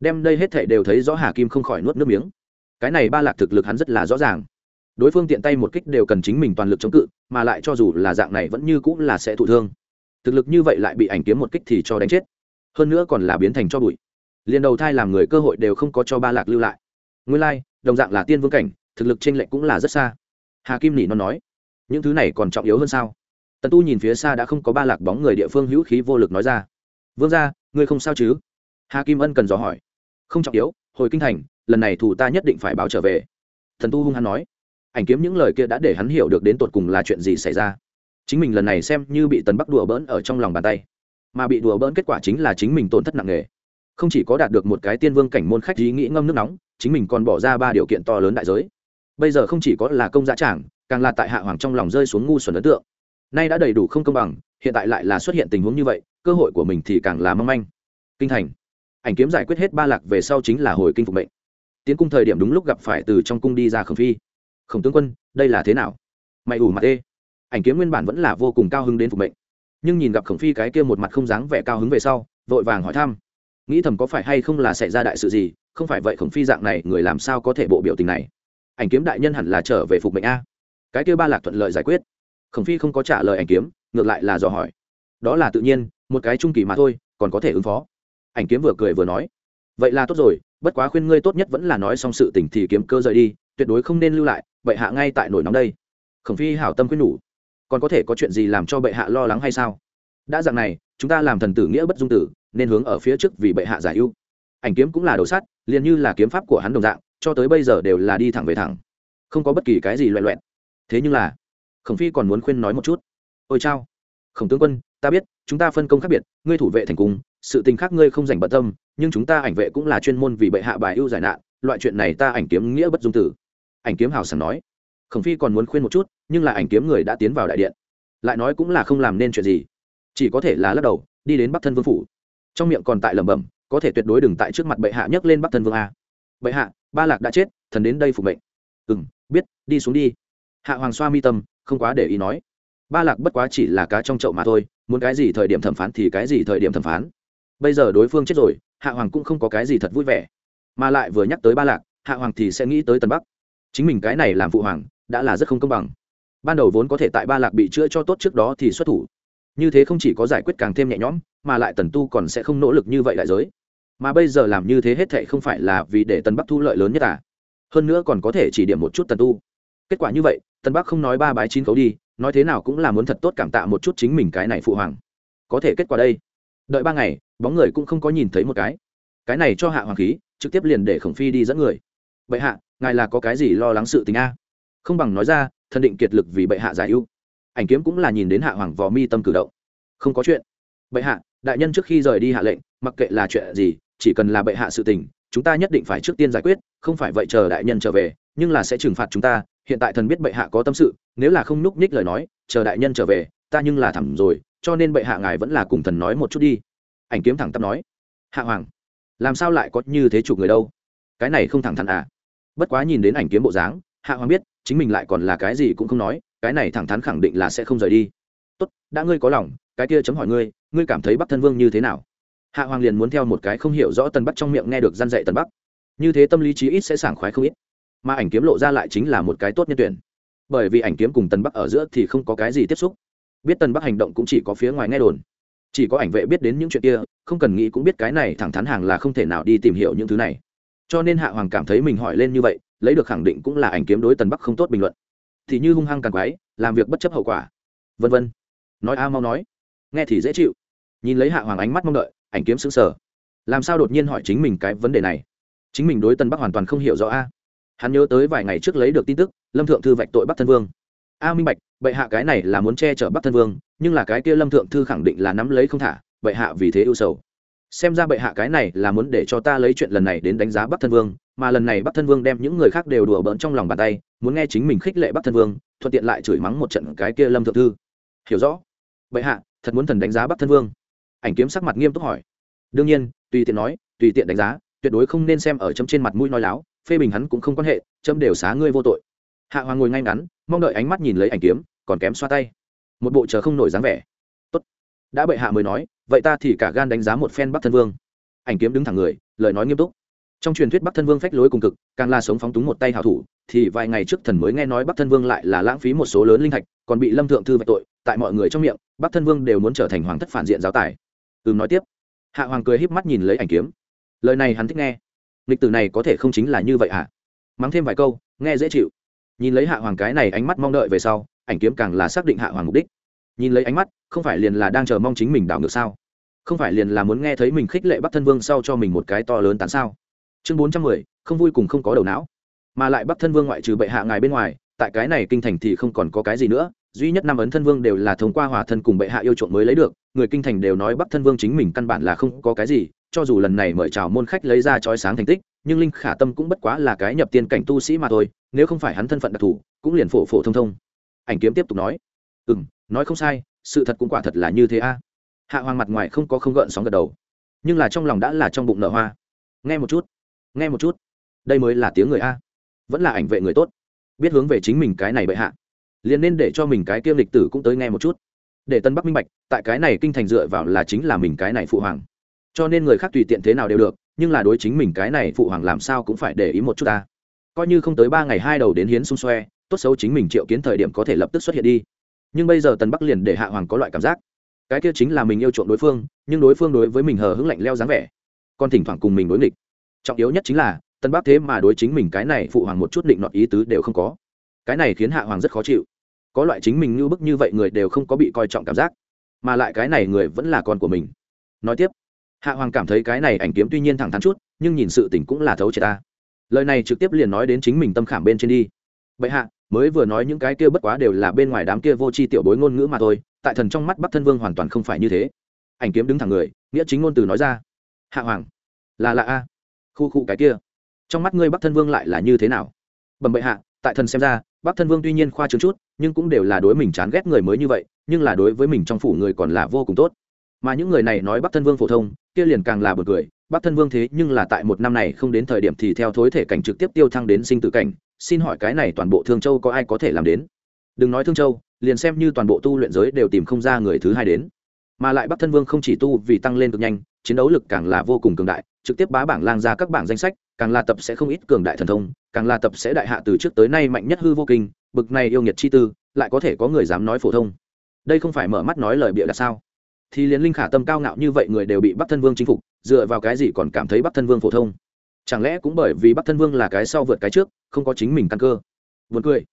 đem đây hết thảy đều thấy rõ hà kim không khỏi nuốt nước miếng. Cái này ba lạc thực lực hắn rất là rõ ràng. Đối phương tiện tay một kích đều cần chính mình toàn lực chống cự mà lại cho dù là dạng này vẫn như cũng là sẽ thụ thương. Thực lực như vậy lại bị ảnh kiếm một kích thì cho đánh chết. Hơn nữa còn là biến thành cho bụi. Liền đầu thai làm người cơ hội đều không có cho ba lạc lưu lại. Nguyên lai、like, đồng dạng là tiên vương cảnh thực lực t r ê n lệch cũng là rất xa. Hà kim nỉ nó nói những thứ này còn trọng yếu hơn sao? Tần tu nhìn phía xa đã không có ba lạc bóng người địa phương hữu khí vô lực nói ra vương ra ngươi không sao chứ? Hà kim ân cần dò hỏi không trọng yếu, hồi kinh thành, lần này thủ ta nhất định phải báo trở về. Thần tu hung hắn nói. Ảnh kiếm những lời kia đã để hắn hiểu được đến tột cùng là chuyện gì xảy ra. Chính mình lần này xem như bị tần bắc đùa bỡn ở trong lòng bàn tay, mà bị đùa bỡn kết quả chính là chính mình tổn thất nặng nề. Không chỉ có đạt được một cái tiên vương cảnh môn khách ý nghĩ ngâm nước nóng, chính mình còn bỏ ra ba điều kiện to lớn đại giới. Bây giờ không chỉ có là công giá trảng càng là tại hạ hoàng trong lòng rơi xuống ngu xuẩn ấn tượng. Nay đã đầy đủ không công bằng, hiện tại lại là xuất hiện tình huống như vậy, cơ hội của mình thì càng là mong manh. Kinh thành ảnh kiếm giải quyết hết ba lạc về sau chính là hồi kinh phục mệnh. Tiến cung thời điểm đúng lúc gặp phải từ trong cung đi ra khổng phi. Khổng tướng quân, đây là thế nào? Mày ủ mặt ê. Ảnh kiếm nguyên bản vẫn là vô cùng cao hứng đến phục mệnh. Nhưng nhìn gặp khổng phi cái kia một mặt không dáng vẻ cao hứng về sau, vội vàng hỏi thăm. Nghĩ thầm có phải hay không là xảy ra đại sự gì, không phải vậy khổng phi dạng này, người làm sao có thể bộ biểu tình này? Ảnh kiếm đại nhân hẳn là trở về phục mệnh a. Cái kia ba lạc thuận lợi giải quyết. Khổng phi không có trả lời ảnh kiếm, ngược lại là dò hỏi. Đó là tự nhiên, một cái trung kỳ mà thôi, còn có thể ứng phó ảnh kiếm vừa cười vừa nói, vậy là tốt rồi, bất quá khuyên ngươi tốt nhất vẫn là nói xong sự tình thì kiếm cơ rời đi, tuyệt đối không nên lưu lại, bệ hạ ngay tại nổi nóng đây. Khổng phi hảo tâm khuyên nhủ, còn có thể có chuyện gì làm cho bệ hạ lo lắng hay sao? Đã dạng này, chúng ta làm thần tử nghĩa bất dung tử, nên hướng ở phía trước vì bệ hạ giải ưu. Ảnh kiếm cũng là đầu sắt, liền như là kiếm pháp của hắn đồng dạng, cho tới bây giờ đều là đi thẳng về thẳng, không có bất kỳ cái gì loẹ loẹn thế nhưng là, khổng phi còn muốn khuyên nói một chút. Ôi chao, khổng tướng quân ta biết, chúng ta phân công khác biệt, ngươi thủ vệ thành cung sự tình khác ngươi không dành bận tâm, nhưng chúng ta ảnh vệ cũng là chuyên môn vì bệ hạ bài ưu giải nạn, loại chuyện này ta ảnh kiếm nghĩa bất dung tử. Ảnh kiếm hào sảng nói. Khổng phi còn muốn khuyên một chút, nhưng là ảnh kiếm người đã tiến vào đại điện. Lại nói cũng là không làm nên chuyện gì. Chỉ có thể là lắc đầu, đi đến bắc thân vương phủ. Trong miệng còn tại lẩm bẩm, có thể tuyệt đối đừng tại trước mặt bệ hạ nhấc lên bắc thân vương a. Bệ hạ, ba lạc đã chết, thần đến đây phục mệnh. Ừ m biết, đi xuống đi. Hạ hoàng xoa mi tâm, không quá để ý nói. Ba lạc bất quá chỉ là cá trong chậu mà thôi muốn cái gì thời điểm thẩm phán thì cái gì thời điểm thẩm phán. Bây giờ đối phương chết rồi, hạ hoàng cũng không có cái gì thật vui vẻ. Mà lại vừa nhắc tới ba lạc, hạ hoàng thì sẽ nghĩ tới tân bắc. Chính mình cái này làm phụ hoàng, đã là rất không công bằng. Ban đầu vốn có thể tại ba lạc bị chữa cho tốt trước đó thì xuất thủ. Như thế không chỉ có giải quyết càng thêm nhẹ nhõm, mà lại tần tu còn sẽ không nỗ lực như vậy đại giới. Mà bây giờ làm như thế hết thệ không phải là vì để tần bắc thu lợi lớn nhất à? Hơn nữa còn có thể chỉ điểm một chút tần tu. Kết quả như vậy, tần bắc không nói ba bái chín cấu đi nói thế nào cũng là muốn thật tốt cảm tạ một chút chính mình cái này phụ hoàng. Có thể kết quả đây. Đợi ba ngày, bóng người cũng không có nhìn thấy một cái. Cái này cho hạ hoàng khí, trực tiếp liền để khổng phi đi dẫn người. Bệ hạ, ngài là có cái gì lo lắng sự tình a? Không bằng nói ra thân định kiệt lực vì bệ hạ giải ưu. Ảnh kiếm cũng là nhìn đến hạ hoàng vò mi tâm cử động. Không có chuyện. Bệ hạ, đại nhân trước khi rời đi hạ lệnh, mặc kệ là chuyện gì, chỉ cần là bệ hạ sự tình, chúng ta nhất định phải trước tiên giải quyết, không phải vậy chờ đại nhân trở về, nhưng là sẽ trừng phạt chúng ta hiện tại thần biết bệ hạ có tâm sự, nếu là không núp ních lời nói, chờ đại nhân trở về, ta nhưng là thẳng rồi, cho nên bệ hạ ngài vẫn là cùng thần nói một chút đi. Ảnh kiếm thẳng tắp nói. Hạ hoàng, làm sao lại có như thế chủ người đâu? Cái này không thẳng thắn à? Bất quá nhìn đến ảnh kiếm bộ dáng, hạ hoàng biết, chính mình lại còn là cái gì cũng không nói, cái này thẳng thắn khẳng định là sẽ không rời đi. Tốt, đã ngươi có lòng, cái kia chấm hỏi ngươi ngươi cảm thấy bắc thân vương như thế nào? Hạ hoàng liền muốn theo một cái không hiểu rõ tân bắc trong miệng nghe được g i a n dạy tân bắc. Như thế tâm lý trí ít sẽ sảng khoái không ít mà ảnh kiếm lộ ra lại chính là một cái tốt nhân tuyển. Bởi vì ảnh kiếm cùng tần bắc ở giữa thì không có cái gì tiếp xúc. Biết tần bắc hành động cũng chỉ có phía ngoài nghe đồn. Chỉ có ảnh vệ biết đến những chuyện kia không cần nghĩ cũng biết cái này thẳng thắn hàng là không thể nào đi tìm hiểu những thứ này. Cho nên hạ hoàng cảm thấy mình hỏi lên như vậy lấy được khẳng định cũng là ảnh kiếm đối tần bắc không tốt bình luận. Thì như hung hăng càng quái làm việc bất chấp hậu quả. Vân vân. Nói a mau nói. Nghe thì dễ chịu. Nhìn lấy hạ hoàng ánh mắt mong đợi ảnh kiếm xứng sờ, làm sao đột nhiên hỏi chính mình cái vấn đề này? Chính mình đối tân bắc hoàn toàn không hiểu rõ a hắn nhớ tới vài ngày trước lấy được tin tức, lâm thượng thư vạch tội bắc thân vương. A, minh bạch, bệ hạ cái này là muốn che chở bắc thân vương, nhưng là cái kia lâm thượng thư khẳng định là nắm lấy không thả, bệ hạ vì thế ưu sầu. Xem ra bệ hạ cái này là muốn để cho ta lấy chuyện lần này đến đánh giá bắc thân vương, mà lần này bắc thân vương đem những người khác đều đùa bỡn trong lòng bàn tay, muốn nghe chính mình khích lệ bắc thân vương, thuận tiện lại chửi mắng một trận cái kia lâm thượng thư. Hiểu rõ. Bệ hạ, thật muốn thần đánh giá bắc thân vương. Ảnh kiếm sắc mặt nghiêm túc hỏi. Đương nhiên, tùy tiện nói, tùy tiện đánh giá, tuyệt đối không nên xem ở chấm trên mặt mũi nói láo phê bình hắn cũng không quan hệ, chấm đều xá ngươi vô tội. Hạ hoàng ngồi ngay ngắn, mong đợi ánh mắt nhìn lấy ảnh kiếm, còn kém xoa tay. Một bộ chờ không nổi dáng vẻ. Tốt. Đã bệ hạ mới nói, vậy ta thì cả gan đánh giá một phen bắc thân vương. Ảnh kiếm đứng thẳng người, lời nói nghiêm túc. Trong truyền thuyết bắc thân vương phách lối cùng cực, càng là sống phóng túng một tay hảo thủ, thì vài ngày trước thần mới nghe nói bắc thân vương lại là lãng phí một số lớn linh thạch, còn bị lâm thượng thư vạch tội, tại mọi người trong miệng, bắc thân vương đều muốn trở thành hoàng thất phản diện giáo tài. Ừm, nói tiếp. Hạ hoàng cười híp mắt nhìn lấy ảnh kiếm. Lời này hắn thích nghe lịch tử này có thể không chính là như vậy hả? Mắng thêm vài câu, nghe dễ chịu. Nhìn lấy hạ hoàng cái này ánh mắt mong đợi về sau, ảnh kiếm càng là xác định hạ hoàng mục đích. Nhìn lấy ánh mắt, không phải liền là đang chờ mong chính mình đảo ngược sao? Không phải liền là muốn nghe thấy mình khích lệ bắc thân vương sau cho mình một cái to lớn tán sao? Chương bốn trăm mười, không vui cùng không có đầu não. Mà lại bắc thân vương ngoại trừ bệ hạ ngài bên ngoài, tại cái này kinh thành thì không còn có cái gì nữa. Duy nhất năm ấn thân vương đều là thông qua hòa thân cùng bệ hạ yêu chuộng mới lấy được. Người kinh thành đều nói bắc thân vương chính mình căn bản là không có cái gì cho dù lần này mời chào môn khách lấy ra trói sáng thành tích, nhưng linh khả tâm cũng bất quá là cái nhập tiên cảnh tu sĩ mà thôi, nếu không phải hắn thân phận đặc thù, cũng liền phổ phổ thông thông. Ảnh kiếm tiếp tục nói ừ m nói không sai, sự thật cũng quả thật là như thế a. Hạ hoàng mặt ngoài không có không gợn sóng gật đầu, nhưng là trong lòng đã là trong bụng nợ hoa. Nghe một chút, nghe một chút, đây mới là tiếng người a, vẫn là ảnh vệ người tốt, biết hướng về chính mình cái này bệ hạ, liền nên để cho mình cái kiêm lịch tử cũng tới nghe một chút. Để tân bắc minh bạch, tại cái này kinh thành dựa vào là chính là mình cái này phụ hoàng cho nên người khác tùy tiện thế nào đều được, nhưng là đối chính mình cái này phụ hoàng làm sao cũng phải để ý một chút ta. Coi như không tới ba ngày hai đầu đến hiến xung xoe, tốt xấu chính mình triệu kiến thời điểm có thể lập tức xuất hiện đi. Nhưng bây giờ tần bắc liền để hạ hoàng có loại cảm giác. Cái kia chính là mình yêu chuộng đối phương, nhưng đối phương đối với mình hờ hững lạnh leo dáng vẻ, còn thỉnh thoảng cùng mình đối nghịch. Trọng yếu nhất chính là tân bắc thế mà đối chính mình cái này phụ hoàng một chút định nọt ý tứ đều không có. Cái này khiến hạ hoàng rất khó chịu. Có loại chính mình như bức như vậy người đều không có bị coi trọng cảm giác, mà lại cái này người vẫn là con của mình. Nói tiếp hạ hoàng cảm thấy cái này ảnh kiếm tuy nhiên thẳng thắn chút, nhưng nhìn sự tình cũng là thấu triệt ta. Lời này trực tiếp liền nói đến chính mình tâm khảm bên trên đi. Bệ hạ, mới vừa nói những cái kia bất quá đều là bên ngoài đám kia vô tri tiểu bối ngôn ngữ mà thôi, tại thần trong mắt bắc thân vương hoàn toàn không phải như thế. Ảnh kiếm đứng thẳng người, nghĩa chính ngôn từ nói ra. Hạ hoàng, là lạ a. Khu khu cái kia. Trong mắt ngươi bắc thân vương lại là như thế nào? Bẩm bệ hạ, tại thần xem ra, bắc thân vương tuy nhiên khoa trương chút, nhưng cũng đều là đối mình chán ghét người mới như vậy, nhưng là đối với mình trong phủ người còn là vô cùng tốt mà những người này nói bắc thân vương phổ thông, kia liền càng là bật cười. Bắc thân vương thế nhưng là tại một năm này không đến thời điểm thì theo thối thể cảnh trực tiếp tiêu thăng đến sinh tử cảnh. Xin hỏi cái này toàn bộ thương châu có ai có thể làm đến? Đừng nói thương châu, liền xem như toàn bộ tu luyện giới đều tìm không ra người thứ hai đến. Mà lại bắc thân vương không chỉ tu vì tăng lên cực nhanh, chiến đấu lực càng là vô cùng cường đại, trực tiếp bá bảng lang ra các bảng danh sách, càng là tập sẽ không ít cường đại thần thông, càng là tập sẽ đại hạ từ trước tới nay mạnh nhất hư vô kinh, bực này yêu nghiệt chi tư, lại có thể có người dám nói phổ thông. Đây không phải mở mắt nói lời bịa đặt sao? Thì liền linh khả tâm cao ngạo như vậy người đều bị bắc thân vương chinh phục, dựa vào cái gì còn cảm thấy bắc thân vương phổ thông? Chẳng lẽ cũng bởi vì bắc thân vương là cái sau vượt cái trước, không có chính mình căn cơ? Vượt cười.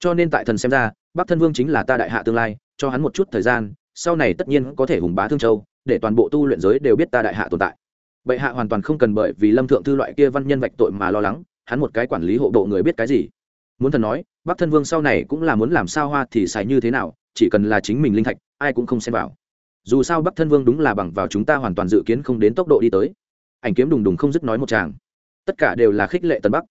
Cho nên tại thần xem ra, bắc thân vương chính là ta đại hạ tương lai, cho hắn một chút thời gian, sau này tất nhiên có thể hùng bá thương châu, để toàn bộ tu luyện giới đều biết ta đại hạ tồn tại. Bệ hạ hoàn toàn không cần bởi vì lâm thượng thư loại kia văn nhân vạch tội mà lo lắng, hắn một cái quản lý hộ độ người biết cái gì? Muốn thần nói, bắc thân vương sau này cũng là muốn làm sao hoa thì xài như thế nào, chỉ cần là chính mình linh thạch, ai cũng không xem vào dù sao bắc thân vương đúng là bằng vào chúng ta hoàn toàn dự kiến không đến tốc độ đi tới. Ảnh kiếm đùng đùng không dứt nói một chàng tất cả đều là khích lệ tân bắc.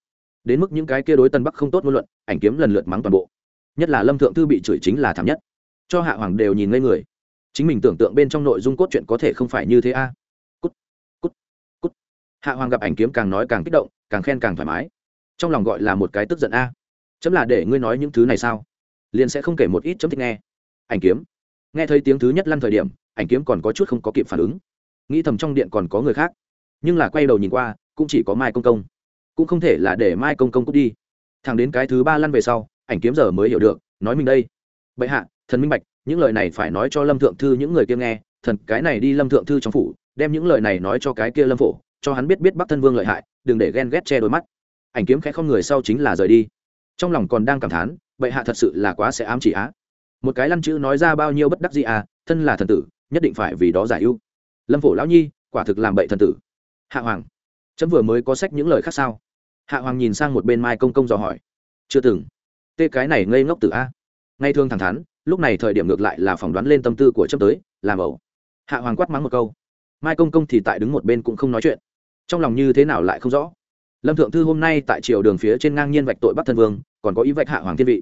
Đến mức những cái kia đối tân bắc không tốt ngôn luận, ảnh kiếm lần lượt mắng toàn bộ. Nhất là lâm thượng thư bị chửi chính là thảm nhất. Cho hạ hoàng đều nhìn ngây người. Chính mình tưởng tượng bên trong nội dung cốt truyện có thể không phải như thế a. Cút cút cút. Hạ hoàng gặp ảnh kiếm càng nói càng kích động, càng khen càng thoải mái. Trong lòng gọi là một cái tức giận a. Chấm là để ngươi nói những thứ này sao? Liền sẽ không kể một ít chấm thích nghe. Ảnh kiếm. Nghe thấy tiếng thứ nhất lăn thời điểm ảnh kiếm còn có chút không có kịp phản ứng. Nghĩ thầm trong điện còn có người khác. Nhưng là quay đầu nhìn qua, cũng chỉ có mai công công. Cũng không thể là để mai công công cút đi. Thằng đến cái thứ ba lăn về sau, ảnh kiếm giờ mới hiểu được, nói mình đây. Bệ hạ, thần minh bạch, những lời này phải nói cho lâm thượng thư những người kia nghe, thần, cái này đi lâm thượng thư trong phủ, đem những lời này nói cho cái kia lâm phổ, cho hắn biết biết bắc thân vương lợi hại, đừng để ghen ghét che đôi mắt. Ảnh kiếm khẽ không người sau chính là rời đi. Trong lòng còn đang cảm thán, bệ hạ thật sự là quá sẽ ám chỉ á. Một cái lăn chữ nói ra bao nhiêu bất đắc gì à thân là thần tử nhất định phải vì đó giải ưu. Lâm phổ lão nhi, quả thực làm bậy thần tử. Hạ hoàng, chấm vừa mới có sách những lời khác sao? Hạ hoàng nhìn sang một bên mai công công dò hỏi. Chưa từng. Tê cái này ngây ngốc tử a. Ngay thương thẳng thắn, lúc này thời điểm ngược lại là phỏng đoán lên tâm tư của chấm tới, làm ẩu. Hạ hoàng quát mắng một câu. Mai công công thì tại đứng một bên cũng không nói chuyện. Trong lòng như thế nào lại không rõ. Lâm thượng thư hôm nay tại triều đường phía trên ngang nhiên vạch tội bắc thân vương, còn có ý vạch hạ hoàng thiên vị.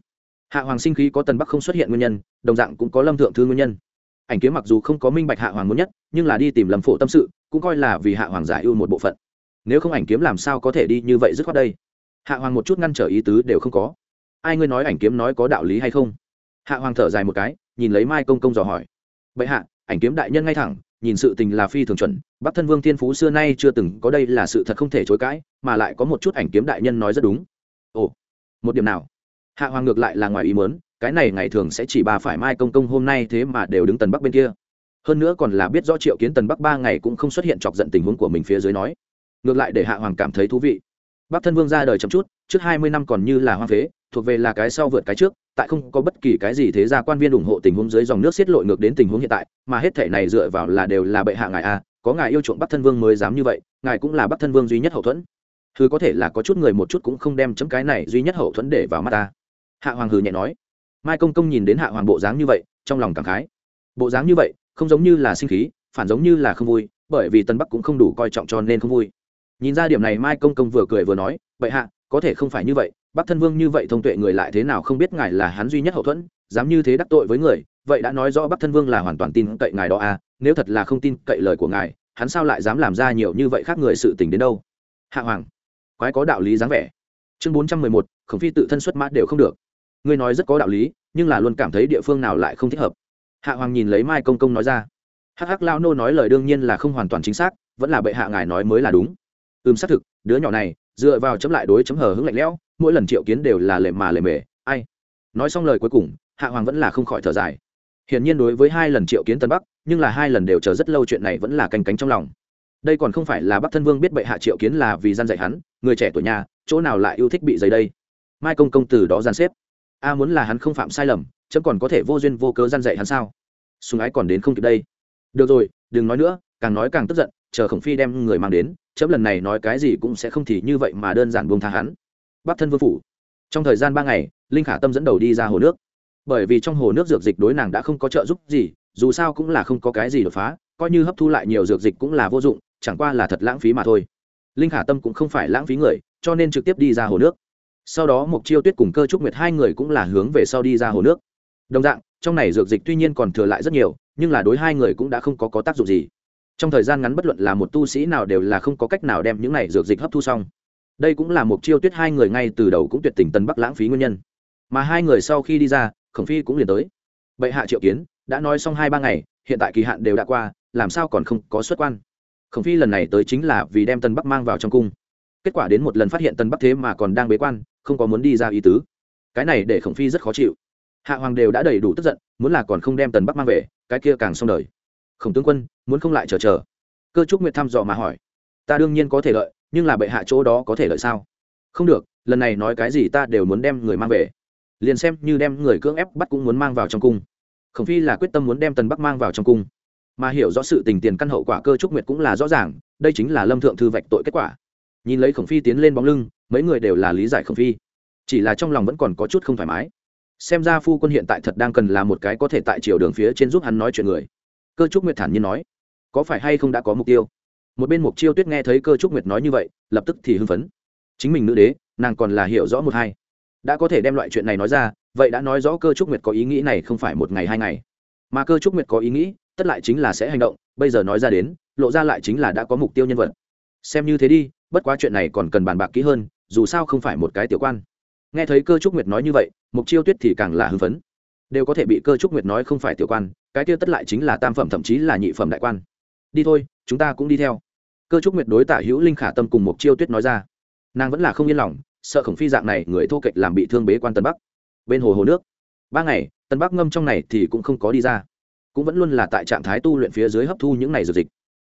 Hạ hoàng sinh khí có tần bắc không xuất hiện nguyên nhân, đồng dạng cũng có lâm thượng thư nguyên nhân ảnh kiếm mặc dù không có minh bạch hạ hoàng muốn nhất, nhưng là đi tìm lâm phổ tâm sự, cũng coi là vì hạ hoàng giải ưu một bộ phận. Nếu không ảnh kiếm làm sao có thể đi như vậy dứt khoát đây? Hạ hoàng một chút ngăn trở ý tứ đều không có. Ai ngươi nói ảnh kiếm nói có đạo lý hay không? Hạ hoàng thở dài một cái, nhìn lấy mai công công dò hỏi. Vậy hạ, ảnh kiếm đại nhân ngay thẳng, nhìn sự tình là phi thường chuẩn, bắc thân vương thiên phú xưa nay chưa từng có đây là sự thật không thể chối cãi, mà lại có một chút ảnh kiếm đại nhân nói rất đúng. Ồ, một điểm nào? Hạ hoàng ngược lại là ngoài ý mớn cái này ngày thường sẽ chỉ bà phải mai công công hôm nay thế mà đều đứng tần bắc bên kia. Hơn nữa còn là biết rõ triệu kiến tần bắc ba ngày cũng không xuất hiện chọc giận tình huống của mình phía dưới nói. Ngược lại để hạ hoàng cảm thấy thú vị. Bắc thân vương ra đời chậm chút, trước hai mươi năm còn như là hoa phế, thuộc về là cái sau vượt cái trước, tại không có bất kỳ cái gì thế ra quan viên ủng hộ tình huống dưới dòng nước xiết lội ngược đến tình huống hiện tại, mà hết thể này dựa vào là đều là bệ hạ ngài a, có ngài yêu chuộng bắc thân vương mới dám như vậy, ngài cũng là bắc thân vương duy nhất hậu thuẫn. Thứ có thể là có chút người một chút cũng không đem chấm cái này duy nhất hậu thuẫn để vào mắt ta. Hạ hoàng hừ nhẹ nói mai công công nhìn đến hạ hoàng bộ dáng như vậy, trong lòng cảm khái. Bộ dáng như vậy, không giống như là sinh khí, phản giống như là không vui, bởi vì tân bắc cũng không đủ coi trọng cho nên không vui. Nhìn ra điểm này, mai công công vừa cười vừa nói vậy hạ, có thể không phải như vậy, bắc thân vương như vậy thông tuệ người lại thế nào không biết ngài là hắn duy nhất hậu thuẫn, dám như thế đắc tội với người, vậy đã nói rõ bắc thân vương là hoàn toàn tin cậy ngài đó à nếu thật là không tin cậy lời của ngài, hắn sao lại dám làm ra nhiều như vậy khác người sự tình đến đâu? Hạ hoàng, quái có đạo lý dáng vẻ. Chương bốn trăm mười một, khổng phi tự thân xuất mã đều không được ngươi nói rất có đạo lý, nhưng là luôn cảm thấy địa phương nào lại không thích hợp. Hạ hoàng nhìn lấy mai công công nói ra. Hắc hắc lao nô nói lời đương nhiên là không hoàn toàn chính xác, vẫn là bệ hạ ngài nói mới là đúng. Ừm, xác thực, đứa nhỏ này, dựa vào chấm lại đối chấm hờ hững lạnh lẽo, mỗi lần triệu kiến đều là lề mà lề mề, ai? Nói xong lời cuối cùng, hạ hoàng vẫn là không khỏi thở dài. Hiển nhiên đối với hai lần triệu kiến tân bắc, nhưng là hai lần đều chờ rất lâu chuyện này vẫn là canh cánh trong lòng. Đây còn không phải là bắc thân vương biết bệ hạ triệu kiến là vì gian dạy hắn, người trẻ tuổi nhà, chỗ nào lại yêu thích bị giấy đây? Mai công công từ đó gian xếp a muốn là hắn không phạm sai lầm, chấm còn có thể vô duyên vô cớ gian dạy hắn sao? Sùng ái còn đến không kịp đây. Được rồi, đừng nói nữa, càng nói càng tức giận, chờ khổng phi đem người mang đến, chấm lần này nói cái gì cũng sẽ không thì như vậy mà đơn giản buông tha hắn. Bắc thân vương phủ. Trong thời gian ba ngày, linh khả tâm dẫn đầu đi ra hồ nước. Bởi vì trong hồ nước dược dịch đối nàng đã không có trợ giúp gì, dù sao cũng là không có cái gì đột phá, coi như hấp thu lại nhiều dược dịch cũng là vô dụng, chẳng qua là thật lãng phí mà thôi. Linh khả tâm cũng không phải lãng phí người, cho nên trực tiếp đi ra hồ nước sau đó mục chiêu tuyết cùng cơ trúc nguyệt hai người cũng là hướng về sau đi ra hồ nước. Đồng dạng trong này dược dịch tuy nhiên còn thừa lại rất nhiều nhưng là đối hai người cũng đã không có, có tác dụng gì. Trong thời gian ngắn bất luận là một tu sĩ nào đều là không có cách nào đem những này dược dịch hấp thu xong. Đây cũng là một chiêu tuyết hai người ngay từ đầu cũng tuyệt tình tân bắc lãng phí nguyên nhân. Mà hai người sau khi đi ra khổng phi cũng liền tới. Bệ hạ triệu kiến đã nói xong hai ba ngày hiện tại kỳ hạn đều đã qua làm sao còn không có xuất quan? Khổng phi lần này tới chính là vì đem tân bắc mang vào trong cung. Kết quả đến một lần phát hiện tân bắc thế mà còn đang bế quan không có muốn đi ra ý tứ. Cái này để khổng phi rất khó chịu. Hạ hoàng đều đã đầy đủ tức giận, muốn là còn không đem tần bắc mang về, cái kia càng xong đời. Khổng tướng quân, muốn không lại chờ chờ? Cơ trúc nguyệt thăm dò mà hỏi. Ta đương nhiên có thể lợi, nhưng là bệ hạ chỗ đó có thể lợi sao? Không được, lần này nói cái gì ta đều muốn đem người mang về. Liền xem như đem người cưỡng ép bắt cũng muốn mang vào trong cung. Khổng phi là quyết tâm muốn đem tần bắc mang vào trong cung. Mà hiểu rõ sự tình tiền căn hậu quả cơ trúc nguyệt cũng là rõ ràng, đây chính là lâm thượng thư vạch tội kết quả. Nhìn lấy khổng phi tiến lên bóng lưng mấy người đều là lý giải không phi. Chỉ là trong lòng vẫn còn có chút không thoải mái. Xem ra phu quân hiện tại thật đang cần là một cái có thể tại chiều đường phía trên giúp hắn nói chuyện người. Cơ trúc nguyệt thản nhiên nói, có phải hay không đã có mục tiêu? Một bên mục chiêu tuyết nghe thấy cơ trúc nguyệt nói như vậy, lập tức thì hưng phấn. Chính mình nữ đế, nàng còn là hiểu rõ một hai. Đã có thể đem loại chuyện này nói ra, vậy đã nói rõ cơ trúc nguyệt có ý nghĩ này không phải một ngày hai ngày. Mà cơ trúc nguyệt có ý nghĩ, tất lại chính là sẽ hành động, bây giờ nói ra đến, lộ ra lại chính là đã có mục tiêu nhân vật. Xem như thế đi bất quá chuyện này còn cần bàn bạc kỹ hơn, dù sao không phải một cái tiểu quan. Nghe thấy cơ trúc nguyệt nói như vậy mục chiêu tuyết thì càng là hưng phấn. Đều có thể bị cơ trúc nguyệt nói không phải tiểu quan, cái tiêu tất lại chính là tam phẩm thậm chí là nhị phẩm đại quan. Đi thôi, chúng ta cũng đi theo. Cơ trúc nguyệt đối tả hữu linh khả tâm cùng mục chiêu tuyết nói ra. Nàng vẫn là không yên lòng, sợ khổng phi dạng này người thô kệch làm bị thương bế quan tân bắc. Bên hồ hồ nước. Ba ngày, tân bắc ngâm trong này thì cũng không có đi ra. Cũng vẫn luôn là tại trạng thái tu luyện phía dưới hấp thu những này dược dịch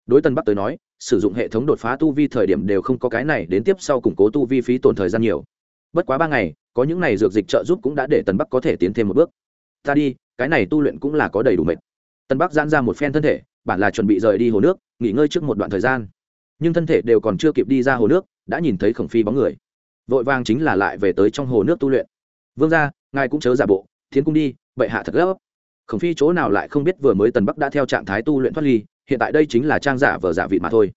đối tân bắc tới nói, sử dụng hệ thống đột phá tu vi thời điểm đều không có cái này, đến tiếp sau củng cố tu vi phí tổn thời gian nhiều. Bất quá ba ngày, có những này dược dịch trợ giúp cũng đã để tần bắc có thể tiến thêm một bước. Ta đi, cái này tu luyện cũng là có đầy đủ mệt. Tần bắc giãn ra một phen thân thể, bản là chuẩn bị rời đi hồ nước, nghỉ ngơi trước một đoạn thời gian. Nhưng thân thể đều còn chưa kịp đi ra hồ nước, đã nhìn thấy khổng phi bóng người. Vội vàng chính là lại về tới trong hồ nước tu luyện. Vương ra ngài cũng chớ giả bộ thiến cung đi, bệ hạ thật gấp. Khổng phi chỗ nào lại không biết vừa mới tần bắc đã theo trạng thái tu luyện thoát ly hiện tại đây chính là trang giả vờ giả vị mà thôi.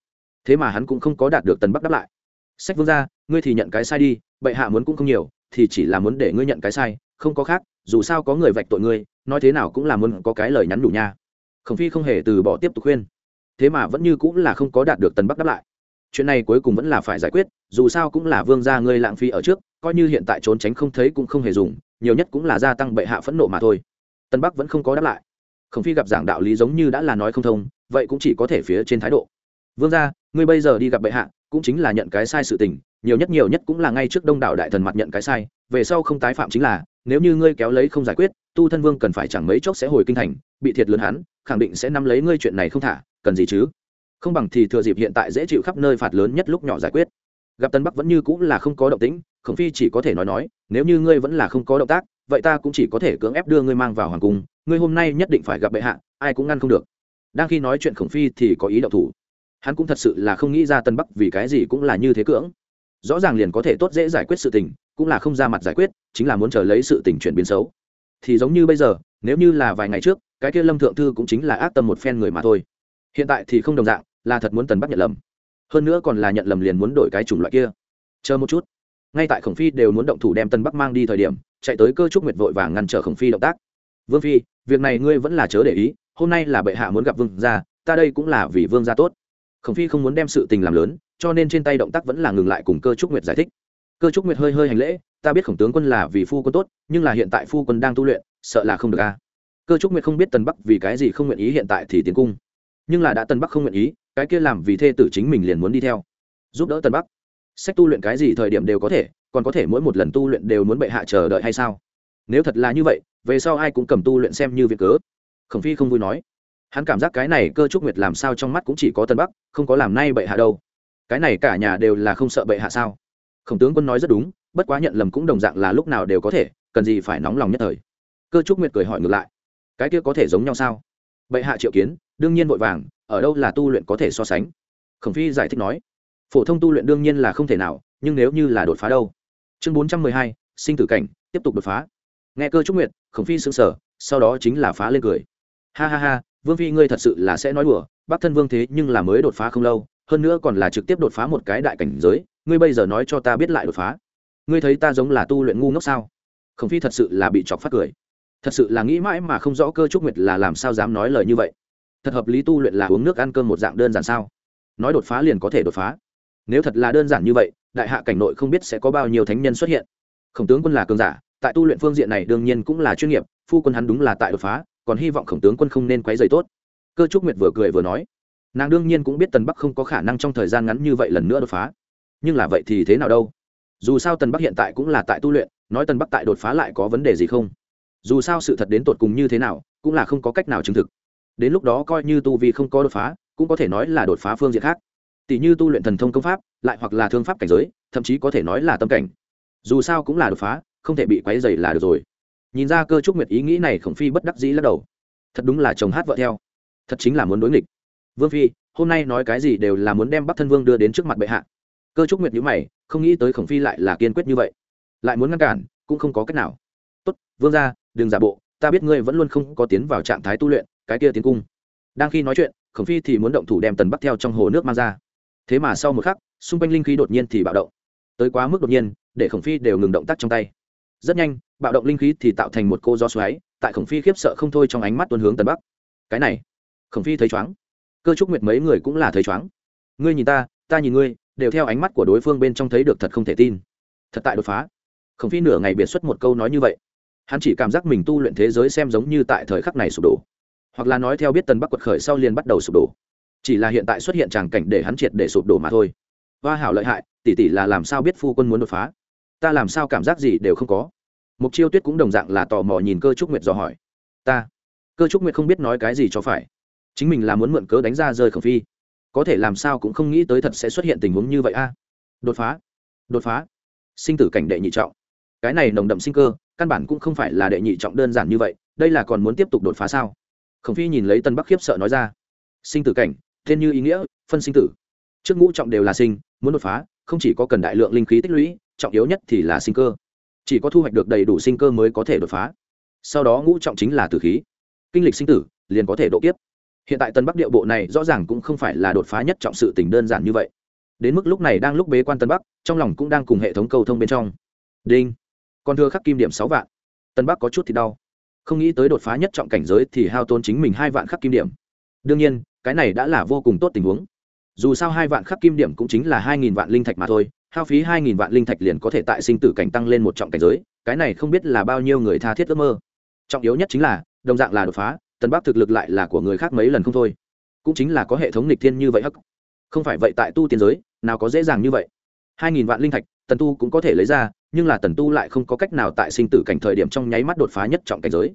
Thế mà hắn cũng không có đạt được tần bắc đáp lại. Sách vương ra ngươi thì nhận cái sai đi, bệ hạ muốn cũng không nhiều, thì chỉ là muốn để ngươi nhận cái sai, không có khác, dù sao có người vạch tội ngươi, nói thế nào cũng là muốn có cái lời nhắn đủ nha. Khổng phi không hề từ bỏ tiếp tục khuyên. Thế mà vẫn như cũng là không có đạt được tần bắc đáp lại. Chuyện này cuối cùng vẫn là phải giải quyết, dù sao cũng là vương gia ngươi lãng phí ở trước, coi như hiện tại trốn tránh không thấy cũng không hề dùng, nhiều nhất cũng là gia tăng bệ hạ phẫn nộ mà thôi. Tân bắc vẫn không có đáp lại khổng phi gặp giảng đạo lý giống như đã là nói không thông, vậy cũng chỉ có thể phía trên thái độ. Vương gia, ngươi bây giờ đi gặp bệ hạ, cũng chính là nhận cái sai sự tình, nhiều nhất nhiều nhất cũng là ngay trước đông đảo đại thần mặt nhận cái sai, về sau không tái phạm chính là, nếu như ngươi kéo lấy không giải quyết, tu thân vương cần phải chẳng mấy chốc sẽ hồi kinh thành, bị thiệt lớn hắn, khẳng định sẽ nắm lấy ngươi chuyện này không thả, cần gì chứ? Không bằng thì thừa dịp hiện tại dễ chịu khắp nơi phạt lớn nhất lúc nhỏ giải quyết. Gặp tân bắc vẫn như cũng là không có động tĩnh, khổng phi chỉ có thể nói nói, nếu như ngươi vẫn là không có động tác, vậy ta cũng chỉ có thể cưỡng ép đưa ngươi mang vào hoàng cung ngươi hôm nay nhất định phải gặp bệ hạ, ai cũng ngăn không được. Đang khi nói chuyện khổng phi thì có ý động thủ. Hắn cũng thật sự là không nghĩ ra tân bắc vì cái gì cũng là như thế cưỡng. Rõ ràng liền có thể tốt dễ giải quyết sự tình, cũng là không ra mặt giải quyết, chính là muốn chờ lấy sự tình chuyển biến xấu. Thì giống như bây giờ, nếu như là vài ngày trước, cái kia lâm thượng thư cũng chính là ác tâm một phen người mà thôi. Hiện tại thì không đồng dạng, là thật muốn tần bắc nhận lầm. Hơn nữa còn là nhận lầm liền muốn đổi cái chủng loại kia. Chờ một chút. Ngay tại khổng phi đều muốn động thủ đem tân bắc mang đi thời điểm, chạy tới cơ trúc nguyệt vội vàng ngăn trở khổng phi động tác vương phi, việc này ngươi vẫn là chớ để ý, hôm nay là bệ hạ muốn gặp vương gia, ta đây cũng là vì vương gia tốt. Khổng phi không muốn đem sự tình làm lớn, cho nên trên tay động tác vẫn là ngừng lại cùng cơ trúc nguyệt giải thích. Cơ trúc nguyệt hơi hơi hành lễ, ta biết khổng tướng quân là vì phu quân tốt, nhưng là hiện tại phu quân đang tu luyện, sợ là không được a. Cơ trúc nguyệt không biết tần bắc vì cái gì không nguyện ý hiện tại thì tiến cung. Nhưng là đã tần bắc không nguyện ý, cái kia làm vì thê tử chính mình liền muốn đi theo. Giúp đỡ tần bắc. Sách tu luyện cái gì thời điểm đều có thể, còn có thể mỗi một lần tu luyện đều muốn bệ hạ chờ đợi hay sao? Nếu thật là như vậy, về sau ai cũng cầm tu luyện xem như việc cớ. Khổng phi không vui nói. Hắn cảm giác cái này cơ trúc nguyệt làm sao trong mắt cũng chỉ có tân bắc, không có làm nay bệ hạ đâu. Cái này cả nhà đều là không sợ bệ hạ sao? Khổng tướng quân nói rất đúng, bất quá nhận lầm cũng đồng dạng là lúc nào đều có thể, cần gì phải nóng lòng nhất thời. Cơ trúc nguyệt cười hỏi ngược lại. Cái kia có thể giống nhau sao? Bệ hạ triệu kiến, đương nhiên vội vàng, ở đâu là tu luyện có thể so sánh? Khổng phi giải thích nói. Phổ thông tu luyện đương nhiên là không thể nào, nhưng nếu như là đột phá đâu. Chương bốn trăm mười hai, sinh tử cảnh, tiếp tục đột phá nghe cơ trúc nguyệt, khổng phi xứng sở sau đó chính là phá lên cười. Ha ha ha, vương phi ngươi thật sự là sẽ nói đùa, bắc thân vương thế nhưng là mới đột phá không lâu, hơn nữa còn là trực tiếp đột phá một cái đại cảnh giới, ngươi bây giờ nói cho ta biết lại đột phá. Ngươi thấy ta giống là tu luyện ngu ngốc sao? Khổng phi thật sự là bị chọc phát cười. Thật sự là nghĩ mãi mà không rõ cơ trúc nguyệt là làm sao dám nói lời như vậy. Thật hợp lý tu luyện là uống nước ăn cơm một dạng đơn giản sao? Nói đột phá liền có thể đột phá. Nếu thật là đơn giản như vậy, đại hạ cảnh nội không biết sẽ có bao nhiêu thánh nhân xuất hiện. Khổng tướng quân là cường giả tại tu luyện phương diện này đương nhiên cũng là chuyên nghiệp, phu quân hắn đúng là tại đột phá, còn hy vọng khổng tướng quân không nên quấy dày tốt. Cơ trúc nguyệt vừa cười vừa nói, nàng đương nhiên cũng biết tần bắc không có khả năng trong thời gian ngắn như vậy lần nữa đột phá. Nhưng là vậy thì thế nào đâu? Dù sao tần bắc hiện tại cũng là tại tu luyện, nói tần bắc tại đột phá lại có vấn đề gì không? Dù sao sự thật đến tột cùng như thế nào, cũng là không có cách nào chứng thực. Đến lúc đó coi như tu vi không có đột phá, cũng có thể nói là đột phá phương diện khác. Tỷ như tu luyện thần thông công pháp, lại hoặc là thương pháp cảnh giới, thậm chí có thể nói là tâm cảnh. Dù sao cũng là đột phá không thể bị quấy dày là được rồi. Nhìn ra cơ trúc nguyệt ý nghĩ này khổng phi bất đắc dĩ lắc đầu. Thật đúng là chồng hát vợ theo. Thật chính là muốn đối nghịch. Vương phi, hôm nay nói cái gì đều là muốn đem bắc thân vương đưa đến trước mặt bệ hạ. Cơ trúc nguyệt nhữ mày, không nghĩ tới khổng phi lại là kiên quyết như vậy. Lại muốn ngăn cản, cũng không có cách nào. Tốt, vương ra đừng giả bộ, ta biết ngươi vẫn luôn không có tiến vào trạng thái tu luyện, cái kia tiến cung. Đang khi nói chuyện, khổng phi thì muốn động thủ đem tần bắc theo trong hồ nước mang ra. Thế mà sau một khắc, xung quanh linh khí đột nhiên thì bạo động. Tới quá mức đột nhiên, để khổng phi đều ngừng động tác trong tay rất nhanh, bạo động linh khí thì tạo thành một cô gió xoáy, tại khổng phi khiếp sợ không thôi trong ánh mắt tuân hướng tần bắc. Cái này, khổng phi thấy chóng cơ trúc nguyệt mấy người cũng là thấy chóng ngươi nhìn ta ta nhìn ngươi, đều theo ánh mắt của đối phương bên trong thấy được thật không thể tin. Thật tại đột phá. Khổng phi nửa ngày biệt xuất một câu nói như vậy. Hắn chỉ cảm giác mình tu luyện thế giới xem giống như tại thời khắc này sụp đổ. Hoặc là nói theo biết tần bắc quật khởi sau liền bắt đầu sụp đổ. Chỉ là hiện tại xuất hiện tràng cảnh để hắn triệt để sụp đổ mà thôi. Hoa hảo lợi hại, tỷ tỷ là làm sao biết phu quân muốn đột phá? Ta làm sao cảm giác gì đều không có mục chiêu tuyết cũng đồng dạng là tò mò nhìn cơ trúc nguyệt dò hỏi. Ta, cơ trúc nguyệt không biết nói cái gì cho phải. Chính mình là muốn mượn cớ đánh ra rơi khổng phi. Có thể làm sao cũng không nghĩ tới thật sẽ xuất hiện tình huống như vậy a. À. Đột phá đột phá. Sinh tử cảnh đệ nhị trọng. Cái này nồng đậm sinh cơ, căn bản cũng không phải là đệ nhị trọng đơn giản như vậy, đây là còn muốn tiếp tục đột phá sao? Khổng phi nhìn lấy tân bắc khiếp sợ nói ra. Sinh tử cảnh tên như ý nghĩa, phân sinh tử. Trước ngũ trọng đều là sinh, muốn đột phá, không chỉ có cần đại lượng linh khí tích lũy, trọng yếu nhất thì là sinh cơ chỉ có thu hoạch được đầy đủ sinh cơ mới có thể đột phá. Sau đó ngũ trọng chính là tử khí. Kinh lịch sinh tử, liền có thể độ kiếp. Hiện tại tân bắc điệu bộ này rõ ràng cũng không phải là đột phá nhất trọng sự tình đơn giản như vậy. Đến mức lúc này đang lúc bế quan tân bắc, trong lòng cũng đang cùng hệ thống cầu thông bên trong. Đinh. Còn thưa khắc kim điểm sáu vạn. Tân bắc có chút thì đau. Không nghĩ tới đột phá nhất trọng cảnh giới thì hao tôn chính mình hai vạn khắc kim điểm. Đương nhiên, cái này đã là vô cùng tốt tình huống. Dù sao hai vạn khắc kim điểm cũng chính là hai nghìn vạn linh thạch mà thôi hao phí hai nghìn vạn linh thạch liền có thể tại sinh tử cảnh tăng lên một trọng cảnh giới, cái này không biết là bao nhiêu người tha thiết ước mơ. Trọng yếu nhất chính là, đồng dạng là đột phá, tần bắc thực lực lại là của người khác mấy lần không thôi. Cũng chính là có hệ thống nịch thiên như vậy hắc. Không phải vậy tại tu tiên giới, nào có dễ dàng như vậy. Hai nghìn vạn linh thạch, tần tu cũng có thể lấy ra, nhưng là tần tu lại không có cách nào tại sinh tử cảnh thời điểm trong nháy mắt đột phá nhất trọng cảnh giới.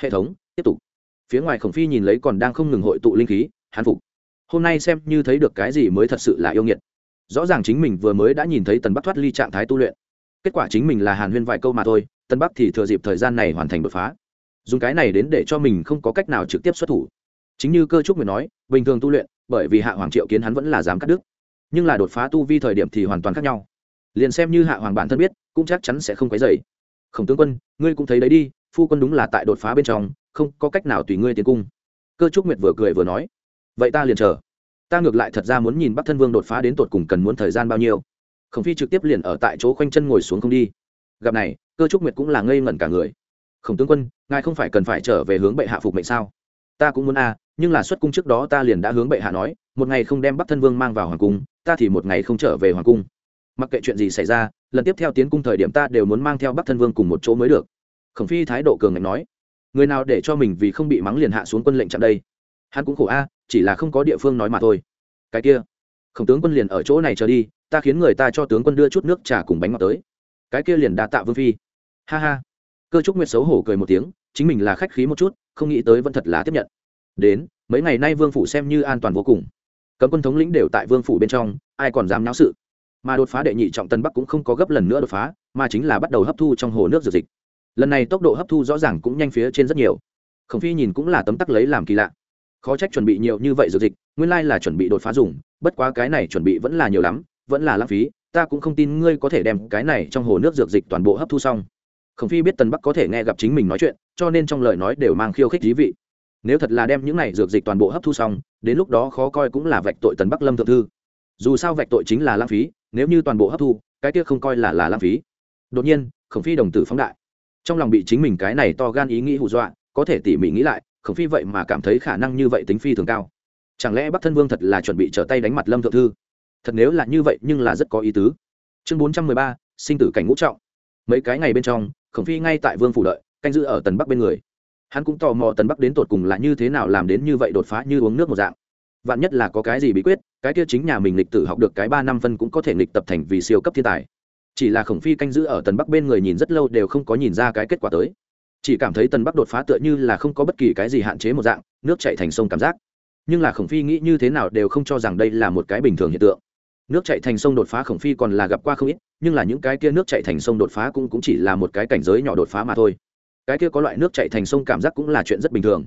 Hệ thống, tiếp tục. Phía ngoài khổng phi nhìn lấy còn đang không ngừng hội tụ linh khí hàn phục. Hôm nay xem như thấy được cái gì mới thật sự là yêu nghiệt rõ ràng chính mình vừa mới đã nhìn thấy tần bắc thoát ly trạng thái tu luyện. Kết quả chính mình là hàn huyên vài câu mà thôi tân bắc thì thừa dịp thời gian này hoàn thành đột phá. Dùng cái này đến để cho mình không có cách nào trực tiếp xuất thủ. Chính như cơ trúc nguyện nói, bình thường tu luyện, bởi vì hạ hoàng triệu kiến hắn vẫn là dám cắt đứt. Nhưng là đột phá tu vi thời điểm thì hoàn toàn khác nhau. Liền xem như hạ hoàng bản thân biết, cũng chắc chắn sẽ không quấy dày khổng tướng quân, ngươi cũng thấy đấy đi, phu quân đúng là tại đột phá bên trong, không có cách nào tùy ngươi tiến cung. Cơ trúc nguyệt vừa cười vừa nói, vậy ta liền chờ ta ngược lại thật ra muốn nhìn bắc thân vương đột phá đến tột cùng cần muốn thời gian bao nhiêu. Khổng phi trực tiếp liền ở tại chỗ khoanh chân ngồi xuống không đi. Gặp này, cơ trúc nguyệt cũng là ngây ngẩn cả người. Khổng tướng quân, ngài không phải cần phải trở về hướng bệ hạ phục mệnh sao? Ta cũng muốn a, nhưng là xuất cung trước đó ta liền đã hướng bệ hạ nói, một ngày không đem bắc thân vương mang vào hoàng cung, ta thì một ngày không trở về hoàng cung. Mặc kệ chuyện gì xảy ra, lần tiếp theo tiến cung thời điểm ta đều muốn mang theo bắc thân vương cùng một chỗ mới được. Khổng phi thái độ cường ngạnh nói, người nào để cho mình vì không bị mắng liền hạ xuống quân lệnh chặn đây? Hắn cũng khổ a chỉ là không có địa phương nói mà thôi. Cái kia, khổng tướng quân liền ở chỗ này chờ đi, ta khiến người ta cho tướng quân đưa chút nước trà cùng bánh ngọt tới. Cái kia liền đa tạ vương phi. Ha ha. Cơ trúc nguyệt xấu hổ cười một tiếng, chính mình là khách khí một chút, không nghĩ tới vẫn thật là tiếp nhận. Đến, mấy ngày nay vương phủ xem như an toàn vô cùng. Cấm quân thống lĩnh đều tại vương phủ bên trong, ai còn dám náo sự? Mà đột phá đệ nhị trọng tân bắc cũng không có gấp lần nữa đột phá, mà chính là bắt đầu hấp thu trong hồ nước dược dịch. Lần này tốc độ hấp thu rõ ràng cũng nhanh phía trên rất nhiều. Khổng phi nhìn cũng là tấm tắc lấy làm kỳ lạ khó trách chuẩn bị nhiều như vậy dược dịch, nguyên lai là chuẩn bị đột phá dùng, bất quá cái này chuẩn bị vẫn là nhiều lắm, vẫn là lãng phí, ta cũng không tin ngươi có thể đem cái này trong hồ nước dược dịch toàn bộ hấp thu xong. Khổng phi biết tần bắc có thể nghe gặp chính mình nói chuyện, cho nên trong lời nói đều mang khiêu khích thí vị. Nếu thật là đem những này dược dịch toàn bộ hấp thu xong, đến lúc đó khó coi cũng là vạch tội tần bắc lâm thượng thư. Dù sao vạch tội chính là lãng phí, nếu như toàn bộ hấp thu, cái kia không coi là là lãng phí. Đột nhiên, khổng phi đồng tử phóng đại. Trong lòng bị chính mình cái này to gan ý nghĩ hù dọa, có thể tỉ mỉ nghĩ lại khổng phi vậy mà cảm thấy khả năng như vậy tính phi thường cao. Chẳng lẽ bắc thân vương thật là chuẩn bị trở tay đánh mặt lâm thượng thư? Thật nếu là như vậy nhưng là rất có ý tứ. Chương bốn trăm mười ba, sinh tử cảnh ngũ trọng. Mấy cái ngày bên trong, khổng phi ngay tại vương phủ đợi, canh giữ ở tần bắc bên người. Hắn cũng tò mò tần bắc đến tột cùng là như thế nào làm đến như vậy đột phá như uống nước một dạng. Vạn nhất là có cái gì bí quyết, cái kia chính nhà mình lịch tử học được cái ba năm phân cũng có thể lịch tập thành vì siêu cấp thiên tài. Chỉ là khổng phi canh giữ ở tần bắc bên người nhìn rất lâu đều không có nhìn ra cái kết quả tới chỉ cảm thấy tần bắc đột phá tựa như là không có bất kỳ cái gì hạn chế một dạng nước chạy thành sông cảm giác. Nhưng là khổng phi nghĩ như thế nào đều không cho rằng đây là một cái bình thường hiện tượng. Nước chạy thành sông đột phá khổng phi còn là gặp qua không ít nhưng là những cái kia nước chạy thành sông đột phá cũng, cũng chỉ là một cái cảnh giới nhỏ đột phá mà thôi. Cái kia có loại nước chạy thành sông cảm giác cũng là chuyện rất bình thường.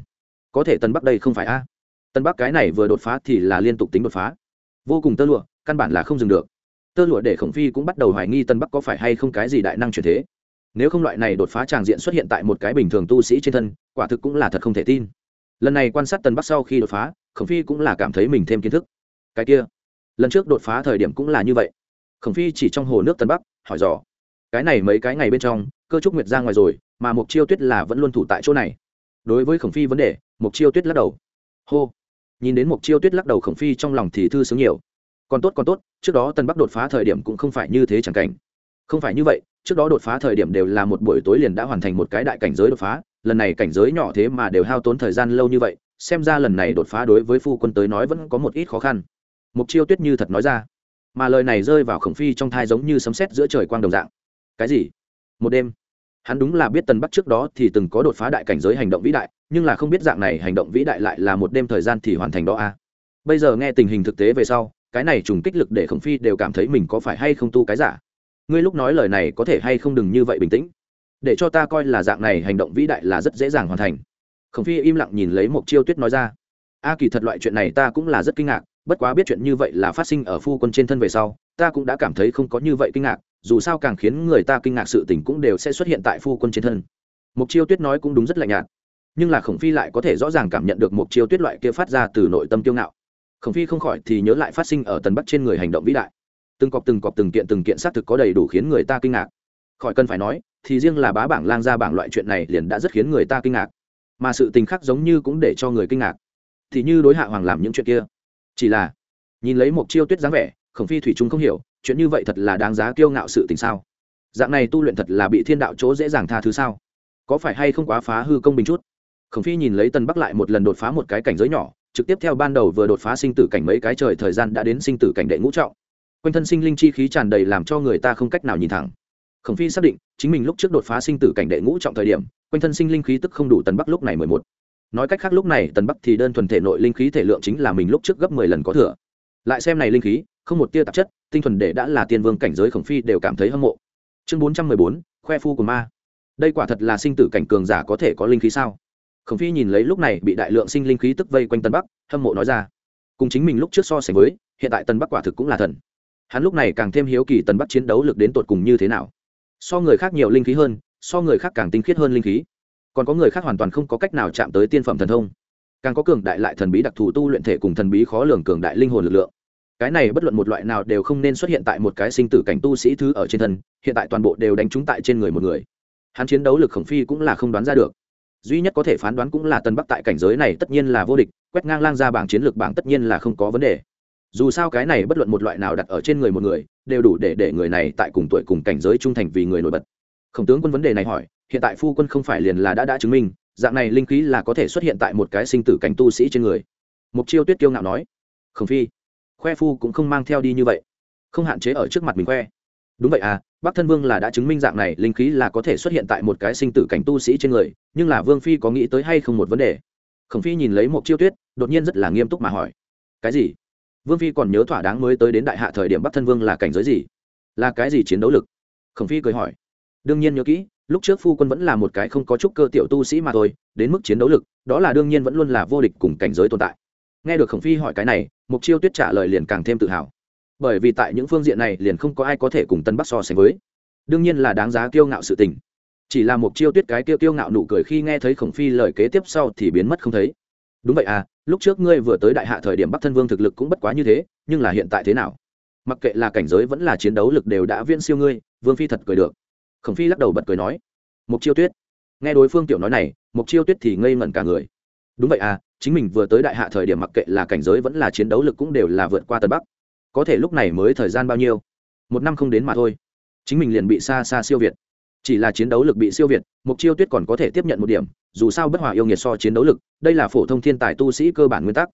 Có thể tân bắc đây không phải a. Tân bắc cái này vừa đột phá thì là liên tục tính đột phá. Vô cùng tơ lụa căn bản là không dừng được. Tơ lụa để khổng phi cũng bắt đầu hoài nghi tân bắc có phải hay không cái gì đại năng chuyển thế nếu không loại này đột phá tràng diện xuất hiện tại một cái bình thường tu sĩ trên thân, quả thực cũng là thật không thể tin. Lần này quan sát tần bắc sau khi đột phá, khổng phi cũng là cảm thấy mình thêm kiến thức. Cái kia, lần trước đột phá thời điểm cũng là như vậy. Khổng phi chỉ trong hồ nước tần bắc, hỏi dò. Cái này mấy cái ngày bên trong, cơ trúc nguyệt ra ngoài rồi, mà mục chiêu tuyết là vẫn luôn thủ tại chỗ này. Đối với khổng phi vấn đề mục chiêu tuyết lắc đầu. Hô. Nhìn đến mục chiêu tuyết lắc đầu, khổng phi trong lòng thì thư sướng nhiều. Còn tốt còn tốt, trước đó tân bắc đột phá thời điểm cũng không phải như thế chẳng cảnh. Không phải như vậy trước đó đột phá thời điểm đều là một buổi tối liền đã hoàn thành một cái đại cảnh giới đột phá, lần này cảnh giới nhỏ thế mà đều hao tốn thời gian lâu như vậy, xem ra lần này đột phá đối với phu quân tới nói vẫn có một ít khó khăn. Mục chiêu tuyết như thật nói ra, mà lời này rơi vào khổng phi trong thai giống như sấm sét giữa trời quang đồng dạng. Cái gì? Một đêm, hắn đúng là biết tần bắc trước đó thì từng có đột phá đại cảnh giới hành động vĩ đại, nhưng là không biết dạng này hành động vĩ đại lại là một đêm thời gian thì hoàn thành đó a à. bây giờ nghe tình hình thực tế về sau, cái này trùng kích lực để khổng phi đều cảm thấy mình có phải hay không tu cái giả ngươi lúc nói lời này có thể hay không đừng như vậy bình tĩnh. Để cho ta coi là dạng này hành động vĩ đại là rất dễ dàng hoàn thành. Khổng phi im lặng nhìn lấy Mộc chiêu tuyết nói ra. A kỳ thật loại chuyện này ta cũng là rất kinh ngạc, bất quá biết chuyện như vậy là phát sinh ở phu quân trên thân về sau, ta cũng đã cảm thấy không có như vậy kinh ngạc, dù sao càng khiến người ta kinh ngạc sự tình cũng đều sẽ xuất hiện tại phu quân trên thân. Mục chiêu tuyết nói cũng đúng rất lạnh nhạt. Nhưng là khổng phi lại có thể rõ ràng cảm nhận được mục chiêu tuyết loại kia phát ra từ nội tâm kiêu ngạo. Khổng phi không khỏi thì nhớ lại phát sinh ở tần bắc trên người hành động vĩ đại từng cọc từng cọc từng kiện từng kiện xác thực có đầy đủ khiến người ta kinh ngạc. Khỏi cần phải nói, thì riêng là bá bảng lang ra bảng loại chuyện này liền đã rất khiến người ta kinh ngạc. Mà sự tình khác giống như cũng để cho người kinh ngạc. Thì như đối hạ hoàng làm những chuyện kia. Chỉ là, nhìn lấy một chiêu tuyết dáng vẻ, khổng phi thủy trung không hiểu, chuyện như vậy thật là đáng giá kiêu ngạo sự tình sao? Dạng này tu luyện thật là bị thiên đạo chỗ dễ dàng tha thứ sao? Có phải hay không quá phá hư công bình chút? Khổng phi nhìn lấy tần bắc lại một lần đột phá một cái cảnh giới nhỏ, trực tiếp theo ban đầu vừa đột phá sinh tử cảnh mấy cái trời thời gian đã đến sinh tử cảnh đệ ngũ trọng quanh thân sinh linh chi khí tràn đầy làm cho người ta không cách nào nhìn thẳng. Khổng phi xác định, chính mình lúc trước đột phá sinh tử cảnh đệ ngũ trọng thời điểm, quanh thân sinh linh khí tức không đủ tần bắc lúc này mười một. Nói cách khác lúc này tần bắc thì đơn thuần thể nội linh khí thể lượng chính là mình lúc trước gấp mười lần có thừa. Lại xem này linh khí, không một tia tạp chất, tinh thuần để đã là tiên vương cảnh giới khổng phi đều cảm thấy hâm mộ. Chương bốn trăm mười bốn, khoe phu của ma. Đây quả thật là sinh tử cảnh cường giả có thể có linh khí sao? Khổng phi nhìn lấy lúc này bị đại lượng sinh linh khí tức vây quanh tân bắc, hâm mộ nói ra. Cùng chính mình lúc trước so sánh với, hiện tại tân bắc quả thực cũng là thần hắn lúc này càng thêm hiếu kỳ tần bắc chiến đấu lực đến tột cùng như thế nào. So người khác nhiều linh khí hơn, so người khác càng tinh khiết hơn linh khí. Còn có người khác hoàn toàn không có cách nào chạm tới tiên phẩm thần thông. Càng có cường đại lại thần bí đặc thù tu luyện thể cùng thần bí khó lường cường đại linh hồn lực lượng. Cái này bất luận một loại nào đều không nên xuất hiện tại một cái sinh tử cảnh tu sĩ thứ ở trên thân, hiện tại toàn bộ đều đánh trúng tại trên người một người. Hắn chiến đấu lực khổng phi cũng là không đoán ra được. Duy nhất có thể phán đoán cũng là tân bắc tại cảnh giới này tất nhiên là vô địch, quét ngang lang ra bảng chiến lược bảng tất nhiên là không có vấn đề dù sao cái này bất luận một loại nào đặt ở trên người một người, đều đủ để để người này tại cùng tuổi cùng cảnh giới trung thành vì người nổi bật. Khổng tướng quân vấn đề này hỏi, hiện tại phu quân không phải liền là đã đã chứng minh, dạng này linh khí là có thể xuất hiện tại một cái sinh tử cảnh tu sĩ trên người. Mục chiêu tuyết kiêu ngạo nói, khổng phi, khoe phu cũng không mang theo đi như vậy. Không hạn chế ở trước mặt mình khoe. Đúng vậy à bắc thân vương là đã chứng minh dạng này linh khí là có thể xuất hiện tại một cái sinh tử cảnh tu sĩ trên người, nhưng là vương phi có nghĩ tới hay không một vấn đề? Khổng phi nhìn lấy một chiêu tuyết, đột nhiên rất là nghiêm túc mà hỏi, cái gì? Vương phi còn nhớ thỏa đáng mới tới đến đại hạ thời điểm bắc thân vương là cảnh giới gì? Là cái gì chiến đấu lực? Khổng phi cười hỏi. Đương nhiên nhớ kỹ, lúc trước phu quân vẫn là một cái không có chút cơ tiểu tu sĩ mà thôi, đến mức chiến đấu lực, đó là đương nhiên vẫn luôn là vô địch cùng cảnh giới tồn tại. Nghe được khổng phi hỏi cái này, mục chiêu tuyết trả lời liền càng thêm tự hào. Bởi vì tại những phương diện này liền không có ai có thể cùng tân bắc so sánh với. Đương nhiên là đáng giá kiêu ngạo sự tình. Chỉ là Mục chiêu tuyết cái kiêu kiêu ngạo nụ cười khi nghe thấy khổng phi lời kế tiếp sau thì biến mất không thấy. Đúng vậy à lúc trước ngươi vừa tới đại hạ thời điểm bắc thân vương thực lực cũng bất quá như thế, nhưng là hiện tại thế nào? Mặc kệ là cảnh giới vẫn là chiến đấu lực đều đã viễn siêu ngươi, vương phi thật cười được. Khổng phi lắc đầu bật cười nói mục chiêu tuyết. Nghe đối phương tiểu nói này mục chiêu tuyết thì ngây ngẩn cả người. Đúng vậy à chính mình vừa tới đại hạ thời điểm mặc kệ là cảnh giới vẫn là chiến đấu lực cũng đều là vượt qua tần bắc. Có thể lúc này mới thời gian bao nhiêu? Một năm không đến mà thôi. Chính mình liền bị xa xa siêu việt. Chỉ là chiến đấu lực bị siêu việt mục chiêu tuyết còn có thể tiếp nhận một điểm dù sao bất hòa yêu nghiệt so chiến đấu lực, đây là phổ thông thiên tài tu sĩ cơ bản nguyên tắc.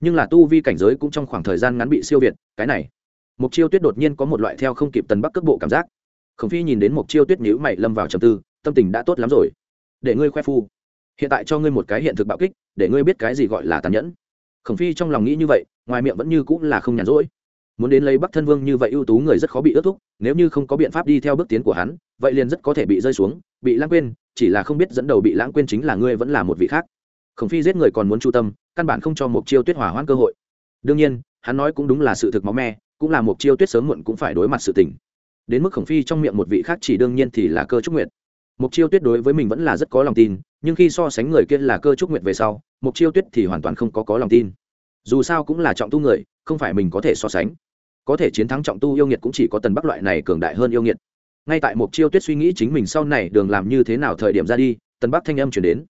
Nhưng là tu vi cảnh giới cũng trong khoảng thời gian ngắn bị siêu việt, cái này. Mục chiêu tuyết đột nhiên có một loại theo không kịp tần bắc cước bộ cảm giác. Khổng phi nhìn đến mục chiêu tuyết nhữ mày lâm vào trầm tư, tâm tình đã tốt lắm rồi. Để ngươi khoe phu. Hiện tại cho ngươi một cái hiện thực bạo kích, để ngươi biết cái gì gọi là tàn nhẫn. Khổng phi trong lòng nghĩ như vậy, ngoài miệng vẫn như cũng là không nhàn rỗi. Muốn đến lấy bắc thân vương như vậy ưu tú người rất khó bị ước thúc, nếu như không có biện pháp đi theo bước tiến của hắn, vậy liền rất có thể bị rơi xuống, bị lãng quên chỉ là không biết dẫn đầu bị lãng quên chính là ngươi vẫn là một vị khác. Khổng phi giết người còn muốn chu tâm, căn bản không cho mục chiêu tuyết hỏa hoãn cơ hội. Đương nhiên, hắn nói cũng đúng là sự thực máu me, cũng là mục chiêu tuyết sớm muộn cũng phải đối mặt sự tình. Đến mức khổng phi trong miệng một vị khác chỉ đương nhiên thì là cơ trúc nguyệt. Mục chiêu tuyết đối với mình vẫn là rất có lòng tin, nhưng khi so sánh người kia là cơ trúc nguyệt về sau mục chiêu tuyết thì hoàn toàn không có có lòng tin. Dù sao cũng là trọng tu người, không phải mình có thể so sánh. Có thể chiến thắng trọng tu yêu nghiệt cũng chỉ có tần bắc loại này cường đại hơn yêu nghiệt ngay tại một chiêu tuyết suy nghĩ chính mình sau này đường làm như thế nào thời điểm ra đi, tần bắc thanh âm chuyển đến.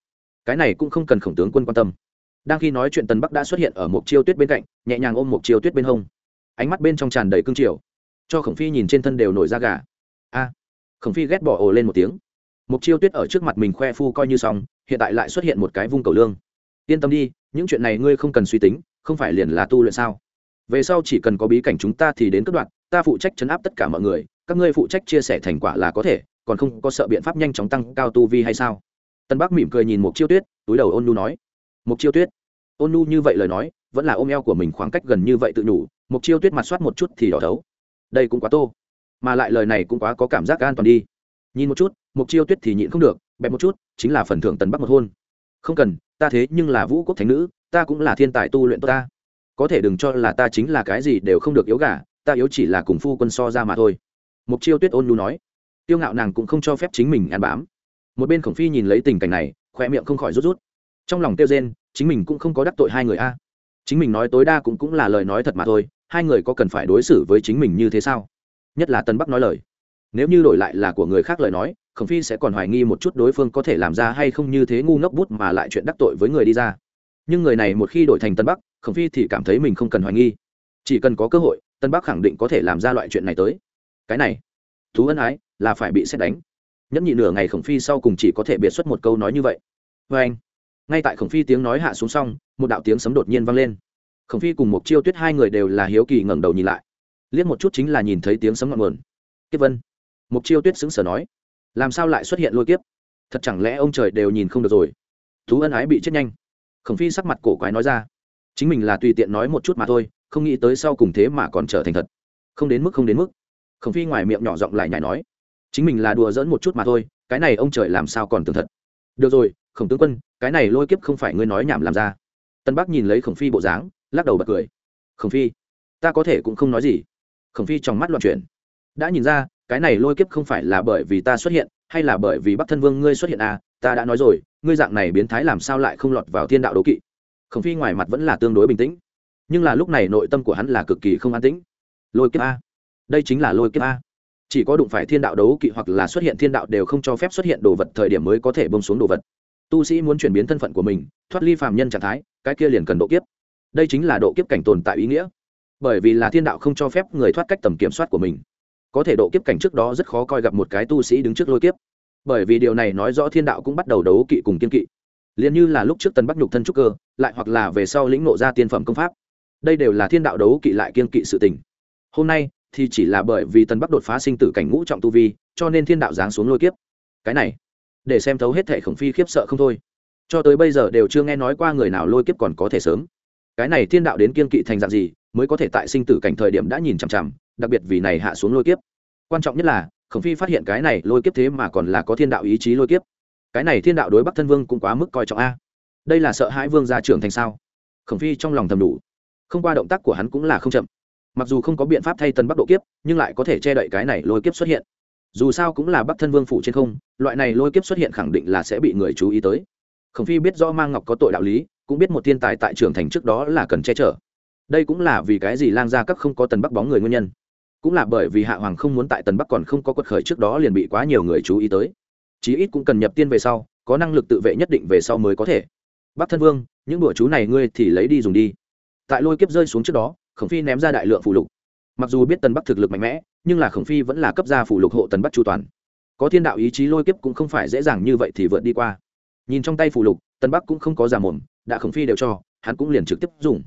Cái này cũng không cần khổng tướng quân quan tâm. Đang khi nói chuyện tần bắc đã xuất hiện ở một chiêu tuyết bên cạnh, nhẹ nhàng ôm một chiêu tuyết bên hông. Ánh mắt bên trong tràn đầy cương triều. Cho khổng phi nhìn trên thân đều nổi da gà. A! Khổng phi ghét bỏ ồ lên một tiếng. Mục chiêu tuyết ở trước mặt mình khoe phu coi như xong, hiện tại lại xuất hiện một cái vung cầu lương. Yên tâm đi, những chuyện này ngươi không cần suy tính, không phải liền là tu luyện sao? Về sau chỉ cần có bí cảnh chúng ta thì đến cất đoạn, ta phụ trách chấn áp tất cả mọi người các ngươi phụ trách chia sẻ thành quả là có thể, còn không có sợ biện pháp nhanh chóng tăng cao tu vi hay sao? Tân bắc mỉm cười nhìn mục chiêu tuyết, túi đầu ôn nu nói. Mục chiêu tuyết. Ôn nu như vậy lời nói, vẫn là ôm eo của mình khoảng cách gần như vậy tự nhủ mục chiêu tuyết mặt soát một chút thì đỏ thấu. Đây cũng quá tô, mà lại lời này cũng quá có cảm giác an toàn đi. Nhìn một chút mục chiêu tuyết thì nhịn không được, bẹp một chút, chính là phần thưởng tần bắc một hôn. Không cần, ta thế nhưng là vũ quốc thánh nữ, ta cũng là thiên tài tu luyện tốt ta. Có thể đừng cho là ta chính là cái gì đều không được yếu gà, ta yếu chỉ là cùng phu quân so ra mà thôi mục chiêu tuyết ôn nhu nói. Tiêu ngạo nàng cũng không cho phép chính mình ăn bám. Một bên khổng phi nhìn lấy tình cảnh này khoe miệng không khỏi rút rút. Trong lòng tiêu rên, chính mình cũng không có đắc tội hai người a. Chính mình nói tối đa cũng cũng là lời nói thật mà thôi, hai người có cần phải đối xử với chính mình như thế sao? Nhất là tân bắc nói lời. Nếu như đổi lại là của người khác lời nói, khổng phi sẽ còn hoài nghi một chút đối phương có thể làm ra hay không như thế ngu ngốc bút mà lại chuyện đắc tội với người đi ra. Nhưng người này một khi đổi thành tân bắc, khổng phi thì cảm thấy mình không cần hoài nghi. Chỉ cần có cơ hội, tân bắc khẳng định có thể làm ra loại chuyện này tới cái này, thú ân ái, là phải bị xét đánh. Nhẫn nhị nửa ngày khổng phi sau cùng chỉ có thể biệt xuất một câu nói như vậy. Vê anh, ngay tại khổng phi tiếng nói hạ xuống xong, một đạo tiếng sấm đột nhiên vang lên. Khổng phi cùng một chiêu tuyết hai người đều là hiếu kỳ ngẩng đầu nhìn lại. Liếc một chút chính là nhìn thấy tiếng sấm ngọn nguồn. Kiếp vân. Mục chiêu tuyết xứng sở nói, làm sao lại xuất hiện lôi kiếp? Thật chẳng lẽ ông trời đều nhìn không được rồi? Thú ân ái bị chết nhanh. Khổng phi sắc mặt cổ quái nói ra, chính mình là tùy tiện nói một chút mà thôi, không nghĩ tới sau cùng thế mà còn trở thành thật. Không đến mức, không đến mức khổng phi ngoài miệng nhỏ giọng lại nhảy nói, chính mình là đùa dỡn một chút mà thôi, cái này ông trời làm sao còn tường thật. Được rồi, khổng tướng quân, cái này lôi kiếp không phải ngươi nói nhảm làm ra. Tân bắc nhìn lấy khổng phi bộ dáng, lắc đầu bật cười. Khổng phi, ta có thể cũng không nói gì. Khổng phi trong mắt loạn chuyển. Đã nhìn ra, cái này lôi kiếp không phải là bởi vì ta xuất hiện, hay là bởi vì bắc thân vương ngươi xuất hiện à ta đã nói rồi, ngươi dạng này biến thái làm sao lại không lọt vào thiên đạo đố kỵ. Khổng phi ngoài mặt vẫn là tương đối bình tĩnh. Nhưng là lúc này nội tâm của hắn là cực kỳ không an tĩnh. Lôi kiếp a đây chính là lôi kiếp a. Chỉ có đụng phải thiên đạo đấu kỵ hoặc là xuất hiện thiên đạo đều không cho phép xuất hiện đồ vật thời điểm mới có thể bông xuống đồ vật. Tu sĩ muốn chuyển biến thân phận của mình, thoát ly phàm nhân trạng thái, cái kia liền cần độ kiếp. Đây chính là độ kiếp cảnh tồn tại ý nghĩa. Bởi vì là thiên đạo không cho phép người thoát cách tầm kiểm soát của mình. Có thể độ kiếp cảnh trước đó rất khó coi gặp một cái tu sĩ đứng trước lôi kiếp. Bởi vì điều này nói rõ thiên đạo cũng bắt đầu đấu kỵ cùng kiên kỵ. Liền như là lúc trước tần bắc nhục thân trúc cơ, lại hoặc là về sau lĩnh nộ ra tiên phẩm công pháp. Đây đều là thiên đạo đấu kỵ lại kiên kỵ sự tình. Hôm nay thì chỉ là bởi vì tần bắc đột phá sinh tử cảnh ngũ trọng tu vi, cho nên thiên đạo giáng xuống lôi kiếp. Cái này, để xem thấu hết thệ khổng phi khiếp sợ không thôi. Cho tới bây giờ đều chưa nghe nói qua người nào lôi kiếp còn có thể sớm. Cái này thiên đạo đến kiên kỵ thành dạng gì, mới có thể tại sinh tử cảnh thời điểm đã nhìn chằm chằm, đặc biệt vì này hạ xuống lôi kiếp. Quan trọng nhất là, khổng phi phát hiện cái này lôi kiếp thế mà còn là có thiên đạo ý chí lôi kiếp. Cái này thiên đạo đối bắc thân vương cũng quá mức coi trọng a. Đây là sợ hãi vương gia trưởng thành sao? Khổng phi trong lòng thầm đủ. Không qua động tác của hắn cũng là không chậm mặc dù không có biện pháp thay tân bắc độ kiếp, nhưng lại có thể che đậy cái này lôi kiếp xuất hiện. Dù sao cũng là bắc thân vương phủ trên không, loại này lôi kiếp xuất hiện khẳng định là sẽ bị người chú ý tới. Khổng phi biết rõ mang ngọc có tội đạo lý, cũng biết một thiên tài tại trường thành trước đó là cần che chở. Đây cũng là vì cái gì lang gia các không có tần bắc bóng người nguyên nhân. Cũng là bởi vì hạ hoàng không muốn tại tần bắc còn không có quật khởi trước đó liền bị quá nhiều người chú ý tới. Chí ít cũng cần nhập tiên về sau, có năng lực tự vệ nhất định về sau mới có thể. Bắc thân vương, những đùa chú này ngươi thì lấy đi dùng đi. Tại lôi kiếp rơi xuống trước đó khổng phi ném ra đại lượng phụ lục. Mặc dù biết tần bắc thực lực mạnh mẽ, nhưng là khổng phi vẫn là cấp gia phụ lục hộ tần bắc chu toàn. Có thiên đạo ý chí lôi kiếp cũng không phải dễ dàng như vậy thì vượt đi qua. Nhìn trong tay phụ lục, tần bắc cũng không có giả mồm, đã khổng phi đều cho, hắn cũng liền trực tiếp dùng.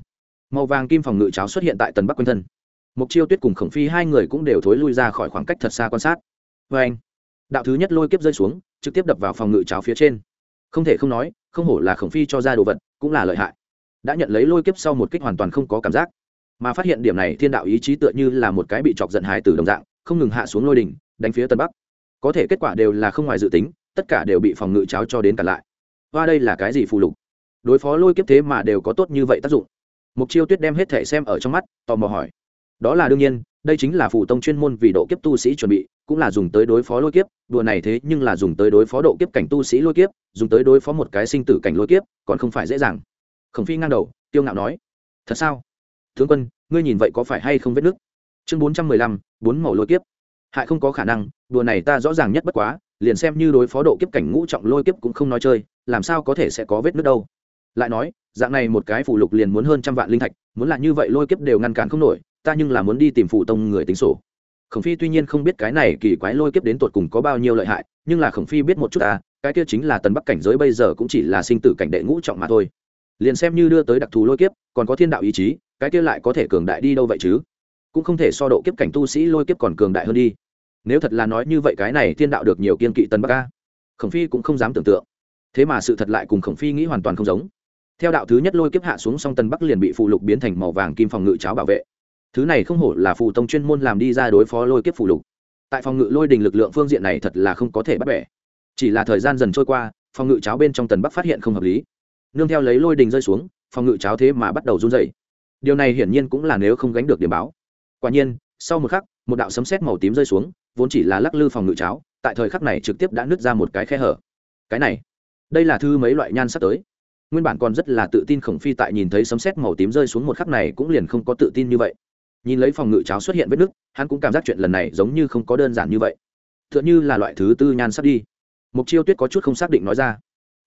Màu vàng kim phòng ngự cháo xuất hiện tại tần bắc quanh thân. Mục chiêu tuyết cùng khổng phi hai người cũng đều thối lui ra khỏi khoảng cách thật xa quan sát. Vê anh, đạo thứ nhất lôi kiếp rơi xuống, trực tiếp đập vào phòng ngự cháo phía trên. Không thể không nói, không hổ là khổng phi cho ra đồ vật, cũng là lợi hại. Đã nhận lấy lôi kiếp sau một kích hoàn toàn không có cảm giác mà phát hiện điểm này thiên đạo ý chí tựa như là một cái bị chọc giận hài từ đồng dạng, không ngừng hạ xuống lôi đỉnh, đánh phía tân bắc. Có thể kết quả đều là không ngoài dự tính, tất cả đều bị phòng ngự cháo cho đến cả lại. Và đây là cái gì phù lục? Đối phó lôi kiếp thế mà đều có tốt như vậy tác dụng. Mục chiêu tuyết đem hết thể xem ở trong mắt, tò mò hỏi. Đó là đương nhiên, đây chính là phù tông chuyên môn vì độ kiếp tu sĩ chuẩn bị, cũng là dùng tới đối phó lôi kiếp, đùa này thế nhưng là dùng tới đối phó độ kiếp cảnh tu sĩ lôi kiếp, dùng tới đối phó một cái sinh tử cảnh lôi kiếp, còn không phải dễ dàng. Khổng phi ngang đầu tiêu ngạo nói. Thật sao? Tướng quân, ngươi nhìn vậy có phải hay không vết nước chương bốn trăm mười lăm, bốn màu lôi kiếp. Hại không có khả năng, đùa này ta rõ ràng nhất bất quá, liền xem như đối phó độ kiếp cảnh ngũ trọng lôi kiếp cũng không nói chơi, làm sao có thể sẽ có vết nước đâu? Lại nói, dạng này một cái phủ lục liền muốn hơn trăm vạn linh thạch, muốn là như vậy lôi kiếp đều ngăn cản không nổi, ta nhưng là muốn đi tìm phụ tông người tính sổ. Khổng phi tuy nhiên không biết cái này kỳ quái lôi kiếp đến tột cùng có bao nhiêu lợi hại, nhưng là khổng phi biết một chút ta, cái kia chính là tần bắc cảnh giới bây giờ cũng chỉ là sinh tử cảnh đệ ngũ trọng mà thôi. Liền xem như đưa tới đặc thù lôi kiếp còn có thiên đạo ý chí, cái kia lại có thể cường đại đi đâu vậy chứ? Cũng không thể so độ kiếp cảnh tu sĩ lôi kiếp còn cường đại hơn đi. Nếu thật là nói như vậy cái này thiên đạo được nhiều kiên kỵ tần bắc ca khổng phi cũng không dám tưởng tượng. Thế mà sự thật lại cùng khổng phi nghĩ hoàn toàn không giống. Theo đạo thứ nhất lôi kiếp hạ xuống song tần bắc liền bị phụ lục biến thành màu vàng kim phòng ngự cháo bảo vệ. Thứ này không hổ là phù tông chuyên môn làm đi ra đối phó lôi kiếp phụ lục. Tại phòng ngự lôi đình lực lượng phương diện này thật là không có thể bắt bẻ. Chỉ là thời gian dần trôi qua, phòng ngự cháo bên trong tần bắc phát hiện không hợp lý. Nương theo lấy lôi đình rơi xuống phòng ngự cháo thế mà bắt đầu run dày điều này hiển nhiên cũng là nếu không gánh được điểm báo. Quả nhiên, sau một khắc, một đạo sấm sét màu tím rơi xuống, vốn chỉ là lắc lư phòng ngự cháo, tại thời khắc này trực tiếp đã nứt ra một cái khe hở. Cái này, đây là thư mấy loại nhan sắp tới? Nguyên bản còn rất là tự tin khổng phi tại nhìn thấy sấm sét màu tím rơi xuống một khắc này cũng liền không có tự tin như vậy. Nhìn lấy phòng ngự cháo xuất hiện vết nứt, hắn cũng cảm giác chuyện lần này giống như không có đơn giản như vậy. T h ư ợ n h ư là loại thứ tư nhan sắp đi. Mục chiêu tuyết có chút không xác định nói ra.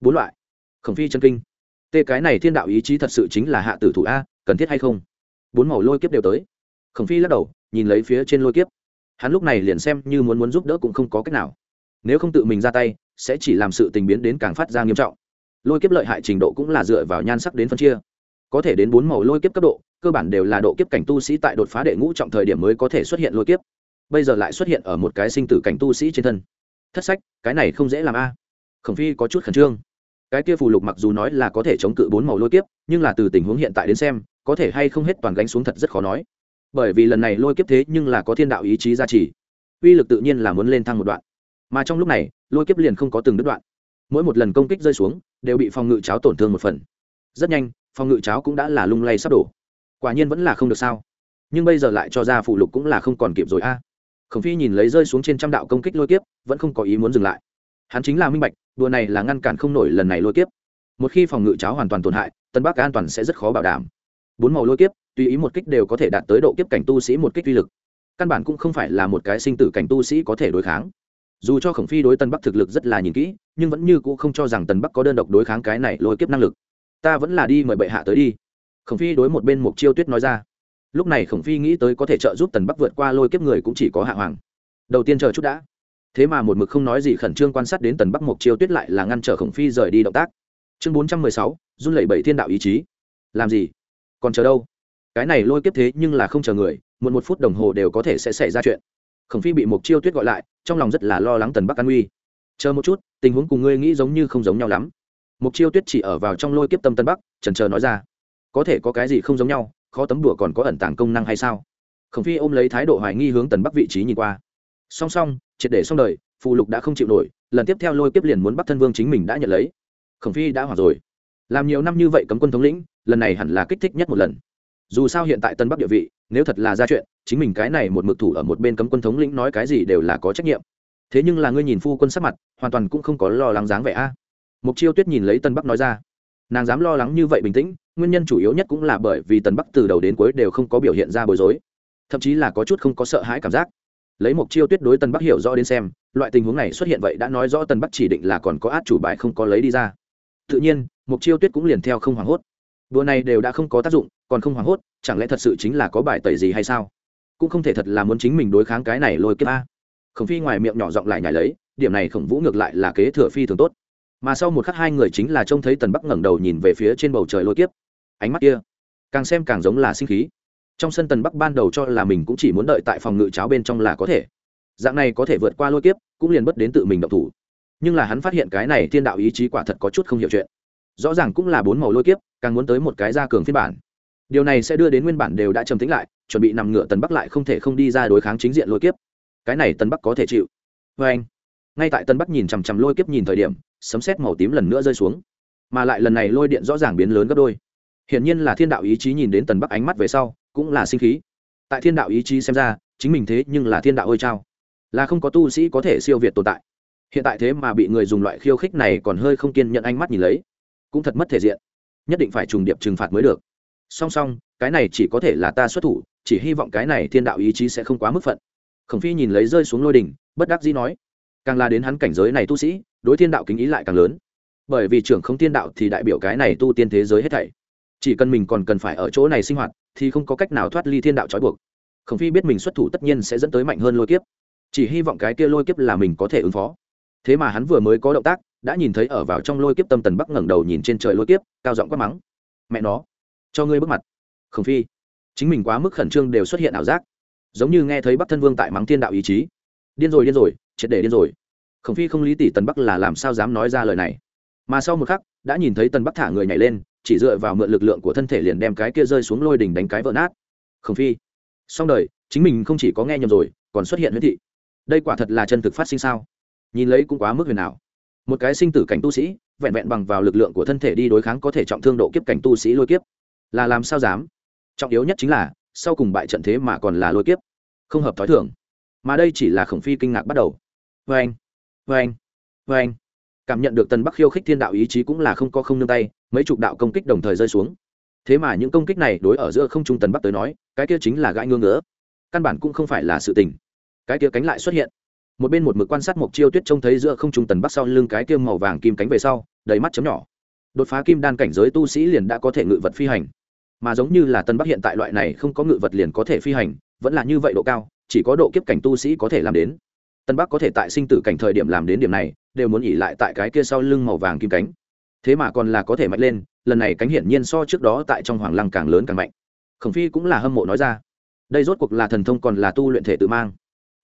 Bốn loại. Khổng phi chân kinh tê cái này thiên đạo ý chí thật sự chính là hạ tử thủ a, cần thiết hay không? Bốn màu lôi kiếp đều tới. Khổng phi lắc đầu, nhìn lấy phía trên lôi kiếp. Hắn lúc này liền xem như muốn muốn giúp đỡ cũng không có cách nào. Nếu không tự mình ra tay, sẽ chỉ làm sự tình biến đến càng phát ra nghiêm trọng. Lôi kiếp lợi hại trình độ cũng là dựa vào nhan sắc đến phân chia. Có thể đến bốn màu lôi kiếp cấp độ, cơ bản đều là độ kiếp cảnh tu sĩ tại đột phá đệ ngũ trọng thời điểm mới có thể xuất hiện lôi kiếp. Bây giờ lại xuất hiện ở một cái sinh tử cảnh tu sĩ trên thân. Thất sách, cái này không dễ làm a. Khổng phi có chút khẩn trương cái kia phù lục mặc dù nói là có thể chống cự bốn màu lôi kiếp, nhưng là từ tình huống hiện tại đến xem, có thể hay không hết toàn gánh xuống thật rất khó nói. Bởi vì lần này lôi kiếp thế nhưng là có thiên đạo ý chí gia trì, uy lực tự nhiên là muốn lên thăng một đoạn. Mà trong lúc này, lôi kiếp liền không có từng đứt đoạn. Mỗi một lần công kích rơi xuống, đều bị phòng ngự cháo tổn thương một phần. Rất nhanh, phòng ngự cháo cũng đã là lung lay sắp đổ. Quả nhiên vẫn là không được sao. Nhưng bây giờ lại cho ra phụ lục cũng là không còn kịp rồi a. Khổng phi nhìn lấy rơi xuống trên trăm đạo công kích lôi kiếp, vẫn không có ý muốn dừng lại. Hắn chính là minh bạch đùa này là ngăn cản không nổi lần này lôi kiếp. Một khi phòng ngự cháo hoàn toàn tổn hại, tân bắc an toàn sẽ rất khó bảo đảm. Bốn màu lôi kiếp, tùy ý một kích đều có thể đạt tới độ kiếp cảnh tu sĩ một kích uy lực. Căn bản cũng không phải là một cái sinh tử cảnh tu sĩ có thể đối kháng. Dù cho khổng phi đối tân bắc thực lực rất là nhìn kỹ, nhưng vẫn như c ũ không cho rằng tân bắc có đơn độc đối kháng cái này lôi kiếp năng lực. Ta vẫn là đi mời bệ hạ tới đi. Khổng phi đối một bên mục chiêu tuyết nói ra. Lúc này khổng phi nghĩ tới có thể trợ giúp tần bắc vượt qua lôi kiếp người cũng chỉ có hạ hoàng. Đầu tiên chờ chút đã thế mà một mực không nói gì khẩn trương quan sát đến tần bắc mộc chiêu tuyết lại là ngăn trở khổng phi rời đi động tác. Chương bốn trăm mười sáu, run lẩy bẩy thiên đạo ý chí. Làm gì? Còn chờ đâu? Cái này lôi kiếp thế nhưng là không chờ người, một một phút đồng hồ đều có thể sẽ xảy ra chuyện. Khổng phi bị mộc chiêu tuyết gọi lại, trong lòng rất là lo lắng tần bắc an uy. Chờ một chút, tình huống cùng ngươi nghĩ giống như không giống nhau lắm. Mục chiêu tuyết chỉ ở vào trong lôi kiếp tâm tân bắc trần chờ nói ra. Có thể có cái gì không giống nhau, khó tấm đùa còn có ẩn tàng công năng hay sao? Khổng phi ôm lấy thái độ hoài nghi hướng tần bắc vị trí nhìn qua. Song song triệt để xong đời, phù lục đã không chịu nổi, lần tiếp theo lôi kiếp liền muốn bắt thân vương chính mình đã nhận lấy. Khổng phi đã hỏa rồi. Làm nhiều năm như vậy cấm quân thống lĩnh, lần này hẳn là kích thích nhất một lần. Dù sao hiện tại tân bắc địa vị, nếu thật là ra chuyện, chính mình cái này một mực thủ ở một bên cấm quân thống lĩnh nói cái gì đều là có trách nhiệm. Thế nhưng là ngươi nhìn phu quân sắc mặt, hoàn toàn cũng không có lo lắng dáng vẻ a. Mục chiêu tuyết nhìn lấy tân bắc nói ra. Nàng dám lo lắng như vậy bình tĩnh, nguyên nhân chủ yếu nhất cũng là bởi vì tần bắc từ đầu đến cuối đều không có biểu hiện ra bối rối. Thậm chí là có chút không có sợ hãi cảm giác lấy một chiêu tuyết đối tần bắc hiểu rõ đến xem, loại tình huống này xuất hiện vậy đã nói rõ tần bắc chỉ định là còn có át chủ bài không có lấy đi ra. Tự nhiên, một chiêu tuyết cũng liền theo không hoảng hốt. Đùa này đều đã không có tác dụng, còn không hoảng hốt, chẳng lẽ thật sự chính là có bài tẩy gì hay sao? Cũng không thể thật là muốn chính mình đối kháng cái này lôi kiếp a. Khổng phi ngoài miệng nhỏ giọng lại nhảy lấy, điểm này khổng vũ ngược lại là kế thừa phi thường tốt. Mà sau một khắc hai người chính là trông thấy tần bắc ngẩng đầu nhìn về phía trên bầu trời lôi kiếp. Ánh mắt kia, càng xem càng giống là sinh khí trong sân tần bắc ban đầu cho là mình cũng chỉ muốn đợi tại phòng ngự cháo bên trong là có thể. Dạng này có thể vượt qua lôi kiếp, cũng liền bất đến tự mình động thủ. Nhưng là hắn phát hiện cái này thiên đạo ý chí quả thật có chút không hiểu chuyện. Rõ ràng cũng là bốn màu lôi kiếp, càng muốn tới một cái gia cường phiên bản. Điều này sẽ đưa đến nguyên bản đều đã trầm tính lại, chuẩn bị nằm ngựa tần bắc lại không thể không đi ra đối kháng chính diện lôi kiếp. Cái này tần bắc có thể chịu. Vê anh, ngay tại tần bắc nhìn chằm chằm lôi kiếp nhìn thời điểm, sấm xét màu tím lần nữa rơi xuống. Mà lại lần này lôi điện rõ ràng biến lớn gấp đôi hiển nhiên là thiên đạo ý chí nhìn đến tần bắc ánh mắt về sau, cũng là sinh khí. Tại thiên đạo ý chí xem ra, chính mình thế nhưng là thiên đạo ôi trao là không có tu sĩ có thể siêu việt tồn tại. Hiện tại thế mà bị người dùng loại khiêu khích này còn hơi không kiên nhận ánh mắt nhìn lấy, cũng thật mất thể diện. Nhất định phải trùng điệp trừng phạt mới được. Song song, cái này chỉ có thể là ta xuất thủ, chỉ hy vọng cái này thiên đạo ý chí sẽ không quá mức phận. Khổng phi nhìn lấy rơi xuống lôi đỉnh, bất đắc dĩ nói, càng là đến hắn cảnh giới này tu sĩ, đối thiên đạo kính ý lại càng lớn. Bởi vì trưởng không thiên đạo thì đại biểu cái này tu tiên thế giới hết thảy chỉ cần mình còn cần phải ở chỗ này sinh hoạt, thì không có cách nào thoát ly thiên đạo trói buộc. Khổng phi biết mình xuất thủ tất nhiên sẽ dẫn tới mạnh hơn lôi kiếp. Chỉ hy vọng cái kia lôi kiếp là mình có thể ứng phó. Thế mà hắn vừa mới có động tác, đã nhìn thấy ở vào trong lôi kiếp tâm tần bắc ngẩng đầu nhìn trên trời lôi kiếp, cao giọng quát mắng. Mẹ nó, cho ngươi bước mặt. Khổng phi, chính mình quá mức khẩn trương đều xuất hiện ảo giác. Giống như nghe thấy bắc thân vương tại mắng thiên đạo ý chí. Điên rồi điên rồi, triệt để điên rồi. Khổng phi không lý tỷ tần bắc là làm sao dám nói ra lời này. Mà sau một khắc, đã nhìn thấy tần bắc thả người nhảy lên chỉ dựa vào mượn lực lượng của thân thể liền đem cái kia rơi xuống lôi đỉnh đánh cái vỡ nát. Khổng phi, xong đời, chính mình không chỉ có nghe nhầm rồi, còn xuất hiện huyết thị. Đây quả thật là chân thực phát sinh sao? Nhìn lấy cũng quá mức huyền ảo. Một cái sinh tử cảnh tu sĩ, vẹn vẹn bằng vào lực lượng của thân thể đi đối kháng có thể trọng thương độ kiếp cảnh tu sĩ lôi kiếp. Là làm sao dám? Trọng yếu nhất chính là, sau cùng bại trận thế mà còn là lôi kiếp. Không hợp thói thường. mà đây chỉ là khổng phi kinh ngạc bắt đầu. Vê anh vê anh vê anh cảm nhận được tần bắc khiêu khích thiên đạo ý chí cũng là không có không nương tay, mấy chục đạo công kích đồng thời rơi xuống. Thế mà những công kích này đối ở giữa không trung tần bắc tới nói, cái kia chính là gãi ngưỡng ngỡ căn bản cũng không phải là sự tình. Cái kia cánh lại xuất hiện. Một bên một mực quan sát một chiêu tuyết trông thấy giữa không trung tần bắc sau lưng cái kia màu vàng kim cánh về sau, đầy mắt chấm nhỏ. Đột phá kim đan cảnh giới tu sĩ liền đã có thể ngự vật phi hành. Mà giống như là tân bắc hiện tại loại này không có ngự vật liền có thể phi hành, vẫn là như vậy độ cao, chỉ có độ kiếp cảnh tu sĩ có thể làm đến tân bắc có thể tại sinh tử cảnh thời điểm làm đến điểm này, đều muốn ỉ lại tại cái kia sau lưng màu vàng kim cánh. Thế mà còn là có thể mạnh lên, lần này cánh hiển nhiên so trước đó tại trong hoàng lăng càng lớn càng mạnh. Khổng phi cũng là hâm mộ nói ra. Đây rốt cuộc là thần thông còn là tu luyện thể tự mang.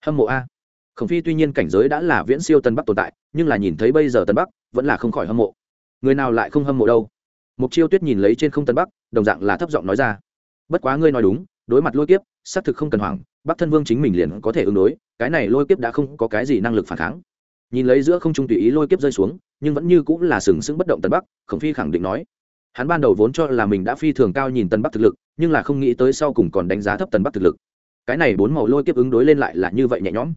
Hâm mộ a. Khổng phi tuy nhiên cảnh giới đã là viễn siêu tân bắc tồn tại, nhưng là nhìn thấy bây giờ tân bắc, vẫn là không khỏi hâm mộ. Người nào lại không hâm mộ đâu? Mục chiêu tuyết nhìn lấy trên không tân bắc, đồng dạng là thấp giọng nói ra. Bất quá ngươi nói đúng, đối mặt lôi kiếp, xác thực không cần hoảng bắc thân vương chính mình liền có thể ứng đối, cái này lôi kiếp đã không có cái gì năng lực phản kháng. Nhìn lấy giữa không trung tùy ý lôi kiếp rơi xuống, nhưng vẫn như cũng là sừng sững bất động tân bắc, khổng phi khẳng định nói. Hắn ban đầu vốn cho là mình đã phi thường cao nhìn tân bắc thực lực, nhưng là không nghĩ tới sau cùng còn đánh giá thấp tân bắc thực lực. Cái này bốn màu lôi kiếp ứng đối lên lại là như vậy nhẹ nhõm.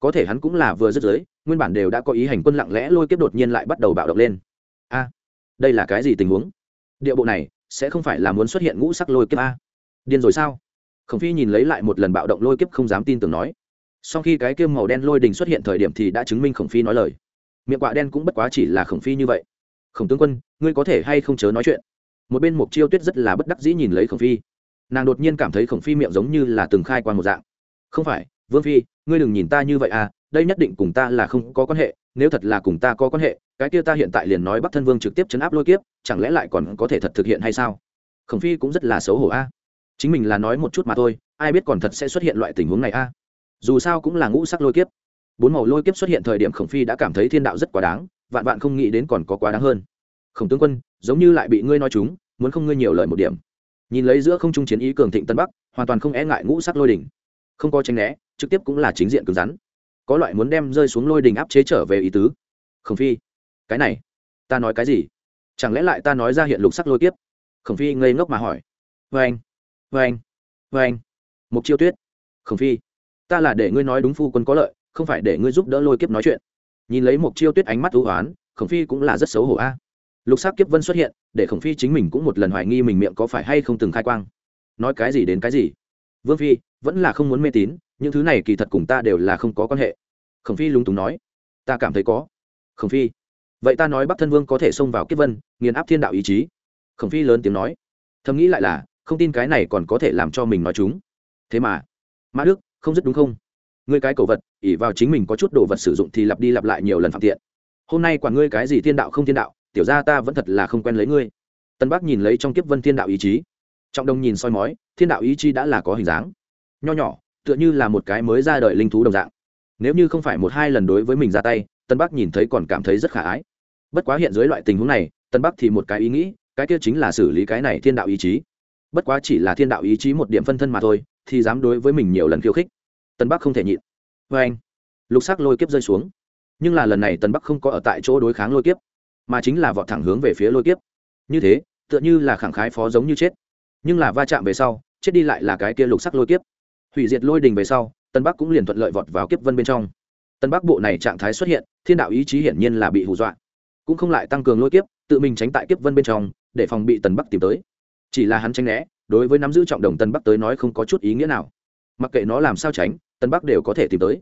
Có thể hắn cũng là vừa dứt giới nguyên bản đều đã có ý hành quân lặng lẽ lôi kiếp đột nhiên lại bắt đầu bạo động lên. A, đây là cái gì tình huống? Địa bộ này sẽ không phải là muốn xuất hiện ngũ sắc lôi kiếp a. Điên rồi sao? Khổng phi nhìn lấy lại một lần bạo động lôi kiếp không dám tin tưởng nói. Sau khi cái kiêm màu đen lôi đình xuất hiện thời điểm thì đã chứng minh khổng phi nói lời. Miệng quạ đen cũng bất quá chỉ là khổng phi như vậy. Khổng tướng quân, ngươi có thể hay không chớ nói chuyện? Một bên mục chiêu tuyết rất là bất đắc dĩ nhìn lấy khổng phi. Nàng đột nhiên cảm thấy khổng phi miệng giống như là từng khai quan một dạng. Không phải, vương phi, ngươi đừng nhìn ta như vậy à đây nhất định cùng ta là không có quan hệ, nếu thật là cùng ta có quan hệ, cái kia ta hiện tại liền nói bắc thân vương trực tiếp chấn áp lôi kiếp, chẳng lẽ lại còn có thể thật thực hiện hay sao? Khổng phi cũng rất là xấu hổ a chính mình là nói một chút mà thôi, ai biết còn thật sẽ xuất hiện loại tình huống này a. Dù sao cũng là ngũ sắc lôi kiếp. Bốn màu lôi kiếp xuất hiện thời điểm khổng phi đã cảm thấy thiên đạo rất quá đáng, vạn vạn không nghĩ đến còn có quá đáng hơn. Khổng tướng quân, giống như lại bị ngươi nói chúng, muốn không ngươi nhiều lời một điểm. Nhìn lấy giữa không trung chiến ý cường thịnh tân bắc, hoàn toàn không e ngại ngũ sắc lôi đỉnh. Không có tranh né, trực tiếp cũng là chính diện cứng rắn. Có loại muốn đem rơi xuống lôi đỉnh áp chế trở về ý tứ. Khổng phi, cái này, ta nói cái gì? Chẳng lẽ lại ta nói ra hiện lục sắc lôi kiếp? Khổng phi ngây ngốc mà hỏi. Vê anh vê anh vê anh. Mục chiêu tuyết, khổng phi, ta là để ngươi nói đúng phu quân có lợi, không phải để ngươi giúp đỡ lôi kiếp nói chuyện. Nhìn lấy mục chiêu tuyết ánh mắt ưu hoán, khổng phi cũng là rất xấu hổ a. Lục sắc kiếp vân xuất hiện, để khổng phi chính mình cũng một lần hoài nghi mình miệng có phải hay không từng khai quang. Nói cái gì đến cái gì? Vương phi, vẫn là không muốn mê tín, những thứ này kỳ thật cùng ta đều là không có quan hệ. Khổng phi lúng túng nói, ta cảm thấy có. Khổng phi, vậy ta nói bắc thân vương có thể xông vào kiếp vân, nghiền áp thiên đạo ý chí. Khổng phi lớn tiếng nói, thầm nghĩ lại là không tin cái này còn có thể làm cho mình nói chúng. Thế mà, mã đức, không dứt đúng không? Ngươi cái cầu vật ỉ vào chính mình có chút đồ vật sử dụng thì lặp đi lặp lại nhiều lần phạm tiện. Hôm nay quản ngươi cái gì thiên đạo không thiên đạo, tiểu ra ta vẫn thật là không quen lấy ngươi. Tân bắc nhìn lấy trong kiếp vân thiên đạo ý chí. Trọng đông nhìn soi mói, thiên đạo ý chí đã là có hình dáng. Nho nhỏ, tựa như là một cái mới ra đời linh thú đồng dạng. Nếu như không phải một hai lần đối với mình ra tay, tân bắc nhìn thấy còn cảm thấy rất khả ái. Bất quá hiện dưới loại tình huống này, tân bắc thì một cái ý nghĩ, cái kia chính là xử lý cái này thiên đạo ý chí bất quá chỉ là thiên đạo ý chí một điểm phân thân mà thôi, thì dám đối với mình nhiều lần khiêu khích. Tân bắc không thể nhịn. Vê anh, lục sắc lôi kiếp rơi xuống. Nhưng là lần này tân bắc không có ở tại chỗ đối kháng lôi kiếp, mà chính là vọt thẳng hướng về phía lôi kiếp. Như thế, tựa như là khẳng khái phó giống như chết. Nhưng là va chạm về sau, chết đi lại là cái kia lục sắc lôi kiếp. Hủy diệt lôi đình về sau tân bắc cũng liền thuận lợi vọt vào kiếp vân bên trong. Tân bắc bộ này trạng thái xuất hiện, thiên đạo ý chí hiển nhiên là bị hù dọa. Cũng không lại tăng cường lôi kiếp, tự mình tránh tại kiếp vân bên trong, để phòng bị tần bắc tìm tới chỉ là hắn tránh né, đối với nắm giữ trọng đồng tân bắc tới nói không có chút ý nghĩa nào. Mặc kệ nó làm sao tránh, tân bắc đều có thể tìm tới.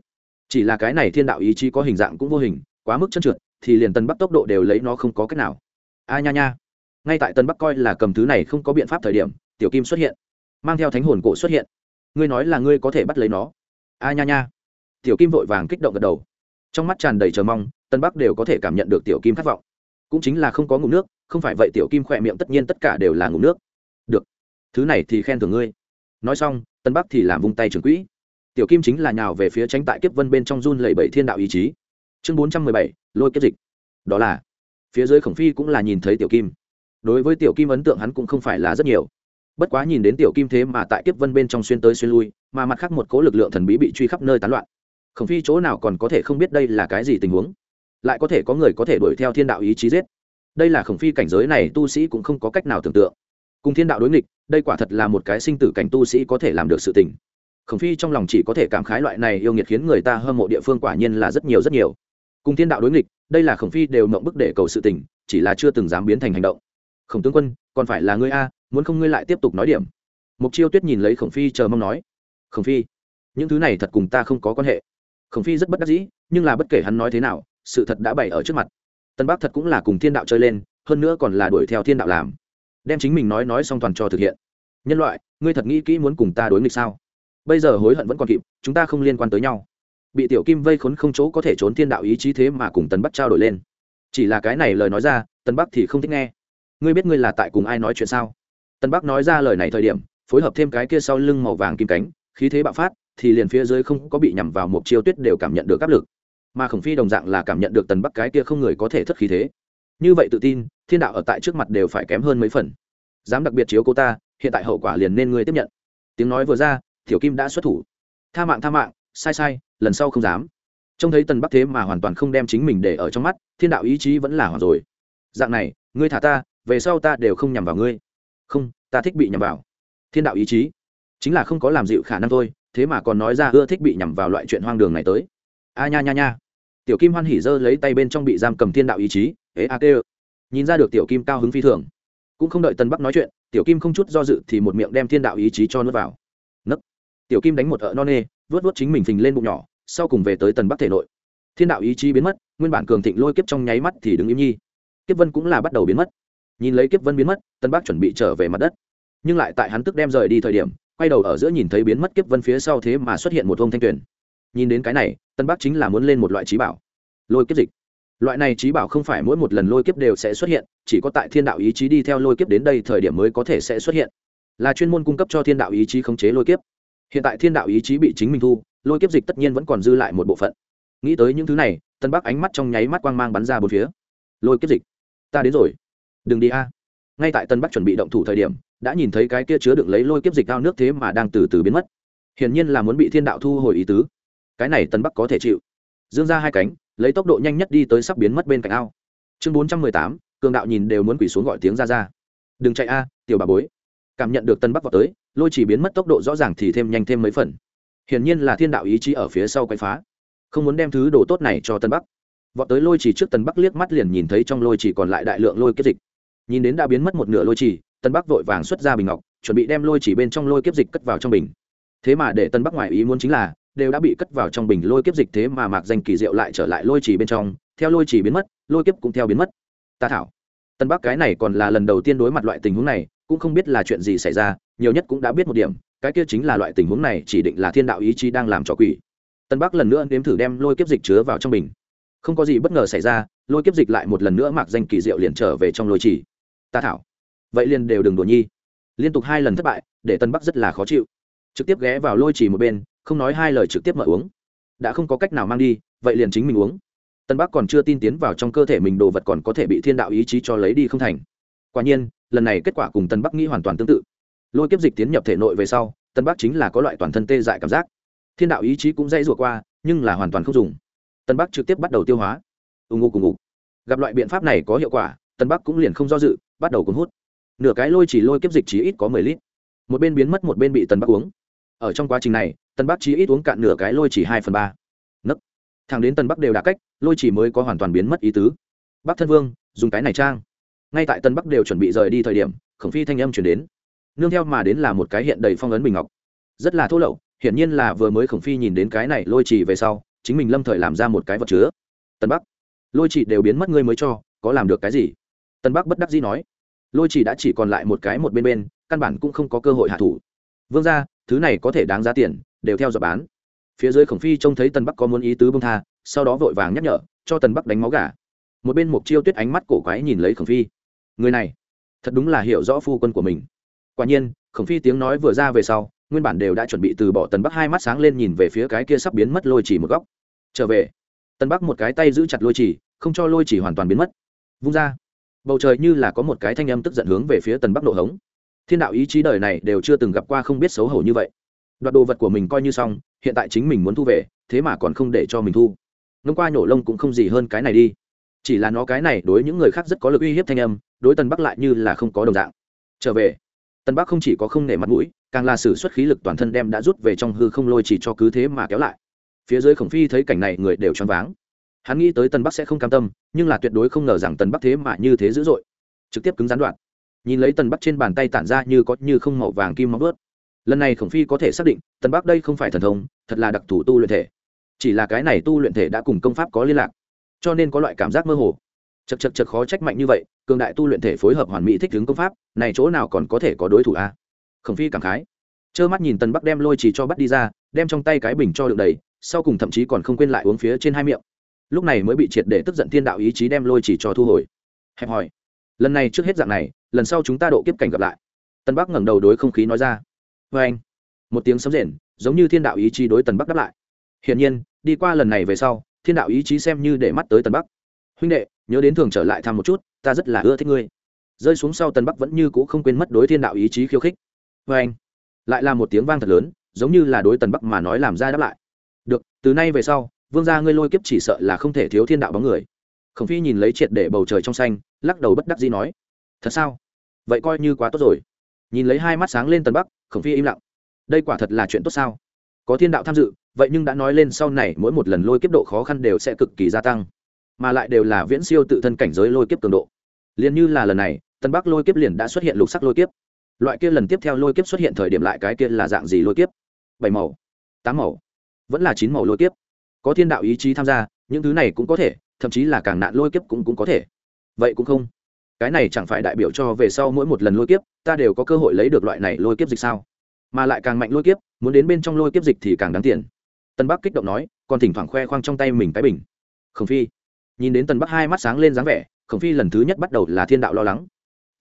Chỉ là cái này thiên đạo ý chí có hình dạng cũng vô hình, quá mức chân trượt, thì liền tân bắc tốc độ đều lấy nó không có cách nào. A nha nha. Ngay tại tân bắc coi là cầm thứ này không có biện pháp thời điểm, tiểu kim xuất hiện. Mang theo thánh hồn cổ xuất hiện. Ngươi nói là ngươi có thể bắt lấy nó. A nha nha. Tiểu kim vội vàng kích động gật đầu. Trong mắt tràn đầy chờ mong, tân bắc đều có thể cảm nhận được tiểu kim khát vọng. Cũng chính là không có ngụm nước, không phải vậy tiểu kim khỏe miệng tất nhiên tất cả đều là ngụm nước thứ này thì khen thưởng ngươi. Nói xong, tân bắc thì làm vung tay trường quỹ. Tiểu kim chính là nhào về phía tránh tại kiếp vân bên trong run lẩy bẩy thiên đạo ý chí. Chương bốn trăm mười bảy, lôi kiếp dịch. Đó là, phía dưới khổng phi cũng là nhìn thấy tiểu kim. Đối với tiểu kim ấn tượng hắn cũng không phải là rất nhiều. Bất quá nhìn đến tiểu kim thế mà tại kiếp vân bên trong xuyên tới xuyên lui, mà mặt khác một cố lực lượng thần bí bị truy khắp nơi tán loạn. Khổng phi chỗ nào còn có thể không biết đây là cái gì tình huống? Lại có thể có người có thể đuổi theo thiên đạo ý chí giết. Đây là khổng phi cảnh giới này tu sĩ cũng không có cách nào tưởng tượng. Cùng thiên đạo đối nghịch đây quả thật là một cái sinh tử cảnh tu sĩ có thể làm được sự tình. Khổng phi trong lòng chỉ có thể cảm khái loại này yêu nghiệt khiến người ta hâm mộ địa phương quả nhiên là rất nhiều rất nhiều. Cùng thiên đạo đối nghịch, đây là khổng phi đều mộng bức để cầu sự tình, chỉ là chưa từng dám biến thành hành động. Khổng tướng quân, còn phải là ngươi a, muốn không ngươi lại tiếp tục nói điểm. Mục chiêu tuyết nhìn lấy khổng phi chờ mong nói, khổng phi, những thứ này thật cùng ta không có quan hệ. Khổng phi rất bất đắc dĩ, nhưng là bất kể hắn nói thế nào, sự thật đã bày ở trước mặt. Tân bắc thật cũng là cùng thiên đạo chơi lên, hơn nữa còn là đuổi theo thiên đạo làm đem chính mình nói nói xong toàn cho thực hiện. Nhân loại, ngươi thật nghĩ kỹ muốn cùng ta đối nghịch sao? Bây giờ hối hận vẫn còn kịp, chúng ta không liên quan tới nhau. Bị tiểu kim vây khốn không chỗ có thể trốn thiên đạo ý chí thế mà cùng tần bắc trao đổi lên. Chỉ là cái này lời nói ra tân bắc thì không thích nghe. Ngươi biết ngươi là tại cùng ai nói chuyện sao? Tân bắc nói ra lời này thời điểm, phối hợp thêm cái kia sau lưng màu vàng kim cánh, khí thế bạo phát, thì liền phía dưới không có bị nhằm vào một chiêu tuyết đều cảm nhận được áp lực. Mà khổng phi đồng dạng là cảm nhận được tần bắc cái kia không người có thể thất khí thế như vậy tự tin, thiên đạo ở tại trước mặt đều phải kém hơn mấy phần. Dám đặc biệt chiếu cô ta, hiện tại hậu quả liền nên ngươi tiếp nhận. Tiếng nói vừa ra, tiểu kim đã xuất thủ. Tha mạng tha mạng, sai sai, lần sau không dám. Trông thấy tần bắc thế mà hoàn toàn không đem chính mình để ở trong mắt, thiên đạo ý chí vẫn là hoàn rồi. Dạng này, ngươi thả ta, về sau ta đều không nhằm vào ngươi. Không, ta thích bị nhằm vào. Thiên đạo ý chí, chính là không có làm dịu khả năng thôi, thế mà còn nói ra ưa thích bị nhằm vào loại chuyện hoang đường này tới. A, nha nha nha tiểu kim hoan hỉ giơ lấy tay bên trong bị giam cầm thiên đạo ý chí, ế, a kê nhìn ra được tiểu kim cao hứng phi thường. Cũng không đợi tân bắc nói chuyện, tiểu kim không chút do dự thì một miệng đem thiên đạo ý chí cho nuốt vào. Nấc. Tiểu kim đánh một ợ non nê vớt vớt chính mình phình lên bụng nhỏ, sau cùng về tới tần bắc thể nội. Thiên đạo ý chí biến mất, nguyên bản cường thịnh lôi kiếp trong nháy mắt thì đứng im nhi. Kiếp vân cũng là bắt đầu biến mất. Nhìn lấy kiếp vân biến mất tân bắc chuẩn bị trở về mặt đất. Nhưng lại tại hắn tức đem rời đi thời điểm, quay đầu ở giữa nhìn thấy biến mất kiếp vân phía sau thế mà xuất hiện một vông thanh tuyển nhìn đến cái này tân bắc chính là muốn lên một loại trí bảo. Lôi kiếp dịch. Loại này trí bảo không phải mỗi một lần lôi kiếp đều sẽ xuất hiện, chỉ có tại thiên đạo ý chí đi theo lôi kiếp đến đây thời điểm mới có thể sẽ xuất hiện. Là chuyên môn cung cấp cho thiên đạo ý chí khống chế lôi kiếp. Hiện tại thiên đạo ý chí bị chính mình thu, lôi kiếp dịch tất nhiên vẫn còn dư lại một bộ phận. Nghĩ tới những thứ này, tân bắc ánh mắt trong nháy mắt quang mang bắn ra bốn phía. Lôi kiếp dịch. Ta đến rồi. Đừng đi a. Ngay tại tân bắc chuẩn bị động thủ thời điểm, đã nhìn thấy cái kia chứa đựng lấy lôi kiếp dịch cao nước thế mà đang từ từ biến mất. Hiển nhiên là muốn bị thiên đạo thu hồi ý tứ cái này tân bắc có thể chịu. Dương ra hai cánh, lấy tốc độ nhanh nhất đi tới sắp biến mất bên cạnh ao. Chương bốn trăm mười tám, cường đạo nhìn đều muốn quỳ xuống gọi tiếng ra ra. Đừng chạy a, tiểu bà bối. Cảm nhận được tân bắc vào tới, lôi chỉ biến mất tốc độ rõ ràng thì thêm nhanh thêm mấy phần. Hiển nhiên là thiên đạo ý chí ở phía sau quay phá. Không muốn đem thứ đồ tốt này cho tân bắc. Vọt tới lôi chỉ trước tân bắc liếc mắt liền nhìn thấy trong lôi chỉ còn lại đại lượng lôi kiếp dịch. Nhìn đến đã biến mất một nửa lôi chỉ, tân bắc vội vàng xuất ra bình ngọc, chuẩn bị đem lôi chỉ bên trong lôi kiếp dịch cất vào trong bình. Thế mà để tân bắc ngoại ý muốn chính là đều đã bị cất vào trong bình lôi kiếp dịch thế mà mạc danh kỳ diệu lại trở lại lôi chỉ bên trong, theo lôi chỉ biến mất, lôi kiếp cũng theo biến mất. Ta thảo. Tân bắc cái này còn là lần đầu tiên đối mặt loại tình huống này, cũng không biết là chuyện gì xảy ra, nhiều nhất cũng đã biết một điểm, cái kia chính là loại tình huống này chỉ định là thiên đạo ý chí đang làm trò quỷ. Tân bắc lần nữa nếm thử đem lôi kiếp dịch chứa vào trong bình. Không có gì bất ngờ xảy ra, lôi kiếp dịch lại một lần nữa mạc danh kỳ diệu liền trở về trong lôi chỉ ta thảo. Vậy liền đều đừng đùa nhi. Liên tục hai lần thất bại, để tân bắc rất là khó chịu. Trực tiếp ghé vào lôi chỉ một bên không nói hai lời trực tiếp mở uống. Đã không có cách nào mang đi, vậy liền chính mình uống. Tân bắc còn chưa tin tiến vào trong cơ thể mình đồ vật còn có thể bị thiên đạo ý chí cho lấy đi không thành. Quả nhiên, lần này kết quả cùng tân bắc nghĩ hoàn toàn tương tự. Lôi kiếp dịch tiến nhập thể nội về sau, tân bắc chính là có loại toàn thân tê dại cảm giác. Thiên đạo ý chí cũng dãy rủa qua, nhưng là hoàn toàn không dùng. Tân bắc trực tiếp bắt đầu tiêu hóa. Ưng ngô cùng ngục gặp loại biện pháp này có hiệu quả, tân bắc cũng liền không do dự, bắt đầu cuốn hút. Nửa cái lôi chỉ lôi kiếp dịch chỉ ít có mười lít. Một bên biến mất, một bên bị tân bắc uống ở trong quá trình này, tân bắc chỉ ít uống cạn nửa cái lôi chỉ hai phần ba. Nấc. Thằng đến tân bắc đều đã cách, lôi chỉ mới có hoàn toàn biến mất ý tứ. Bắc thân vương, dùng cái này trang. Ngay tại tân bắc đều chuẩn bị rời đi thời điểm, khổng phi thanh âm chuyển đến. Nương theo mà đến là một cái hiện đầy phong ấn bình ngọc. Rất là thô lậu, hiển nhiên là vừa mới khổng phi nhìn đến cái này lôi chỉ về sau, chính mình lâm thời làm ra một cái vật chứa. Tân bắc, lôi chỉ đều biến mất ngươi mới cho, có làm được cái gì? Tân bắc bất đắc dĩ nói. Lôi chỉ đã chỉ còn lại một cái một bên bên, căn bản cũng không có cơ hội hạ thủ vương ra thứ này có thể đáng giá tiền, đều theo dõi bán. Phía dưới khổng phi trông thấy Tần bắc có muốn ý tứ bông tha, sau đó vội vàng nhắc nhở, cho tần bắc đánh máu gà. Một bên mục chiêu tuyết ánh mắt cổ quái nhìn lấy khổng phi. Người này, thật đúng là hiểu rõ phu quân của mình. Quả nhiên, khổng phi tiếng nói vừa ra về sau, nguyên bản đều đã chuẩn bị từ bỏ tần bắc hai mắt sáng lên nhìn về phía cái kia sắp biến mất lôi chỉ một góc. Trở về. Tần bắc một cái tay giữ chặt lôi chỉ, không cho lôi chỉ hoàn toàn biến mất. Vung ra. Bầu trời như là có một cái thanh âm tức giận hướng về phía tần bắc nổ hống thiên đạo ý chí đời này đều chưa từng gặp qua không biết xấu hổ như vậy. Đoạt đồ vật của mình coi như xong, hiện tại chính mình muốn thu về, thế mà còn không để cho mình thu. Ngông qua nhổ lông cũng không gì hơn cái này đi. Chỉ là nó cái này đối những người khác rất có lực uy hiếp thanh âm, đối tần bắc lại như là không có đồng dạng. Trở về, tần bắc không chỉ có không nể mặt mũi, càng là sử xuất khí lực toàn thân đem đã rút về trong hư không lôi chỉ cho cứ thế mà kéo lại. Phía dưới khổng phi thấy cảnh này người đều choáng váng. Hắn nghĩ tới tần bắc sẽ không cam tâm, nhưng là tuyệt đối không ngờ rằng tần bắc thế mà như thế dữ dội. Trực tiếp cứng gián đoạn nhìn lấy tần bắc trên bàn tay tản ra như có như không màu vàng kim móng ướt lần này khổng phi có thể xác định, tần bắc đây không phải thần thông, thật là đặc thù tu luyện thể. Chỉ là cái này tu luyện thể đã cùng công pháp có liên lạc, cho nên có loại cảm giác mơ hồ. Chật chật chật khó trách mạnh như vậy, cường đại tu luyện thể phối hợp hoàn mỹ thích ứng công pháp, này chỗ nào còn có thể có đối thủ a à? khổng phi cảm khái. Trơ mắt nhìn tần bắc đem lôi chỉ cho bắt đi ra, đem trong tay cái bình cho đựng đầy, sau cùng thậm chí còn không quên lại uống phía trên hai miệng. Lúc này mới bị triệt để tức giận thiên đạo ý chí đem lôi chỉ cho thu hồi. Hẹp hỏi. Lần này trước hết dạng này lần sau chúng ta độ kiếp cảnh gặp lại. Tân bắc ngẩng đầu đối không khí nói ra. Vê anh, một tiếng sấm rền, giống như thiên đạo ý chí đối tần bắc đáp lại. Hiển nhiên, đi qua lần này về sau, thiên đạo ý chí xem như để mắt tới tần bắc. Huynh đệ, nhớ đến thường trở lại thăm một chút, ta rất là ưa thích ngươi. Rơi xuống sau tần bắc vẫn như c ũ không quên mất đối thiên đạo ý chí khiêu khích. Vê anh, lại là một tiếng vang thật lớn, giống như là đối tần bắc mà nói làm ra đáp lại. Được, từ nay về sau, vương gia ngươi lôi kiếp chỉ sợ là không thể thiếu thiên đạo bóng người. Khổng phi nhìn lấy triệt để bầu trời trong xanh, lắc đầu bất đắc dĩ nói thật sao? Vậy coi như quá tốt rồi. Nhìn lấy hai mắt sáng lên tần bắc, khổng phi im lặng. Đây quả thật là chuyện tốt sao? Có thiên đạo tham dự, vậy nhưng đã nói lên sau này mỗi một lần lôi kiếp độ khó khăn đều sẽ cực kỳ gia tăng. Mà lại đều là viễn siêu tự thân cảnh giới lôi kiếp cường độ. Liền như là lần này tân bắc lôi kiếp liền đã xuất hiện lục sắc lôi kiếp. Loại kia lần tiếp theo lôi kiếp xuất hiện thời điểm lại cái kia là dạng gì lôi kiếp? Bảy màu, tám màu, vẫn là chín màu lôi kiếp. Có thiên đạo ý chí tham gia, những thứ này cũng có thể, thậm chí là càng nạn lôi kiếp cũng cũng có thể. Vậy cũng không cái này chẳng phải đại biểu cho về sau mỗi một lần lôi kiếp, ta đều có cơ hội lấy được loại này lôi kiếp dịch sao? Mà lại càng mạnh lôi kiếp, muốn đến bên trong lôi kiếp dịch thì càng đáng tiền. Tân bắc kích động nói, còn thỉnh thoảng khoe khoang trong tay mình cái bình. Khổng phi, nhìn đến tân bắc hai mắt sáng lên dáng vẻ, khổng phi lần thứ nhất bắt đầu là thiên đạo lo lắng.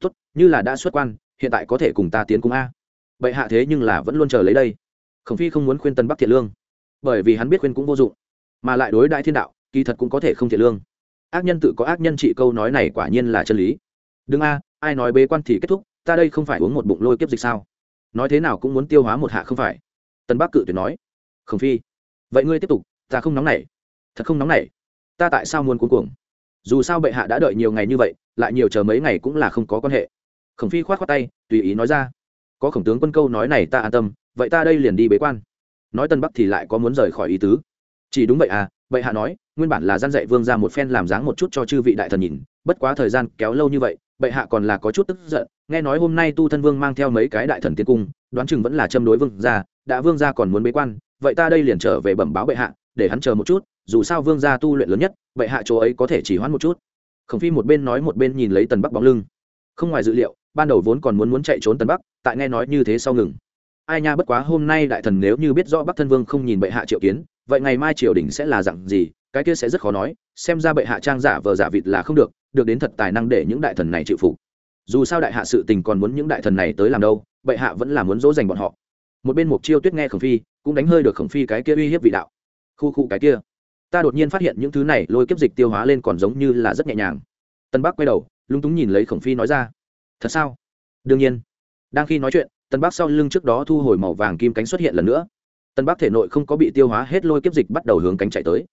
Tốt, như là đã xuất quan, hiện tại có thể cùng ta tiến cung a. Bệ hạ thế nhưng là vẫn luôn chờ lấy đây. Khổng phi không muốn khuyên tân bắc thiện lương, bởi vì hắn biết khuyên cũng vô dụng. Mà lại đối đại thiên đạo, kỳ thật cũng có thể không thiện lương. Ác nhân tự có ác nhân trị câu nói này quả nhiên là chân lý đừng a, ai nói bế quan thì kết thúc, ta đây không phải uống một bụng lôi kiếp dịch sao? Nói thế nào cũng muốn tiêu hóa một hạ không phải. Tân bắc cự tuyệt nói. Khổng phi, vậy ngươi tiếp tục, ta không nóng nảy. Thật không nóng nảy. Ta tại sao muốn cuốn cuồng? Dù sao bệ hạ đã đợi nhiều ngày như vậy, lại nhiều chờ mấy ngày cũng là không có quan hệ. Khổng phi k h o á t khoác tay, tùy ý nói ra. Có khổng tướng quân câu nói này ta an tâm, vậy ta đây liền đi bế quan. Nói tân bắc thì lại có muốn rời khỏi ý tứ. Chỉ đúng vậy à bệ hạ nói, nguyên bản là gian dạy vương ra một phen làm dáng một chút cho chư vị đại thần nhìn, bất quá thời gian kéo lâu như vậy bệ hạ còn là có chút tức giận, nghe nói hôm nay tu thân vương mang theo mấy cái đại thần tiên cung, đoán chừng vẫn là châm đối vương gia, đã vương gia còn muốn bế quan, vậy ta đây liền trở về bẩm báo bệ hạ, để hắn chờ một chút, dù sao vương gia tu luyện lớn nhất, bệ hạ chỗ ấy có thể chỉ hoãn một chút. Khổng phi một bên nói một bên nhìn lấy tần bắc bóng lưng. Không ngoài dự liệu, ban đầu vốn còn muốn muốn chạy trốn tần bắc, tại nghe nói như thế sau ngừng. Ai nha, bất quá hôm nay đại thần nếu như biết rõ bắc thân vương không nhìn bệ hạ triệu kiến, vậy ngày mai triều đình sẽ là dặn gì cái kia sẽ rất khó nói, xem ra bệ hạ trang giả vờ giả vịt là không được được đến thật tài năng để những đại thần này chịu phục. Dù sao đại hạ sự tình còn muốn những đại thần này tới làm đâu, bệ hạ vẫn là muốn dỗ dành bọn họ. Một bên mục chiêu tuyết nghe khổng phi, cũng đánh hơi được khổng phi cái kia uy hiếp vị đạo. Khu khu cái kia. Ta đột nhiên phát hiện những thứ này lôi kiếp dịch tiêu hóa lên còn giống như là rất nhẹ nhàng. Tân bắc quay đầu, lúng túng nhìn lấy khổng phi nói ra, thật sao? Đương nhiên. Đang khi nói chuyện, tân bắc sau lưng trước đó thu hồi màu vàng kim cánh xuất hiện lần nữa. Tân bắc thể nội không có bị tiêu hóa hết lôi kiếp dịch bắt đầu hướng cánh chạy tới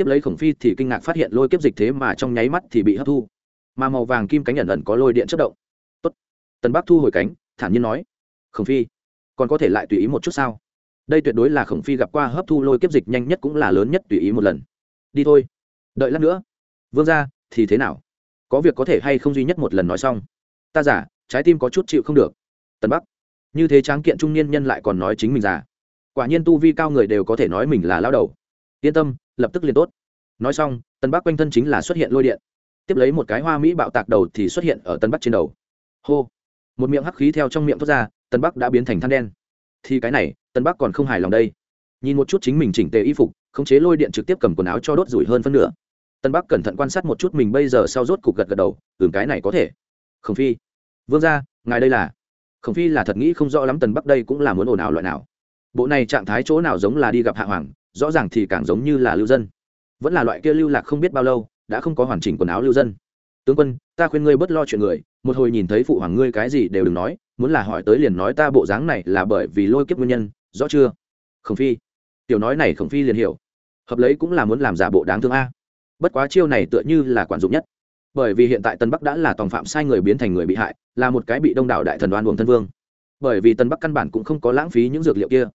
tiếp lấy khổng phi thì kinh ngạc phát hiện lôi kiếp dịch thế mà trong nháy mắt thì bị hấp thu. Mà màu vàng kim cánh ẩn ẩn có lôi điện chất động. Tốt. tần bắc thu hồi cánh, thản nhiên nói, khổng phi, còn có thể lại tùy ý một chút sao? Đây tuyệt đối là khổng phi gặp qua hấp thu lôi kiếp dịch nhanh nhất cũng là lớn nhất tùy ý một lần. Đi thôi. Đợi lát nữa. Vương ra thì thế nào? Có việc có thể hay không duy nhất một lần nói xong? Ta giả, trái tim có chút chịu không được. Tân bắc, như thế tráng kiện trung niên nhân lại còn nói chính mình già quả nhiên tu vi cao người đều có thể nói mình là lao đầu yên tâm, lập tức liền tốt. Nói xong tân bắc quanh thân chính là xuất hiện lôi điện. Tiếp lấy một cái hoa mỹ bạo tạc đầu thì xuất hiện ở tân bắc trên đầu. Hô! Một miệng hắc khí theo trong miệng thoát ra tân bắc đã biến thành than đen. Thì cái này tân bắc còn không hài lòng đây. Nhìn một chút chính mình chỉnh tề y phục, khống chế lôi điện trực tiếp cầm quần áo cho đốt rủi hơn phân nửa. Tân bắc cẩn thận quan sát một chút mình bây giờ sau rốt cục gật gật đầu tưởng cái này có thể. Khổng phi. Vương ra ngài đây là? Khổng phi là thật nghĩ không rõ lắm tần bắc đây cũng là muốn ồn ào loại nào. Bộ này trạng thái chỗ nào giống là đi gặp hạ hoàng rõ ràng thì càng giống như là lưu dân. Vẫn là loại kia lưu lạc không biết bao lâu, đã không có hoàn chỉnh quần áo lưu dân. Tướng quân, ta khuyên ngươi bớt lo chuyện người, một hồi nhìn thấy phụ hoàng ngươi cái gì đều đừng nói, muốn là hỏi tới liền nói ta bộ dáng này là bởi vì lôi kiếp nguyên nhân, rõ chưa? Khổng phi. Tiểu nói này khổng phi liền hiểu. Hợp lấy cũng là muốn làm giả bộ đáng thương a. Bất quá chiêu này tựa như là quản dụng nhất. Bởi vì hiện tại tân bắc đã là tòng phạm sai người biến thành người bị hại, là một cái bị đông đảo đại thần đoan buồng thân vương. Bởi vì tân bắc căn bản cũng không có lãng phí những dược liệu kia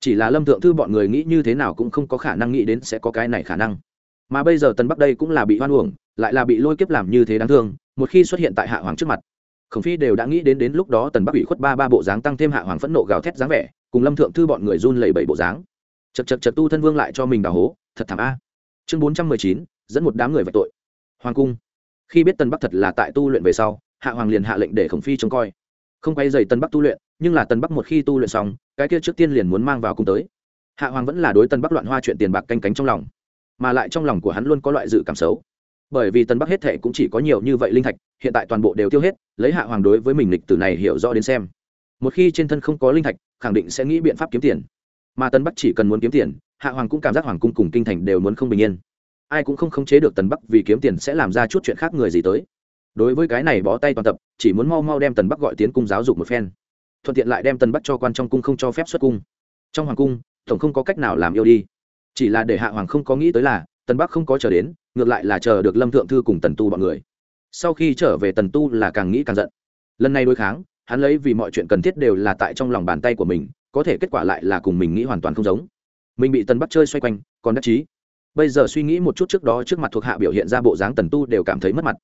chỉ là lâm thượng thư bọn người nghĩ như thế nào cũng không có khả năng nghĩ đến sẽ có cái này khả năng. Mà bây giờ tân bắc đây cũng là bị hoan uổng, lại là bị lôi kiếp làm như thế đáng thương, một khi xuất hiện tại hạ hoàng trước mặt, khổng phi đều đã nghĩ đến đến lúc đó tần bắc ủy khuất ba ba bộ dáng tăng thêm hạ hoàng phẫn nộ gào thét dáng vẻ, cùng lâm thượng thư bọn người run lẩy bẩy bộ dáng. Chật chật chật tu thân vương lại cho mình đào hố, thật thảm a. Chương bốn trăm mười chín, dẫn một đám người vạch tội. Hoàng cung. Khi biết tân bắc thật là tại tu luyện về sau, hạ hoàng liền hạ lệnh để khổng phi trông coi không quay dày tân bắc tu luyện, nhưng là tân bắc một khi tu luyện xong, cái kia trước tiên liền muốn mang vào cung tới. Hạ hoàng vẫn là đối tân bắc loạn hoa chuyện tiền bạc canh cánh trong lòng, mà lại trong lòng của hắn luôn có loại dự cảm xấu. Bởi vì tần bắc hết thệ cũng chỉ có nhiều như vậy linh thạch, hiện tại toàn bộ đều tiêu hết, lấy hạ hoàng đối với mình lịch tử này hiểu rõ đến xem. Một khi trên thân không có linh thạch, khẳng định sẽ nghĩ biện pháp kiếm tiền. Mà tần bắc chỉ cần muốn kiếm tiền, hạ hoàng cũng cảm giác hoàng cung cùng kinh thành đều muốn không bình yên. Ai cũng không khống chế được tần bắc vì kiếm tiền sẽ làm ra chút chuyện khác người gì tới đối với cái này bó tay toàn tập, chỉ muốn mau mau đem tần bắc gọi tiến cung giáo dục một phen. Thuận tiện lại đem tần bắc cho quan trong cung không cho phép xuất cung. Trong hoàng cung, tổng không có cách nào làm yêu đi. Chỉ là để hạ hoàng không có nghĩ tới là, tần bắc không có chờ đến, ngược lại là chờ được lâm thượng thư cùng tần tu bọn người. Sau khi trở về tần tu là càng nghĩ càng giận. Lần này đối kháng, hắn lấy vì mọi chuyện cần thiết đều là tại trong lòng bàn tay của mình, có thể kết quả lại là cùng mình nghĩ hoàn toàn không giống. Mình bị tần bắc chơi xoay quanh, còn đắc chí. Bây giờ suy nghĩ một chút trước đó trước mặt thuộc hạ biểu hiện ra bộ dáng tần tu đều cảm thấy mất mặt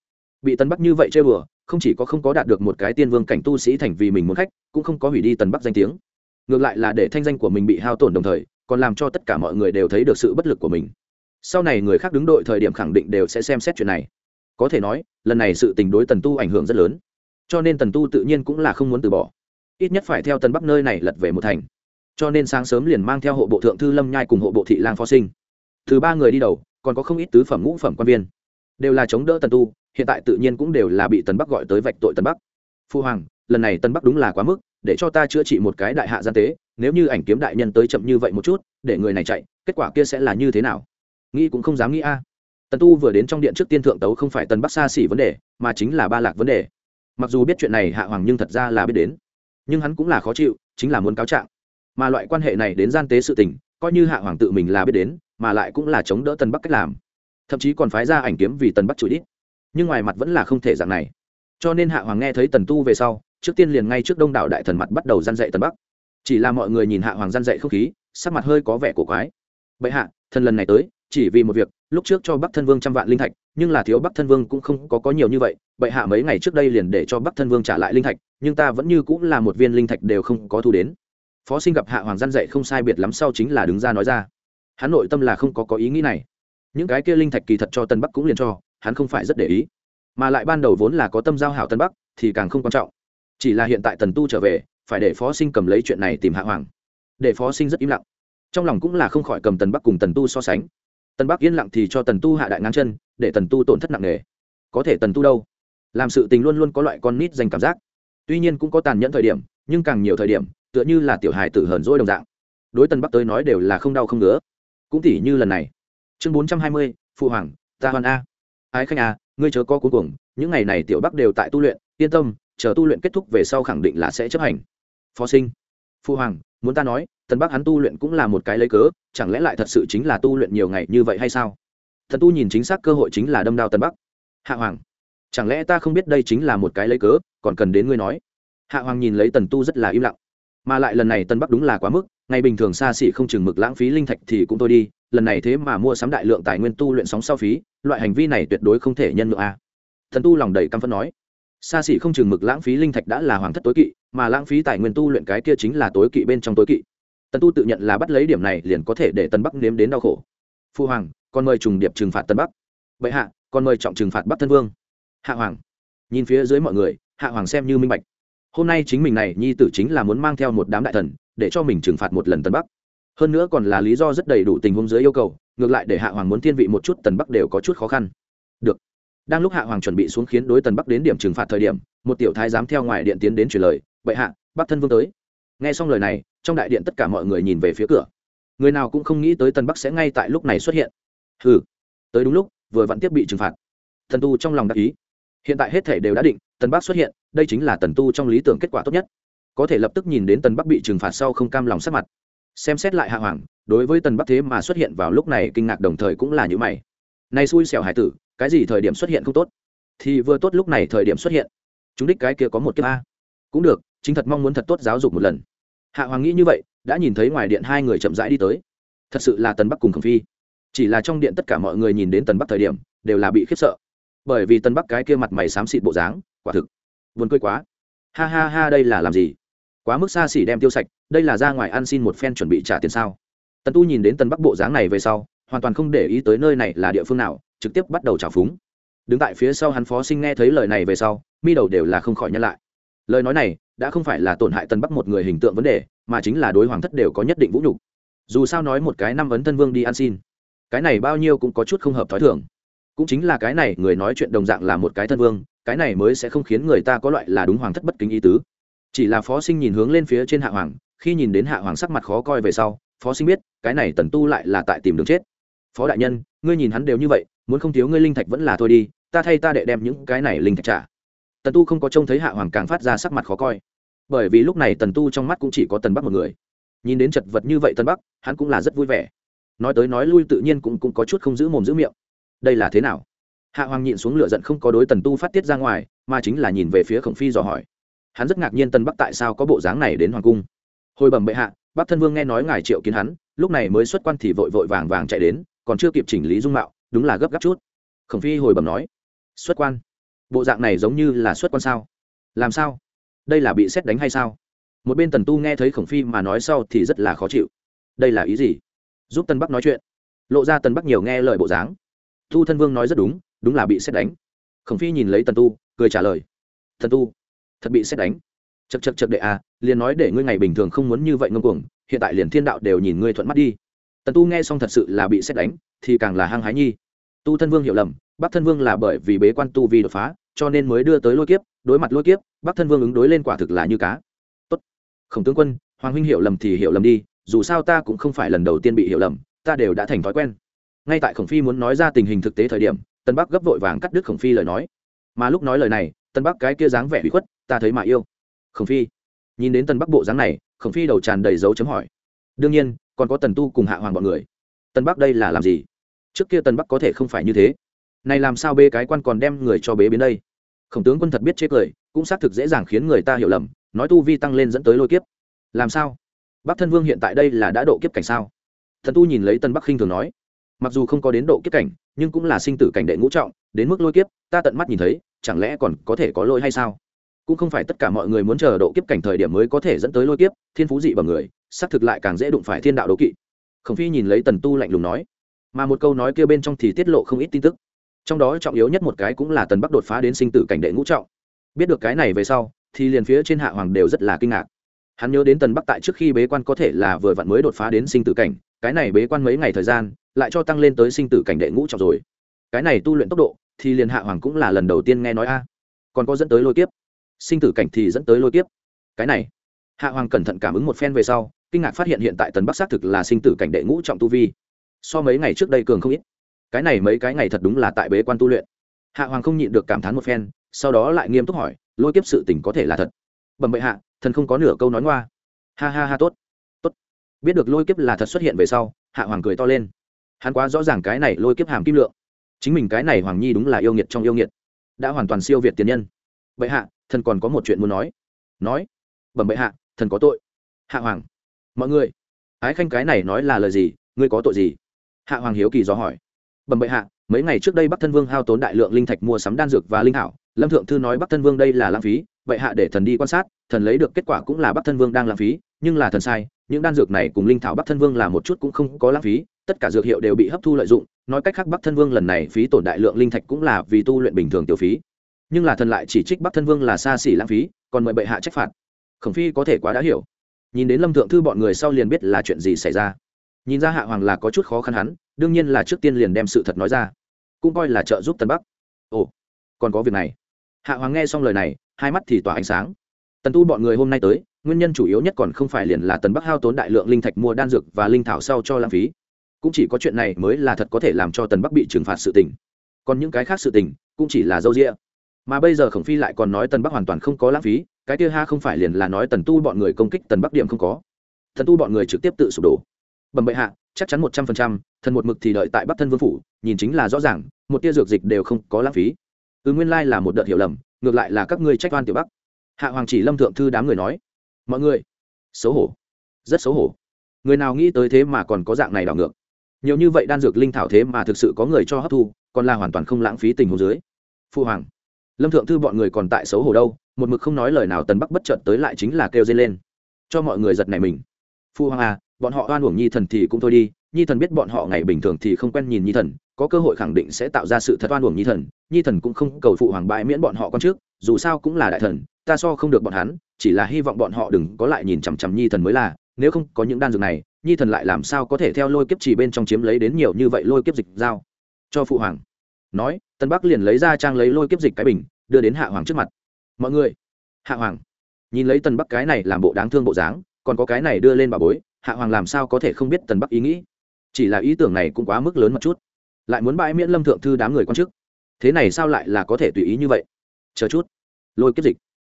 bị tần bắc như vậy chơi bừa, không chỉ có không có đạt được một cái tiên vương cảnh tu sĩ thành vì mình muốn khách, cũng không có hủy đi tần bắc danh tiếng. Ngược lại là để thanh danh của mình bị hao tổn đồng thời, còn làm cho tất cả mọi người đều thấy được sự bất lực của mình. Sau này người khác đứng đội thời điểm khẳng định đều sẽ xem xét chuyện này. Có thể nói, lần này sự tình đối tần tu ảnh hưởng rất lớn. Cho nên tần tu tự nhiên cũng là không muốn từ bỏ. Ít nhất phải theo tần bắc nơi này lật về một thành. Cho nên sáng sớm liền mang theo hộ bộ thượng thư lâm nhai cùng hộ bộ thị lang phó sinh. Thứ ba người đi đầu, còn có không ít tứ phẩm ngũ phẩm quan viên. Đều là chống đỡ tần tu hiện tại tự nhiên cũng đều là bị tần bắc gọi tới vạch tội tần bắc. Phu hoàng, lần này tần bắc đúng là quá mức, để cho ta chữa trị một cái đại hạ gian tế, nếu như ảnh kiếm đại nhân tới chậm như vậy một chút, để người này chạy, kết quả kia sẽ là như thế nào? Nghĩ cũng không dám nghĩ a. Tần tu vừa đến trong điện trước tiên thượng tấu không phải tần bắc xa xỉ vấn đề, mà chính là ba lạc vấn đề. Mặc dù biết chuyện này hạ hoàng nhưng thật ra là biết đến. Nhưng hắn cũng là khó chịu, chính là muốn cáo trạng. Mà loại quan hệ này đến gian tế sự tình, coi như hạ hoàng tự mình là biết đến, mà lại cũng là chống đỡ tần bắc cách làm. Thậm chí còn phái ra ảnh kiếm vì tần bắc chửi đít nhưng ngoài mặt vẫn là không thể dạng này. Cho nên hạ hoàng nghe thấy tần tu về sau, trước tiên liền ngay trước đông đảo đại thần mặt bắt đầu gian dạy tần bắc. Chỉ là mọi người nhìn hạ hoàng gian dạy không khí, sắc mặt hơi có vẻ cổ quái. Bệ hạ, thần lần này tới, chỉ vì một việc, lúc trước cho bắc thân vương trăm vạn linh thạch, nhưng là thiếu bắc thân vương cũng không có có nhiều như vậy, bệ hạ mấy ngày trước đây liền để cho bắc thân vương trả lại linh thạch, nhưng ta vẫn như cũng là một viên linh thạch đều không có thu đến. Phó sinh gặp hạ hoàng gian dạy không sai biệt lắm sau chính là đứng ra nói ra. Hắn nội tâm là không có có ý nghĩ này. Những cái kia linh thạch kỳ thật cho tân bắc cũng liền cho hắn không phải rất để ý. Mà lại ban đầu vốn là có tâm giao hảo tân bắc, thì càng không quan trọng. Chỉ là hiện tại tần tu trở về, phải để phó sinh cầm lấy chuyện này tìm hạ hoàng. Để phó sinh rất im lặng. Trong lòng cũng là không khỏi cầm tần bắc cùng tần tu so sánh. Tần bắc yên lặng thì cho tần tu hạ đại ngang chân, để tần tu tổn thất nặng nề. Có thể tần tu đâu? Làm sự tình luôn luôn có loại con nít dành cảm giác. Tuy nhiên cũng có tàn nhẫn thời điểm, nhưng càng nhiều thời điểm, tựa như là tiểu hài tử hờn dỗi đồng dạng. Đối tần bắc tới nói đều là không đau không ngứa. Cũng tỉ như lần này. Chương bốn trăm hai mươi, phụ hoàng, ta hoàn a ái khanh à ngươi chớ có cuối cùng những ngày này tiểu bắc đều tại tu luyện, yên tâm, chờ tu luyện kết thúc về sau khẳng định là sẽ chấp hành. Phó sinh, phu hoàng, muốn ta nói, tần bắc hắn tu luyện cũng là một cái lấy cớ, chẳng lẽ lại thật sự chính là tu luyện nhiều ngày như vậy hay sao? Thần tu nhìn chính xác cơ hội chính là đâm đao tần bắc. Hạ hoàng, chẳng lẽ ta không biết đây chính là một cái lấy cớ, còn cần đến ngươi nói? Hạ hoàng nhìn lấy tần tu rất là im lặng. Mà lại lần này tần bắc đúng là quá mức, ngày bình thường xa xỉ không chừng mực lãng phí linh thạch thì cũng thôi đi lần này thế mà mua sắm đại lượng tài nguyên tu luyện sóng sau phí, loại hành vi này tuyệt đối không thể nhân lượng a. Thần tu lòng đầy căm phẫn nói. Xa xỉ không chừng mực lãng phí linh thạch đã là hoàng thất tối kỵ, mà lãng phí tài nguyên tu luyện cái kia chính là tối kỵ bên trong tối kỵ. Tần tu tự nhận là bắt lấy điểm này liền có thể để tân bắc nếm đến đau khổ. Phu hoàng còn mời trùng điệp trừng phạt tân bắc. Vậy hạ còn mời trọng trừng phạt bắc thân vương. Hạ hoàng. Nhìn phía dưới mọi người, hạ hoàng xem như minh bạch. Hôm nay chính mình này nhi tử chính là muốn mang theo một đám đại thần, để cho mình trừng phạt một lần tân bắc hơn nữa còn là lý do rất đầy đủ tình huống dưới yêu cầu, ngược lại để hạ hoàng muốn thiên vị một chút, tần bắc đều có chút khó khăn. Được. Đang lúc hạ hoàng chuẩn bị xuống khiến đối tần bắc đến điểm trừng phạt thời điểm, một tiểu thái dám theo ngoài điện tiến đến truyền lời, bệ hạ, bắc thân vương tới. Nghe xong lời này, trong đại điện tất cả mọi người nhìn về phía cửa. Người nào cũng không nghĩ tới tần bắc sẽ ngay tại lúc này xuất hiện. Ừ tới đúng lúc, vừa vặn tiếp bị trừng phạt. Thần tu trong lòng đắc ý. Hiện tại hết thể đều đã định, tần bắc xuất hiện, đây chính là tần tu trong lý tưởng kết quả tốt nhất. Có thể lập tức nhìn đến tần bắc bị trừng phạt sau không cam lòng sắc mặt xem xét lại hạ hoàng, đối với tần bắc thế mà xuất hiện vào lúc này kinh ngạc đồng thời cũng là những mày. Nay xui xẻo hải tử, cái gì thời điểm xuất hiện không tốt? Thì vừa tốt lúc này thời điểm xuất hiện. Chúng đích cái kia có một kiếp a. Cũng được, chính thật mong muốn thật tốt giáo dục một lần. Hạ hoàng nghĩ như vậy, đã nhìn thấy ngoài điện hai người chậm rãi đi tới. Thật sự là tần bắc cùng khổng phi. Chỉ là trong điện tất cả mọi người nhìn đến tần bắc thời điểm, đều là bị khiếp sợ. Bởi vì tần bắc cái kia mặt mày xám xịt bộ dáng, quả thực vườn cười quá. Ha ha ha, đây là làm gì? Quá mức xa xỉ đem tiêu sạch, đây là ra ngoài ăn xin một phen chuẩn bị trả tiền sao? Tần tu nhìn đến tần bắc bộ dáng này về sau, hoàn toàn không để ý tới nơi này là địa phương nào, trực tiếp bắt đầu trào phúng. Đứng tại phía sau hắn phó sinh nghe thấy lời này về sau, mi đầu đều là không khỏi nhắc lại. Lời nói này đã không phải là tổn hại tần bắc một người hình tượng vấn đề, mà chính là đối hoàng thất đều có nhất định vũ nhục. Dù sao nói một cái năm ấn thân vương đi ăn xin, cái này bao nhiêu cũng có chút không hợp t h ó i thường. Cũng chính là cái này, người nói chuyện đồng dạng là một cái thân vương, cái này mới sẽ không khiến người ta có loại là đúng hoàng thất bất kính ý tứ chỉ là phó sinh nhìn hướng lên phía trên hạ hoàng khi nhìn đến hạ hoàng sắc mặt khó coi về sau phó sinh biết cái này tần tu lại là tại tìm đường chết. Phó đại nhân ngươi nhìn hắn đều như vậy muốn không thiếu ngươi linh thạch vẫn là thôi đi ta thay ta để đem những cái này linh thạch trả. Tần tu không có trông thấy hạ hoàng càng phát ra sắc mặt khó coi. Bởi vì lúc này tần tu trong mắt cũng chỉ có tần bắc một người. Nhìn đến chật vật như vậy tần bắc hắn cũng là rất vui vẻ. Nói tới nói lui tự nhiên cũng, cũng có chút không giữ mồm giữ miệng. Đây là thế nào? Hạ hoàng nhịn xuống lửa giận không có đối tần tu phát tiết ra ngoài mà chính là nhìn về phía khổng phi dò hỏi hắn rất ngạc nhiên tân bắc tại sao có bộ dáng này đến hoàng cung. Hồi bẩm bệ hạ, bắc thân vương nghe nói ngài triệu kiến hắn, lúc này mới xuất quan thì vội vội vàng vàng chạy đến, còn chưa kịp chỉnh lý dung mạo, đúng là gấp gáp chút. Khổng phi hồi bẩm nói, xuất quan? Bộ dạng này giống như là xuất quan sao? Làm sao? Đây là bị xét đánh hay sao? Một bên tần tu nghe thấy khổng phi mà nói sau thì rất là khó chịu. Đây là ý gì? Giúp tân bắc nói chuyện. Lộ ra tần bắc nhiều nghe lời bộ dáng. Tu thân vương nói rất đúng đúng là bị xét đánh. Khổng phi nhìn lấy tần tu, cười trả lời. Thần tu thật bị xét đánh. Chật chật chật đệ à liền nói để ngươi ngày bình thường không muốn như vậy ngông cuồng, hiện tại liền thiên đạo đều nhìn ngươi thuận mắt đi. Tần tu nghe xong thật sự là bị xét đánh, thì càng là hăng hái nhi. Tu thân vương hiểu lầm, bắc thân vương là bởi vì bế quan tu vi đột phá, cho nên mới đưa tới lôi kiếp, đối mặt lôi kiếp, bắc thân vương ứng đối lên quả thực là như cá. Tốt. Khổng tướng quân, hoàng huynh hiểu lầm thì hiểu lầm đi, dù sao ta cũng không phải lần đầu tiên bị hiểu lầm, ta đều đã thành thói quen. Ngay tại khổng phi muốn nói ra tình hình thực tế thời điểm tân bắc gấp vội vàng cắt đứt khổng phi lời nói. Mà lúc nói lời này tân bắc cái kia dáng vẻ bị khuất, ta thấy mà yêu. Khổng phi. Nhìn đến tân bắc bộ dáng này, khổng phi đầu tràn đầy dấu chấm hỏi. Đương nhiên, còn có tần tu cùng hạ hoàng bọn người. Tân bắc đây là làm gì? Trước kia tân bắc có thể không phải như thế. Này làm sao bê cái quan còn đem người cho bế biến đây? Khổng tướng quân thật biết chế cười, cũng xác thực dễ dàng khiến người ta hiểu lầm, nói tu vi tăng lên dẫn tới lôi kiếp. Làm sao? Bắc thân vương hiện tại đây là đã độ kiếp cảnh sao? Thần tu nhìn lấy tân bắc khinh thường nói. Mặc dù không có đến độ kiếp cảnh, nhưng cũng là sinh tử cảnh đệ ngũ trọng, đến mức lôi kiếp, ta tận mắt nhìn thấy chẳng lẽ còn có thể có lôi hay sao? Cũng không phải tất cả mọi người muốn chờ độ kiếp cảnh thời điểm mới có thể dẫn tới lôi kiếp, thiên phú dị bằng người, xác thực lại càng dễ đụng phải thiên đạo đấu kỵ. Khổng phi nhìn lấy tần tu lạnh lùng nói, mà một câu nói kia bên trong thì tiết lộ không ít tin tức. Trong đó trọng yếu nhất một cái cũng là tần bắc đột phá đến sinh tử cảnh đệ ngũ trọng. Biết được cái này về sau, thì liền phía trên hạ hoàng đều rất là kinh ngạc. Hắn nhớ đến tần bắc tại trước khi bế quan có thể là vừa vặn mới đột phá đến sinh tử cảnh, cái này bế quan mấy ngày thời gian, lại cho tăng lên tới sinh tử cảnh đệ ngũ trọng rồi. Cái này tu luyện tốc độ thì liền hạ hoàng cũng là lần đầu tiên nghe nói a. Còn có dẫn tới lôi kiếp. Sinh tử cảnh thì dẫn tới lôi kiếp. Cái này. Hạ hoàng cẩn thận cảm ứng một phen về sau, kinh ngạc phát hiện hiện tại tần bắc xác thực là sinh tử cảnh đệ ngũ trọng tu vi. So mấy ngày trước đây cường không ít. Cái này mấy cái ngày thật đúng là tại bế quan tu luyện. Hạ hoàng không nhịn được cảm thán một phen, sau đó lại nghiêm túc hỏi, lôi kiếp sự tình có thể là thật? Bẩm bệ hạ, thần không có nửa câu nói ngoa. Ha ha ha, tốt. Tốt. Biết được lôi kiếp là thật xuất hiện về sau, hạ hoàng cười to lên. Hắn quá rõ ràng cái này lôi kiếp hàm kim lượng chính mình cái này hoàng nhi đúng là yêu nghiệt trong yêu nghiệt. Đã hoàn toàn siêu việt tiền nhân. Bệ hạ, thần còn có một chuyện muốn nói. Nói. Bẩm bệ hạ, thần có tội. Hạ hoàng. Mọi người. Ái khanh cái này nói là lời gì? Ngươi có tội gì? Hạ hoàng hiếu kỳ dò hỏi. Bẩm bệ hạ, mấy ngày trước đây bắc thân vương hao tốn đại lượng linh thạch mua sắm đan dược và linh hảo lâm thượng thư nói bắc thân vương đây là lãng phí. Bệ hạ để thần đi quan sát, thần lấy được kết quả cũng là bắc thân vương đang lãng phí, nhưng là thần sai. Những đan dược này cùng linh thảo bắc thân vương là một chút cũng không có lãng phí tất cả dược hiệu đều bị hấp thu lợi dụng, nói cách khác bắc thân vương lần này phí tổn đại lượng linh thạch cũng là vì tu luyện bình thường tiêu phí. Nhưng là thần lại chỉ trích bắc thân vương là xa xỉ lãng phí, còn mời bệ hạ trách phạt. Khổng phi có thể quá đã hiểu. Nhìn đến lâm thượng thư bọn người sau liền biết là chuyện gì xảy ra. Nhìn ra hạ hoàng là có chút khó khăn hắn, đương nhiên là trước tiên liền đem sự thật nói ra. Cũng coi là trợ giúp tân bắc. Ồ, còn có việc này. Hạ hoàng nghe xong lời này, hai mắt thì tỏa ánh sáng. Tần tu bọn người hôm nay tới, nguyên nhân chủ yếu nhất còn không phải liền là tần bắc hao tốn đại lượng linh thạch mua đan dược và linh thảo sau cho lãng phí cũng chỉ có chuyện này mới là thật có thể làm cho tần bắc bị trừng phạt sự tình. Còn những cái khác sự tình, cũng chỉ là dâu rĩa mà bây giờ khổng phi lại còn nói tần bắc hoàn toàn không có lãng phí, cái kia ha không phải liền là nói tần tu bọn người công kích tần bắc điểm không có. Tần tu bọn người trực tiếp tự sụp đổ. Bẩm bệ hạ, chắc chắn một trăm phần trăm, thần một mực thì đợi tại bắc thân vương phủ, nhìn chính là rõ ràng, một tia dược dịch đều không có lãng phí. Ừ nguyên lai là một đợt hiểu lầm, ngược lại là các ngươi trách oan tiểu bắc. Hạ hoàng chỉ lâm thượng thư đám người nói, mọi người, xấu hổ, rất xấu hổ. Người nào nghĩ tới thế mà còn có dạng này đảo ngược? Nhiều như vậy đan dược linh thảo thế mà thực sự có người cho hấp thu, còn là hoàn toàn không lãng phí tình hồ dưới. Phu hoàng, lâm thượng thư bọn người còn tại xấu hổ đâu, một mực không nói lời nào tần bắc bất chợt tới lại chính là kêu dây lên. Cho mọi người giật này mình. Phu hoàng à bọn họ oan uổng nhi thần thì cũng thôi đi, nhi thần biết bọn họ ngày bình thường thì không quen nhìn nhi thần, có cơ hội khẳng định sẽ tạo ra sự thật oan uổng nhi thần nhi thần cũng không cầu phụ hoàng bãi miễn bọn họ con trước, dù sao cũng là đại thần, ta so không được bọn hắn, chỉ là hy vọng bọn họ đừng có lại nhìn chằm chằm nhi thần mới là, nếu không có những đan dược này nhi thần lại làm sao có thể theo lôi kiếp chỉ bên trong chiếm lấy đến nhiều như vậy lôi kiếp dịch giao? Cho phụ hoàng. Nói, tân bắc liền lấy ra trang lấy lôi kiếp dịch cái bình, đưa đến hạ hoàng trước mặt. Mọi người, hạ hoàng. Nhìn lấy tân bắc cái này làm bộ đáng thương bộ dáng, còn có cái này đưa lên bà bối, hạ hoàng làm sao có thể không biết tần bắc ý nghĩ? Chỉ là ý tưởng này cũng quá mức lớn một chút. Lại muốn bãi miễn lâm thượng thư đám người quan chức. Thế này sao lại là có thể tùy ý như vậy? Chờ chút. Lôi kiếp dịch.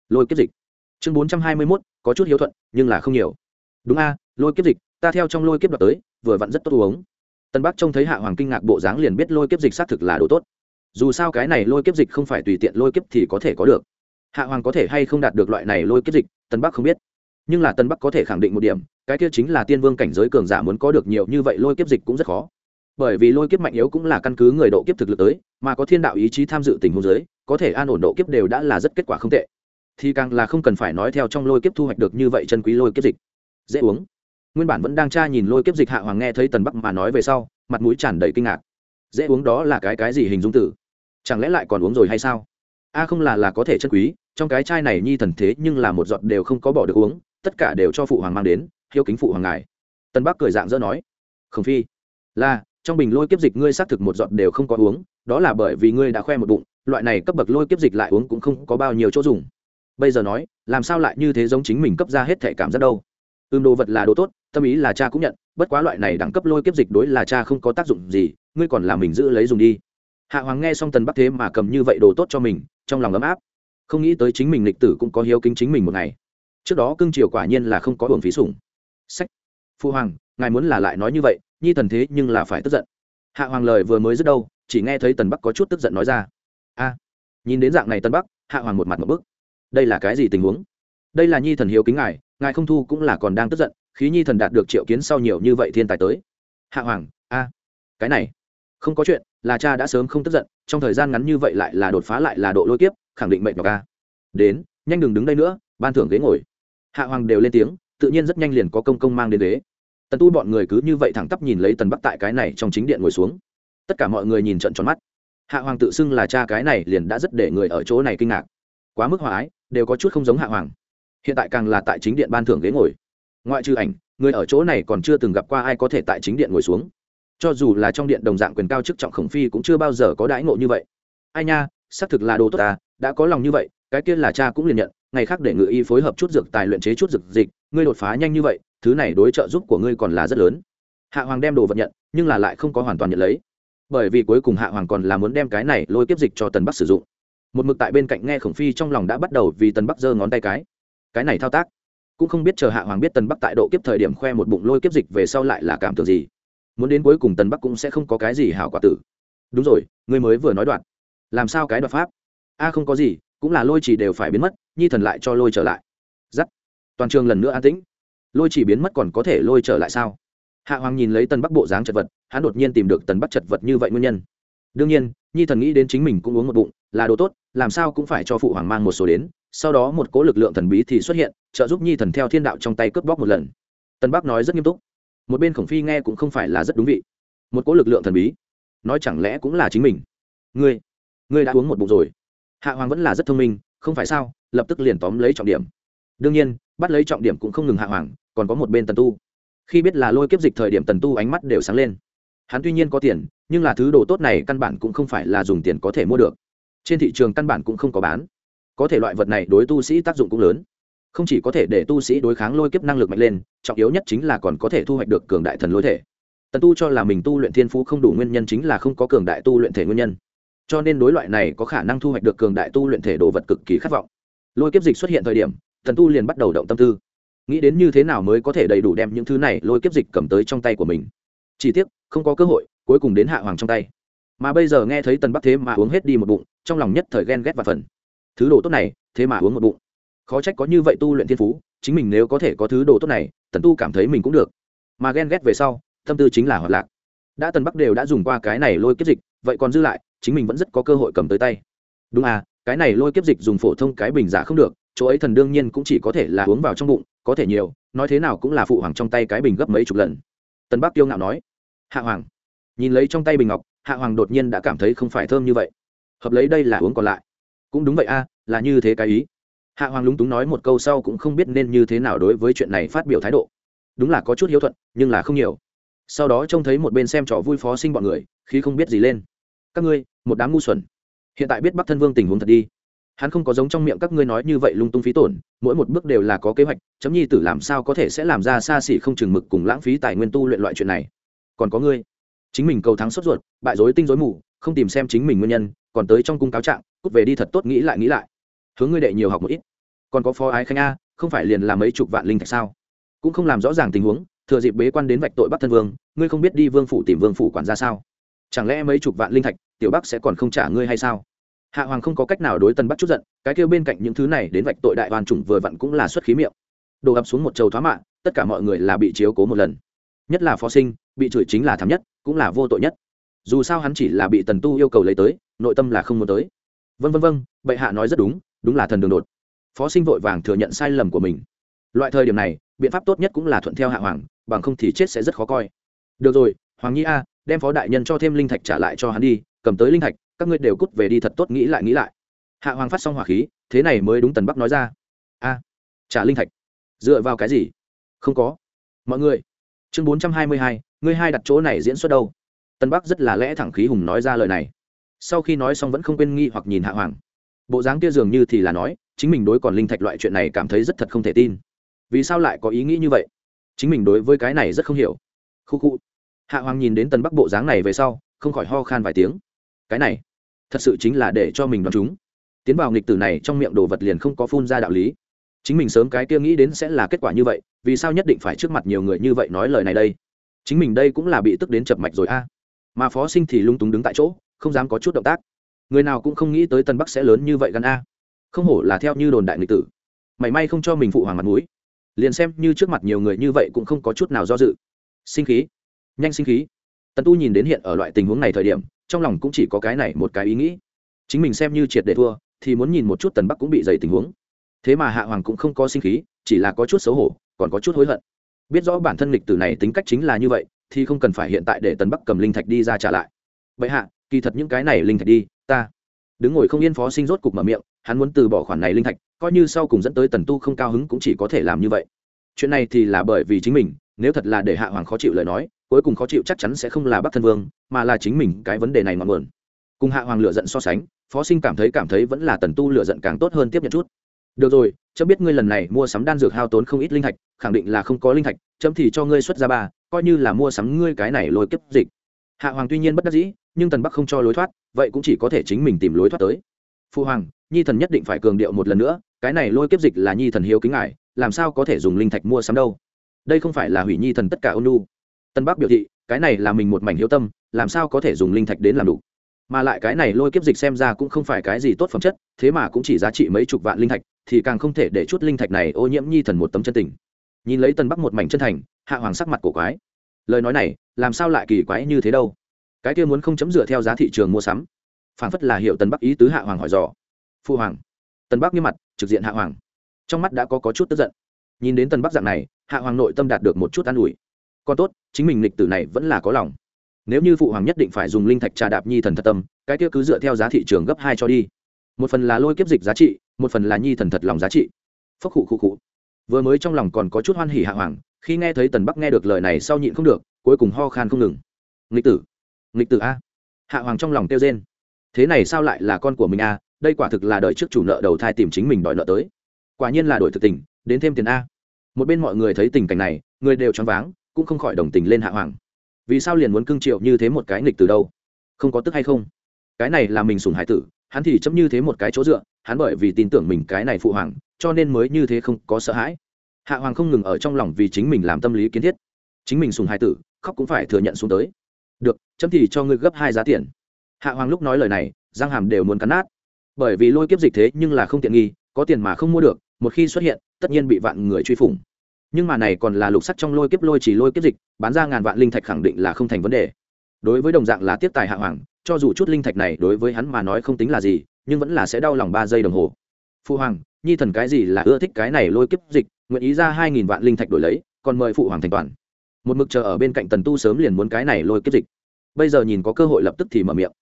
Lôi kiếp dịch. Chương bốn trăm hai mươi mốt, có chút hiếu thuận, nhưng là không nhiều. Đúng a, lôi kiếp dịch ta theo trong lôi kiếp đoạt tới, vừa vặn rất tốt uống. Tân bắc trông thấy hạ hoàng kinh ngạc bộ dáng liền biết lôi kiếp dịch xác thực là đồ tốt. Dù sao cái này lôi kiếp dịch không phải tùy tiện lôi kiếp thì có thể có được. Hạ hoàng có thể hay không đạt được loại này lôi kiếp dịch, tân bắc không biết. Nhưng là tân bắc có thể khẳng định một điểm, cái kia chính là tiên vương cảnh giới cường giả muốn có được nhiều như vậy lôi kiếp dịch cũng rất khó. Bởi vì lôi kiếp mạnh yếu cũng là căn cứ người độ kiếp thực lực tới, mà có thiên đạo ý chí tham dự tình huống giới có thể an ổn độ kiếp đều đã là rất kết quả không tệ. Thì càng là không cần phải nói theo trong lôi kiếp thu hoạch được như vậy chân quý lôi kiếp dịch. Dễ uống nguyên bản vẫn đang tra nhìn lôi kiếp dịch hạ hoàng nghe thấy tần bắc mà nói về sau, mặt mũi tràn đầy kinh ngạc. Dễ uống đó là cái cái gì hình dung tử? Chẳng lẽ lại còn uống rồi hay sao? A không là là có thể chân quý, trong cái chai này nhi thần thế nhưng là một giọt đều không có bỏ được uống, tất cả đều cho phụ hoàng mang đến, hiếu kính phụ hoàng ngài. Tân bắc cười dạng dỡ nói, khổng phi, là, trong bình lôi kiếp dịch ngươi xác thực một giọt đều không có uống, đó là bởi vì ngươi đã khoe một bụng, loại này cấp bậc lôi kiếp dịch lại uống cũng không có bao nhiêu chỗ dùng. Bây giờ nói, làm sao lại như thế giống chính mình cấp ra hết thể cảm giác đâu? Ưm đồ vật là đồ tốt tâm ý là cha cũng nhận, bất quá loại này đẳng cấp lôi kiếp dịch đối là cha không có tác dụng gì, ngươi còn là mình giữ lấy dùng đi. Hạ hoàng nghe xong tần bắc thế mà cầm như vậy đồ tốt cho mình, trong lòng ấm áp. Không nghĩ tới chính mình lịch tử cũng có hiếu kính chính mình một ngày. Trước đó cưng chiều quả nhiên là không có hưởng phí sủng. Sách. Phu hoàng, ngài muốn là lại nói như vậy, nhi thần thế nhưng là phải tức giận. Hạ hoàng lời vừa mới dứt đâu, chỉ nghe thấy tần bắc có chút tức giận nói ra. A. Nhìn đến dạng này tân bắc, hạ hoàng một mặt một bức. Đây là cái gì tình huống? Đây là nhi thần hiếu kính ngài ngài không thu cũng là còn đang tức giận khí nhi thần đạt được triệu kiến sau nhiều như vậy thiên tài tới. Hạ hoàng, a, cái này, không có chuyện, là cha đã sớm không tức giận, trong thời gian ngắn như vậy lại là đột phá lại là độ lôi kiếp, khẳng định mệnh nhọc ca đến, nhanh đừng đứng đây nữa, ban thưởng ghế ngồi. Hạ hoàng đều lên tiếng, tự nhiên rất nhanh liền có công công mang đến ghế. Tần tu bọn người cứ như vậy thẳng tắp nhìn lấy tần bắc tại cái này trong chính điện ngồi xuống. Tất cả mọi người nhìn trận tròn mắt. Hạ hoàng tự xưng là cha cái này liền đã rất để người ở chỗ này kinh ngạc. Quá mức hòa ái, đều có chút không giống hạ hoàng. Hiện tại càng là tại chính điện ban thưởng ghế ngồi ngoại trừ ảnh, người ở chỗ này còn chưa từng gặp qua ai có thể tại chính điện ngồi xuống. Cho dù là trong điện đồng dạng quyền cao chức trọng khổng phi cũng chưa bao giờ có đãi ngộ như vậy. Ai nha, xác thực là đồ tốt ta, đã có lòng như vậy, cái kia là cha cũng liền nhận, ngày khác để ngự y phối hợp chút dược tài luyện chế chút dược dịch, ngươi đột phá nhanh như vậy, thứ này đối trợ giúp của ngươi còn là rất lớn. Hạ hoàng đem đồ vật nhận, nhưng là lại không có hoàn toàn nhận lấy. Bởi vì cuối cùng hạ hoàng còn là muốn đem cái này lôi kiếp dịch cho tần bắc sử dụng. Một mực tại bên cạnh nghe khổng phi trong lòng đã bắt đầu vì tần bắc giơ ngón tay cái. Cái này thao tác cũng không biết chờ hạ hoàng biết tần bắc tại độ kiếp thời điểm khoe một bụng lôi kiếp dịch về sau lại là cảm tưởng gì. Muốn đến cuối cùng tần bắc cũng sẽ không có cái gì hảo quả tử. Đúng rồi, ngươi mới vừa nói đoạn. Làm sao cái đoạt pháp? A không có gì, cũng là lôi chỉ đều phải biến mất, nhi thần lại cho lôi trở lại. Giắt. Toàn trường lần nữa an tĩnh. Lôi chỉ biến mất còn có thể lôi trở lại sao? Hạ hoàng nhìn lấy tần bắc bộ dáng chật vật, hắn đột nhiên tìm được tần bắc chật vật như vậy nguyên nhân. Đương nhiên, nhi thần nghĩ đến chính mình cũng uống một bụng là đồ tốt, làm sao cũng phải cho phụ hoàng mang một số đến, sau đó một cố lực lượng thần bí thì xuất hiện, trợ giúp nhi thần theo thiên đạo trong tay cướp bóc một lần. Tân bắc nói rất nghiêm túc. Một bên khổng phi nghe cũng không phải là rất đúng vị. Một cố lực lượng thần bí, nói chẳng lẽ cũng là chính mình? Ngươi ngươi đã uống một bụng rồi. Hạ hoàng vẫn là rất thông minh, không phải sao, lập tức liền tóm lấy trọng điểm. Đương nhiên, bắt lấy trọng điểm cũng không ngừng hạ hoàng, còn có một bên tần tu. Khi biết là lôi kiếp dịch thời điểm tần tu ánh mắt đều sáng lên. Hắn tuy nhiên có tiền, nhưng là thứ đồ tốt này căn bản cũng không phải là dùng tiền có thể mua được trên thị trường căn bản cũng không có bán. Có thể loại vật này đối tu sĩ tác dụng cũng lớn. Không chỉ có thể để tu sĩ đối kháng lôi kiếp năng lực mạnh lên, trọng yếu nhất chính là còn có thể thu hoạch được cường đại thần lôi thể. Tần tu cho là mình tu luyện thiên phú không đủ nguyên nhân chính là không có cường đại tu luyện thể nguyên nhân. Cho nên đối loại này có khả năng thu hoạch được cường đại tu luyện thể đồ vật cực kỳ khát vọng. Lôi kiếp dịch xuất hiện thời điểm, tần tu liền bắt đầu động tâm tư. Nghĩ đến như thế nào mới có thể đầy đủ đem những thứ này lôi kiếp dịch cầm tới trong tay của mình. Chỉ tiếc, không có cơ hội, cuối cùng đến hạ hoàng trong tay. Mà bây giờ nghe thấy tần bắc thế mà uống hết đi một bụng trong lòng nhất thời ghen ghét và phần. Thứ đồ tốt này, thế mà uống một bụng. Khó trách có như vậy tu luyện thiên phú, chính mình nếu có thể có thứ đồ tốt này, tần tu cảm thấy mình cũng được. Mà ghen ghét về sau, tâm tư chính là hoạt lạc. Đã tần bắc đều đã dùng qua cái này lôi kiếp dịch, vậy còn dư lại, chính mình vẫn rất có cơ hội cầm tới tay. Đúng à cái này lôi kiếp dịch dùng phổ thông cái bình giả không được, chỗ ấy thần đương nhiên cũng chỉ có thể là uống vào trong bụng, có thể nhiều, nói thế nào cũng là phụ hoàng trong tay cái bình gấp mấy chục lần. Tần bắc tiêu ngạo nói, hạ hoàng. Nhìn lấy trong tay bình ngọc, hạ hoàng đột nhiên đã cảm thấy không phải thơm như vậy hợp lấy đây là uống còn lại. Cũng đúng vậy a, là như thế cái ý. Hạ hoàng lúng túng nói một câu sau cũng không biết nên như thế nào đối với chuyện này phát biểu thái độ. Đúng là có chút hiếu thuận, nhưng là không nhiều. Sau đó trông thấy một bên xem trò vui phó sinh bọn người, khi không biết gì lên. Các ngươi, một đám ngu xuẩn. Hiện tại biết bắc thân vương tình huống thật đi. Hắn không có giống trong miệng các ngươi nói như vậy lung tung phí tổn, mỗi một bước đều là có kế hoạch, chấm nhi tử làm sao có thể sẽ làm ra xa xỉ không chừng mực cùng lãng phí tài nguyên tu luyện loại chuyện này. Còn có ngươi. Chính mình cầu thắng sốt ruột, bại dối tinh dối mù không tìm xem chính mình nguyên nhân, còn tới trong cung cáo trạng, cút về đi thật tốt, nghĩ lại nghĩ lại. Hướng ngươi đệ nhiều học một ít. Còn có phó ái khanh a, không phải liền làm mấy chục vạn linh thạch sao? Cũng không làm rõ ràng tình huống, thừa dịp bế quan đến vạch tội bắc thân vương, ngươi không biết đi vương phủ tìm vương phủ quản ra sao? Chẳng lẽ mấy chục vạn linh thạch, tiểu bắc sẽ còn không trả ngươi hay sao? Hạ hoàng không có cách nào đối tân bắt chút giận, cái kêu bên cạnh những thứ này đến vạch tội đại hoàn chủng vừa vặn cũng là xuất khí miệng. Đổ ập xuống một trầu thoá mạng, tất cả mọi người là bị chiếu cố một lần. Nhất là phó sinh, bị chửi chính là thảm nhất, cũng là vô tội nhất dù sao hắn chỉ là bị tần tu yêu cầu lấy tới, nội tâm là không muốn tới. Vân vân vân bệ hạ nói rất đúng đúng là thần đường đột. Phó sinh vội vàng thừa nhận sai lầm của mình. Loại thời điểm này, biện pháp tốt nhất cũng là thuận theo hạ hoàng, bằng không thì chết sẽ rất khó coi. Được rồi, hoàng nhi a, đem phó đại nhân cho thêm linh thạch trả lại cho hắn đi, cầm tới linh thạch, các ngươi đều cút về đi thật tốt nghĩ lại nghĩ lại. Hạ hoàng phát xong hỏa khí, thế này mới đúng tần bắc nói ra. A, trả linh thạch. Dựa vào cái gì? Không có. Mọi người, chương bốn trăm hai mươi hai, ngươi hai đặt chỗ này diễn xuất đâu? Tân bắc rất là lẽ thẳng khí hùng nói ra lời này. Sau khi nói xong vẫn không quên nghi hoặc nhìn hạ hoàng. Bộ dáng kia dường như thì là nói, chính mình đối còn linh thạch loại chuyện này cảm thấy rất thật không thể tin. Vì sao lại có ý nghĩ như vậy? Chính mình đối với cái này rất không hiểu. Khu khu. Hạ hoàng nhìn đến tân bắc bộ dáng này về sau, không khỏi ho khan vài tiếng. Cái này, thật sự chính là để cho mình đoán chúng. Tiến vào nghịch tử này trong miệng đồ vật liền không có phun ra đạo lý. Chính mình sớm cái kia nghĩ đến sẽ là kết quả như vậy, vì sao nhất định phải trước mặt nhiều người như vậy nói lời này đây? Chính mình đây cũng là bị tức đến chập mạch rồi a mà phó sinh thì lung túng đứng tại chỗ, không dám có chút động tác. Người nào cũng không nghĩ tới tân bắc sẽ lớn như vậy gần a. Không hổ là theo như đồn đại nghịch tử. Mảy may không cho mình phụ hoàng mặt mũi. Liền xem như trước mặt nhiều người như vậy cũng không có chút nào do dự. Sinh khí. Nhanh sinh khí. Tần tu nhìn đến hiện ở loại tình huống này thời điểm, trong lòng cũng chỉ có cái này một cái ý nghĩ. Chính mình xem như triệt để thua, thì muốn nhìn một chút tần bắc cũng bị dày tình huống. Thế mà hạ hoàng cũng không có sinh khí, chỉ là có chút xấu hổ, còn có chút hối hận. Biết rõ bản thân lịch tử này tính cách chính là như vậy thì không cần phải hiện tại để tần bắc cầm linh thạch đi ra trả lại. Vậy hạ, kỳ thật những cái này linh thạch đi, ta. Đứng ngồi không yên phó sinh rốt cục mở miệng, hắn muốn từ bỏ khoản này linh thạch, coi như sau cùng dẫn tới tần tu không cao hứng cũng chỉ có thể làm như vậy. Chuyện này thì là bởi vì chính mình, nếu thật là để hạ hoàng khó chịu lời nói, cuối cùng khó chịu chắc chắn sẽ không là bắc thân vương, mà là chính mình, cái vấn đề này ngọn nguồn. Cùng hạ hoàng lựa giận so sánh, phó sinh cảm thấy cảm thấy vẫn là tần tu lựa giận càng tốt hơn tiếp nhận chút. Được rồi, chấm biết ngươi lần này mua sắm đan dược hao tốn không ít linh thạch, khẳng định là không có linh thạch, chấm thì cho ngươi xuất ra ba coi như là mua sắm ngươi cái này lôi kiếp dịch. Hạ hoàng tuy nhiên bất đắc dĩ, nhưng tần bắc không cho lối thoát, vậy cũng chỉ có thể chính mình tìm lối thoát tới. Phu hoàng, nhi thần nhất định phải cường điệu một lần nữa, cái này lôi kiếp dịch là nhi thần hiếu kính ngài, làm sao có thể dùng linh thạch mua sắm đâu? Đây không phải là hủy nhi thần tất cả ôn lu tân bắc biểu thị, cái này là mình một mảnh hiếu tâm, làm sao có thể dùng linh thạch đến làm đủ? Mà lại cái này lôi kiếp dịch xem ra cũng không phải cái gì tốt phẩm chất, thế mà cũng chỉ giá trị mấy chục vạn linh thạch, thì càng không thể để chút linh thạch này ô nhiễm nhi thần một tấm chân tình nhìn lấy tân bắc một mảnh chân thành hạ hoàng sắc mặt cổ quái. Lời nói này làm sao lại kỳ quái như thế đâu? Cái kia muốn không chấm dựa theo giá thị trường mua sắm. Phản phất là hiệu tân bắc ý tứ hạ hoàng hỏi dò. Phu hoàng. Tân bắc như mặt trực diện hạ hoàng. Trong mắt đã có, có chút tức giận. Nhìn đến tân bắc dạng này hạ hoàng nội tâm đạt được một chút an ủi. Còn tốt chính mình lịch tử này vẫn là có lòng. Nếu như phụ hoàng nhất định phải dùng linh thạch trà đạp nhi thần thật tâm cái kia cứ dựa theo giá thị trường gấp hai cho đi. Một phần là lôi kiếp dịch giá trị một phần là nhi thần thật lòng giá trị. Phốc khụ khụ khụ vừa mới trong lòng còn có chút hoan hỉ hạ hoàng, khi nghe thấy tần bắc nghe được lời này sau nhịn không được, cuối cùng ho khan không ngừng. Nghịch tử nghịch tử a. Hạ hoàng trong lòng kêu rên. Thế này sao lại là con của mình a? Đây quả thực là đợi trước chủ nợ đầu thai tìm chính mình đòi nợ tới. Quả nhiên là đổi thực tình, đến thêm tiền a. Một bên mọi người thấy tình cảnh này, người đều choáng váng, cũng không khỏi đồng tình lên hạ hoàng. Vì sao liền muốn cưng triệu như thế một cái nghịch từ đâu? Không có tức hay không? Cái này là mình sùng hải tử, hắn thì chấm như thế một cái chỗ dựa, hắn bởi vì tin tưởng mình cái này phụ hoàng cho nên mới như thế không có sợ hãi. Hạ hoàng không ngừng ở trong lòng vì chính mình làm tâm lý kiến thiết. Chính mình sùng hai tử, khóc cũng phải thừa nhận xuống tới. Được, chấm thì cho ngươi gấp hai giá tiền. Hạ hoàng lúc nói lời này giang hàm đều muốn cắn nát. Bởi vì lôi kiếp dịch thế nhưng là không tiện nghi, có tiền mà không mua được, một khi xuất hiện, tất nhiên bị vạn người truy phủng. Nhưng mà này còn là lục sắc trong lôi kiếp lôi chỉ lôi kiếp dịch, bán ra ngàn vạn linh thạch khẳng định là không thành vấn đề. Đối với đồng dạng là tiếp tài hạ hoàng, cho dù chút linh thạch này đối với hắn mà nói không tính là gì, nhưng vẫn là sẽ đau lòng ba giây đồng hồ. Phu hoàng nhi thần cái gì là ưa thích cái này lôi kiếp dịch, nguyện ý ra hai nghìn vạn linh thạch đổi lấy, còn mời phụ hoàng thành toàn. Một mực chờ ở bên cạnh tần tu sớm liền muốn cái này lôi kiếp dịch. Bây giờ nhìn có cơ hội lập tức thì mở miệng.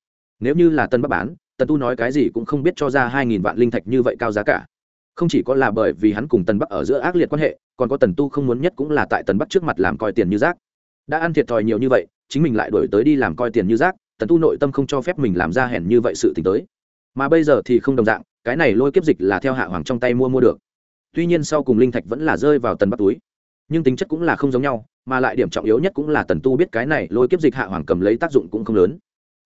Nếu như là tân bắc bán, tần tu nói cái gì cũng không biết cho ra hai nghìn vạn linh thạch như vậy cao giá cả. Không chỉ có là bởi vì hắn cùng tần bắc ở giữa ác liệt quan hệ, còn có tần tu không muốn nhất cũng là tại tần bắc trước mặt làm coi tiền như rác. Đã ăn thiệt thòi nhiều như vậy, chính mình lại đổi tới đi làm coi tiền như rác, tần tu nội tâm không cho phép mình làm ra hèn như vậy sự t ì n h tới mà bây giờ thì không đồng dạng, cái này lôi kiếp dịch là theo hạ hoàng trong tay mua mua được. Tuy nhiên sau cùng linh thạch vẫn là rơi vào tần bắc túi. Nhưng tính chất cũng là không giống nhau, mà lại điểm trọng yếu nhất cũng là tần tu biết cái này lôi kiếp dịch hạ hoàng cầm lấy tác dụng cũng không lớn.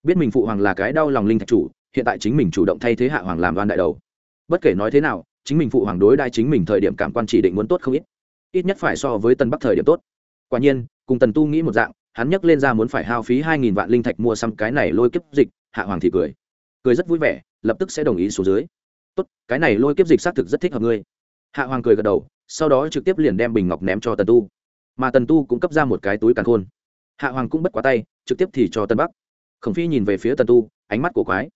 Biết mình phụ hoàng là cái đau lòng linh thạch chủ, hiện tại chính mình chủ động thay thế hạ hoàng làm đoan đại đầu. Bất kể nói thế nào, chính mình phụ hoàng đối đai chính mình thời điểm cảm quan chỉ định muốn tốt không ít. Ít nhất phải so với tần bắc thời điểm tốt. Quả nhiên, cùng tần tu nghĩ một dạng, hắn nhắc lên ra muốn phải hao phí hai nghìn vạn linh thạch mua xăm cái này lôi kiếp dịch, hạ hoàng thì cười. Cười rất vui vẻ lập tức sẽ đồng ý xuống dưới. Tốt, cái này lôi kiếp dịch xác thực rất thích hợp ngươi. Hạ hoàng cười gật đầu, sau đó trực tiếp liền đem bình ngọc ném cho tần tu. Mà tần tu cũng cấp ra một cái túi càn khôn. Hạ hoàng cũng bất quá tay, trực tiếp thì cho tân bắc. Khổng phi nhìn về phía tần tu, ánh mắt của quái.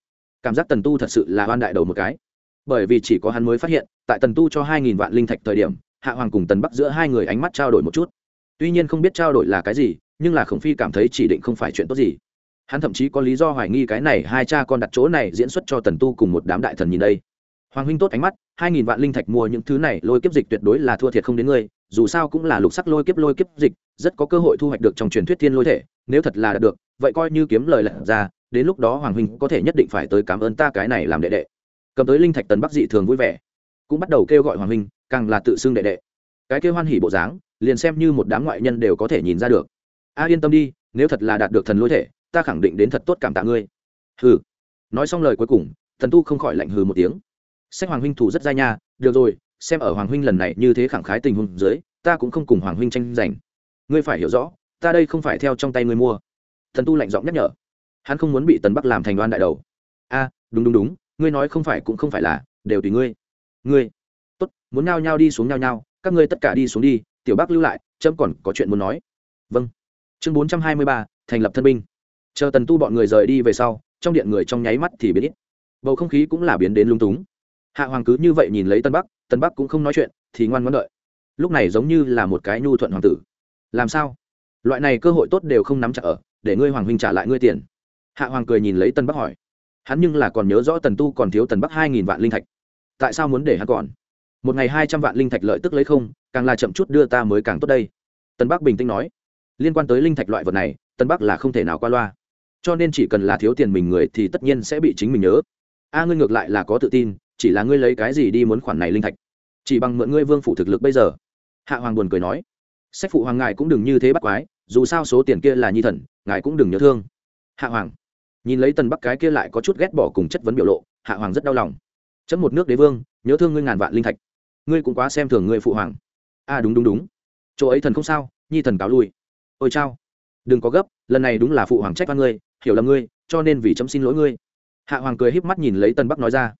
Cảm giác tần tu thật sự là oan đại đầu một cái. Bởi vì chỉ có hắn mới phát hiện, tại tần tu cho hai nghìn vạn linh thạch thời điểm, hạ hoàng cùng tần bắc giữa hai người ánh mắt trao đổi một chút. Tuy nhiên không biết trao đổi là cái gì, nhưng là khổng phi cảm thấy chỉ định không phải chuyện tốt gì hắn thậm chí có lý do hoài nghi cái này hai cha con đặt chỗ này diễn xuất cho tần tu cùng một đám đại thần nhìn đây. Hoàng huynh tốt ánh mắt, hai nghìn vạn linh thạch mua những thứ này, lôi kiếp dịch tuyệt đối là thua thiệt không đến ngươi, dù sao cũng là lục sắc lôi kiếp lôi kiếp dịch, rất có cơ hội thu hoạch được trong truyền thuyết thiên lôi thể, nếu thật là đạt được, vậy coi như kiếm lời lật ra, đến lúc đó hoàng huynh có thể nhất định phải tới cảm ơn ta cái này làm đệ đệ. Cầm tới linh thạch tần bắc dị thường vui vẻ, cũng bắt đầu kêu gọi hoàng huynh, càng là tự xưng đệ đệ. Cái kêu hoan hỉ bộ dáng, liền xem như một đám ngoại nhân đều có thể nhìn ra được. A, yên tâm đi, nếu thật là đạt được thần lôi thể ta khẳng định đến thật tốt cảm tạ ngươi. Hừ. Nói xong lời cuối cùng thần tu không khỏi lạnh hừ một tiếng. Sách hoàng huynh thủ rất dai nha, được rồi, xem ở hoàng huynh lần này như thế khẳng khái tình huống dưới, ta cũng không cùng hoàng huynh tranh giành. Ngươi phải hiểu rõ, ta đây không phải theo trong tay ngươi mua. Thần tu lạnh giọng nhắc nhở. Hắn không muốn bị tần bắc làm thành đoan đại đầu. A, đúng đúng đúng, ngươi nói không phải cũng không phải là, đều tùy ngươi. Ngươi. Tốt, muốn nhao nhao đi xuống nhao nhao, các ngươi tất cả đi xuống đi, tiểu Bắc lưu lại trâm còn có chuyện muốn nói. Vâng. Chương bốn trăm hai mươi ba, thành lập thân binh chờ tần tu bọn người rời đi về sau, trong điện người trong nháy mắt thì biến ít. Bầu không khí cũng là biến đến lung túng. Hạ hoàng cứ như vậy nhìn lấy tân bắc tân bắc cũng không nói chuyện, thì ngoan ngoãn đợi. Lúc này giống như là một cái nhu thuận hoàng tử. Làm sao? Loại này cơ hội tốt đều không nắm chặt ở, để ngươi hoàng huynh trả lại ngươi tiền. Hạ hoàng cười nhìn lấy tân bắc hỏi. Hắn nhưng là còn nhớ rõ tần tu còn thiếu tần bắc hai nghìn vạn linh thạch. Tại sao muốn để hắn còn? Một ngày hai trăm vạn linh thạch lợi tức lấy không, càng là chậm chút đưa ta mới càng tốt đây. Tân bắc bình tĩnh nói. Liên quan tới linh thạch loại vật này tân bắc là không thể nào qua loa cho nên chỉ cần là thiếu tiền mình người thì tất nhiên sẽ bị chính mình nhớ. A ngươi ngược lại là có tự tin chỉ là ngươi lấy cái gì đi muốn khoản này linh thạch? Chỉ bằng mượn ngươi vương phủ thực lực bây giờ. Hạ hoàng buồn cười nói. Sách phụ hoàng ngài cũng đừng như thế bắt quái dù sao số tiền kia là nhi thần ngài cũng đừng nhớ thương. Hạ hoàng. Nhìn lấy tần bắc cái kia lại có chút ghét bỏ cùng chất vấn biểu lộ hạ hoàng rất đau lòng. Chấm một nước đế vương nhớ thương ngươi ngàn vạn linh thạch. Ngươi cũng quá xem thường ngươi phụ hoàng. A à, đúng đúng đúng. Chỗ ấy thần không sao nhi thần cáo lui. Ôi chao. Đừng có gấp lần này đúng là phụ hoàng trách văn ngươi hiểu lầm ngươi, cho nên vì chấm xin lỗi ngươi. Hạ hoàng cười híp mắt nhìn lấy tân bắc nói ra.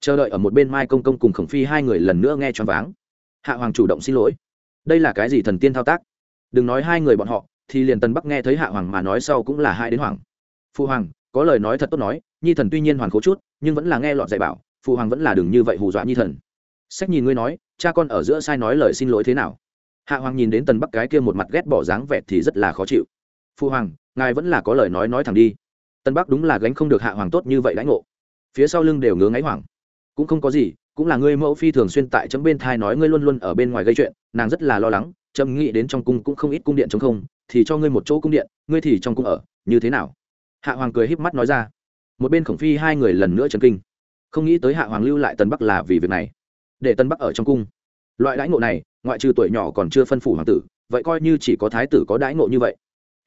Chờ đợi ở một bên mai công công cùng khổng phi hai người lần nữa nghe choáng váng. Hạ hoàng chủ động xin lỗi. Đây là cái gì thần tiên thao tác? Đừng nói hai người bọn họ, thì liền tân bắc nghe thấy hạ hoàng mà nói sau cũng là hai đến hoàng phụ hoàng, có lời nói thật tốt nói, nhi thần tuy nhiên hoàn cố chút, nhưng vẫn là nghe lọt dạy bảo phụ hoàng vẫn là đừng như vậy hù dọa nhi thần. Sách nhìn ngươi nói, cha con ở giữa sai nói lời xin lỗi thế nào? Hạ hoàng nhìn đến tần bắc cái kia một mặt ghét bỏ dáng vẻ thì rất là khó chịu. Phu hoàng ngài vẫn là có lời nói nói thẳng đi. Tân bắc đúng là gánh không được hạ hoàng tốt như vậy lãnh ngộ. Phía sau lưng đều ngứa ngáy hoàng. Cũng không có gì, cũng là ngươi mẫu phi thường xuyên tại chấm bên thai nói ngươi luôn luôn ở bên ngoài gây chuyện, nàng rất là lo lắng, chấm nghĩ đến trong cung cũng không ít cung điện chống không, thì cho ngươi một chỗ cung điện, ngươi thì trong cung ở, như thế nào? Hạ hoàng cười híp mắt nói ra. Một bên khổng phi hai người lần nữa chấn kinh. Không nghĩ tới hạ hoàng lưu lại tân bắc là vì việc này. Để tân bắc ở trong cung. Loại đãi ngộ này, ngoại trừ tuổi nhỏ còn chưa phân phủ hoàng tử, vậy coi như chỉ có thái tử có đãi ngộ như vậy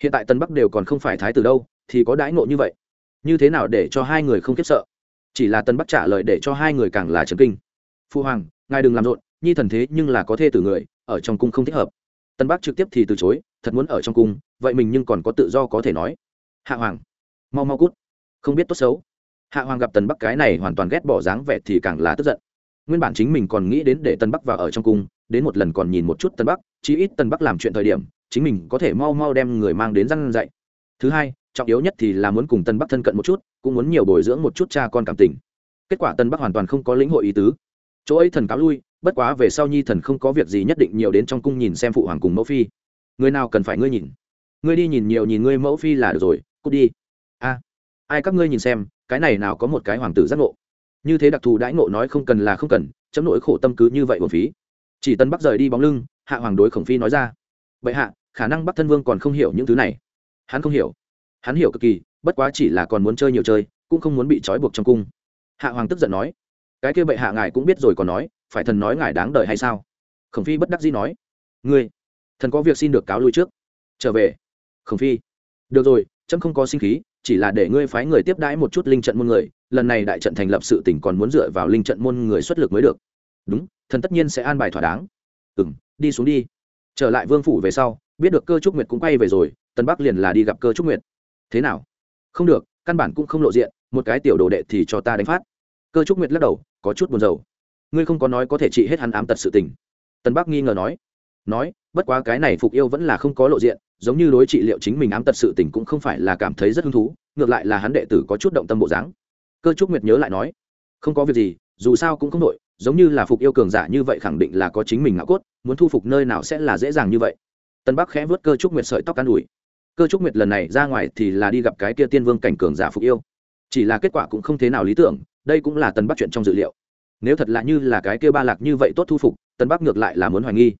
hiện tại tân bắc đều còn không phải thái tử đâu, thì có đãi ngộ như vậy. Như thế nào để cho hai người không kiếp sợ? Chỉ là tân bắc trả lời để cho hai người càng là trấn kinh. Phu hoàng, ngài đừng làm rộn, nhi thần thế nhưng là có thê tử người, ở trong cung không thích hợp. Tân bắc trực tiếp thì từ chối, thật muốn ở trong cung, vậy mình nhưng còn có tự do có thể nói. Hạ hoàng, mau mau cút. Không biết tốt xấu. Hạ hoàng gặp tần bắc cái này hoàn toàn ghét bỏ dáng vẻ thì càng là tức giận. Nguyên bản chính mình còn nghĩ đến để tân bắc vào ở trong cung, đến một lần còn nhìn một chút tân bắc, chí ít tân bắc làm chuyện thời điểm chính mình có thể mau mau đem người mang đến răn dạy. Thứ hai, trọng yếu nhất thì là muốn cùng tân bắc thân cận một chút, cũng muốn nhiều bồi dưỡng một chút cha con cảm tình. Kết quả tân bắc hoàn toàn không có lĩnh hội ý tứ. Chỗ ấy thần cáo lui, bất quá về sau nhi thần không có việc gì nhất định nhiều đến trong cung nhìn xem phụ hoàng cùng mẫu phi. Người nào cần phải ngươi nhìn? Ngươi đi nhìn nhiều nhìn ngươi mẫu phi là được rồi, cút đi. A, ai các ngươi nhìn xem, cái này nào có một cái hoàng tử giác ngộ? Như thế đặc thù đãi ngộ nói không cần là không cần, chấm nỗi khổ tâm cứ như vậy một phí. Chỉ tân bắc rời đi bóng lưng, hạ hoàng đối khổng phi nói ra vậy hạ, khả năng bắc thân vương còn không hiểu những thứ này. Hắn không hiểu. Hắn hiểu cực kỳ, bất quá chỉ là còn muốn chơi nhiều chơi, cũng không muốn bị trói buộc trong cung. Hạ hoàng tức giận nói, cái kia bệ hạ ngài cũng biết rồi còn nói, phải thần nói ngài đáng đời hay sao? Khổng phi bất đắc dĩ nói, ngươi, thần có việc xin được cáo lui trước. Trở về. Khổng phi, được rồi trẫm không có sinh khí, chỉ là để ngươi phái người tiếp đãi một chút linh trận môn người, lần này đại trận thành lập sự tỉnh còn muốn dựa vào linh trận môn người xuất lực mới được. Đúng, thần tất nhiên sẽ an bài thỏa đáng. Ừ m đi xuống đi trở lại vương phủ về sau, biết được cơ trúc nguyệt cũng quay về rồi tân bắc liền là đi gặp cơ trúc nguyệt. Thế nào? Không được, căn bản cũng không lộ diện, một cái tiểu đồ đệ thì cho ta đánh phát. Cơ trúc nguyệt lắc đầu, có chút buồn rầu. Ngươi không có nói có thể trị hết hắn ám tật sự tình. Tân bắc nghi ngờ nói. Nói, bất quá cái này phục yêu vẫn là không có lộ diện, giống như đối trị liệu chính mình ám tật sự tình cũng không phải là cảm thấy rất hứng thú, ngược lại là hắn đệ tử có chút động tâm bộ dáng. Cơ trúc nguyệt nhớ lại nói. Không có việc gì, dù sao cũng không đội giống như là phục yêu cường giả như vậy khẳng định là có chính mình ngạo cốt, muốn thu phục nơi nào sẽ là dễ dàng như vậy. Tân bắc khẽ vớt cơ trúc nguyệt sợi tóc can đùi cơ trúc nguyệt lần này ra ngoài thì là đi gặp cái kia tiên vương cảnh cường giả phục yêu. Chỉ là kết quả cũng không thế nào lý tưởng, đây cũng là tân bắc chuyện trong dự liệu. Nếu thật là như là cái kia ba lạc như vậy tốt thu phục, tân bắc ngược lại là muốn hoài nghi.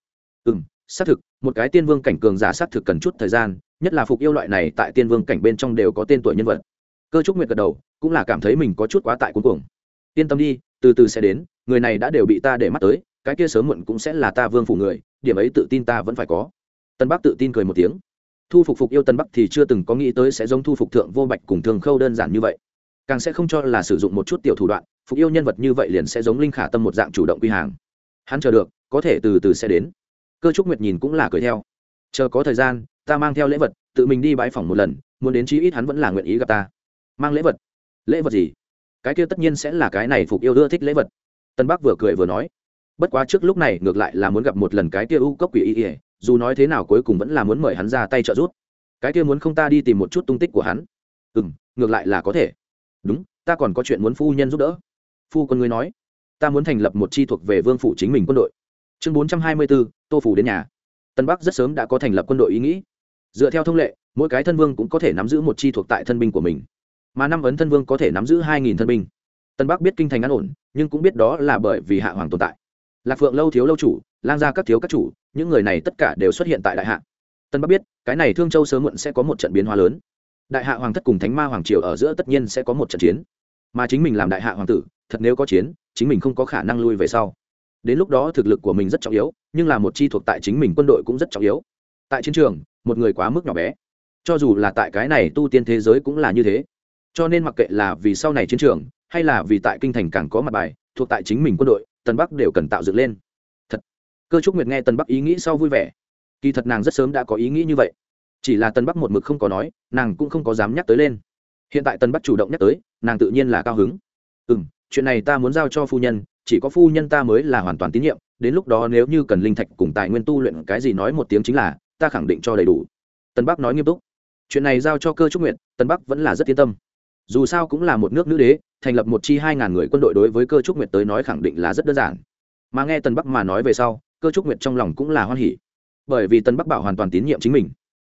Ừ m xác thực, một cái tiên vương cảnh cường giả xác thực cần chút thời gian, nhất là phục yêu loại này tại tiên vương cảnh bên trong đều có tên tuổi nhân vật. Cơ trúc nguyệt gật đầu, cũng là cảm thấy mình có chút quá tại cuối cùng yên tâm đi, từ từ sẽ đến người này đã đều bị ta để mắt tới, cái kia sớm muộn cũng sẽ là ta vương phủ người, điểm ấy tự tin ta vẫn phải có. Tân bắc tự tin cười một tiếng. Thu phục phục yêu tân bắc thì chưa từng có nghĩ tới sẽ giống thu phục thượng vô bạch cùng thường khâu đơn giản như vậy. Càng sẽ không cho là sử dụng một chút tiểu thủ đoạn, phục yêu nhân vật như vậy liền sẽ giống linh khả tâm một dạng chủ động quy hàng. Hắn chờ được, có thể từ từ sẽ đến. Cơ trúc nguyệt nhìn cũng là cười theo. Chờ có thời gian, ta mang theo lễ vật, tự mình đi bãi phòng một lần, muốn đến chí ít hắn vẫn là nguyện ý gặp ta. Mang lễ vật? Lễ vật gì? Cái kia tất nhiên sẽ là cái này phục yêu ưa thích lễ vật tân bắc vừa cười vừa nói, bất quá trước lúc này ngược lại là muốn gặp một lần cái kia u cốc quỷ y ỉa dù nói thế nào cuối cùng vẫn là muốn mời hắn ra tay trợ giúp. Cái kia muốn không ta đi tìm một chút tung tích của hắn? Ừ m ngược lại là có thể. Đúng, ta còn có chuyện muốn phu nhân giúp đỡ. Phu quân ngươi nói, ta muốn thành lập một chi thuộc về vương phủ chính mình quân đội. Chương bốn trăm hai mươi bốn tô phủ đến nhà. Tân bắc rất sớm đã có thành lập quân đội ý nghĩ. Dựa theo thông lệ, mỗi cái thân vương cũng có thể nắm giữ một chi thuộc tại thân binh của mình, mà năm ấn thân vương có thể nắm giữ hai nghìn thân binh. Tân bắc biết kinh thành an ổn nhưng cũng biết đó là bởi vì hạ hoàng tồn tại. Lạc phượng lâu thiếu lâu chủ, lang gia các thiếu các chủ, những người này tất cả đều xuất hiện tại đại hạ. Tân bắc biết, cái này thương châu sớm muộn sẽ có một trận biến hóa lớn. Đại hạ hoàng thất cùng thánh ma hoàng triều ở giữa tất nhiên sẽ có một trận chiến. Mà chính mình làm đại hạ hoàng tử, thật nếu có chiến, chính mình không có khả năng lui về sau. Đến lúc đó thực lực của mình rất trọng yếu, nhưng là một chi thuộc tại chính mình quân đội cũng rất trọng yếu. Tại chiến trường, một người quá mức nhỏ bé. Cho dù là tại cái này tu tiên thế giới cũng là như thế. Cho nên mặc kệ là vì sau này chiến trường hay là vì tại kinh thành càng có mặt bài, thuộc tại chính mình quân đội tân bắc đều cần tạo dựng lên. Thật. Cơ trúc nguyệt nghe tân bắc ý nghĩ sau vui vẻ. Kỳ thật nàng rất sớm đã có ý nghĩ như vậy. Chỉ là tân bắc một mực không có nói, nàng cũng không có dám nhắc tới lên. Hiện tại tân bắc chủ động nhắc tới, nàng tự nhiên là cao hứng. Ừ m chuyện này ta muốn giao cho phu nhân, chỉ có phu nhân ta mới là hoàn toàn tín nhiệm, đến lúc đó nếu như cần linh thạch cùng tài nguyên tu luyện cái gì nói một tiếng chính là, ta khẳng định cho đầy đủ. Tân bắc nói nghiêm túc. Chuyện này giao cho cơ trúc nguyện tân bắc vẫn là rất yên tâm dù sao cũng là một nước nữ đế, thành lập một chi hai ngàn người quân đội đối với cơ trúc nguyệt tới nói khẳng định là rất đơn giản. Mà nghe tần bắc mà nói về sau, cơ trúc nguyệt trong lòng cũng là hoan hỉ. Bởi vì tần bắc bảo hoàn toàn tín nhiệm chính mình.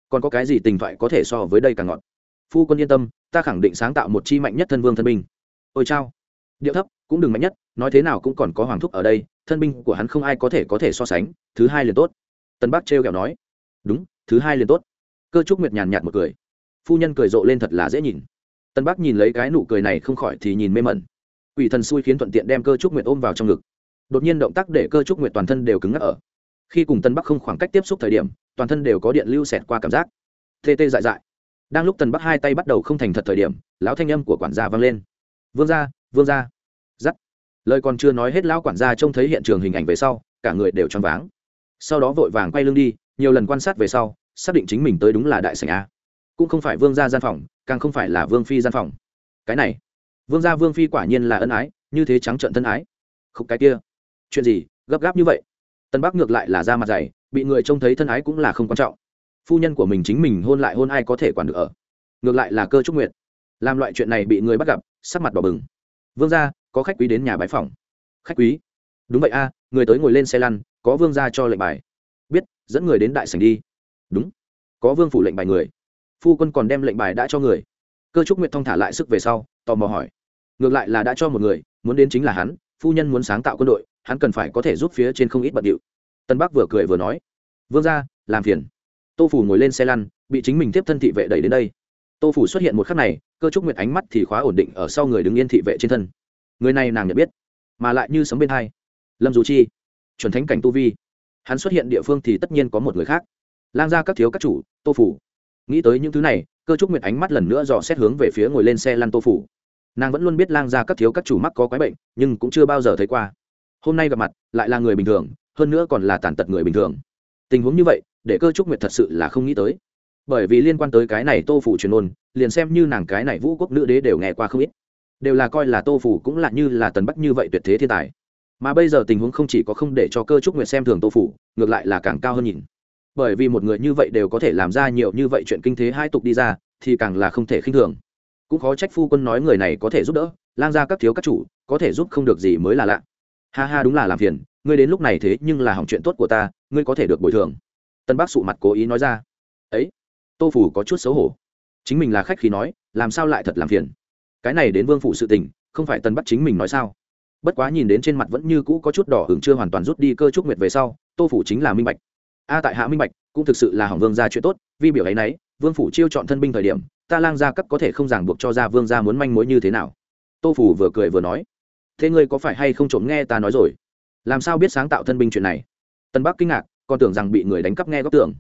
Còn có cái gì tình thoại có thể so với đây càng ngọt? Phu quân yên tâm, ta khẳng định sáng tạo một chi mạnh nhất thân vương thân binh. Ôi chao. Điệu thấp, cũng đừng mạnh nhất, nói thế nào cũng còn có hoàng thúc ở đây, thân binh của hắn không ai có thể có thể so sánh, thứ hai liền tốt. Tân bắc trêu kẹo nói. Đúng, thứ hai liền tốt. Cơ trúc nguyệt nhàn nhạt một cười. Phu nhân cười rộ lên thật là dễ nhìn tân bắc nhìn lấy cái nụ cười này không khỏi thì nhìn mê mẩn. Quỷ thần xui khiến thuận tiện đem cơ trúc nguyệt ôm vào trong ngực. Đột nhiên động tác để cơ trúc nguyệt toàn thân đều cứng ngắc ở. Khi cùng tân bắc không khoảng cách tiếp xúc thời điểm, toàn thân đều có điện lưu xẹt qua cảm giác. Tê tê dại dại. Đang lúc tân bắc hai tay bắt đầu không thành thật thời điểm, lão thanh âm của quản gia vang lên. Vương gia vương gia. Giắt lời còn chưa nói hết, lão quản gia trông thấy hiện trường hình ảnh về sau, cả người đều choáng váng. Sau đó vội vàng quay lưng đi, nhiều lần quan sát về sau, xác định chính mình tới đúng là đại sảnh a cũng không phải vương gia gian phòng, càng không phải là vương phi gian phòng. Cái này, vương gia vương phi quả nhiên là ân ái, như thế trắng trợn thân ái. Không cái kia, chuyện gì, gấp gáp như vậy? Tân bắc ngược lại là ra mặt dày, bị người trông thấy thân ái cũng là không quan trọng. Phu nhân của mình chính mình hôn lại hôn ai có thể quản được ở? Ngược lại là cơ trúc nguyện làm loại chuyện này bị người bắt gặp, sắc mặt đỏ bừng. Vương gia, có khách quý đến nhà bái phòng. Khách quý? Đúng vậy a, người tới ngồi lên xe lăn, có vương gia cho lệnh bài. Biết, dẫn người đến đại sảnh đi. Đúng, có vương phủ lệnh bài người phu quân còn đem lệnh bài đã cho người. Cơ trúc nguyệt thong thả lại sức về sau, tò mò hỏi. Ngược lại là đã cho một người, muốn đến chính là hắn, phu nhân muốn sáng tạo quân đội, hắn cần phải có thể giúp phía trên không ít bận điệu. Tân bắc vừa cười vừa nói. Vương ra làm phiền. Tô phủ ngồi lên xe lăn, bị chính mình tiếp thân thị vệ đẩy đến đây. Tô phủ xuất hiện một khắc này, cơ trúc nguyệt ánh mắt thì khóa ổn định ở sau người đứng yên thị vệ trên thân. Người này nàng nhận biết, mà lại như sấm bên hai. Lâm dù chi, chuẩn thánh cảnh tu vi. Hắn xuất hiện địa phương thì tất nhiên có một người khác. Lang ra các thiếu các chủ, tô phủ nghĩ tới những thứ này, cơ trúc nguyệt ánh mắt lần nữa dò xét hướng về phía ngồi lên xe lăn tô phủ. Nàng vẫn luôn biết lang ra các thiếu các chủ mắc có quái bệnh, nhưng cũng chưa bao giờ thấy qua. Hôm nay gặp mặt, lại là người bình thường, hơn nữa còn là tàn tật người bình thường. Tình huống như vậy, để cơ trúc nguyệt thật sự là không nghĩ tới. Bởi vì liên quan tới cái này tô phủ truyền ôn liền xem như nàng cái này vũ quốc nữ đế đều nghe qua không ít. Đều là coi là tô phủ cũng là như là tần bắc như vậy tuyệt thế thiên tài. Mà bây giờ tình huống không chỉ có không để cho cơ trúc nguyệt xem thường tô phủ, ngược lại là càng cao hơn nhìn bởi vì một người như vậy đều có thể làm ra nhiều như vậy chuyện kinh thế hai tục đi ra, thì càng là không thể khinh thường. Cũng khó trách phu quân nói người này có thể giúp đỡ, lang ra các thiếu các chủ, có thể giúp không được gì mới là lạ. Ha ha đúng là làm phiền, ngươi đến lúc này thế nhưng là hỏng chuyện tốt của ta, ngươi có thể được bồi thường. Tân bác sụ mặt cố ý nói ra. Ấy, tô phủ có chút xấu hổ. Chính mình là khách khi nói, làm sao lại thật làm phiền? Cái này đến vương phủ sự tình, không phải tân bắt chính mình nói sao? Bất quá nhìn đến trên mặt vẫn như cũ có chút đỏ hưởng chưa hoàn toàn rút đi cơ trúc nguyệt về sau, tô phủ chính là minh bạch a tại hạ minh bạch, cũng thực sự là hỏng vương gia chuyện tốt, vì biểu ấy nấy, vương phủ chiêu chọn thân binh thời điểm, ta lang gia cấp có thể không ràng buộc cho ra vương gia muốn manh mối như thế nào? Tô phủ vừa cười vừa nói. Thế ngươi có phải hay không trộm nghe ta nói rồi? Làm sao biết sáng tạo thân binh chuyện này? Tân bắc kinh ngạc, còn tưởng rằng bị người đánh cắp nghe góc tưởng.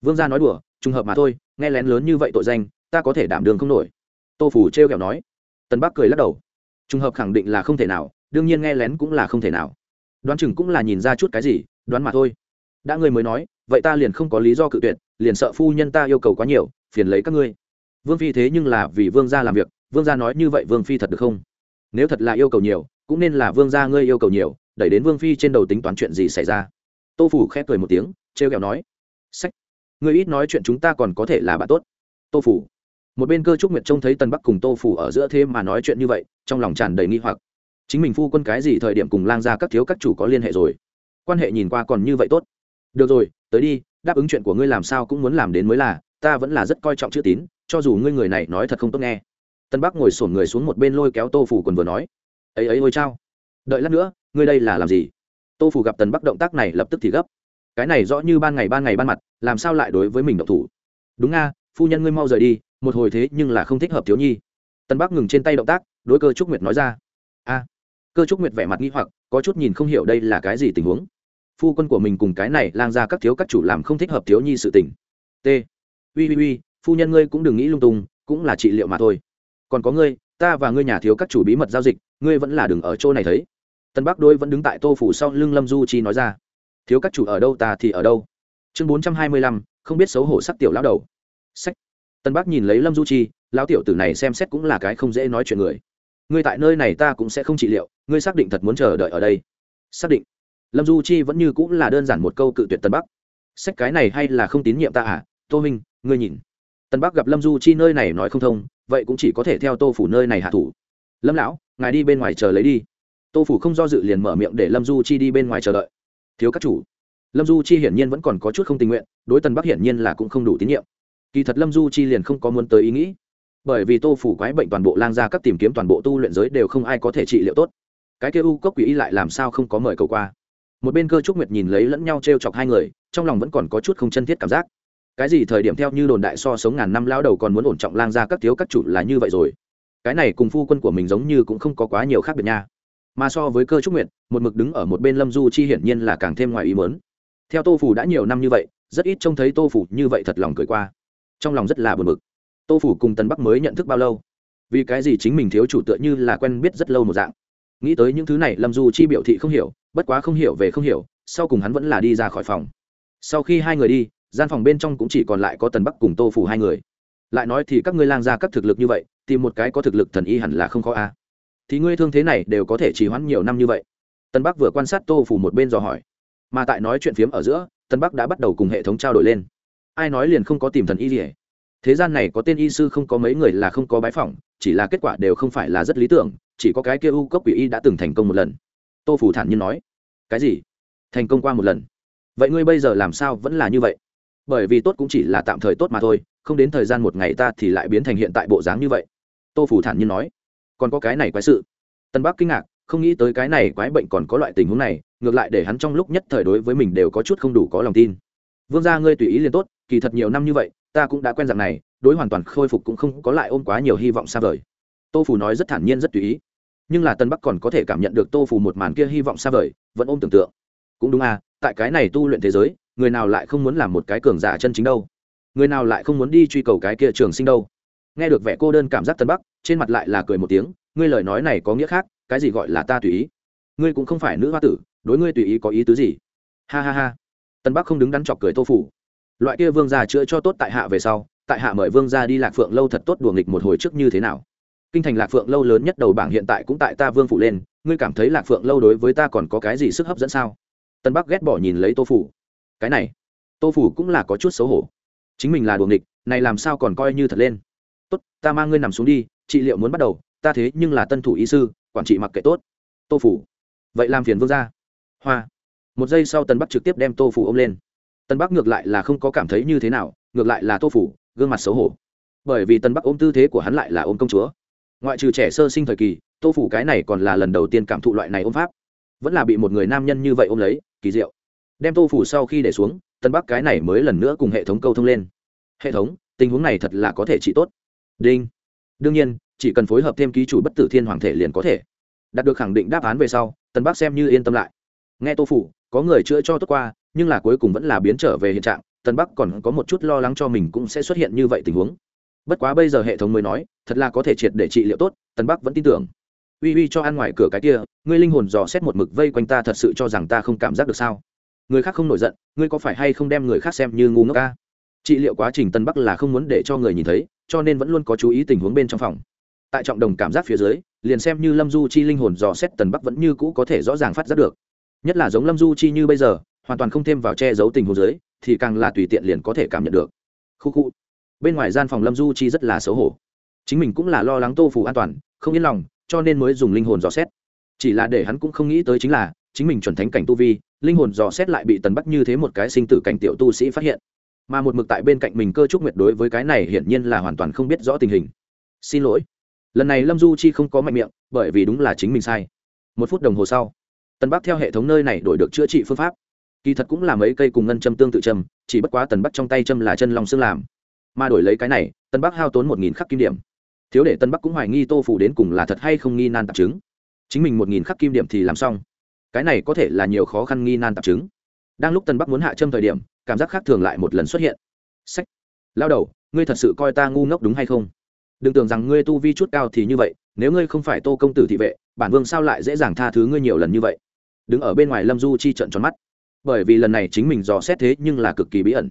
Vương gia nói đùa, trùng hợp mà thôi, nghe lén lớn như vậy tội danh, ta có thể đảm đường không nổi. Tô phủ trêu kẹo nói. Tân bắc cười lắc đầu. Trùng hợp khẳng định là không thể nào, đương nhiên nghe lén cũng là không thể nào. Đoán chừng cũng là nhìn ra chút cái gì, đoán mà thôi đã ngươi mới nói, vậy ta liền không có lý do cự tuyệt, liền sợ phu nhân ta yêu cầu quá nhiều, phiền lấy các ngươi. Vương phi thế nhưng là vì vương gia làm việc, vương gia nói như vậy vương phi thật được không? Nếu thật là yêu cầu nhiều, cũng nên là vương gia ngươi yêu cầu nhiều, đẩy đến vương phi trên đầu tính toán chuyện gì xảy ra. Tô phủ khẽ cười một tiếng, trêu ghẹo nói, sách, ngươi ít nói chuyện chúng ta còn có thể là bạn tốt. Tô phủ, một bên cơ trúc nguyệt trông thấy tần bắc cùng tô phủ ở giữa thế mà nói chuyện như vậy, trong lòng tràn đầy nghi hoặc. Chính mình phu quân cái gì thời điểm cùng lang gia các thiếu các chủ có liên hệ rồi? Quan hệ nhìn qua còn như vậy tốt được rồi, tới đi, đáp ứng chuyện của ngươi làm sao cũng muốn làm đến mới là, ta vẫn là rất coi trọng chữ tín, cho dù ngươi người này nói thật không tốt nghe. Tân bắc ngồi sổn người xuống một bên lôi kéo tô phủ quần vừa nói. Ấy ấy ôi chao. Đợi lát nữa, ngươi đây là làm gì? Tô phủ gặp tần bắc động tác này lập tức thì gấp. Cái này rõ như ban ngày ban ngày ban mặt, làm sao lại đối với mình động thủ? Đúng nga, phu nhân ngươi mau rời đi, một hồi thế nhưng là không thích hợp thiếu nhi. Tân bắc ngừng trên tay động tác, đối cơ trúc nguyệt nói ra. A. Cơ trúc nguyệt vẻ mặt nghi hoặc, có chút nhìn không hiểu đây là cái gì tình huống phu quân của mình cùng cái này lang ra các thiếu các chủ làm không thích hợp thiếu nhi sự tình. T. Ui ui ui phu nhân ngươi cũng đừng nghĩ lung tung, cũng là trị liệu mà thôi. Còn có ngươi, ta và ngươi nhà thiếu các chủ bí mật giao dịch, ngươi vẫn là đừng ở chỗ này thấy. Tân bắc đôi vẫn đứng tại tô phủ sau lưng lâm du chi nói ra. Thiếu các chủ ở đâu ta thì ở đâu. Chương bốn trăm hai mươi lăm, không biết xấu hổ sắc tiểu lão đầu. Sách. Tân bắc nhìn lấy lâm du chi, lão tiểu tử này xem xét cũng là cái không dễ nói chuyện người. Ngươi tại nơi này ta cũng sẽ không trị liệu, ngươi xác định thật muốn chờ đợi ở đây. Xác định lâm du chi vẫn như cũng là đơn giản một câu cự tuyệt tân bắc. Sách cái này hay là không tín nhiệm ta à? Tô minh, ngươi nhìn. Tân bắc gặp lâm du chi nơi này nói không thông, vậy cũng chỉ có thể theo tô phủ nơi này hạ thủ. Lâm lão, ngài đi bên ngoài chờ lấy đi. Tô phủ không do dự liền mở miệng để lâm du chi đi bên ngoài chờ đợi. Thiếu các chủ. Lâm du chi hiển nhiên vẫn còn có chút không tình nguyện, đối tân bắc hiển nhiên là cũng không đủ tín nhiệm. Kỳ thật lâm du chi liền không có muốn tới ý nghĩ. Bởi vì tô phủ quái bệnh toàn bộ lang ra các tìm kiếm toàn bộ tu luyện giới đều không ai có thể trị liệu tốt. Cái kêu u cốc quỷ y lại làm sao không có mời cầu qua? Một bên cơ trúc nguyệt nhìn lấy lẫn nhau t r e o chọc hai người, trong lòng vẫn còn có chút không chân thiết cảm giác. Cái gì thời điểm theo như đồn đại so sống ngàn năm lao đầu còn muốn ổn trọng lang ra các thiếu các chủ là như vậy rồi. Cái này cùng phu quân của mình giống như cũng không có quá nhiều khác biệt nha. Mà so với cơ trúc nguyệt, một mực đứng ở một bên lâm du chi hiển nhiên là càng thêm ngoài ý mớn theo tô phủ đã nhiều năm như vậy, rất ít trông thấy tô phủ như vậy thật lòng cười qua. Trong lòng rất là buồn mực tô phủ cùng tần bắc mới nhận thức bao lâu? Vì cái gì chính mình thiếu chủ tựa như là quen biết rất lâu một dạng? Nghĩ tới những thứ này, lâm du chi biểu thị không hiểu bất quá không hiểu về không hiểu, sau cùng hắn vẫn là đi ra khỏi phòng. Sau khi hai người đi, gian phòng bên trong cũng chỉ còn lại có tần bắc cùng tô phủ hai người. Lại nói thì các ngươi lang ra các thực lực như vậy, tìm một cái có thực lực thần y hẳn là không khó a. Thì ngươi thương thế này đều có thể trì hoãn nhiều năm như vậy? Tân bắc vừa quan sát tô phủ một bên dò hỏi. Mà tại nói chuyện phiếm ở giữa tân bắc đã bắt đầu cùng hệ thống trao đổi lên. Ai nói liền không có tìm thần y gì thế gian này có tên y sư không có mấy người là không có bái phỏng, chỉ là kết quả đều không phải là rất lý tưởng, chỉ có cái kia u cốc quỷ y đã từng thành công một lần tô phủ thản nhiên nói. Cái gì? Thành công qua một lần. Vậy ngươi bây giờ làm sao vẫn là như vậy? Bởi vì tốt cũng chỉ là tạm thời tốt mà thôi, không đến thời gian một ngày ta thì lại biến thành hiện tại bộ dáng như vậy. Tô phủ thản nhiên nói. Còn có cái này quái sự. Tân bắc kinh ngạc, không nghĩ tới cái này quái bệnh còn có loại tình huống này, ngược lại để hắn trong lúc nhất thời đối với mình đều có chút không đủ có lòng tin. Vương gia ngươi tùy ý liền tốt, kỳ thật nhiều năm như vậy, ta cũng đã quen dạng này, đối hoàn toàn khôi phục cũng không có lại ôm quá nhiều hy vọng xa vời. Tô phủ nói rất thản nhiên, rất tùy ý nhưng là tân bắc còn có thể cảm nhận được tô phù một màn kia hy vọng xa vời, vẫn ôm tưởng tượng. Cũng đúng à tại cái này tu luyện thế giới, người nào lại không muốn làm một cái cường giả chân chính đâu? Người nào lại không muốn đi truy cầu cái kia trường sinh đâu? Nghe được vẻ cô đơn cảm giác tân bắc, trên mặt lại là cười một tiếng, ngươi lời nói này có nghĩa khác, cái gì gọi là ta tùy ý? Ngươi cũng không phải nữ hoa tử, đối ngươi tùy ý có ý tứ gì? Ha ha ha. Tân bắc không đứng đắn chọc cười tô phủ loại kia vương gia chữa cho tốt tại hạ về sau, tại hạ mời vương gia đi lạc phượng lâu thật tốt đùa nghịch một hồi trước như thế nào? Kinh thành lạc phượng lâu lớn nhất đầu bảng hiện tại cũng tại ta vương phủ lên, ngươi cảm thấy lạc phượng lâu đối với ta còn có cái gì sức hấp dẫn sao? Tân bắc ghét bỏ nhìn lấy tô phủ. Cái này, tô phủ cũng là có chút xấu hổ. Chính mình là đùa nghịch, này làm sao còn coi như thật lên? Tốt, ta mang ngươi nằm xuống đi, trị liệu muốn bắt đầu, ta thế nhưng là tân thủ y sư, quản trị mặc kệ tốt. Tô phủ. Vậy làm phiền vương gia. Hoa. Một giây sau tân bắc trực tiếp đem tô phủ ôm lên. Tân bắc ngược lại là không có cảm thấy như thế nào, ngược lại là tô phủ, gương mặt xấu hổ. Bởi vì tân bắc ôm tư thế của hắn lại là ôm công chúa ngoại trừ trẻ sơ sinh thời kỳ, tô phủ cái này còn là lần đầu tiên cảm thụ loại này ôm pháp. Vẫn là bị một người nam nhân như vậy ôm lấy, kỳ diệu. Đem tô phủ sau khi để xuống, tân bắc cái này mới lần nữa cùng hệ thống câu thông lên. Hệ thống, tình huống này thật là có thể trị tốt. Đinh. Đương nhiên, chỉ cần phối hợp thêm ký chủ bất tử thiên hoàng thể liền có thể. Đạt được khẳng định đáp án về sau, tân bắc xem như yên tâm lại. Nghe tô phủ, có người chữa cho tốt qua, nhưng là cuối cùng vẫn là biến trở về hiện trạng. Tân bắc còn có một chút lo lắng cho mình cũng sẽ xuất hiện như vậy tình huống bất quá bây giờ hệ thống mới nói, thật là có thể triệt để trị liệu tốt tân bắc vẫn tin tưởng. Uy uy cho ăn ngoài cửa cái kia, ngươi linh hồn dò xét một mực vây quanh ta thật sự cho rằng ta không cảm giác được sao? Người khác không nổi giận, ngươi có phải hay không đem người khác xem như ngu ngốc ca? Trị liệu quá trình tân bắc là không muốn để cho người nhìn thấy, cho nên vẫn luôn có chú ý tình huống bên trong phòng. Tại trọng đồng cảm giác phía dưới, liền xem như lâm du chi linh hồn dò xét tần bắc vẫn như cũ có thể rõ ràng phát giác được. Nhất là giống lâm du chi như bây giờ, hoàn toàn không thêm vào che giấu tình huống dưới, thì càng là tùy tiện liền có thể cảm nhận được. Khu khu bên ngoài gian phòng lâm du chi rất là xấu hổ. Chính mình cũng là lo lắng tô phủ an toàn, không yên lòng, cho nên mới dùng linh hồn dò xét. Chỉ là để hắn cũng không nghĩ tới chính là, chính mình chuẩn thánh cảnh tu vi, linh hồn dò xét lại bị tần bắc như thế một cái sinh tử cảnh tiểu tu sĩ phát hiện. Mà một mực tại bên cạnh mình cơ trúc nguyệt đối với cái này hiển nhiên là hoàn toàn không biết rõ tình hình. Xin lỗi. Lần này lâm du chi không có mạnh miệng, bởi vì đúng là chính mình sai. Một phút đồng hồ sau, tần bắc theo hệ thống nơi này đổi được chữa trị phương pháp. Kỳ thật cũng là mấy cây cùng ngân châm tương tự châm, chỉ bất quá tần bắc trong tay châm là chân lòng xương làm mà đổi lấy cái này, tân bắc hao tốn một nghìn khắc kim điểm. Thiếu để tân bắc cũng hoài nghi tô phủ đến cùng là thật hay không nghi nan tạp chứng. Chính mình một nghìn khắc kim điểm thì làm xong. Cái này có thể là nhiều khó khăn nghi nan tạp chứng. Đang lúc tân bắc muốn hạ châm thời điểm, cảm giác khác thường lại một lần xuất hiện. Sách lao đầu, ngươi thật sự coi ta ngu ngốc đúng hay không? Đừng tưởng rằng ngươi tu vi chút cao thì như vậy, nếu ngươi không phải tô công tử thị vệ, bản vương sao lại dễ dàng tha thứ ngươi nhiều lần như vậy? Đứng ở bên ngoài lâm du chi trận tròn mắt. Bởi vì lần này chính mình dò xét thế nhưng là cực kỳ bí ẩn.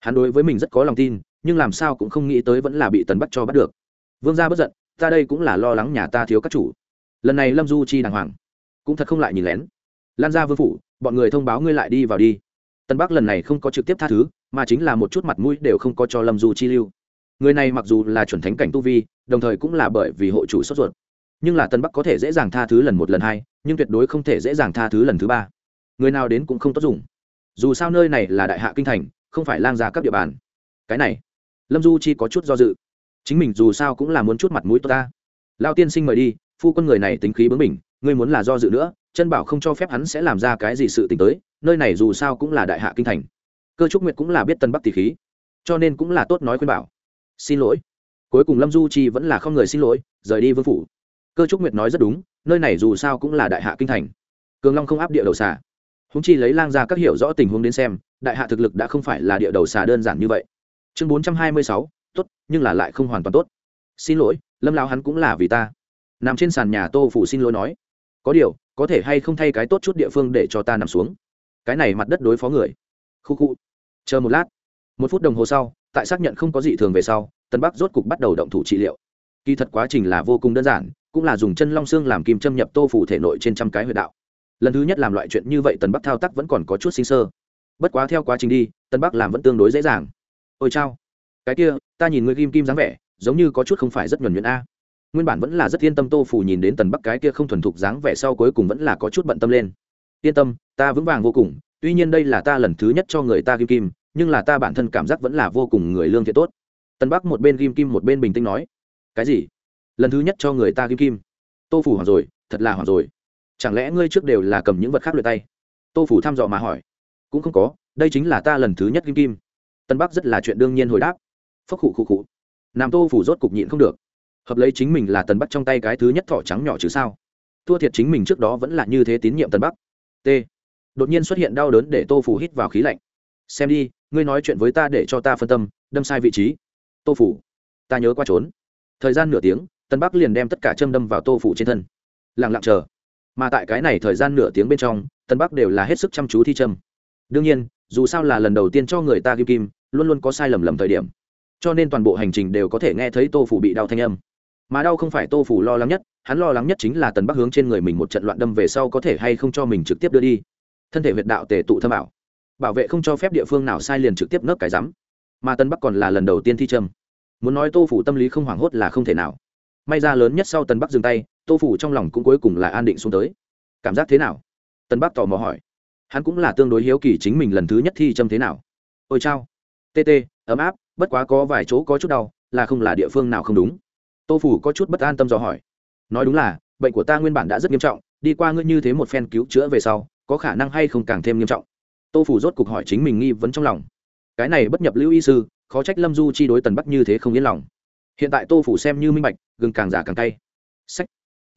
Hắn đối với mình rất có lòng tin nhưng làm sao cũng không nghĩ tới vẫn là bị tần bắt cho bắt được. Vương gia bất giận, ta đây cũng là lo lắng nhà ta thiếu các chủ. Lần này lâm du chi đàng hoàng, cũng thật không lại nhìn lén. Lan ra vương phủ, bọn người thông báo ngươi lại đi vào đi. Tân bắc lần này không có trực tiếp tha thứ, mà chính là một chút mặt mũi đều không có cho lâm du chi lưu. Người này mặc dù là chuẩn thánh cảnh tu vi, đồng thời cũng là bởi vì hộ chủ sốt ruột. Nhưng là tân bắc có thể dễ dàng tha thứ lần một lần hai, nhưng tuyệt đối không thể dễ dàng tha thứ lần thứ ba. Người nào đến cũng không tốt dùng. Dù sao nơi này là đại hạ kinh thành, không phải lang gia các địa bàn. Cái này lâm du chi có chút do dự. Chính mình dù sao cũng là muốn chút mặt mũi tốt ta. Lao tiên sinh mời đi, phu quân người này tính khí bướng mình ngươi muốn là do dự nữa, chân bảo không cho phép hắn sẽ làm ra cái gì sự t ì n h tới, nơi này dù sao cũng là đại hạ kinh thành. Cơ trúc nguyệt cũng là biết tân bắc tỷ khí, cho nên cũng là tốt nói khuyên bảo. Xin lỗi. Cuối cùng lâm du chi vẫn là không người xin lỗi, rời đi vương phủ. Cơ trúc nguyệt nói rất đúng, nơi này dù sao cũng là đại hạ kinh thành. Cường long không áp địa đầu xà. Húng chi lấy lang ra các hiểu rõ tình huống đến xem, đại hạ thực lực đã không phải là địa đầu xà đơn giản như vậy chương bốn trăm hai mươi sáu, tốt, nhưng là lại không hoàn toàn tốt. Xin lỗi, lâm lao hắn cũng là vì ta. Nằm trên sàn nhà tô phủ xin lỗi nói. Có điều, có thể hay không thay cái tốt chút địa phương để cho ta nằm xuống? Cái này mặt đất đối phó người. Khu khu. Chờ một lát. Một phút đồng hồ sau, tại xác nhận không có gì thường về sau, tân bắc rốt cục bắt đầu động thủ trị liệu. Kỳ thật quá trình là vô cùng đơn giản, cũng là dùng chân long xương làm kim châm nhập tô phủ thể nội trên trăm cái huyệt đạo. Lần thứ nhất làm loại chuyện như vậy tần bắc thao tác vẫn còn có chút sinh sơ. Bất quá theo quá trình đi, tân bắc làm vẫn tương đối dễ dàng ôi chao. Cái kia, ta nhìn ngươi kim kim dáng vẻ, giống như có chút không phải rất nhuần nhuyễn a. Nguyên bản vẫn là rất yên tâm tô phủ nhìn đến tần bắc cái kia không thuần thục dáng vẻ sau cuối cùng vẫn là có chút bận tâm lên. Yên tâm, ta vững vàng vô cùng, tuy nhiên đây là ta lần thứ nhất cho người ta kim kim, nhưng là ta bản thân cảm giác vẫn là vô cùng người lương thiện tốt. Tần bắc một bên kim kim một bên bình tĩnh nói, cái gì? Lần thứ nhất cho người ta kim kim? Tô phủ hoàng rồi, thật là hoàng rồi. Chẳng lẽ ngươi trước đều là cầm những vật khác luyện tay? Tô phủ thăm dò mà hỏi, cũng không có, đây chính là ta lần thứ nhất kim kim tân bắc rất là chuyện đương nhiên hồi đáp. Phốc khụ khụ khụ. Nam tô phủ rốt cục nhịn không được. Hợp lấy chính mình là tần bắc trong tay cái thứ nhất thỏ trắng nhỏ chứ sao? Thua thiệt chính mình trước đó vẫn là như thế tín nhiệm tần bắc. T. Đột nhiên xuất hiện đau đớn để tô phủ hít vào khí lạnh. Xem đi, ngươi nói chuyện với ta để cho ta phân tâm, đâm sai vị trí. Tô phủ. Ta nhớ qua trốn. Thời gian nửa tiếng, tân bắc liền đem tất cả châm đâm vào tô phủ trên thân. Lẳng lặng chờ. Mà tại cái này thời gian nửa tiếng bên trong, tân bắc đều là hết sức chăm chú thi châm. Đương nhiên dù sao là lần đầu tiên cho người ta kim kim, luôn luôn có sai lầm lầm thời điểm. Cho nên toàn bộ hành trình đều có thể nghe thấy tô phủ bị đau thanh âm. Mà đau không phải tô phủ lo lắng nhất, hắn lo lắng nhất chính là tần bắc hướng trên người mình một trận loạn đâm về sau có thể hay không cho mình trực tiếp đưa đi. Thân thể huyệt đạo tề tụ thâm ảo. Bảo vệ không cho phép địa phương nào sai liền trực tiếp nấp cái rắm. Mà tân bắc còn là lần đầu tiên thi trâm muốn nói tô phủ tâm lý không hoảng hốt là không thể nào. May ra lớn nhất sau tân bắc dừng tay, tô phủ trong lòng cũng cuối cùng là an định xuống tới. Cảm giác thế nào? Tân bắc tò mò hỏi hắn cũng là tương đối hiếu kỳ chính mình lần thứ nhất thi châm thế nào. Ôi chao. Tê tê, ấm áp, bất quá có vài chỗ có chút đau, là không là địa phương nào không đúng. Tô phủ có chút bất an tâm dò hỏi. Nói đúng là, bệnh của ta nguyên bản đã rất nghiêm trọng, đi qua ngươi như thế một phen cứu chữa về sau, có khả năng hay không càng thêm nghiêm trọng? Tô phủ rốt cục hỏi chính mình nghi vấn trong lòng. Cái này bất nhập lưu y sư, khó trách lâm du chi đối tần bắc như thế không yên lòng. Hiện tại tô phủ xem như minh bạch, gừng càng giả càng cay. Sách.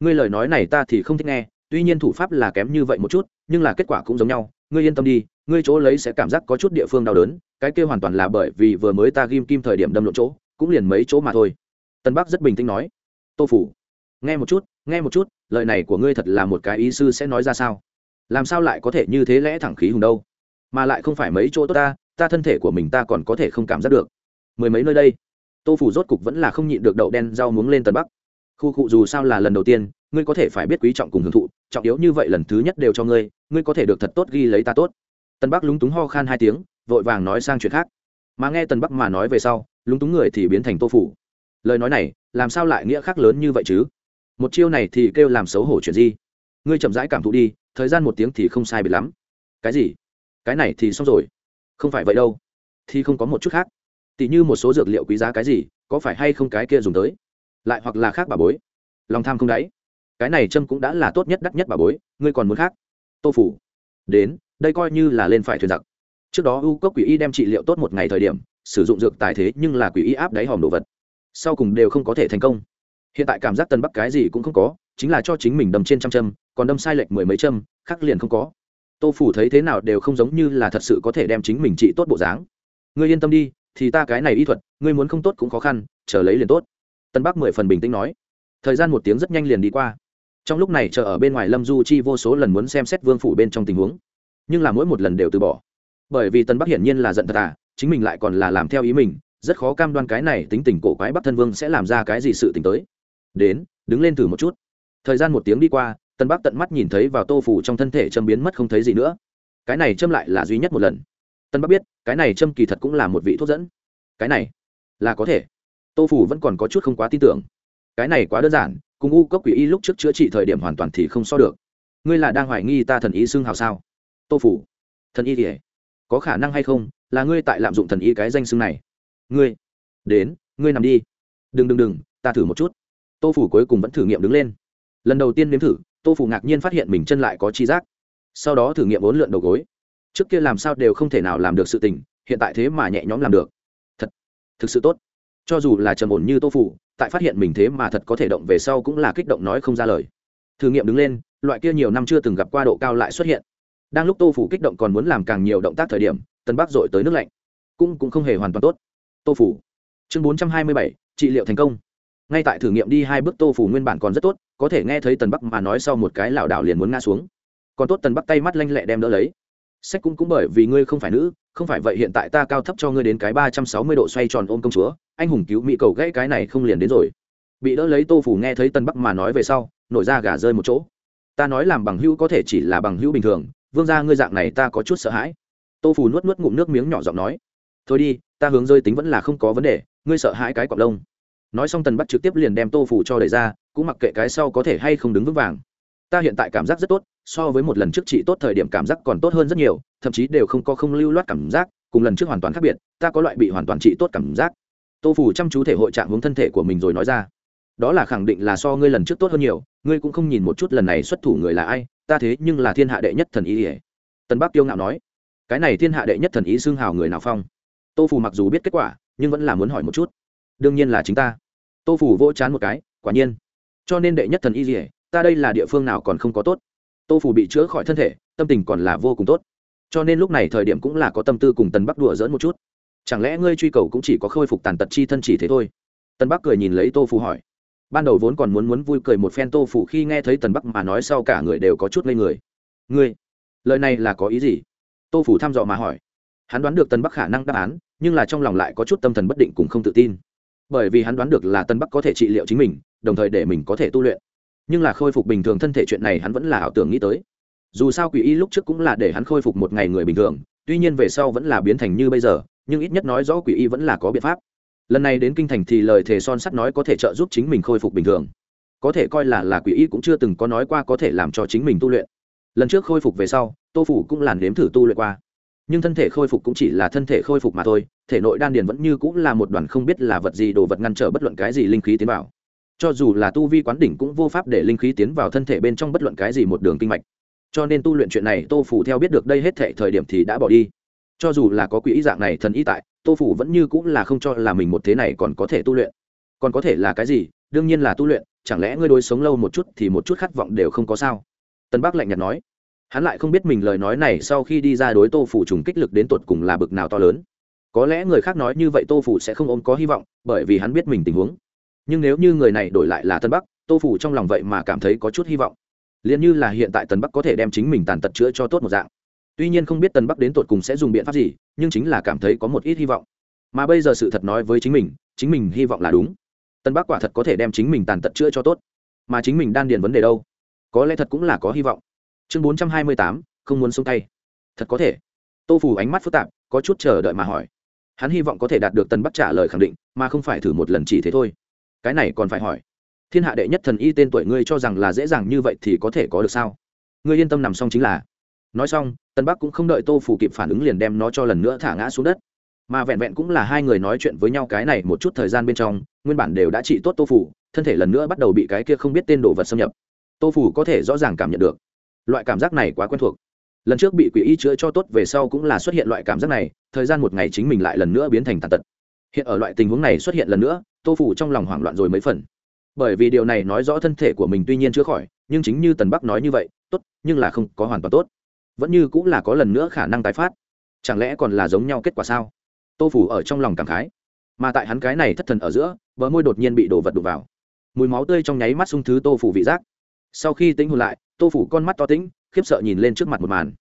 Ngươi lời nói này ta thì không thích nghe tuy nhiên thủ pháp là kém như vậy một chút, nhưng là kết quả cũng giống nhau. Ngươi yên tâm đi, ngươi chỗ lấy sẽ cảm giác có chút địa phương đau đớn, cái kia hoàn toàn là bởi vì vừa mới ta ghim kim thời điểm đâm lộ chỗ, cũng liền mấy chỗ mà thôi. Tân bắc rất bình tĩnh nói. Tô phủ, nghe một chút, nghe một chút, lời này của ngươi thật là một cái ý sư sẽ nói ra sao? Làm sao lại có thể như thế lẽ thẳng khí hùng đâu? Mà lại không phải mấy chỗ tốt ta ta thân thể của mình ta còn có thể không cảm giác được. Mười mấy nơi đây, tô phủ rốt cục vẫn là không nhịn được đậu đen rau muống lên tần bắc. Khu cụ dù sao là lần đầu tiên ngươi có thể phải biết quý trọng cùng hưởng thụ, trọng yếu như vậy lần thứ nhất đều cho ngươi ngươi có thể được thật tốt ghi lấy ta tốt. Tân bắc lúng túng ho khan hai tiếng, vội vàng nói sang chuyện khác. Mà nghe tần bắc mà nói về sau, lúng túng người thì biến thành tô phủ. Lời nói này, làm sao lại nghĩa khác lớn như vậy chứ? Một chiêu này thì kêu làm xấu hổ chuyện gì? Ngươi chậm rãi cảm thụ đi, thời gian một tiếng thì không sai biệt lắm. Cái gì? Cái này thì xong rồi. Không phải vậy đâu. Thì không có một chút khác. Tỉ như một số dược liệu quý giá cái gì, có phải hay không cái kia dùng tới? Lại hoặc là khác bà bối. Lòng tham không đáy cái này châm cũng đã là tốt nhất đắt nhất bà bối, ngươi còn muốn khác? Tô phủ. Đến, đây coi như là lên phải thuyền giặc. Trước đó u cốc quỷ y đem trị liệu tốt một ngày thời điểm, sử dụng dược tài thế nhưng là quỷ y áp đáy hòm đồ vật. Sau cùng đều không có thể thành công. Hiện tại cảm giác tân bắc cái gì cũng không có, chính là cho chính mình đâm trên trăm châm, còn đâm sai lệch mười mấy châm khắc liền không có. Tô phủ thấy thế nào đều không giống như là thật sự có thể đem chính mình trị tốt bộ dáng. Ngươi yên tâm đi, thì ta cái này y thuật, ngươi muốn không tốt cũng khó khăn, chờ lấy liền tốt. Tân bắc mười phần bình tĩnh nói. Thời gian một tiếng rất nhanh liền đi qua trong lúc này chờ ở bên ngoài lâm du chi vô số lần muốn xem xét vương phủ bên trong tình huống. Nhưng là mỗi một lần đều từ bỏ. Bởi vì tân bắc hiển nhiên là giận thật à chính mình lại còn là làm theo ý mình, rất khó cam đoan cái này tính tình cổ quái bắc thân vương sẽ làm ra cái gì sự t tới. Đến, đứng lên thử một chút. Thời gian một tiếng đi qua tân bắc tận mắt nhìn thấy vào tô phủ trong thân thể châm biến mất không thấy gì nữa. Cái này châm lại là duy nhất một lần. Tân bắc biết, cái này châm kỳ thật cũng là một vị thuốc dẫn. Cái này là có thể. Tô phủ vẫn còn có chút không quá tin tưởng. Cái này quá đơn giản cùng u cốc quỷ y lúc trước chữa trị thời điểm hoàn toàn thì không so được. Ngươi là đang hoài nghi ta thần y xưng hào sao? Tô phủ, thần y thì có khả năng hay không, là ngươi tại lạm dụng thần y cái danh xưng này? Ngươi, đến, ngươi nằm đi. Đừng đừng đừng, ta thử một chút. Tô phủ cuối cùng vẫn thử nghiệm đứng lên. Lần đầu tiên nếm thử, tô phủ ngạc nhiên phát hiện mình chân lại có chi giác. Sau đó thử nghiệm bốn lượn đầu gối. Trước kia làm sao đều không thể nào làm được sự tình, hiện tại thế mà nhẹ nhõm làm được. Thật, thực sự tốt. Cho dù là trầm ổn như tô phủ tại phát hiện mình thế mà thật có thể động về sau cũng là kích động nói không ra lời. Thử nghiệm đứng lên, loại kia nhiều năm chưa từng gặp qua độ cao lại xuất hiện. Đang lúc tô phủ kích động còn muốn làm càng nhiều động tác thời điểm, tân bắc dội tới nước lạnh. Cũng cũng không hề hoàn toàn tốt. Tô phủ. Chương bốn trăm hai mươi bảy, trị liệu thành công. Ngay tại thử nghiệm đi hai bước tô phủ nguyên bản còn rất tốt, có thể nghe thấy tần bắc mà nói sau một cái lảo đảo liền muốn ngã xuống. Còn tốt tần bắc tay mắt lanh lẹ đem đỡ lấy. Sách cũng cũng bởi vì ngươi không phải nữ không phải vậy hiện tại ta cao thấp cho ngươi đến cái ba trăm sáu mươi độ xoay tròn ôm công chúa, anh hùng cứu mỹ cầu gãy cái này không liền đến rồi. Bị đỡ lấy tô phủ nghe thấy tần bắc mà nói về sau, nổi ra gà rơi một chỗ. Ta nói làm bằng hữu có thể chỉ là bằng hữu bình thường, vương gia ngươi dạng này ta có chút sợ hãi. Tô phủ nuốt nuốt ngụm nước miếng nhỏ giọng nói, thôi đi, ta hướng rơi tính vẫn là không có vấn đề, ngươi sợ hãi cái cọc lông. Nói xong tần bắc trực tiếp liền đem tô phủ cho đẩy ra, cũng mặc kệ cái sau có thể hay không đứng vững vàng ta hiện tại cảm giác rất tốt, so với một lần trước chị tốt thời điểm cảm giác còn tốt hơn rất nhiều, thậm chí đều không có không lưu loát cảm giác, cùng lần trước hoàn toàn khác biệt, ta có loại bị hoàn toàn trị tốt cảm giác. Tô phủ chăm chú thể hội trạng hướng thân thể của mình rồi nói ra. Đó là khẳng định là so ngươi lần trước tốt hơn nhiều, ngươi cũng không nhìn một chút lần này xuất thủ người là ai, ta thế nhưng là thiên hạ đệ nhất thần ý ỉa tân bắc tiêu ngạo nói. Cái này thiên hạ đệ nhất thần ý xương hào người nào phong? Tô phủ mặc dù biết kết quả, nhưng vẫn là muốn hỏi một chút. Đương nhiên là chính ta. Tô phủ vỗ chán một cái, quả nhiên. Cho nên đệ nhất thần y ỉa ta đây là địa phương nào còn không có tốt. Tô phủ bị chữa khỏi thân thể, tâm tình còn là vô cùng tốt. Cho nên lúc này thời điểm cũng là có tâm tư cùng tần bắc đùa dỡn một chút. Chẳng lẽ ngươi truy cầu cũng chỉ có khôi phục tàn tật chi thân chỉ thế thôi? Tần bắc cười nhìn lấy tô phủ hỏi. Ban đầu vốn còn muốn muốn vui cười một phen tô phủ khi nghe thấy tần bắc mà nói sau cả người đều có chút ngây người. Ngươi, lời này là có ý gì? Tô phủ thăm dò mà hỏi. Hắn đoán được tần bắc khả năng đáp án, nhưng là trong lòng lại có chút tâm thần bất định cùng không tự tin. Bởi vì hắn đoán được là tân bắc có thể trị liệu chính mình, đồng thời để mình có thể tu luyện nhưng là khôi phục bình thường thân thể chuyện này hắn vẫn là ảo tưởng nghĩ tới. Dù sao quỷ y lúc trước cũng là để hắn khôi phục một ngày người bình thường, tuy nhiên về sau vẫn là biến thành như bây giờ, nhưng ít nhất nói rõ quỷ y vẫn là có biện pháp. Lần này đến kinh thành thì lời thề son sắt nói có thể trợ giúp chính mình khôi phục bình thường. Có thể coi là là quỷ y cũng chưa từng có nói qua có thể làm cho chính mình tu luyện. Lần trước khôi phục về sau, tô phủ cũng làn đếm thử tu luyện qua. Nhưng thân thể khôi phục cũng chỉ là thân thể khôi phục mà thôi, thể nội đan điền vẫn như cũng là một đoàn không biết là vật gì đồ vật ngăn trở bất luận cái gì linh khí tiến vào cho dù là tu vi quán đỉnh cũng vô pháp để linh khí tiến vào thân thể bên trong bất luận cái gì một đường kinh mạch. Cho nên tu luyện chuyện này, tô phủ theo biết được đây hết thể thời điểm thì đã bỏ đi. Cho dù là có quỹ ý dạng này thần ý tại, tô phủ vẫn như cũng là không cho là mình một thế này còn có thể tu luyện. Còn có thể là cái gì? Đương nhiên là tu luyện, chẳng lẽ ngươi đối sống lâu một chút thì một chút khát vọng đều không có sao? Tân bắc lạnh nhạt nói. Hắn lại không biết mình lời nói này sau khi đi ra đối tô phủ trùng kích lực đến tột cùng là bực nào to lớn. Có lẽ người khác nói như vậy tô phủ sẽ không ôm có hy vọng, bởi vì hắn biết mình tình huống nhưng nếu như người này đổi lại là tân bắc, tô phủ trong lòng vậy mà cảm thấy có chút hy vọng. Liền như là hiện tại tần bắc có thể đem chính mình tàn tật chữa cho tốt một dạng. Tuy nhiên không biết tần bắc đến tột cùng sẽ dùng biện pháp gì, nhưng chính là cảm thấy có một ít hy vọng. Mà bây giờ sự thật nói với chính mình chính mình hy vọng là đúng. Tân bắc quả thật có thể đem chính mình tàn tật chữa cho tốt. Mà chính mình đan điền vấn đề đâu? Có lẽ thật cũng là có hy vọng. Chương bốn trăm hai mươi tám, không muốn xuống tay. Thật có thể. Tô phủ ánh mắt phức tạp, có chút chờ đợi mà hỏi. Hắn hy vọng có thể đạt được tần bắc trả lời khẳng định, mà không phải thử một lần chỉ thế thôi cái này còn phải hỏi. Thiên hạ đệ nhất thần y tên tuổi ngươi cho rằng là dễ dàng như vậy thì có thể có được sao? Ngươi yên tâm nằm xong chính là. Nói xong, tân bắc cũng không đợi tô phủ kịp phản ứng liền đem nó cho lần nữa thả ngã xuống đất. Mà vẹn vẹn cũng là hai người nói chuyện với nhau cái này một chút thời gian bên trong, nguyên bản đều đã trị tốt tô phủ, thân thể lần nữa bắt đầu bị cái kia không biết tên đồ vật xâm nhập. Tô phủ có thể rõ ràng cảm nhận được, loại cảm giác này quá quen thuộc. Lần trước bị quỷ y chữa cho tốt về sau cũng là xuất hiện loại cảm giác này, thời gian một ngày chính mình lại lần nữa biến thành tàn tật hiện ở loại tình huống này xuất hiện lần nữa, tô phủ trong lòng hoảng loạn rồi mấy phần. Bởi vì điều này nói rõ thân thể của mình tuy nhiên chữa khỏi, nhưng chính như tần bắc nói như vậy, tốt, nhưng là không có hoàn toàn tốt. Vẫn như cũng là có lần nữa khả năng tái phát. Chẳng lẽ còn là giống nhau kết quả sao? Tô phủ ở trong lòng cảm khái. Mà tại hắn cái này thất thần ở giữa, bờ môi đột nhiên bị đổ vật đục vào. Mùi máu tươi trong nháy mắt sung thứ tô phủ vị giác. Sau khi tính hồn lại, tô phủ con mắt to tính khiếp sợ nhìn lên trước mặt một màn.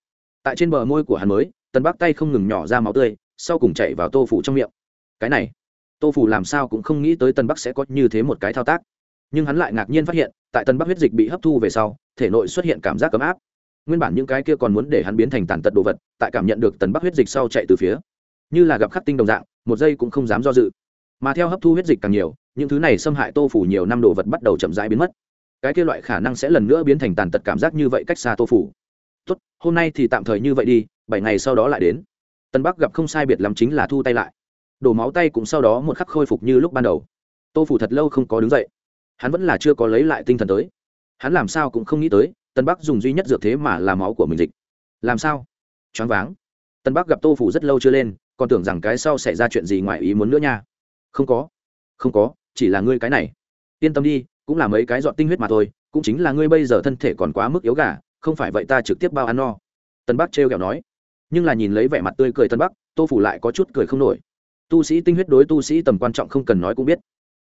Tại trên bờ môi của hắn mới, tần bắc tay không ngừng nhỏ ra máu tươi, sau cùng chạy vào tô phủ trong miệng cái này. Tô phủ làm sao cũng không nghĩ tới tân bắc sẽ có như thế một cái thao tác. Nhưng hắn lại ngạc nhiên phát hiện, tại tân bắc huyết dịch bị hấp thu về sau, thể nội xuất hiện cảm giác ấm áp. Nguyên bản những cái kia còn muốn để hắn biến thành tàn tật đồ vật, tại cảm nhận được tần bắc huyết dịch sau chạy từ phía. Như là gặp khắc tinh đồng dạng, một giây cũng không dám do dự. Mà theo hấp thu huyết dịch càng nhiều, những thứ này xâm hại tô phủ nhiều năm đồ vật bắt đầu chậm rãi biến mất. Cái kia loại khả năng sẽ lần nữa biến thành tàn tật cảm giác như vậy cách xa tô phủ tốt, hôm nay thì tạm thời như vậy đi, bảy ngày sau đó lại đến. Tân bắc gặp không sai biệt lắm chính là thu tay lại đổ máu tay cũng sau đó một khắc khôi phục như lúc ban đầu. Tô phủ thật lâu không có đứng dậy. Hắn vẫn là chưa có lấy lại tinh thần tới. Hắn làm sao cũng không nghĩ tới, tân bắc dùng duy nhất dược thế mà là máu của mình dịch. Làm sao? Choáng váng. Tân bắc gặp tô phủ rất lâu chưa lên, còn tưởng rằng cái sau xảy ra chuyện gì ngoài ý muốn nữa nha. Không có. Không có, chỉ là ngươi cái này. Yên tâm đi, cũng là mấy cái dọn tinh huyết mà thôi, cũng chính là ngươi bây giờ thân thể còn quá mức yếu gà, không phải vậy ta trực tiếp bao ăn no. Tân bắc trêu kẹo nói. Nhưng là nhìn lấy vẻ mặt tươi cười tân bắc, tô phủ lại có chút cười không nổi tu sĩ tinh huyết đối tu sĩ tầm quan trọng không cần nói cũng biết.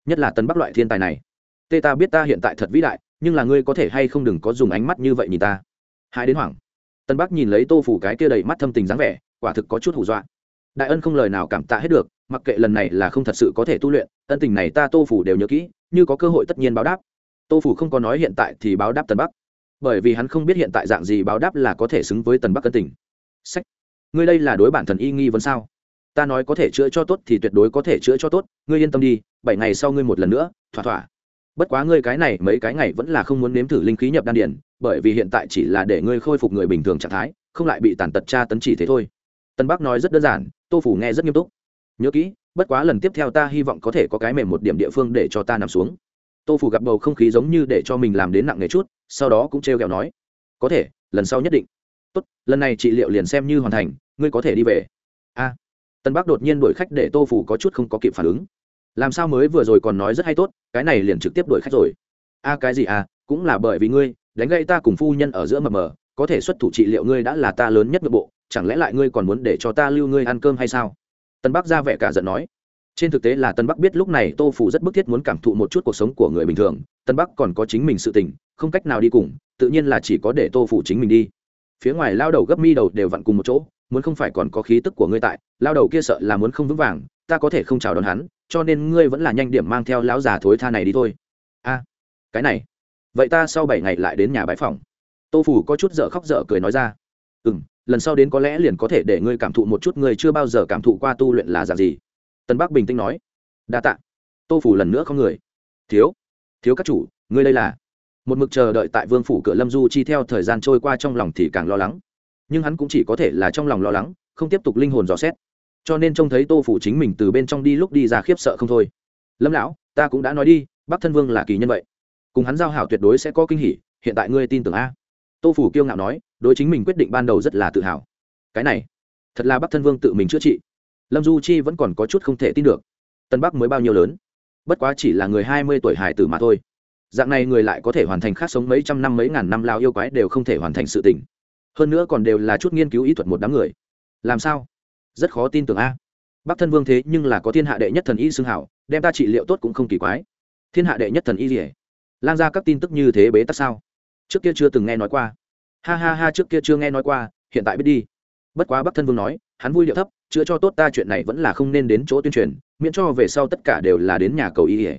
Nhất là tân bắc loại thiên tài này. Tê ta biết ta hiện tại thật vĩ đại, nhưng là ngươi có thể hay không đừng có dùng ánh mắt như vậy nhìn ta. Hai đến hoảng. Tân bắc nhìn lấy tô phủ cái kia đầy mắt thâm tình dáng vẻ, quả thực có chút hù dọa. Đại ân không lời nào cảm tạ hết được, mặc kệ lần này là không thật sự có thể tu luyện, ân tình này ta tô phủ đều nhớ kỹ, như có cơ hội tất nhiên báo đáp. Tô phủ không có nói hiện tại thì báo đáp tân bắc. Bởi vì hắn không biết hiện tại dạng gì báo đáp là có thể xứng với tần bắc ân tình. Sách. Ngươi đây là đối bản thần y nghi vấn sao? Ta nói có thể chữa cho tốt thì tuyệt đối có thể chữa cho tốt, ngươi yên tâm đi, bảy ngày sau ngươi một lần nữa, thỏa thỏa. Bất quá ngươi cái này mấy cái ngày vẫn là không muốn nếm thử linh khí nhập đan điển bởi vì hiện tại chỉ là để ngươi khôi phục người bình thường trạng thái, không lại bị tàn tật tra tấn chỉ thế thôi. Tân bắc nói rất đơn giản, tô phủ nghe rất nghiêm túc. Nhớ kỹ, bất quá lần tiếp theo ta hy vọng có thể có cái mềm một điểm địa phương để cho ta nằm xuống. Tô phủ gặp bầu không khí giống như để cho mình làm đến nặng nghề chút, sau đó cũng trêu ghẹo nói, có thể, lần sau nhất định. Tốt, lần này trị liệu liền xem như hoàn thành, ngươi có thể đi về tân bắc đột nhiên đuổi khách để tô phủ có chút không có kịp phản ứng. Làm sao mới vừa rồi còn nói rất hay tốt, cái này liền trực tiếp đuổi khách rồi. A, cái gì à cũng là bởi vì ngươi, đánh gậy ta cùng phu nhân ở giữa mờ mờ, có thể xuất thủ trị liệu ngươi đã là ta lớn nhất nội bộ, chẳng lẽ lại ngươi còn muốn để cho ta lưu ngươi ăn cơm hay sao? Tân bắc ra vẻ cả giận nói. Trên thực tế là tân bắc biết lúc này tô phủ rất bức thiết muốn cảm thụ một chút cuộc sống của người bình thường, tân bắc còn có chính mình sự tình, không cách nào đi cùng, tự nhiên là chỉ có để tô phủ chính mình đi. Phía ngoài lao đầu gấp mi đầu đều vặn cùng một chỗ muốn không phải còn có khí tức của ngươi tại, lao đầu kia sợ là muốn không vững vàng, ta có thể không chào đón hắn, cho nên ngươi vẫn là nhanh điểm mang theo lão già thối tha này đi thôi. A, cái này? Vậy ta sau bảy ngày lại đến nhà bãi phòng tô phủ có chút dở khóc dở cười nói ra. Ừ m lần sau đến có lẽ liền có thể để ngươi cảm thụ một chút ngươi chưa bao giờ cảm thụ qua tu luyện là dạng gì. Tân bắc bình tĩnh nói. Đa t ạ tô phủ lần nữa không người. Thiếu thiếu các chủ, ngươi đây là? Một mực chờ đợi tại vương phủ cửa lâm du chi theo thời gian trôi qua trong lòng thì càng lo lắng nhưng hắn cũng chỉ có thể là trong lòng lo lắng, không tiếp tục linh hồn dò xét. Cho nên trông thấy tô phủ chính mình từ bên trong đi lúc đi ra khiếp sợ không thôi. Lâm lão, ta cũng đã nói đi, bắc thân vương là kỳ nhân vậy. Cùng hắn giao hảo tuyệt đối sẽ có kinh hỉ, hiện tại ngươi tin tưởng a. Tô phủ kiêu ngạo nói, đối chính mình quyết định ban đầu rất là tự hào. Cái này, thật là bắc thân vương tự mình chữa trị. Lâm du chi vẫn còn có chút không thể tin được. Tân bắc mới bao nhiêu lớn? Bất quá chỉ là người hai mươi tuổi hải tử mà thôi. Dạng này người lại có thể hoàn thành khác sống mấy trăm năm mấy ngàn năm lao yêu quái đều không thể hoàn thành sự tình hơn nữa còn đều là chút nghiên cứu ý thuật một đám người. Làm sao? Rất khó tin tưởng a. Bắc thân vương thế nhưng là có thiên hạ đệ nhất thần y xương hảo, đem ta trị liệu tốt cũng không kỳ quái. Thiên hạ đệ nhất thần y gì? Lan ra các tin tức như thế bế tắc sao? Trước kia chưa từng nghe nói qua. Ha ha ha, trước kia chưa nghe nói qua, hiện tại biết đi. Bất quá bắc thân vương nói, hắn vui liệu thấp, chữa cho tốt ta chuyện này vẫn là không nên đến chỗ tuyên truyền, miễn cho về sau tất cả đều là đến nhà cầu y ỉa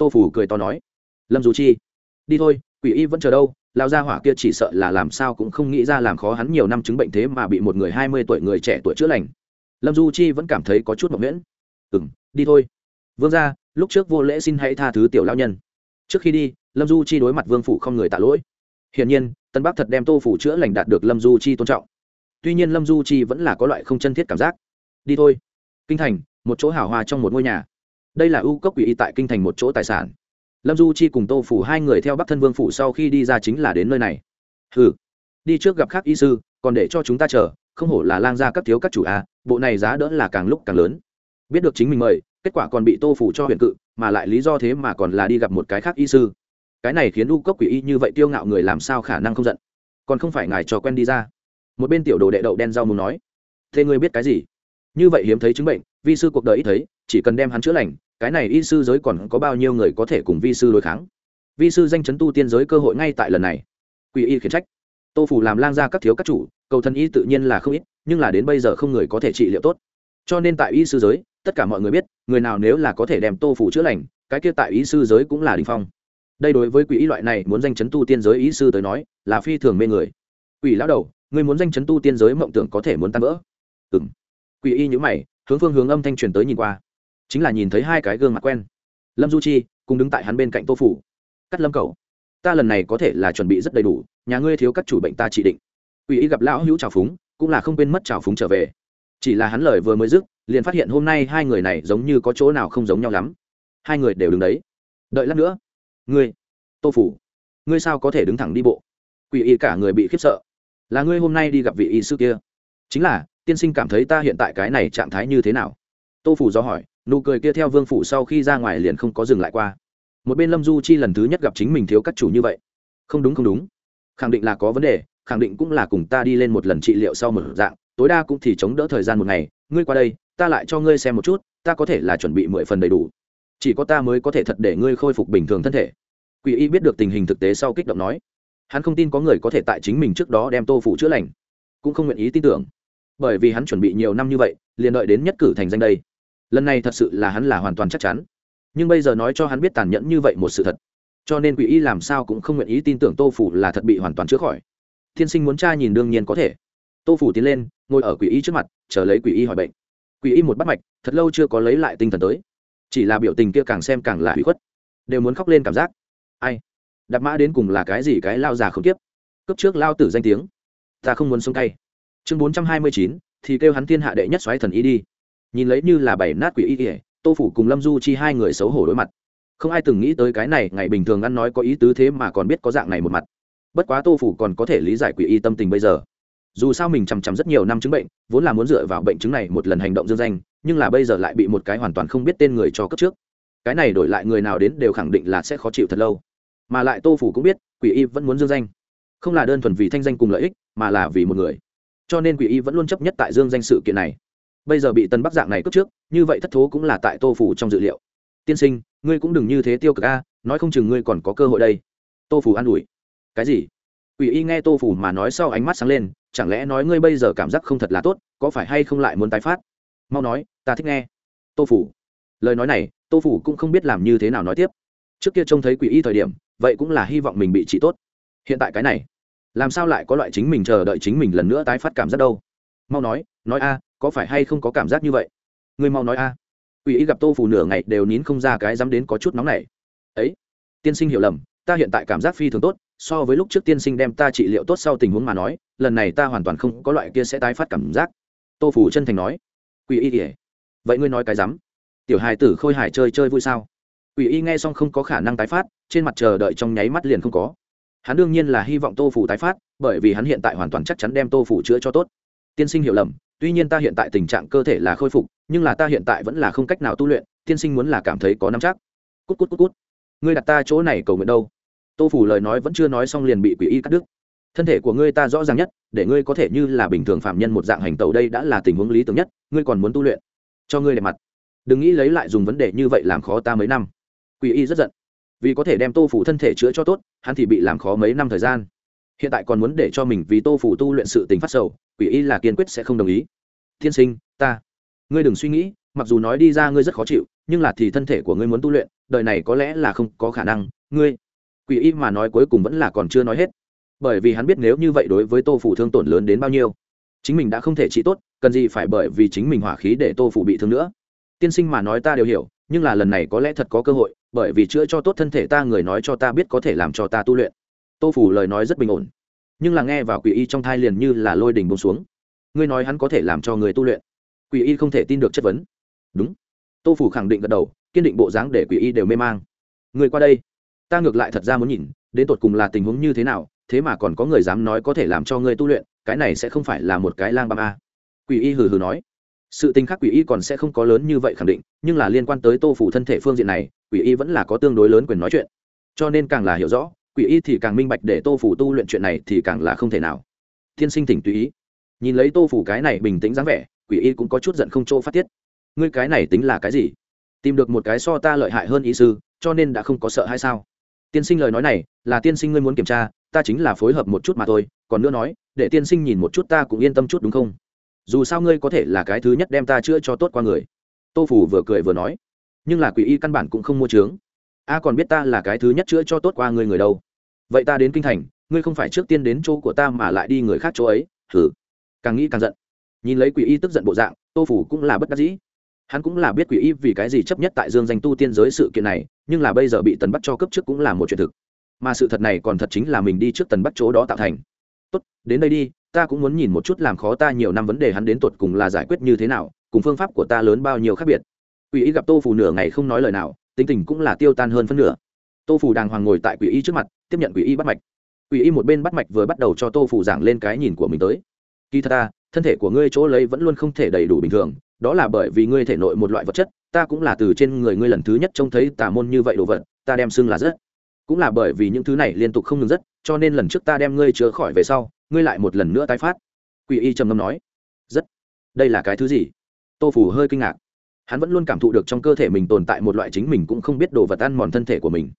tô phủ cười to nói. Lâm dù chi. Đi thôi, quỷ y vẫn chờ đâu lao gia hỏa kia chỉ sợ là làm sao cũng không nghĩ ra làm khó hắn nhiều năm chứng bệnh thế mà bị một người hai mươi tuổi người trẻ tuổi chữa lành. Lâm du chi vẫn cảm thấy có chút mộng miễn ừ m đi thôi. Vương ra lúc trước vô lễ xin hãy tha thứ tiểu lao nhân. Trước khi đi, lâm du chi đối mặt vương phủ không người tạ lỗi. Hiển nhiên, tân bắc thật đem tô phủ chữa lành đạt được lâm du chi tôn trọng. Tuy nhiên lâm du chi vẫn là có loại không chân thiết cảm giác. Đi thôi. Kinh thành, một chỗ hảo hoa trong một ngôi nhà. Đây là ưu cốc quỷ y tại kinh thành một chỗ tài sản lâm du chi cùng tô phủ hai người theo bắc thân vương phủ sau khi đi ra chính là đến nơi này. Hừ, đi trước gặp khác y sư, còn để cho chúng ta chờ, không hổ là lang gia các thiếu các chủ a, bộ này giá đỡ là càng lúc càng lớn. Biết được chính mình mời, kết quả còn bị tô phủ cho huyền cự, mà lại lý do thế mà còn là đi gặp một cái khác y sư. Cái này khiến u cốc quỷ y như vậy tiêu ngạo người làm sao khả năng không giận? Còn không phải ngài cho quen đi ra. Một bên tiểu đồ đệ đậu đen rau muốn nói, thế ngươi biết cái gì? Như vậy hiếm thấy chứng bệnh, vi sư cuộc đời ít thấy, chỉ cần đem hắn chữa lành cái này y sư giới còn có bao nhiêu người có thể cùng vi sư đối kháng? Vi sư danh chấn tu tiên giới cơ hội ngay tại lần này. Quỷ y khiển trách. Tô phủ làm lang ra các thiếu các chủ, cầu thần y tự nhiên là không ít, nhưng là đến bây giờ không người có thể trị liệu tốt. Cho nên tại y sư giới, tất cả mọi người biết, người nào nếu là có thể đem tô phủ chữa lành, cái kia tại y sư giới cũng là đình phong. Đây đối với quỷ y loại này muốn danh chấn tu tiên giới y sư tới nói, là phi thường mê người. Quỷ lão đầu, người muốn danh chấn tu tiên giới mộng tưởng có thể muốn tan vỡ. Ừng quỷ y nhữ mày, hướng phương hướng âm thanh truyền tới nhìn qua chính là nhìn thấy hai cái gương mặt quen. Lâm du chi cùng đứng tại hắn bên cạnh tô phủ. Cắt lâm cầu ta lần này có thể là chuẩn bị rất đầy đủ, nhà ngươi thiếu các chủ bệnh ta chỉ định. Ủy y gặp lão hữu trào phúng, cũng là không quên mất trào phúng trở về. Chỉ là hắn lời vừa mới dứt, liền phát hiện hôm nay hai người này giống như có chỗ nào không giống nhau lắm. Hai người đều đứng đấy. Đợi lát nữa. Ngươi, tô phủ, ngươi sao có thể đứng thẳng đi bộ? Quỷ y cả người bị khiếp sợ. Là ngươi hôm nay đi gặp vị y sư kia. Chính là, tiên sinh cảm thấy ta hiện tại cái này trạng thái như thế nào? Tô phủ do hỏi nụ cười kia theo vương phủ sau khi ra ngoài liền không có dừng lại qua. Một bên lâm du chi lần thứ nhất gặp chính mình thiếu các chủ như vậy. Không đúng không đúng. Khẳng định là có vấn đề, khẳng định cũng là cùng ta đi lên một lần trị liệu sau một dạng, tối đa cũng thì chống đỡ thời gian một ngày. Ngươi qua đây, ta lại cho ngươi xem một chút, ta có thể là chuẩn bị mười phần đầy đủ. Chỉ có ta mới có thể thật để ngươi khôi phục bình thường thân thể. Quỷ y biết được tình hình thực tế sau kích động nói. Hắn không tin có người có thể tại chính mình trước đó đem tô phủ chữa lành. Cũng không nguyện ý tin tưởng. Bởi vì hắn chuẩn bị nhiều năm như vậy, liền đợi đến nhất cử thành danh đây lần này thật sự là hắn là hoàn toàn chắc chắn. Nhưng bây giờ nói cho hắn biết tàn nhẫn như vậy một sự thật, cho nên quỷ y làm sao cũng không nguyện ý tin tưởng tô phủ là thật bị hoàn toàn chữa khỏi. Thiên sinh muốn tra nhìn đương nhiên có thể. Tô phủ tiến lên, ngồi ở quỷ y trước mặt, chờ lấy quỷ y hỏi bệnh. Quỷ y một bắt mạch, thật lâu chưa có lấy lại tinh thần tới. Chỉ là biểu tình kia càng xem càng là hủy khuất. Đều muốn khóc lên cảm giác. Ai? Đạp mã đến cùng là cái gì cái lao già không tiếp cấp trước lao tử danh tiếng. Ta không muốn sống cay. Chương bốn trăm hai mươi chín, thì kêu hắn thiên hạ đệ nhất xoáy thần y đi nhìn lấy như là bảy nát quỷ y ỉa tô phủ cùng lâm du chi hai người xấu hổ đối mặt. Không ai từng nghĩ tới cái này, ngày bình thường ăn nói có ý tứ thế mà còn biết có dạng này một mặt. Bất quá tô phủ còn có thể lý giải quỷ y tâm tình bây giờ. Dù sao mình chằm chằm rất nhiều năm chứng bệnh, vốn là muốn dựa vào bệnh chứng này một lần hành động dương danh, nhưng là bây giờ lại bị một cái hoàn toàn không biết tên người cho cấp trước. Cái này đổi lại người nào đến đều khẳng định là sẽ khó chịu thật lâu. Mà lại tô phủ cũng biết, quỷ y vẫn muốn dương danh. Không là đơn thuần vì thanh danh cùng lợi ích, mà là vì một người. Cho nên quỷ y vẫn luôn chấp nhất tại dương danh sự kiện này bây giờ bị tân bắc dạng này cướp trước, như vậy thất thố cũng là tại tô phủ trong dự liệu. Tiên sinh, ngươi cũng đừng như thế tiêu cực a, nói không chừng ngươi còn có cơ hội đây. Tô phủ an ủi. Cái gì? Quỷ y nghe tô phủ mà nói sau ánh mắt sáng lên, chẳng lẽ nói ngươi bây giờ cảm giác không thật là tốt, có phải hay không lại muốn tái phát? Mau nói, ta thích nghe. Tô phủ. Lời nói này, tô phủ cũng không biết làm như thế nào nói tiếp. Trước kia trông thấy quỷ y thời điểm, vậy cũng là hy vọng mình bị trị tốt. Hiện tại cái này, làm sao lại có loại chính mình chờ đợi chính mình lần nữa tái phát cảm giác đâu? Mau nói nói a có phải hay không có cảm giác như vậy? Ngươi mau nói a. Quỷ y gặp tô phủ nửa ngày đều nín không ra cái dám đến có chút nóng này ấy, tiên sinh hiểu lầm, ta hiện tại cảm giác phi thường tốt, so với lúc trước tiên sinh đem ta trị liệu tốt sau tình huống mà nói, lần này ta hoàn toàn không có loại kia sẽ tái phát cảm giác. Tô phủ chân thành nói. Quỷ y kể vậy ngươi nói cái dám? tiểu hài tử khôi hài chơi chơi vui sao? Quỷ y nghe xong không có khả năng tái phát, trên mặt chờ đợi trong nháy mắt liền không có. Hắn đương nhiên là hy vọng tô phủ tái phát, bởi vì hắn hiện tại hoàn toàn chắc chắn đem tô phủ chữa cho tốt. Tiên sinh hiểu lầm tuy nhiên ta hiện tại tình trạng cơ thể là khôi phục, nhưng là ta hiện tại vẫn là không cách nào tu luyện, tiên sinh muốn là cảm thấy có nắm chắc. Cút cút cút cút. Ngươi đặt ta chỗ này cầu nguyện đâu? Tô phủ lời nói vẫn chưa nói xong liền bị quỷ y cắt đứt. Thân thể của ngươi ta rõ ràng nhất, để ngươi có thể như là bình thường phạm nhân một dạng hành tàu đây đã là tình huống lý tưởng nhất, ngươi còn muốn tu luyện. Cho ngươi đẹp mặt. Đừng nghĩ lấy lại dùng vấn đề như vậy làm khó ta mấy năm. Quỷ y rất giận. Vì có thể đem tô phủ thân thể chữa cho tốt, hắn thì bị làm khó mấy năm thời gian hiện tại còn muốn để cho mình vì tô phủ tu luyện sự tình phát sầu, quỷ y là kiên quyết sẽ không đồng ý. Tiên sinh, ta. Ngươi đừng suy nghĩ, mặc dù nói đi ra ngươi rất khó chịu, nhưng là thì thân thể của ngươi muốn tu luyện, đời này có lẽ là không có khả năng. Ngươi. Quỷ y mà nói cuối cùng vẫn là còn chưa nói hết. Bởi vì hắn biết nếu như vậy đối với tô phủ thương tổn lớn đến bao nhiêu, chính mình đã không thể trị tốt, cần gì phải bởi vì chính mình hỏa khí để tô phủ bị thương nữa. Tiên sinh mà nói ta đều hiểu, nhưng là lần này có lẽ thật có cơ hội, bởi vì chữa cho tốt thân thể ta, người nói cho ta biết có thể làm cho ta tu luyện tô phủ lời nói rất bình ổn. Nhưng là nghe vào quỷ y trong thai liền như là lôi đình bông xuống. Ngươi nói hắn có thể làm cho người tu luyện. Quỷ y không thể tin được chất vấn. Đúng. Tô phủ khẳng định gật đầu, kiên định bộ dáng để quỷ y đều mê mang. Người qua đây. Ta ngược lại thật ra muốn nhìn, đến tột cùng là tình huống như thế nào, thế mà còn có người dám nói có thể làm cho ngươi tu luyện, cái này sẽ không phải là một cái lang băm a. Quỷ y hừ hừ nói. Sự tình khác quỷ y còn sẽ không có lớn như vậy khẳng định, nhưng là liên quan tới tô phủ thân thể phương diện này, quỷ y vẫn là có tương đối lớn quyền nói chuyện. Cho nên càng là hiểu rõ quỷ y thì càng minh bạch để tô phủ tu luyện chuyện này thì càng là không thể nào. Tiên sinh thỉnh tùy ý. Nhìn lấy tô phủ cái này bình tĩnh dáng vẻ, quỷ y cũng có chút giận không chỗ phát tiết. Ngươi cái này tính là cái gì? Tìm được một cái so ta lợi hại hơn ý sư, cho nên đã không có sợ hay sao? Tiên sinh lời nói này, là tiên sinh ngươi muốn kiểm tra, ta chính là phối hợp một chút mà thôi, còn nữa nói, để tiên sinh nhìn một chút ta cũng yên tâm chút đúng không? Dù sao ngươi có thể là cái thứ nhất đem ta chữa cho tốt qua người. Tô phủ vừa cười vừa nói. Nhưng là quỷ y căn bản cũng không mua trướng a còn biết ta là cái thứ nhất chữa cho tốt qua người người đâu vậy ta đến kinh thành, ngươi không phải trước tiên đến chỗ của ta mà lại đi người khác chỗ ấy thử càng nghĩ càng giận. Nhìn lấy quỷ y tức giận bộ dạng, tô phủ cũng là bất đắc dĩ. Hắn cũng là biết quỷ y vì cái gì chấp nhất tại dương danh tu tiên giới sự kiện này, nhưng là bây giờ bị tần bắt cho cấp trước cũng là một chuyện thực. Mà sự thật này còn thật chính là mình đi trước tần bắt chỗ đó tạo thành. Tốt, đến đây đi, ta cũng muốn nhìn một chút làm khó ta nhiều năm vấn đề hắn đến tột cùng là giải quyết như thế nào, cùng phương pháp của ta lớn bao nhiêu khác biệt. Quỷ y gặp tô phủ nửa ngày không nói lời nào, tính tình cũng là tiêu tan hơn phân nửa. Tô phủ đàng hoàng ngồi tại quỷ y trước mặt tiếp nhận quỷ y bắt mạch. Quỷ y một bên bắt mạch vừa bắt đầu cho tô phủ giảng lên cái nhìn của mình tới. Kỳ thật ta, thân thể của ngươi chỗ lấy vẫn luôn không thể đầy đủ bình thường, đó là bởi vì ngươi thể nội một loại vật chất, ta cũng là từ trên người ngươi lần thứ nhất trông thấy tà môn như vậy đồ vật, ta đem xưng là rất. Cũng là bởi vì những thứ này liên tục không ngừng rất, cho nên lần trước ta đem ngươi chữa khỏi về sau, ngươi lại một lần nữa tái phát. Quỷ y trầm ngâm nói, rất. Đây là cái thứ gì? Tô phủ hơi kinh ngạc. Hắn vẫn luôn cảm thụ được trong cơ thể mình tồn tại một loại chính mình cũng không biết đồ vật ăn mòn thân thể của mình.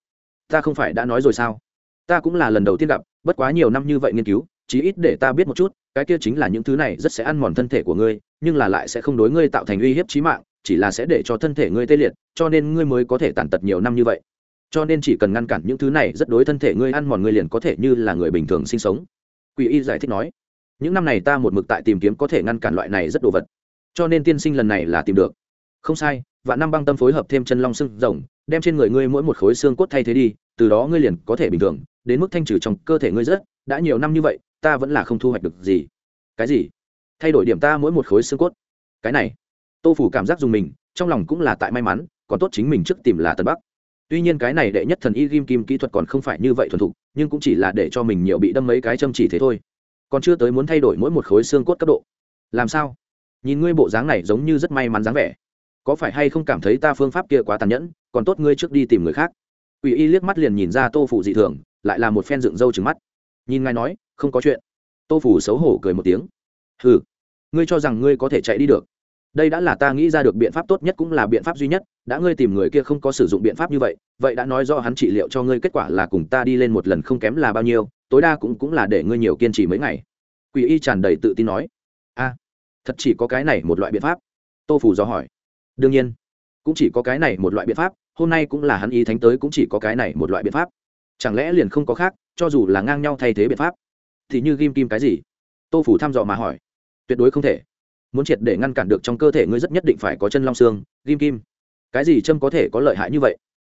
Ta không phải đã nói rồi sao? Ta cũng là lần đầu tiên gặp, bất quá nhiều năm như vậy nghiên cứu, chí ít để ta biết một chút, cái kia chính là những thứ này rất sẽ ăn mòn thân thể của ngươi, nhưng là lại sẽ không đối ngươi tạo thành uy hiếp chí mạng, chỉ là sẽ để cho thân thể ngươi tê liệt, cho nên ngươi mới có thể tàn tật nhiều năm như vậy. Cho nên chỉ cần ngăn cản những thứ này, rất đối thân thể ngươi ăn mòn ngươi liền có thể như là người bình thường sinh sống. Quỷ y giải thích nói, những năm này ta một mực tại tìm kiếm có thể ngăn cản loại này rất đồ vật, cho nên tiên sinh lần này là tìm được. Không sai và năm băng tâm phối hợp thêm chân long xương rồng, đem trên người ngươi mỗi một khối xương cốt thay thế đi, từ đó ngươi liền có thể bình thường đến mức thanh trừ trong cơ thể ngươi rất đã nhiều năm như vậy, ta vẫn là không thu hoạch được gì. Cái gì? Thay đổi điểm ta mỗi một khối xương cốt. Cái này. Tô phủ cảm giác dùng mình, trong lòng cũng là tại may mắn, còn tốt chính mình trước tìm là tân bắc. Tuy nhiên cái này đệ nhất thần y ghim kim kỹ thuật còn không phải như vậy thuần thục, nhưng cũng chỉ là để cho mình nhiều bị đâm mấy cái châm chỉ thế thôi. Còn chưa tới muốn thay đổi mỗi một khối xương cốt cấp độ. Làm sao? Nhìn ngươi bộ dáng này giống như rất may mắn dáng vẻ. Có phải hay không cảm thấy ta phương pháp kia quá tàn nhẫn, còn tốt ngươi trước đi tìm người khác. Quỷ y liếc mắt liền nhìn ra tô phủ dị thường lại là một phen dựng râu trừng mắt. Nhìn ngài nói, không có chuyện. Tô phủ xấu hổ cười một tiếng. Hừ, ngươi cho rằng ngươi có thể chạy đi được. Đây đã là ta nghĩ ra được biện pháp tốt nhất cũng là biện pháp duy nhất. Đã ngươi tìm người kia không có sử dụng biện pháp như vậy vậy đã nói do hắn trị liệu cho ngươi kết quả là cùng ta đi lên một lần không kém là bao nhiêu, tối đa cũng cũng là để ngươi nhiều kiên trì mấy ngày. Quỷ y tràn đầy tự tin nói. A, thật chỉ có cái này một loại biện pháp? Tô phủ do hỏi. Đương nhiên, cũng chỉ có cái này một loại biện pháp, hôm nay cũng là hắn y thánh tới cũng chỉ có cái này một loại biện pháp chẳng lẽ liền không có khác, cho dù là ngang nhau thay thế biện pháp, thì như ghim kim cái gì? Tô phủ thăm dò mà hỏi. Tuyệt đối không thể. Muốn triệt để ngăn cản được trong cơ thể ngươi rất nhất định phải có chân long xương, ghim kim. Cái gì châm có thể có lợi hại như vậy?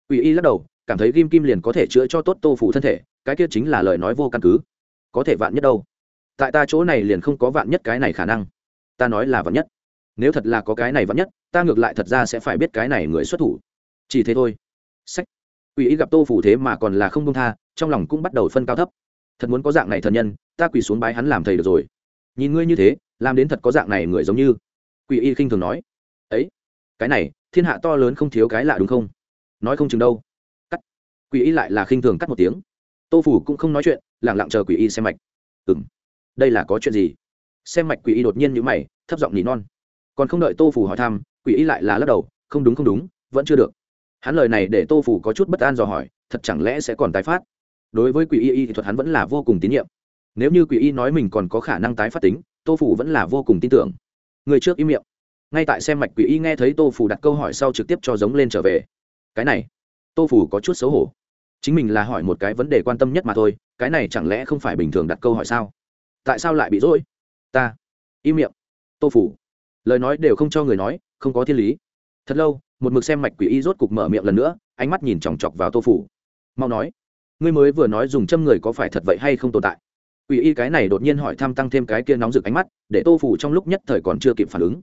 Ủy y lắc đầu, cảm thấy ghim kim liền có thể chữa cho tốt tô phủ thân thể, cái kia chính là lời nói vô căn cứ. Có thể vạn nhất đâu? Tại ta chỗ này liền không có vạn nhất cái này khả năng. Ta nói là vạn nhất. Nếu thật là có cái này vạn nhất, ta ngược lại thật ra sẽ phải biết cái này người xuất thủ. Chỉ thế thôi. Sách. Quỷ ý gặp tô phủ thế mà còn là không công tha, trong lòng cũng bắt đầu phân cao thấp. Thật muốn có dạng này thần nhân, ta quỳ xuống bái hắn làm thầy được rồi. Nhìn ngươi như thế, làm đến thật có dạng này người giống như. Quỷ y khinh thường nói. Ấy, cái này, thiên hạ to lớn không thiếu cái lạ đúng không? Nói không chừng đâu. Cắt. Quỷ y lại là khinh thường cắt một tiếng. Tô phủ cũng không nói chuyện lẳng lặng chờ quỷ y xem mạch. Ừ m đây là có chuyện gì? Xem mạch quỷ y đột nhiên nhữ mày, thấp giọng nỉ non. Còn không đợi tô phủ hỏi thăm, quỷ y lại là lắc đầu, không đúng không đúng, vẫn chưa được hắn lời này để tô phủ có chút bất an dò hỏi, thật chẳng lẽ sẽ còn tái phát? Đối với quỷ y y thì thuật hắn vẫn là vô cùng tín nhiệm. Nếu như quỷ y nói mình còn có khả năng tái phát tính, tô phủ vẫn là vô cùng tin tưởng. Người trước im miệng. Ngay tại xem mạch quỷ y nghe thấy tô phủ đặt câu hỏi sau trực tiếp cho giống lên trở về. Cái này, tô phủ có chút xấu hổ. Chính mình là hỏi một cái vấn đề quan tâm nhất mà thôi, cái này chẳng lẽ không phải bình thường đặt câu hỏi sao? Tại sao lại bị dỗi ta, im miệng. Tô phủ lời nói đều không cho người nói, không có thiên lý. Thật lâu một mực xem mạch quỷ y rốt cục mở miệng lần nữa, ánh mắt nhìn chòng chọc vào tô phủ. Mau nói, ngươi mới vừa nói dùng châm người có phải thật vậy hay không tồn tại? Quỷ y cái này đột nhiên hỏi thăm tăng thêm cái kia nóng rực ánh mắt, để tô phủ trong lúc nhất thời còn chưa kịp phản ứng.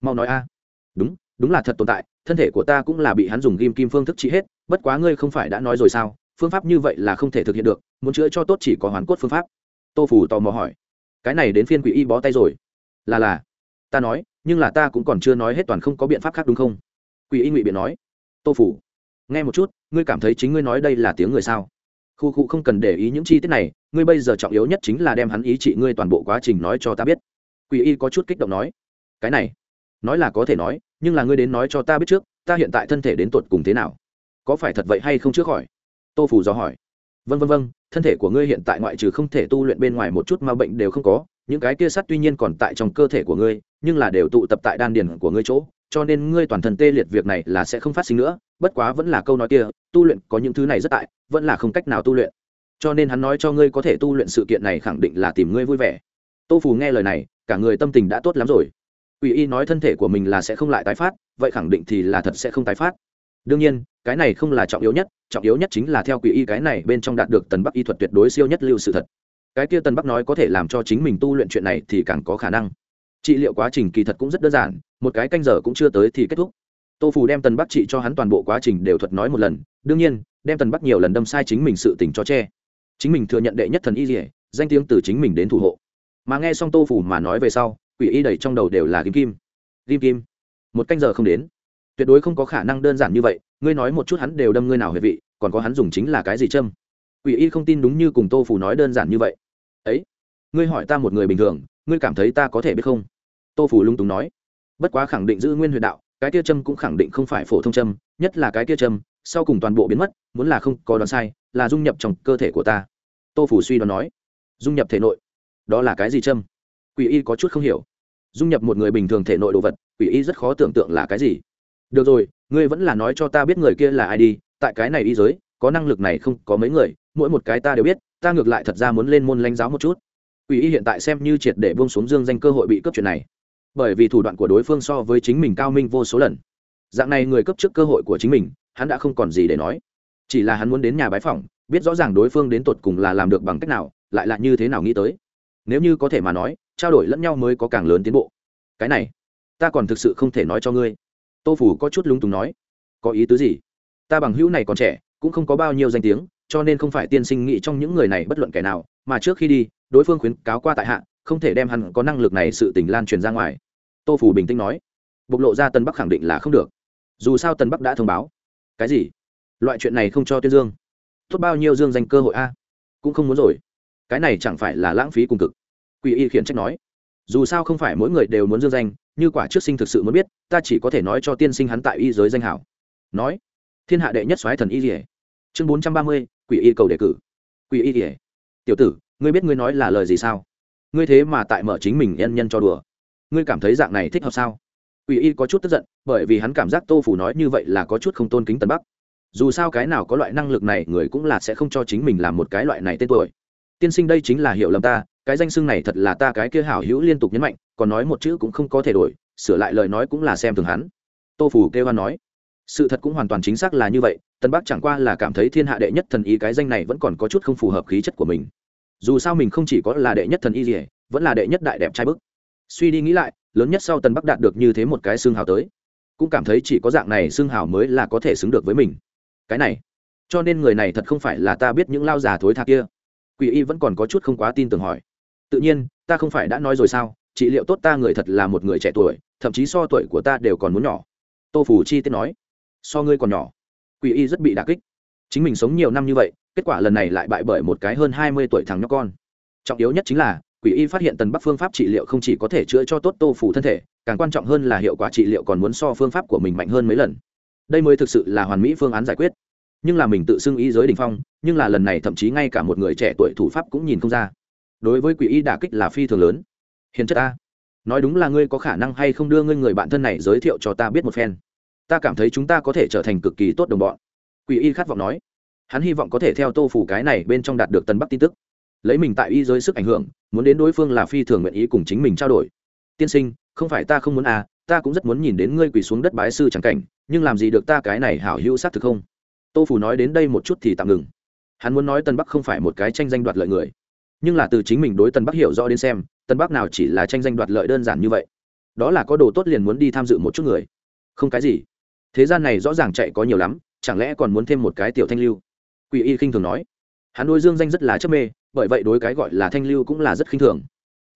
Mau nói a. Đúng đúng là thật tồn tại, thân thể của ta cũng là bị hắn dùng ghim kim phương thức trị hết, bất quá ngươi không phải đã nói rồi sao? Phương pháp như vậy là không thể thực hiện được, muốn chữa cho tốt chỉ có hoàn cốt phương pháp. Tô phủ tò mò hỏi. Cái này đến phiên quỷ y bó tay rồi. Là là, ta nói, nhưng là ta cũng còn chưa nói hết toàn không có biện pháp khác đúng không? Quỷ y ngụy biện nói, tô phủ, nghe một chút, ngươi cảm thấy chính ngươi nói đây là tiếng người sao? Khu khu không cần để ý những chi tiết này, ngươi bây giờ trọng yếu nhất chính là đem hắn ý trị ngươi toàn bộ quá trình nói cho ta biết. Quỷ y có chút kích động nói, cái này, nói là có thể nói, nhưng là ngươi đến nói cho ta biết trước, ta hiện tại thân thể đến tột cùng thế nào? Có phải thật vậy hay không trước khỏi tô phủ do hỏi vân vân vân thân thể của ngươi hiện tại ngoại trừ không thể tu luyện bên ngoài một chút mà bệnh đều không có, những cái kia sắt tuy nhiên còn tại trong cơ thể của ngươi, nhưng là đều tụ tập tại đan điền của ngươi chỗ cho nên ngươi toàn thân tê liệt việc này là sẽ không phát sinh nữa, bất quá vẫn là câu nói kia, tu luyện có những thứ này rất tại, vẫn là không cách nào tu luyện. Cho nên hắn nói cho ngươi có thể tu luyện sự kiện này khẳng định là tìm ngươi vui vẻ. Tô phù nghe lời này, cả người tâm tình đã tốt lắm rồi. Ủy y nói thân thể của mình là sẽ không lại tái phát, vậy khẳng định thì là thật sẽ không tái phát. Đương nhiên, cái này không là trọng yếu nhất, trọng yếu nhất chính là theo quỷ y cái này bên trong đạt được tần bắc y thuật tuyệt đối siêu nhất lưu sự thật. Cái kia tần bắc nói có thể làm cho chính mình tu luyện chuyện này thì càng có khả năng trị liệu quá trình kỳ thật cũng rất đơn giản, một cái canh giờ cũng chưa tới thì kết thúc. Tô phù đem tần bắc trị cho hắn toàn bộ quá trình đều thuật nói một lần, đương nhiên, đem tần bắc nhiều lần đâm sai chính mình sự tình cho che. Chính mình thừa nhận đệ nhất thần y dỉa danh tiếng từ chính mình đến thủ hộ. Mà nghe xong tô phù mà nói về sau, quỷ y đầy trong đầu đều là kim kim. Kim kim. Một canh giờ không đến. Tuyệt đối không có khả năng đơn giản như vậy, ngươi nói một chút hắn đều đâm ngươi nào huệ vị, còn có hắn dùng chính là cái gì châm? Quỷ y không tin đúng như cùng tô phù nói đơn giản như vậy. Ấy, ngươi hỏi ta một người bình thường, ngươi cảm thấy ta có thể biết không? Tô phủ lung túng nói, bất quá khẳng định giữ nguyên huyền đạo, cái tia châm cũng khẳng định không phải phổ thông châm, nhất là cái tia châm, sau cùng toàn bộ biến mất, muốn là không có đoán sai, là dung nhập trong cơ thể của ta. Tô phủ suy đoán nói, dung nhập thể nội, đó là cái gì châm? Quỷ y có chút không hiểu. Dung nhập một người bình thường thể nội đồ vật, quỷ y rất khó tưởng tượng là cái gì. Được rồi, ngươi vẫn là nói cho ta biết người kia là ai đi, tại cái này y giới, có năng lực này không có mấy người, mỗi một cái ta đều biết, ta ngược lại thật ra muốn lên môn lãnh giáo một chút. Quỷ y hiện tại xem như triệt để buông xuống dương danh cơ hội bị cướp chuyện này bởi vì thủ đoạn của đối phương so với chính mình cao minh vô số lần. Dạng này người cấp trước cơ hội của chính mình, hắn đã không còn gì để nói. Chỉ là hắn muốn đến nhà bái phỏng, biết rõ ràng đối phương đến tột cùng là làm được bằng cách nào, lại là như thế nào nghĩ tới. Nếu như có thể mà nói, trao đổi lẫn nhau mới có càng lớn tiến bộ. Cái này, ta còn thực sự không thể nói cho ngươi. Tô phủ có chút lúng túng nói, có ý tứ gì? Ta bằng hữu này còn trẻ, cũng không có bao nhiêu danh tiếng, cho nên không phải tiên sinh nghĩ trong những người này bất luận kẻ nào, mà trước khi đi, đối phương khuyến cáo qua tại hạ không thể đem hắn có năng lực này sự tình lan truyền ra ngoài. Tô phủ bình tĩnh nói, bộc lộ ra tân bắc khẳng định là không được. Dù sao tân bắc đã thông báo. Cái gì? Loại chuyện này không cho tuyên dương. Tốt bao nhiêu dương danh cơ hội a? Cũng không muốn rồi. Cái này chẳng phải là lãng phí cùng cực. Quỷ y khiển trách nói, dù sao không phải mỗi người đều muốn dương danh, như quả trước sinh thực sự muốn biết, ta chỉ có thể nói cho tiên sinh hắn tại y giới danh hảo. Nói, thiên hạ đệ nhất soái thần y rỉa chương bốn trăm ba mươi, quỷ y cầu đề cử. Quỷ y rỉa tiểu tử, ngươi biết ngươi nói là lời gì sao? Ngươi thế mà tại mở chính mình nhân nhân cho đùa. Ngươi cảm thấy dạng này thích hợp sao? Quỷ y có chút tức giận, bởi vì hắn cảm giác tô phủ nói như vậy là có chút không tôn kính tân bắc. Dù sao cái nào có loại năng lực này, người cũng là sẽ không cho chính mình làm một cái loại này tên tuổi. Tiên sinh đây chính là hiểu lầm ta, cái danh xưng này thật là ta cái kia hảo hữu liên tục nhấn mạnh, còn nói một chữ cũng không có thể đổi, sửa lại lời nói cũng là xem thường hắn. Tô phủ kêu hoan nói. Sự thật cũng hoàn toàn chính xác là như vậy tân bắc chẳng qua là cảm thấy thiên hạ đệ nhất thần ý cái danh này vẫn còn có chút không phù hợp khí chất của mình dù sao mình không chỉ có là đệ nhất thần y gì vẫn là đệ nhất đại đẹp trai bức. Suy đi nghĩ lại, lớn nhất sau tần bắc đạt được như thế một cái xương hào tới, cũng cảm thấy chỉ có dạng này xương hào mới là có thể xứng được với mình. Cái này, cho nên người này thật không phải là ta biết những lao già thối tha kia. Quỷ y vẫn còn có chút không quá tin tưởng hỏi. Tự nhiên, ta không phải đã nói rồi sao? Trị liệu tốt ta người thật là một người trẻ tuổi, thậm chí so tuổi của ta đều còn muốn nhỏ. Tô phủ chi tiết nói. So ngươi còn nhỏ. Quỷ y rất bị đà kích chính mình sống nhiều năm như vậy, kết quả lần này lại bại bởi một cái hơn hai mươi tuổi thằng nhóc con. Trọng yếu nhất chính là, quỷ y phát hiện tần bắc phương pháp trị liệu không chỉ có thể chữa cho tốt tô phủ thân thể, càng quan trọng hơn là hiệu quả trị liệu còn muốn so phương pháp của mình mạnh hơn mấy lần. Đây mới thực sự là hoàn mỹ phương án giải quyết. Nhưng là mình tự xưng ý giới đình phong, nhưng là lần này thậm chí ngay cả một người trẻ tuổi thủ pháp cũng nhìn không ra. Đối với quỷ y đả kích là phi thường lớn. Hiền chất ta. Nói đúng là ngươi có khả năng hay không đưa ngươi người bạn thân này giới thiệu cho ta biết một phen. Ta cảm thấy chúng ta có thể trở thành cực kỳ tốt đồng bọn quỷ y khát vọng nói, hắn hy vọng có thể theo tô phủ cái này bên trong đạt được tân bắc tin tức. Lấy mình tại y giới sức ảnh hưởng, muốn đến đối phương là phi thường nguyện ý cùng chính mình trao đổi. Tiên sinh, không phải ta không muốn à ta cũng rất muốn nhìn đến ngươi quỳ xuống đất bái sư chẳng cảnh, nhưng làm gì được ta cái này hảo hữu xác thực không? Tô phủ nói đến đây một chút thì tạm ngừng. Hắn muốn nói tân bắc không phải một cái tranh danh đoạt lợi người. Nhưng là từ chính mình đối tân bắc hiểu rõ đến xem, tân bắc nào chỉ là tranh danh đoạt lợi đơn giản như vậy. Đó là có đồ tốt liền muốn đi tham dự một chút người. Không cái gì. Thế gian này rõ ràng chạy có nhiều lắm chẳng lẽ còn muốn thêm một cái tiểu thanh lưu? Quỷ y khinh thường nói. Hắn đối dương danh rất là chấp mê, bởi vậy đối cái gọi là thanh lưu cũng là rất khinh thường.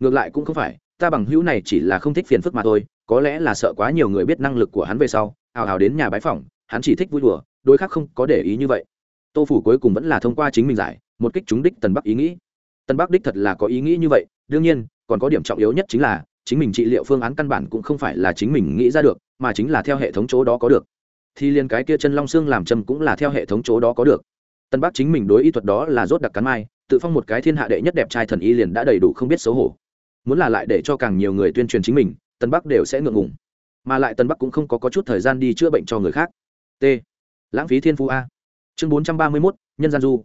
Ngược lại cũng không phải, ta bằng hữu này chỉ là không thích phiền phức mà thôi, có lẽ là sợ quá nhiều người biết năng lực của hắn về sau, hào hào đến nhà bái phỏng, hắn chỉ thích vui đùa, đối khác không có để ý như vậy. Tô phủ cuối cùng vẫn là thông qua chính mình giải, một kích chúng đích tần bắc ý nghĩ. Tần bắc đích thật là có ý nghĩ như vậy, đương nhiên, còn có điểm trọng yếu nhất chính là, chính mình trị liệu phương án căn bản cũng không phải là chính mình nghĩ ra được, mà chính là theo hệ thống chỗ đó có được thì liền cái kia chân long xương làm châm cũng là theo hệ thống chỗ đó có được. Tân bắc chính mình đối y thuật đó là rốt đặc cắn mai tự phong một cái thiên hạ đệ nhất đẹp trai thần y liền đã đầy đủ không biết xấu hổ. Muốn là lại để cho càng nhiều người tuyên truyền chính mình tân bắc đều sẽ ngượng ngùng. Mà lại tân bắc cũng không có, có chút thời gian đi chữa bệnh cho người khác. T. Lãng phí thiên phú a. Chương bốn trăm ba mươi mốt nhân gian du.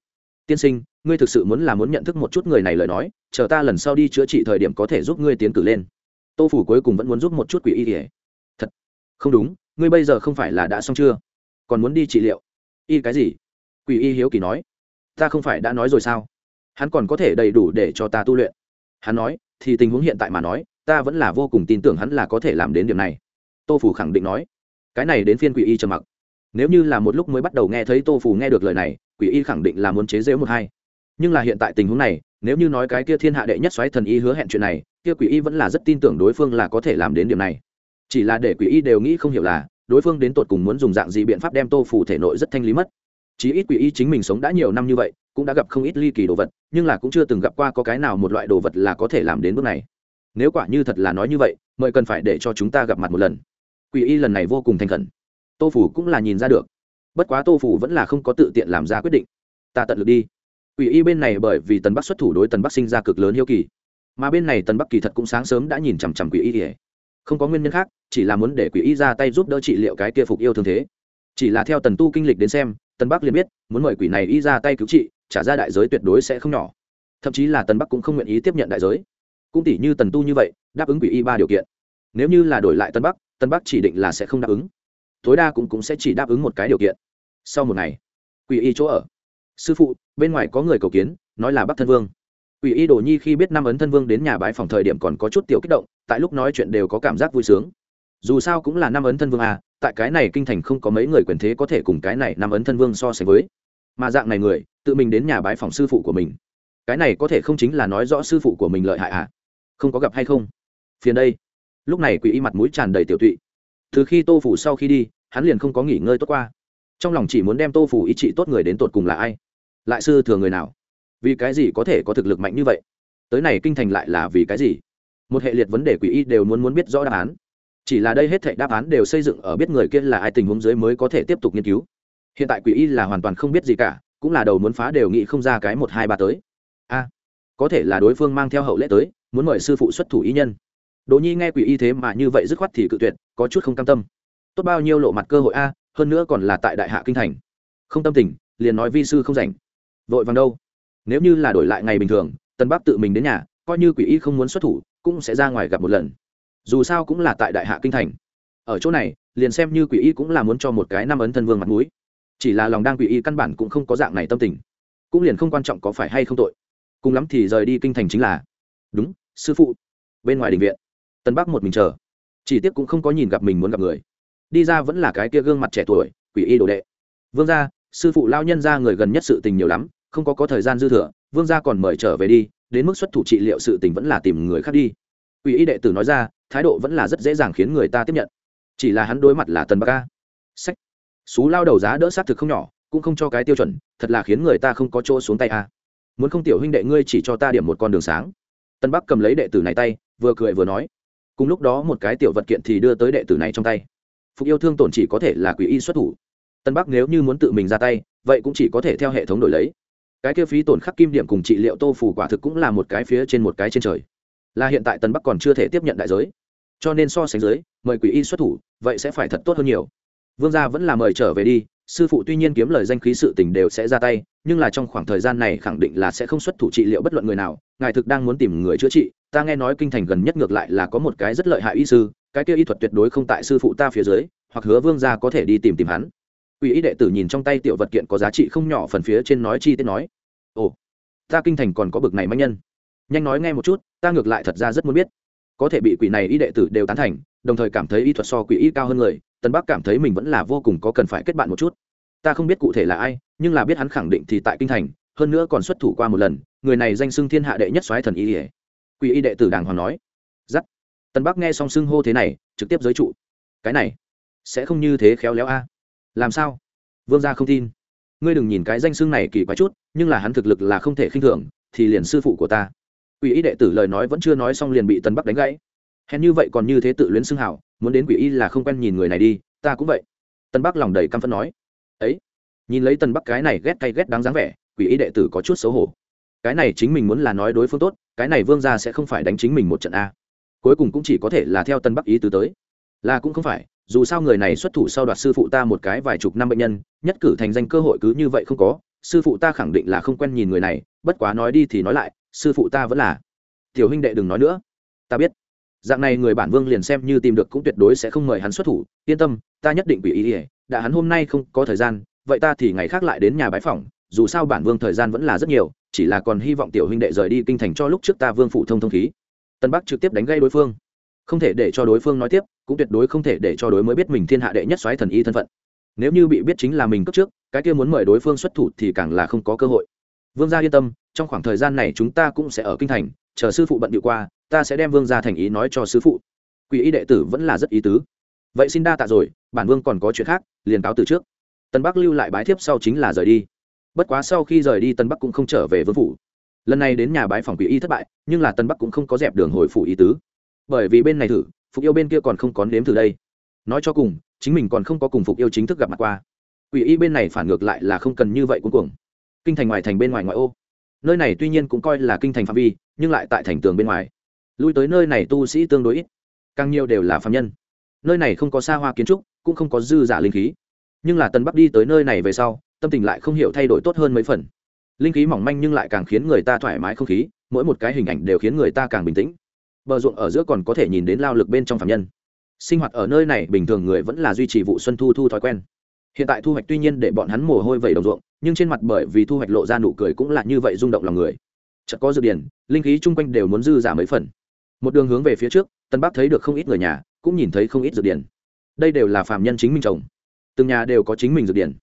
Tiên sinh ngươi thực sự muốn là muốn nhận thức một chút người này lời nói chờ ta lần sau đi chữa trị thời điểm có thể giúp ngươi tiến cử lên. Tô phủ cuối cùng vẫn muốn giúp một chút quỷ y kỉa thật. Không đúng ngươi bây giờ không phải là đã xong chưa? Còn muốn đi trị liệu? Y cái gì? Quỷ y hiếu kỳ nói. Ta không phải đã nói rồi sao? Hắn còn có thể đầy đủ để cho ta tu luyện. Hắn nói, thì tình huống hiện tại mà nói, ta vẫn là vô cùng tin tưởng hắn là có thể làm đến điểm này. Tô phủ khẳng định nói. Cái này đến phiên quỷ y trầm mặc. Nếu như là một lúc mới bắt đầu nghe thấy tô phủ nghe được lời này, quỷ y khẳng định là muốn chế dễu một hai. Nhưng là hiện tại tình huống này, nếu như nói cái kia thiên hạ đệ nhất xoáy thần y hứa hẹn chuyện này, kia quỷ y vẫn là rất tin tưởng đối phương là có thể làm đến điểm này chỉ là để quỷ y đều nghĩ không hiểu là, đối phương đến tột cùng muốn dùng dạng gì biện pháp đem tô phủ thể nội rất thanh lý mất. Chí ít quỷ y chính mình sống đã nhiều năm như vậy, cũng đã gặp không ít ly kỳ đồ vật, nhưng là cũng chưa từng gặp qua có cái nào một loại đồ vật là có thể làm đến bước này. Nếu quả như thật là nói như vậy, mời cần phải để cho chúng ta gặp mặt một lần. Quỷ y lần này vô cùng thành khẩn. Tô phủ cũng là nhìn ra được. Bất quá tô phủ vẫn là không có tự tiện làm ra quyết định. Ta tận lực đi. Quỷ y bên này bởi vì tần bắc xuất thủ đối tần bắc sinh ra cực lớn hiếu kỳ. Mà bên này tần bắc kỳ thật cũng sáng sớm đã nhìn chằm chằm quỷ y kể không có nguyên nhân khác chỉ là muốn để quỷ y ra tay giúp đỡ trị liệu cái kia phục yêu thương thế. Chỉ là theo tần tu kinh lịch đến xem tần bắc liền biết muốn mời quỷ này y ra tay cứu trị trả ra đại giới tuyệt đối sẽ không nhỏ. Thậm chí là tần bắc cũng không nguyện ý tiếp nhận đại giới. Cũng tỷ như tần tu như vậy đáp ứng quỷ y ba điều kiện. Nếu như là đổi lại tân bắc tân bắc chỉ định là sẽ không đáp ứng. Tối đa cũng, cũng sẽ chỉ đáp ứng một cái điều kiện. Sau một ngày quỷ y chỗ ở. Sư phụ bên ngoài có người cầu kiến nói là bắc thân vương quỷ y đồ nhi khi biết năm ấn thân vương đến nhà bái phòng thời điểm còn có chút tiểu kích động, tại lúc nói chuyện đều có cảm giác vui sướng. Dù sao cũng là năm ấn thân vương à tại cái này kinh thành không có mấy người quyền thế có thể cùng cái này năm ấn thân vương so sánh với. Mà dạng này người, tự mình đến nhà bái phòng sư phụ của mình. Cái này có thể không chính là nói rõ sư phụ của mình lợi hại à? Không có gặp hay không? Phiền đây. Lúc này quỷ y mặt mũi tràn đầy tiểu tụy. Từ khi tô phủ sau khi đi, hắn liền không có nghỉ ngơi tốt qua. Trong lòng chỉ muốn đem tô phủ ý trị tốt người đến tột cùng là ai? Lại sư thừa người nào? Vì cái gì có thể có thực lực mạnh như vậy? Tới này kinh thành lại là vì cái gì? Một hệ liệt vấn đề quỷ y đều muốn muốn biết rõ đáp án. Chỉ là đây hết thệ đáp án đều xây dựng ở biết người kia là ai tình huống dưới mới có thể tiếp tục nghiên cứu. Hiện tại quỷ y là hoàn toàn không biết gì cả, cũng là đầu muốn phá đều nghĩ không ra cái một hai ba tới. A, có thể là đối phương mang theo hậu lễ tới, muốn mời sư phụ xuất thủ ý nhân. Đỗ nhi nghe quỷ y thế mà như vậy dứt khoát thì cự tuyệt, có chút không cam tâm. Tốt bao nhiêu lộ mặt cơ hội a, hơn nữa còn là tại đại hạ kinh thành. Không tâm tình, liền nói vi sư không rảnh. Vội vàng đâu nếu như là đổi lại ngày bình thường, tân bắc tự mình đến nhà, coi như quỷ y không muốn xuất thủ, cũng sẽ ra ngoài gặp một lần. Dù sao cũng là tại đại hạ kinh thành. Ở chỗ này, liền xem như quỷ y cũng là muốn cho một cái năm ấn thân vương mặt mũi. Chỉ là lòng đang quỷ y căn bản cũng không có dạng này tâm tình. Cũng liền không quan trọng có phải hay không tội. Cùng lắm thì rời đi kinh thành chính là, đúng, sư phụ. Bên ngoài đình viện, tân bắc một mình chờ. Chỉ tiếc cũng không có nhìn gặp mình muốn gặp người. Đi ra vẫn là cái kia gương mặt trẻ tuổi, quỷ y đồ đệ. Vương gia, sư phụ lao nhân ra người gần nhất sự tình nhiều lắm không có có thời gian dư thừa, vương gia còn mời trở về đi, đến mức xuất thủ trị liệu sự tình vẫn là tìm người khác đi. Quỷ y đệ tử nói ra, thái độ vẫn là rất dễ dàng khiến người ta tiếp nhận. Chỉ là hắn đối mặt là tần bạc ca sách. Xú lao đầu giá đỡ xác thực không nhỏ, cũng không cho cái tiêu chuẩn, thật là khiến người ta không có chỗ xuống tay a. Muốn không tiểu huynh đệ ngươi chỉ cho ta điểm một con đường sáng. Tân bắc cầm lấy đệ tử này tay, vừa cười vừa nói. Cùng lúc đó một cái tiểu vật kiện thì đưa tới đệ tử này trong tay. Phục yêu thương tổn chỉ có thể là quỷ y xuất thủ. Tân bắc nếu như muốn tự mình ra tay, vậy cũng chỉ có thể theo hệ thống đổi lấy cái kia phí tổn khắc kim điểm cùng trị liệu tô phủ quả thực cũng là một cái phía trên một cái trên trời. Là hiện tại tân bắc còn chưa thể tiếp nhận đại giới. Cho nên so sánh giới mời quỷ y xuất thủ, vậy sẽ phải thật tốt hơn nhiều. Vương gia vẫn là mời trở về đi, sư phụ tuy nhiên kiếm lời danh khí sự tình đều sẽ ra tay, nhưng là trong khoảng thời gian này khẳng định là sẽ không xuất thủ trị liệu bất luận người nào, ngài thực đang muốn tìm người chữa trị, ta nghe nói kinh thành gần nhất ngược lại là có một cái rất lợi hại y sư, cái kia y thuật tuyệt đối không tại sư phụ ta phía dưới, hoặc hứa vương gia có thể đi tìm tìm hắn. Quỷ y đệ tử nhìn trong tay tiểu vật kiện có giá trị không nhỏ phần phía trên nói chi tiết nói. Ồ, ta kinh thành còn có bực này manh nhân. Nhanh nói nghe một chút, ta ngược lại thật ra rất muốn biết. Có thể bị quỷ này y đệ tử đều tán thành, đồng thời cảm thấy y thuật so quỷ y cao hơn người tân bắc cảm thấy mình vẫn là vô cùng có cần phải kết bạn một chút. Ta không biết cụ thể là ai, nhưng là biết hắn khẳng định thì tại kinh thành, hơn nữa còn xuất thủ qua một lần, người này danh xưng thiên hạ đệ nhất soái thần y ỉa quỷ y đệ tử đàng hoàng nói. Dắt. tân bắc nghe xong xưng hô thế này, trực tiếp giới trụ. Cái này, sẽ không như thế khéo léo a làm sao? Vương gia không tin. Ngươi đừng nhìn cái danh xưng này kỳ quá chút, nhưng là hắn thực lực là không thể khinh thường, thì liền sư phụ của ta. Quỷ y đệ tử lời nói vẫn chưa nói xong liền bị tân bắc đánh gãy. Hèn như vậy còn như thế tự luyến xưng hảo, muốn đến quỷ y là không quen nhìn người này đi, ta cũng vậy. Tân bắc lòng đầy căm phẫn nói. Ấy, nhìn lấy tân bắc cái này ghét cay ghét đáng dáng vẻ, quỷ y đệ tử có chút xấu hổ. Cái này chính mình muốn là nói đối phương tốt, cái này vương gia sẽ không phải đánh chính mình một trận a. Cuối cùng cũng chỉ có thể là theo tân bắc ý tứ tới. Là cũng không phải dù sao người này xuất thủ sau đoạt sư phụ ta một cái vài chục năm bệnh nhân, nhất cử thành danh cơ hội cứ như vậy không có, sư phụ ta khẳng định là không quen nhìn người này, bất quá nói đi thì nói lại, sư phụ ta vẫn là. Tiểu huynh đệ đừng nói nữa. Ta biết. Dạng này người bản vương liền xem như tìm được cũng tuyệt đối sẽ không mời hắn xuất thủ, yên tâm, ta nhất định bị ý ỉa đã hắn hôm nay không có thời gian, vậy ta thì ngày khác lại đến nhà bái phòng dù sao bản vương thời gian vẫn là rất nhiều, chỉ là còn hy vọng tiểu huynh đệ rời đi kinh thành cho lúc trước ta vương phụ thông thông khí. Tân bắc trực tiếp đánh gây đối phương. Không thể để cho đối phương nói tiếp cũng tuyệt đối không thể để cho đối mới biết mình thiên hạ đệ nhất xoáy thần y thân phận. Nếu như bị biết chính là mình cấp trước, cái kia muốn mời đối phương xuất thủ thì càng là không có cơ hội. Vương gia yên tâm, trong khoảng thời gian này chúng ta cũng sẽ ở kinh thành, chờ sư phụ bận điệu qua, ta sẽ đem vương gia thành ý nói cho sư phụ. Quỷ y đệ tử vẫn là rất ý tứ. Vậy xin đa tạ rồi, bản vương còn có chuyện khác, liền cáo từ trước. Tân bắc lưu lại bái thiếp sau chính là rời đi. Bất quá sau khi rời đi tân bắc cũng không trở về vương phủ. Lần này đến nhà bái phòng quỷ y thất bại, nhưng là tân bắc cũng không có dẹp đường hồi phủ ý tứ. Bởi vì bên này thử phục yêu bên kia còn không có nếm thử đây. Nói cho cùng, chính mình còn không có cùng phục yêu chính thức gặp mặt qua. Quỷ y bên này phản ngược lại là không cần như vậy cuối cùng kinh thành ngoài thành bên ngoài ngoại ô. Nơi này tuy nhiên cũng coi là kinh thành phạm vi, nhưng lại tại thành tường bên ngoài. Lui tới nơi này tu sĩ tương đối ít. Càng nhiều đều là phạm nhân. Nơi này không có xa hoa kiến trúc, cũng không có dư giả linh khí. Nhưng là tần bắc đi tới nơi này về sau, tâm tình lại không hiểu thay đổi tốt hơn mấy phần. Linh khí mỏng manh nhưng lại càng khiến người ta thoải mái không khí, mỗi một cái hình ảnh đều khiến người ta càng bình tĩnh bờ ruộng ở giữa còn có thể nhìn đến lao lực bên trong phạm nhân. Sinh hoạt ở nơi này bình thường người vẫn là duy trì vụ xuân thu thu thói quen. Hiện tại thu hoạch tuy nhiên để bọn hắn mồ hôi vẩy đồng ruộng, nhưng trên mặt bởi vì thu hoạch lộ ra nụ cười cũng là như vậy rung động lòng người. Chợt có dự điển, linh khí chung quanh đều muốn dư giả mấy phần. Một đường hướng về phía trước, tân bắc thấy được không ít người nhà, cũng nhìn thấy không ít dự điển. Đây đều là phạm nhân chính mình trồng. Từng nhà đều có chính mình dự điển.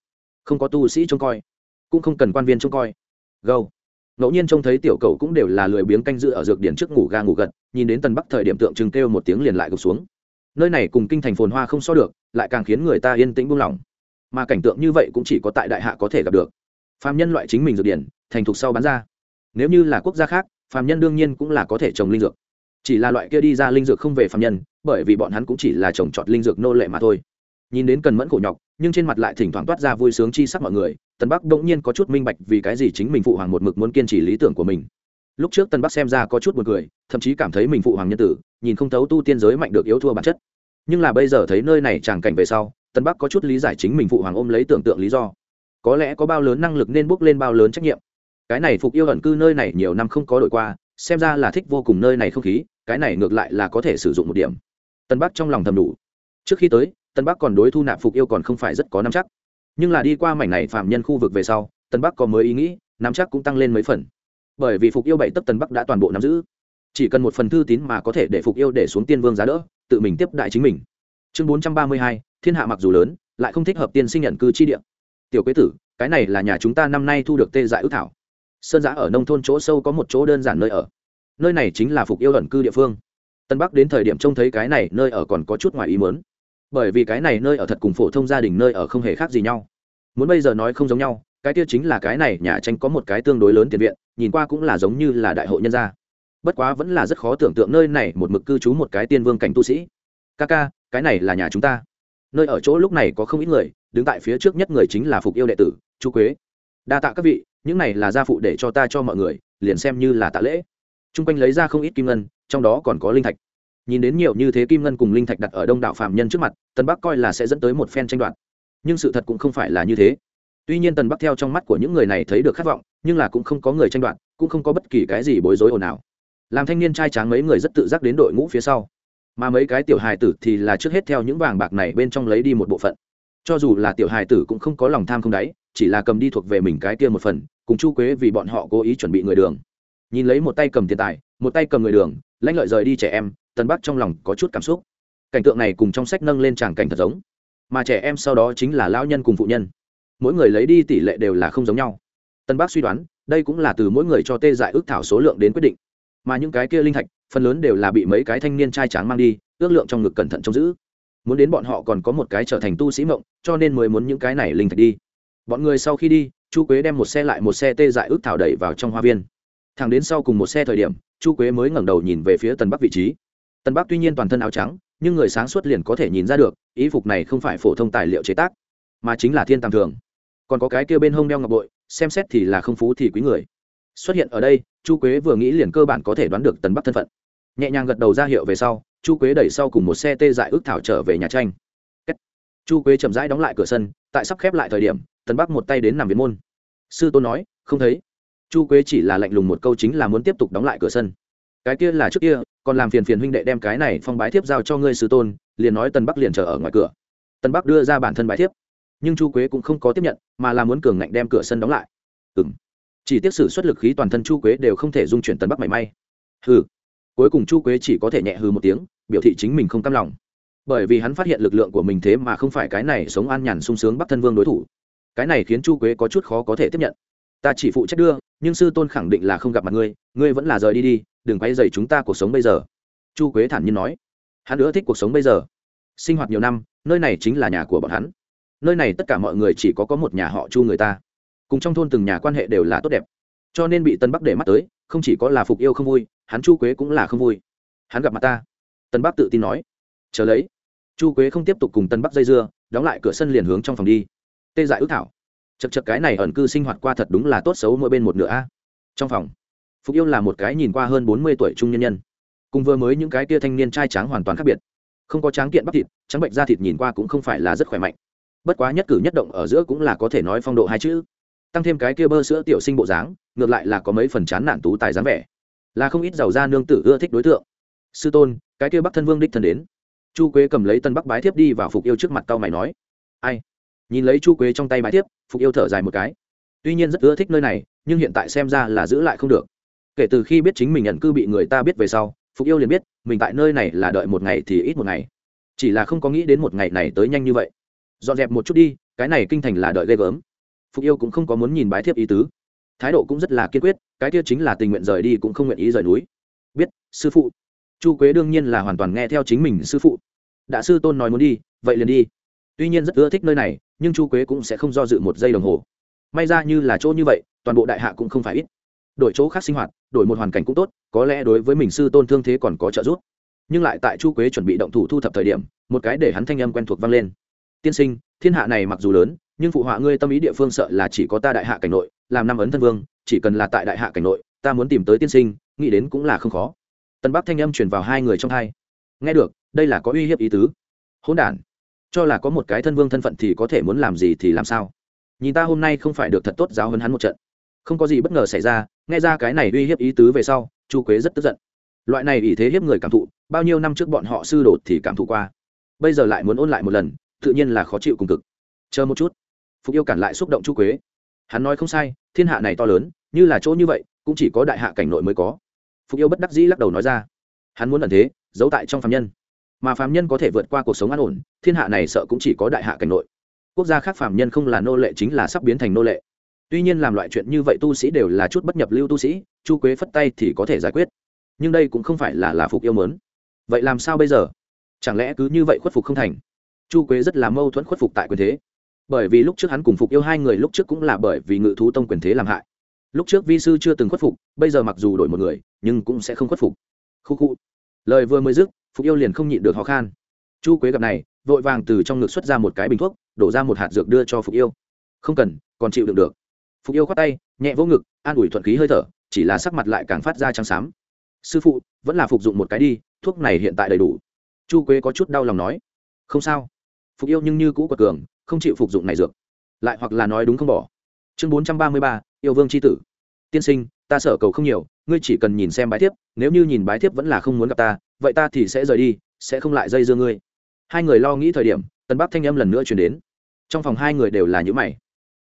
Không có tu sĩ trông coi, cũng không cần quan viên trông coi. Gâu ngẫu nhiên trông thấy tiểu cầu cũng đều là lười biếng canh giữ ở dược điển trước ngủ ga ngủ gật, nhìn đến tần bắc thời điểm tượng trưng kêu một tiếng liền lại gục xuống. Nơi này cùng kinh thành phồn hoa không so được, lại càng khiến người ta yên tĩnh buông lỏng. Mà cảnh tượng như vậy cũng chỉ có tại đại hạ có thể gặp được. Phạm nhân loại chính mình dược điển, thành thục sau bán ra. Nếu như là quốc gia khác phạm nhân đương nhiên cũng là có thể trồng linh dược. Chỉ là loại kia đi ra linh dược không về phạm nhân, bởi vì bọn hắn cũng chỉ là trồng trọt linh dược nô lệ mà thôi. Nhìn đến cần mẫn khổ nhọc nhưng trên mặt lại thỉnh thoảng toát ra vui sướng chi sắc mọi người, tần bắc bỗng nhiên có chút minh bạch vì cái gì chính mình phụ hoàng một mực muốn kiên trì lý tưởng của mình. Lúc trước tần bắc xem ra có chút b u ồ n cười, thậm chí cảm thấy mình phụ hoàng nhân tử, nhìn không thấu tu tiên giới mạnh được yếu thua bản chất. Nhưng là bây giờ thấy nơi này tràng cảnh về sau, tần bắc có chút lý giải chính mình phụ hoàng ôm lấy tưởng tượng lý do. Có lẽ có bao lớn năng lực nên bước lên bao lớn trách nhiệm. Cái này phục yêu ẩn cư nơi này nhiều năm không có đổi qua, xem ra là thích vô cùng nơi này không khí, cái này ngược lại là có thể sử dụng một điểm. Tân bắc trong lòng thầm đủ. Trước khi tới tân bắc còn đối thu nạp phục yêu còn không phải rất có nắm chắc. Nhưng là đi qua mảnh này phạm nhân khu vực về sau, tân bắc có mới ý nghĩ, nắm chắc cũng tăng lên mấy phần. Bởi vì phục yêu bảy tấc tân bắc đã toàn bộ nắm giữ. Chỉ cần một phần thư tín mà có thể để phục yêu để xuống tiên vương giá đỡ, tự mình tiếp đại chính mình. Chương bốn trăm ba mươi hai, thiên hạ mặc dù lớn, lại không thích hợp tiên sinh nhận cư chi địa. Tiểu quế tử, cái này là nhà chúng ta năm nay thu được tê dại ước thảo. Sơn giã ở nông thôn chỗ sâu có một chỗ đơn giản nơi ở. Nơi này chính là phục yêu ẩn cư địa phương. Tân bắc đến thời điểm trông thấy cái này, nơi ở còn có chút ngoài ý mớn bởi vì cái này nơi ở thật cùng phổ thông gia đình nơi ở không hề khác gì nhau. Muốn bây giờ nói không giống nhau, cái kia chính là cái này nhà tranh có một cái tương đối lớn tiền viện, nhìn qua cũng là giống như là đại hội nhân gia. Bất quá vẫn là rất khó tưởng tượng nơi này một mực cư trú một cái tiên vương cảnh tu sĩ. Ca ca, cái này là nhà chúng ta. Nơi ở chỗ lúc này có không ít người, đứng tại phía trước nhất người chính là phục yêu đệ tử chú quế. Đa tạ các vị, những này là gia phụ để cho ta cho mọi người, liền xem như là tạ lễ. T r u n g quanh lấy ra không ít kim ngân, trong đó còn có linh thạch nhìn đến nhiều như thế kim ngân cùng linh thạch đặt ở đông đảo phạm nhân trước mặt, tần bắc coi là sẽ dẫn tới một phen tranh đoạt. Nhưng sự thật cũng không phải là như thế. Tuy nhiên tần bắc theo trong mắt của những người này thấy được khát vọng, nhưng là cũng không có người tranh đoạt, cũng không có bất kỳ cái gì bối rối ồn ào. Làm thanh niên trai tráng mấy người rất tự giác đến đội ngũ phía sau. Mà mấy cái tiểu hài tử thì là trước hết theo những vàng bạc này bên trong lấy đi một bộ phận. Cho dù là tiểu hài tử cũng không có lòng tham không đáy, chỉ là cầm đi thuộc về mình cái kia một phần, cùng chu quế vì bọn họ cố ý chuẩn bị người đường. Nhìn lấy một tay cầm tiền tài, một tay cầm người đường, lãnh lợi rời đi trẻ em tân bắc trong lòng có chút cảm xúc. Cảnh tượng này cùng trong sách nâng lên tràng cảnh thật giống. Mà trẻ em sau đó chính là lão nhân cùng phụ nhân. Mỗi người lấy đi tỷ lệ đều là không giống nhau. Tân Bác suy đoán, đây cũng là từ mỗi người cho tê dại ước thảo số lượng đến quyết định. Mà những cái kia linh thạch, phần lớn đều là bị mấy cái thanh niên trai tráng mang đi, ước lượng trong ngực cẩn thận trông giữ. Muốn đến bọn họ còn có một cái trở thành tu sĩ mộng, cho nên mới muốn những cái này linh thạch đi. Bọn người sau khi đi, chu quế đem một xe lại một xe tê dại ước thảo đẩy vào trong hoa viên. Thẳng đến sau cùng một xe thời điểm, chu quế mới ngẩng đầu nhìn về phía tần bắc vị trí tân bắc tuy nhiên toàn thân áo trắng, nhưng người sáng suốt liền có thể nhìn ra được ý phục này không phải phổ thông tài liệu chế tác, mà chính là thiên tầm thường. Còn có cái kia bên hông đeo ngọc bội, xem xét thì là không phú thì quý người. Xuất hiện ở đây, chu quế vừa nghĩ liền cơ bản có thể đoán được tần bắc thân phận. Nhẹ nhàng gật đầu ra hiệu về sau, chu quế đẩy sau cùng một xe tê dại ước thảo trở về nhà tranh. Chu quế chậm rãi đóng lại cửa sân, tại sắp khép lại thời điểm, tần bắc một tay đến nằm viện môn. Sư tôn nói, không thấy. Chu quế chỉ là lạnh lùng một câu chính là muốn tiếp tục đóng lại cửa sân cái kia là trước kia, còn làm phiền phiền huynh đệ đem cái này phong bái thiếp giao cho ngươi sư tôn, liền nói tần bắc liền chờ ở ngoài cửa. Tần bắc đưa ra bản thân bái thiếp, nhưng chu quế cũng không có tiếp nhận, mà là muốn cường ngạnh đem cửa sân đóng lại. Ừ m chỉ tiếp sử xuất lực khí toàn thân chu quế đều không thể dung chuyển tần bắc mảy may. Hừ. Cuối cùng chu quế chỉ có thể nhẹ hừ một tiếng, biểu thị chính mình không cam lòng. Bởi vì hắn phát hiện lực lượng của mình thế mà không phải cái này sống an nhàn sung sướng bắc thân vương đối thủ. Cái này khiến chu quế có chút khó có thể tiếp nhận. Ta chỉ phụ trách đưa, nhưng sư tôn khẳng định là không gặp mặt ngươi ngươi vẫn là rời đi đi đừng quay dày chúng ta cuộc sống bây giờ. Chu quế thản nhiên nói. Hắn nữa thích cuộc sống bây giờ. Sinh hoạt nhiều năm, nơi này chính là nhà của bọn hắn. Nơi này tất cả mọi người chỉ có có một nhà họ chu người ta. Cùng trong thôn từng nhà quan hệ đều là tốt đẹp. Cho nên bị tân bắc để mắt tới, không chỉ có là phục yêu không vui, hắn chu quế cũng là không vui. Hắn gặp mặt ta. Tân bắc tự tin nói. Chờ lấy. Chu quế không tiếp tục cùng tân bắc dây dưa, đóng lại cửa sân liền hướng trong phòng đi. Tê dại ước thảo. Chật chật cái này ẩn cư sinh hoạt qua thật đúng là tốt xấu mỗi bên một nửa a. Trong phòng phục yêu là một cái nhìn qua hơn bốn mươi tuổi trung nhân nhân, cùng vừa mới những cái tia thanh niên trai tráng hoàn toàn khác biệt. Không có tráng kiện bắp thịt trắng bệnh da thịt nhìn qua cũng không phải là rất khỏe mạnh. Bất quá nhất cử nhất động ở giữa cũng là có thể nói phong độ hai chữ. Tăng thêm cái kia bơ sữa tiểu sinh bộ dáng, ngược lại là có mấy phần chán nản tú tài dáng vẻ. Là không ít giàu da nương tử ưa thích đối tượng. Sư tôn, cái kia bắc thân vương đích thân đến. Chu quế cầm lấy tân bắc bái thiếp đi vào phục yêu trước mặt tao mày nói. Ai? Nhìn lấy chu quế trong tay bái thiếp, phục yêu thở dài một cái. Tuy nhiên rất ưa thích nơi này, nhưng hiện tại xem ra là giữ lại không được kể từ khi biết chính mình nhận cư bị người ta biết về sau, phục yêu liền biết, mình tại nơi này là đợi một ngày thì ít một ngày. Chỉ là không có nghĩ đến một ngày này tới nhanh như vậy. Dọn dẹp một chút đi, cái này kinh thành là đợi ghê gớm. Phục yêu cũng không có muốn nhìn bái thiếp ý tứ. Thái độ cũng rất là kiên quyết, cái kia chính là tình nguyện rời đi cũng không nguyện ý rời núi. Biết, sư phụ. Chu quế đương nhiên là hoàn toàn nghe theo chính mình sư phụ. Đã sư tôn nói muốn đi, vậy liền đi. Tuy nhiên rất ưa thích nơi này, nhưng chu quế cũng sẽ không do dự một giây đồng hồ. May ra như là chỗ như vậy, toàn bộ đại hạ cũng không phải ít đổi chỗ khác sinh hoạt, đổi một hoàn cảnh cũng tốt, có lẽ đối với mình sư tôn thương thế còn có trợ giúp. Nhưng lại tại chu quế chuẩn bị động thủ thu thập thời điểm, một cái để hắn thanh âm quen thuộc vang lên. Tiên sinh, thiên hạ này mặc dù lớn, nhưng phụ họa ngươi tâm ý địa phương sợ là chỉ có ta đại hạ cảnh nội, làm năm ấn thân vương, chỉ cần là tại đại hạ cảnh nội, ta muốn tìm tới tiên sinh, nghĩ đến cũng là không khó. Tân bắc thanh âm truyền vào hai người trong hai. Nghe được, đây là có uy hiếp ý tứ. Hỗn đản, cho là có một cái thân vương thân phận thì có thể muốn làm gì thì làm sao? Nhìn ta hôm nay không phải được thật tốt giáo hơn hắn một trận không có gì bất ngờ xảy ra, nghe ra cái này uy hiếp ý tứ về sau, chu quế rất tức giận. Loại này ý thế hiếp người cảm thụ, bao nhiêu năm trước bọn họ sư đột thì cảm thụ qua. Bây giờ lại muốn ôn lại một lần, tự nhiên là khó chịu cùng cực. Chờ một chút. Phục yêu cản lại xúc động chu quế. Hắn nói không sai, thiên hạ này to lớn, như là chỗ như vậy, cũng chỉ có đại hạ cảnh nội mới có. Phục yêu bất đắc dĩ lắc đầu nói ra. Hắn muốn ẩn thế, giấu tại trong phạm nhân. Mà phạm nhân có thể vượt qua cuộc sống an ổn, thiên hạ này sợ cũng chỉ có đại hạ cảnh nội. Quốc gia khác phạm nhân không là nô lệ chính là sắp biến thành nô lệ tuy nhiên làm loại chuyện như vậy tu sĩ đều là chút bất nhập lưu tu sĩ, chu quế phất tay thì có thể giải quyết. Nhưng đây cũng không phải là là phục yêu mớn. Vậy làm sao bây giờ? Chẳng lẽ cứ như vậy khuất phục không thành? Chu quế rất là mâu thuẫn khuất phục tại quyền thế. Bởi vì lúc trước hắn cùng phục yêu hai người lúc trước cũng là bởi vì ngự thú tông quyền thế làm hại. Lúc trước vi sư chưa từng khuất phục, bây giờ mặc dù đổi một người, nhưng cũng sẽ không khuất phục. Khu khu. Lời vừa mới dứt, phục yêu liền không nhịn được khó khăn chu quế gặp này, vội vàng từ trong ngực xuất ra một cái bình thuốc, đổ ra một hạt dược đưa cho phục yêu. Không cần, còn chịu đựng được phục yêu khoát tay, nhẹ vô ngực, an ủi thuận khí hơi thở, chỉ là sắc mặt lại càng phát ra trắng xám. Sư phụ, vẫn là phục dụng một cái đi, thuốc này hiện tại đầy đủ. Chu quế có chút đau lòng nói. Không sao. Phục yêu nhưng như cũ quật cường, không chịu phục dụng này dược. Lại hoặc là nói đúng không bỏ. Chương bốn trăm ba mươi ba, yêu vương c h i tử. Tiên sinh, ta sở cầu không nhiều, ngươi chỉ cần nhìn xem bái thiếp, nếu như nhìn bái thiếp vẫn là không muốn gặp ta, vậy ta thì sẽ rời đi, sẽ không lại dây dưa ngươi. Hai người lo nghĩ thời điểm, tân bắc thanh âm lần nữa chuyển đến. Trong phòng hai người đều là những mày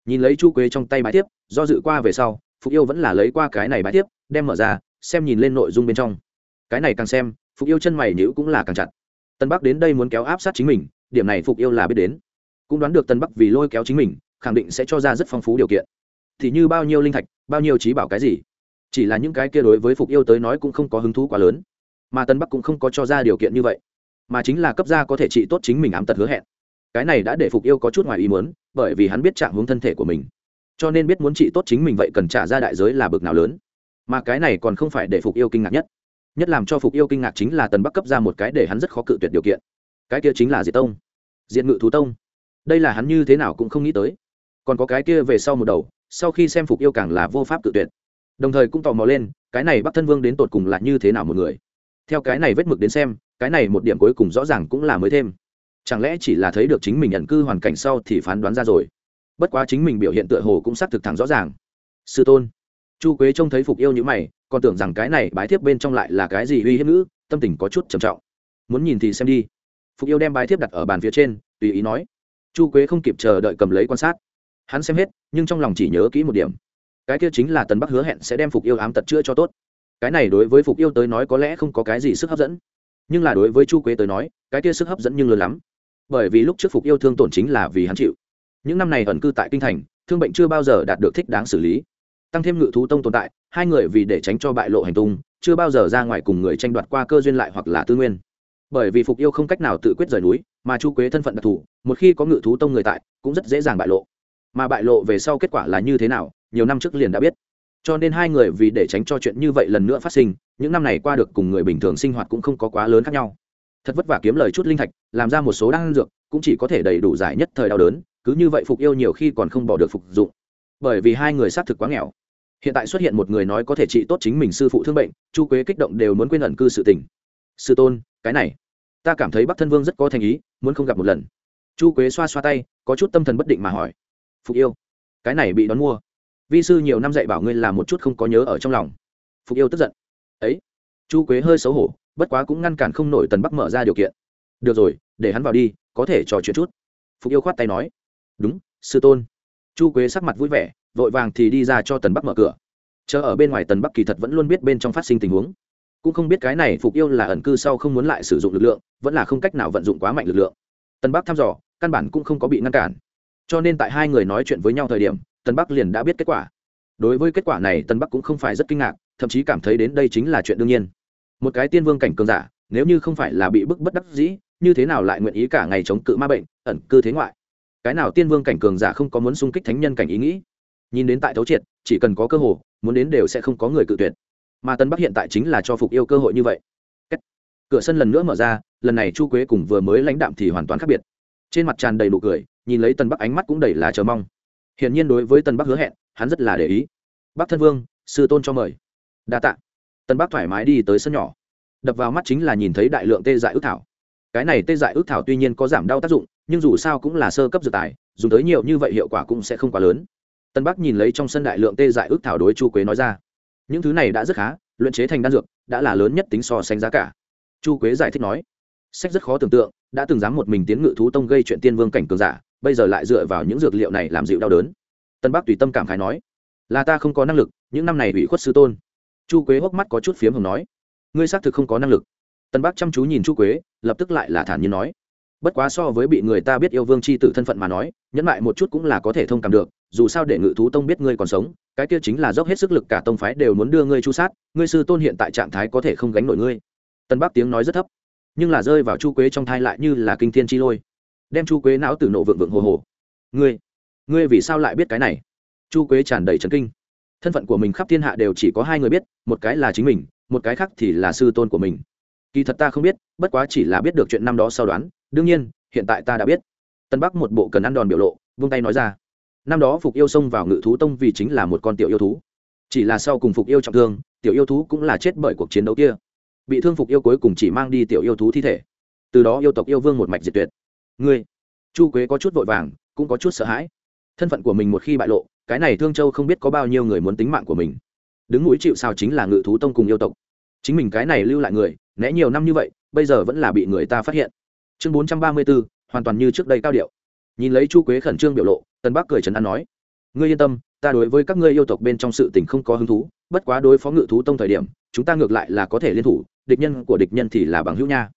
nhìn lấy chu quế trong tay bài tiếp do dự qua về sau, phục yêu vẫn là lấy qua cái này bài tiếp đem mở ra, xem nhìn lên nội dung bên trong. Cái này càng xem, phục yêu chân mày nhữ cũng là càng chặt. Tân bắc đến đây muốn kéo áp sát chính mình, điểm này phục yêu là biết đến. Cũng đoán được tân bắc vì lôi kéo chính mình, khẳng định sẽ cho ra rất phong phú điều kiện. Thì như bao nhiêu linh thạch, bao nhiêu trí bảo cái gì. Chỉ là những cái kia đối với phục yêu tới nói cũng không có hứng thú quá lớn. Mà tân bắc cũng không có cho ra điều kiện như vậy. Mà chính là cấp gia có thể trị tốt chính mình ám tật hứa hẹn. Cái này đã để phục yêu có chút ngoài ý muốn bởi vì hắn biết trạng hướng thân thể của mình. Cho nên biết muốn trị tốt chính mình vậy cần trả ra đại giới là bực nào lớn. Mà cái này còn không phải để phục yêu kinh ngạc nhất. Nhất làm cho phục yêu kinh ngạc chính là tần bắc cấp ra một cái để hắn rất khó cự tuyệt điều kiện. Cái kia chính là diệt tông. Diện ngự thú tông. Đây là hắn như thế nào cũng không nghĩ tới. Còn có cái kia về sau một đầu, sau khi xem phục yêu càng là vô pháp tự tuyệt. Đồng thời cũng tò mò lên, cái này bắc thân vương đến tột cùng là như thế nào một người? Theo cái này vết mực đến xem, cái này một điểm cuối cùng rõ ràng cũng là mới thêm chẳng lẽ chỉ là thấy được chính mình nhận cư hoàn cảnh sau thì phán đoán ra rồi? Bất quá chính mình biểu hiện tựa hồ cũng xác thực thẳng rõ ràng. Sư tôn, chu quế trông thấy phục yêu như mày, còn tưởng rằng cái này bái thiếp bên trong lại là cái gì uy hiếp nữ tâm tình có chút trầm trọng. Muốn nhìn thì xem đi. Phục yêu đem bái thiếp đặt ở bàn phía trên, tùy ý nói. Chu quế không kịp chờ đợi cầm lấy quan sát. Hắn xem hết, nhưng trong lòng chỉ nhớ kỹ một điểm. Cái kia chính là tần bắc hứa hẹn sẽ đem phục yêu ám tật chữa cho tốt. Cái này đối với phục yêu tới nói có lẽ không có cái gì sức hấp dẫn. Nhưng là đối với chu quế tới nói, cái kia sức hấp dẫn nhưng lớn lắm bởi vì lúc trước phục yêu thương tổn chính là vì hắn chịu. Những năm này ẩn cư tại kinh thành, thương bệnh chưa bao giờ đạt được thích đáng xử lý. Tăng thêm ngự thú tông tồn tại, hai người vì để tránh cho bại lộ hành tung, chưa bao giờ ra ngoài cùng người tranh đoạt qua cơ duyên lại hoặc là tư nguyên. Bởi vì phục yêu không cách nào tự quyết rời núi, mà chu quế thân phận đặc thù, một khi có ngự thú tông người tại, cũng rất dễ dàng bại lộ. Mà bại lộ về sau kết quả là như thế nào, nhiều năm trước liền đã biết. Cho nên hai người vì để tránh cho chuyện như vậy lần nữa phát sinh, những năm này qua được cùng người bình thường sinh hoạt cũng không có quá lớn khác nhau thật vất vả kiếm lời chút linh thạch, làm ra một số đan dược, cũng chỉ có thể đầy đủ giải nhất thời đau đớn, cứ như vậy phục yêu nhiều khi còn không bỏ được phục dụng. Bởi vì hai người xác thực quá nghèo. Hiện tại xuất hiện một người nói có thể trị tốt chính mình sư phụ thương bệnh, chu quế kích động đều muốn quên ẩn cư sự tình. Sư tôn, cái này, ta cảm thấy bắc thân vương rất có thành ý, muốn không gặp một lần. Chu quế xoa xoa tay, có chút tâm thần bất định mà hỏi. Phục yêu? Cái này bị đón mua. Vi sư nhiều năm dạy bảo ngươi làm một chút không có nhớ ở trong lòng. Phục yêu tức giận. Ấy, chu quế hơi xấu hổ bất quá cũng ngăn cản không nổi tần bắc mở ra điều kiện được rồi để hắn vào đi có thể trò chuyện chút phục yêu khoát tay nói đúng sư tôn chu quế sắc mặt vui vẻ vội vàng thì đi ra cho tần bắc mở cửa chờ ở bên ngoài tần bắc kỳ thật vẫn luôn biết bên trong phát sinh tình huống cũng không biết cái này phục yêu là ẩn cư sau không muốn lại sử dụng lực lượng vẫn là không cách nào vận dụng quá mạnh lực lượng tần bắc thăm dò căn bản cũng không có bị ngăn cản cho nên tại hai người nói chuyện với nhau thời điểm tần bắc liền đã biết kết quả đối với kết quả này tần bắc cũng không phải rất kinh ngạc thậm chí cảm thấy đến đây chính là chuyện đương nhiên một cái tiên vương cảnh cường giả, nếu như không phải là bị bức bất đắc dĩ, như thế nào lại nguyện ý cả ngày chống cự ma bệnh, ẩn cư thế ngoại? Cái nào tiên vương cảnh cường giả không có muốn xung kích thánh nhân cảnh ý nghĩ? Nhìn đến tại thấu triệt, chỉ cần có cơ hội, muốn đến đều sẽ không có người cự tuyệt. Mà tân bắc hiện tại chính là cho phục yêu cơ hội như vậy. Cửa sân lần nữa mở ra, lần này chu quế cùng vừa mới lãnh đạm thì hoàn toàn khác biệt. Trên mặt tràn đầy nụ cười, nhìn lấy tân bắc ánh mắt cũng đầy là chờ mong. Hiển nhiên đối với tân bắc hứa hẹn, hắn rất là để ý. Bắc thân vương, sư tôn cho mời. Đa tạ tân bắc thoải mái đi tới sân nhỏ. Đập vào mắt chính là nhìn thấy đại lượng tê dại ước thảo. Cái này tê dại ước thảo tuy nhiên có giảm đau tác dụng, nhưng dù sao cũng là sơ cấp dược tài, dùng tới nhiều như vậy hiệu quả cũng sẽ không quá lớn. Tân bắc nhìn lấy trong sân đại lượng tê dại ước thảo đối chu quế nói ra. Những thứ này đã rất khá, luyện chế thành đan dược, đã là lớn nhất tính so sánh giá cả. Chu quế giải thích nói, sách rất khó tưởng tượng, đã từng dám một mình tiến ngự thú tông gây chuyện tiên vương cảnh cường giả, bây giờ lại dựa vào những dược liệu này làm dịu đau đớn. Tân bắc tùy tâm cảm khái nói, là ta không có năng lực, những năm này ủy khuất sư tôn chu quế hốc mắt có chút phiếm hồng nói, ngươi xác thực không có năng lực. Tân bắc chăm chú nhìn chu quế, lập tức lại là thản nhiên nói, bất quá so với bị người ta biết yêu vương c h i tử thân phận mà nói, nhẫn lại một chút cũng là có thể thông cảm được, dù sao để ngự thú tông biết ngươi còn sống, cái kia chính là dốc hết sức lực cả tông phái đều muốn đưa ngươi chu sát, ngươi sư tôn hiện tại trạng thái có thể không gánh nổi ngươi. Tân bắc tiếng nói rất thấp, nhưng là rơi vào chu quế trong thai lại như là kinh thiên chi lôi, đem chu quế não từ nộ vượng vượng hồ hồ. Ngươi ngươi vì sao lại biết cái này? Chu quế tràn đầy trấn kinh thân phận của mình khắp thiên hạ đều chỉ có hai người biết, một cái là chính mình, một cái khác thì là sư tôn của mình. Kỳ thật ta không biết, bất quá chỉ là biết được chuyện năm đó sau đoán. Đương nhiên, hiện tại ta đã biết. Tân bắc một bộ cần ăn đòn biểu lộ, vung tay nói ra. Năm đó phục yêu xông vào ngự thú tông vì chính là một con tiểu yêu thú. Chỉ là sau cùng phục yêu trọng thương, tiểu yêu thú cũng là chết bởi cuộc chiến đấu kia. Bị thương phục yêu cuối cùng chỉ mang đi tiểu yêu thú thi thể. Từ đó yêu tộc yêu vương một mạch diệt tuyệt. Ngươi, chu quế có chút vội vàng, cũng có chút sợ hãi. Thân phận của mình một khi bại lộ cái này thương châu không biết có bao nhiêu người muốn tính mạng của mình. Đứng mũi chịu sao chính là ngự thú tông cùng yêu tộc. Chính mình cái này lưu lại người, né nhiều năm như vậy, bây giờ vẫn là bị người ta phát hiện. Chương bốn trăm ba mươi b ố hoàn toàn như trước đây cao điệu. Nhìn lấy chu quế khẩn trương biểu lộ tân bắc cười trấn an nói, ngươi yên tâm, ta đối với các ngươi yêu tộc bên trong sự tình không có hứng thú, bất quá đối phó ngự thú tông thời điểm, chúng ta ngược lại là có thể liên thủ, địch nhân của địch nhân thì là bằng hữu nha.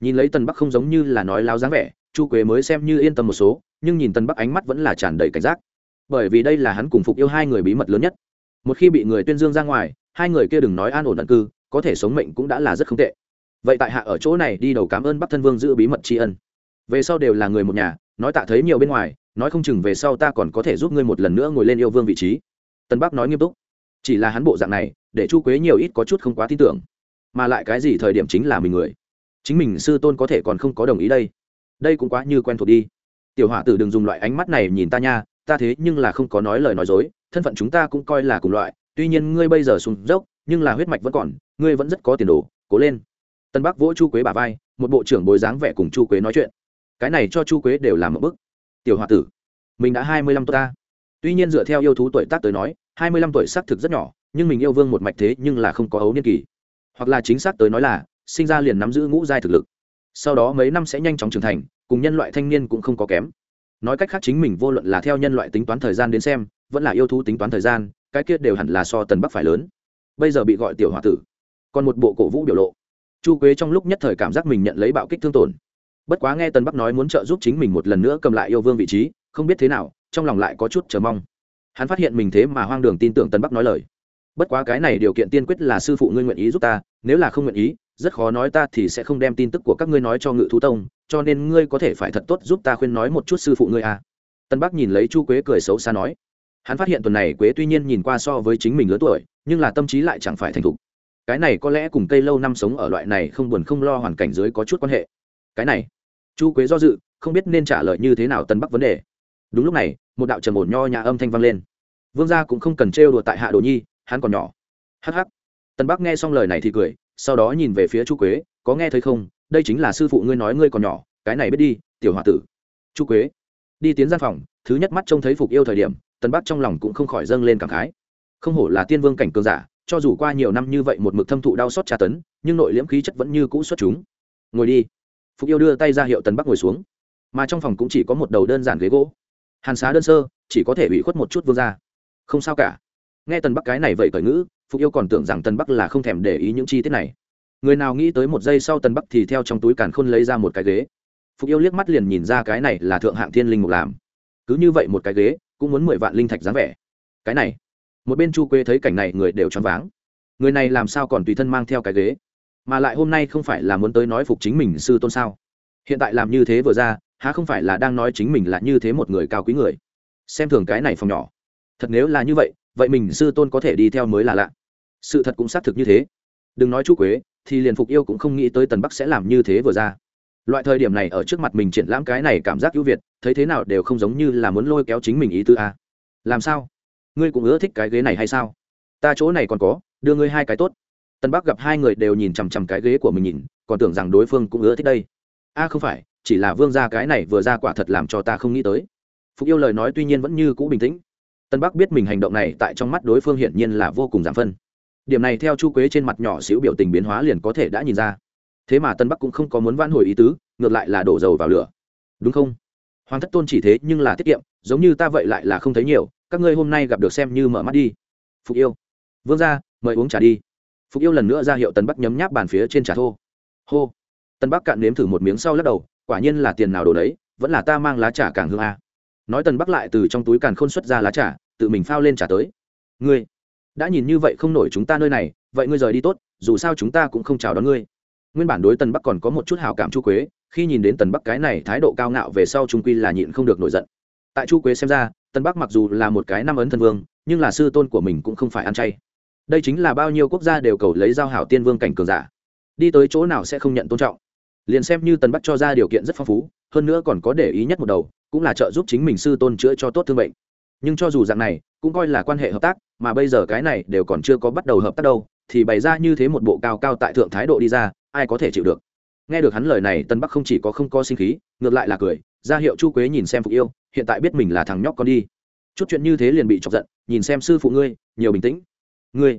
Nhìn lấy tần bắc không giống như là nói láo dáng vẻ, chu quế mới xem như yên tâm một số, nhưng nhìn tần bắc ánh mắt vẫn là tràn đầy cảnh giác bởi vì đây là hắn cùng phục yêu hai người bí mật lớn nhất. Một khi bị người tuyên dương ra ngoài, hai người kia đừng nói an ổn ẩn cư, có thể sống mệnh cũng đã là rất không tệ. Vậy tại hạ ở chỗ này đi đầu cảm ơn bắc thân vương giữ bí mật tri ân. Về sau đều là người một nhà, nói tạ thấy nhiều bên ngoài, nói không chừng về sau ta còn có thể giúp ngươi một lần nữa ngồi lên yêu vương vị trí. Tân bắc nói nghiêm túc. Chỉ là hắn bộ dạng này, để chu quế nhiều ít có chút không quá tin tưởng. Mà lại cái gì thời điểm chính là mình người. Chính mình sư tôn có thể còn không có đồng ý đây. Đây cũng quá như quen thuộc đi. Tiểu hỏa tử đừng dùng loại ánh mắt này nhìn ta nha ta thế nhưng là không có nói lời nói dối, thân phận chúng ta cũng coi là cùng loại, tuy nhiên ngươi bây giờ sụn dốc, nhưng là huyết mạch vẫn còn, ngươi vẫn rất có tiền đồ, cố lên. Tân bắc vỗ chu quế bà vai, một bộ trưởng bồi dáng vẻ cùng chu quế nói chuyện. Cái này cho chu quế đều làm một bức. Tiểu h o a tử, mình đã hai mươi lăm tuổi ta. Tuy nhiên dựa theo yêu thú tuổi tác tới nói, hai mươi lăm tuổi xác thực rất nhỏ, nhưng mình yêu vương một mạch thế nhưng là không có ấu niên kỳ. Hoặc là chính xác tới nói là, sinh ra liền nắm giữ ngũ giai thực lực. Sau đó mấy năm sẽ nhanh chóng trưởng thành, cùng nhân loại thanh niên cũng không có kém nói cách khác chính mình vô luận là theo nhân loại tính toán thời gian đến xem, vẫn là yêu thú tính toán thời gian, cái kia đều hẳn là so tần bắc phải lớn. Bây giờ bị gọi tiểu h o a tử. Còn một bộ cổ vũ biểu lộ. Chu quế trong lúc nhất thời cảm giác mình nhận lấy bạo kích thương tổn. Bất quá nghe tần bắc nói muốn trợ giúp chính mình một lần nữa cầm lại yêu vương vị trí, không biết thế nào, trong lòng lại có chút chờ mong. Hắn phát hiện mình thế mà hoang đường tin tưởng tần bắc nói lời. Bất quá cái này điều kiện tiên quyết là sư phụ ngươi nguyện ý giúp ta, nếu là không nguyện ý rất khó nói ta thì sẽ không đem tin tức của các ngươi nói cho ngự thú tông, cho nên ngươi có thể phải thật tốt giúp ta khuyên nói một chút sư phụ ngươi à. tân bắc nhìn lấy chu quế cười xấu xa nói. Hắn phát hiện tuần này quế tuy nhiên nhìn qua so với chính mình lớn tuổi, nhưng là tâm trí lại chẳng phải thành thục. Cái này có lẽ cùng cây lâu năm sống ở loại này không buồn không lo hoàn cảnh dưới có chút quan hệ. Cái này, chu quế do dự, không biết nên trả lời như thế nào tân bắc vấn đề. Đúng lúc này, một đạo trầm ổn nho nhà âm thanh vang lên. Vương gia cũng không cần trêu đùa tại hạ đồ nhi, hắn còn nhỏ. Hắc hắc. Tân bắc nghe xong lời này thì cười sau đó nhìn về phía chu quế, có nghe thấy không? Đây chính là sư phụ ngươi nói ngươi còn nhỏ, cái này biết đi, tiểu h tử. Chu quế đi tiến gian phòng, thứ nhất mắt trông thấy phục yêu thời điểm tân bắc trong lòng cũng không khỏi dâng lên cảm khái. Không hổ là tiên vương cảnh cường giả, cho dù qua nhiều năm như vậy một mực thâm thụ đau xót tra tấn, nhưng nội liễm khí chất vẫn như cũ xuất chúng. Ngồi đi. Phục yêu đưa tay ra hiệu tần bắc ngồi xuống. Mà trong phòng cũng chỉ có một đầu đơn giản ghế gỗ. Hàn xá đơn sơ, chỉ có thể bị khuất một chút vương ra không sao cả nghe tần bắc cái này vậy cởi ngữ, phục yêu còn tưởng rằng tần bắc là không thèm để ý những chi tiết này. Người nào nghĩ tới một giây sau tần bắc thì theo trong túi càn khôn lấy ra một cái ghế. Phục yêu liếc mắt liền nhìn ra cái này là thượng hạng thiên linh mục làm. Cứ như vậy một cái ghế, cũng muốn mười vạn linh thạch dáng vẻ. Cái này, một bên chu Quê thấy cảnh này, người đều choáng váng. Người này làm sao còn tùy thân mang theo cái ghế? Mà lại hôm nay không phải là muốn tới nói phục chính mình sư tôn sao? Hiện tại làm như thế vừa ra, há không phải là đang nói chính mình là như thế một người cao quý người? Xem thường cái này phòng nhỏ. Thật nếu là như vậy vậy mình sư tôn có thể đi theo mới là lạ. Sự thật cũng xác thực như thế. Đừng nói chú quế, thì liền phục yêu cũng không nghĩ tới tần bắc sẽ làm như thế vừa ra. Loại thời điểm này ở trước mặt mình triển lãm cái này cảm giác ưu việt, thấy thế nào đều không giống như là muốn lôi kéo chính mình ý tư a. Làm sao? Ngươi cũng ưa thích cái ghế này hay sao? Ta chỗ này còn có, đưa ngươi hai cái tốt. Tân bắc gặp hai người đều nhìn chằm chằm cái ghế của mình nhìn, còn tưởng rằng đối phương cũng ưa thích đây. A, không phải, chỉ là vương gia cái này vừa ra quả thật làm cho ta không nghĩ tới. Phục yêu lời nói tuy nhiên vẫn như cũ bình tĩnh tân bắc biết mình hành động này tại trong mắt đối phương hiển nhiên là vô cùng giảm phân. Điểm này theo chu quế trên mặt nhỏ xíu biểu tình biến hóa liền có thể đã nhìn ra. Thế mà tân bắc cũng không có muốn vãn hồi ý tứ, ngược lại là đổ dầu vào lửa. Đúng không? Hoàng thất tôn chỉ thế nhưng là tiết kiệm, giống như ta vậy lại là không thấy nhiều, các ngươi hôm nay gặp được xem như mở mắt đi. Phục yêu. Vương ra mời uống trà đi. Phục yêu lần nữa ra hiệu tân bắc nhấm nháp bàn phía trên trà thô. Hô. Tân bắc cạn nếm thử một miếng sau lắc đầu, quả nhiên là tiền nào đồ đấy, vẫn là ta mang lá trà càng hương a nói tần bắc lại từ trong túi càn khôn xuất ra lá trà, tự mình phao lên trà tới. Ngươi, đã nhìn như vậy không nổi chúng ta nơi này, vậy ngươi rời đi tốt, dù sao chúng ta cũng không chào đón ngươi. Nguyên bản đối tần bắc còn có một chút hào cảm chu quế, khi nhìn đến tần bắc cái này thái độ cao ngạo về sau trung quy là nhịn không được nổi giận. Tại chu quế xem ra, tần bắc mặc dù là một cái năm ấn thân vương, nhưng là sư tôn của mình cũng không phải ăn chay. Đây chính là bao nhiêu quốc gia đều cầu lấy giao hảo tiên vương cảnh cường giả. Đi tới chỗ nào sẽ không nhận tôn trọng. Liền xem như tần bắc cho ra điều kiện rất phong phú, hơn nữa còn có để ý nhất một đầu cũng là trợ giúp chính mình sư tôn chữa cho tốt thương bệnh. Nhưng cho dù dạng này, cũng coi là quan hệ hợp tác, mà bây giờ cái này đều còn chưa có bắt đầu hợp tác đâu, thì bày ra như thế một bộ cao cao tại thượng thái độ đi ra, ai có thể chịu được? Nghe được hắn lời này, tân bắc không chỉ có không có sinh khí, ngược lại là cười, ra hiệu chu quế nhìn xem phục yêu, hiện tại biết mình là thằng nhóc con đi. Chút chuyện như thế liền bị chọc giận, nhìn xem sư phụ ngươi, nhiều bình tĩnh. Ngươi,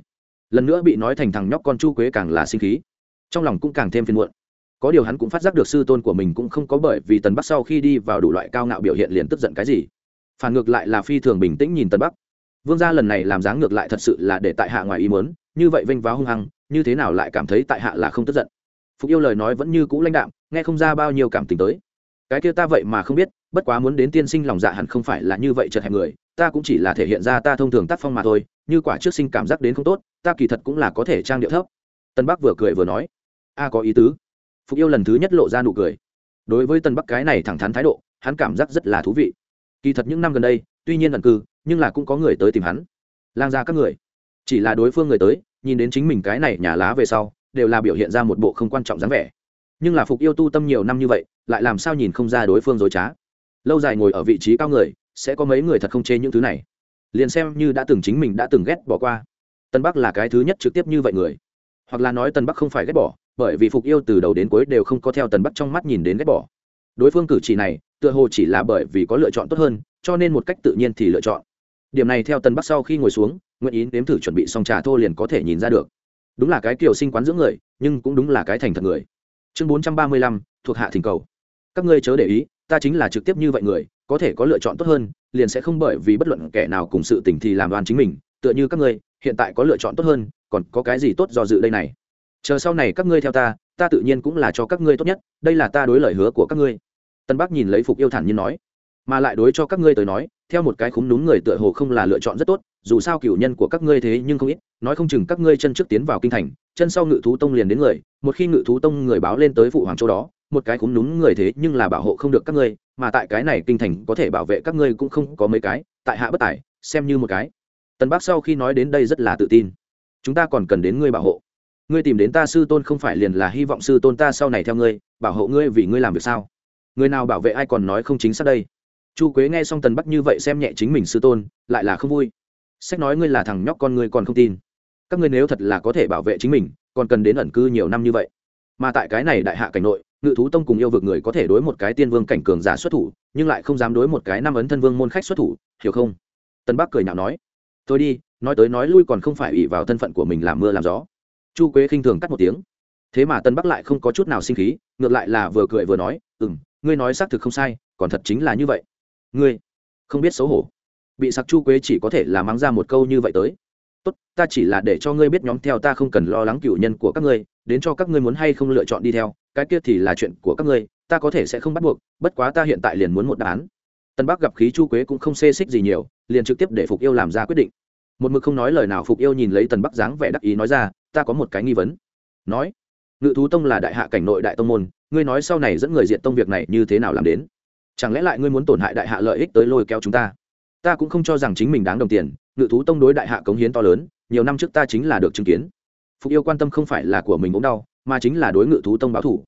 lần nữa bị nói thành thằng nhóc con chu quế càng là sinh khí, trong lòng cũng càng thêm phiền muộn có điều hắn cũng phát giác được sư tôn của mình cũng không có bởi vì tần bắc sau khi đi vào đủ loại cao ngạo biểu hiện liền tức giận cái gì. Phản ngược lại là phi thường bình tĩnh nhìn tần bắc. Vương gia lần này làm dáng ngược lại thật sự là để tại hạ ngoài ý mớn như vậy vênh váo hung hăng, như thế nào lại cảm thấy tại hạ là không tức giận. Phục yêu lời nói vẫn như cũ lãnh đạm, nghe không ra bao nhiêu cảm tình tới. Cái kia ta vậy mà không biết, bất quá muốn đến tiên sinh lòng dạ hẳn không phải là như vậy chật hẹp người, ta cũng chỉ là thể hiện ra ta thông thường tác phong mà thôi, như quả trước sinh cảm giác đến không tốt, ta kỳ thật cũng là có thể trang điệu thấp. Tân bắc vừa cười vừa nói, a có ý tứ phục yêu lần thứ nhất lộ ra nụ cười. Đối với tân bắc cái này thẳng thắn thái độ, hắn cảm giác rất là thú vị. Kỳ thật những năm gần đây, tuy nhiên ẩn cư, nhưng là cũng có người tới tìm hắn. Lang ra các người, chỉ là đối phương người tới, nhìn đến chính mình cái này nhà lá về sau, đều là biểu hiện ra một bộ không quan trọng dáng vẻ. Nhưng là phục yêu tu tâm nhiều năm như vậy, lại làm sao nhìn không ra đối phương dối trá. Lâu dài ngồi ở vị trí cao người, sẽ có mấy người thật không chê những thứ này. Liền xem như đã từng chính mình đã từng ghét bỏ qua. Tân bắc là cái thứ nhất trực tiếp như vậy người. Hoặc là nói tân bắc không phải ghét bỏ bởi vì phục yêu từ đầu đến cuối đều không có theo tần bắc trong mắt nhìn đến ghét bỏ. Đối phương cử chỉ này, tựa hồ chỉ là bởi vì có lựa chọn tốt hơn, cho nên một cách tự nhiên thì lựa chọn. Điểm này theo tần bắc sau khi ngồi xuống, nguyện ý nếm thử chuẩn bị xong trà thô liền có thể nhìn ra được. Đúng là cái kiểu sinh quán dưỡng người, nhưng cũng đúng là cái thành thật người. Chương bốn trăm ba mươi lăm, thuộc hạ thỉnh cầu. Các ngươi chớ để ý, ta chính là trực tiếp như vậy người, có thể có lựa chọn tốt hơn, liền sẽ không bởi vì bất luận kẻ nào cùng sự tình thì làm đoàn chính mình, tựa như các ngươi, hiện tại có lựa chọn tốt hơn, còn có cái gì tốt do dự đây này? Chờ sau này các ngươi theo ta ta tự nhiên cũng là cho các ngươi tốt nhất, đây là ta đối lời hứa của các ngươi. Tân bắc nhìn lấy phục yêu thản nhiên nói. Mà lại đối cho các ngươi tới nói, theo một cái khúng núm người tựa hồ không là lựa chọn rất tốt, dù sao cửu nhân của các ngươi thế nhưng không ít, nói không chừng các ngươi chân trước tiến vào kinh thành, chân sau ngự thú tông liền đến người, một khi ngự thú tông người báo lên tới phụ hoàng châu đó, một cái khúng núm người thế nhưng là bảo hộ không được các ngươi, mà tại cái này kinh thành có thể bảo vệ các ngươi cũng không có mấy cái, tại hạ bất tài, xem như một cái. Tân bắc sau khi nói đến đây rất là tự tin. Chúng ta còn cần đến ngươi bảo hộ ngươi tìm đến ta sư tôn không phải liền là hy vọng sư tôn ta sau này theo ngươi, bảo hộ ngươi vì ngươi làm việc sao? Người nào bảo vệ ai còn nói không chính xác đây. Chu quế nghe xong tần bắc như vậy xem nhẹ chính mình sư tôn, lại là không vui. Sách nói ngươi là thằng nhóc con ngươi còn không tin. Các ngươi nếu thật là có thể bảo vệ chính mình, còn cần đến ẩn cư nhiều năm như vậy. Mà tại cái này đại hạ cảnh nội, ngự thú tông cùng yêu vực người có thể đối một cái tiên vương cảnh cường giả xuất thủ, nhưng lại không dám đối một cái năm ấn thân vương môn khách xuất thủ, hiểu không? Tân bắc cười nhạo nói tôi đi, nói tới nói lui còn không phải ỉ vào thân phận của mình làm mưa làm gió chu quế khinh thường cắt một tiếng. Thế mà tân bắc lại không có chút nào sinh khí, ngược lại là vừa cười vừa nói ừ m ngươi nói xác thực không sai, còn thật chính là như vậy. Ngươi không biết xấu hổ. Bị sặc chu quế chỉ có thể là mắng ra một câu như vậy tới. Tốt, ta chỉ là để cho ngươi biết nhóm theo ta không cần lo lắng cựu nhân của các ngươi, đến cho các ngươi muốn hay không lựa chọn đi theo, cái kia thì là chuyện của các ngươi, ta có thể sẽ không bắt buộc, bất quá ta hiện tại liền muốn một đáp án. Tân bắc gặp khí chu quế cũng không xê xích gì nhiều, liền trực tiếp để phục yêu làm ra quyết định. Một mực không nói lời nào, phục yêu nhìn lấy tần bắc dáng vẻ đắc ý nói ra ta có một cái nghi vấn. Nói, ngự thú tông là đại hạ cảnh nội đại tông môn, ngươi nói sau này dẫn người diện tông việc này như thế nào làm đến? Chẳng lẽ lại ngươi muốn tổn hại đại hạ lợi ích tới lôi kéo chúng ta? Ta cũng không cho rằng chính mình đáng đồng tiền, ngự thú tông đối đại hạ cống hiến to lớn, nhiều năm trước ta chính là được chứng kiến. Phục yêu quan tâm không phải là của mình ốm đau, mà chính là đối ngự thú tông báo thủ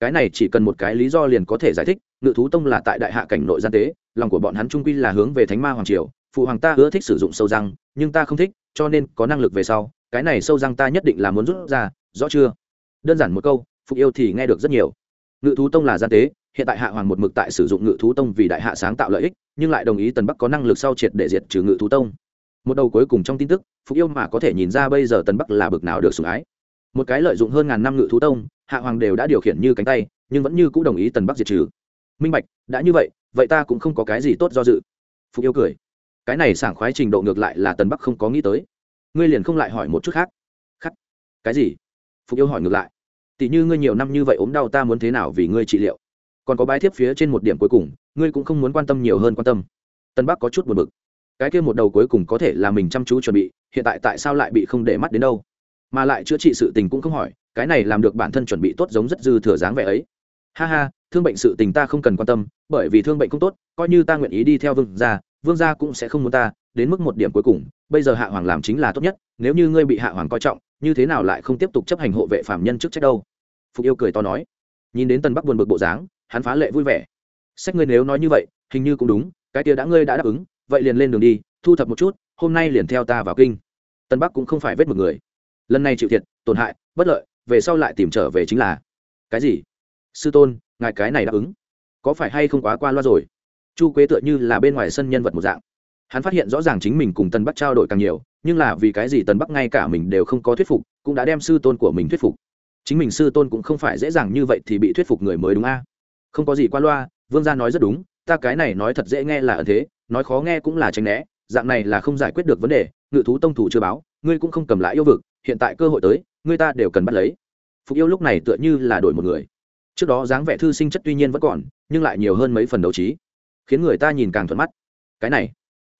cái này chỉ cần một cái lý do liền có thể giải thích, ngự thú tông là tại đại hạ cảnh nội gian tế, lòng của bọn hắn trung quy là hướng về thánh ma hoàng triều, phụ hoàng ta ưa thích sử dụng sâu răng, nhưng ta không thích, cho nên có năng lực về sau cái này sâu răng ta nhất định là muốn rút ra, rõ chưa? Đơn giản một câu, phục yêu thì nghe được rất nhiều. Ngự thú tông là gian tế, hiện tại hạ hoàng một mực tại sử dụng ngự thú tông vì đại hạ sáng tạo lợi ích, nhưng lại đồng ý tần bắc có năng lực sau triệt để diệt trừ ngự thú tông. Một đầu cuối cùng trong tin tức, phục yêu mà có thể nhìn ra bây giờ tần bắc là bực nào được sủng ái. Một cái lợi dụng hơn ngàn năm ngự thú tông, hạ hoàng đều đã điều khiển như cánh tay, nhưng vẫn như c ũ đồng ý tần bắc diệt trừ. Minh bạch, đã như vậy vậy ta cũng không có cái gì tốt do dự. Phục yêu cười. Cái này sảng khoái trình độ ngược lại là tần bắc không có nghĩ tới ngươi liền không lại hỏi một chút khác. Khắc. Cái gì? Phục yêu hỏi ngược lại. Tỷ như ngươi nhiều năm như vậy ốm đau ta muốn thế nào vì ngươi trị liệu? Còn có bái thiếp phía trên một điểm cuối cùng, ngươi cũng không muốn quan tâm nhiều hơn quan tâm. Tân bắc có chút buồn bực. Cái kia một đầu cuối cùng có thể là mình chăm chú chuẩn bị, hiện tại tại sao lại bị không để mắt đến đâu? Mà lại chữa trị sự tình cũng không hỏi, cái này làm được bản thân chuẩn bị tốt giống rất dư thừa dáng vẻ ấy. Ha ha, thương bệnh sự tình ta không cần quan tâm, bởi vì thương bệnh không tốt, coi như ta nguyện ý đi theo vương gia vương gia cũng sẽ không muốn ta, đến mức một điểm cuối cùng bây giờ hạ hoàng làm chính là tốt nhất, nếu như ngươi bị hạ hoàng coi trọng, như thế nào lại không tiếp tục chấp hành hộ vệ phạm nhân trước trách đâu? Phục yêu cười to nói. Nhìn đến tân bắc buồn bực bộ dáng, hắn phá lệ vui vẻ. Sách ngươi nếu nói như vậy, hình như cũng đúng, cái tia đã ngươi đã đáp ứng, vậy liền lên đường đi, thu thập một chút, hôm nay liền theo ta vào kinh. Tân bắc cũng không phải vết một người. Lần này chịu thiệt, tổn hại, bất lợi, về sau lại tìm trở về chính là. Cái gì? Sư tôn, ngài cái này đáp ứng. Có phải hay không quá qua loa rồi? Chu quế tựa như là bên ngoài sân nhân vật một dạng hắn phát hiện rõ ràng chính mình cùng tân bắc trao đổi càng nhiều, nhưng là vì cái gì tân bắc ngay cả mình đều không có thuyết phục, cũng đã đem sư tôn của mình thuyết phục. Chính mình sư tôn cũng không phải dễ dàng như vậy thì bị thuyết phục người mới đúng a? Không có gì qua loa, vương gia nói rất đúng, ta cái này nói thật dễ nghe là ở thế, nói khó nghe cũng là tránh né, dạng này là không giải quyết được vấn đề, ngự thú tông thủ chưa báo, ngươi cũng không cầm lại yêu vực, hiện tại cơ hội tới, ngươi ta đều cần bắt lấy. Phục yêu lúc này tựa như là đổi một người. Trước đó dáng vẻ thư sinh chất tuy nhiên vẫn còn, nhưng lại nhiều hơn mấy phần đấu trí, khiến người ta nhìn càng thuận mắt. Cái này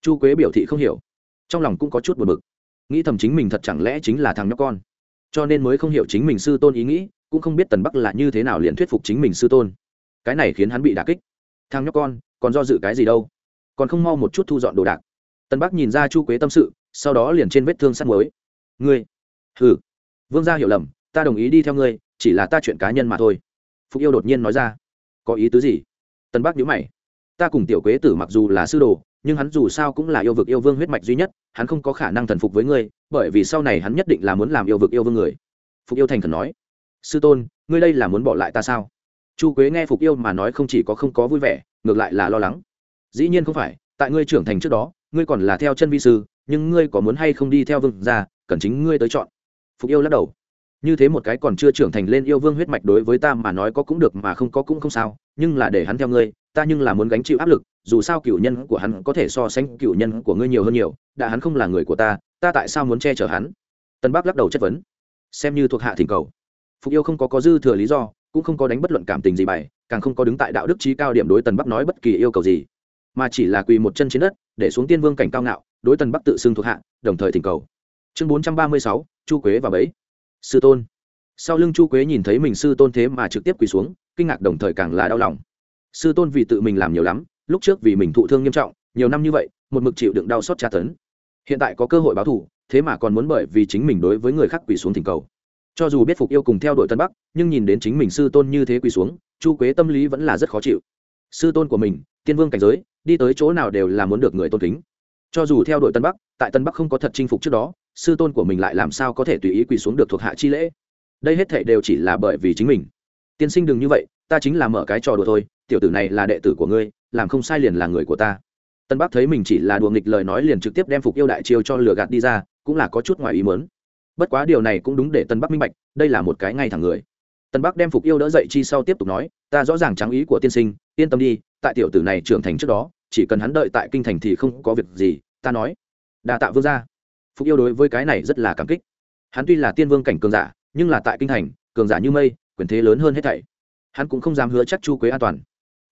chu quế biểu thị không hiểu. Trong lòng cũng có chút buồn bực. Nghĩ thầm chính mình thật chẳng lẽ chính là thằng nhóc con. Cho nên mới không hiểu chính mình sư tôn ý nghĩ, cũng không biết tần bắc là như thế nào liền thuyết phục chính mình sư tôn. Cái này khiến hắn bị đà kích. Thằng nhóc con, còn do dự cái gì đâu? Còn không mau một chút thu dọn đồ đạc. Tần bắc nhìn ra chu quế tâm sự, sau đó liền trên vết thương sắt mới ngươi, hừ, vương gia hiểu lầm, ta đồng ý đi theo ngươi, chỉ là ta chuyện cá nhân mà thôi. Phục yêu đột nhiên nói ra. Có ý tứ gì? Tân bắc nhớ mày. Ta cùng tiểu quế tử mặc dù là sư đồ nhưng hắn dù sao cũng là yêu vực yêu vương huyết mạch duy nhất, hắn không có khả năng thần phục với ngươi, bởi vì sau này hắn nhất định là muốn làm yêu vực yêu vương người. Phục yêu thành thần nói. Sư tôn, ngươi đây là muốn bỏ lại ta sao? Chu quế nghe phục yêu mà nói không chỉ có không có vui vẻ, ngược lại là lo lắng. Dĩ nhiên không phải, tại ngươi trưởng thành trước đó, ngươi còn là theo chân vi sư, nhưng ngươi có muốn hay không đi theo vương ra cần chính ngươi tới chọn. Phục yêu lắc đầu. Như thế một cái còn chưa trưởng thành lên yêu vương huyết mạch đối với ta mà nói có cũng được mà không có cũng không sao, nhưng là để hắn theo ngươi ta nhưng là muốn gánh chịu áp lực, dù sao cựu nhân của hắn có thể so sánh cựu nhân của ngươi nhiều hơn nhiều, đã hắn không là người của ta ta tại sao muốn che chở hắn? Tân bắc lắc đầu chất vấn. Xem như thuộc hạ thỉnh cầu. Phục yêu không có có dư thừa lý do, cũng không có đánh bất luận cảm tình gì bày càng không có đứng tại đạo đức trí cao điểm đối tần bắc nói bất kỳ yêu cầu gì. Mà chỉ là quỳ một chân trên đất, để xuống tiên vương cảnh cao ngạo, đối tần bắc tự xưng thuộc hạ, đồng thời thỉnh cầu. Chương bốn trăm ba mươi sáu, chu quế và bấy sư tôn. Sau lưng chu quế nhìn thấy mình sư tôn thế mà trực tiếp quỳ xuống, kinh ngạc đồng thời càng là đau lòng sư tôn vì tự mình làm nhiều lắm, lúc trước vì mình thụ thương nghiêm trọng, nhiều năm như vậy, một mực chịu đựng đau xót tra tấn. Hiện tại có cơ hội báo thù, thế mà còn muốn bởi vì chính mình đối với người khác quỳ xuống thỉnh cầu. Cho dù biết phục yêu cùng theo đội tân bắc, nhưng nhìn đến chính mình sư tôn như thế quỳ xuống, chu quế tâm lý vẫn là rất khó chịu. Sư tôn của mình, tiên vương cảnh giới, đi tới chỗ nào đều là muốn được người tôn kính. Cho dù theo đội tân bắc, tại tân bắc không có thật chinh phục trước đó, sư tôn của mình lại làm sao có thể tùy ý quỳ xuống được thuộc hạ chi lễ? Đây hết thệ đều chỉ là bởi vì chính mình. Tiên sinh đừng như vậy, ta chính là mở cái trò đùa thôi tiểu tử này là đệ tử của ngươi, làm không sai liền là người của ta. Tân bắc thấy mình chỉ là đùa nghịch lời nói liền trực tiếp đem phục yêu đại chiêu cho lừa gạt đi ra, cũng là có chút ngoài ý mớn bất quá điều này cũng đúng để tân bắc minh bạch, đây là một cái ngay thẳng người. Tân bắc đem phục yêu đỡ dậy chi sau tiếp tục nói, ta rõ ràng trắng ý của tiên sinh, yên tâm đi, tại tiểu tử này trưởng thành trước đó, chỉ cần hắn đợi tại kinh thành thì không có việc gì, ta nói. Đà tạ vương gia. Phục yêu đối với cái này rất là cảm kích. Hắn tuy là tiên vương cảnh cường giả, nhưng là tại kinh thành, cường giả như mây, quyền thế lớn hơn hết thảy. Hắn cũng không dám hứa chắc chu quế an toàn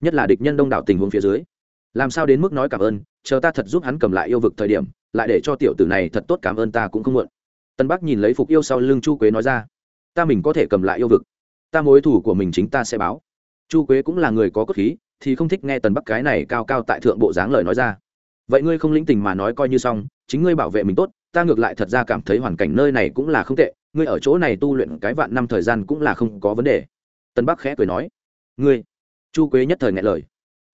nhất là địch nhân đông đảo tình huống phía dưới. Làm sao đến mức nói cảm ơn, chờ ta thật giúp hắn cầm lại yêu vực thời điểm, lại để cho tiểu tử này thật tốt cảm ơn ta cũng không muộn. Tân bắc nhìn lấy phục yêu sau lưng chu quế nói ra, ta mình có thể cầm lại yêu vực. Ta mối thủ của mình chính ta sẽ báo. Chu quế cũng là người có cốt khí, thì không thích nghe tần bắc cái này cao cao tại thượng bộ dáng lời nói ra. Vậy ngươi không lĩnh tình mà nói coi như xong, chính ngươi bảo vệ mình tốt, ta ngược lại thật ra cảm thấy hoàn cảnh nơi này cũng là không tệ, ngươi ở chỗ này tu luyện cái vạn năm thời gian cũng là không có vấn đề. Tân bắc khẽ cười nói, ngươi chu quế nhất thời ngại lời.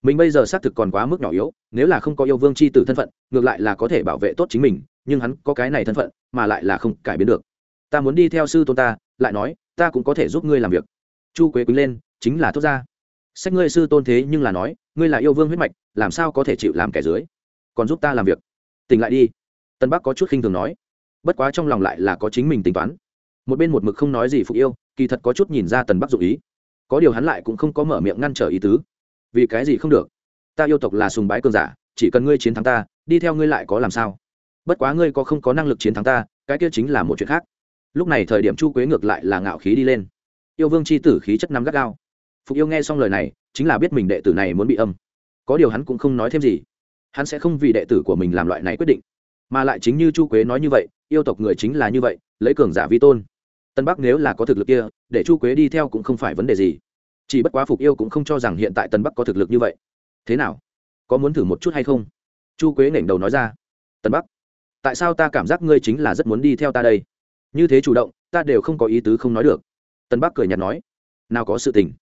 Mình bây giờ xác thực còn quá mức nhỏ yếu, nếu là không có yêu vương c h i tử thân phận, ngược lại là có thể bảo vệ tốt chính mình, nhưng hắn có cái này thân phận, mà lại là không cải biến được. Ta muốn đi theo sư tôn ta, lại nói, ta cũng có thể giúp ngươi làm việc. Chu quế quý lên, chính là thốt ra. Sách ngươi sư tôn thế nhưng là nói, ngươi là yêu vương huyết mạch, làm sao có thể chịu làm kẻ dưới? Còn giúp ta làm việc. Tỉnh lại đi. Tân bắc có chút khinh thường nói. Bất quá trong lòng lại là có chính mình tính toán. Một bên một mực không nói gì phục yêu, kỳ thật có chút nhìn ra tần bắc dụ ý có điều hắn lại cũng không có mở miệng ngăn trở ý tứ. Vì cái gì không được? Ta yêu tộc là sùng bái cường giả, chỉ cần ngươi chiến thắng ta, đi theo ngươi lại có làm sao? Bất quá ngươi có không có năng lực chiến thắng ta, cái kia chính là một chuyện khác. Lúc này thời điểm chu quế ngược lại là ngạo khí đi lên. Yêu vương c h i tử khí chất nắm gắt gao. Phục yêu nghe xong lời này, chính là biết mình đệ tử này muốn bị âm. Có điều hắn cũng không nói thêm gì. Hắn sẽ không vì đệ tử của mình làm loại này quyết định. Mà lại chính như chu quế nói như vậy, yêu tộc người chính là như vậy, lấy cường giả vi tôn tân bắc nếu là có thực lực kia, để chu quế đi theo cũng không phải vấn đề gì. Chỉ bất quá phục yêu cũng không cho rằng hiện tại tân bắc có thực lực như vậy. Thế nào? Có muốn thử một chút hay không? Chu quế nghển đầu nói ra. Tân bắc, tại sao ta cảm giác ngươi chính là rất muốn đi theo ta đây? Như thế chủ động, ta đều không có ý tứ không nói được. Tân bắc cười nhạt nói. Nào có sự tình.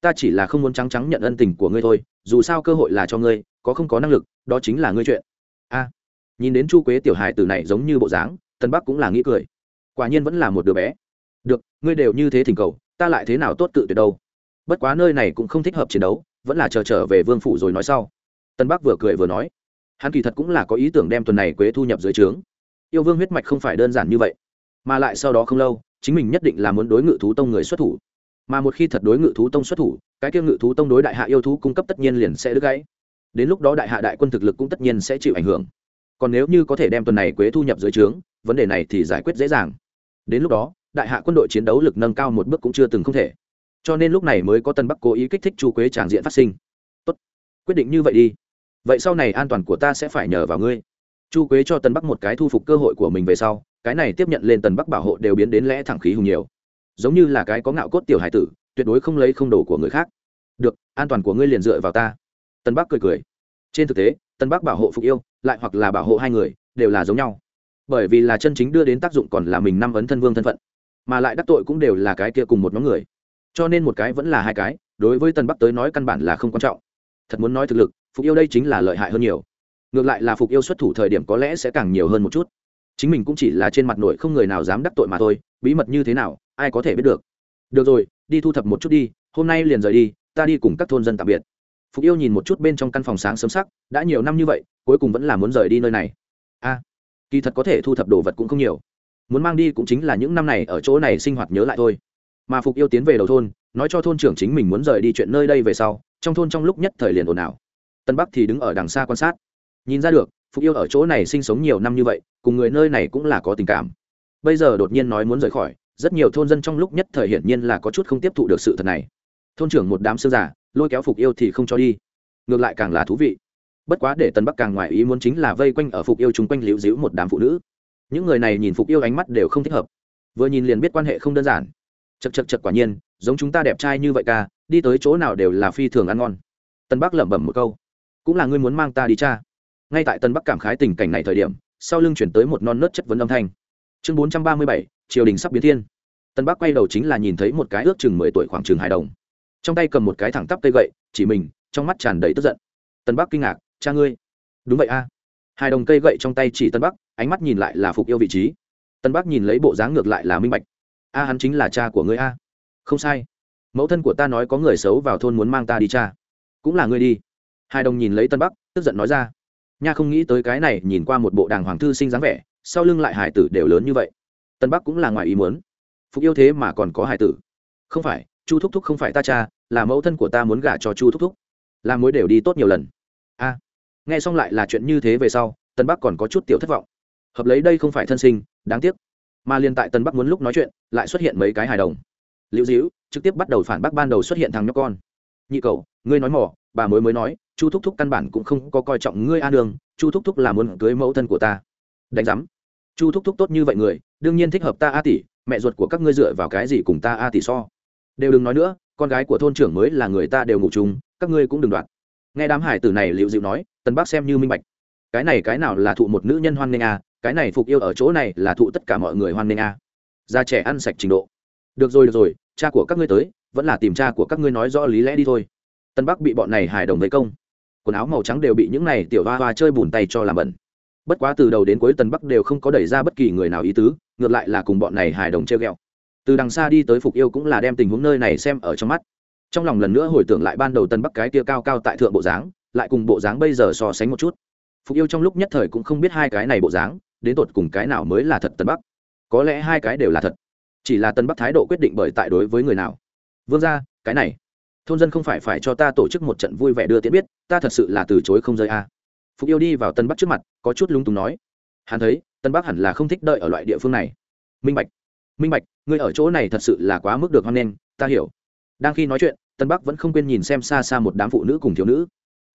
Ta chỉ là không muốn trắng trắng nhận ân tình của ngươi thôi, dù sao cơ hội là cho ngươi, có không có năng lực, đó chính là ngươi chuyện. A. Nhìn đến chu quế tiểu hài từ này giống như bộ dáng, tân bắc cũng là nghĩ cười. Quả nhiên vẫn là một đứa bé được, ngươi đều như thế thỉnh cầu, ta lại thế nào tốt tự tuyệt đâu? Bất quá nơi này cũng không thích hợp chiến đấu, vẫn là chờ trở về vương phủ rồi nói sau. Tân bắc vừa cười vừa nói. Hắn kỳ thật cũng là có ý tưởng đem tuần này quế thu nhập dưới trướng. Yêu vương huyết mạch không phải đơn giản như vậy, mà lại sau đó không lâu, chính mình nhất định là muốn đối ngự thú tông người xuất thủ. Mà một khi thật đối ngự thú tông xuất thủ, cái kia ngự thú tông đối đại hạ yêu thú cung cấp tất nhiên liền sẽ đứt gãy. Đến lúc đó đại hạ đại quân thực lực cũng tất nhiên sẽ chịu ảnh hưởng. Còn nếu như có thể đem tuần này quế thu nhập dưới trướng, vấn đề này thì giải quyết dễ dàng. Đến lúc đó đại hạ quân đội chiến đấu lực nâng cao một bước cũng chưa từng không thể. Cho nên lúc này mới có tân bắc cố ý kích thích chu quế tràng diện phát sinh. Tốt, quyết định như vậy đi. Vậy sau này an toàn của ta sẽ phải nhờ vào ngươi. Chu quế cho tân bắc một cái thu phục cơ hội của mình về sau, cái này tiếp nhận lên tần bắc bảo hộ đều biến đến lẽ thẳng khí hùng nhiều. Giống như là cái có ngạo cốt tiểu hải tử, tuyệt đối không lấy không đổ của người khác. Được, an toàn của ngươi liền dựa vào ta. Tân bắc cười cười. Trên thực tế, tân bắc bảo hộ phục yêu, lại hoặc là bảo hộ hai người, đều là giống nhau. Bởi vì là chân chính đưa đến tác dụng còn là mình năm ấn thân vương thân phận mà lại đắc tội cũng đều là cái kia cùng một nhóm người. Cho nên một cái vẫn là hai cái, đối với tân bắc tới nói căn bản là không quan trọng. Thật muốn nói thực lực, phục yêu đây chính là lợi hại hơn nhiều. Ngược lại là phục yêu xuất thủ thời điểm có lẽ sẽ càng nhiều hơn một chút. Chính mình cũng chỉ là trên mặt nội không người nào dám đắc tội mà thôi, bí mật như thế nào, ai có thể biết được. Được rồi, đi thu thập một chút đi, hôm nay liền rời đi, ta đi cùng các thôn dân tạm biệt. Phục yêu nhìn một chút bên trong căn phòng sáng sớm sắc, đã nhiều năm như vậy, cuối cùng vẫn là muốn rời đi nơi này. A, kỳ thật có thể thu thập đồ vật cũng không nhiều muốn mang đi cũng chính là những năm này ở chỗ này sinh hoạt nhớ lại thôi. Mà phục yêu tiến về đầu thôn, nói cho thôn trưởng chính mình muốn rời đi chuyện nơi đây về sau, trong thôn trong lúc nhất thời liền ồn ào. Tân bắc thì đứng ở đằng xa quan sát. Nhìn ra được, phục yêu ở chỗ này sinh sống nhiều năm như vậy, cùng người nơi này cũng là có tình cảm. Bây giờ đột nhiên nói muốn rời khỏi, rất nhiều thôn dân trong lúc nhất thời hiển nhiên là có chút không tiếp thụ được sự thật này. Thôn trưởng một đám xương giả lôi kéo phục yêu thì không cho đi. Ngược lại càng là thú vị. Bất quá để tân bắc càng ngoài ý muốn chính là vây quanh ở phục yêu chung quanh liễu dĩu một đám phụ nữ những người này nhìn phục yêu ánh mắt đều không thích hợp. Vừa nhìn liền biết quan hệ không đơn giản. Chật chật chật quả nhiên, giống chúng ta đẹp trai như vậy ca, đi tới chỗ nào đều là phi thường ăn ngon. Tân bắc lẩm bẩm một câu. Cũng là ngươi muốn mang ta đi cha. Ngay tại tân bắc cảm khái tình cảnh này thời điểm, sau lưng chuyển tới một non nớt chất vấn âm thanh. Chương bốn trăm ba mươi bảy, triều đình sắp biến thiên. Tân bắc quay đầu chính là nhìn thấy một cái ước chừng mười tuổi khoảng chừng hài đồng. Trong tay cầm một cái thẳng tắp cây gậy, chỉ mình, trong mắt tràn đầy tức giận. Tân bắc kinh ngạc, cha ngươi? Đúng vậy a. à hai đồng cây gậy trong tay chỉ tân bắc, ánh mắt nhìn lại là phục yêu vị trí. Tân bắc nhìn lấy bộ dáng ngược lại là minh bạch. A, hắn chính là cha của ngươi a. Không sai. Mẫu thân của ta nói có người xấu vào thôn muốn mang ta đi cha. Cũng là ngươi đi. Hai đồng nhìn lấy tân bắc, tức giận nói ra. Nha không nghĩ tới cái này, nhìn qua một bộ đàng hoàng thư sinh dáng vẻ, sau lưng lại hải tử đều lớn như vậy. Tân bắc cũng là ngoài ý muốn. Phục yêu thế mà còn có hải tử. Không phải, chu thúc thúc không phải ta cha, là mẫu thân của ta muốn gả cho chu thúc thúc. Làm mối đều đi tốt nhiều lần. A nghe xong lại là chuyện như thế về sau, tân bắc còn có chút tiểu thất vọng. Hợp lấy đây không phải thân sinh, đáng tiếc. Mà liên tại tân bắc muốn lúc nói chuyện, lại xuất hiện mấy cái hài đồng. Liễu dĩu trực tiếp bắt đầu phản bác ban đầu xuất hiện thằng nhóc con. Nhị cậu, ngươi nói mỏ, bà mới mới nói, chu thúc thúc căn bản cũng không có coi trọng ngươi a đường chu thúc thúc là muốn cưới mẫu thân của ta. Đánh giám. Chu thúc thúc tốt như vậy người, đương nhiên thích hợp ta a tỷ, mẹ ruột của các ngươi dựa vào cái gì cùng ta a tỷ so. Đều đừng nói nữa, con gái của thôn trưởng mới là người ta đều ngủ chung, các ngươi cũng đừng đoạt. Nghe đám hải tử này liệu dịu nói tần bác xem như minh bạch. Cái này cái nào là thụ một nữ nhân hoan nghênh a cái này phục yêu ở chỗ này là thụ tất cả mọi người hoan nghênh à. a da trẻ ăn sạch trình độ. Được rồi được rồi, cha của các ngươi tới, vẫn là tìm cha của các ngươi nói rõ lý lẽ đi thôi. Tân bắc bị bọn này hài đồng vây công. Quần áo màu trắng đều bị những này tiểu hoa hoa chơi bùn tay cho làm bẩn. Bất quá từ đầu đến cuối tân bắc đều không có đẩy ra bất kỳ người nào ý tứ, ngược lại là cùng bọn này hài đồng chơi ghẹo. Từ đằng xa đi tới phục yêu cũng là đem tình huống nơi này xem ở trong mắt. Trong lòng lần nữa hồi tưởng lại ban đầu tân bắc cái kia cao cao tại thượng bộ dáng lại cùng bộ dáng bây giờ so sánh một chút. Phục yêu trong lúc nhất thời cũng không biết hai cái này bộ dáng, đến tột cùng cái nào mới là thật tân bắc. Có lẽ hai cái đều là thật. Chỉ là tân bắc thái độ quyết định bởi tại đối với người nào. Vương ra cái này. Thôn dân không phải phải cho ta tổ chức một trận vui vẻ đưa tiễn biết, ta thật sự là từ chối không rơi a. À. phục yêu đi vào tân bắc trước mặt, có chút lung túng nói. Hắn thấy, tân bắc hẳn là không thích đợi ở loại địa phương này. Minh bạch minh bạch, ngươi ở chỗ này thật sự là quá mức được hoan nghênh, ta hiểu. Đang khi nói chuyện, tân bắc vẫn không quên nhìn xem xa xa một đám phụ nữ cùng thiếu nữ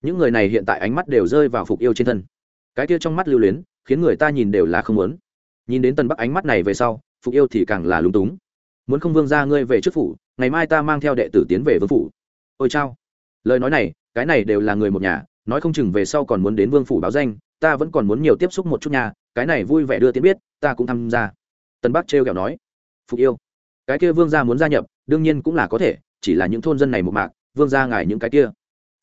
những người này hiện tại ánh mắt đều rơi vào phục yêu trên thân. Cái kia trong mắt lưu luyến, khiến người ta nhìn đều là không muốn. Nhìn đến tân bắc ánh mắt này về sau, phục yêu thì càng là lúng túng. Muốn không vương ra ngươi về trước phủ, ngày mai ta mang theo đệ tử tiến về vương phủ. Ôi chao. Lời nói này, cái này đều là người một nhà, nói không chừng về sau còn muốn đến vương phủ báo danh, ta vẫn còn muốn nhiều tiếp xúc một chút nhà cái này vui vẻ đưa tiến biết, ta cũng tham gia. Tân bắc trêu kẹo nói. Phục yêu. Cái kia vương gia muốn gia nhập, đương nhiên cũng là có thể, chỉ là những thôn dân này một mạc, vương gia ngài những cái kia.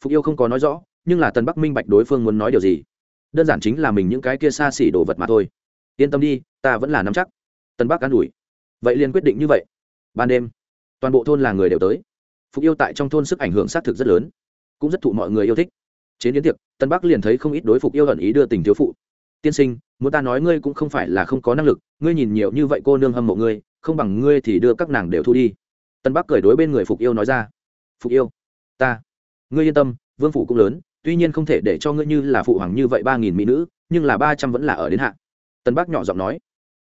Phục yêu không có nói rõ nhưng là tân bắc minh bạch đối phương muốn nói điều gì. Đơn giản chính là mình những cái kia xa xỉ đồ vật mà thôi. Yên tâm đi, ta vẫn là nắm chắc. Tân bắc an ủi. Vậy liền quyết định như vậy. Ban đêm, toàn bộ thôn là người đều tới. Phục yêu tại trong thôn sức ảnh hưởng xác thực rất lớn. Cũng rất thụ mọi người yêu thích. Chế biến tiệc tân bắc liền thấy không ít đối phục yêu hận ý đưa tình thiếu phụ. Tiên sinh, muốn ta nói ngươi cũng không phải là không có năng lực, ngươi nhìn nhiều như vậy cô nương hâm mộ ngươi, không bằng ngươi thì đưa các nàng đều thu đi. Tân bắc cười đối bên người phục yêu nói ra. Phục yêu, ta, ngươi yên tâm, vương phủ cũng lớn tuy nhiên không thể để cho ngươi như là phụ hoàng như vậy ba nghìn mỹ nữ, nhưng là ba trăm vẫn là ở đến hạn tân bắc nhỏ giọng nói,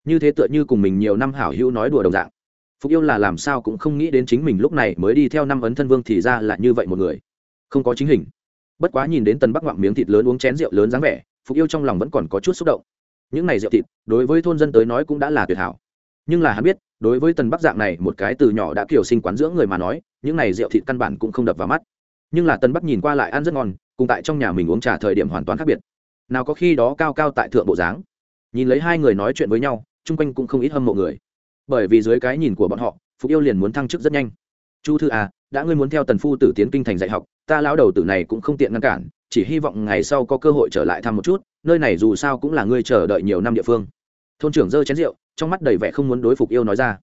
như thế tựa như cùng mình nhiều năm hảo hữu nói đùa đồng dạng. Phục yêu là làm sao cũng không nghĩ đến chính mình lúc này mới đi theo năm ấn thân vương thì ra là như vậy một người. Không có chính hình. Bất quá nhìn đến tần bắc ngoạm miếng thịt lớn uống chén rượu lớn dáng vẻ, phục yêu trong lòng vẫn còn có chút xúc động. Những này rượu thịt, đối với thôn dân tới nói cũng đã là tuyệt hảo. Nhưng là hắn biết, đối với tần bắc dạng này, một cái từ nhỏ đã kiểu sinh quán dưỡng người mà nói, những này rượu thịt căn bản cũng không đập vào mắt. Nhưng là tần bắc nhìn qua lại ăn rất ngon cùng tại trong nhà mình uống trà thời điểm hoàn toàn khác biệt. Nào có khi đó cao cao tại thượng bộ dáng. Nhìn lấy hai người nói chuyện với nhau, chung quanh cũng không ít hâm mộ người. Bởi vì dưới cái nhìn của bọn họ, phục yêu liền muốn thăng chức rất nhanh. Chu thư à đã ngươi muốn theo tần phu tử tiến kinh thành dạy học, ta lão đầu tử này cũng không tiện ngăn cản, chỉ hy vọng ngày sau có cơ hội trở lại thăm một chút, nơi này dù sao cũng là ngươi chờ đợi nhiều năm địa phương. Thôn trưởng giơ chén rượu, trong mắt đầy vẻ không muốn đối phục yêu nói ra.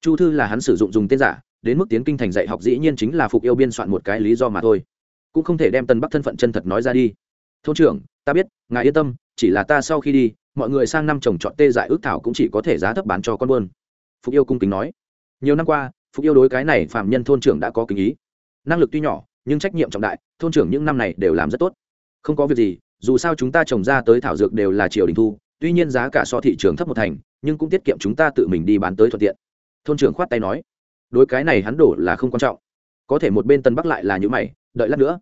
Chu thư là hắn sử dụng dùng tên giả, đến mức tiến kinh thành dạy học dĩ nhiên chính là phục yêu biên soạn một cái lý do mà thôi cũng không thể đem tân bắc thân phận chân thật nói ra đi. Thôn trưởng, ta biết, ngài yên tâm, chỉ là ta sau khi đi, mọi người sang năm trồng trọt tê dại ước thảo cũng chỉ có thể giá thấp bán cho con buôn. Phục yêu cung kính nói. Nhiều năm qua, phục yêu đối cái này phạm nhân thôn trưởng đã có kính ý. Năng lực tuy nhỏ, nhưng trách nhiệm trọng đại, thôn trưởng những năm này đều làm rất tốt. Không có việc gì, dù sao chúng ta trồng ra tới thảo dược đều là triều đình thu, tuy nhiên giá cả so thị trường thấp một thành, nhưng cũng tiết kiệm chúng ta tự mình đi bán tới thuận tiện. Thôn trưởng khoát tay nói. Đối cái này hắn đổ là không quan trọng có thể một bên tân bắc lại là những mày, đợi lát nữa.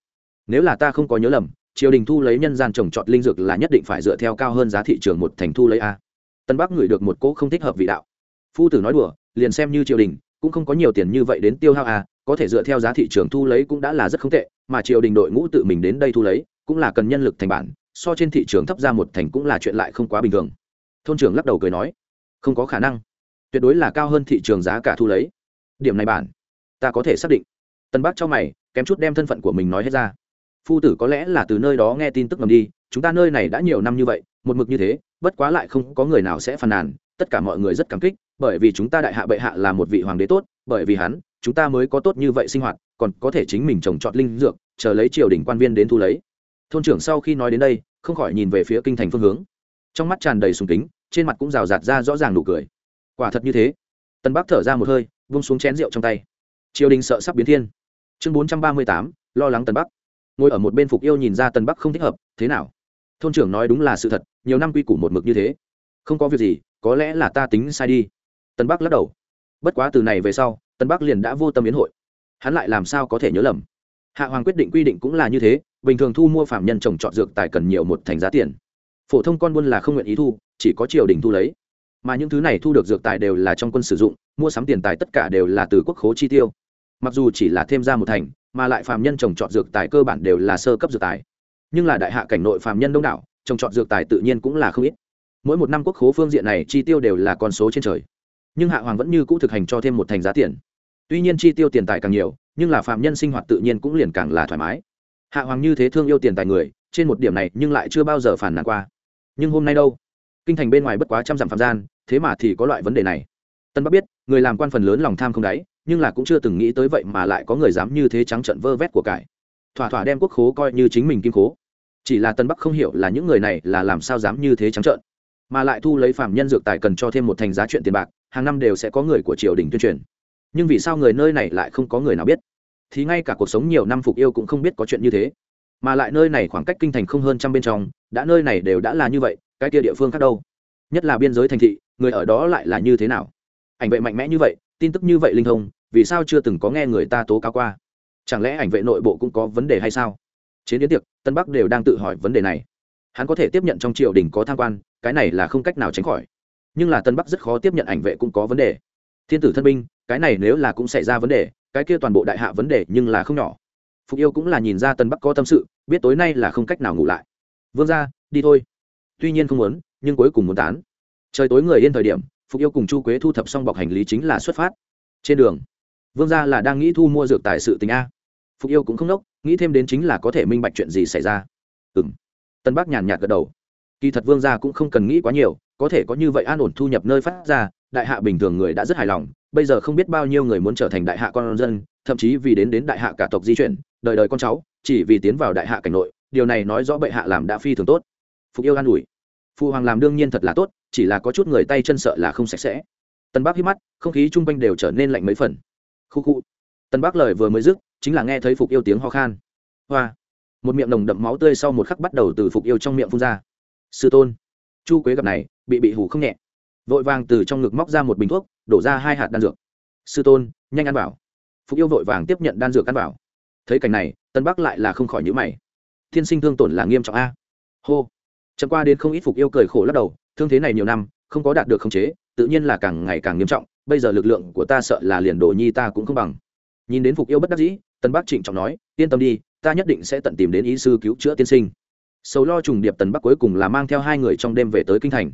Nếu là ta không có nhớ lầm, triều đình thu lấy nhân gian trồng trọt linh dược là nhất định phải dựa theo cao hơn giá thị trường một thành thu lấy a. Tân bắc ngửi được một cỗ không thích hợp vị đạo. Phu tử nói đùa, liền xem như triều đình, cũng không có nhiều tiền như vậy đến tiêu hao a, có thể dựa theo giá thị trường thu lấy cũng đã là rất không tệ, mà triều đình đội ngũ tự mình đến đây thu lấy, cũng là cần nhân lực thành bản, so trên thị trường thấp ra một thành cũng là chuyện lại không quá bình thường. Thôn trưởng lắc đầu cười nói, không có khả năng. Tuyệt đối là cao hơn thị trường giá cả thu lấy. Điểm này bản, ta có thể xác định tân bác cho mày, kém chút đem thân phận của mình nói hết ra. Phu tử có lẽ là từ nơi đó nghe tin tức ngầm đi, chúng ta nơi này đã nhiều năm như vậy, một mực như thế, bất quá lại không có người nào sẽ phàn nàn, tất cả mọi người rất cảm kích, bởi vì chúng ta đại hạ bệ hạ là một vị hoàng đế tốt, bởi vì hắn, chúng ta mới có tốt như vậy sinh hoạt, còn có thể chính mình trồng trọt linh dược, chờ lấy triều đình quan viên đến thu lấy. Thôn trưởng sau khi nói đến đây, không khỏi nhìn về phía kinh thành phương hướng. Trong mắt tràn đầy sùng kính, trên mặt cũng rào rạt ra rõ ràng nụ cười. Quả thật như thế. Tân bắc thở ra một hơi vung xuống chén rượu trong tay. Triều đình sợ sắp biến thiên chương bốn trăm ba mươi tám, lo lắng tân bắc. Ngồi ở một bên phục yêu nhìn ra tân bắc không thích hợp, thế nào? Thôn trưởng nói đúng là sự thật, nhiều năm quy củ một mực như thế. Không có việc gì, có lẽ là ta tính sai đi. Tân bắc lắc đầu. Bất quá từ này về sau, tân bắc liền đã vô tâm biến hội. Hắn lại làm sao có thể nhớ lầm? Hạ hoàng quyết định quy định cũng là như thế, bình thường thu mua phạm nhân trồng trọt dược tài cần nhiều một thành giá tiền. Phổ thông con buôn là không nguyện ý thu, chỉ có triều đình thu lấy. Mà những thứ này thu được dược tài đều là trong quân sử dụng, mua sắm tiền tài tất cả đều là từ quốc khố chi tiêu mặc dù chỉ là thêm ra một thành, mà lại phạm nhân trồng trọt dược tài cơ bản đều là sơ cấp dược tài. Nhưng là đại hạ cảnh nội phạm nhân đông đảo, trồng trọt dược tài tự nhiên cũng là không ít. Mỗi một năm quốc khố phương diện này chi tiêu đều là con số trên trời. Nhưng hạ hoàng vẫn như cũ thực hành cho thêm một thành giá tiền. Tuy nhiên chi tiêu tiền tài càng nhiều, nhưng là phạm nhân sinh hoạt tự nhiên cũng liền càng là thoải mái. Hạ hoàng như thế thương yêu tiền tài người, trên một điểm này nhưng lại chưa bao giờ phản nàn qua. Nhưng hôm nay đâu? Kinh thành bên ngoài bất quá trăm dặm phạm gian, thế mà thì có loại vấn đề này. Tân bắc biết, người làm quan phần lớn lòng tham không đáy nhưng là cũng chưa từng nghĩ tới vậy mà lại có người dám như thế trắng trận vơ vét của cải. Thỏa thỏa đem quốc khố coi như chính mình kim khố. Chỉ là tân bắc không hiểu là những người này là làm sao dám như thế trắng trợn. Mà lại thu lấy phạm nhân dược tài cần cho thêm một thành giá chuyện tiền bạc, hàng năm đều sẽ có người của triều đình tuyên truyền. Nhưng vì sao người nơi này lại không có người nào biết? Thì ngay cả cuộc sống nhiều năm phục yêu cũng không biết có chuyện như thế. Mà lại nơi này khoảng cách kinh thành không hơn trăm bên trong, đã nơi này đều đã là như vậy, cái kia địa phương khác đâu? Nhất là biên giới thành thị, người ở đó lại là như thế nào? Ảnh vệ mạnh mẽ như vậy, tin tức như vậy linh thông vì sao chưa từng có nghe người ta tố cáo qua? Chẳng lẽ ảnh vệ nội bộ cũng có vấn đề hay sao? Chiến đến tiệc, tân bắc đều đang tự hỏi vấn đề này. Hắn có thể tiếp nhận trong triều đình có tham quan, cái này là không cách nào tránh khỏi. Nhưng là tân bắc rất khó tiếp nhận ảnh vệ cũng có vấn đề. Thiên tử thân binh, cái này nếu là cũng xảy ra vấn đề, cái kia toàn bộ đại hạ vấn đề nhưng là không nhỏ. Phục yêu cũng là nhìn ra tân bắc có tâm sự, biết tối nay là không cách nào ngủ lại. Vương ra đi thôi. Tuy nhiên không muốn, nhưng cuối cùng muốn tán. Trời tối người yên thời điểm, phục yêu cùng chu quế thu thập xong bọc hành lý chính là xuất phát. Trên đường vương gia là đang nghĩ thu mua dược tài sự tình a. Phục yêu cũng không đốc, nghĩ thêm đến chính là có thể minh bạch chuyện gì xảy ra. Ừ m tân bắc nhàn nhạt gật đầu. Kỳ thật vương gia cũng không cần nghĩ quá nhiều, có thể có như vậy an ổn thu nhập nơi phát ra, đại hạ bình thường người đã rất hài lòng, bây giờ không biết bao nhiêu người muốn trở thành đại hạ con dân, thậm chí vì đến đến đại hạ cả tộc di chuyển, đời đời con cháu, chỉ vì tiến vào đại hạ cảnh nội, điều này nói rõ bệ hạ làm đã phi thường tốt. Phục yêu an ủi. Phụ hoàng làm đương nhiên thật là tốt, chỉ là có chút người tay chân sợ là không sạch sẽ. Tân bắc hít mắt, không khí chung quanh đều trở nên lạnh mấy phần khu khu. Tân bắc lời vừa mới dứt, chính là nghe thấy phục yêu tiếng ho khan. Hoa. Một miệng nồng đậm máu tươi sau một khắc bắt đầu từ phục yêu trong miệng phun ra. Sư tôn. Chu quế gặp này, bị bị hủ không nhẹ. Vội vàng từ trong ngực móc ra một bình thuốc, đổ ra hai hạt đan dược. Sư tôn, nhanh ăn bảo phục yêu vội vàng tiếp nhận đan dược ăn bảo thấy cảnh này, tân bắc lại là không khỏi nhữ mày. Thiên sinh thương tổn là nghiêm trọng a. Hô. Chậm qua đến không ít phục yêu cười khổ lắc đầu, thương thế này nhiều năm, không có đạt được khống chế, tự nhiên là càng ngày càng nghiêm trọng bây giờ lực lượng của ta sợ là liền đồ nhi ta cũng không bằng. Nhìn đến phục yêu bất đắc dĩ tân bắc trịnh trọng nói, yên tâm đi, ta nhất định sẽ tận tìm đến ý sư cứu chữa tiên sinh. Sầu lo trùng điệp tần bắc cuối cùng là mang theo hai người trong đêm về tới kinh thành.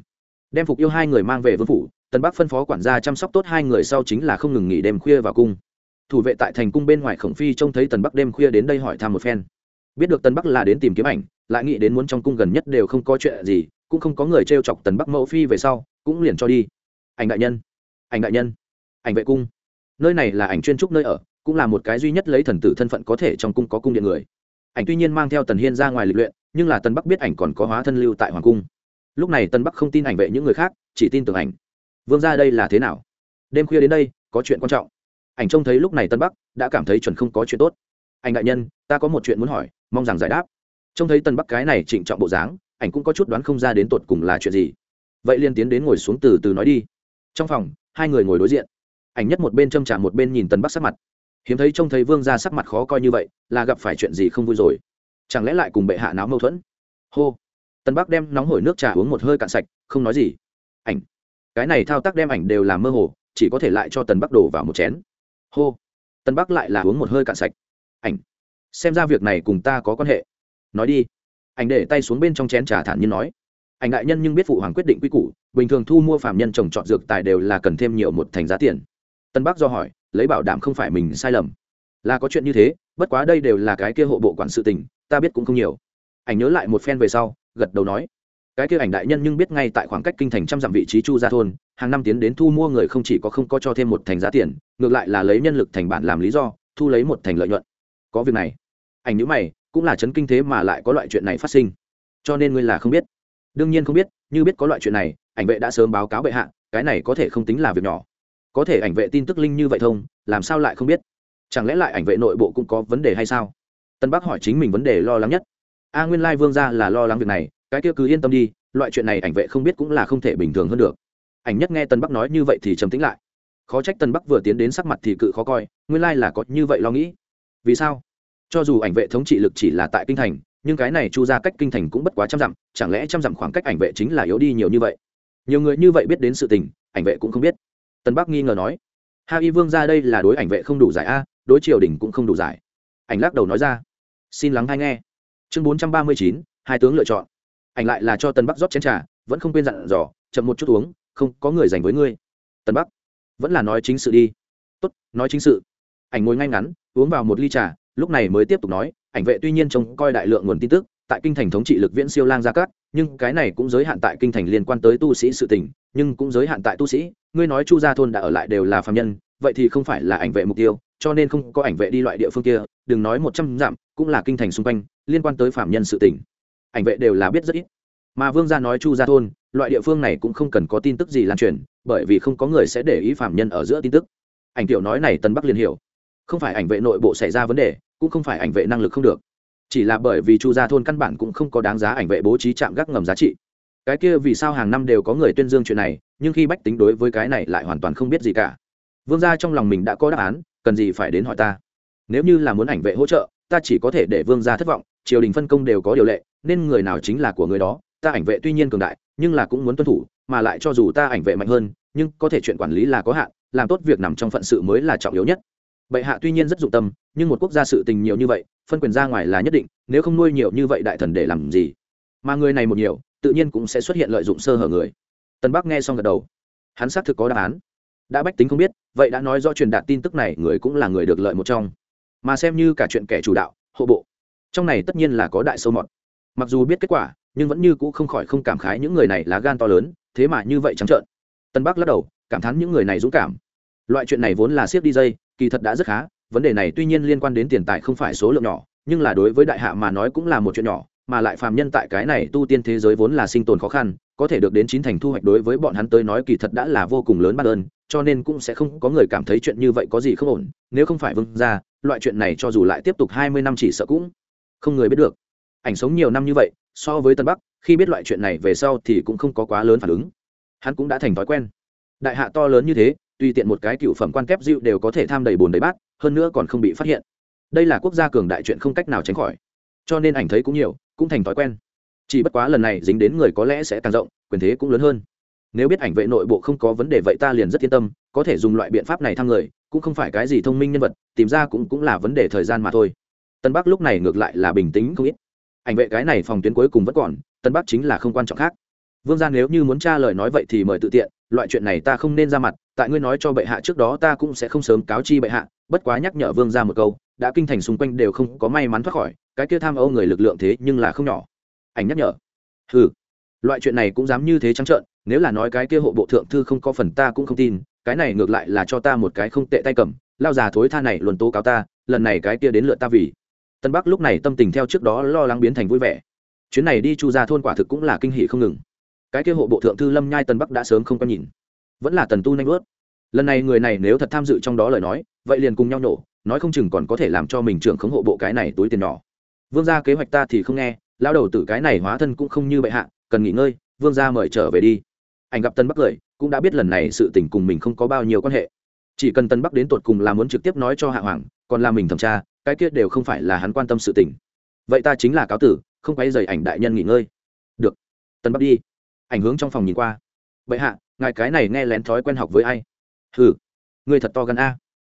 Đem phục yêu hai người mang về vương phủ, tần bắc phân phó quản gia chăm sóc tốt hai người sau chính là không ngừng nghỉ đêm khuya vào cung. Thủ vệ tại thành cung bên ngoài khổng phi trông thấy tần bắc đêm khuya đến đây hỏi thăm một phen. Biết được tần bắc là đến tìm kiếm ảnh, lại nghĩ đến muốn trong cung gần nhất đều không có chuyện gì, cũng không có người t r e o chọc tần bắc mẫu phi về sau, cũng liền cho đi. Ảnh đại nhân ảnh đại nhân, ảnh vệ cung. Nơi này là ảnh chuyên trúc nơi ở, cũng là một cái duy nhất lấy thần tử thân phận có thể trong cung có cung điện người. Ảnh tuy nhiên mang theo tần hiên ra ngoài lịch luyện, nhưng là tần bắc biết ảnh còn có hóa thân lưu tại hoàng cung. Lúc này tần bắc không tin ảnh vệ những người khác, chỉ tin tưởng ảnh. Vương ra đây là thế nào? Đêm khuya đến đây, có chuyện quan trọng. Ảnh trông thấy lúc này tân bắc, đã cảm thấy chuẩn không có chuyện tốt. Anh đại nhân, ta có một chuyện muốn hỏi, mong rằng giải đáp. Trông thấy tân bắc cái này trịnh trọng bộ dáng, ảnh cũng có chút đoán không ra đến tột cùng là chuyện gì. Vậy liên tiến đến ngồi xuống từ từ nói đi. Trong phòng hai người ngồi đối diện. Ảnh nhất một bên châm trả một bên nhìn tần bắc sắc mặt. Hiếm thấy trông thấy vương ra sắc mặt khó coi như vậy, là gặp phải chuyện gì không vui rồi? Chẳng lẽ lại cùng bệ hạ náo mâu thuẫn? Hô! Tần bắc đem nóng hổi nước trà uống một hơi cạn sạch, không nói gì. Ảnh! Cái này thao tác đem ảnh đều làm mơ hồ, chỉ có thể lại cho tần bắc đổ vào một chén. Hô! Tần bắc lại là uống một hơi cạn sạch. Ảnh! Xem ra việc này cùng ta có quan hệ. Nói đi. Ảnh để tay xuống bên trong chén trà thản nhiên nói ảnh đại nhân nhưng biết phụ hoàng quyết định quy củ, bình thường thu mua phạm nhân trồng trọt dược tài đều là cần thêm nhiều một thành giá tiền. Tân bắc do hỏi, lấy bảo đảm không phải mình sai lầm. Là có chuyện như thế, bất quá đây đều là cái kia hộ bộ quản sự tình, ta biết cũng không nhiều. Ảnh nhớ lại một phen về sau, gật đầu nói. Cái kia ảnh đại nhân nhưng biết ngay tại khoảng cách kinh thành trăm dặm vị trí chu gia thôn, hàng năm tiến đến thu mua người không chỉ có không có cho thêm một thành giá tiền, ngược lại là lấy nhân lực thành bản làm lý do, thu lấy một thành lợi nhuận. Có việc này. Ảnh nhữ mày, cũng là chấn kinh thế mà lại có loại chuyện này phát sinh. Cho nên ngươi là không biết đương nhiên không biết, như biết có loại chuyện này, ảnh vệ đã sớm báo cáo bệ hạ, cái này có thể không tính là việc nhỏ. Có thể ảnh vệ tin tức linh như vậy thông, làm sao lại không biết? Chẳng lẽ lại ảnh vệ nội bộ cũng có vấn đề hay sao? Tân bắc hỏi chính mình vấn đề lo lắng nhất. A nguyên lai vương gia là lo lắng việc này, cái kia cứ yên tâm đi, loại chuyện này ảnh vệ không biết cũng là không thể bình thường hơn được. Ảnh nhất nghe tân bắc nói như vậy thì trầm tĩnh lại. Khó trách tân bắc vừa tiến đến sắc mặt thì cự khó coi, nguyên lai là có như vậy lo nghĩ. Vì sao? Cho dù ảnh vệ thống trị lực chỉ là tại kinh thành nhưng cái này chu ra cách kinh thành cũng bất quá trăm dặm, chẳng lẽ trăm dặm khoảng cách ảnh vệ chính là yếu đi nhiều như vậy? Nhiều người như vậy biết đến sự tình, ảnh vệ cũng không biết. Tân bắc nghi ngờ nói, ha y vương ra đây là đối ảnh vệ không đủ giải a, đối triều đình cũng không đủ giải. Ảnh lắc đầu nói ra, xin lắng hay nghe. Chương bốn trăm ba mươi chín, hai tướng lựa chọn. Ảnh lại là cho tân bắc rót chén t r à vẫn không quên dặn dò, chậm một chút uống, không có người dành với ngươi. Tân bắc, vẫn là nói chính sự đi. Tốt, nói chính sự. Ảnh ngồi ngay ngắn, uống vào một ly trà, lúc này mới tiếp tục nói ảnh vệ tuy nhiên trông coi đại lượng nguồn tin tức, tại kinh thành thống trị lực viễn siêu lang gia cát, nhưng cái này cũng giới hạn tại kinh thành liên quan tới tu sĩ sự tình, nhưng cũng giới hạn tại tu sĩ. Ngươi nói chu gia thôn đã ở lại đều là phạm nhân, vậy thì không phải là ảnh vệ mục tiêu, cho nên không có ảnh vệ đi loại địa phương kia, đừng nói một trăm dặm, cũng là kinh thành xung quanh, liên quan tới phạm nhân sự tình. Ảnh vệ đều là biết rất ít. Mà vương gia nói chu gia thôn, loại địa phương này cũng không cần có tin tức gì lan truyền, bởi vì không có người sẽ để ý phạm nhân ở giữa tin tức. Ảnh tiểu nói này tân bắc liền hiểu. Không phải ảnh vệ nội bộ xảy ra vấn đề cũng không phải ảnh vệ năng lực không được. Chỉ là bởi vì chu gia thôn căn bản cũng không có đáng giá ảnh vệ bố trí chạm gác ngầm giá trị. Cái kia vì sao hàng năm đều có người tuyên dương chuyện này, nhưng khi bách tính đối với cái này lại hoàn toàn không biết gì cả. Vương gia trong lòng mình đã có đáp án, cần gì phải đến hỏi ta. Nếu như là muốn ảnh vệ hỗ trợ, ta chỉ có thể để vương gia thất vọng, triều đình phân công đều có điều lệ, nên người nào chính là của người đó, ta ảnh vệ tuy nhiên cường đại, nhưng là cũng muốn tuân thủ, mà lại cho dù ta ảnh vệ mạnh hơn, nhưng có thể chuyện quản lý là có hạn, làm tốt việc nằm trong phận sự mới là trọng yếu nhất bệ hạ tuy nhiên rất dụng tâm, nhưng một quốc gia sự tình nhiều như vậy, phân quyền ra ngoài là nhất định, nếu không nuôi nhiều như vậy đại thần để làm gì? Mà người này một nhiều, tự nhiên cũng sẽ xuất hiện lợi dụng sơ hở người. Tân bắc nghe xong gật đầu. Hắn xác thực có đáp án. Đã bách tính không biết, vậy đã nói do truyền đạt tin tức này, người cũng là người được lợi một trong. Mà xem như cả chuyện kẻ chủ đạo, hộ bộ, trong này tất nhiên là có đại sâu mọt. Mặc dù biết kết quả, nhưng vẫn như cũ không khỏi không cảm khái những người này lá gan to lớn, thế mà như vậy trắng trợn. Tân bắc lắc đầu, cảm thán những người này dũng cảm. Loại chuyện này vốn là siết đi dây kỳ thật đã rất khá, vấn đề này tuy nhiên liên quan đến tiền tài không phải số lượng nhỏ, nhưng là đối với đại hạ mà nói cũng là một chuyện nhỏ, mà lại phàm nhân tại cái này tu tiên thế giới vốn là sinh tồn khó khăn, có thể được đến chín thành thu hoạch đối với bọn hắn tới nói kỳ thật đã là vô cùng lớn ban ơn, cho nên cũng sẽ không có người cảm thấy chuyện như vậy có gì không ổn, nếu không phải vương ra loại chuyện này cho dù lại tiếp tục hai mươi năm chỉ sợ cũng không người biết được. Ảnh sống nhiều năm như vậy, so với tân bắc, khi biết loại chuyện này về sau thì cũng không có quá lớn phản ứng. Hắn cũng đã thành thói quen. Đại hạ to lớn như thế tùy tiện một cái cựu phẩm quan kép dịu đều có thể tham đầy bồn đầy bát, hơn nữa còn không bị phát hiện. Đây là quốc gia cường đại chuyện không cách nào tránh khỏi. Cho nên ảnh thấy cũng nhiều, cũng thành thói quen. Chỉ bất quá lần này dính đến người có lẽ sẽ càng rộng, quyền thế cũng lớn hơn. Nếu biết ảnh vệ nội bộ không có vấn đề vậy ta liền rất yên tâm, có thể dùng loại biện pháp này thăm người, cũng không phải cái gì thông minh nhân vật, tìm ra cũng cũng là vấn đề thời gian mà thôi. Tân bắc lúc này ngược lại là bình tĩnh không ít. Ảnh vệ cái này phòng tuyến cuối cùng vẫn còn, tân bắc chính là không quan trọng khác. Vương gia nếu như muốn tra lời nói vậy thì mời tự tiện, loại chuyện này ta không nên ra mặt tại ngươi nói cho bệ hạ trước đó ta cũng sẽ không sớm cáo chi bệ hạ, bất quá nhắc nhở vương ra một câu, đã kinh thành xung quanh đều không có may mắn thoát khỏi, cái kia tham âu người lực lượng thế nhưng là không nhỏ. Ảnh nhắc nhở. Ừ loại chuyện này cũng dám như thế trắng trợn, nếu là nói cái kia hộ bộ thượng thư không có phần ta cũng không tin, cái này ngược lại là cho ta một cái không tệ tay cầm, lao già thối tha này luôn tố cáo ta, lần này cái kia đến lượt ta vì. Tân bắc lúc này tâm tình theo trước đó lo lắng biến thành vui vẻ. Chuyến này đi chu ra thôn quả thực cũng là kinh hỷ không ngừng. Cái kia hộ bộ thượng thư lâm nhai tân bắc đã sớm không có nhìn vẫn là tần tu nanh vớt. Lần này người này nếu thật tham dự trong đó lời nói, vậy liền cùng nhau nổ, nói không chừng còn có thể làm cho mình trưởng khống hộ bộ cái này túi tiền nhỏ. Vương gia kế hoạch ta thì không nghe lao đầu tử cái này hóa thân cũng không như bệ hạ, cần nghỉ ngơi, vương gia mời trở về đi. Anh gặp tân bắc cười, cũng đã biết lần này sự tình cùng mình không có bao nhiêu quan hệ. Chỉ cần tân bắc đến tột cùng là muốn trực tiếp nói cho hạ hoàng, còn là mình thẩm tra, cái kia đều không phải là hắn quan tâm sự tình. Vậy ta chính là cáo tử, không quay dày ảnh đại nhân nghỉ ngơi. Được, tân bắc đi. Ảnh hướng trong phòng nhìn qua. Bệ hạ ngài cái này nghe lén thói quen học với ai? Hừ, ngươi thật to gần a.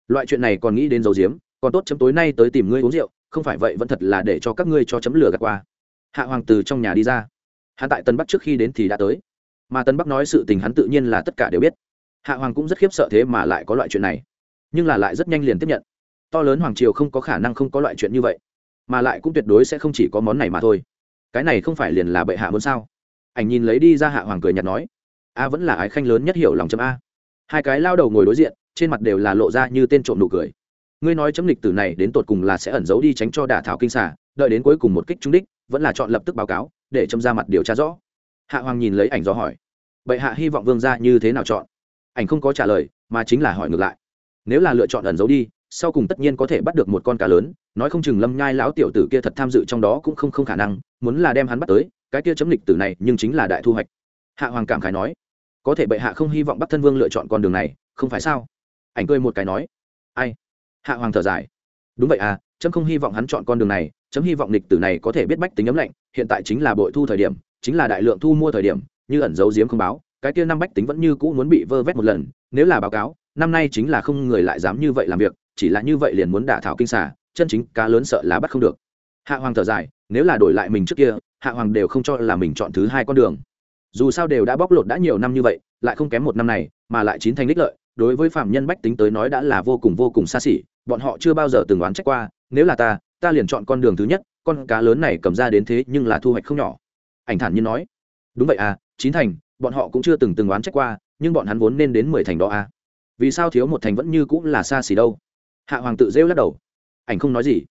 Loại chuyện này còn nghĩ đến dầu diếm, còn tốt chấm tối nay tới tìm ngươi uống rượu, không phải vậy vẫn thật là để cho các ngươi cho chấm lửa gạt qua. Hạ hoàng từ trong nhà đi ra. Hạ tại tân bắc trước khi đến thì đã tới. Mà tân bắc nói sự tình hắn tự nhiên là tất cả đều biết. Hạ hoàng cũng rất khiếp sợ thế mà lại có loại chuyện này. Nhưng là lại rất nhanh liền tiếp nhận. To lớn hoàng triều không có khả năng không có loại chuyện như vậy. Mà lại cũng tuyệt đối sẽ không chỉ có món này mà thôi. Cái này không phải liền là bệ hạ muốn sao? Ảnh nhìn lấy đi ra hạ hoàng cười nhạt nói a vẫn là ái khanh lớn nhất hiểu lòng chấm a. Hai cái lao đầu ngồi đối diện, trên mặt đều là lộ ra như tên trộm nụ cười. Ngươi nói chấm lịch tử này đến tột cùng là sẽ ẩn giấu đi tránh cho đả thảo kinh xả đợi đến cuối cùng một kích trúng đích, vẫn là chọn lập tức báo cáo, để chấm ra mặt điều tra rõ. Hạ hoàng nhìn lấy ảnh do hỏi. Bệ hạ hy vọng vương ra như thế nào chọn? Ảnh không có trả lời, mà chính là hỏi ngược lại. Nếu là lựa chọn ẩn giấu đi, sau cùng tất nhiên có thể bắt được một con cá lớn, nói không chừng lâm nhai lão tiểu tử kia thật tham dự trong đó cũng không không khả năng, muốn là đem hắn bắt tới, cái kia chấm lịch tử này nhưng chính là đại thu hoạch. Hạ hoàng cảm khái nói có thể bệ hạ không hy vọng bắc thân vương lựa chọn con đường này, không phải sao? Ảnh cười một cái nói. Ai? Hạ hoàng thở dài. Đúng vậy à trâm không hy vọng hắn chọn con đường này trẫm hy vọng lịch tử này có thể biết bách tính ấm lạnh, hiện tại chính là bội thu thời điểm, chính là đại lượng thu mua thời điểm, như ẩn dấu diếm không báo, cái kia năm bách tính vẫn như cũ muốn bị vơ vét một lần, nếu là báo cáo, năm nay chính là không người lại dám như vậy làm việc, chỉ là như vậy liền muốn đả thảo kinh xả chân chính cá lớn sợ là bắt không được. Hạ hoàng thở dài, nếu là đổi lại mình trước kia, hạ hoàng đều không cho là mình chọn thứ hai con đường dù sao đều đã bóc lột đã nhiều năm như vậy, lại không kém một năm này, mà lại chín thành đích lợi, đối với phạm nhân bách tính tới nói đã là vô cùng vô cùng xa xỉ, bọn họ chưa bao giờ từng oán trách qua, nếu là ta ta liền chọn con đường thứ nhất, con cá lớn này cầm ra đến thế nhưng là thu hoạch không nhỏ. Ảnh thản nhiên nói, đúng vậy à chín thành, bọn họ cũng chưa từng từng oán trách qua, nhưng bọn hắn vốn nên đến mười thành đó à. Vì sao thiếu một thành vẫn như cũng là xa xỉ đâu? Hạ hoàng tự rêu lắc đầu. Ảnh không nói gì.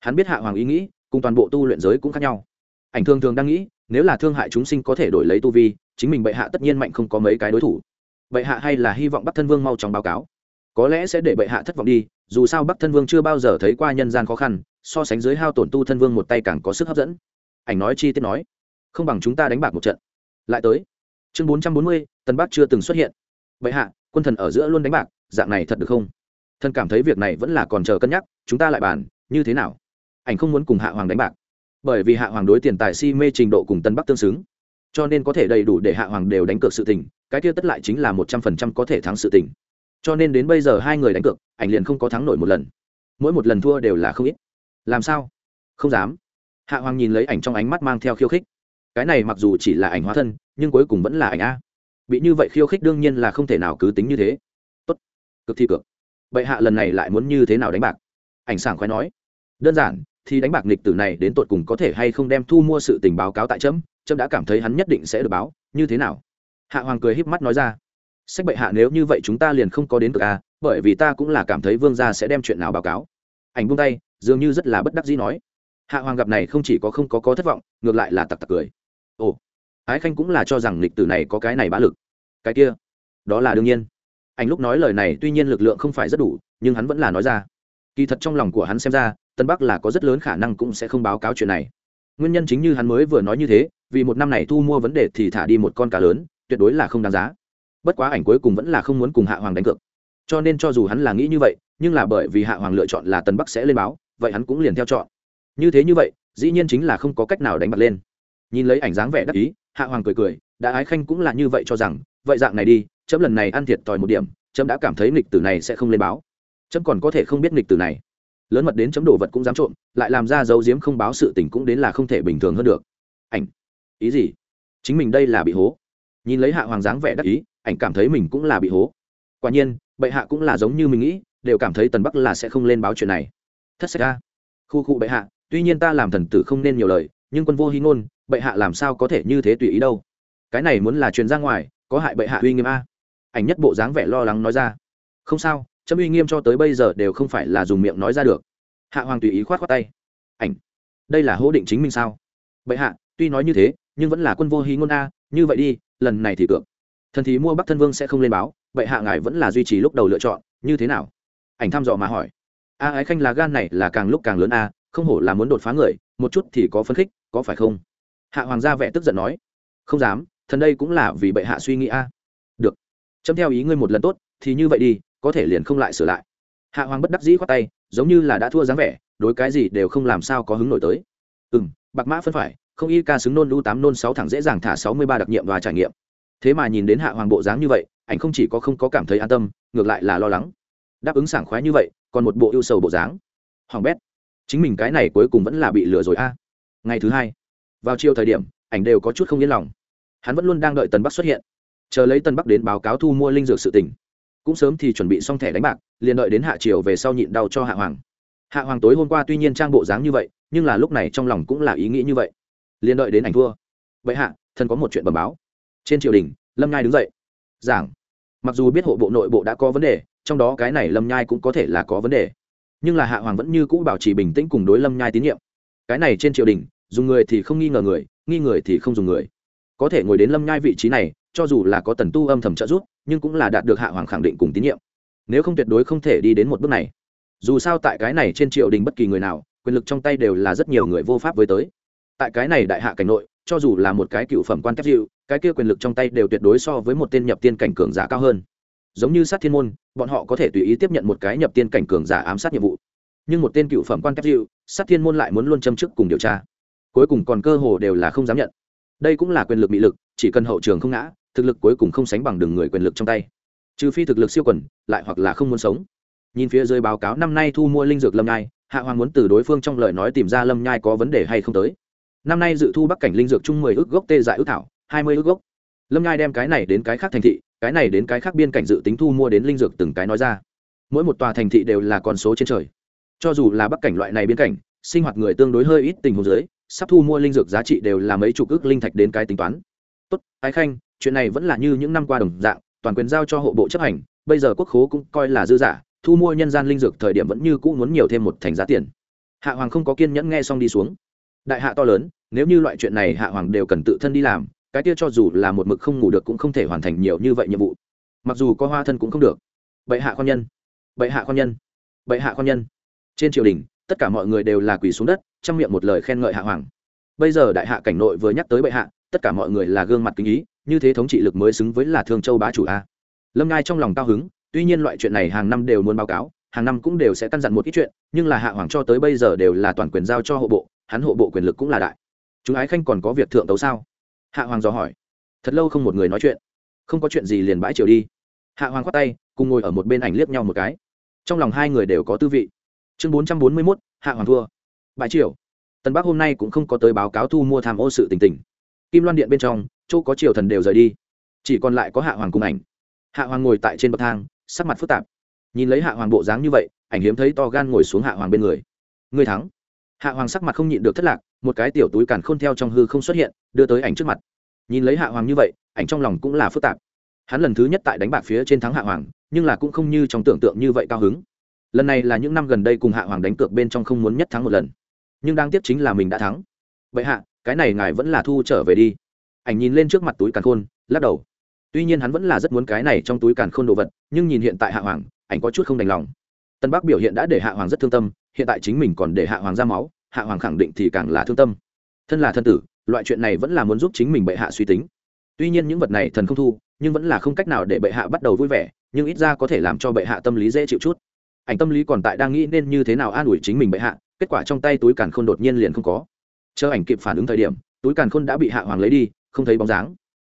Hắn biết hạ hoàng ý nghĩ, cùng toàn bộ tu luyện giới cũng khác nhau. Ảnh thường thường đang nghĩ nếu là thương hại chúng sinh có thể đổi lấy tu vi, chính mình bệ hạ tất nhiên mạnh không có mấy cái đối thủ. Bệ hạ hay là hy vọng bắc thân vương mau chóng báo cáo. Có lẽ sẽ để bệ hạ thất vọng đi, dù sao bắc thân vương chưa bao giờ thấy qua nhân gian khó khăn, so sánh dưới hao tổn tu thân vương một tay càng có sức hấp dẫn. Ảnh nói chi tiết nói. Không bằng chúng ta đánh bạc một trận. Lại tới. Chương bốn trăm bốn mươi tân bắc chưa từng xuất hiện. Bệ hạ, quân thần ở giữa luôn đánh bạc, dạng này thật được không? Thần cảm thấy việc này vẫn là còn chờ cân nhắc, chúng ta lại bàn, như thế nào? Ảnh không muốn cùng hạ hoàng đánh bạc bởi vì hạ hoàng đối tiền tài si mê trình độ cùng tân bắc tương xứng. Cho nên có thể đầy đủ để hạ hoàng đều đánh cược sự tình, cái kia tất lại chính là một trăm phần trăm có thể thắng sự tình. Cho nên đến bây giờ hai người đánh cược, ảnh liền không có thắng nổi một lần. Mỗi một lần thua đều là không ít. Làm sao? Không dám. Hạ hoàng nhìn lấy ảnh trong ánh mắt mang theo khiêu khích. Cái này mặc dù chỉ là ảnh hóa thân, nhưng cuối cùng vẫn là ảnh a. Bị như vậy khiêu khích đương nhiên là không thể nào cứ tính như thế. Tốt. Cực thi cực bệ hạ lần này lại muốn như thế nào đánh bạc? Ảnh sảng khoái nói. Đơn giản thì đánh bạc nghịch tử này đến tột cùng có thể hay không đem thu mua sự tình báo cáo tại trẫm trẫm đã cảm thấy hắn nhất định sẽ được báo, như thế nào? Hạ hoàng cười híp mắt nói ra. Sách bệ hạ nếu như vậy chúng ta liền không có đến cực a à, bởi vì ta cũng là cảm thấy vương gia sẽ đem chuyện nào báo cáo. Ảnh buông tay, dường như rất là bất đắc dĩ nói. Hạ hoàng gặp này không chỉ có không có có thất vọng, ngược lại là tặc tặc cười. Ồ, ái khanh cũng là cho rằng lịch tử này có cái này bá lực. Cái kia, đó là đương nhiên. Anh lúc nói lời này tuy nhiên lực lượng không phải rất đủ, nhưng hắn vẫn là nói ra. Kỳ thật trong lòng của hắn xem ra tân bắc là có rất lớn khả năng cũng sẽ không báo cáo chuyện này. Nguyên nhân chính như hắn mới vừa nói như thế, vì một năm này thu mua vấn đề thì thả đi một con cá lớn, tuyệt đối là không đáng giá. Bất quá ảnh cuối cùng vẫn là không muốn cùng hạ hoàng đánh cược. Cho nên cho dù hắn là nghĩ như vậy, nhưng là bởi vì hạ hoàng lựa chọn là tân bắc sẽ lên báo, vậy hắn cũng liền theo chọn. Như thế như vậy, dĩ nhiên chính là không có cách nào đánh bật lên. Nhìn lấy ảnh dáng vẻ đắc ý, hạ hoàng cười cười, đã ái khanh cũng là như vậy cho rằng, vậy dạng này đi, chấm lần này ăn thiệt thòi một điểm, chấm đã cảm thấy nghịch tử này sẽ không lên báo. Chấm còn có thể không biết nghịch tử này lớn mật đến chấm đồ vật cũng dám trộm, lại làm ra dấu diếm không báo sự tình cũng đến là không thể bình thường hơn được. Ảnh. Ý gì? Chính mình đây là bị hố. Nhìn lấy hạ hoàng dáng vẻ đắc ý, ảnh cảm thấy mình cũng là bị hố. Quả nhiên, bệ hạ cũng là giống như mình nghĩ, đều cảm thấy tần bắc là sẽ không lên báo chuyện này. Thất xảy ra khu khu bệ hạ, tuy nhiên ta làm thần tử không nên nhiều lời, nhưng quân vô hy ngôn, bệ hạ làm sao có thể như thế tùy ý đâu. Cái này muốn là truyền ra ngoài, có hại bệ hạ uy nghiêm a. Ảnh nhất bộ dáng vẻ lo lắng nói ra. Không sao chấm uy nghiêm cho tới bây giờ đều không phải là dùng miệng nói ra được. Hạ hoàng tùy ý khoát khoát tay. Ảnh, đây là hô định chính mình sao? Bệ hạ, tuy nói như thế, nhưng vẫn là quân vô hí ngôn a, như vậy đi, lần này thì cược. Thần thì mua bắc thân vương sẽ không lên báo, bệ hạ ngài vẫn là duy trì lúc đầu lựa chọn, như thế nào? Ảnh thăm dò mà hỏi. A ái khanh là gan này là càng lúc càng lớn a, không hổ là muốn đột phá người, một chút thì có phấn khích, có phải không? Hạ hoàng gia vẻ tức giận nói. Không dám, thần đây cũng là vì bệ hạ suy nghĩ a. Được. Chấm theo ý ngươi một lần tốt, thì như vậy đi có thể liền không lại sửa lại. Hạ hoàng bất đắc dĩ khoát tay, giống như là đã thua dáng vẻ, đối cái gì đều không làm sao có hứng nổi tới. Ừ m bạc mã phân phải, không y ca xứng nôn lưu tám nôn sáu thẳng dễ dàng thả sáu mươi ba đặc nhiệm và trải nghiệm. Thế mà nhìn đến hạ hoàng bộ dáng như vậy, ảnh không chỉ có không có cảm thấy an tâm, ngược lại là lo lắng. Đáp ứng sảng khoái như vậy, còn một bộ yêu sầu bộ dáng. Hoàng bét, chính mình cái này cuối cùng vẫn là bị lừa rồi a. Ngày thứ hai, vào chiều thời điểm, ảnh đều có chút không yên lòng. Hắn vẫn luôn đang đợi tần bắc xuất hiện. Chờ lấy tần bắc đến báo cáo thu mua linh dược sự tỉnh cũng sớm thì chuẩn bị xong thẻ đánh bạc, liền đợi đến hạ triều về sau nhịn đau cho hạ hoàng. Hạ hoàng tối hôm qua tuy nhiên trang bộ dáng như vậy, nhưng là lúc này trong lòng cũng là ý nghĩ như vậy. Liền đợi đến ảnh thua vậy hạ, thần có một chuyện bẩm báo. Trên triều đình, lâm nhai đứng dậy. Giảng. Mặc dù biết hộ bộ nội bộ đã có vấn đề, trong đó cái này lâm nhai cũng có thể là có vấn đề. Nhưng là hạ hoàng vẫn như cũ bảo trì bình tĩnh cùng đối lâm nhai tín nhiệm. Cái này trên triều đình, dùng người thì không nghi ngờ người, nghi người thì không dùng người. Có thể ngồi đến lâm nhai vị trí này cho dù là có tần tu âm thầm trợ giúp, nhưng cũng là đạt được hạ hoàng khẳng định cùng tín nhiệm. Nếu không tuyệt đối không thể đi đến một bước này. Dù sao tại cái này trên triều đình bất kỳ người nào, quyền lực trong tay đều là rất nhiều người vô pháp với tới. Tại cái này đại hạ cảnh nội, cho dù là một cái cựu phẩm quan kép dịu, cái kia quyền lực trong tay đều tuyệt đối so với một tên nhập tiên cảnh cường giả cao hơn. Giống như sát thiên môn, bọn họ có thể tùy ý tiếp nhận một cái nhập tiên cảnh cường giả ám sát nhiệm vụ. Nhưng một tên cựu phẩm quan kép dịu, sát thiên môn lại muốn luôn châm chức cùng điều tra. Cuối cùng còn cơ hồ đều là không dám nhận. Đây cũng là quyền lực bị lực, chỉ cần hậu trường không ngã thực lực cuối cùng không sánh bằng đường người quyền lực trong tay. Trừ phi thực lực siêu quần, lại hoặc là không muốn sống. Nhìn phía dưới báo cáo, năm nay thu mua linh dược lâm nhai, hạ hoàng muốn từ đối phương trong lời nói tìm ra lâm nhai có vấn đề hay không tới. Năm nay dự thu bắc cảnh linh dược chung mười ước gốc tê dại ước thảo, hai mươi ước gốc. Lâm nhai đem cái này đến cái khác thành thị, cái này đến cái khác biên cảnh dự tính thu mua đến linh dược từng cái nói ra. Mỗi một tòa thành thị đều là con số trên trời. Cho dù là bắc cảnh loại này biên cảnh, sinh hoạt người tương đối hơi ít tình huống dưới, sắp thu mua linh dược giá trị đều là mấy chục ước linh thạch đến cái tính toán. Tốt, ái khanh chuyện này vẫn là như những năm qua đồng dạng, toàn quyền giao cho hộ bộ chấp hành, bây giờ quốc khố cũng coi là dư giả thu mua nhân gian linh dược thời điểm vẫn như cũ muốn nhiều thêm một thành giá tiền. Hạ hoàng không có kiên nhẫn nghe xong đi xuống. Đại hạ to lớn, nếu như loại chuyện này hạ hoàng đều cần tự thân đi làm, cái kia cho dù là một mực không ngủ được cũng không thể hoàn thành nhiều như vậy nhiệm vụ. Mặc dù có hoa thân cũng không được. Bệ hạ con nhân. Bệ hạ con nhân. Bệ hạ con nhân. Trên triều đình, tất cả mọi người đều là quỳ xuống đất, trong miệng một lời khen ngợi hạ hoàng. Bây giờ đại hạ cảnh nội vừa nhắc tới bệ hạ, tất cả mọi người là gương mặt kính ý như thế thống trị lực mới xứng với là thương châu bá chủ a. Lâm ngai trong lòng cao hứng, tuy nhiên loại chuyện này hàng năm đều muốn báo cáo, hàng năm cũng đều sẽ căn dặn một ít chuyện, nhưng là hạ hoàng cho tới bây giờ đều là toàn quyền giao cho hộ bộ, hắn hộ bộ quyền lực cũng là đại. Chúng ái khanh còn có việc thượng tấu sao? Hạ hoàng dò hỏi. Thật lâu không một người nói chuyện. Không có chuyện gì liền bãi chiều đi. Hạ hoàng khoát tay, cùng ngồi ở một bên ảnh liếc nhau một cái. Trong lòng hai người đều có tư vị. Chương bốn trăm bốn mươi mốt, hạ hoàng thua. Bãi chiều tân bắc hôm nay cũng không có tới báo cáo thu mua tham ô sự tình tình. Kim loan điện bên trong chỗ có triều thần đều rời đi. Chỉ còn lại có hạ hoàng cùng ảnh. Hạ hoàng ngồi tại trên bậc thang, sắc mặt phức tạp. Nhìn lấy hạ hoàng bộ dáng như vậy, ảnh hiếm thấy to gan ngồi xuống hạ hoàng bên người. Người thắng. Hạ hoàng sắc mặt không nhịn được thất lạc, một cái tiểu túi càn khôn theo trong hư không xuất hiện, đưa tới ảnh trước mặt. Nhìn lấy hạ hoàng như vậy, ảnh trong lòng cũng là phức tạp. Hắn lần thứ nhất tại đánh bạc phía trên thắng hạ hoàng, nhưng là cũng không như trong tưởng tượng như vậy cao hứng. Lần này là những năm gần đây cùng hạ hoàng đánh cược bên trong không muốn nhất thắng một lần. Nhưng đang tiếp chính là mình đã thắng. Vậy hạ, cái này ngài vẫn là thu trở về đi ảnh nhìn lên trước mặt túi càn khôn, lắc đầu. Tuy nhiên hắn vẫn là rất muốn cái này trong túi càn khôn đồ vật, nhưng nhìn hiện tại hạ hoàng, ảnh có chút không đành lòng. Tân bắc biểu hiện đã để hạ hoàng rất thương tâm, hiện tại chính mình còn để hạ hoàng ra máu, hạ hoàng khẳng định thì càng là thương tâm. Thân là thân tử, loại chuyện này vẫn là muốn giúp chính mình bệ hạ suy tính. Tuy nhiên những vật này thần không thu, nhưng vẫn là không cách nào để bệ hạ bắt đầu vui vẻ, nhưng ít ra có thể làm cho bệ hạ tâm lý dễ chịu chút. Ảnh tâm lý còn tại đang nghĩ nên như thế nào an ủi chính mình bệ hạ, kết quả trong tay túi càn khôn đột nhiên liền không có. Chờ ảnh kịp phản ứng thời điểm, túi càn khôn đã bị hạ hoàng lấy đi không thấy bóng dáng.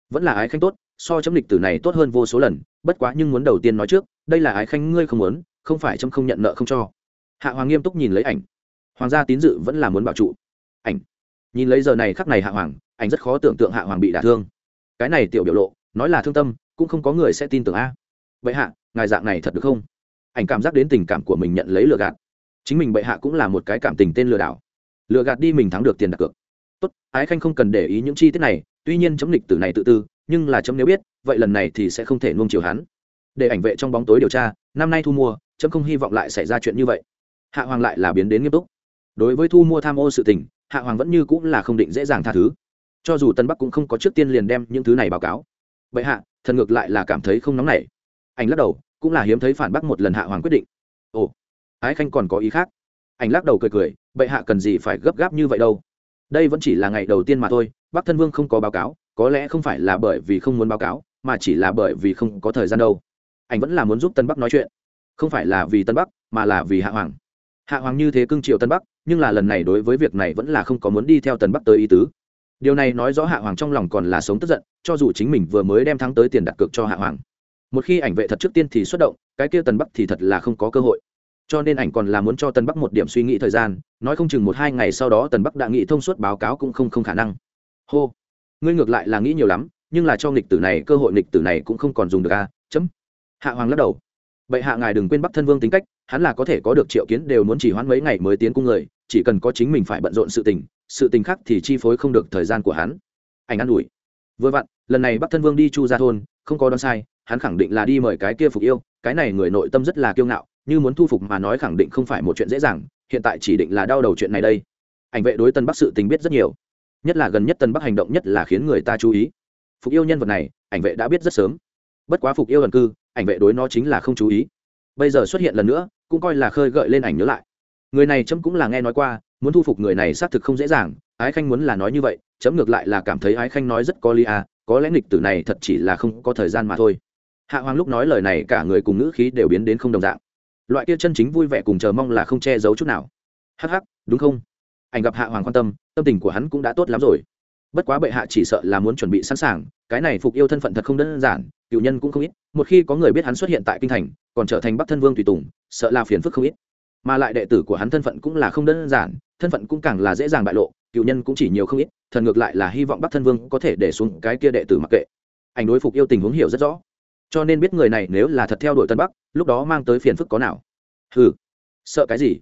Vẫn là ái khanh tốt, so chấm lịch tử này tốt hơn vô số lần, bất quá nhưng muốn đầu tiên nói trước, đây là ái khanh ngươi không muốn, không phải chấm không nhận nợ không cho. Hạ hoàng nghiêm túc nhìn lấy ảnh. Hoàng gia tín dự vẫn là muốn bảo trụ. Ảnh. Nhìn lấy giờ này khắc này hạ hoàng, ảnh rất khó tưởng tượng hạ hoàng bị đả thương. Cái này tiểu biểu lộ, nói là thương tâm, cũng không có người sẽ tin tưởng a. Vậy hạ, ngài dạng này thật được không? Ảnh cảm giác đến tình cảm của mình nhận lấy lừa gạt. Chính mình bệ hạ cũng là một cái cảm tình tên lừa đảo. Lừa gạt đi mình thắng được tiền đặt cược. Tốt, ái khanh không cần để ý những chi tiết này tuy nhiên chấm lịch tử này tự tư, nhưng là chấm nếu biết, vậy lần này thì sẽ không thể nuông chiều hắn. Để ảnh vệ trong bóng tối điều tra, năm nay thu mua, chấm không hy vọng lại xảy ra chuyện như vậy. Hạ hoàng lại là biến đến nghiêm túc. Đối với thu mua tham ô sự tình, hạ hoàng vẫn như cũng là không định dễ dàng tha thứ. Cho dù tân bắc cũng không có trước tiên liền đem những thứ này báo cáo. Vậy hạ, thần ngược lại là cảm thấy không nóng nảy. Anh lắc đầu, cũng là hiếm thấy phản bác một lần hạ hoàng quyết định. Ồ, ái khanh còn có ý khác. Anh lắc đầu cười cười, bệ hạ cần gì phải gấp gáp như vậy đâu? Đây vẫn chỉ là ngày đầu tiên mà thôi, bắc thân vương không có báo cáo, có lẽ không phải là bởi vì không muốn báo cáo, mà chỉ là bởi vì không có thời gian đâu. Anh vẫn là muốn giúp tân bắc nói chuyện. Không phải là vì tân bắc, mà là vì hạ hoàng. Hạ hoàng như thế cưng triệu tân bắc, nhưng là lần này đối với việc này vẫn là không có muốn đi theo tân bắc tới ý tứ. Điều này nói rõ hạ hoàng trong lòng còn là sống tức giận, cho dù chính mình vừa mới đem thắng tới tiền đặt cược cho hạ hoàng. Một khi ảnh vệ thật trước tiên thì xuất động, cái kia tần bắc thì thật là không có cơ hội cho nên ảnh còn là muốn cho tần bắc một điểm suy nghĩ thời gian nói không chừng một hai ngày sau đó tần bắc đã nghĩ thông suốt báo cáo cũng không không khả năng. Hô ngươi ngược lại là nghĩ nhiều lắm nhưng là cho nghịch tử này cơ hội nghịch tử này cũng không còn dùng được a à, chấm. Hạ hoàng lắc đầu. Vậy hạ ngài đừng quên bắc thân vương tính cách hắn là có thể có được triệu kiến đều muốn chỉ hoãn mấy ngày mới tiến cung người chỉ cần có chính mình phải bận rộn sự tình sự tình khác thì chi phối không được thời gian của hắn. Ảnh an ủi. Vừa vặn lần này bắc thân vương đi chu ra thôn không có đoán sai hắn khẳng định là đi mời cái kia phục yêu cái này người nội tâm rất là kiêu ngạo như muốn thu phục mà nói khẳng định không phải một chuyện dễ dàng, hiện tại chỉ định là đau đầu chuyện này đây. Ảnh vệ đối tân bắc sự tình biết rất nhiều, nhất là gần nhất tân bắc hành động nhất là khiến người ta chú ý. Phục yêu nhân vật này, ảnh vệ đã biết rất sớm. Bất quá phục yêu gần cư, ảnh vệ đối nó chính là không chú ý. Bây giờ xuất hiện lần nữa, cũng coi là khơi gợi lên ảnh nhớ lại. Người này chấm cũng là nghe nói qua, muốn thu phục người này xác thực không dễ dàng, ái khanh muốn là nói như vậy, chấm ngược lại là cảm thấy ái khanh nói rất có lý à có lẽ nghịch tử này thật chỉ là không có thời gian mà thôi. Hạ hoàng lúc nói lời này cả người cùng ngữ khí đều biến đến không đồng dạng loại kia chân chính vui vẻ cùng chờ mong là không che giấu chút nào. Hắc hắc, đúng không? Ảnh gặp hạ hoàng quan tâm tâm tình của hắn cũng đã tốt lắm rồi. Bất quá bệ hạ chỉ sợ là muốn chuẩn bị sẵn sàng, cái này phục yêu thân phận thật không đơn giản, cựu nhân cũng không ít, một khi có người biết hắn xuất hiện tại kinh thành, còn trở thành bắc thân vương tùy tùng, sợ là phiền phức không ít. Mà lại đệ tử của hắn thân phận cũng là không đơn giản, thân phận cũng càng là dễ dàng bại lộ, cựu nhân cũng chỉ nhiều không ít, thần ngược lại là hy vọng bắc thân vương có thể để xuống cái kia đệ tử mặc kệ. Ảnh đối phục yêu tình huống hiểu rất rõ cho nên biết người này nếu là thật theo đuổi tân bắc, lúc đó mang tới phiền phức có nào? Ừ sợ cái gì?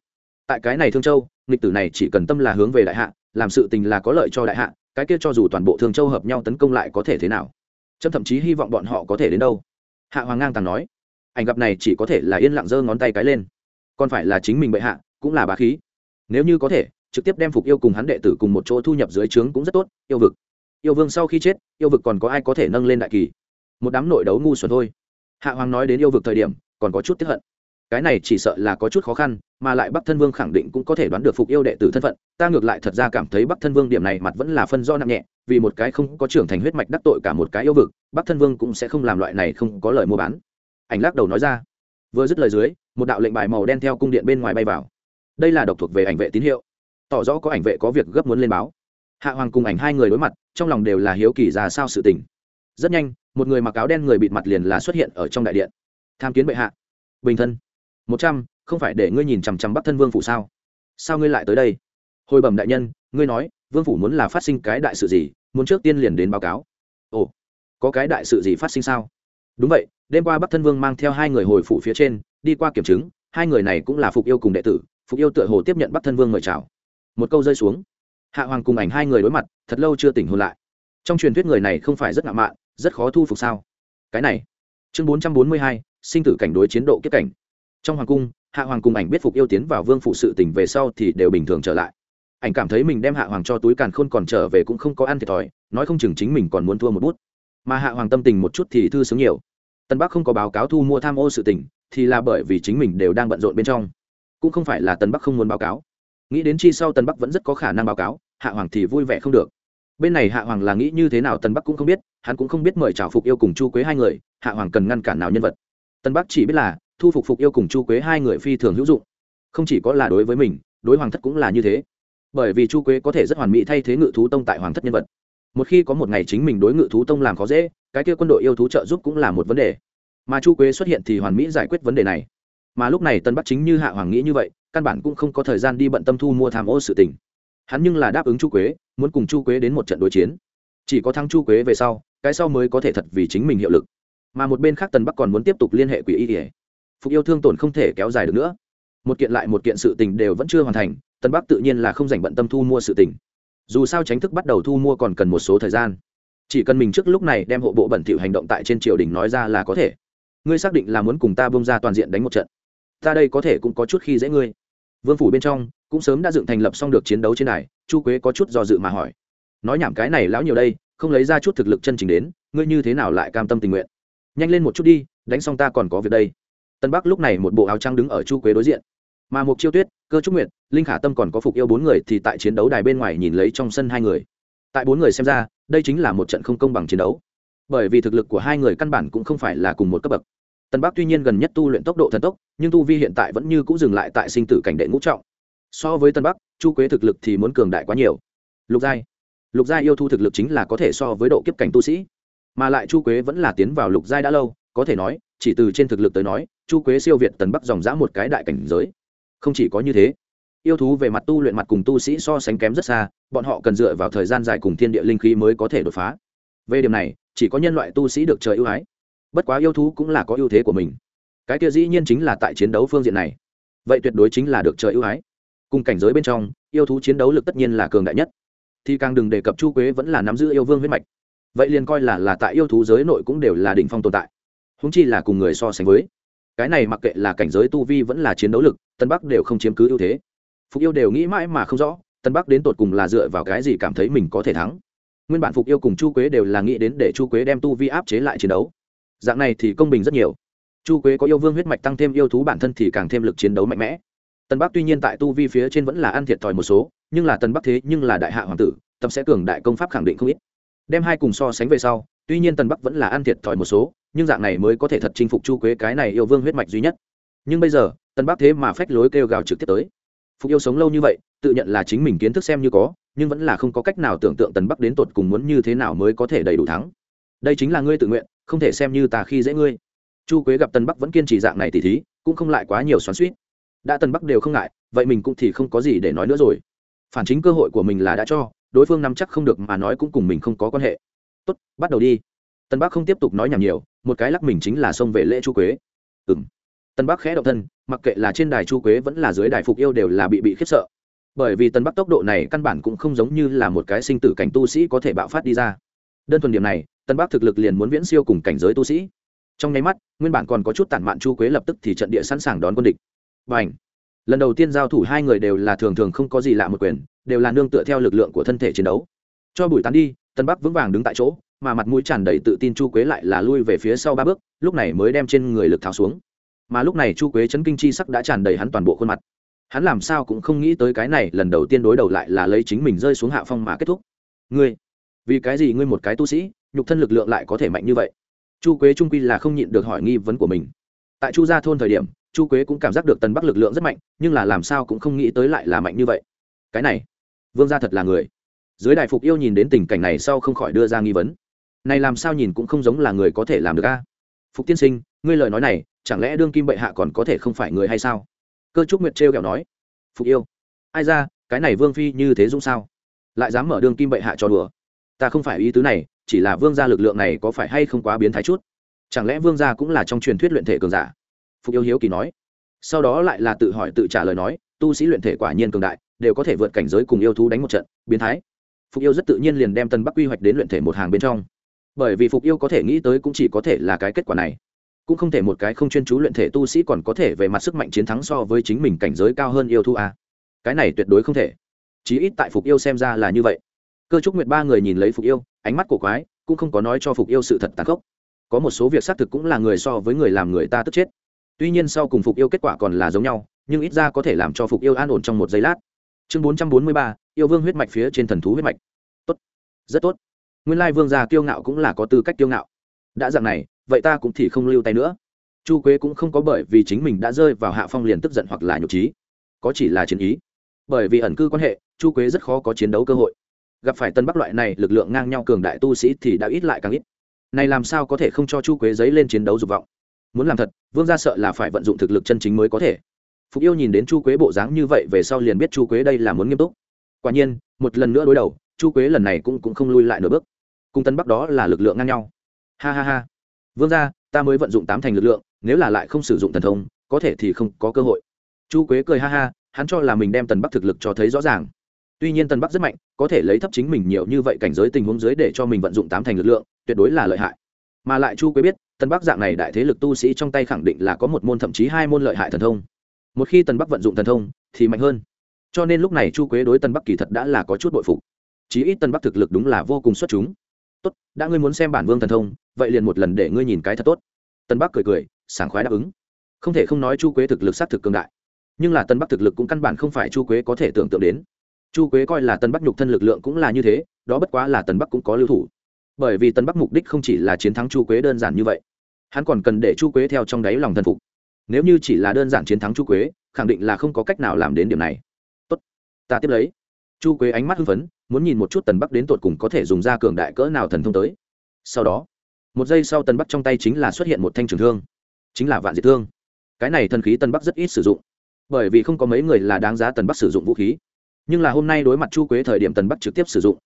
Tại cái này thương châu, nghịch tử này chỉ cần tâm là hướng về đại hạ, làm sự tình là có lợi cho đại hạ, cái kia cho dù toàn bộ thương châu hợp nhau tấn công lại có thể thế nào? Trâm thậm chí hy vọng bọn họ có thể đến đâu? Hạ hoàng ngang tàng nói, ảnh gặp này chỉ có thể là yên lặng giơ ngón tay cái lên. Còn phải là chính mình bệ hạ, cũng là bá khí. Nếu như có thể, trực tiếp đem phục yêu cùng hắn đệ tử cùng một chỗ thu nhập dưới trướng cũng rất tốt, yêu vực. Yêu vương sau khi chết, yêu vực còn có ai có thể nâng lên đại kỳ? Một đám nội đấu ngu xuẩn thôi. Hạ hoàng nói đến yêu vực thời điểm, còn có chút tiếp hận. Cái này chỉ sợ là có chút khó khăn, mà lại bắc thân vương khẳng định cũng có thể đoán được phục yêu đệ tử thân phận, ta ngược lại thật ra cảm thấy bắc thân vương điểm này mặt vẫn là phân do nặng nhẹ, vì một cái không có trưởng thành huyết mạch đắc tội cả một cái yêu vực, bắc thân vương cũng sẽ không làm loại này không có lời mua bán. Ảnh lắc đầu nói ra. Vừa dứt lời dưới, một đạo lệnh bài màu đen theo cung điện bên ngoài bay vào. Đây là độc thuộc về ảnh vệ tín hiệu. Tỏ rõ có ảnh vệ có việc gấp muốn lên báo. Hạ hoàng cùng ảnh hai người đối mặt, trong lòng đều là hiếu kỳ ra sao sự tình. Rất nhanh một người mặc áo đen người bịt mặt liền là xuất hiện ở trong đại điện. Tham kiến bệ hạ. Bình thân. Một trăm, không phải để ngươi nhìn chằm chằm bắc thân vương phủ sao? Sao ngươi lại tới đây? Hồi bẩm đại nhân, ngươi nói, vương phủ muốn là phát sinh cái đại sự gì, muốn trước tiên liền đến báo cáo. Ồ, có cái đại sự gì phát sinh sao? Đúng vậy, đêm qua bắc thân vương mang theo hai người hồi phủ phía trên, đi qua kiểm chứng, hai người này cũng là phục yêu cùng đệ tử, phục yêu tựa hồ tiếp nhận bắc thân vương mời chào. Một câu rơi xuống. Hạ hoàng cùng ảnh hai người đối mặt, thật lâu chưa tỉnh hôn lại. Trong truyền thuyết người này không phải rất ngạo mạn rất khó thu phục sao? Cái này, chương bốn trăm bốn mươi hai, sinh tử cảnh đối chiến độ kiếp cảnh. Trong hoàng cung, hạ hoàng cùng ảnh biết phục yêu tiến vào vương phụ sự tỉnh về sau thì đều bình thường trở lại. Ảnh cảm thấy mình đem hạ hoàng cho túi càn khôn còn trở về cũng không có ăn thiệt thòi, nói không chừng chính mình còn muốn thua một bút. Mà hạ hoàng tâm tình một chút thì thư sướng nhiều. Tân bắc không có báo cáo thu mua tham ô sự tỉnh thì là bởi vì chính mình đều đang bận rộn bên trong. Cũng không phải là tân bắc không muốn báo cáo. Nghĩ đến chi sau tân bắc vẫn rất có khả năng báo cáo, hạ hoàng thì vui vẻ không được. Bên này hạ hoàng là nghĩ như thế nào tân bắc cũng không biết hắn cũng không biết mời chào phục yêu cùng chu quế hai người, hạ hoàng cần ngăn cản nào nhân vật. Tân bắc chỉ biết là thu phục phục yêu cùng chu quế hai người phi thường hữu dụng. Không chỉ có là đối với mình, đối hoàng thất cũng là như thế. Bởi vì chu quế có thể rất hoàn mỹ thay thế ngự thú tông tại hoàng thất nhân vật. Một khi có một ngày chính mình đối ngự thú tông làm khó dễ, cái kia quân đội yêu thú trợ giúp cũng là một vấn đề. Mà chu quế xuất hiện thì hoàn mỹ giải quyết vấn đề này. Mà lúc này tân bắc chính như hạ hoàng nghĩ như vậy, căn bản cũng không có thời gian đi bận tâm thu mua tham ô sự tình. Hắn nhưng là đáp ứng chu quế, muốn cùng chu quế đến một trận đối chiến. Chỉ có thắng chu quế về sau cái sau mới có thể thật vì chính mình hiệu lực. Mà một bên khác tần bắc còn muốn tiếp tục liên hệ quỷ y kỉa phục yêu thương tổn không thể kéo dài được nữa. Một kiện lại một kiện sự tình đều vẫn chưa hoàn thành, Tần bắc tự nhiên là không dành bận tâm thu mua sự tình. Dù sao tránh thức bắt đầu thu mua còn cần một số thời gian. Chỉ cần mình trước lúc này đem hộ bộ bẩn thỉu hành động tại trên triều đình nói ra là có thể. Ngươi xác định là muốn cùng ta bông ra toàn diện đánh một trận. Ta đây có thể cũng có chút khi dễ ngươi. Vương phủ bên trong cũng sớm đã dựng thành lập xong được chiến đấu trên này chu quế có chút do dự mà hỏi. Nói nhảm cái này lão nhiều đây không lấy ra chút thực lực chân chính đến, ngươi như thế nào lại cam tâm tình nguyện? Nhanh lên một chút đi, đánh xong ta còn có việc đây. Tân bắc lúc này một bộ áo trắng đứng ở chu quế đối diện. Mà mục chiêu tuyết, cơ trúc nguyệt, linh khả tâm còn có phục yêu bốn người thì tại chiến đấu đài bên ngoài nhìn lấy trong sân hai người. Tại bốn người xem ra, đây chính là một trận không công bằng chiến đấu. Bởi vì thực lực của hai người căn bản cũng không phải là cùng một cấp bậc. Tân bắc tuy nhiên gần nhất tu luyện tốc độ thần tốc, nhưng tu vi hiện tại vẫn như cũng dừng lại tại sinh tử cảnh đệ ngũ trọng. So với tân bắc, chu quế thực lực thì muốn cường đại quá nhiều. Lục giai lục giai yêu thu thực lực chính là có thể so với độ kiếp cảnh tu sĩ. Mà lại chu quế vẫn là tiến vào lục giai đã lâu, có thể nói, chỉ từ trên thực lực tới nói, chu quế siêu việt tần bắc dòng dã một cái đại cảnh giới. Không chỉ có như thế, yêu thú về mặt tu luyện mặt cùng tu sĩ so sánh kém rất xa, bọn họ cần dựa vào thời gian dài cùng thiên địa linh khí mới có thể đột phá. Về điểm này, chỉ có nhân loại tu sĩ được trời ưu ái. Bất quá yêu thú cũng là có ưu thế của mình. Cái kia dĩ nhiên chính là tại chiến đấu phương diện này. Vậy tuyệt đối chính là được trời ưu ái. Cùng cảnh giới bên trong, yêu thú chiến đấu lực tất nhiên là cường đại nhất thì càng đừng đề cập chu quế vẫn là nắm giữ yêu vương huyết mạch. Vậy liền coi là là tại yêu thú giới nội cũng đều là đỉnh phong tồn tại. Húng chi là cùng người so sánh với. Cái này mặc kệ là cảnh giới tu vi vẫn là chiến đấu lực, tân bắc đều không chiếm cứ ưu thế. Phục yêu đều nghĩ mãi mà không rõ, tân bắc đến tột cùng là dựa vào cái gì cảm thấy mình có thể thắng. Nguyên bản phục yêu cùng chu quế đều là nghĩ đến để chu quế đem tu vi áp chế lại chiến đấu. Dạng này thì công bình rất nhiều. Chu quế có yêu vương huyết mạch tăng thêm yêu thú bản thân thì càng thêm lực chiến đấu mạnh mẽ. Tần bắc tuy nhiên tại tu vi phía trên vẫn là ăn thiệt thòi một số, nhưng là Tần bắc thế nhưng là đại hạ hoàng tử, tập sẽ cường đại công pháp khẳng định không ít. Đem hai cùng so sánh về sau, tuy nhiên Tần bắc vẫn là ăn thiệt thòi một số, nhưng dạng này mới có thể thật chinh phục chu quế cái này yêu vương huyết mạch duy nhất. Nhưng bây giờ, Tần bắc thế mà phách lối kêu gào trực tiếp tới. Phục yêu sống lâu như vậy, tự nhận là chính mình kiến thức xem như có, nhưng vẫn là không có cách nào tưởng tượng tần bắc đến tột cùng muốn như thế nào mới có thể đầy đủ thắng. Đây chính là ngươi tự nguyện, không thể xem như ta khi dễ ngươi. Chu quế gặp tần bắc vẫn kiên trì dạng này tỉ thí, cũng không lại quá nhiều xoắn suýt đã tần bắc đều không ngại, vậy mình cũng thì không có gì để nói nữa rồi. Phản chính cơ hội của mình là đã cho, đối phương nắm chắc không được mà nói cũng cùng mình không có quan hệ. Tốt, bắt đầu đi. Tân bắc không tiếp tục nói nhảm nhiều, một cái lắc mình chính là xông về lễ chu quế. Ừng tân bắc khẽ động thân, mặc kệ là trên đài chu quế vẫn là dưới đài phục yêu đều là bị bị khiếp sợ. Bởi vì tân bắc tốc độ này căn bản cũng không giống như là một cái sinh tử cảnh tu sĩ có thể bạo phát đi ra. Đơn thuần điểm này, tân bắc thực lực liền muốn viễn siêu cùng cảnh giới tu sĩ. Trong nháy mắt, nguyên bản còn có chút tản mạn chu quế lập tức thì trận địa sẵn sàng đón quân địch và ảnh. Lần đầu tiên giao thủ hai người đều là thường thường không có gì lạ một quyền, đều là nương tựa theo lực lượng của thân thể chiến đấu. Cho bùi tán đi, tân bắc vững vàng đứng tại chỗ, mà mặt mũi tràn đầy tự tin chu quế lại là lui về phía sau ba bước, lúc này mới đem trên người lực tháo xuống. Mà lúc này chu quế chấn kinh chi sắc đã tràn đầy hắn toàn bộ khuôn mặt. Hắn làm sao cũng không nghĩ tới cái này lần đầu tiên đối đầu lại là lấy chính mình rơi xuống hạ phong mà kết thúc. Ngươi, vì cái gì ngươi một cái tu sĩ, nhục thân lực lượng lại có thể mạnh như vậy? Chu quế trung quy là không nhịn được hỏi nghi vấn của mình. Tại chu gia thôn thời điểm chu quế cũng cảm giác được tần bắc lực lượng rất mạnh, nhưng là làm sao cũng không nghĩ tới lại là mạnh như vậy. Cái này, vương gia thật là người. Dưới đại phục yêu nhìn đến tình cảnh này sau không khỏi đưa ra nghi vấn. Này làm sao nhìn cũng không giống là người có thể làm được a? Phục tiên sinh, ngươi lời nói này, chẳng lẽ đương kim bệ hạ còn có thể không phải người hay sao? Cơ trúc nguyệt trêu kẹo nói. Phục yêu, ai ra, cái này vương phi như thế dũng sao? Lại dám mở đương kim bệ hạ cho đùa. Ta không phải ý tứ này, chỉ là vương gia lực lượng này có phải hay không quá biến thái chút? Chẳng lẽ vương gia cũng là trong truyền thuyết luyện thể cường giả? Phục yêu hiếu kỳ nói. Sau đó lại là tự hỏi tự trả lời nói, tu sĩ luyện thể quả nhiên cường đại, đều có thể vượt cảnh giới cùng yêu thú đánh một trận, biến thái. Phục yêu rất tự nhiên liền đem tân bắc quy hoạch đến luyện thể một hàng bên trong. Bởi vì phục yêu có thể nghĩ tới cũng chỉ có thể là cái kết quả này. Cũng không thể một cái không chuyên chú luyện thể tu sĩ còn có thể về mặt sức mạnh chiến thắng so với chính mình cảnh giới cao hơn yêu thú a cái này tuyệt đối không thể. Chí ít tại phục yêu xem ra là như vậy. Cơ trúc nguyệt ba người nhìn lấy phục yêu, ánh mắt của quái, cũng không có nói cho phục yêu sự thật tàn khốc. Có một số việc xác thực cũng là người so với người làm người ta tức chết tuy nhiên sau cùng phục yêu kết quả còn là giống nhau, nhưng ít ra có thể làm cho phục yêu an ổn trong một giây lát. Chương bốn trăm bốn mươi ba, yêu vương huyết mạch phía trên thần thú huyết mạch. Tốt. Rất tốt. Nguyên lai vương gia kiêu ngạo cũng là có tư cách kiêu ngạo. Đã dạng này, vậy ta cũng thì không lưu tay nữa. Chu quế cũng không có bởi vì chính mình đã rơi vào hạ phong liền tức giận hoặc là nhục trí. Có chỉ là chiến ý. Bởi vì ẩn cư quan hệ, chu quế rất khó có chiến đấu cơ hội. Gặp phải tân bắc loại này, lực lượng ngang nhau cường đại tu sĩ thì đã ít lại càng ít. Này làm sao có thể không cho chu quế giấy lên chiến đấu dục vọng? Muốn làm thật vương gia sợ là phải vận dụng thực lực chân chính mới có thể. Phục yêu nhìn đến chu quế bộ dáng như vậy về sau liền biết chu quế đây là muốn nghiêm túc. Quả nhiên một lần nữa đối đầu chu quế lần này cũng, cũng không lui lại nửa bước. Cung tân bắc đó là lực lượng ngang nhau. Ha ha ha. Vương gia ta mới vận dụng tám thành lực lượng nếu là lại không sử dụng thần thông có thể thì không có cơ hội. Chu quế cười ha ha hắn cho là mình đem tần bắc thực lực cho thấy rõ ràng. Tuy nhiên tần bắc rất mạnh có thể lấy thấp chính mình nhiều như vậy cảnh giới tình huống dưới để cho mình vận dụng tám thành lực lượng tuyệt đối là lợi hại mà lại chu quế biết, tần bắc dạng này đại thế lực tu sĩ trong tay khẳng định là có một môn thậm chí hai môn lợi hại thần thông. Một khi tần bắc vận dụng thần thông, thì mạnh hơn. Cho nên lúc này chu quế đối tân bắc kỳ thật đã là có chút bội phục. Chí ít tân bắc thực lực đúng là vô cùng xuất chúng. Tốt, đã ngươi muốn xem bản vương thần thông, vậy liền một lần để ngươi nhìn cái thật tốt. Tân bắc cười cười, sảng khoái đáp ứng. Không thể không nói chu quế thực lực s á t thực cường đại. Nhưng là tân bắc thực lực cũng căn bản không phải chu quế có thể tưởng tượng đến. Chu quế coi là tân bắc nhục thân lực lượng cũng là như thế, đó bất quá là tân bắc cũng có lưu thủ bởi vì tân bắc mục đích không chỉ là chiến thắng chu quế đơn giản như vậy. Hắn còn cần để chu quế theo trong đáy lòng thần phục. Nếu như chỉ là đơn giản chiến thắng chu quế, khẳng định là không có cách nào làm đến điểm này. Tốt, ta tiếp lấy. Chu quế ánh mắt hưng phấn, muốn nhìn một chút tần bắc đến tột cùng có thể dùng ra cường đại cỡ nào thần thông tới. Sau đó, một giây sau tần bắc trong tay chính là xuất hiện một thanh trường thương. Chính là vạn diệt thương. Cái này thần khí tần bắc rất ít sử dụng. Bởi vì không có mấy người là đáng giá tần bắc sử dụng vũ khí. Nhưng là hôm nay đối mặt chu quế thời điểm tần bắc trực tiếp sử dụng.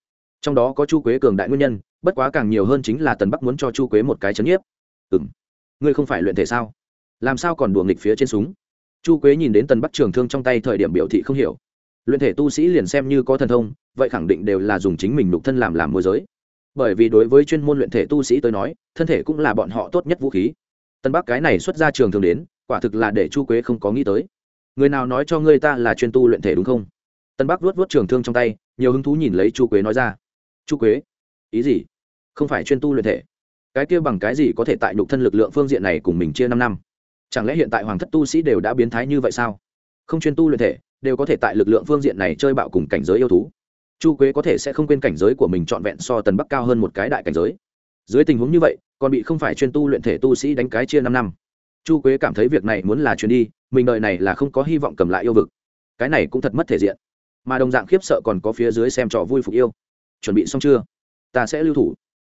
Trong đó có chu quế cường đại nguyên nhân bất quá càng nhiều hơn chính là tần bắc muốn cho chu quế một cái chấn nhiếp. Ừ m ngươi không phải luyện thể sao? Làm sao còn đùa nghịch phía trên súng? Chu quế nhìn đến tần bắc trường thương trong tay thời điểm biểu thị không hiểu. Luyện thể tu sĩ liền xem như có thần thông, vậy khẳng định đều là dùng chính mình lục thân làm làm môi giới. Bởi vì đối với chuyên môn luyện thể tu sĩ tới nói, thân thể cũng là bọn họ tốt nhất vũ khí. Tân bắc cái này xuất ra trường thường đến, quả thực là để chu quế không có nghĩ tới. Người nào nói cho ngươi ta là chuyên tu luyện thể đúng không? Tân bắc vuốt vuốt trường thương trong tay, nhiều hứng thú nhìn lấy chu quế nói ra. Chu quế ý gì? Không phải chuyên tu luyện thể. Cái kia bằng cái gì có thể tại nhục thân lực lượng phương diện này cùng mình chia năm năm? Chẳng lẽ hiện tại hoàng thất tu sĩ đều đã biến thái như vậy sao? Không chuyên tu luyện thể, đều có thể tại lực lượng phương diện này chơi bạo cùng cảnh giới yêu thú. Chu quế có thể sẽ không quên cảnh giới của mình trọn vẹn so tần bắc cao hơn một cái đại cảnh giới. Dưới tình huống như vậy, còn bị không phải chuyên tu luyện thể tu sĩ đánh cái chia năm năm. Chu quế cảm thấy việc này muốn là chuyến đi, mình đợi này là không có hy vọng cầm lại yêu vực. Cái này cũng thật mất thể diện. Mà đồng dạng khiếp sợ còn có phía dưới xem trò vui phục yêu. Chuẩn bị xong chưa? Ta sẽ lưu thủ.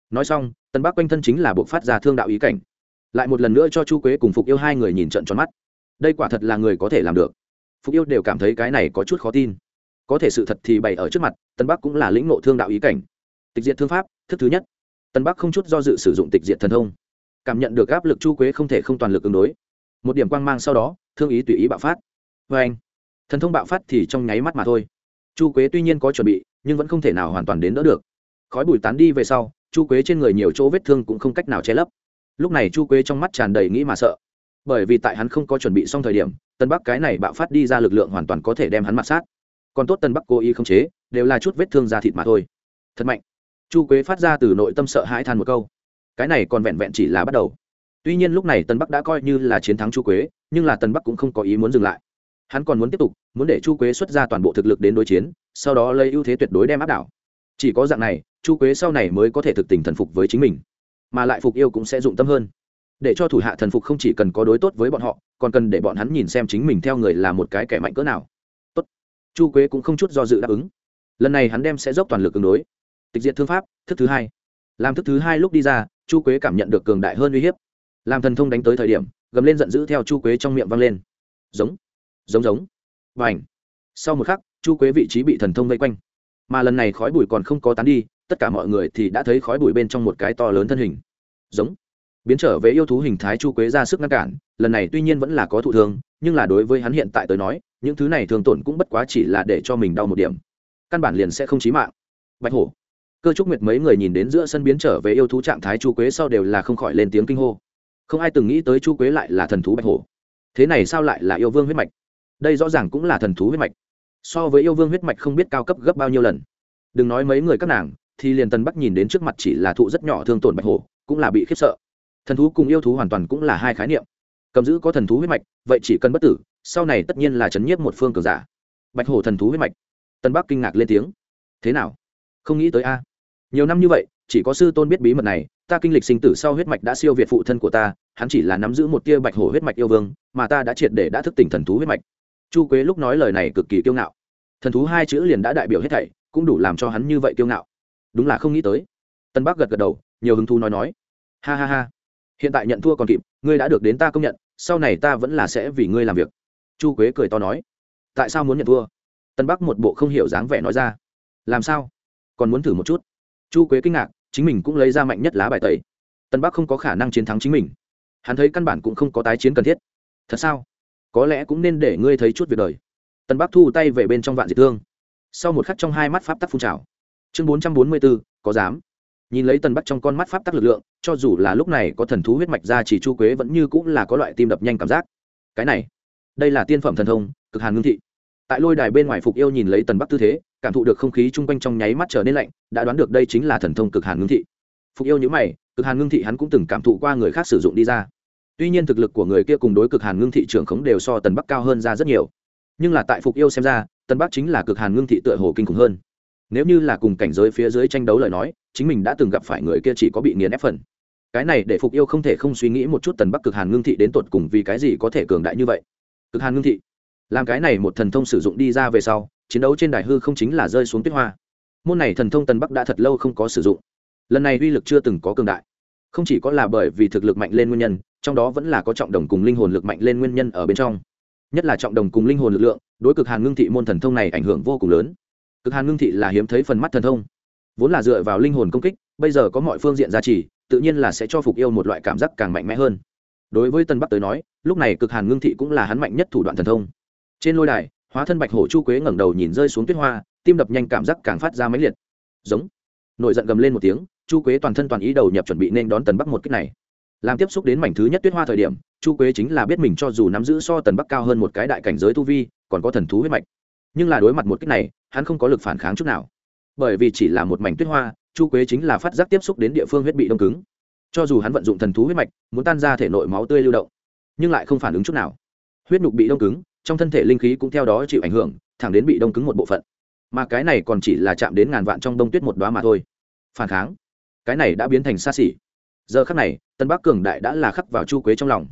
Nói xong, tân bắc quanh thân chính là buộc phát ra thương đạo ý cảnh. Lại một lần nữa cho chu quế cùng phục yêu hai người nhìn trận tròn mắt. Đây quả thật là người có thể làm được. Phục yêu đều cảm thấy cái này có chút khó tin. Có thể sự thật thì bày ở trước mặt, tân bắc cũng là lĩnh nộ thương đạo ý cảnh. Tịch diệt thương pháp, thức thứ nhất. Tân bắc không chút do dự sử dụng tịch diệt thần thông. Cảm nhận được áp lực chu quế không thể không toàn lực ứng đối. Một điểm quang mang sau đó, thương ý tùy ý bạo phát. Vê anh, thần thông bạo phát thì trong nháy mắt mà thôi. Chu quế tuy nhiên có chuẩn bị, nhưng vẫn không thể nào hoàn toàn đến đỡ được khói bụi tán đi về sau, chu quế trên người nhiều chỗ vết thương cũng không cách nào che lấp. Lúc này chu quế trong mắt tràn đầy nghĩ mà sợ. Bởi vì tại hắn không có chuẩn bị xong thời điểm, tân bắc cái này bạo phát đi ra lực lượng hoàn toàn có thể đem hắn mặt sát. Còn tốt tân bắc cố ý không chế, đều là chút vết thương da thịt mà thôi. Thật mạnh. Chu quế phát ra từ nội tâm sợ hãi than một câu. Cái này còn vẹn vẹn chỉ là bắt đầu. Tuy nhiên lúc này tân bắc đã coi như là chiến thắng chu quế, nhưng là tân bắc cũng không có ý muốn dừng lại. Hắn còn muốn tiếp tục, muốn để chu quế xuất ra toàn bộ thực lực đến đối chiến, sau đó lấy ưu thế tuyệt đối đem áp đảo. Chỉ có dạng này chu quế sau này mới có thể thực tình thần phục với chính mình, mà lại phục yêu cũng sẽ dụng tâm hơn. Để cho thủ hạ thần phục không chỉ cần có đối tốt với bọn họ, còn cần để bọn hắn nhìn xem chính mình theo người là một cái kẻ mạnh cỡ nào. Tốt. Chu quế cũng không chút do dự đáp ứng. Lần này hắn đem sẽ dốc toàn lực ứng đối. Tịch diện thương pháp, thức thứ hai. Làm thức thứ hai lúc đi ra, chu quế cảm nhận được cường đại hơn uy hiếp. Làm thần thông đánh tới thời điểm, gầm lên giận dữ theo chu quế trong miệng vang lên. Giống. Giống giống. Và ảnh sau một khắc, chu quế vị trí bị thần thông vây quanh. Mà lần này khói bụi còn không có tán đi tất cả mọi người thì đã thấy khói bụi bên trong một cái to lớn thân hình. Giống. Biến trở về yêu thú hình thái chu quế ra sức ngăn cản, lần này tuy nhiên vẫn là có thụ thương, nhưng là đối với hắn hiện tại tới nói, những thứ này thường tổn cũng bất quá chỉ là để cho mình đau một điểm. Căn bản liền sẽ không chí mạng. Bạch hổ. Cơ trúc nguyệt mấy người nhìn đến giữa sân biến trở về yêu thú trạng thái chu quế sau đều là không khỏi lên tiếng kinh hô. Không ai từng nghĩ tới chu quế lại là thần thú bạch hổ. Thế này sao lại là yêu vương huyết mạch? Đây rõ ràng cũng là thần thú huyết mạch. So với yêu vương huyết mạch không biết cao cấp gấp bao nhiêu lần. Đừng nói mấy người các nàng thì liền tần bắc nhìn đến trước mặt chỉ là thụ rất nhỏ thương tổn bạch hổ, cũng là bị khiếp sợ. Thần thú cùng yêu thú hoàn toàn cũng là hai khái niệm. Cầm giữ có thần thú huyết mạch, vậy chỉ cần bất tử, sau này tất nhiên là chấn nhiếp một phương cường giả. Bạch hổ thần thú huyết mạch. Tân bắc kinh ngạc lên tiếng. Thế nào? Không nghĩ tới a. Nhiều năm như vậy, chỉ có sư tôn biết bí mật này, ta kinh lịch sinh tử sau huyết mạch đã siêu việt phụ thân của ta, hắn chỉ là nắm giữ một tia bạch hổ huyết mạch yêu vương, mà ta đã triệt để đã thức tỉnh thần thú huyết mạch. Chu quế lúc nói lời này cực kỳ kiêu ngạo. Thần thú hai chữ liền đã đại biểu hết thảy, cũng đủ làm cho hắn như vậy kiêu ngạo đúng là không nghĩ tới. Tân bắc gật gật đầu, nhiều hứng thú nói nói. Ha ha ha. Hiện tại nhận thua còn kịp, ngươi đã được đến ta công nhận, sau này ta vẫn là sẽ vì ngươi làm việc. Chu quế cười to nói. Tại sao muốn nhận thua? Tân bắc một bộ không hiểu dáng vẻ nói ra. Làm sao? Còn muốn thử một chút. Chu quế kinh ngạc, chính mình cũng lấy ra mạnh nhất lá bài tẩy. Tân bắc không có khả năng chiến thắng chính mình. Hắn thấy căn bản cũng không có tái chiến cần thiết. Thật sao? Có lẽ cũng nên để ngươi thấy chút việc đời. Tân bắc thu tay về bên trong vạn diệt thương. Sau một khắc trong hai mắt pháp tắc phun trào chương bốn trăm bốn mươi bốn, có dám. Nhìn lấy tần bắc trong con mắt pháp tắc lực lượng, cho dù là lúc này có thần thú huyết mạch ra chỉ chu quế vẫn như cũng là có loại tim đập nhanh cảm giác. Cái này, đây là tiên phẩm thần thông, cực hàn ngưng thị. Tại lôi đài bên ngoài phục yêu nhìn lấy tần bắc tư thế, cảm thụ được không khí chung quanh trong nháy mắt trở nên lạnh, đã đoán được đây chính là thần thông cực hàn ngưng thị. Phục yêu nhữ mày, cực hàn ngưng thị hắn cũng từng cảm thụ qua người khác sử dụng đi ra. Tuy nhiên thực lực của người kia cùng đối cực hàn ngưng thị trưởng khống đều so tần bắc cao hơn ra rất nhiều. Nhưng là tại phục yêu xem ra, tần bắc chính là cực hàn ngưng thị tựa hồ kinh khủng hơn nếu như là cùng cảnh giới phía dưới tranh đấu lời nói, chính mình đã từng gặp phải người kia chỉ có bị nghiền ép phần. Cái này để phục yêu không thể không suy nghĩ một chút tần bắc cực hàn ngưng thị đến tột cùng vì cái gì có thể cường đại như vậy. Cực hàn ngưng thị. Làm cái này một thần thông sử dụng đi ra về sau, chiến đấu trên đài hư không chính là rơi xuống tuyết hoa. Môn này thần thông tần bắc đã thật lâu không có sử dụng. Lần này uy lực chưa từng có cường đại. Không chỉ có là bởi vì thực lực mạnh lên nguyên nhân, trong đó vẫn là có trọng đồng cùng linh hồn lực mạnh lên nguyên nhân ở bên trong. Nhất là trọng đồng cùng linh hồn lực lượng, đối cực hàn ngưng thị môn thần thông này ảnh hưởng vô cùng lớn cực hàn ngưng thị là hiếm thấy phần mắt thần thông. Vốn là dựa vào linh hồn công kích, bây giờ có mọi phương diện giá trị tự nhiên là sẽ cho phục yêu một loại cảm giác càng mạnh mẽ hơn. Đối với tân bắc tới nói, lúc này cực hàn ngưng thị cũng là hắn mạnh nhất thủ đoạn thần thông. Trên lôi đài, hóa thân bạch hổ chu quế ngẩng đầu nhìn rơi xuống tuyết hoa, tim đập nhanh cảm giác càng phát ra máy liệt. Giống. Nổi giận gầm lên một tiếng, chu quế toàn thân toàn ý đầu nhập chuẩn bị nên đón tần bắc một cách này. Làm tiếp xúc đến mảnh thứ nhất tuyết hoa thời điểm, chu quế chính là biết mình cho dù nắm giữ so tần bắc cao hơn một cái đại cảnh giới tu vi, còn có thần thú huyết mạch. Nhưng là đối mặt một cách này hắn không có lực phản kháng chút nào. Bởi vì chỉ là một mảnh tuyết hoa, chu quế chính là phát giác tiếp xúc đến địa phương huyết bị đông cứng. Cho dù hắn vận dụng thần thú huyết mạch, muốn tan ra thể nội máu tươi lưu động, nhưng lại không phản ứng chút nào. Huyết nhục bị đông cứng, trong thân thể linh khí cũng theo đó chịu ảnh hưởng, thẳng đến bị đông cứng một bộ phận. Mà cái này còn chỉ là chạm đến ngàn vạn trong đông tuyết một đoá mà thôi. Phản kháng? Cái này đã biến thành xa xỉ. Giờ khắc này, tân bắc cường đại đã là khắc vào chu quế trong lòng.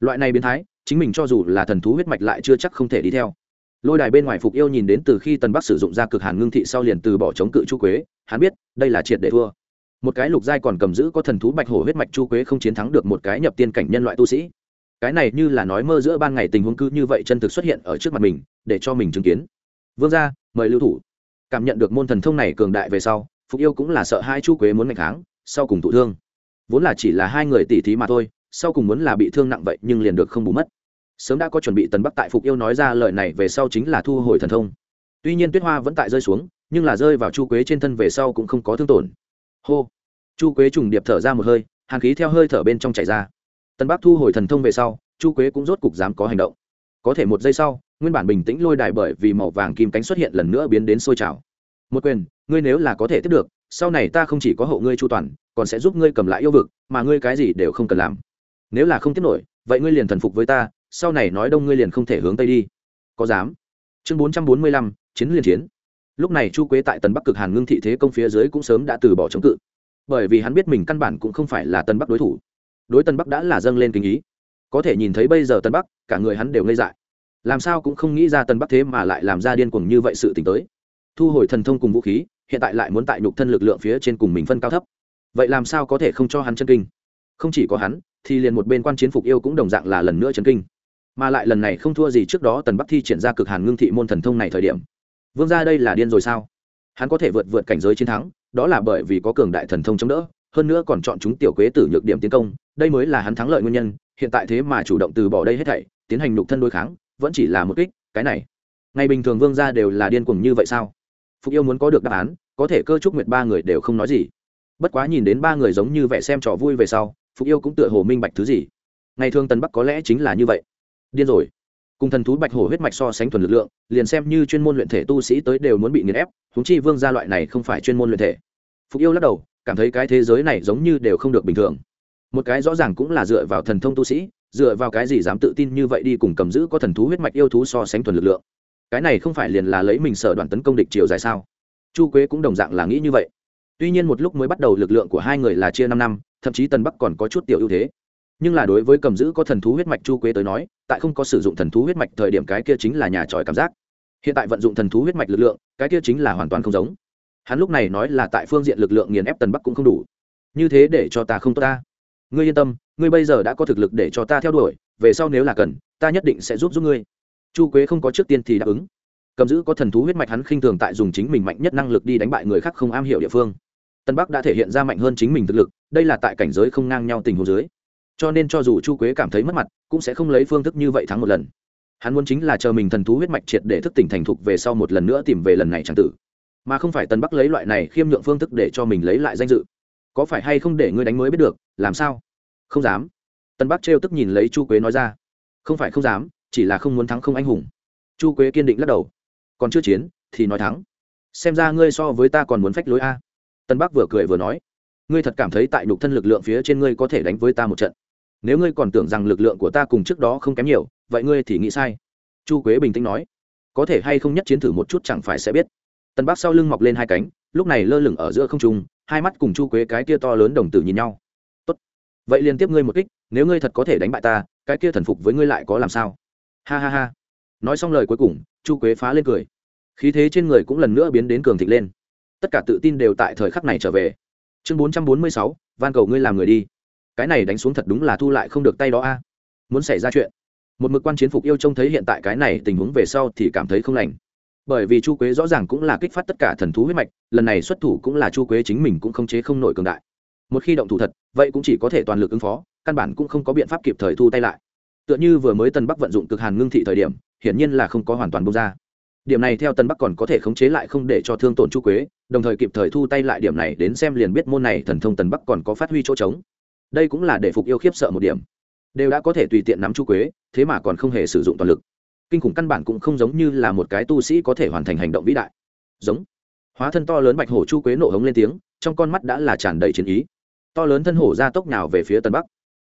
Loại này biến thái, chính mình cho dù là thần thú huyết mạch lại chưa chắc không thể đi theo lôi đài bên ngoài phục yêu nhìn đến từ khi tần bắc sử dụng ra cực hàn ngưng thị sau liền từ bỏ chống cự chu quế, hắn biết, đây là triệt để thua. Một cái lục giai còn cầm giữ có thần thú bạch hổ huyết mạch chu quế không chiến thắng được một cái nhập tiên cảnh nhân loại tu sĩ. Cái này như là nói mơ giữa ban ngày tình huống cư như vậy chân thực xuất hiện ở trước mặt mình, để cho mình chứng kiến. Vương gia, mời lưu thủ. Cảm nhận được môn thần thông này cường đại về sau, phục yêu cũng là sợ hai chu quế muốn mạnh kháng, sau cùng thụ thương. Vốn là chỉ là hai người tỉ thí mà thôi, sau cùng muốn là bị thương nặng vậy nhưng liền được không bù mất sớm đã có chuẩn bị tần bắc tại phục yêu nói ra lời này về sau chính là thu hồi thần thông. Tuy nhiên tuyết hoa vẫn tại rơi xuống, nhưng là rơi vào chu quế trên thân về sau cũng không có thương tổn. Hô! Chu quế trùng điệp thở ra một hơi, hàn khí theo hơi thở bên trong chảy ra. Tân bắc thu hồi thần thông về sau, chu quế cũng rốt cục dám có hành động. Có thể một giây sau, nguyên bản bình tĩnh lôi đài bởi vì màu vàng kim cánh xuất hiện lần nữa biến đến sôi trào. Một quyền, ngươi nếu là có thể tiếp được, sau này ta không chỉ có hộ ngươi chu toàn, còn sẽ giúp ngươi cầm lại yêu vực, mà ngươi cái gì đều không cần làm. Nếu là không tiếp nổi, vậy ngươi liền thần phục với ta sau này nói đông ngươi liền không thể hướng tây đi. Có dám? Chương bốn trăm bốn mươi lăm, chiến liên chiến. Lúc này chu quế tại tần bắc cực hàn ngưng thị thế công phía dưới cũng sớm đã từ bỏ chống cự. Bởi vì hắn biết mình căn bản cũng không phải là tân bắc đối thủ. Đối tân bắc đã là dâng lên kinh ý. Có thể nhìn thấy bây giờ tân bắc, cả người hắn đều ngây dại. Làm sao cũng không nghĩ ra tân bắc thế mà lại làm ra điên cuồng như vậy sự t ì n h tới. Thu hồi thần thông cùng vũ khí, hiện tại lại muốn tại nhục thân lực lượng phía trên cùng mình phân cao thấp. Vậy làm sao có thể không cho hắn chân kinh? Không chỉ có hắn, thì liền một bên quan chiến phục yêu cũng đồng dạng là lần nữa chân kinh mà lại lần này không thua gì trước đó tần bắc thi triển ra cực hàn ngưng thị môn thần thông này thời điểm. Vương ra đây là điên rồi sao? Hắn có thể vượt vượt cảnh giới chiến thắng, đó là bởi vì có cường đại thần thông chống đỡ, hơn nữa còn chọn chúng tiểu quế tử nhược điểm tiến công, đây mới là hắn thắng lợi nguyên nhân, hiện tại thế mà chủ động từ bỏ đây hết thảy, tiến hành nhục thân đối kháng, vẫn chỉ là một kích, cái này. Ngày bình thường vương gia đều là điên cuồng như vậy sao? Phục yêu muốn có được đáp án, có thể cơ trúc nguyệt ba người đều không nói gì. Bất quá nhìn đến ba người giống như vẻ xem trò vui về sau, phục yêu cũng tựa hồ minh bạch thứ gì. Ngày thường tần bắc có lẽ chính là như vậy điên rồi. Cùng thần thú bạch hổ huyết mạch so sánh thuần lực lượng, liền xem như chuyên môn luyện thể tu sĩ tới đều muốn bị nghiền ép húng chi vương gia loại này không phải chuyên môn luyện thể. Phục yêu lắc đầu, cảm thấy cái thế giới này giống như đều không được bình thường. Một cái rõ ràng cũng là dựa vào thần thông tu sĩ, dựa vào cái gì dám tự tin như vậy đi cùng cầm giữ có thần thú huyết mạch yêu thú so sánh thuần lực lượng. Cái này không phải liền là lấy mình sở đoàn tấn công địch chiều dài sao? Chu quế cũng đồng dạng là nghĩ như vậy. Tuy nhiên một lúc mới bắt đầu lực lượng của hai người là chia năm năm, thậm chí tần bắc còn có chút tiểu ưu thế nhưng là đối với cầm giữ có thần thú huyết mạch chu quế tới nói, tại không có sử dụng thần thú huyết mạch thời điểm cái kia chính là nhà tròi cảm giác. Hiện tại vận dụng thần thú huyết mạch lực lượng, cái kia chính là hoàn toàn không giống. Hắn lúc này nói là tại phương diện lực lượng nghiền ép tần bắc cũng không đủ. Như thế để cho ta không tốt ta. Ngươi yên tâm, ngươi bây giờ đã có thực lực để cho ta theo đuổi, về sau nếu là cần, ta nhất định sẽ giúp giúp ngươi. Chu quế không có trước tiên thì đáp ứng. Cầm giữ có thần thú huyết mạch hắn khinh thường tại dùng chính mình mạnh nhất năng lực đi đánh bại người khác không am hiểu địa phương. Tân bắc đã thể hiện ra mạnh hơn chính mình thực lực, đây là tại cảnh giới không ngang nhau tình huống dưới cho nên cho dù chu quế cảm thấy mất mặt, cũng sẽ không lấy phương thức như vậy thắng một lần. Hắn muốn chính là chờ mình thần thú huyết mạch triệt để thức tỉnh thành thục về sau một lần nữa tìm về lần này trang tử. Mà không phải tân bắc lấy loại này khiêm nhượng phương thức để cho mình lấy lại danh dự. Có phải hay không để ngươi đánh mới biết được, làm sao? Không dám. Tân bắc trêu tức nhìn lấy chu quế nói ra. Không phải không dám, chỉ là không muốn thắng không anh hùng. Chu quế kiên định lắc đầu. Còn chưa chiến, thì nói thắng. Xem ra ngươi so với ta còn muốn phách lối a. Tân bắc vừa cười vừa nói. Ngươi thật cảm thấy tại nhục thân lực lượng phía trên ngươi có thể đánh với ta một trận nếu ngươi còn tưởng rằng lực lượng của ta cùng trước đó không kém nhiều, vậy ngươi thì nghĩ sai. Chu quế bình tĩnh nói. Có thể hay không nhất chiến thử một chút chẳng phải sẽ biết. Tân bắc sau lưng mọc lên hai cánh, lúc này lơ lửng ở giữa không trung, hai mắt cùng chu quế cái kia to lớn đồng tử nhìn nhau. Tốt. vậy liên tiếp ngươi một kích, nếu ngươi thật có thể đánh bại ta, cái kia thần phục với ngươi lại có làm sao? Ha ha ha. Nói xong lời cuối cùng, chu quế phá lên cười. Khí thế trên người cũng lần nữa biến đến cường thịnh lên. Tất cả tự tin đều tại thời khắc này trở về. Chương bốn trăm bốn mươi sáu, van cầu ngươi làm người đi cái này đánh xuống thật đúng là thu lại không được tay đó a. Muốn xảy ra chuyện. Một mực quan chiến phục yêu trông thấy hiện tại cái này tình huống về sau thì cảm thấy không lành. Bởi vì chu quế rõ ràng cũng là kích phát tất cả thần thú huyết mạch, lần này xuất thủ cũng là chu quế chính mình cũng không chế không nổi cường đại. Một khi động thủ thật, vậy cũng chỉ có thể toàn lực ứng phó, căn bản cũng không có biện pháp kịp thời thu tay lại. Tựa như vừa mới tân bắc vận dụng cực hàn ngưng thị thời điểm, hiển nhiên là không có hoàn toàn bông ra. Điểm này theo tân bắc còn có thể khống chế lại không để cho thương tổn chu quế, đồng thời kịp thời thu tay lại điểm này đến xem liền biết môn này thần thông tần bắc còn có phát huy chỗ trống đây cũng là để phục yêu khiếp sợ một điểm. Đều đã có thể tùy tiện nắm chu quế, thế mà còn không hề sử dụng toàn lực. Kinh khủng căn bản cũng không giống như là một cái tu sĩ có thể hoàn thành hành động vĩ đại. Giống. Hóa thân to lớn bạch hổ chu quế nổ hống lên tiếng, trong con mắt đã là tràn đầy chiến ý. To lớn thân hổ ra tốc nào về phía tân bắc.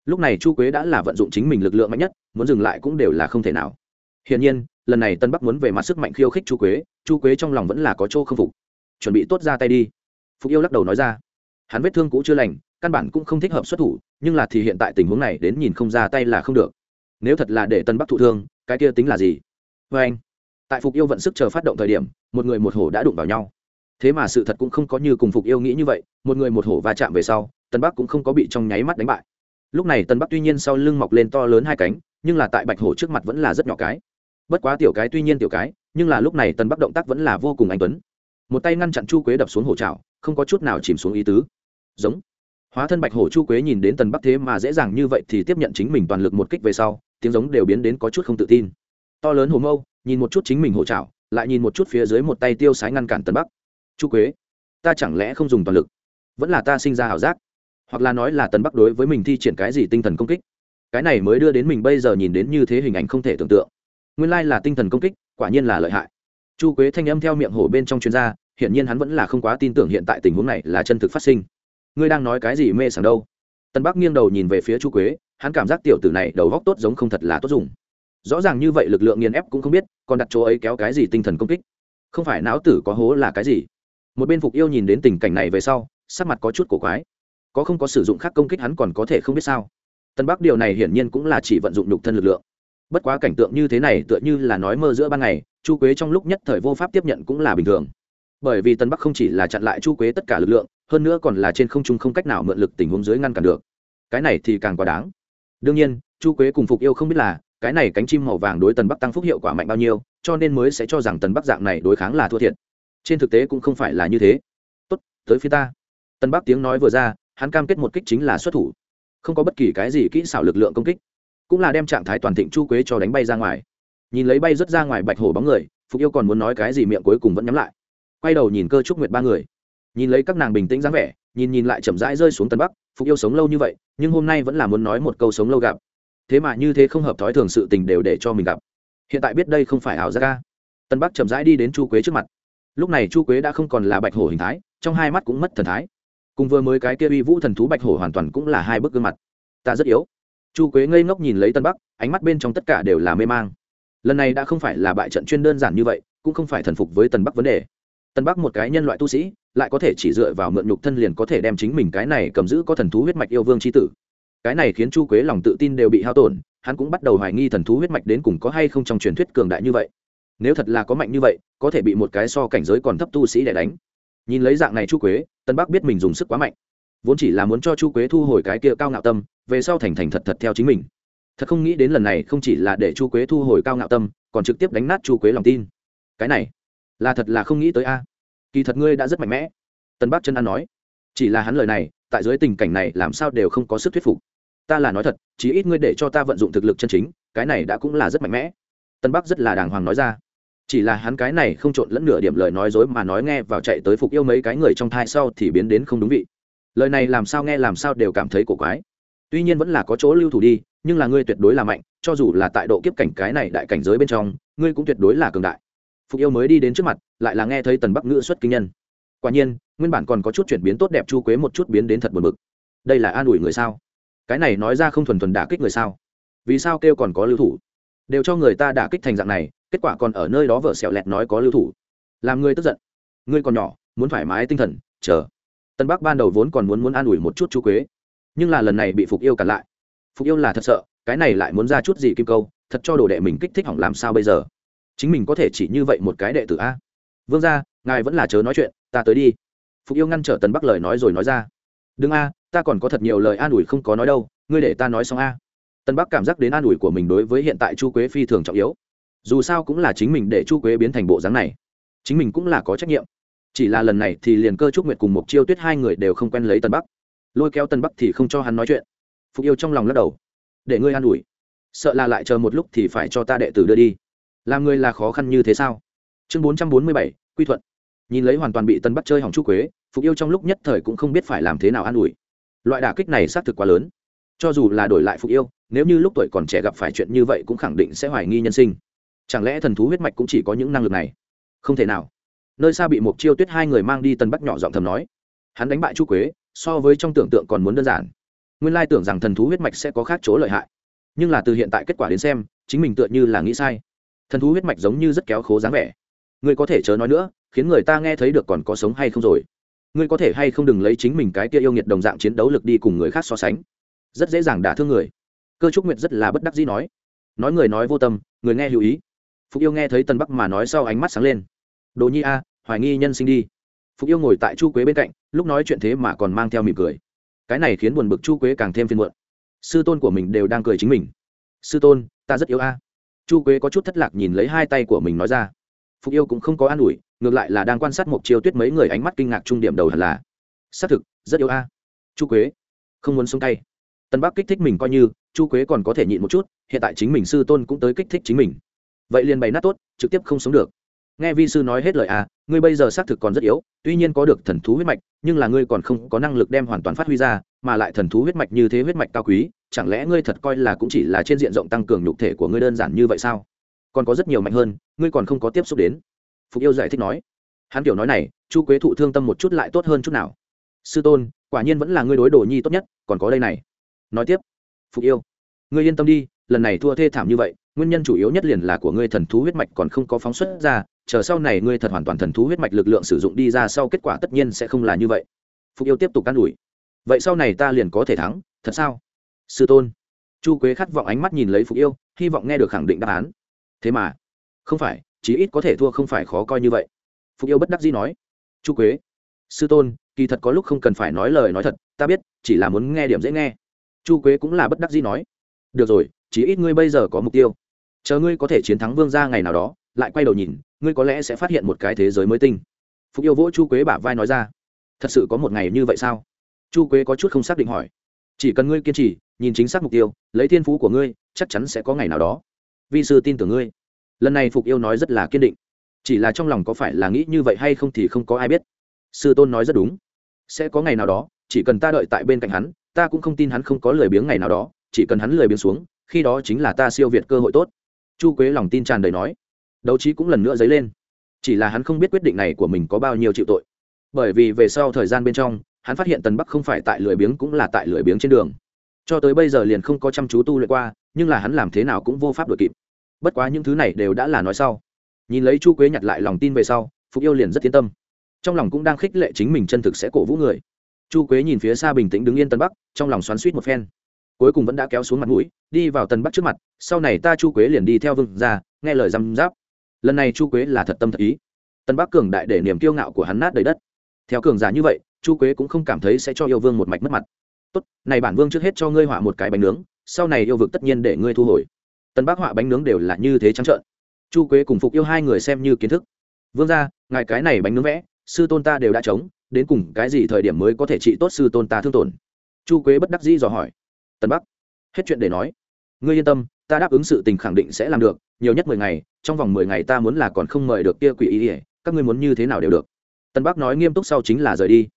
Lúc này chu quế đã là vận dụng chính mình lực lượng mạnh nhất, muốn dừng lại cũng đều là không thể nào. Hiển nhiên, lần này tân bắc muốn về mặt sức mạnh khiêu khích chu quế chu quế trong lòng vẫn là có chỗ k phục. Chuẩn bị tốt ra tay đi. Phục yêu lắc đầu nói ra. Hắn vết thương cũ chưa lành căn bản cũng không thích hợp xuất thủ, nhưng là thì hiện tại tình huống này đến nhìn không ra tay là không được. Nếu thật là để tân bắc thụ thương, cái kia tính là gì? Vê anh, tại phục yêu vận sức chờ phát động thời điểm, một người một hổ đã đụng vào nhau. Thế mà sự thật cũng không có như cùng phục yêu nghĩ như vậy, một người một hổ va chạm về sau, tân bắc cũng không có bị trong nháy mắt đánh bại. Lúc này tân bắc tuy nhiên sau lưng mọc lên to lớn hai cánh, nhưng là tại bạch hổ trước mặt vẫn là rất nhỏ cái. Bất quá tiểu cái tuy nhiên tiểu cái, nhưng là lúc này tân bắc động tác vẫn là vô cùng anh tuấn. Một tay ngăn chặn chu quế đập xuống hổ trào không có chút nào chìm xuống ý tứ. Giống hóa thân bạch hổ chu quế nhìn đến tần bắc thế mà dễ dàng như vậy thì tiếp nhận chính mình toàn lực một kích về sau, tiếng giống đều biến đến có chút không tự tin. To lớn hồ mâu, nhìn một chút chính mình hổ trảo, lại nhìn một chút phía dưới một tay tiêu sái ngăn cản tần bắc. Chu quế, ta chẳng lẽ không dùng toàn lực? Vẫn là ta sinh ra ảo giác. Hoặc là nói là tần bắc đối với mình thi triển cái gì tinh thần công kích? Cái này mới đưa đến mình bây giờ nhìn đến như thế hình ảnh không thể tưởng tượng. Nguyên lai là tinh thần công kích, quả nhiên là lợi hại. Chu quế thanh âm theo miệng hổ bên trong chuyên gia hiển nhiên hắn vẫn là không quá tin tưởng hiện tại tình huống này là chân thực phát sinh ngươi đang nói cái gì mê sảng đâu? Tân bắc nghiêng đầu nhìn về phía chu quế, hắn cảm giác tiểu tử này đầu góc tốt giống không thật là tốt dùng. Rõ ràng như vậy lực lượng nghiền ép cũng không biết, còn đặt chỗ ấy kéo cái gì tinh thần công kích. Không phải não tử có hố là cái gì? Một bên phục yêu nhìn đến tình cảnh này về sau, sắc mặt có chút cổ quái. Có không có sử dụng khác công kích hắn còn có thể không biết sao? Tân bắc điều này hiển nhiên cũng là chỉ vận dụng nhục thân lực lượng. Bất quá cảnh tượng như thế này tựa như là nói mơ giữa ban ngày, chu quế trong lúc nhất thời vô pháp tiếp nhận cũng là bình thường bởi vì tân bắc không chỉ là chặn lại chu quế tất cả lực lượng, hơn nữa còn là trên không trung không cách nào mượn lực tình huống dưới ngăn cản được. Cái này thì càng quá đáng. Đương nhiên, chu quế cùng phục yêu không biết là, cái này cánh chim màu vàng đối tần bắc tăng phúc hiệu quả mạnh bao nhiêu, cho nên mới sẽ cho rằng tần bắc dạng này đối kháng là thua thiệt. Trên thực tế cũng không phải là như thế. Tốt, tới phía ta. Tần bắc tiếng nói vừa ra, hắn cam kết một kích chính là xuất thủ. Không có bất kỳ cái gì kỹ xảo lực lượng công kích. Cũng là đem trạng thái toàn thịnh chu quế cho đánh bay ra ngoài. Nhìn lấy bay rớt ra ngoài bạch hổ bóng người, phục yêu còn muốn nói cái gì miệng cuối cùng vẫn nhắm lại quay đầu nhìn cơ trúc nguyệt ba người. Nhìn lấy các nàng bình tĩnh dáng vẻ, nhìn nhìn lại chậm rãi rơi xuống tân bắc, phục yêu sống lâu như vậy, nhưng hôm nay vẫn là muốn nói một câu sống lâu gặp. Thế mà như thế không hợp thói thường sự tình đều để cho mình gặp. Hiện tại biết đây không phải ảo giác ca tân bắc chậm rãi đi đến chu quế trước mặt. Lúc này chu quế đã không còn là bạch hổ hình thái, trong hai mắt cũng mất thần thái. Cùng vừa mới cái kia uy vũ thần thú bạch hổ hoàn toàn cũng là hai bức gương mặt. Ta rất yếu. Chu quế ngây ngốc nhìn lấy tân bắc, ánh mắt bên trong tất cả đều là mê mang. Lần này đã không phải là bại trận chuyên đơn giản như vậy, cũng không phải thần phục với tân bắc vấn đề tân bắc một cái nhân loại tu sĩ, lại có thể chỉ dựa vào mượn nhục thân liền có thể đem chính mình cái này cầm giữ có thần thú huyết mạch yêu vương c h i tử. Cái này khiến chu quế lòng tự tin đều bị hao tổn, hắn cũng bắt đầu hoài nghi thần thú huyết mạch đến cùng có hay không trong truyền thuyết cường đại như vậy. Nếu thật là có mạnh như vậy, có thể bị một cái so cảnh giới còn thấp tu sĩ để đánh. Nhìn lấy dạng này chu quế tân bắc biết mình dùng sức quá mạnh. Vốn chỉ là muốn cho chu quế thu hồi cái kia cao ngạo tâm, về sau thành thành thật thật theo chính mình. Thật không nghĩ đến lần này không chỉ là để chu quế thu hồi cao ngạo tâm, còn trực tiếp đánh nát chu quế lòng tin. Cái này là thật là không nghĩ tới a. À. Kỳ thật ngươi đã rất mạnh mẽ. Tân bắc chân an nói. Chỉ là hắn lời này, tại dưới tình cảnh này làm sao đều không có sức thuyết phục. Ta là nói thật, chí ít ngươi để cho ta vận dụng thực lực chân chính, cái này đã cũng là rất mạnh mẽ. Tân bắc rất là đàng hoàng nói ra. Chỉ là hắn cái này không trộn lẫn nửa điểm lời nói dối mà nói nghe vào chạy tới phục yêu mấy cái người trong thai sau thì biến đến không đúng vị. Lời này làm sao nghe làm sao đều cảm thấy cổ quái. Tuy nhiên vẫn là có chỗ lưu thủ đi, nhưng là ngươi tuyệt đối là mạnh, cho dù là tại độ kiếp cảnh cái này đại cảnh giới bên trong, ngươi cũng tuyệt đối là cường đại phục yêu mới đi đến trước mặt, lại là nghe thấy tần bắc ngữ xuất kinh nhân. Quả nhiên, nguyên bản còn có chút chuyển biến tốt đẹp chu quế một chút biến đến thật buồn bực. Đây là an ủi người sao? Cái này nói ra không thuần thuần đả kích người sao? Vì sao kêu còn có lưu thủ? Đều cho người ta đả kích thành dạng này, kết quả còn ở nơi đó vợ xẹo lẹt nói có lưu thủ. Làm người tức giận. Ngươi còn nhỏ, muốn thoải mái tinh thần, chờ. Tân bắc ban đầu vốn còn muốn muốn an ủi một chút chu quế, nhưng là lần này bị phục yêu cản lại. Phục yêu là thật sợ, cái này lại muốn ra chút gì kim câu, thật cho đồ đệ mình kích thích hỏng làm sao bây giờ? Chính mình có thể chỉ như vậy một cái đệ tử a. Vương ra ngài vẫn là chớ nói chuyện, ta tới đi. Phục yêu ngăn trở tần bắc lời nói rồi nói ra. Đừng a, ta còn có thật nhiều lời an ủi không có nói đâu, ngươi để ta nói xong a. Tần bắc cảm giác đến an ủi của mình đối với hiện tại chu quế phi thường trọng yếu. Dù sao cũng là chính mình để chu quế biến thành bộ dáng này. Chính mình cũng là có trách nhiệm. Chỉ là lần này thì liền cơ trúc nguyệt cùng mục chiêu tuyết hai người đều không quen lấy tần bắc. Lôi kéo tần bắc thì không cho hắn nói chuyện. Phục yêu trong lòng lắc đầu. Để ngươi an ủi. Sợ là lại chờ một lúc thì phải cho ta đệ tử đưa đi làm người là khó khăn như thế sao? Chương bốn trăm bốn mươi bảy, quy thuận. Nhìn lấy hoàn toàn bị tân bắt chơi hỏng chu quế, phục yêu trong lúc nhất thời cũng không biết phải làm thế nào an ủi. Loại đả kích này xác thực quá lớn. Cho dù là đổi lại phục yêu, nếu như lúc tuổi còn trẻ gặp phải chuyện như vậy cũng khẳng định sẽ hoài nghi nhân sinh. Chẳng lẽ thần thú huyết mạch cũng chỉ có những năng lực này? Không thể nào. Nơi xa bị một chiêu tuyết hai người mang đi tân bắc nhỏ giọng thầm nói. Hắn đánh bại chu quế, so với trong tưởng tượng còn muốn đơn giản. Nguyên lai tưởng rằng thần thú huyết mạch sẽ có khác chỗ lợi hại. Nhưng là từ hiện tại kết quả đến xem, chính mình tựa như là nghĩ sai thần thú huyết mạch giống như rất kéo khố dáng vẻ. Ngươi có thể chớ nói nữa, khiến người ta nghe thấy được còn có sống hay không rồi. Ngươi có thể hay không đừng lấy chính mình cái kia yêu nghiệt đồng dạng chiến đấu lực đi cùng người khác so sánh. Rất dễ dàng đả thương người. Cơ trúc nguyệt rất là bất đắc dĩ nói. Nói người nói vô tâm, người nghe hữu ý. Phục yêu nghe thấy tân bắc mà nói sau ánh mắt sáng lên. Đồ nhi a, hoài nghi nhân sinh đi. Phục yêu ngồi tại chu quế bên cạnh, lúc nói chuyện thế mà còn mang theo mỉm cười. Cái này khiến buồn bực chu quế càng thêm phiên muộn. Sư tôn của mình đều đang cười chính mình. Sư tôn, ta rất yếu a chu quế có chút thất lạc nhìn lấy hai tay của mình nói ra. Phục yêu cũng không có an ủi, ngược lại là đang quan sát một chiêu tuyết mấy người ánh mắt kinh ngạc trung điểm đầu hẳn là, xác thực, rất yếu a. Chu quế không muốn xuống tay. Tân bắc kích thích mình coi như, chu quế còn có thể nhịn một chút, hiện tại chính mình sư tôn cũng tới kích thích chính mình. Vậy liền bày nát tốt, trực tiếp không sống được nghe vi sư nói hết lời à ngươi bây giờ xác thực còn rất yếu, tuy nhiên có được thần thú huyết mạch, nhưng là ngươi còn không có năng lực đem hoàn toàn phát huy ra, mà lại thần thú huyết mạch như thế huyết mạch cao quý, chẳng lẽ ngươi thật coi là cũng chỉ là trên diện rộng tăng cường nhục thể của ngươi đơn giản như vậy sao? Còn có rất nhiều mạnh hơn, ngươi còn không có tiếp xúc đến. Phục yêu giải thích nói. Hắn kiểu nói này, chu quế thụ thương tâm một chút lại tốt hơn chút nào. Sư tôn, quả nhiên vẫn là ngươi đối đồ nhi tốt nhất, còn có đây này. Nói tiếp, phục yêu, ngươi yên tâm đi, lần này thua thê thảm như vậy, nguyên nhân chủ yếu nhất liền là của ngươi thần thú huyết mạch còn không có phóng xuất ra chờ sau này ngươi thật hoàn toàn thần thú huyết mạch lực lượng sử dụng đi ra sau kết quả tất nhiên sẽ không là như vậy. Phục yêu tiếp tục can ủi. Vậy sau này ta liền có thể thắng, thật sao? Sư tôn. Chu quế khát vọng ánh mắt nhìn lấy phục yêu, hy vọng nghe được khẳng định đáp án. Thế mà, không phải, chí ít có thể thua không phải khó coi như vậy. Phục yêu bất đắc dĩ nói. Chu quế. Sư tôn, kỳ thật có lúc không cần phải nói lời nói thật, ta biết, chỉ là muốn nghe điểm dễ nghe. Chu quế cũng là bất đắc dĩ nói. Được rồi, chí ít ngươi bây giờ có mục tiêu. Chờ ngươi có thể chiến thắng vương gia ngày nào đó lại quay đầu nhìn, ngươi có lẽ sẽ phát hiện một cái thế giới mới tinh. Phục yêu vỗ chu quế bả vai nói ra. Thật sự có một ngày như vậy sao? Chu quế có chút không xác định hỏi. Chỉ cần ngươi kiên trì, nhìn chính xác mục tiêu, lấy thiên phú của ngươi, chắc chắn sẽ có ngày nào đó. Vi sư tin tưởng ngươi. Lần này phục yêu nói rất là kiên định. Chỉ là trong lòng có phải là nghĩ như vậy hay không thì không có ai biết. Sư tôn nói rất đúng. Sẽ có ngày nào đó, chỉ cần ta đợi tại bên cạnh hắn, ta cũng không tin hắn không có lười biếng ngày nào đó, chỉ cần hắn lười biếng xuống, khi đó chính là ta siêu việt cơ hội tốt. Chu quế lòng tin tràn đầy nói đấu trí cũng lần nữa dấy lên. Chỉ là hắn không biết quyết định này của mình có bao nhiêu chịu tội. Bởi vì về sau thời gian bên trong, hắn phát hiện tần bắc không phải tại lười biếng cũng là tại lười biếng trên đường. Cho tới bây giờ liền không có chăm chú tu luyện qua, nhưng là hắn làm thế nào cũng vô pháp đuổi kịp. Bất quá những thứ này đều đã là nói sau. Nhìn lấy chu quế nhặt lại lòng tin về sau, phục yêu liền rất yên tâm. Trong lòng cũng đang khích lệ chính mình chân thực sẽ cổ vũ người. Chu quế nhìn phía xa bình tĩnh đứng yên tân bắc, trong lòng xoắn suýt một phen. Cuối cùng vẫn đã kéo xuống mặt mũi, đi vào tân bắc trước mặt. Sau này ta chu quế liền đi theo vương ra nghe lời răm giáp lần này chu quế là thật tâm thật ý tân bắc cường đại để niềm kiêu ngạo của hắn nát đầy đất theo cường giả như vậy chu quế cũng không cảm thấy sẽ cho yêu vương một mạch mất mặt tốt này bản vương trước hết cho ngươi họa một cái bánh nướng sau này yêu vực tất nhiên để ngươi thu hồi tân bắc họa bánh nướng đều là như thế trắng trợn chu quế cùng phục yêu hai người xem như kiến thức vương ra ngài cái này bánh nướng vẽ sư tôn ta đều đã chống đến cùng cái gì thời điểm mới có thể trị tốt sư tôn ta thương tổn chu quế bất đắc dĩ dò hỏi tân bắc hết chuyện để nói ngươi yên tâm ta đáp ứng sự tình khẳng định sẽ làm được, nhiều nhất mười ngày, trong vòng mười ngày ta muốn là còn không mời được kia quỷ ý ỉa các ngươi muốn như thế nào đều được. Tân bắc nói nghiêm túc sau chính là rời đi.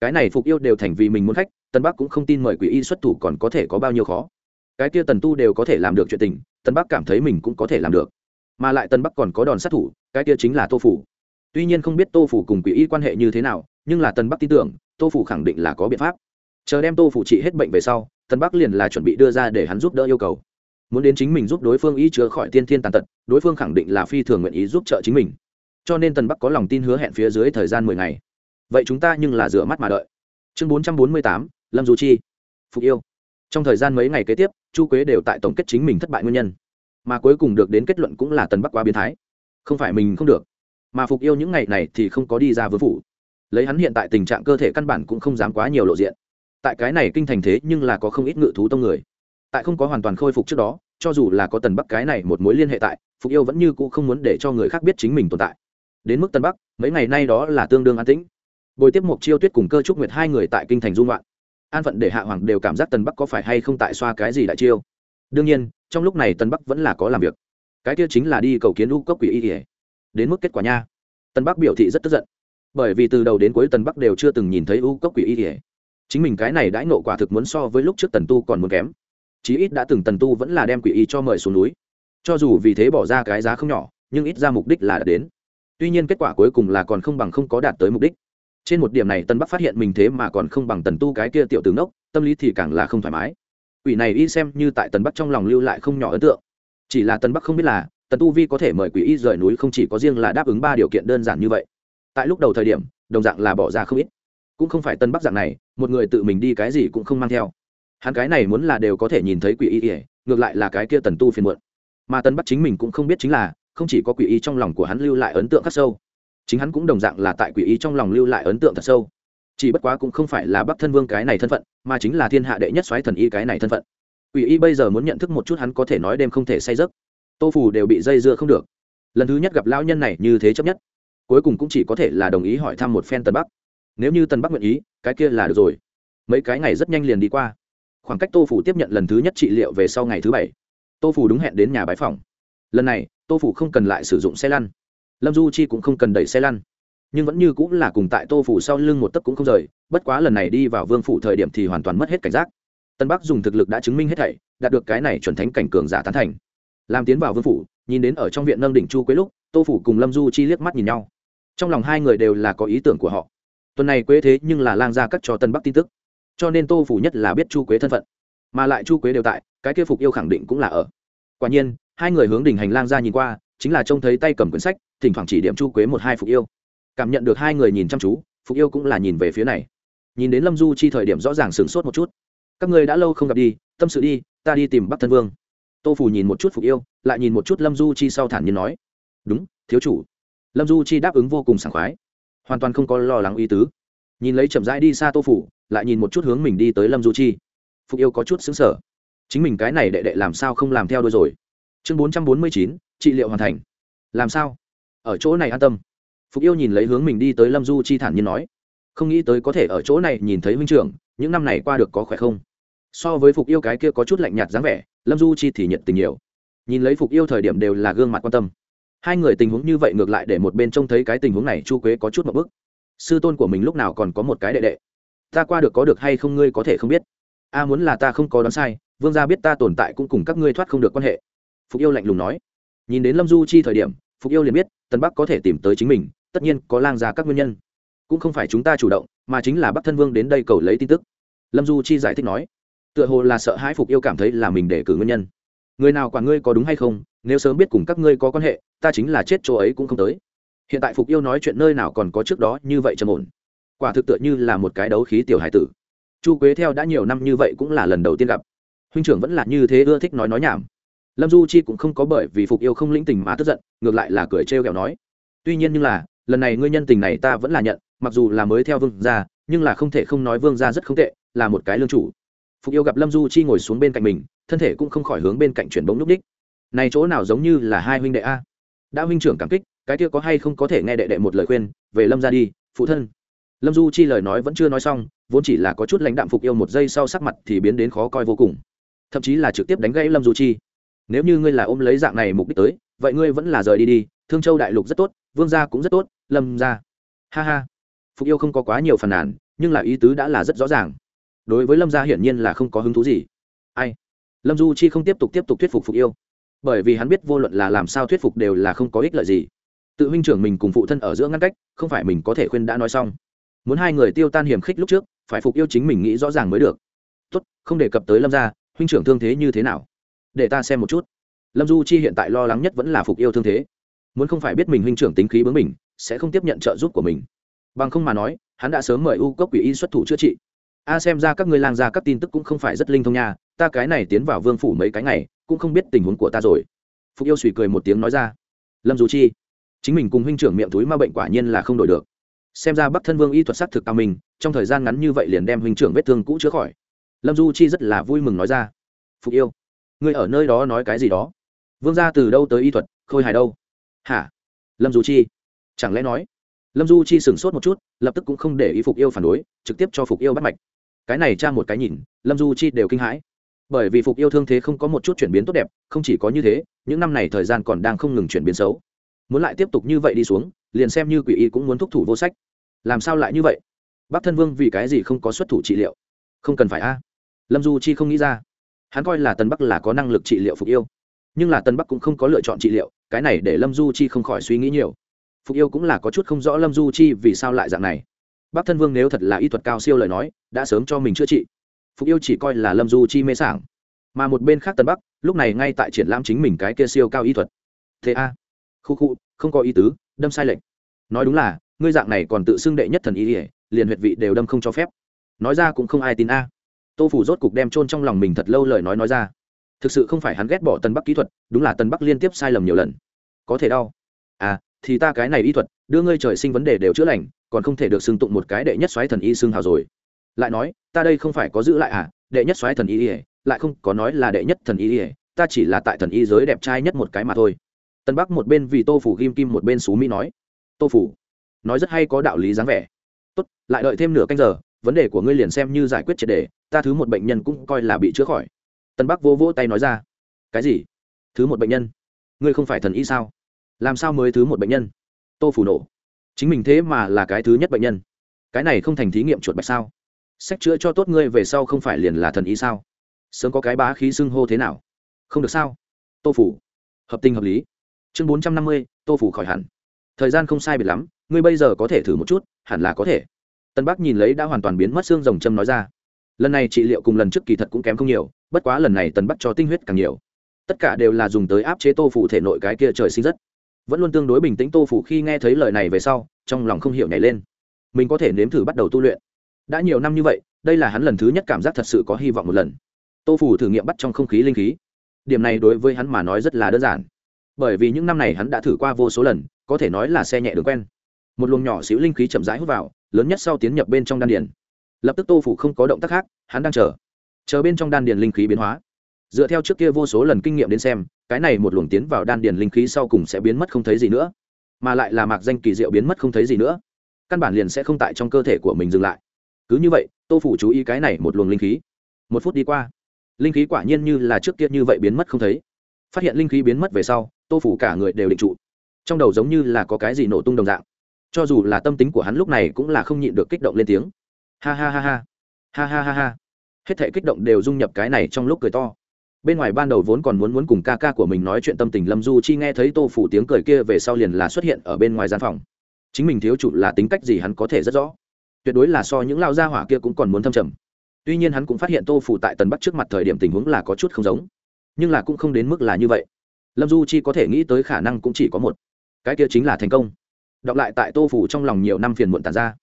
Cái này phục yêu đều thành vì mình muốn khách, tân bắc cũng không tin mời quỷ y xuất thủ còn có thể có bao nhiêu khó. Cái kia tần tu đều có thể làm được chuyện tình, tân bắc cảm thấy mình cũng có thể làm được. Mà lại tân bắc còn có đòn sát thủ, cái kia chính là tô phủ. Tuy nhiên không biết tô phủ cùng quỷ y quan hệ như thế nào, nhưng là tân bắc tin tưởng, tô phủ khẳng định là có biện pháp. Chờ đem tô phủ trị hết bệnh về sau, tân bắc liền là chuẩn bị đưa ra để hắn giúp đỡ yêu cầu muốn đến chính mình giúp đối phương y chữa khỏi tiên thiên tàn tật, đối phương khẳng định là phi thường nguyện ý giúp trợ chính mình. Cho nên tần bắc có lòng tin hứa hẹn phía dưới thời gian mười ngày. Vậy chúng ta nhưng là rửa mắt mà đợi. Chương bốn trăm bốn mươi tám, lâm du chi. Phục yêu. Trong thời gian mấy ngày kế tiếp, chu quế đều tại tổng kết chính mình thất bại nguyên nhân. Mà cuối cùng được đến kết luận cũng là tần bắc quá biến thái. Không phải mình không được, mà phục yêu những ngày này thì không có đi ra vương phủ. Lấy hắn hiện tại tình trạng cơ thể căn bản cũng không dám quá nhiều lộ diện. Tại cái này kinh thành thế nhưng là có không ít ngự thú tông người tại không có hoàn toàn khôi phục trước đó, cho dù là có tần bắc cái này một mối liên hệ tại, phục yêu vẫn như cũ không muốn để cho người khác biết chính mình tồn tại. Đến mức Tần bắc, mấy ngày nay đó là tương đương an tĩnh. Bồi tiếp một chiêu tuyết cùng cơ trúc nguyệt hai người tại kinh thành dung loạn an phận để hạ hoàng đều cảm giác tần bắc có phải hay không tại xoa cái gì đại chiêu. Đương nhiên, trong lúc này Tần bắc vẫn là có làm việc. Cái kia chính là đi cầu kiến u cốc quỷ y ỉa đến mức kết quả nha. Tần bắc biểu thị rất tức giận. Bởi vì từ đầu đến cuối tần bắc đều chưa từng nhìn thấy u cốc quỷ y ỉa chính mình cái này đãi nộ quả thực muốn so với lúc trước tần tu còn muốn kém chí ít đã từng tần tu vẫn là đem quỷ y cho mời xuống núi. Cho dù vì thế bỏ ra cái giá không nhỏ nhưng ít ra mục đích là đạt đến. Tuy nhiên kết quả cuối cùng là còn không bằng không có đạt tới mục đích. Trên một điểm này tân bắc phát hiện mình thế mà còn không bằng tần tu cái kia tiểu tướng nốc, tâm lý thì càng là không thoải mái. Quỷ này y xem như tại tần bắc trong lòng lưu lại không nhỏ ấn tượng. Chỉ là tần bắc không biết là tần tu vi có thể mời quỷ y rời núi không chỉ có riêng là đáp ứng ba điều kiện đơn giản như vậy. Tại lúc đầu thời điểm đồng dạng là bỏ ra không ít. Cũng không phải tân bắc dạng này một người tự mình đi cái gì cũng không mang theo hắn cái này muốn là đều có thể nhìn thấy quỷ y ỉa ngược lại là cái kia tần tu phiền muộn. Mà tần bắc chính mình cũng không biết chính là, không chỉ có quỷ y trong lòng của hắn lưu lại ấn tượng khắc sâu, chính hắn cũng đồng dạng là tại quỷ y trong lòng lưu lại ấn tượng thật sâu. Chỉ bất quá cũng không phải là bắc thân vương cái này thân phận, mà chính là thiên hạ đệ nhất soái thần y cái này thân phận. Quỷ y bây giờ muốn nhận thức một chút hắn có thể nói đêm không thể say giấc. Tô phủ đều bị dây dưa không được. Lần thứ nhất gặp lão nhân này như thế chấp nhất, cuối cùng cũng chỉ có thể là đồng ý hỏi thăm một phen tần bắc. Nếu như tần bắc nguyện ý, cái kia là được rồi. Mấy cái ngày rất nhanh liền đi qua khoảng cách tô phủ tiếp nhận lần thứ nhất trị liệu về sau ngày thứ bảy. Tô phủ đúng hẹn đến nhà bái phòng. Lần này, tô phủ không cần lại sử dụng xe lăn. Lâm du chi cũng không cần đẩy xe lăn. Nhưng vẫn như cũng là cùng tại tô phủ sau lưng một tấc cũng không rời, bất quá lần này đi vào vương phủ thời điểm thì hoàn toàn mất hết cảnh giác. Tân bắc dùng thực lực đã chứng minh hết thảy, đạt được cái này chuẩn thánh cảnh cường giả tán thành. Làm tiến vào vương phủ, nhìn đến ở trong viện nâng đỉnh chu quế lúc, tô phủ cùng lâm du chi liếc mắt nhìn nhau. Trong lòng hai người đều là có ý tưởng của họ. Tuần này quế thế nhưng là lang ra cắt cho tân bắc tin tức cho nên tô phủ nhất là biết chu quế thân phận mà lại chu quế đều tại cái kia phục yêu khẳng định cũng là ở quả nhiên hai người hướng đỉnh hành lang ra nhìn qua chính là trông thấy tay cầm quyển sách thỉnh thoảng chỉ điểm chu quế một hai phục yêu cảm nhận được hai người nhìn chăm chú phục yêu cũng là nhìn về phía này nhìn đến lâm du chi thời điểm rõ ràng sửng sốt một chút các người đã lâu không gặp đi tâm sự đi ta đi tìm bắc thân vương tô phủ nhìn một chút phục yêu lại nhìn một chút lâm du chi sau thản nhiên nói đúng thiếu chủ lâm du chi đáp ứng vô cùng sảng khoái hoàn toàn không có lo lắng ý tứ nhìn lấy chậm rãi đi xa tô phủ lại nhìn một chút hướng mình đi tới lâm du chi. Phục yêu có chút xứng sở chính mình cái này đệ đệ làm sao không làm theo đôi rồi? Chương bốn trăm bốn mươi chín, trị liệu hoàn thành. Làm sao? Ở chỗ này an tâm. Phục yêu nhìn lấy hướng mình đi tới lâm du chi thản nhiên nói. Không nghĩ tới có thể ở chỗ này nhìn thấy huynh trưởng, những năm này qua được có khỏe không? So với phục yêu cái kia có chút lạnh nhạt dáng vẻ, lâm du chi thì nhận tình nhiều. Nhìn lấy phục yêu thời điểm đều là gương mặt quan tâm. Hai người tình huống như vậy ngược lại để một bên trông thấy cái tình huống này, chu quế có chút một bức. Sư tôn của mình lúc nào còn có một cái đệ đệ? Ta qua được có được hay không ngươi có thể không biết. A muốn là ta không có đoán sai, vương gia biết ta tồn tại cũng cùng các ngươi thoát không được quan hệ. Phục yêu lạnh lùng nói. Nhìn đến lâm du chi thời điểm, phục yêu liền biết tân bắc có thể tìm tới chính mình, tất nhiên có lang ra các nguyên nhân. Cũng không phải chúng ta chủ động, mà chính là bắc thân vương đến đây cầu lấy tin tức. Lâm du chi giải thích nói. Tựa hồ là sợ hãi phục yêu cảm thấy là mình để cử nguyên nhân. Người nào quản ngươi có đúng hay không, nếu sớm biết cùng các ngươi có quan hệ, ta chính là chết chỗ ấy cũng không tới. Hiện tại phục yêu nói chuyện nơi nào còn có trước đó như vậy trầm ổn quả thực tựa như là một cái đấu khí tiểu hải tử. Chu quế theo đã nhiều năm như vậy cũng là lần đầu tiên gặp. Huynh trưởng vẫn là như thế ưa thích nói nói nhảm. Lâm du chi cũng không có bởi vì phục yêu không lĩnh tình mà tức giận, ngược lại là cười trêu ghẹo nói. Tuy nhiên nhưng là, lần này ngươi nhân tình này ta vẫn là nhận, mặc dù là mới theo vương gia, nhưng là không thể không nói vương gia rất không tệ, là một cái lương chủ. Phục yêu gặp lâm du chi ngồi xuống bên cạnh mình, thân thể cũng không khỏi hướng bên cạnh chuyển bóng núp đích. Này chỗ nào giống như là hai huynh đệ a? Đã huynh trưởng cảm kích, cái kia có hay không có thể nghe đệ đệ một lời khuyên, về lâm ra đi, phụ thân lâm du chi lời nói vẫn chưa nói xong, vốn chỉ là có chút lãnh đạm phục yêu một giây sau sắc mặt thì biến đến khó coi vô cùng. Thậm chí là trực tiếp đánh gãy lâm du chi. Nếu như ngươi là ôm lấy dạng này mục đích tới, vậy ngươi vẫn là rời đi đi, thương châu đại lục rất tốt, vương gia cũng rất tốt, lâm gia. Ha ha. Phục yêu không có quá nhiều phàn nàn, nhưng là ý tứ đã là rất rõ ràng. Đối với lâm gia hiển nhiên là không có hứng thú gì. Ai? Lâm du chi không tiếp tục tiếp tục thuyết phục phục yêu. Bởi vì hắn biết vô luận là làm sao thuyết phục đều là không có ích lợi gì. Tự huynh trưởng mình cùng phụ thân ở giữa ngăn cách, không phải mình có thể khuyên đã nói xong muốn hai người tiêu tan hiểm khích lúc trước, phải phục yêu chính mình nghĩ rõ ràng mới được. Tốt, không đề cập tới lâm gia, huynh trưởng thương thế như thế nào? Để ta xem một chút. Lâm du chi hiện tại lo lắng nhất vẫn là phục yêu thương thế. Muốn không phải biết mình huynh trưởng tính khí bướng mình sẽ không tiếp nhận trợ giúp của mình. Bằng không mà nói, hắn đã sớm mời u cốc quỷ y xuất thủ chữa trị. A xem ra các ngươi lang ra các tin tức cũng không phải rất linh thông nha, ta cái này tiến vào vương phủ mấy cái ngày, cũng không biết tình huống của ta rồi. Phục yêu suy cười một tiếng nói ra. Lâm du chi, chính mình cùng huynh trưởng miệng túi ma bệnh quả nhiên là không đổi được xem ra bắc thân vương y thuật sắc thực cao mình trong thời gian ngắn như vậy liền đem huynh trưởng vết thương cũ chữa khỏi. Lâm du chi rất là vui mừng nói ra, phục yêu, ngươi ở nơi đó nói cái gì đó? Vương gia từ đâu tới y thuật, khôi hài đâu? Hả? Lâm du chi, chẳng lẽ nói? Lâm du chi sửng sốt một chút, lập tức cũng không để ý phục yêu phản đối, trực tiếp cho phục yêu bắt mạch. Cái này tra một cái nhìn, lâm du chi đều kinh hãi. Bởi vì phục yêu thương thế không có một chút chuyển biến tốt đẹp, không chỉ có như thế, những năm này thời gian còn đang không ngừng chuyển biến xấu. Muốn lại tiếp tục như vậy đi xuống, liền xem như quỷ y cũng muốn thúc thủ vô sách làm sao lại như vậy? Bắc thân vương vì cái gì không có xuất thủ trị liệu? Không cần phải a. Lâm du chi không nghĩ ra. Hắn coi là tân bắc là có năng lực trị liệu phục yêu. Nhưng là tân bắc cũng không có lựa chọn trị liệu, cái này để lâm du chi không khỏi suy nghĩ nhiều. Phục yêu cũng là có chút không rõ lâm du chi vì sao lại dạng này. Bắc thân vương nếu thật là y thuật cao siêu lời nói, đã sớm cho mình chữa trị. Phục yêu chỉ coi là lâm du chi mê sảng. Mà một bên khác tân bắc, lúc này ngay tại triển lãm chính mình cái kia siêu cao y thuật. Thế a. Khu khu, không có ý tứ, đâm sai lệch. Nói đúng là ngươi dạng này còn tự xưng đệ nhất thần y ỉa, liền huyệt vị đều đâm không cho phép. Nói ra cũng không ai tin a. Tô phủ rốt cục đem trôn trong lòng mình thật lâu lời nói nói ra. Thực sự không phải hắn ghét bỏ tân bắc kỹ thuật, đúng là tân bắc liên tiếp sai lầm nhiều lần. Có thể đau. À thì ta cái này y thuật, đưa ngươi trời sinh vấn đề đều chữa lành, còn không thể được xưng tụng một cái đệ nhất xoáy thần y xưng hào rồi. Lại nói, ta đây không phải có giữ lại à đệ nhất xoáy thần y ỉa, lại không có nói là đệ nhất thần y ỉa, ta chỉ là tại thần y giới đẹp trai nhất một cái mà thôi. Tân bắc một bên vì tô phủ ghim kim một bên xú mỹ nói. Tô phủ nói rất hay có đạo lý dáng vẻ. Tốt, lại đợi thêm nửa canh giờ, vấn đề của ngươi liền xem như giải quyết triệt đề, ta thứ một bệnh nhân cũng coi là bị chữa khỏi. Tân bắc vô vỗ tay nói ra. Cái gì? Thứ một bệnh nhân? Ngươi không phải thần y sao? Làm sao mới thứ một bệnh nhân? Tô phủ nổ. Chính mình thế mà là cái thứ nhất bệnh nhân. Cái này không thành thí nghiệm chuột bạch sao? Sách chữa cho tốt ngươi về sau không phải liền là thần y sao? Sớm có cái bá khí xưng hô thế nào? Không được sao? Tô phủ. Hợp tình hợp lý. Chương bốn trăm năm mươi, tô phủ khỏi hẳn. Thời gian không sai biệt lắm ngươi bây giờ có thể thử một chút, hẳn là có thể. Tân bắc nhìn lấy đã hoàn toàn biến mất xương rồng châm nói ra. Lần này trị liệu cùng lần trước kỳ thật cũng kém không nhiều, bất quá lần này tân bắc cho tinh huyết càng nhiều. Tất cả đều là dùng tới áp chế tô phủ thể nội cái kia trời sinh rất. Vẫn luôn tương đối bình tĩnh tô phủ khi nghe thấy lời này về sau, trong lòng không hiểu nhảy lên. Mình có thể nếm thử bắt đầu tu luyện. Đã nhiều năm như vậy, đây là hắn lần thứ nhất cảm giác thật sự có hy vọng một lần. Tô phủ thử nghiệm bắt trong không khí linh khí. Điểm này đối với hắn mà nói rất là đơn giản. Bởi vì những năm này hắn đã thử qua vô số lần, có thể nói là xe nhẹ đường quen một luồng nhỏ xíu linh khí chậm rãi hút vào, lớn nhất sau tiến nhập bên trong đan điền. Lập tức tô phủ không có động tác khác, hắn đang chờ. Chờ bên trong đan điền linh khí biến hóa. Dựa theo trước kia vô số lần kinh nghiệm đến xem, cái này một luồng tiến vào đan điền linh khí sau cùng sẽ biến mất không thấy gì nữa. Mà lại là mạc danh kỳ diệu biến mất không thấy gì nữa. Căn bản liền sẽ không tại trong cơ thể của mình dừng lại. Cứ như vậy, tô phủ chú ý cái này một luồng linh khí. Một phút đi qua, linh khí quả nhiên như là trước kia như vậy biến mất không thấy. Phát hiện linh khí biến mất về sau, tô phủ cả người đều định trụ. Trong đầu giống như là có cái gì nổ tung đồng dạng cho dù là tâm tính của hắn lúc này cũng là không nhịn được kích động lên tiếng. Ha ha ha ha. Ha ha ha ha. Hết thể kích động đều dung nhập cái này trong lúc cười to. Bên ngoài ban đầu vốn còn muốn muốn cùng ca ca của mình nói chuyện tâm tình lâm du chi nghe thấy tô phủ tiếng cười kia về sau liền là xuất hiện ở bên ngoài gian phòng. Chính mình thiếu chủ là tính cách gì hắn có thể rất rõ. Tuyệt đối là so những lao gia hỏa kia cũng còn muốn thâm trầm. Tuy nhiên hắn cũng phát hiện tô phủ tại tần bắc trước mặt thời điểm tình huống là có chút không giống. Nhưng là cũng không đến mức là như vậy. Lâm du chi có thể nghĩ tới khả năng cũng chỉ có một. Cái kia chính là thành công đọc lại tại tô phủ trong lòng nhiều năm phiền muộn tàn ra.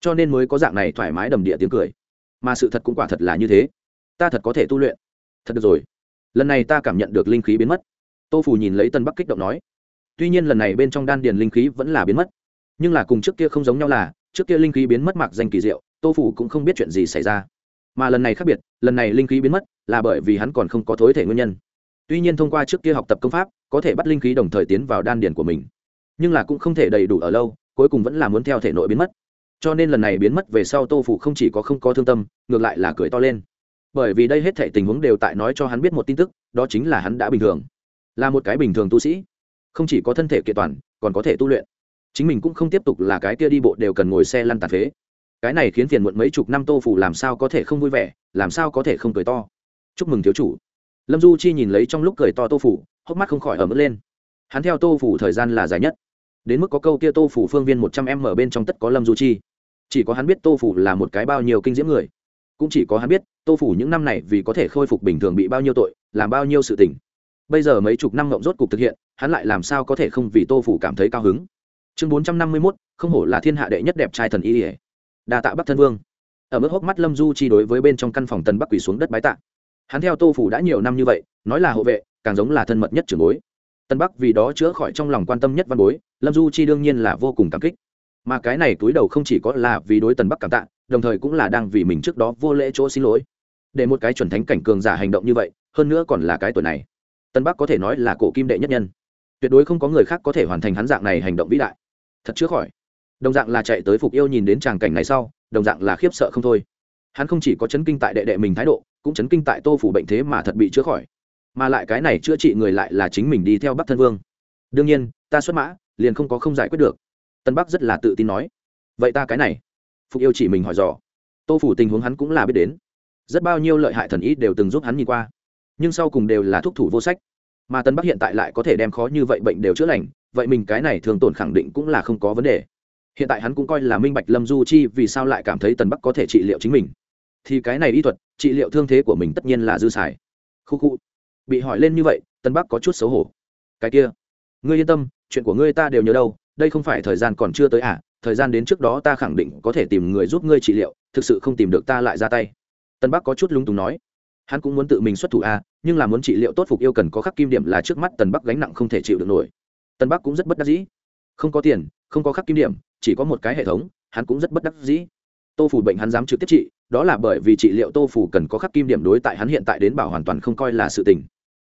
Cho nên mới có dạng này thoải mái đầm địa tiếng cười. Mà sự thật cũng quả thật là như thế. Ta thật có thể tu luyện. Thật được rồi. Lần này ta cảm nhận được linh khí biến mất. Tô phủ nhìn lấy tân bắc kích động nói. Tuy nhiên lần này bên trong đan điền linh khí vẫn là biến mất. Nhưng là cùng trước kia không giống nhau là, trước kia linh khí biến mất mặc danh kỳ diệu, tô phủ cũng không biết chuyện gì xảy ra. Mà lần này khác biệt, lần này linh khí biến mất là bởi vì hắn còn không có thối thể nguyên nhân. Tuy nhiên thông qua trước kia học tập công pháp, có thể bắt linh khí đồng thời tiến vào đan điền của mình nhưng là cũng không thể đầy đủ ở lâu, cuối cùng vẫn là muốn theo thể nội biến mất. Cho nên lần này biến mất về sau tô phủ không chỉ có không có thương tâm, ngược lại là cười to lên. Bởi vì đây hết thể tình huống đều tại nói cho hắn biết một tin tức, đó chính là hắn đã bình thường. Là một cái bình thường tu sĩ. Không chỉ có thân thể kiện toàn, còn có thể tu luyện. Chính mình cũng không tiếp tục là cái kia đi bộ đều cần ngồi xe lăn tàn phế. Cái này khiến phiền muộn mấy chục năm tô phủ làm sao có thể không vui vẻ, làm sao có thể không cười to. Chúc mừng thiếu chủ. Lâm du chi nhìn lấy trong lúc cười to tô phủ, hốc mắt không khỏi ở mức lên. Hắn theo tô phủ thời gian là dài nhất đến mức có câu kia tô phủ phương viên một trăm em ở bên trong tất có lâm du chi. Chỉ có hắn biết tô phủ là một cái bao nhiêu kinh diễm người. Cũng chỉ có hắn biết, tô phủ những năm này vì có thể khôi phục bình thường bị bao nhiêu tội, làm bao nhiêu sự tình. Bây giờ mấy chục năm ngộng rốt cục thực hiện, hắn lại làm sao có thể không vì tô phủ cảm thấy cao hứng? Chương bốn trăm năm mươi mốt, không hổ là thiên hạ đệ nhất đẹp trai thần y ỉa đa tạ bắc thân vương. Ở mức hốc mắt lâm du chi đối với bên trong căn phòng tân bắc quỳ xuống đất bái tạ. Hắn theo tô phủ đã nhiều năm như vậy, nói là hộ vệ, càng giống là thân mật nhất trưởng bối tân bắc vì đó chữa khỏi trong lòng quan tâm nhất văn bối, lâm du chi đương nhiên là vô cùng cảm kích. Mà cái này túi đầu không chỉ có là vì đối tần bắc cảm tạ, đồng thời cũng là đang vì mình trước đó vô lễ chỗ xin lỗi. Để một cái chuẩn thánh cảnh cường giả hành động như vậy, hơn nữa còn là cái tuổi này. Tân bắc có thể nói là cổ kim đệ nhất nhân. Tuyệt đối không có người khác có thể hoàn thành hắn dạng này hành động vĩ đại. Thật chữa khỏi. Đồng dạng là chạy tới phục yêu nhìn đến tràng cảnh này sau, đồng dạng là khiếp sợ không thôi. Hắn không chỉ có chấn kinh tại đệ đệ mình thái độ, cũng chấn kinh tại tô phủ bệnh thế mà thật bị chữa khỏi mà lại cái này chữa trị người lại là chính mình đi theo bắc thân vương. Đương nhiên, ta xuất mã, liền không có không giải quyết được. Tân bắc rất là tự tin nói. Vậy ta cái này? Phục yêu chỉ mình hỏi dò. Tô phủ tình huống hắn cũng là biết đến. Rất bao nhiêu lợi hại thần ý đều từng giúp hắn nhìn qua. Nhưng sau cùng đều là thuốc thủ vô sách. Mà tân bắc hiện tại lại có thể đem khó như vậy bệnh đều chữa lành, vậy mình cái này thường tổn khẳng định cũng là không có vấn đề. Hiện tại hắn cũng coi là minh bạch lâm du chi vì sao lại cảm thấy tần bắc có thể trị liệu chính mình. Thì cái này y thuật, trị liệu thương thế của mình tất nhiên là dư xài. Khu khu bị hỏi lên như vậy, tân bắc có chút xấu hổ. Cái kia, ngươi yên tâm, chuyện của ngươi ta đều nhớ đâu, đây không phải thời gian còn chưa tới à thời gian đến trước đó ta khẳng định có thể tìm người giúp ngươi trị liệu, thực sự không tìm được ta lại ra tay. Tân bắc có chút lung túng nói. Hắn cũng muốn tự mình xuất thủ a nhưng là muốn trị liệu tốt phục yêu cần có khắc kim điểm là trước mắt tần bắc gánh nặng không thể chịu được nổi. Tân bắc cũng rất bất đắc dĩ. Không có tiền, không có khắc kim điểm, chỉ có một cái hệ thống, hắn cũng rất bất đắc dĩ. Tô phủ bệnh hắn dám trực tiếp trị, đó là bởi vì trị liệu tô phủ cần có khắc kim điểm đối tại hắn hiện tại đến bảo hoàn toàn không coi là sự tình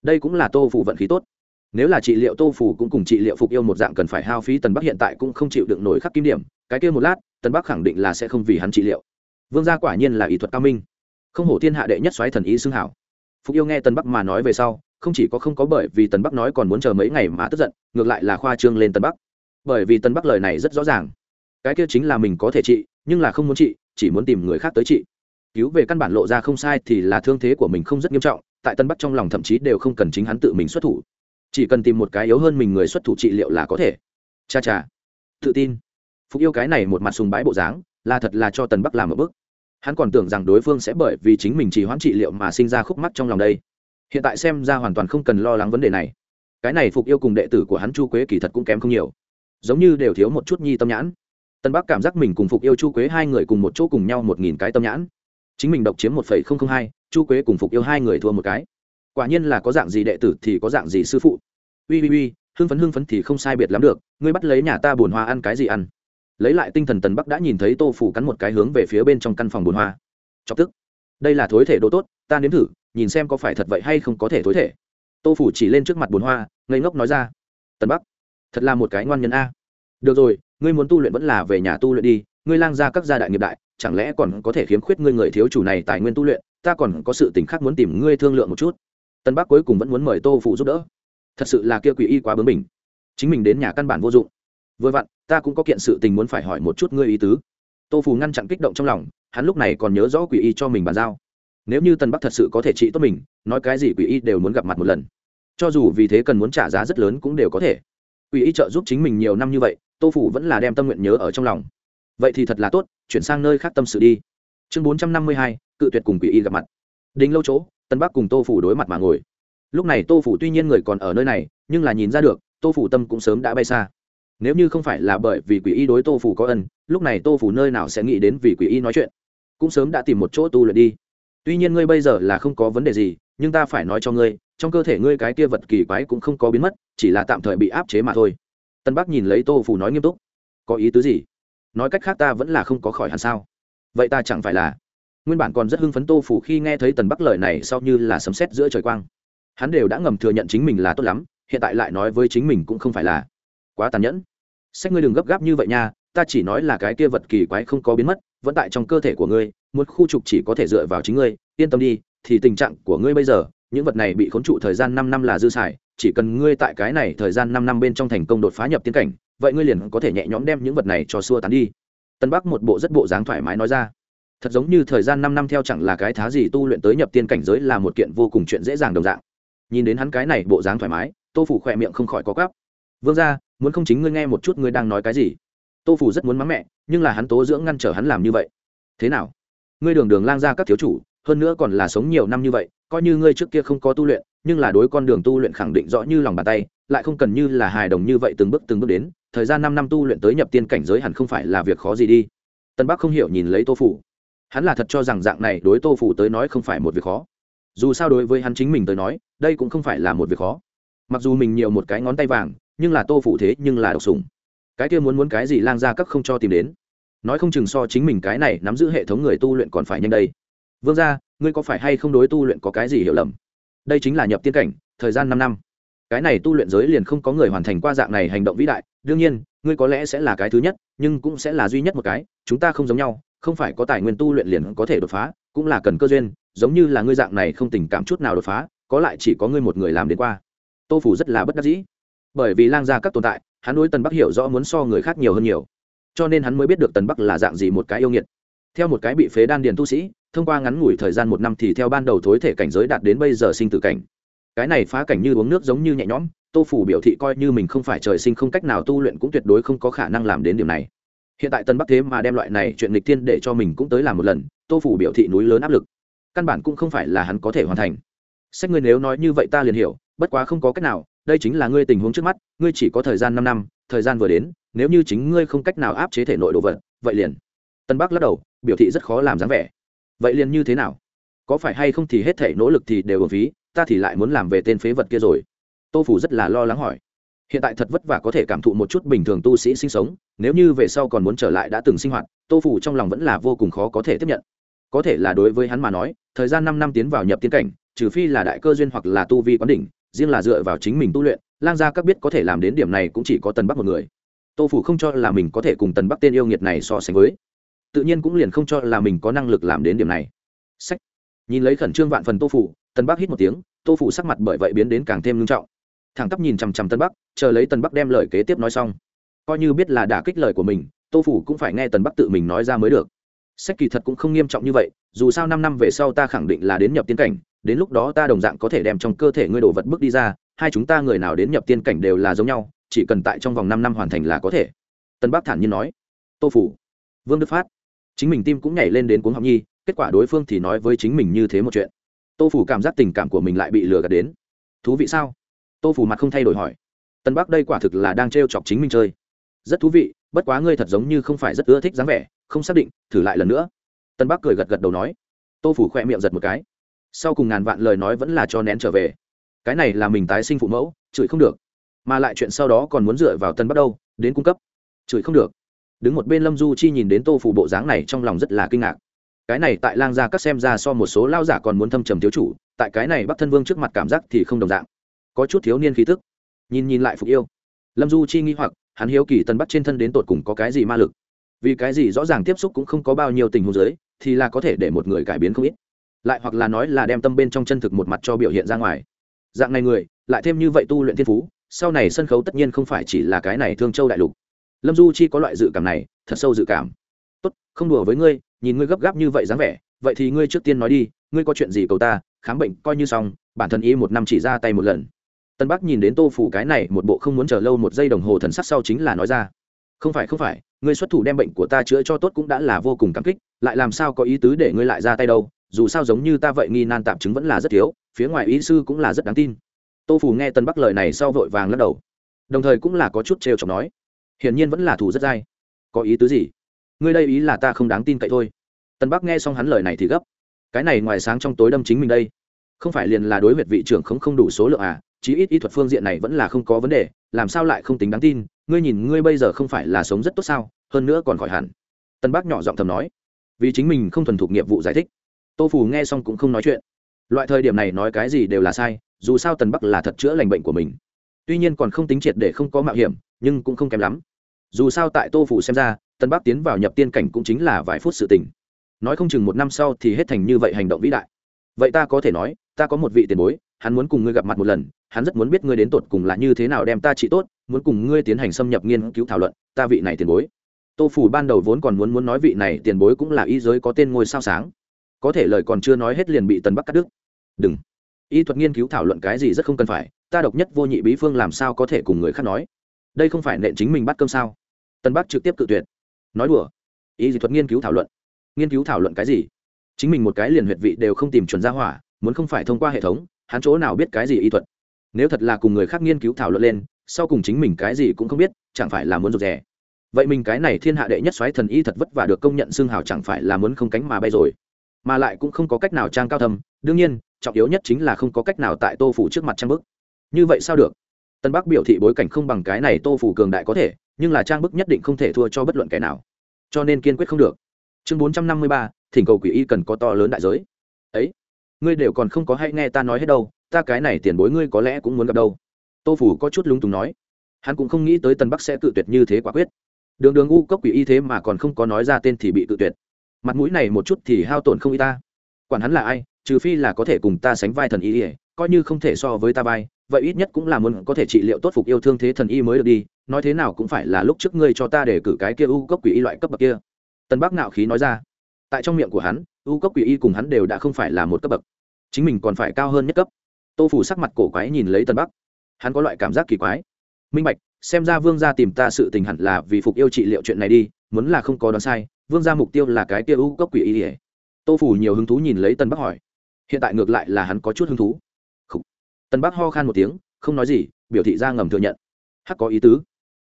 đây cũng là tô phủ vận khí tốt. Nếu là trị liệu tô phủ cũng cùng trị liệu phục yêu một dạng cần phải hao phí, tần bắc hiện tại cũng không chịu được nổi khắc kim điểm, cái kia một lát, tần bắc khẳng định là sẽ không vì hắn trị liệu. Vương gia quả nhiên là ý thuật cao minh. Không hổ thiên hạ đệ nhất xoáy thần ý xưng hảo. Phục yêu nghe tần bắc mà nói về sau, không chỉ có không có bởi vì tần bắc nói còn muốn chờ mấy ngày mà tức giận, ngược lại là khoa trương lên tần bắc. Bởi vì tần bắc lời này rất rõ ràng. Cái kia chính là mình có thể trị, nhưng là không muốn trị, chỉ muốn tìm người khác tới trị. Cứu về căn bản lộ ra không sai thì là thương thế của mình không rất nghiêm trọng tại tân bắc trong lòng thậm chí đều không cần chính hắn tự mình xuất thủ. Chỉ cần tìm một cái yếu hơn mình người xuất thủ trị liệu là có thể. Cha cha. Tự tin. Phục yêu cái này một mặt sùng bái bộ dáng, là thật là cho tần bắc làm một bước. Hắn còn tưởng rằng đối phương sẽ bởi vì chính mình chỉ hoãn trị liệu mà sinh ra khúc mắc trong lòng đây. Hiện tại xem ra hoàn toàn không cần lo lắng vấn đề này. Cái này phục yêu cùng đệ tử của hắn chu quế kỳ thật cũng kém không nhiều. Giống như đều thiếu một chút nhi tâm nhãn. Tân bắc cảm giác mình cùng phục yêu chu quế hai người cùng một chỗ cùng nhau một nghìn cái tâm nhãn. Chính mình độc chiếm một phẩy không không hai chu quế cùng phục yêu hai người thua một cái. Quả nhiên là có dạng gì đệ tử thì có dạng gì sư phụ. Ui ui ui hưng phấn hưng phấn thì không sai biệt lắm được, ngươi bắt lấy nhà ta bồn hoa ăn cái gì ăn? Lấy lại tinh thần tần bắc đã nhìn thấy tô phủ cắn một cái hướng về phía bên trong căn phòng bồn hoa. Chọc tức. Đây là thối thể đồ tốt, ta nếm thử, nhìn xem có phải thật vậy hay không có thể thối thể. Tô phủ chỉ lên trước mặt bồn hoa, ngây ngốc nói ra. Tần bắc, thật là một cái ngoan nhân a. Được rồi, ngươi muốn tu luyện vẫn là về nhà tu luyện đi, ngươi lang ra các gia đại nghiệp đại, chẳng lẽ còn có thể khiếm khuyết ngươi người thiếu chủ này tài nguyên tu luyện? Ta còn có sự tình khác muốn tìm ngươi thương lượng một chút. Tân bắc cuối cùng vẫn muốn mời tô phụ giúp đỡ. Thật sự là kia quỷ y quá bướng mình chính mình đến nhà căn bản vô dụng. Vừa vặn, ta cũng có kiện sự tình muốn phải hỏi một chút ngươi ý tứ. Tô phù ngăn chặn kích động trong lòng, hắn lúc này còn nhớ rõ quỷ y cho mình bàn giao. Nếu như tân bắc thật sự có thể trị tốt mình, nói cái gì quỷ y đều muốn gặp mặt một lần. Cho dù vì thế cần muốn trả giá rất lớn cũng đều có thể. Quỷ y trợ giúp chính mình nhiều năm như vậy, tô phủ vẫn là đem tâm nguyện nhớ ở trong lòng. Vậy thì thật là tốt, chuyển sang nơi khác tâm sự đi. Chương bốn trăm năm mươi hai cự tuyệt cùng quỷ y gặp mặt. Đinh lâu chỗ, tân bắc cùng tô phủ đối mặt mà ngồi. Lúc này tô phủ tuy nhiên người còn ở nơi này, nhưng là nhìn ra được, tô phủ tâm cũng sớm đã bay xa. Nếu như không phải là bởi vì quỷ y đối tô phủ có ân, lúc này tô phủ nơi nào sẽ nghĩ đến vì quỷ y nói chuyện? Cũng sớm đã tìm một chỗ tu luyện đi. Tuy nhiên ngươi bây giờ là không có vấn đề gì, nhưng ta phải nói cho ngươi, trong cơ thể ngươi cái kia vật kỳ quái cũng không có biến mất, chỉ là tạm thời bị áp chế mà thôi. Tân bắc nhìn lấy tô phủ nói nghiêm túc. Có ý tứ gì? Nói cách khác ta vẫn là không có khỏi hẳn sao? Vậy ta chẳng phải là nguyên bản còn rất hưng phấn tô phủ khi nghe thấy tần bắc lời này sau như là sấm sét giữa trời quang. Hắn đều đã ngầm thừa nhận chính mình là tốt lắm, hiện tại lại nói với chính mình cũng không phải là quá tàn nhẫn. Sách ngươi đừng gấp gáp như vậy nha, ta chỉ nói là cái kia vật kỳ quái không có biến mất, vẫn tại trong cơ thể của ngươi, một khu trục chỉ có thể dựa vào chính ngươi, yên tâm đi, thì tình trạng của ngươi bây giờ, những vật này bị khốn trụ thời gian năm năm là dư xài, chỉ cần ngươi tại cái này thời gian năm năm bên trong thành công đột phá nhập tiên cảnh, vậy ngươi liền có thể nhẹ nhõm đem những vật này cho xua tán đi. Tân bắc một bộ rất bộ dáng thoải mái nói ra thật giống như thời gian năm năm theo chẳng là cái thá gì tu luyện tới nhập tiên cảnh giới là một kiện vô cùng chuyện dễ dàng đồng dạng. Nhìn đến hắn cái này bộ dáng thoải mái, tô phủ khỏe miệng không khỏi có gắp vương ra muốn không chính ngươi nghe một chút ngươi đang nói cái gì? Tô phủ rất muốn mắng mẹ, nhưng là hắn tố dưỡng ngăn trở hắn làm như vậy. Thế nào? Ngươi đường đường lang ra các thiếu chủ, hơn nữa còn là sống nhiều năm như vậy, coi như ngươi trước kia không có tu luyện, nhưng là đối con đường tu luyện khẳng định rõ như lòng bàn tay, lại không cần như là hài đồng như vậy từng bước từng bước đến, thời gian năm năm tu luyện tới nhập tiên cảnh giới hẳn không phải là việc khó gì đi. Tân bắc không hiểu nhìn lấy tô phủ hắn là thật cho rằng dạng này đối tô phủ tới nói không phải một việc khó. Dù sao đối với hắn chính mình tới nói, đây cũng không phải là một việc khó. Mặc dù mình nhiều một cái ngón tay vàng, nhưng là tô phủ thế nhưng là độc sùng cái kia muốn muốn cái gì lang ra các không cho tìm đến. Nói không chừng so chính mình cái này nắm giữ hệ thống người tu luyện còn phải nhanh đây. Vương ra ngươi có phải hay không đối tu luyện có cái gì hiểu lầm? Đây chính là nhập tiên cảnh, thời gian năm năm. Cái này tu luyện giới liền không có người hoàn thành qua dạng này hành động vĩ đại. Đương nhiên, ngươi có lẽ sẽ là cái thứ nhất, nhưng cũng sẽ là duy nhất một cái. Chúng ta không giống nhau không phải có tài nguyên tu luyện liền có thể đột phá, cũng là cần cơ duyên, giống như là ngươi dạng này không tình cảm chút nào đột phá, có lại chỉ có ngươi một người làm đến qua. Tô phủ rất là bất đắc dĩ. Bởi vì lang gia các tồn tại, hắn đối tần bắc hiểu rõ muốn so người khác nhiều hơn nhiều. Cho nên hắn mới biết được tần bắc là dạng gì một cái yêu nghiệt. Theo một cái bị phế đan điền tu sĩ, thông qua ngắn ngủi thời gian một năm thì theo ban đầu thối thể cảnh giới đạt đến bây giờ sinh tử cảnh. Cái này phá cảnh như uống nước giống như nhẹ nhõm, tô phủ biểu thị coi như mình không phải trời sinh không cách nào tu luyện cũng tuyệt đối không có khả năng làm đến điều này hiện tại tân bắc thế mà đem loại này chuyện lịch thiên để cho mình cũng tới làm một lần, tô phủ biểu thị núi lớn áp lực. Căn bản cũng không phải là hắn có thể hoàn thành. Sách ngươi nếu nói như vậy ta liền hiểu, bất quá không có cách nào, đây chính là ngươi tình huống trước mắt, ngươi chỉ có thời gian năm năm, thời gian vừa đến, nếu như chính ngươi không cách nào áp chế thể nội đồ vật, vậy liền. Tân bắc lắc đầu, biểu thị rất khó làm dáng vẻ. Vậy liền như thế nào? Có phải hay không thì hết thể nỗ lực thì đều ở phí, ta thì lại muốn làm về tên phế vật kia rồi? Tô phủ rất là lo lắng hỏi hiện tại thật vất vả có thể cảm thụ một chút bình thường tu sĩ sinh sống, nếu như về sau còn muốn trở lại đã từng sinh hoạt, tô phủ trong lòng vẫn là vô cùng khó có thể tiếp nhận. Có thể là đối với hắn mà nói, thời gian năm năm tiến vào nhập tiến cảnh, trừ phi là đại cơ duyên hoặc là tu vi quán đỉnh, riêng là dựa vào chính mình tu luyện, lang gia các biết có thể làm đến điểm này cũng chỉ có tần bắc một người. Tô phủ không cho là mình có thể cùng tần bắc tên yêu nghiệt này so sánh với. Tự nhiên cũng liền không cho là mình có năng lực làm đến điểm này. Sách. Nhìn lấy khẩn trương vạn phần tô phủ tần bắc hít một tiếng, tô phủ sắc mặt bởi vậy biến đến càng thêm nghiêm trọng thẳng tắp nhìn chằm chằm tân bắc, chờ lấy tân bắc đem lời kế tiếp nói xong. Coi như biết là đả kích lời của mình, tô phủ cũng phải nghe tần bắc tự mình nói ra mới được. Sách kỳ thật cũng không nghiêm trọng như vậy, dù sao năm năm về sau ta khẳng định là đến nhập tiên cảnh, đến lúc đó ta đồng dạng có thể đem trong cơ thể ngươi đồ vật bước đi ra, hai chúng ta người nào đến nhập tiên cảnh đều là giống nhau, chỉ cần tại trong vòng năm năm hoàn thành là có thể. Tân bắc thản nhiên nói. Tô phủ, vương đức phát, chính mình tim cũng nhảy lên đến cuốn học nhi, kết quả đối phương thì nói với chính mình như thế một chuyện. Tô phủ cảm giác tình cảm của mình lại bị lừa gạt đến. Thú vị sao? Tô phủ mặt không thay đổi hỏi. Tân bắc đây quả thực là đang t chọc chính mình chơi. Rất thú vị, bất quá ngươi thật giống như không phải rất ưa thích dáng vẻ, không xác định, thử lại lần nữa. Tân bắc cười gật gật đầu nói. Tô phủ khoe miệng giật một cái. Sau cùng ngàn vạn lời nói vẫn là cho nén trở về. Cái này là mình tái sinh phụ mẫu, chửi không được. Mà lại chuyện sau đó còn muốn dựa vào tân bắc đâu, đến cung cấp. Chửi không được. Đứng một bên lâm du chi nhìn đến tô phủ bộ dáng này trong lòng rất là kinh ngạc. Cái này tại lang gia các xem ra so một số lao giả còn muốn thâm trầm thiếu chủ, tại cái này bắc thân vương trước mặt cảm giác thì không đồng dạng có chút thiếu niên khí tức. Nhìn nhìn lại phục yêu. Lâm du chi nghi hoặc, hắn hiếu kỳ tân bắt trên thân đến tột cùng có cái gì ma lực. Vì cái gì rõ ràng tiếp xúc cũng không có bao nhiêu tình huống giới thì là có thể để một người cải biến không ít. Lại hoặc là nói là đem tâm bên trong chân thực một mặt cho biểu hiện ra ngoài. Dạng này người, lại thêm như vậy tu luyện thiên phú, sau này sân khấu tất nhiên không phải chỉ là cái này thương châu đại lục. Lâm du chi có loại dự cảm này, thật sâu dự cảm. Tốt, không đùa với ngươi, nhìn ngươi gấp gáp như vậy dáng vẻ, vậy thì ngươi trước tiên nói đi, ngươi có chuyện gì cầu ta, khám bệnh coi như xong, bản thân y một năm chỉ ra tay một lần tân bắc nhìn đến tô phủ cái này một bộ không muốn chờ lâu một giây đồng hồ thần sắc sau chính là nói ra. Không phải không phải ngươi xuất thủ đem bệnh của ta chữa cho tốt cũng đã là vô cùng cảm kích, lại làm sao có ý tứ để ngươi lại ra tay đâu, dù sao giống như ta vậy nghi nan tạm chứng vẫn là rất thiếu, phía ngoài ý sư cũng là rất đáng tin. Tô phủ nghe tân bắc lời này sau vội vàng lắc đầu. Đồng thời cũng là có chút trêu chọc nói, hiển nhiên vẫn là thủ rất dai. Có ý tứ gì? Ngươi đây ý là ta không đáng tin cậy thôi. Tân bắc nghe xong hắn lời này thì gấp, cái này ngoài sáng trong tối đâm chính mình đây. Không phải liền là đối huyệt vị trưởng không không đủ số lượng à chí ít y thuật phương diện này vẫn là không có vấn đề, làm sao lại không tính đáng tin, ngươi nhìn ngươi bây giờ không phải là sống rất tốt sao, hơn nữa còn khỏi hẳn. Tân bác nhỏ giọng thầm nói, vì chính mình không thuần thục nghiệp vụ giải thích. Tô phù nghe xong cũng không nói chuyện. Loại thời điểm này nói cái gì đều là sai, dù sao tần bắc là thật chữa lành bệnh của mình. Tuy nhiên còn không tính triệt để không có mạo hiểm, nhưng cũng không kém lắm. Dù sao tại tô phủ xem ra Tần bắc tiến vào nhập tiên cảnh cũng chính là vài phút sự tình. Nói không chừng một năm sau thì hết thành như vậy hành động vĩ đại. Vậy ta có thể nói, ta có một vị tiền bối hắn muốn cùng ngươi gặp mặt một lần, hắn rất muốn biết ngươi đến tột cùng là như thế nào đem ta trị tốt, muốn cùng ngươi tiến hành xâm nhập nghiên cứu thảo luận, ta vị này tiền bối. Tô phủ ban đầu vốn còn muốn muốn nói vị này tiền bối cũng là y giới có tên ngôi sao sáng. Có thể lời còn chưa nói hết liền bị tần bắc cắt đứt. Đừng. Y thuật nghiên cứu thảo luận cái gì rất không cần phải, ta độc nhất vô nhị bí phương làm sao có thể cùng người khác nói? Đây không phải nện chính mình bắt cơm sao? Tân bắc trực tiếp cự tuyệt. Nói đùa. Y dị thuật nghiên cứu thảo luận. Nghiên cứu thảo luận cái gì? Chính mình một cái liền huyệt vị đều không tìm chuẩn ra hỏa, muốn không phải thông qua hệ thống hắn chỗ nào biết cái gì y thuật? Nếu thật là cùng người khác nghiên cứu thảo luận lên, sau cùng chính mình cái gì cũng không biết, chẳng phải là muốn rụt rè? Vậy mình cái này thiên hạ đệ nhất xoáy thần y thật vất vả được công nhận xương hào chẳng phải là muốn không cánh mà bay rồi. Mà lại cũng không có cách nào trang cao thầm đương nhiên, trọng yếu nhất chính là không có cách nào tại tô phủ trước mặt trang bức. Như vậy sao được? Tân bắc biểu thị bối cảnh không bằng cái này tô phủ cường đại có thể, nhưng là trang bức nhất định không thể thua cho bất luận kẻ nào. Cho nên kiên quyết không được. Chương bốn trăm năm mươi ba, thỉnh cầu quỷ y cần có to lớn đại giới ngươi đều còn không có hay nghe ta nói hết đâu, ta cái này tiền bối ngươi có lẽ cũng muốn gặp đâu. Tô phủ có chút lúng túng nói. Hắn cũng không nghĩ tới Tần bắc sẽ tự tuyệt như thế quả quyết. Đường đường u cốc quỷ y thế mà còn không có nói ra tên thì bị tự tuyệt. Mặt mũi này một chút thì hao tổn không y ta. Quản hắn là ai, trừ phi là có thể cùng ta sánh vai thần y ỉa coi như không thể so với ta vai, vậy ít nhất cũng là muốn có thể trị liệu tốt phục yêu thương thế thần y mới được đi, nói thế nào cũng phải là lúc trước ngươi cho ta để cử cái kia u cốc quỷ y loại cấp bậc kia. Tần bắc nạo khí nói ra. Tại trong miệng của hắn u cốc quỷ y cùng hắn đều đã không phải là một cấp bậc. Chính mình còn phải cao hơn nhất cấp. Tô phủ sắc mặt cổ quái nhìn lấy tân bắc. Hắn có loại cảm giác kỳ quái. Minh bạch, xem ra vương gia tìm ta sự tình hẳn là vì phục yêu trị liệu chuyện này đi, muốn là không có đoán sai, vương gia mục tiêu là cái kia u cốc quỷ y ỉa tô phủ nhiều hứng thú nhìn lấy tân bắc hỏi. Hiện tại ngược lại là hắn có chút hứng thú. Khủ. tân bắc ho khan một tiếng, không nói gì, biểu thị ra ngầm thừa nhận. Hắc có ý tứ.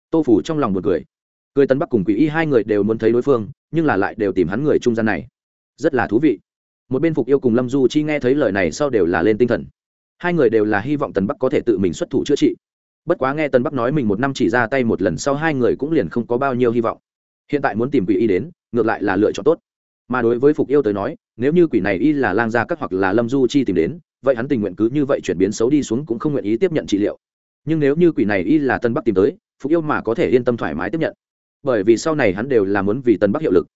Tô phủ trong lòng một cười. Cười tân bắc cùng quỷ y hai người đều muốn thấy đối phương, nhưng là lại đều tìm hắn người trung gian này rất là thú vị. Một bên phục yêu cùng lâm du chi nghe thấy lời này sau đều là lên tinh thần. Hai người đều là hy vọng tần bắc có thể tự mình xuất thủ chữa trị. Bất quá nghe tần bắc nói mình một năm chỉ ra tay một lần sau hai người cũng liền không có bao nhiêu hy vọng. Hiện tại muốn tìm quỷ y đến, ngược lại là lựa chọn tốt. Mà đối với phục yêu tới nói, nếu như quỷ này y là lang gia các hoặc là lâm du chi tìm đến, vậy hắn tình nguyện cứ như vậy chuyển biến xấu đi xuống cũng không nguyện ý tiếp nhận trị liệu. Nhưng nếu như quỷ này y là tân bắc tìm tới, phục yêu mà có thể yên tâm thoải mái tiếp nhận. Bởi vì sau này hắn đều là muốn vì tân bắc hiệu lực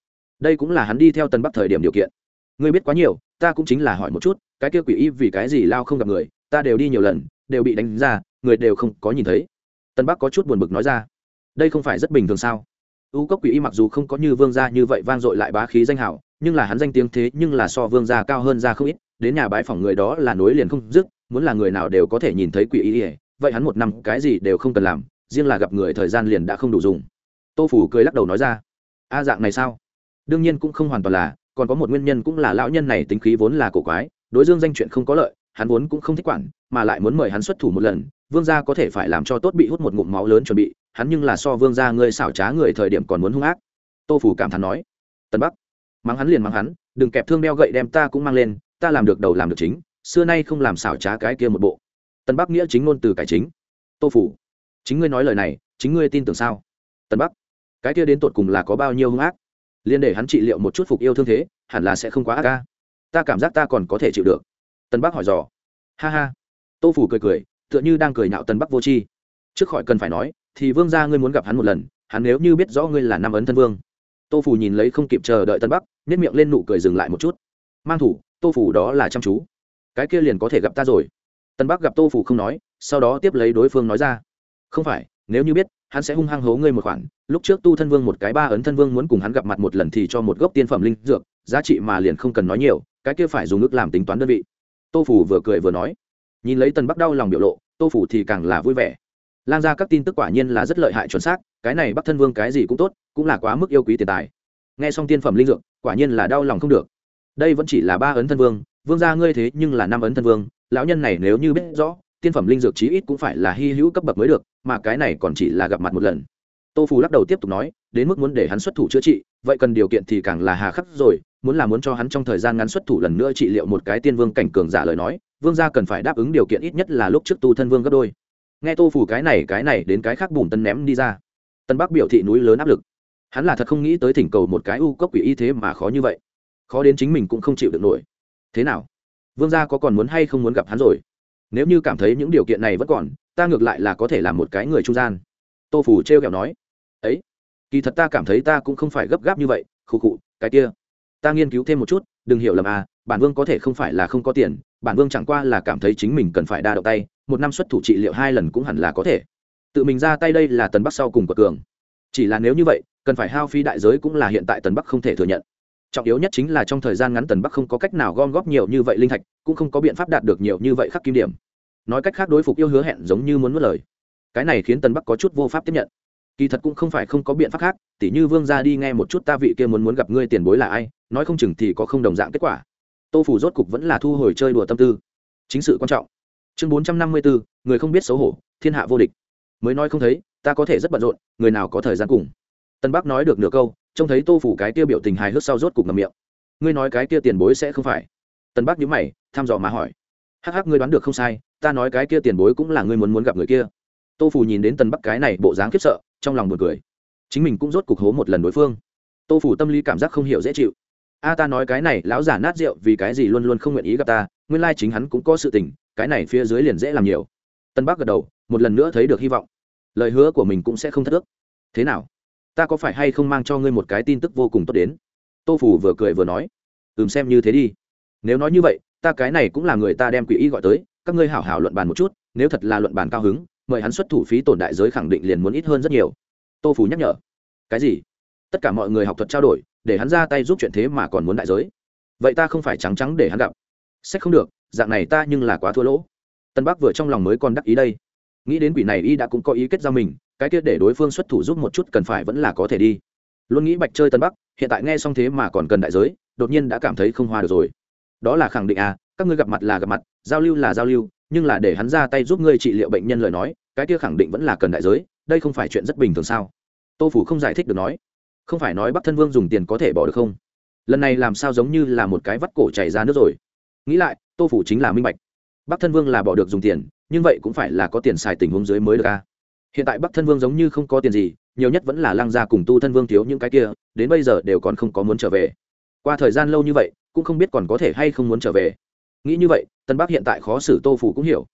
đây cũng là hắn đi theo tân bắc thời điểm điều kiện ngươi biết quá nhiều ta cũng chính là hỏi một chút cái kia quỷ y vì cái gì lao không gặp người ta đều đi nhiều lần đều bị đánh ra người đều không có nhìn thấy tân bắc có chút buồn bực nói ra đây không phải rất bình thường sao u cốc quỷ y mặc dù không có như vương gia như vậy vang dội lại bá khí danh hảo nhưng là hắn danh tiếng thế nhưng là so vương gia cao hơn ra không ít đến nhà bãi phòng người đó là nối liền không dứt muốn là người nào đều có thể nhìn thấy quỷ y vậy hắn một năm cái gì đều không cần làm riêng là gặp người thời gian liền đã không đủ dùng tô phủ cười lắc đầu nói ra a dạng này sao đương nhiên cũng không hoàn toàn là, còn có một nguyên nhân cũng là lão nhân này tính khí vốn là cổ quái, đối dương danh chuyện không có lợi, hắn vốn cũng không thích quản, mà lại muốn mời hắn xuất thủ một lần, vương gia có thể phải làm cho tốt bị hút một ngụm máu lớn chuẩn bị, hắn nhưng là so vương gia ngươi xảo trá người thời điểm còn muốn hung ác. Tô phủ cảm thán nói tân bắc, mắng hắn liền mắng hắn, đừng kẹp thương đeo gậy đem ta cũng mang lên, ta làm được đầu làm được chính, xưa nay không làm xảo trá cái kia một bộ. Tân bắc nghĩa chính ngôn từ cải chính. Tô phủ chính ngươi nói lời này, chính ngươi tin tưởng sao? Tân bắc, cái kia đến tột cùng là có bao nhiêu hung ác? Liên để hắn trị liệu một chút phục yêu thương thế, hẳn là sẽ không quá ác ca. Ta cảm giác ta còn có thể chịu được. Tân bắc hỏi dò. Ha ha. Tô phủ cười cười, tựa như đang cười nhạo tân bắc vô tri. Trước khỏi cần phải nói, thì vương gia ngươi muốn gặp hắn một lần, hắn nếu như biết rõ ngươi là nam ấn thân vương. Tô phủ nhìn lấy không kịp chờ đợi tân bắc nếp miệng lên nụ cười dừng lại một chút. Mang thủ, tô phủ đó là chăm chú. Cái kia liền có thể gặp ta rồi. Tân bắc gặp tô phủ không nói, sau đó tiếp lấy đối phương nói ra. Không phải, nếu như biết hắn sẽ hung hăng hố ngươi một khoản. Lúc trước tu thân vương một cái ba ấn thân vương muốn cùng hắn gặp mặt một lần thì cho một gốc tiên phẩm linh dược, giá trị mà liền không cần nói nhiều, cái kia phải dùng ước làm tính toán đơn vị. Tô phủ vừa cười vừa nói. Nhìn lấy tần bắc đau lòng biểu lộ, tô phủ thì càng là vui vẻ. Lan ra các tin tức quả nhiên là rất lợi hại chuẩn xác, cái này bắc thân vương cái gì cũng tốt, cũng là quá mức yêu quý tiền tài. Nghe xong tiên phẩm linh dược, quả nhiên là đau lòng không được. Đây vẫn chỉ là ba ấn thân vương vương gia ngươi thế nhưng là năm ấn thân vương, lão nhân này nếu như biết rõ, tiên phẩm linh dược chí ít cũng phải là hy hữu cấp bậc mới được mà cái này còn chỉ là gặp mặt một lần. Tô phù lắc đầu tiếp tục nói, đến mức muốn để hắn xuất thủ chữa trị, vậy cần điều kiện thì càng là hà khắc rồi, muốn là muốn cho hắn trong thời gian ngắn xuất thủ lần nữa trị liệu một cái tiên vương cảnh cường giả lời nói, vương gia cần phải đáp ứng điều kiện ít nhất là lúc trước tu thân vương gấp đôi. Nghe tô Phù cái này cái này đến cái khác bùn tân ném đi ra. Tân bắc biểu thị núi lớn áp lực. Hắn là thật không nghĩ tới thỉnh cầu một cái u cốc quỷ y thế mà khó như vậy. Khó đến chính mình cũng không chịu được nổi. Thế nào? Vương gia có còn muốn hay không muốn gặp hắn rồi? Nếu như cảm thấy những điều kiện này vẫn còn, ta ngược lại là có thể làm một cái người trung gian. Tô phủ t r e o kẹo nói. Ấy, kỳ thật ta cảm thấy ta cũng không phải gấp gáp như vậy, khụ khụ, cái kia. Ta nghiên cứu thêm một chút, đừng hiểu lầm à bản vương có thể không phải là không có tiền, bản vương chẳng qua là cảm thấy chính mình cần phải đa động tay, một năm xuất thủ trị liệu hai lần cũng hẳn là có thể. Tự mình ra tay đây là tần bắc sau cùng của cường. Chỉ là nếu như vậy, cần phải hao phí đại giới cũng là hiện tại tần bắc không thể thừa nhận. Trọng yếu nhất chính là trong thời gian ngắn tần bắc không có cách nào gom góp nhiều như vậy linh thạch cũng không có biện pháp đạt được nhiều như vậy khắc kim điểm. Nói cách khác đối phục yêu hứa hẹn giống như muốn mất lời. Cái này khiến tần bắc có chút vô pháp tiếp nhận. Kỳ thật cũng không phải không có biện pháp khác, tỉ như vương ra đi nghe một chút ta vị kia muốn muốn gặp ngươi tiền bối là ai, nói không chừng thì có không đồng dạng kết quả. Tô phủ rốt cục vẫn là thu hồi chơi đùa tâm tư. Chính sự quan trọng. Chương bốn trăm năm mươi bốn người không biết xấu hổ, thiên hạ vô địch. Mới nói không thấy, ta có thể rất bận rộn, người nào có thời gian cùng. Tân bắc nói được nửa câu, trông thấy tô phủ cái kia biểu tình hài hước sau rốt cục ngầm miệng. Ngươi nói cái kia tiền bối sẽ không phải tân bắc nhíu mày, thăm dò mà hỏi. Hắc hắc, ngươi đoán được không sai, ta nói cái kia tiền bối cũng là ngươi muốn muốn gặp người kia. Tô phủ nhìn đến tân bắc cái này bộ dáng khiếp sợ, trong lòng buồn cười. Chính mình cũng rốt cục hố một lần đối phương. Tô phủ tâm lý cảm giác không hiểu dễ chịu. A, ta nói cái này, lão giả nát rượu vì cái gì luôn luôn không nguyện ý gặp ta, nguyên lai chính hắn cũng có sự tình, cái này phía dưới liền dễ làm nhiều. Tân bắc gật đầu, một lần nữa thấy được hy vọng. Lời hứa của mình cũng sẽ không thất ước. Thế nào? Ta có phải hay không mang cho ngươi một cái tin tức vô cùng tốt đến? Tô phủ vừa cười vừa nói. Ừm, xem như thế đi nếu nói như vậy, ta cái này cũng là người ta đem quỷ y gọi tới, các ngươi hảo hảo luận bàn một chút, nếu thật là luận bàn cao hứng, mời hắn xuất thủ phí tổn đại giới khẳng định liền muốn ít hơn rất nhiều. Tô phủ nhắc nhở. Cái gì? Tất cả mọi người học thuật trao đổi, để hắn ra tay giúp chuyện thế mà còn muốn đại giới. Vậy ta không phải trắng trắng để hắn gặp. Sách không được, dạng này ta nhưng là quá thua lỗ. Tân bắc vừa trong lòng mới còn đắc ý đây. Nghĩ đến quỷ này y đã cũng có ý kết giao mình, cái kia để đối phương xuất thủ giúp một chút cần phải vẫn là có thể đi. Luôn nghĩ bạch chơi tân bắc, hiện tại nghe xong thế mà còn cần đại giới, đột nhiên đã cảm thấy không hoa được rồi đó là khẳng định à các ngươi gặp mặt là gặp mặt, giao lưu là giao lưu, nhưng là để hắn ra tay giúp ngươi trị liệu bệnh nhân lời nói, cái kia khẳng định vẫn là cần đại giới, đây không phải chuyện rất bình thường sao? Tô phủ không giải thích được nói. Không phải nói bắc thân vương dùng tiền có thể bỏ được không? Lần này làm sao giống như là một cái vắt cổ chảy ra nước rồi? Nghĩ lại, tô phủ chính là minh bạch. Bắc thân vương là bỏ được dùng tiền, nhưng vậy cũng phải là có tiền xài tình huống dưới mới được a hiện tại bắc thân vương giống như không có tiền gì, nhiều nhất vẫn là lăng gia cùng tu thân vương thiếu những cái kia, đến bây giờ đều còn không có muốn trở về. Qua thời gian lâu như vậy cũng không biết còn có thể hay không muốn trở về. Nghĩ như vậy, tân bắc hiện tại khó xử tô phủ cũng hiểu.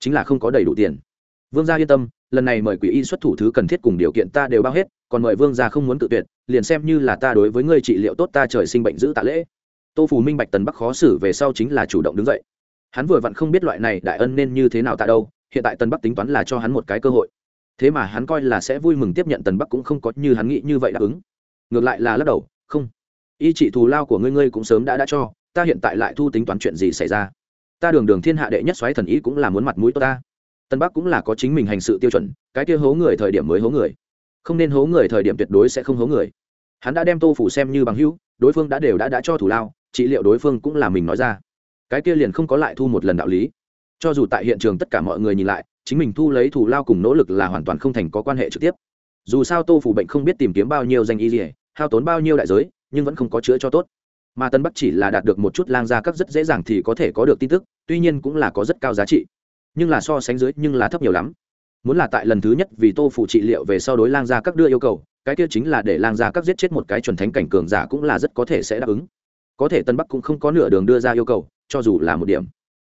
Chính là không có đầy đủ tiền. Vương gia yên tâm, lần này mời quỷ y xuất thủ thứ cần thiết cùng điều kiện ta đều bao hết, còn mời vương gia không muốn tự tuyệt, liền xem như là ta đối với ngươi trị liệu tốt ta trời sinh bệnh giữ tạ lễ. Tô phủ minh bạch tần bắc khó xử về sau chính là chủ động đứng dậy. Hắn vừa vặn không biết loại này đại ân nên như thế nào tại đâu, hiện tại tần bắc tính toán là cho hắn một cái cơ hội. Thế mà hắn coi là sẽ vui mừng tiếp nhận tần bắc cũng không có như hắn nghĩ như vậy đáp ứng. Ngược lại là lắc đầu, không y trị thù lao của ngươi ngươi cũng sớm đã đã cho, ta hiện tại lại thu tính toán chuyện gì xảy ra? Ta đường đường thiên hạ đệ nhất xoáy thần ý cũng là muốn mặt mũi tốt ta. Tân bắc cũng là có chính mình hành sự tiêu chuẩn, cái kia hố người thời điểm mới hố người. Không nên hố người thời điểm tuyệt đối sẽ không hố người. Hắn đã đem tô phủ xem như bằng hữu, đối phương đã đều đã đã cho thủ lao, trị liệu đối phương cũng là mình nói ra. Cái kia liền không có lại thu một lần đạo lý. Cho dù tại hiện trường tất cả mọi người nhìn lại, chính mình thu lấy thủ lao cùng nỗ lực là hoàn toàn không thành có quan hệ trực tiếp. Dù sao tô phủ bệnh không biết tìm kiếm bao nhiêu danh y gì hao tốn bao nhiêu đại giới nhưng vẫn không có chữa cho tốt. Mà tân bắc chỉ là đạt được một chút lang gia các rất dễ dàng thì có thể có được tin tức, tuy nhiên cũng là có rất cao giá trị. Nhưng là so sánh dưới nhưng là thấp nhiều lắm. Muốn là tại lần thứ nhất vì tô phụ trị liệu về sau đối lang gia các đưa yêu cầu, cái kia chính là để lang gia các giết chết một cái chuẩn thánh cảnh cường giả cũng là rất có thể sẽ đáp ứng. Có thể tân bắc cũng không có nửa đường đưa ra yêu cầu, cho dù là một điểm.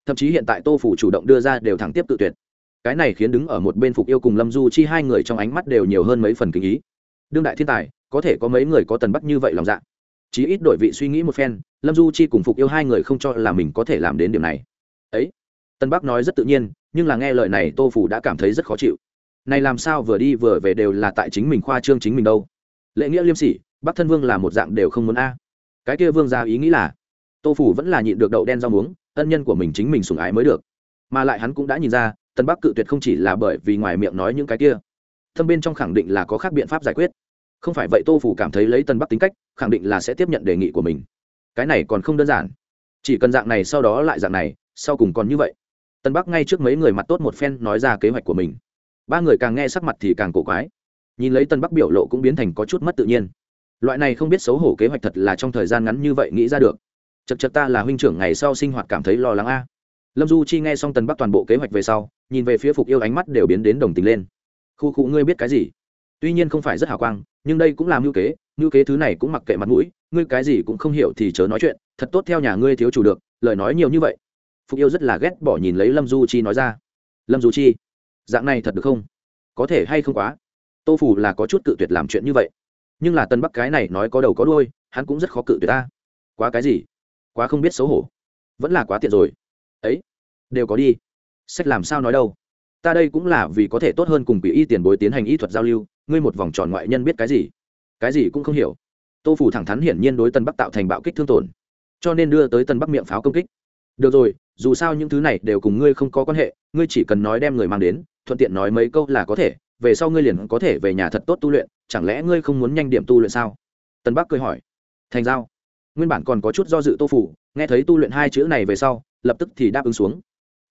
Thậm chí hiện tại tô phủ chủ động đưa ra đều thẳng tiếp tự tuyệt. Cái này khiến đứng ở một bên phục yêu cùng lâm du chi hai người trong ánh mắt đều nhiều hơn mấy phần kinh ý. Đương đại thiên tài có thể có mấy người có tần bắc như vậy lòng dạ. Chí ít đổi vị suy nghĩ một phen, lâm du chi cùng phục yêu hai người không cho là mình có thể làm đến điểm này. Ấy tân bắc nói rất tự nhiên, nhưng là nghe lời này tô phủ đã cảm thấy rất khó chịu. Này làm sao vừa đi vừa về đều là tại chính mình khoa trương chính mình đâu. Lệ nghĩa liêm sỉ, bắc thân vương là một dạng đều không muốn a. Cái kia vương ra ý nghĩ là, tô phủ vẫn là nhịn được đậu đen rau muống, ân nhân của mình chính mình sủng ái mới được. Mà lại hắn cũng đã nhìn ra tân bắc cự tuyệt không chỉ là bởi vì ngoài miệng nói những cái kia. Thâm bên trong khẳng định là có khác biện pháp giải quyết không phải vậy tô phủ cảm thấy lấy tân bắc tính cách, khẳng định là sẽ tiếp nhận đề nghị của mình. Cái này còn không đơn giản. Chỉ cần dạng này sau đó lại dạng này, sau cùng còn như vậy. Tân bắc ngay trước mấy người mặt tốt một phen nói ra kế hoạch của mình. Ba người càng nghe sắc mặt thì càng cổ quái. Nhìn lấy tân bắc biểu lộ cũng biến thành có chút mất tự nhiên. Loại này không biết xấu hổ kế hoạch thật là trong thời gian ngắn như vậy nghĩ ra được. Chật chật ta là huynh trưởng ngày sau sinh hoạt cảm thấy lo lắng a. Lâm du chi nghe xong tân bắc toàn bộ kế hoạch về sau, nhìn về phía phục yêu ánh mắt đều biến đến đồng tình lên. Khu cụ ngươi biết cái gì? Tuy nhiên không phải rất hào quang, nhưng đây cũng là ngưu kế ngưu kế thứ này cũng mặc kệ mặt mũi, ngươi cái gì cũng không hiểu thì chớ nói chuyện, thật tốt theo nhà ngươi thiếu chủ được, lời nói nhiều như vậy. Phục yêu rất là ghét bỏ nhìn lấy lâm du chi nói ra. Lâm du chi, dạng này thật được không? Có thể hay không quá? Tô phủ là có chút cự tuyệt làm chuyện như vậy. Nhưng là tân bắc cái này nói có đầu có đôi hắn cũng rất khó cự tuyệt ta. Quá cái gì? Quá không biết xấu hổ. Vẫn là quá tiện rồi. Ấy, đều có đi. Sách làm sao nói đâu? Ta đây cũng là vì có thể tốt hơn cùng quỷ y tiền bối tiến hành y thuật giao lưu ngươi một vòng tròn ngoại nhân biết cái gì? Cái gì cũng không hiểu. Tô phủ thẳng thắn hiển nhiên đối tân bắc tạo thành bạo kích thương tổn, cho nên đưa tới tân bắc miệng pháo công kích. Được rồi, dù sao những thứ này đều cùng ngươi không có quan hệ, ngươi chỉ cần nói đem người mang đến, thuận tiện nói mấy câu là có thể, về sau ngươi liền có thể về nhà thật tốt tu luyện, chẳng lẽ ngươi không muốn nhanh điểm tu luyện sao? Tân bắc cười hỏi. Thành giao. Nguyên bản còn có chút do dự tô phủ, nghe thấy tu luyện hai chữ này về sau, lập tức thì đáp ứng xuống.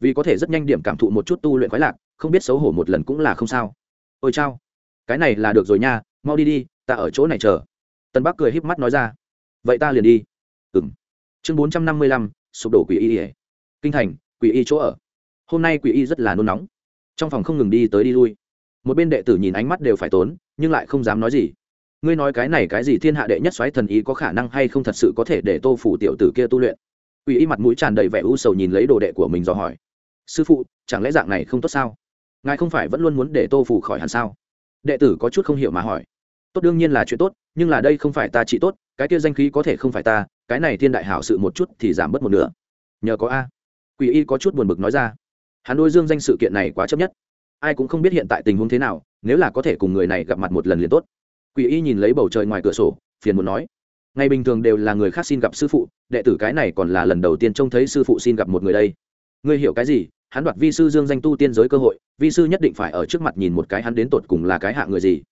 Vì có thể rất nhanh điểm cảm thụ một chút tu luyện khoái lạc, không biết xấu hổ một lần cũng là không sao. Ôi chao cái này là được rồi nha, mau đi đi, ta ở chỗ này chờ. Tân bắc cười híp mắt nói ra. Vậy ta liền đi. Ừ m chương bốn trăm năm mươi lăm, sụp đổ quỷ y ỉa kinh thành, quỷ y chỗ ở. Hôm nay quỷ y rất là nôn nóng. Trong phòng không ngừng đi tới đi lui. Một bên đệ tử nhìn ánh mắt đều phải tốn, nhưng lại không dám nói gì. Ngươi nói cái này cái gì thiên hạ đệ nhất xoáy thần y có khả năng hay không thật sự có thể để tô phủ tiểu tử kia tu luyện? Quỷ y mặt mũi tràn đầy vẻ u sầu nhìn lấy đồ đệ của mình dò hỏi. Sư phụ, chẳng lẽ dạng này không tốt sao? Ngài không phải vẫn luôn muốn để tô phủ khỏi hẳn sao? Đệ tử có chút không hiểu mà hỏi. Tốt đương nhiên là chuyện tốt, nhưng là đây không phải ta trị tốt, cái kia danh khí có thể không phải ta, cái này thiên đại hảo sự một chút thì giảm bớt một nửa. Nhờ có a. Quỷ y có chút buồn bực nói ra. Hắn đôi dương danh sự kiện này quá chấp nhất. Ai cũng không biết hiện tại tình huống thế nào, nếu là có thể cùng người này gặp mặt một lần liền tốt. Quỷ y nhìn lấy bầu trời ngoài cửa sổ, phiền muốn nói. Ngày bình thường đều là người khác xin gặp sư phụ, đệ tử cái này còn là lần đầu tiên trông thấy sư phụ xin gặp một người đây. Ngươi hiểu cái gì? Hắn đoạt vi sư dương danh tu tiên giới cơ hội vi sư nhất định phải ở trước mặt nhìn một cái hắn đến tột cùng là cái hạ người gì.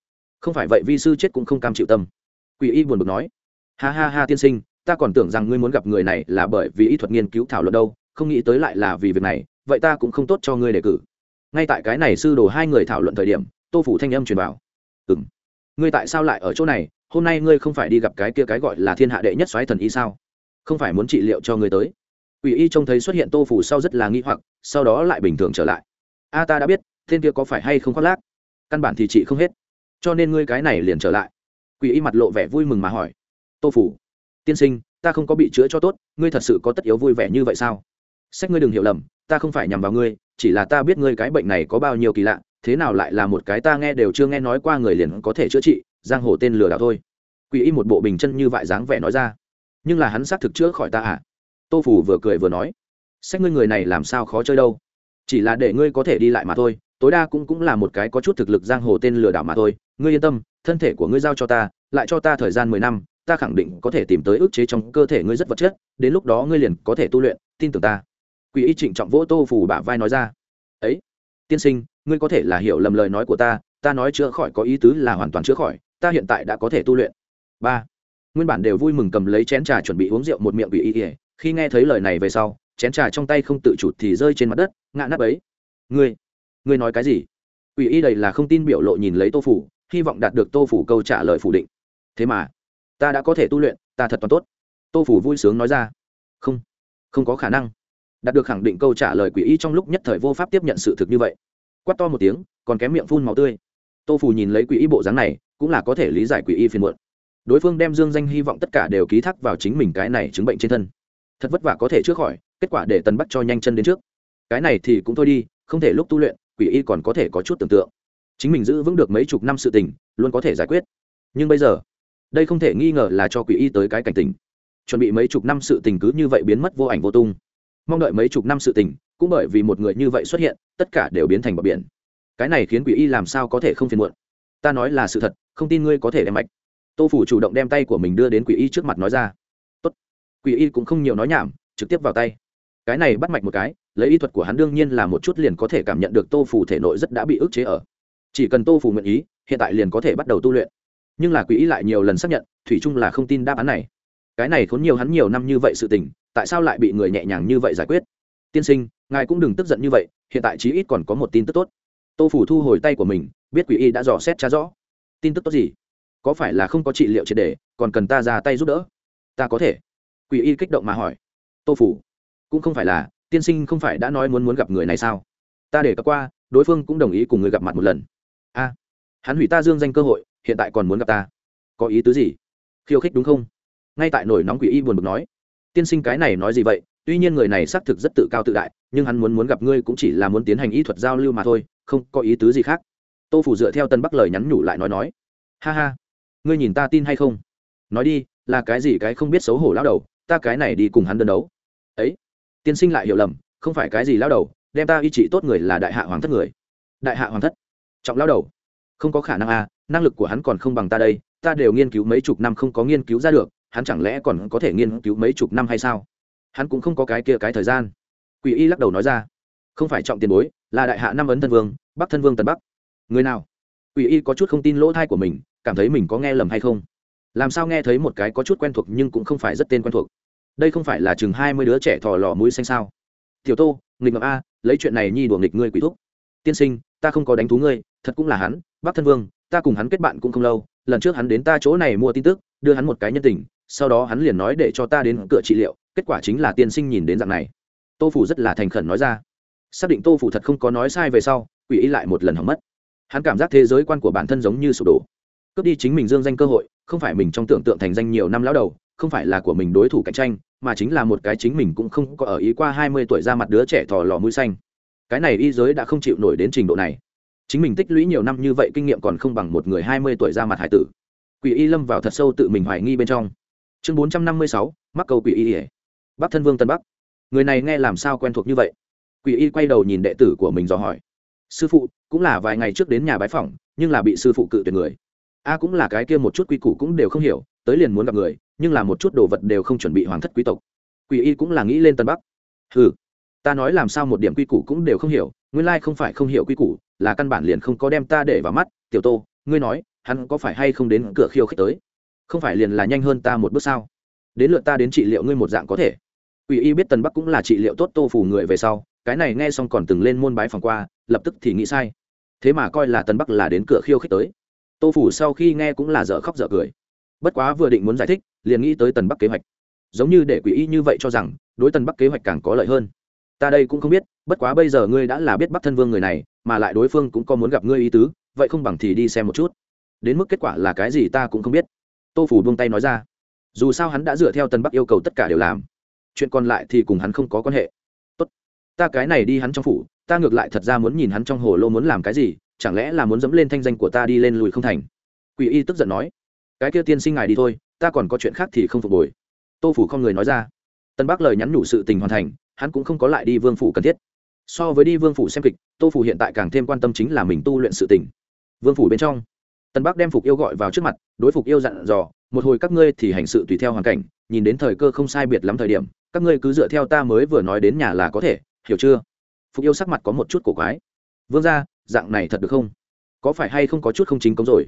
Không phải vậy vi sư chết cũng không cam chịu tâm. Quỷ y buồn bực nói, ha ha ha tiên sinh, ta còn tưởng rằng ngươi muốn gặp người này là bởi vì y thuật nghiên cứu thảo luận đâu, không nghĩ tới lại là vì việc này, vậy ta cũng không tốt cho ngươi đề cử. Ngay tại cái này sư đồ hai người thảo luận thời điểm, tô phủ thanh âm truyền vào. Ừ m ngươi tại sao lại ở chỗ này? Hôm nay ngươi không phải đi gặp cái kia cái gọi là thiên hạ đệ nhất soái thần y sao? Không phải muốn trị liệu cho ngươi tới. Quỷ y trông thấy xuất hiện tô phủ sau rất là nghi hoặc, sau đó lại bình thường trở lại a ta đã biết, tên kia có phải hay không khoác lác? Căn bản thì chị không hết. Cho nên ngươi cái này liền trở lại. Quỷ y mặt lộ vẻ vui mừng mà hỏi. Tô phủ, tiên sinh, ta không có bị chữa cho tốt, ngươi thật sự có tất yếu vui vẻ như vậy sao? Sách ngươi đừng hiểu lầm, ta không phải nhằm vào ngươi, chỉ là ta biết ngươi cái bệnh này có bao nhiêu kỳ lạ, thế nào lại là một cái ta nghe đều chưa nghe nói qua người liền có thể chữa trị, giang hồ tên lừa đảo thôi. Quỷ y một bộ bình chân như vại dáng vẻ nói ra. Nhưng là hắn xác thực chữa khỏi ta à? Tô phủ vừa cười vừa nói. Sách ngươi người này làm sao khó chơi đâu? Chỉ là để ngươi có thể đi lại mà thôi, tối đa cũng cũng là một cái có chút thực lực giang hồ tên lừa đảo mà thôi. Ngươi yên tâm, thân thể của ngươi giao cho ta, lại cho ta thời gian mười năm, ta khẳng định có thể tìm tới ức chế trong cơ thể ngươi rất vật chất, đến lúc đó ngươi liền có thể tu luyện, tin tưởng ta. Quỷ y trịnh trọng vỗ tô phủ bả vai nói ra. Ấy, tiên sinh, ngươi có thể là hiểu lầm lời nói của ta ta nói chữa khỏi có ý tứ là hoàn toàn chữa khỏi, ta hiện tại đã có thể tu luyện. Ba, nguyên bản đều vui mừng cầm lấy chén trà chuẩn bị uống rượu một miệng quỷ y, khi nghe thấy lời này về sau chén trà trong tay không tự chủ thì rơi trên mặt đất, ngã nắp ấy. Ngươi ngươi nói cái gì? Quỷ y đầy là không tin biểu lộ nhìn lấy tô phủ, hy vọng đạt được tô phủ câu trả lời phủ định. Thế mà, ta đã có thể tu luyện, ta thật toàn tốt. Tô phủ vui sướng nói ra. Không không có khả năng. Đạt được khẳng định câu trả lời quỷ y trong lúc nhất thời vô pháp tiếp nhận sự thực như vậy. Quát to một tiếng, còn kém miệng phun màu tươi. Tô phủ nhìn lấy quỷ y bộ dáng này, cũng là có thể lý giải quỷ y phiền muộn. Đối phương đem dương danh hy vọng tất cả đều ký thác vào chính mình cái này chứng bệnh trên thân. Thật vất vả có thể chữa khỏi kết quả để tần bắc cho nhanh chân đến trước. Cái này thì cũng thôi đi, không thể lúc tu luyện, quỷ y còn có thể có chút tưởng tượng. Chính mình giữ vững được mấy chục năm sự tình, luôn có thể giải quyết. Nhưng bây giờ, đây không thể nghi ngờ là cho quỷ y tới cái cảnh tình chuẩn bị mấy chục năm sự tình cứ như vậy biến mất vô ảnh vô tung. Mong đợi mấy chục năm sự tình, cũng bởi vì một người như vậy xuất hiện, tất cả đều biến thành bờ biển. Cái này khiến quỷ y làm sao có thể không phiền muộn? Ta nói là sự thật, không tin ngươi có thể đem mạch. Tô phủ chủ động đem tay của mình đưa đến quỷ y trước mặt nói ra. Tốt. quỷ y cũng không nhiều nói nhảm, trực tiếp vào tay cái này bắt mạch một cái, lấy y thuật của hắn đương nhiên là một chút liền có thể cảm nhận được tô phủ thể nội rất đã bị ức chế ở. Chỉ cần tô phủ nguyện ý, hiện tại liền có thể bắt đầu tu luyện. Nhưng là quỷ y lại nhiều lần xác nhận, thủy trung là không tin đáp án này. Cái này khốn nhiều hắn nhiều năm như vậy sự tình, tại sao lại bị người nhẹ nhàng như vậy giải quyết? Tiên sinh, ngài cũng đừng tức giận như vậy, hiện tại chí ít còn có một tin tức tốt. Tô phủ thu hồi tay của mình, biết quỷ y đã dò xét tra rõ. Tin tức tốt gì? Có phải là không có trị liệu triệt đề còn cần ta ra tay giúp đỡ? Ta có thể. Quỷ y kích động mà hỏi. Tô phủ cũng không phải là, tiên sinh không phải đã nói muốn muốn gặp người này sao? Ta để cập qua, đối phương cũng đồng ý cùng người gặp mặt một lần. A, hắn hủy ta dương danh cơ hội, hiện tại còn muốn gặp ta. Có ý tứ gì? Khiêu khích đúng không? Ngay tại nổi nóng quỷ y buồn bực nói. Tiên sinh cái này nói gì vậy? Tuy nhiên người này xác thực rất tự cao tự đại, nhưng hắn muốn muốn gặp ngươi cũng chỉ là muốn tiến hành y thuật giao lưu mà thôi, không có ý tứ gì khác. Tô phủ dựa theo tân bắc lời nhắn nhủ lại nói nói. Ha ha, ngươi nhìn ta tin hay không? Nói đi, là cái gì cái không biết xấu hổ lao đầu, ta cái này đi cùng hắn đơn đấu. Ấy tiên sinh lại hiểu lầm, không phải cái gì lao đầu, đem ta y trị tốt người là đại hạ hoàng thất người. Đại hạ hoàng thất? Trọng lao đầu? Không có khả năng à năng lực của hắn còn không bằng ta đây, ta đều nghiên cứu mấy chục năm không có nghiên cứu ra được, hắn chẳng lẽ còn có thể nghiên cứu mấy chục năm hay sao? Hắn cũng không có cái kia cái thời gian. Quỷ y lắc đầu nói ra. Không phải trọng tiền bối, là đại hạ năm ấn thân vương, bắc thân vương tần bắc. Người nào? Quỷ y có chút không tin lỗ thai của mình, cảm thấy mình có nghe lầm hay không? Làm sao nghe thấy một cái có chút quen thuộc nhưng cũng không phải rất tên quen thuộc? Đây không phải là chừng hai mươi đứa trẻ thò lò mũi xanh sao? Tiểu tô, nghịch ngợm a, lấy chuyện này nhi đùa nghịch ngươi quỷ thúc. Tiên sinh, ta không có đánh thú ngươi, thật cũng là hắn, bắc thân vương, ta cùng hắn kết bạn cũng không lâu, lần trước hắn đến ta chỗ này mua tin tức, đưa hắn một cái nhân tình, sau đó hắn liền nói để cho ta đến cửa trị liệu, kết quả chính là tiên sinh nhìn đến dạng này. Tô phủ rất là thành khẩn nói ra. Xác định tô phủ thật không có nói sai về sau, quỷ ý lại một lần hỏng mất. Hắn cảm giác thế giới quan của bản thân giống như sụp đổ. Cướp đi chính mình dương danh cơ hội, không phải mình trong tưởng tượng thành danh nhiều năm lão đầu, không phải là của mình đối thủ cạnh tranh mà chính là một cái chính mình cũng không có ở ý qua hai mươi tuổi ra mặt đứa trẻ thò lò mũi xanh. Cái này y giới đã không chịu nổi đến trình độ này. Chính mình tích lũy nhiều năm như vậy kinh nghiệm còn không bằng một người hai mươi tuổi ra mặt hải tử. Quỷ y lâm vào thật sâu tự mình hoài nghi bên trong. Chương bốn trăm năm mươi sáu, mắc cầu quỷ y ỉa bắc thân vương tân bắc. Người này nghe làm sao quen thuộc như vậy? Quỷ y quay đầu nhìn đệ tử của mình dò hỏi. Sư phụ, cũng là vài ngày trước đến nhà bái phỏng, nhưng là bị sư phụ cự tuyệt người. A cũng là cái kia một chút quy củ cũng đều không hiểu, tới liền muốn gặp người nhưng là một chút đồ vật đều không chuẩn bị hoàng thất quý tộc. Quỷ y cũng là nghĩ lên tân bắc. Ừ ta nói làm sao một điểm quy củ cũng đều không hiểu, nguyên lai không phải không hiểu quy củ, là căn bản liền không có đem ta để vào mắt. Tiểu tô, ngươi nói, hắn có phải hay không đến cửa khiêu khích tới? Không phải liền là nhanh hơn ta một bước sao? Đến lượt ta đến trị liệu ngươi một dạng có thể. Quỷ y biết tần bắc cũng là trị liệu tốt tô phủ người về sau, cái này nghe xong còn từng lên môn bái phòng qua, lập tức thì nghĩ sai. Thế mà coi là tần bắc là đến cửa khiêu khích tới. Tô phủ sau khi nghe cũng là dở khóc dở cười bất quá vừa định muốn giải thích, liền nghĩ tới tần bắc kế hoạch. Giống như để quỷ y như vậy cho rằng, đối tần bắc kế hoạch càng có lợi hơn. Ta đây cũng không biết, bất quá bây giờ ngươi đã là biết bắc thân vương người này, mà lại đối phương cũng có muốn gặp ngươi ý tứ, vậy không bằng thì đi xem một chút. Đến mức kết quả là cái gì ta cũng không biết. Tô phủ buông tay nói ra. Dù sao hắn đã dựa theo tần bắc yêu cầu tất cả đều làm. Chuyện còn lại thì cùng hắn không có quan hệ. Tốt. Ta cái này đi hắn trong phủ, ta ngược lại thật ra muốn nhìn hắn trong hồ lô muốn làm cái gì, chẳng lẽ là muốn dẫm lên thanh danh của ta đi lên lùi không thành? Quỷ y tức giận nói cái kia tiên sinh ngài đi thôi, ta còn có chuyện khác thì không phục hồi. Tô phủ không người nói ra. Tân bắc lời nhắn nhủ sự tình hoàn thành, hắn cũng không có lại đi vương phủ cần thiết. So với đi vương phủ xem kịch, tô phủ hiện tại càng thêm quan tâm chính là mình tu luyện sự tình. Vương phủ bên trong, tân bắc đem phục yêu gọi vào trước mặt, đối phục yêu dặn dò, một hồi các ngươi thì hành sự tùy theo hoàn cảnh, nhìn đến thời cơ không sai biệt lắm thời điểm, các ngươi cứ dựa theo ta mới vừa nói đến nhà là có thể, hiểu chưa? Phục yêu sắc mặt có một chút cổ quái. Vương ra dạng này thật được không? Có phải hay không có chút không chính cống rồi?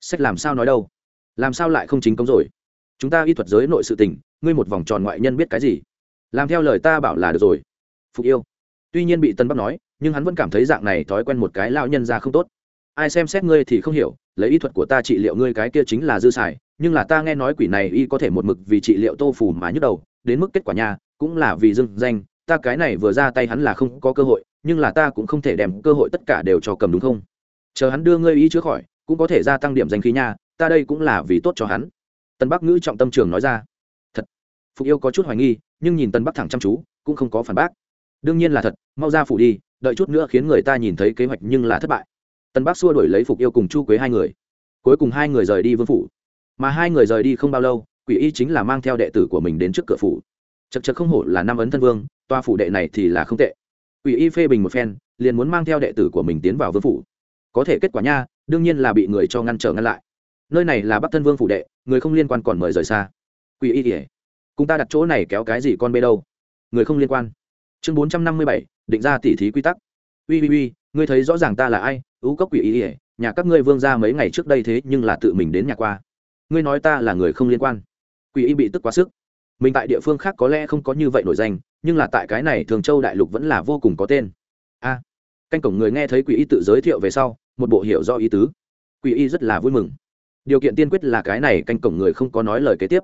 Sách làm sao nói đâu? Làm sao lại không chính cống rồi? Chúng ta y thuật giới nội sự tình, ngươi một vòng tròn ngoại nhân biết cái gì? Làm theo lời ta bảo là được rồi. Phục yêu. Tuy nhiên bị tân bắc nói, nhưng hắn vẫn cảm thấy dạng này thói quen một cái lao nhân ra không tốt. Ai xem xét ngươi thì không hiểu, lấy y thuật của ta trị liệu ngươi cái kia chính là dư xài, nhưng là ta nghe nói quỷ này y có thể một mực vì trị liệu tô phù mà nhức đầu, đến mức kết quả nhà cũng là vì dưng danh, ta cái này vừa ra tay hắn là không có cơ hội, nhưng là ta cũng không thể đem cơ hội tất cả đều cho cầm đúng không? Chờ hắn đưa ngươi y chữa khỏi, cũng có thể gia tăng điểm danh khí nha ta đây cũng là vì tốt cho hắn. Tân bắc ngữ trọng tâm trường nói ra. Thật. Phục yêu có chút hoài nghi, nhưng nhìn tân bắc thẳng chăm chú, cũng không có phản bác. Đương nhiên là thật, mau ra phủ đi, đợi chút nữa khiến người ta nhìn thấy kế hoạch nhưng là thất bại. Tân bắc xua đổi lấy phục yêu cùng chu quế hai người. Cuối cùng hai người rời đi vương phủ. Mà hai người rời đi không bao lâu, quỷ y chính là mang theo đệ tử của mình đến trước cửa phủ. Chật chật không hổ là Nam ấn thân vương, toa phủ đệ này thì là không tệ. Quỷ y phê bình một phen, liền muốn mang theo đệ tử của mình tiến vào vương phủ. Có thể kết quả nha, đương nhiên là bị người cho ngăn trở ngăn lại nơi này là bắc thân vương phủ đệ, người không liên quan còn mời rời xa. Quỷ y kể cùng ta đặt chỗ này kéo cái gì con bê đâu? Người không liên quan. Chương bốn trăm năm mươi bảy, định ra tỉ thí quy tắc. Ui ui ui ngươi thấy rõ ràng ta là ai? Ưu cốc quỷ y ỉa nhà các ngươi vương ra mấy ngày trước đây thế nhưng là tự mình đến nhà qua. Ngươi nói ta là người không liên quan. Quỷ y bị tức quá sức. Mình tại địa phương khác có lẽ không có như vậy nổi danh, nhưng là tại cái này thường châu đại lục vẫn là vô cùng có tên. A, canh cổng người nghe thấy quỷ y tự giới thiệu về sau, một bộ hiểu do ý tứ. Quỷ y rất là vui mừng điều kiện tiên quyết là cái này canh cổng người không có nói lời kế tiếp.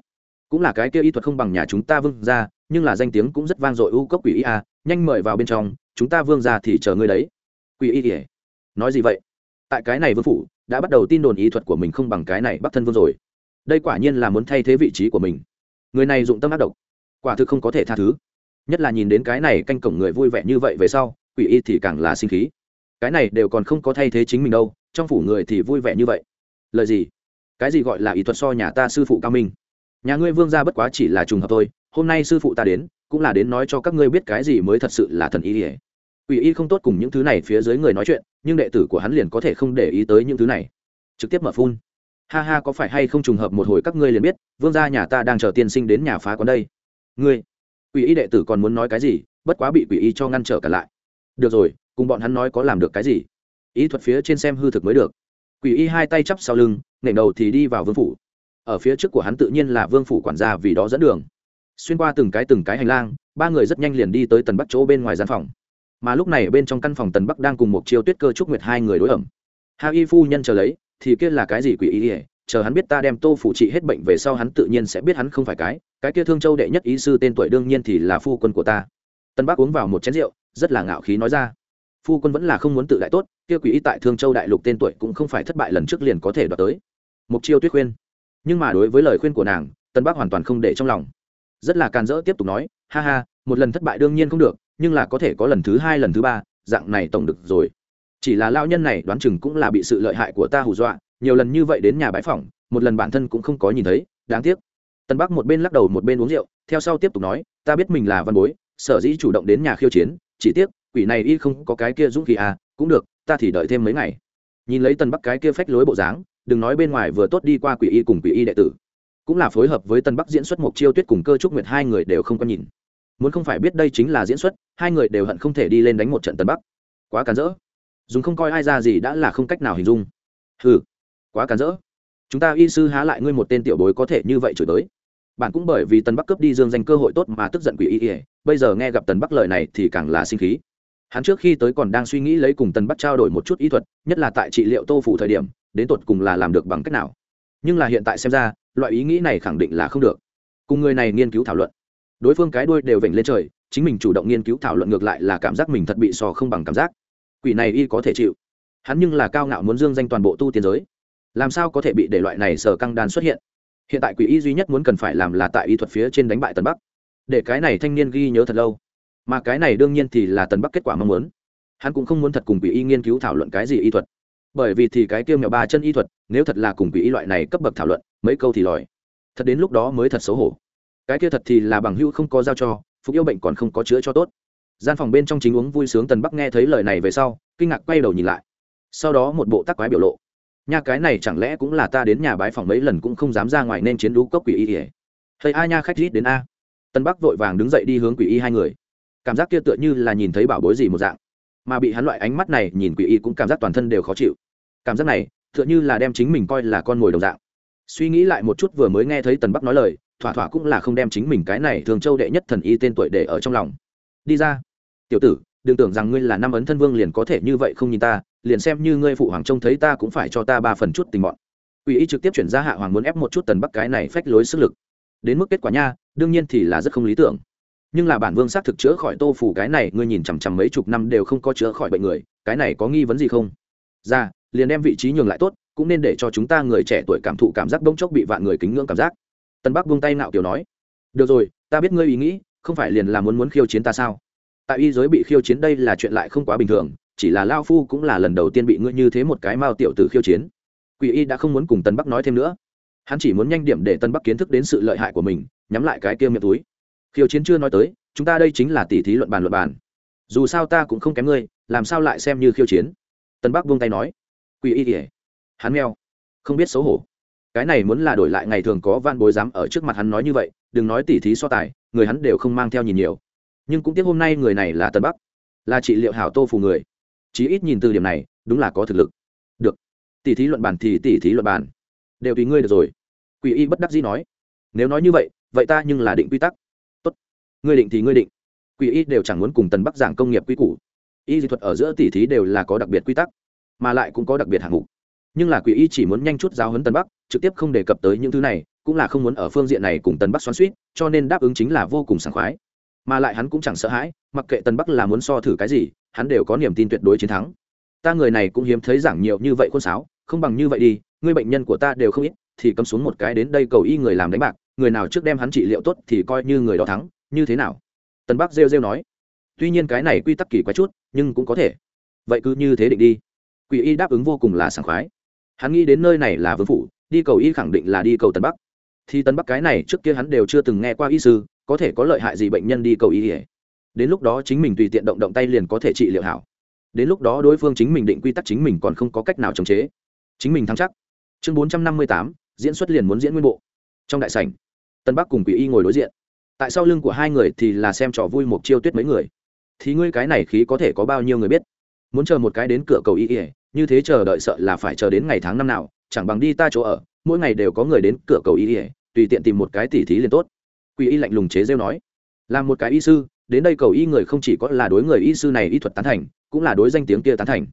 Cũng là cái kia y thuật không bằng nhà chúng ta vương ra nhưng là danh tiếng cũng rất vang dội u cốc quỷ y a, nhanh mời vào bên trong, chúng ta vương ra thì chờ ngươi đấy. Quỷ y ỉa nói gì vậy? Tại cái này vương phủ, đã bắt đầu tin đồn y thuật của mình không bằng cái này bắc thân vương rồi. Đây quả nhiên là muốn thay thế vị trí của mình. Người này dụng tâm ác độc. Quả thực không có thể tha thứ. Nhất là nhìn đến cái này canh cổng người vui vẻ như vậy về sau, quỷ y thì càng là sinh khí. Cái này đều còn không có thay thế chính mình đâu, trong phủ người thì vui vẻ như vậy. Lời gì? Cái gì gọi là ý thuật so nhà ta sư phụ cao minh? Nhà ngươi vương gia bất quá chỉ là trùng hợp thôi, hôm nay sư phụ ta đến, cũng là đến nói cho các ngươi biết cái gì mới thật sự là thần ý ỉa quỷ y không tốt cùng những thứ này phía dưới người nói chuyện, nhưng đệ tử của hắn liền có thể không để ý tới những thứ này. Trực tiếp mở phun. Ha ha, có phải hay không trùng hợp một hồi các ngươi liền biết, vương gia nhà ta đang chờ tiên sinh đến nhà phá quán đây. Ngươi. Quỷ y đệ tử còn muốn nói cái gì, bất quá bị quỷ y cho ngăn trở cả lại. Được rồi, cùng bọn hắn nói có làm được cái gì? Ý thuật phía trên xem hư thực mới được. Quỷ y hai tay chắp sau lưng nể đầu thì đi vào vương phủ. Ở phía trước của hắn tự nhiên là vương phủ quản gia vì đó dẫn đường. Xuyên qua từng cái từng cái hành lang, ba người rất nhanh liền đi tới tần bắc chỗ bên ngoài gian phòng. Mà lúc này bên trong căn phòng tần bắc đang cùng một chiêu tuyết cơ trúc nguyệt hai người đối ẩm. Hao y phu nhân chờ lấy, thì kia là cái gì quỷ ý ỉa chờ hắn biết ta đem tô phủ trị hết bệnh về sau hắn tự nhiên sẽ biết hắn không phải cái cái kia thương châu đệ nhất ý sư tên tuổi đương nhiên thì là phu quân của ta. Tân bắc uống vào một chén rượu, rất là ngạo khí nói ra. Phu quân vẫn là không muốn tự đại tốt, kia quỷ ý tại thương châu đại lục tên tuổi cũng không phải thất bại lần trước liền có thể đoạt tới mục chiêu tuyết khuyên. Nhưng mà đối với lời khuyên của nàng, tân bắc hoàn toàn không để trong lòng. Rất là càn rỡ tiếp tục nói, ha ha, một lần thất bại đương nhiên không được, nhưng là có thể có lần thứ hai, lần thứ ba, dạng này tổng được rồi. Chỉ là lao nhân này đoán chừng cũng là bị sự lợi hại của ta hù dọa, nhiều lần như vậy đến nhà bãi phòng, một lần bản thân cũng không có nhìn thấy, đáng tiếc. Tân bắc một bên lắc đầu một bên uống rượu, theo sau tiếp tục nói, ta biết mình là văn bối, sở dĩ chủ động đến nhà khiêu chiến, chỉ tiếc, quỷ này y không có cái kia dũng khí à cũng được, ta thì đợi thêm mấy ngày. Nhìn lấy tân bắc cái kia phách lối bộ dáng đừng nói bên ngoài vừa tốt đi qua quỷ y cùng quỷ y đệ tử. Cũng là phối hợp với tân bắc diễn xuất một chiêu tuyết cùng cơ trúc nguyệt hai người đều không có nhìn. Muốn không phải biết đây chính là diễn xuất, hai người đều hận không thể đi lên đánh một trận tân bắc. Quá cản rỡ. Dùng không coi ai ra gì đã là không cách nào hình dung. Ừ quá cản rỡ. Chúng ta y sư há lại ngươi một tên tiểu bối có thể như vậy chửi tới bạn cũng bởi vì tần bắc cướp đi dương danh cơ hội tốt mà tức giận quỷ y ỉa bây giờ nghe gặp tần bắc lời này thì càng là sinh khí. Hắn trước khi tới còn đang suy nghĩ lấy cùng tần bắc trao đổi một chút ý thuật, nhất là tại trị liệu tô phủ thời điểm đến tột cùng là làm được bằng cách nào. Nhưng là hiện tại xem ra, loại ý nghĩ này khẳng định là không được. Cùng người này nghiên cứu thảo luận. Đối phương cái đuôi đều vểnh lên trời, chính mình chủ động nghiên cứu thảo luận ngược lại là cảm giác mình thật bị sò không bằng cảm giác. Quỷ này y có thể chịu. Hắn nhưng là cao ngạo muốn dương danh toàn bộ tu tiên giới. Làm sao có thể bị để loại này sờ căng đan xuất hiện? Hiện tại quỷ y duy nhất muốn cần phải làm là tại y thuật phía trên đánh bại tần bắc. Để cái này thanh niên ghi nhớ thật lâu. Mà cái này đương nhiên thì là tần bắc kết quả mong muốn. Hắn cũng không muốn thật cùng quỷ y nghiên cứu thảo luận cái gì y thuật bởi vì thì cái kia mèo ba chân y thuật, nếu thật là cùng quỷ y loại này cấp bậc thảo luận, mấy câu thì lòi. Thật đến lúc đó mới thật xấu hổ. Cái kia thật thì là bằng hữu không có giao cho, phục yêu bệnh còn không có chữa cho tốt. Gian phòng bên trong chính uống vui sướng tần bắc nghe thấy lời này về sau, kinh ngạc quay đầu nhìn lại. Sau đó một bộ tắc quái biểu lộ. Nha, cái này chẳng lẽ cũng là ta đến nhà bái phòng mấy lần cũng không dám ra ngoài nên chiến đấu cốc quỷ y ỉa thầy a nha, khách rít đến a. Tân bắc vội vàng đứng dậy đi hướng quỷ y hai người. Cảm giác kia tựa như là nhìn thấy bảo bối gì một dạng. Mà bị hắn loại ánh mắt này nhìn quỷ y cũng cảm giác toàn thân đều khó chịu cảm giác này, tựa như là đem chính mình coi là con mồi đồng dạng. Suy nghĩ lại một chút vừa mới nghe thấy tần bắc nói lời, thỏa thỏa cũng là không đem chính mình cái này thường châu đệ nhất thần y tên tuổi để ở trong lòng. Đi ra. Tiểu tử, đừng tưởng rằng ngươi là năm ấn thân vương liền có thể như vậy không nhìn ta, liền xem như ngươi phụ hoàng trông thấy ta cũng phải cho ta ba phần chút tình bọn. Ủy ý trực tiếp chuyển ra hạ hoàng muốn ép một chút tần bắc cái này phách lối sức lực. Đến mức kết quả nha, đương nhiên thì là rất không lý tưởng. Nhưng là bản vương xác thực chữa khỏi tô phủ cái này, ngươi nhìn chằm chằm mấy chục năm đều không có chữa khỏi bệnh người, cái này có nghi vấn gì không? Ra liền đem vị trí nhường lại tốt, cũng nên để cho chúng ta người trẻ tuổi cảm thụ cảm giác bỗng chốc bị vạn người kính ngưỡng cảm giác. Tân bắc buông tay nạo kiểu nói. Được rồi, ta biết ngươi ý nghĩ, không phải liền là muốn muốn khiêu chiến ta sao? Tại y giới bị khiêu chiến đây là chuyện lại không quá bình thường, chỉ là lao phu cũng là lần đầu tiên bị ngươi như thế một cái mao tiểu tử khiêu chiến. Quỷ y đã không muốn cùng tân bắc nói thêm nữa. Hắn chỉ muốn nhanh điểm để tân bắc kiến thức đến sự lợi hại của mình, nhắm lại cái kia miệng túi. Khiêu chiến chưa nói tới, chúng ta đây chính là tỉ thí luận bàn luận bàn. Dù sao ta cũng không kém ngươi, làm sao lại xem như khiêu chiến? Tân bắc buông tay nói quỷ y ỉa hắn meo. Không biết xấu hổ. Cái này muốn là đổi lại ngày thường có van bối dám ở trước mặt hắn nói như vậy, đừng nói tỉ thí so tài, người hắn đều không mang theo nhìn nhiều. Nhưng cũng tiếc hôm nay người này là tân bắc, là trị liệu hảo tô phù người. Chí ít nhìn từ điểm này, đúng là có thực lực. Được. Tỉ thí luận bàn thì tỉ thí luận bàn. Đều tùy ngươi được rồi. Quỷ y bất đắc dĩ nói. Nếu nói như vậy vậy ta nhưng là định quy tắc. Tốt. Ngươi định thì ngươi định. Quỷ y đều chẳng muốn cùng tần bắc giảng công nghiệp quy củ. Y dị thuật ở giữa tỉ thí đều là có đặc biệt quy tắc mà lại cũng có đặc biệt hạng mục. Nhưng là quỷ y chỉ muốn nhanh chút giáo hấn tần bắc, trực tiếp không đề cập tới những thứ này, cũng là không muốn ở phương diện này cùng tần bắc xoắn suýt cho nên đáp ứng chính là vô cùng sảng khoái. Mà lại hắn cũng chẳng sợ hãi, mặc kệ tần bắc là muốn so thử cái gì, hắn đều có niềm tin tuyệt đối chiến thắng. Ta người này cũng hiếm thấy giảng nhiều như vậy khôn sáo, không bằng như vậy đi, ngươi bệnh nhân của ta đều không ít, thì cấm xuống một cái đến đây cầu y người làm đánh bạc, người nào trước đem hắn trị liệu tốt thì coi như người đó thắng, như thế nào? Tần bắc rêu rêu nói. Tuy nhiên cái này quy tắc kỳ quái chút, nhưng cũng có thể. Vậy cứ như thế định đi quỷ y đáp ứng vô cùng là sảng khoái. Hắn nghĩ đến nơi này là vương phủ, đi cầu y khẳng định là đi cầu tân bắc. Thì tân bắc cái này trước kia hắn đều chưa từng nghe qua y sư, có thể có lợi hại gì bệnh nhân đi cầu y ỉa đến lúc đó chính mình tùy tiện động động tay liền có thể trị liệu hảo. Đến lúc đó đối phương chính mình định quy tắc chính mình còn không có cách nào chống chế. Chính mình thắng chắc. Chương bốn trăm năm mươi tám, diễn xuất liền muốn diễn nguyên bộ. Trong đại sảnh tân bắc cùng quỷ y ngồi đối diện. Tại sau lưng của hai người thì là xem trò vui một chiêu tuyết mấy người. Thì ngươi cái này khí có thể có bao nhiêu người biết? Muốn chờ một cái đến cửa cầu y ỉa như thế chờ đợi sợ là phải chờ đến ngày tháng năm nào, chẳng bằng đi ta chỗ ở, mỗi ngày đều có người đến cửa cầu y ỉa tùy tiện tìm một cái tỉ thí liền tốt. Quỷ y lạnh lùng chế rêu nói. Là một cái y sư, đến đây cầu y người không chỉ có là đối người y sư này y thuật tán thành, cũng là đối danh tiếng kia tán thành.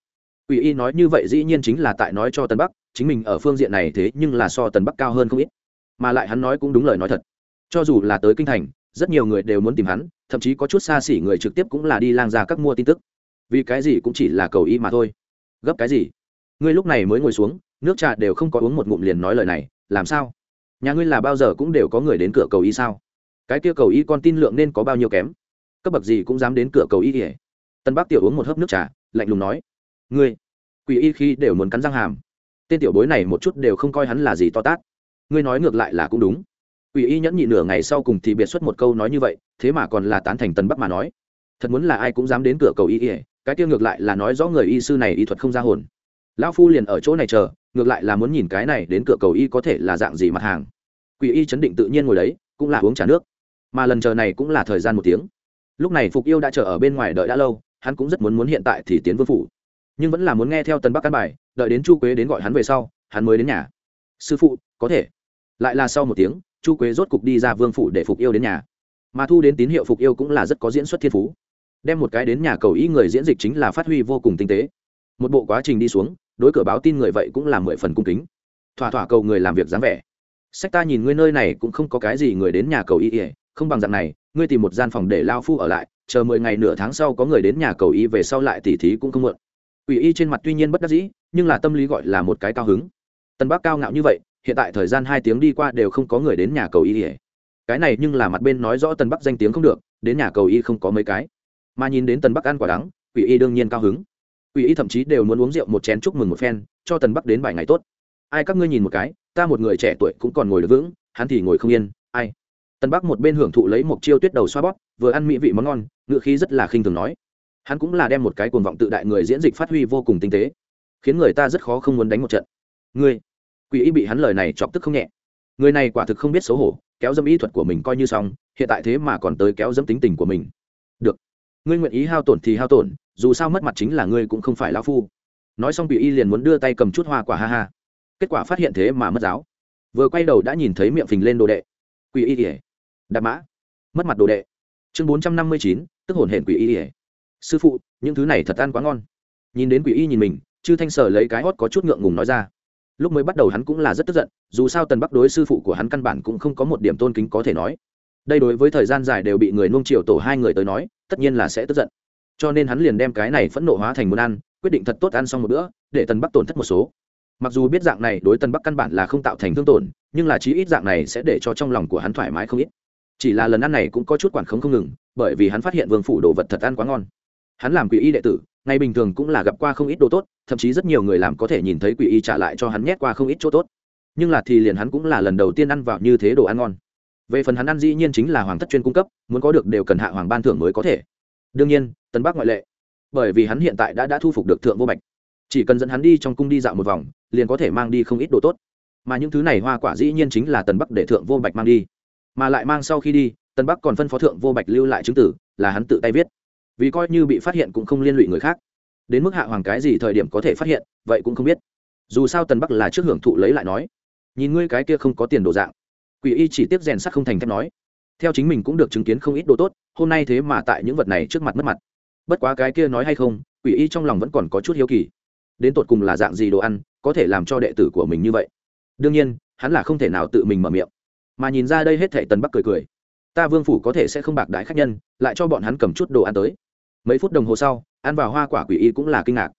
Quỷ y nói như vậy dĩ nhiên chính là tại nói cho tân bắc, chính mình ở phương diện này thế nhưng là so tần bắc cao hơn không ít. Mà lại hắn nói cũng đúng lời nói thật. Cho dù là tới kinh thành, rất nhiều người đều muốn tìm hắn, thậm chí có chút xa xỉ người trực tiếp cũng là đi lang ra các mua tin tức vì cái gì cũng chỉ là cầu y mà thôi. Gấp cái gì? Ngươi lúc này mới ngồi xuống, nước trà đều không có uống một ngụm liền nói lời này, làm sao? Nhà ngươi là bao giờ cũng đều có người đến cửa cầu y sao? Cái kia cầu y con tin lượng nên có bao nhiêu kém? Cấp bậc gì cũng dám đến cửa cầu y kể tân bác tiểu uống một hớp nước trà, lạnh lùng nói. Ngươi, quỷ y khi đều muốn cắn răng hàm. Tên tiểu bối này một chút đều không coi hắn là gì to tát. Ngươi nói ngược lại là cũng đúng. Quỷ y nhẫn nhị nửa ngày sau cùng thì biệt xuất một câu nói như vậy, thế mà còn là tán thành tân bắc mà nói. Thật muốn là ai cũng dám đến cửa cầu y ỉa cái tiêu ngược lại là nói rõ người y sư này y thuật không ra hồn. Lão phu liền ở chỗ này chờ, ngược lại là muốn nhìn cái này đến cửa cầu y có thể là dạng gì mặt hàng. Quỷ y chấn định tự nhiên ngồi đấy, cũng là uống trà nước. Mà lần chờ này cũng là thời gian một tiếng. Lúc này phục yêu đã chờ ở bên ngoài đợi đã lâu, hắn cũng rất muốn muốn hiện tại thì tiến vương phủ. Nhưng vẫn là muốn nghe theo tân bắc căn bài, đợi đến chu quế đến gọi hắn về sau, hắn mới đến nhà. Sư phụ, có thể. Lại là sau một tiếng, chu quế rốt cục đi ra vương phủ để phục yêu đến nhà. Mà thu đến tín hiệu phục yêu cũng là rất có diễn xuất thiên phú đem một cái đến nhà cầu ý người diễn dịch chính là phát huy vô cùng tinh tế. Một bộ quá trình đi xuống, đối cửa báo tin người vậy cũng là mười phần cung kính. Thỏa thỏa cầu người làm việc dáng vẻ. Sách ta nhìn ngươi nơi này cũng không có cái gì người đến nhà cầu y ỉa không bằng dạng này, ngươi tìm một gian phòng để lao phu ở lại, chờ mười ngày nửa tháng sau có người đến nhà cầu y về sau lại tỉ thí cũng không muộn. Ủy y trên mặt tuy nhiên bất đắc dĩ, nhưng là tâm lý gọi là một cái cao hứng. Tân bắc cao ngạo như vậy, hiện tại thời gian hai tiếng đi qua đều không có người đến nhà cầu y ỉa cái này nhưng là mặt bên nói rõ tân bắc danh tiếng không được, đến nhà cầu y không có mấy cái mà nhìn đến tần bắc ăn quả đắng ủy y đương nhiên cao hứng. Ủy y thậm chí đều muốn uống rượu một chén chúc mừng một phen, cho tần bắc đến vài ngày tốt. Ai các ngươi nhìn một cái, ta một người trẻ tuổi cũng còn ngồi được vững, hắn thì ngồi không yên, ai? Tần bắc một bên hưởng thụ lấy một chiêu tuyết đầu xoa bóp, vừa ăn mỹ vị món ngon, ngựa khí rất là khinh thường nói. Hắn cũng là đem một cái cuồng vọng tự đại người diễn dịch phát huy vô cùng tinh tế, khiến người ta rất khó không muốn đánh một trận. Ngươi, quỷ y bị hắn lời này chọc tức không nhẹ. Người này quả thực không biết xấu hổ, kéo dâm ý thuật của mình coi như xong, hiện tại thế mà còn tới kéo dâm tính tình của mình ngươi nguyện ý hao tổn thì hao tổn, dù sao mất mặt chính là ngươi cũng không phải lão phu. Nói xong bị y liền muốn đưa tay cầm chút hoa quả ha ha. Kết quả phát hiện thế mà mất giáo. Vừa quay đầu đã nhìn thấy miệng phình lên đồ đệ. Quỷ y ỉa đạp mã. Mất mặt đồ đệ. Chương bốn trăm năm mươi chín, tức hồn hển quỷ y ỉa sư phụ, những thứ này thật ăn quá ngon. Nhìn đến quỷ y nhìn mình, chư thanh sở lấy cái hót có chút ngượng ngùng nói ra. Lúc mới bắt đầu hắn cũng là rất tức giận, dù sao tần bắc đối sư phụ của hắn căn bản cũng không có một điểm tôn kính có thể nói đây đối với thời gian dài đều bị người nuông chiều tổ hai người tới nói, tất nhiên là sẽ tức giận. Cho nên hắn liền đem cái này phẫn nộ hóa thành muốn ăn, quyết định thật tốt ăn xong một bữa, để tần bắc tổn thất một số. Mặc dù biết dạng này đối tân bắc căn bản là không tạo thành thương tổn, nhưng là chí ít dạng này sẽ để cho trong lòng của hắn thoải mái không ít. Chỉ là lần ăn này cũng có chút quản khống không ngừng, bởi vì hắn phát hiện vương phủ đồ vật thật ăn quá ngon. Hắn làm quỷ y đệ tử, ngày bình thường cũng là gặp qua không ít đồ tốt, thậm chí rất nhiều người làm có thể nhìn thấy quỷ y trả lại cho hắn nhét qua không ít chỗ tốt. Nhưng là thì liền hắn cũng là lần đầu tiên ăn vào như thế đồ ăn ngon về phần hắn ăn dĩ nhiên chính là hoàng thất chuyên cung cấp, muốn có được đều cần hạ hoàng ban thưởng mới có thể. Đương nhiên tân bắc ngoại lệ. Bởi vì hắn hiện tại đã đã thu phục được thượng vô bạch. Chỉ cần dẫn hắn đi trong cung đi dạo một vòng, liền có thể mang đi không ít đồ tốt. Mà những thứ này hoa quả dĩ nhiên chính là tần bắc để thượng vô bạch mang đi. Mà lại mang sau khi đi, tần bắc còn phân phó thượng vô bạch lưu lại chứng tử, là hắn tự tay viết. Vì coi như bị phát hiện cũng không liên lụy người khác. Đến mức hạ hoàng cái gì thời điểm có thể phát hiện, vậy cũng không biết. Dù sao tần bắc là trước hưởng thụ lấy lại nói. Nhìn ngươi cái kia không có tiền đồ dạng quỷ y chỉ tiếp rèn sắt không thành thép nói. Theo chính mình cũng được chứng kiến không ít đồ tốt, hôm nay thế mà tại những vật này trước mặt mất mặt. Bất quá cái kia nói hay không, quỷ y trong lòng vẫn còn có chút hiếu kỳ. Đến tột cùng là dạng gì đồ ăn, có thể làm cho đệ tử của mình như vậy? Đương nhiên, hắn là không thể nào tự mình mở miệng. Mà nhìn ra đây hết thệ tần bắc cười cười. Ta vương phủ có thể sẽ không bạc đái khách nhân, lại cho bọn hắn cầm chút đồ ăn tới. Mấy phút đồng hồ sau, ăn vào hoa quả quỷ y cũng là kinh ngạc.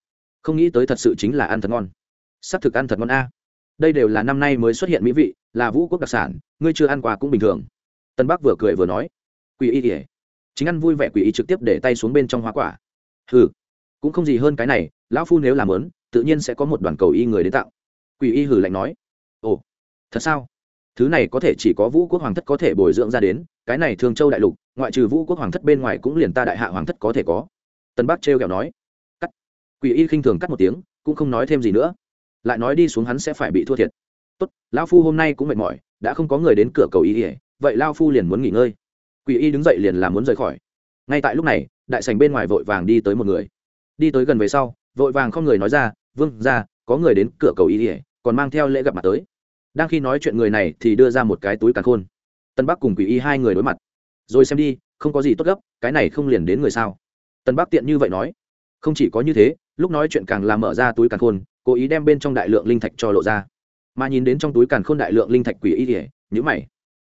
Không nghĩ tới thật sự chính là ăn thật ngon. S ắ c thực ăn thật ngon a đây đều là năm nay mới xuất hiện mỹ vị, là vũ quốc đặc sản, ngươi chưa ăn qua cũng bình thường. Tân bắc vừa cười vừa nói. Quỷ y ỉa chính ăn vui vẻ quỷ y trực tiếp để tay xuống bên trong hoa quả. Ừ cũng không gì hơn cái này, lão phu nếu làm lớn, tự nhiên sẽ có một đoàn cầu y người đến tạo quỷ y hử lạnh nói. Ồ, thật sao? Thứ này có thể chỉ có vũ quốc hoàng thất có thể bồi dưỡng ra đến, cái này thường châu đại lục, ngoại trừ vũ quốc hoàng thất bên ngoài cũng liền ta đại hạ hoàng thất có thể có. Tân bắc trêu kẹo nói. Cắt. Quỷ y khinh thường cắt một tiếng, cũng không nói thêm gì nữa lại nói đi xuống hắn sẽ phải bị thua thiệt. Tốt lao phu hôm nay cũng mệt mỏi, đã không có người đến cửa cầu y ỉa vậy lao phu liền muốn nghỉ ngơi. Quỷ y đứng dậy liền làm muốn rời khỏi. Ngay tại lúc này, đại sành bên ngoài vội vàng đi tới một người. Đi tới gần về sau, vội vàng không người nói ra, vương ra có người đến cửa cầu y ỉa còn mang theo lễ gặp mặt tới. Đang khi nói chuyện người này thì đưa ra một cái túi càn khôn. Tân bắc cùng quỷ y hai người đối mặt. Rồi xem đi, không có gì tốt gấp, cái này không liền đến người sao? Tân bắc tiện như vậy nói. Không chỉ có như thế, lúc nói chuyện càng làm mở ra túi càn khôn cố ý đem bên trong đại lượng linh thạch cho lộ ra. Mà nhìn đến trong túi càn khôn đại lượng linh thạch quỷ y ỉa nhữ mày.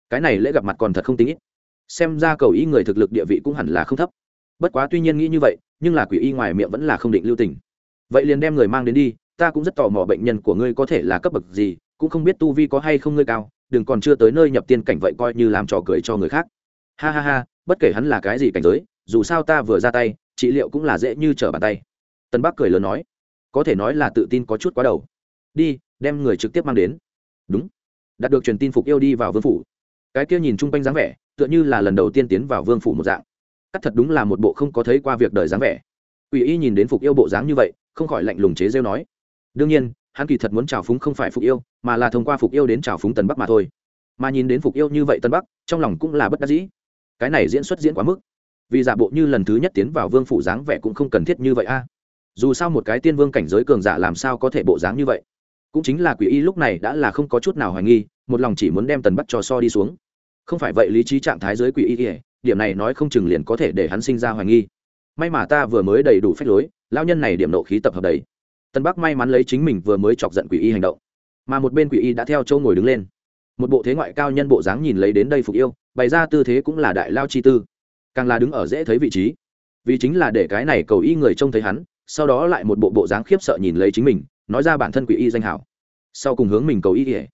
Cái này lễ gặp mặt còn thật không tính ít. Xem ra cầu ý người thực lực địa vị cũng hẳn là không thấp. Bất quá tuy nhiên nghĩ như vậy, nhưng là quỷ y ngoài miệng vẫn là không định lưu tình. Vậy liền đem người mang đến đi, ta cũng rất tò mò bệnh nhân của ngươi có thể là cấp bậc gì, cũng không biết tu vi có hay không ngươi cao, đừng còn chưa tới nơi nhập tiên cảnh vậy coi như làm trò cười cho người khác. Ha ha ha, bất kể hắn là cái gì cảnh giới, dù sao ta vừa ra tay, trị liệu cũng là dễ như trở bàn tay. Tân bắc cười lớn nói có thể nói là tự tin có chút quá đầu. Đi, đem người trực tiếp mang đến. Đúng. Đạt được truyền tin phục yêu đi vào vương phủ. Cái kia nhìn chung quanh dáng vẻ, tựa như là lần đầu tiên tiến vào vương phủ một dạng. Cắt thật đúng là một bộ không có thấy qua việc đời dáng vẻ. Ủy y nhìn đến phục yêu bộ dáng như vậy, không khỏi lạnh lùng chế rêu nói. Đương nhiên, hắn kỳ thật muốn trào phúng không phải phục yêu, mà là thông qua phục yêu đến trào phúng tần bắc mà thôi. Mà nhìn đến phục yêu như vậy tân bắc, trong lòng cũng là bất đắc dĩ. Cái này diễn xuất diễn quá mức. Vì giả bộ như lần thứ nhất tiến vào vương phủ dáng vẻ cũng không cần thiết như vậy a dù sao một cái tiên vương cảnh giới cường giả làm sao có thể bộ dáng như vậy? Cũng chính là quỷ y lúc này đã là không có chút nào hoài nghi, một lòng chỉ muốn đem tần bắc cho so đi xuống. Không phải vậy lý trí trạng thái giới quỷ y ỉa điểm này nói không chừng liền có thể để hắn sinh ra hoài nghi. May mà ta vừa mới đầy đủ phép lối lao nhân này điểm nộ khí tập hợp đầy. Tân bắc may mắn lấy chính mình vừa mới chọc giận quỷ y hành động. Mà một bên quỷ y đã theo châu ngồi đứng lên. Một bộ thế ngoại cao nhân bộ dáng nhìn lấy đến đây phục yêu, bày ra tư thế cũng là đại lao chi tư. Càng là đứng ở dễ thấy vị trí. Vì chính là để cái này cầu y người trông thấy hắn sau đó lại một bộ bộ dáng khiếp sợ nhìn lấy chính mình, nói ra bản thân quỷ y danh hảo. Sau cùng hướng mình cầu y ỉa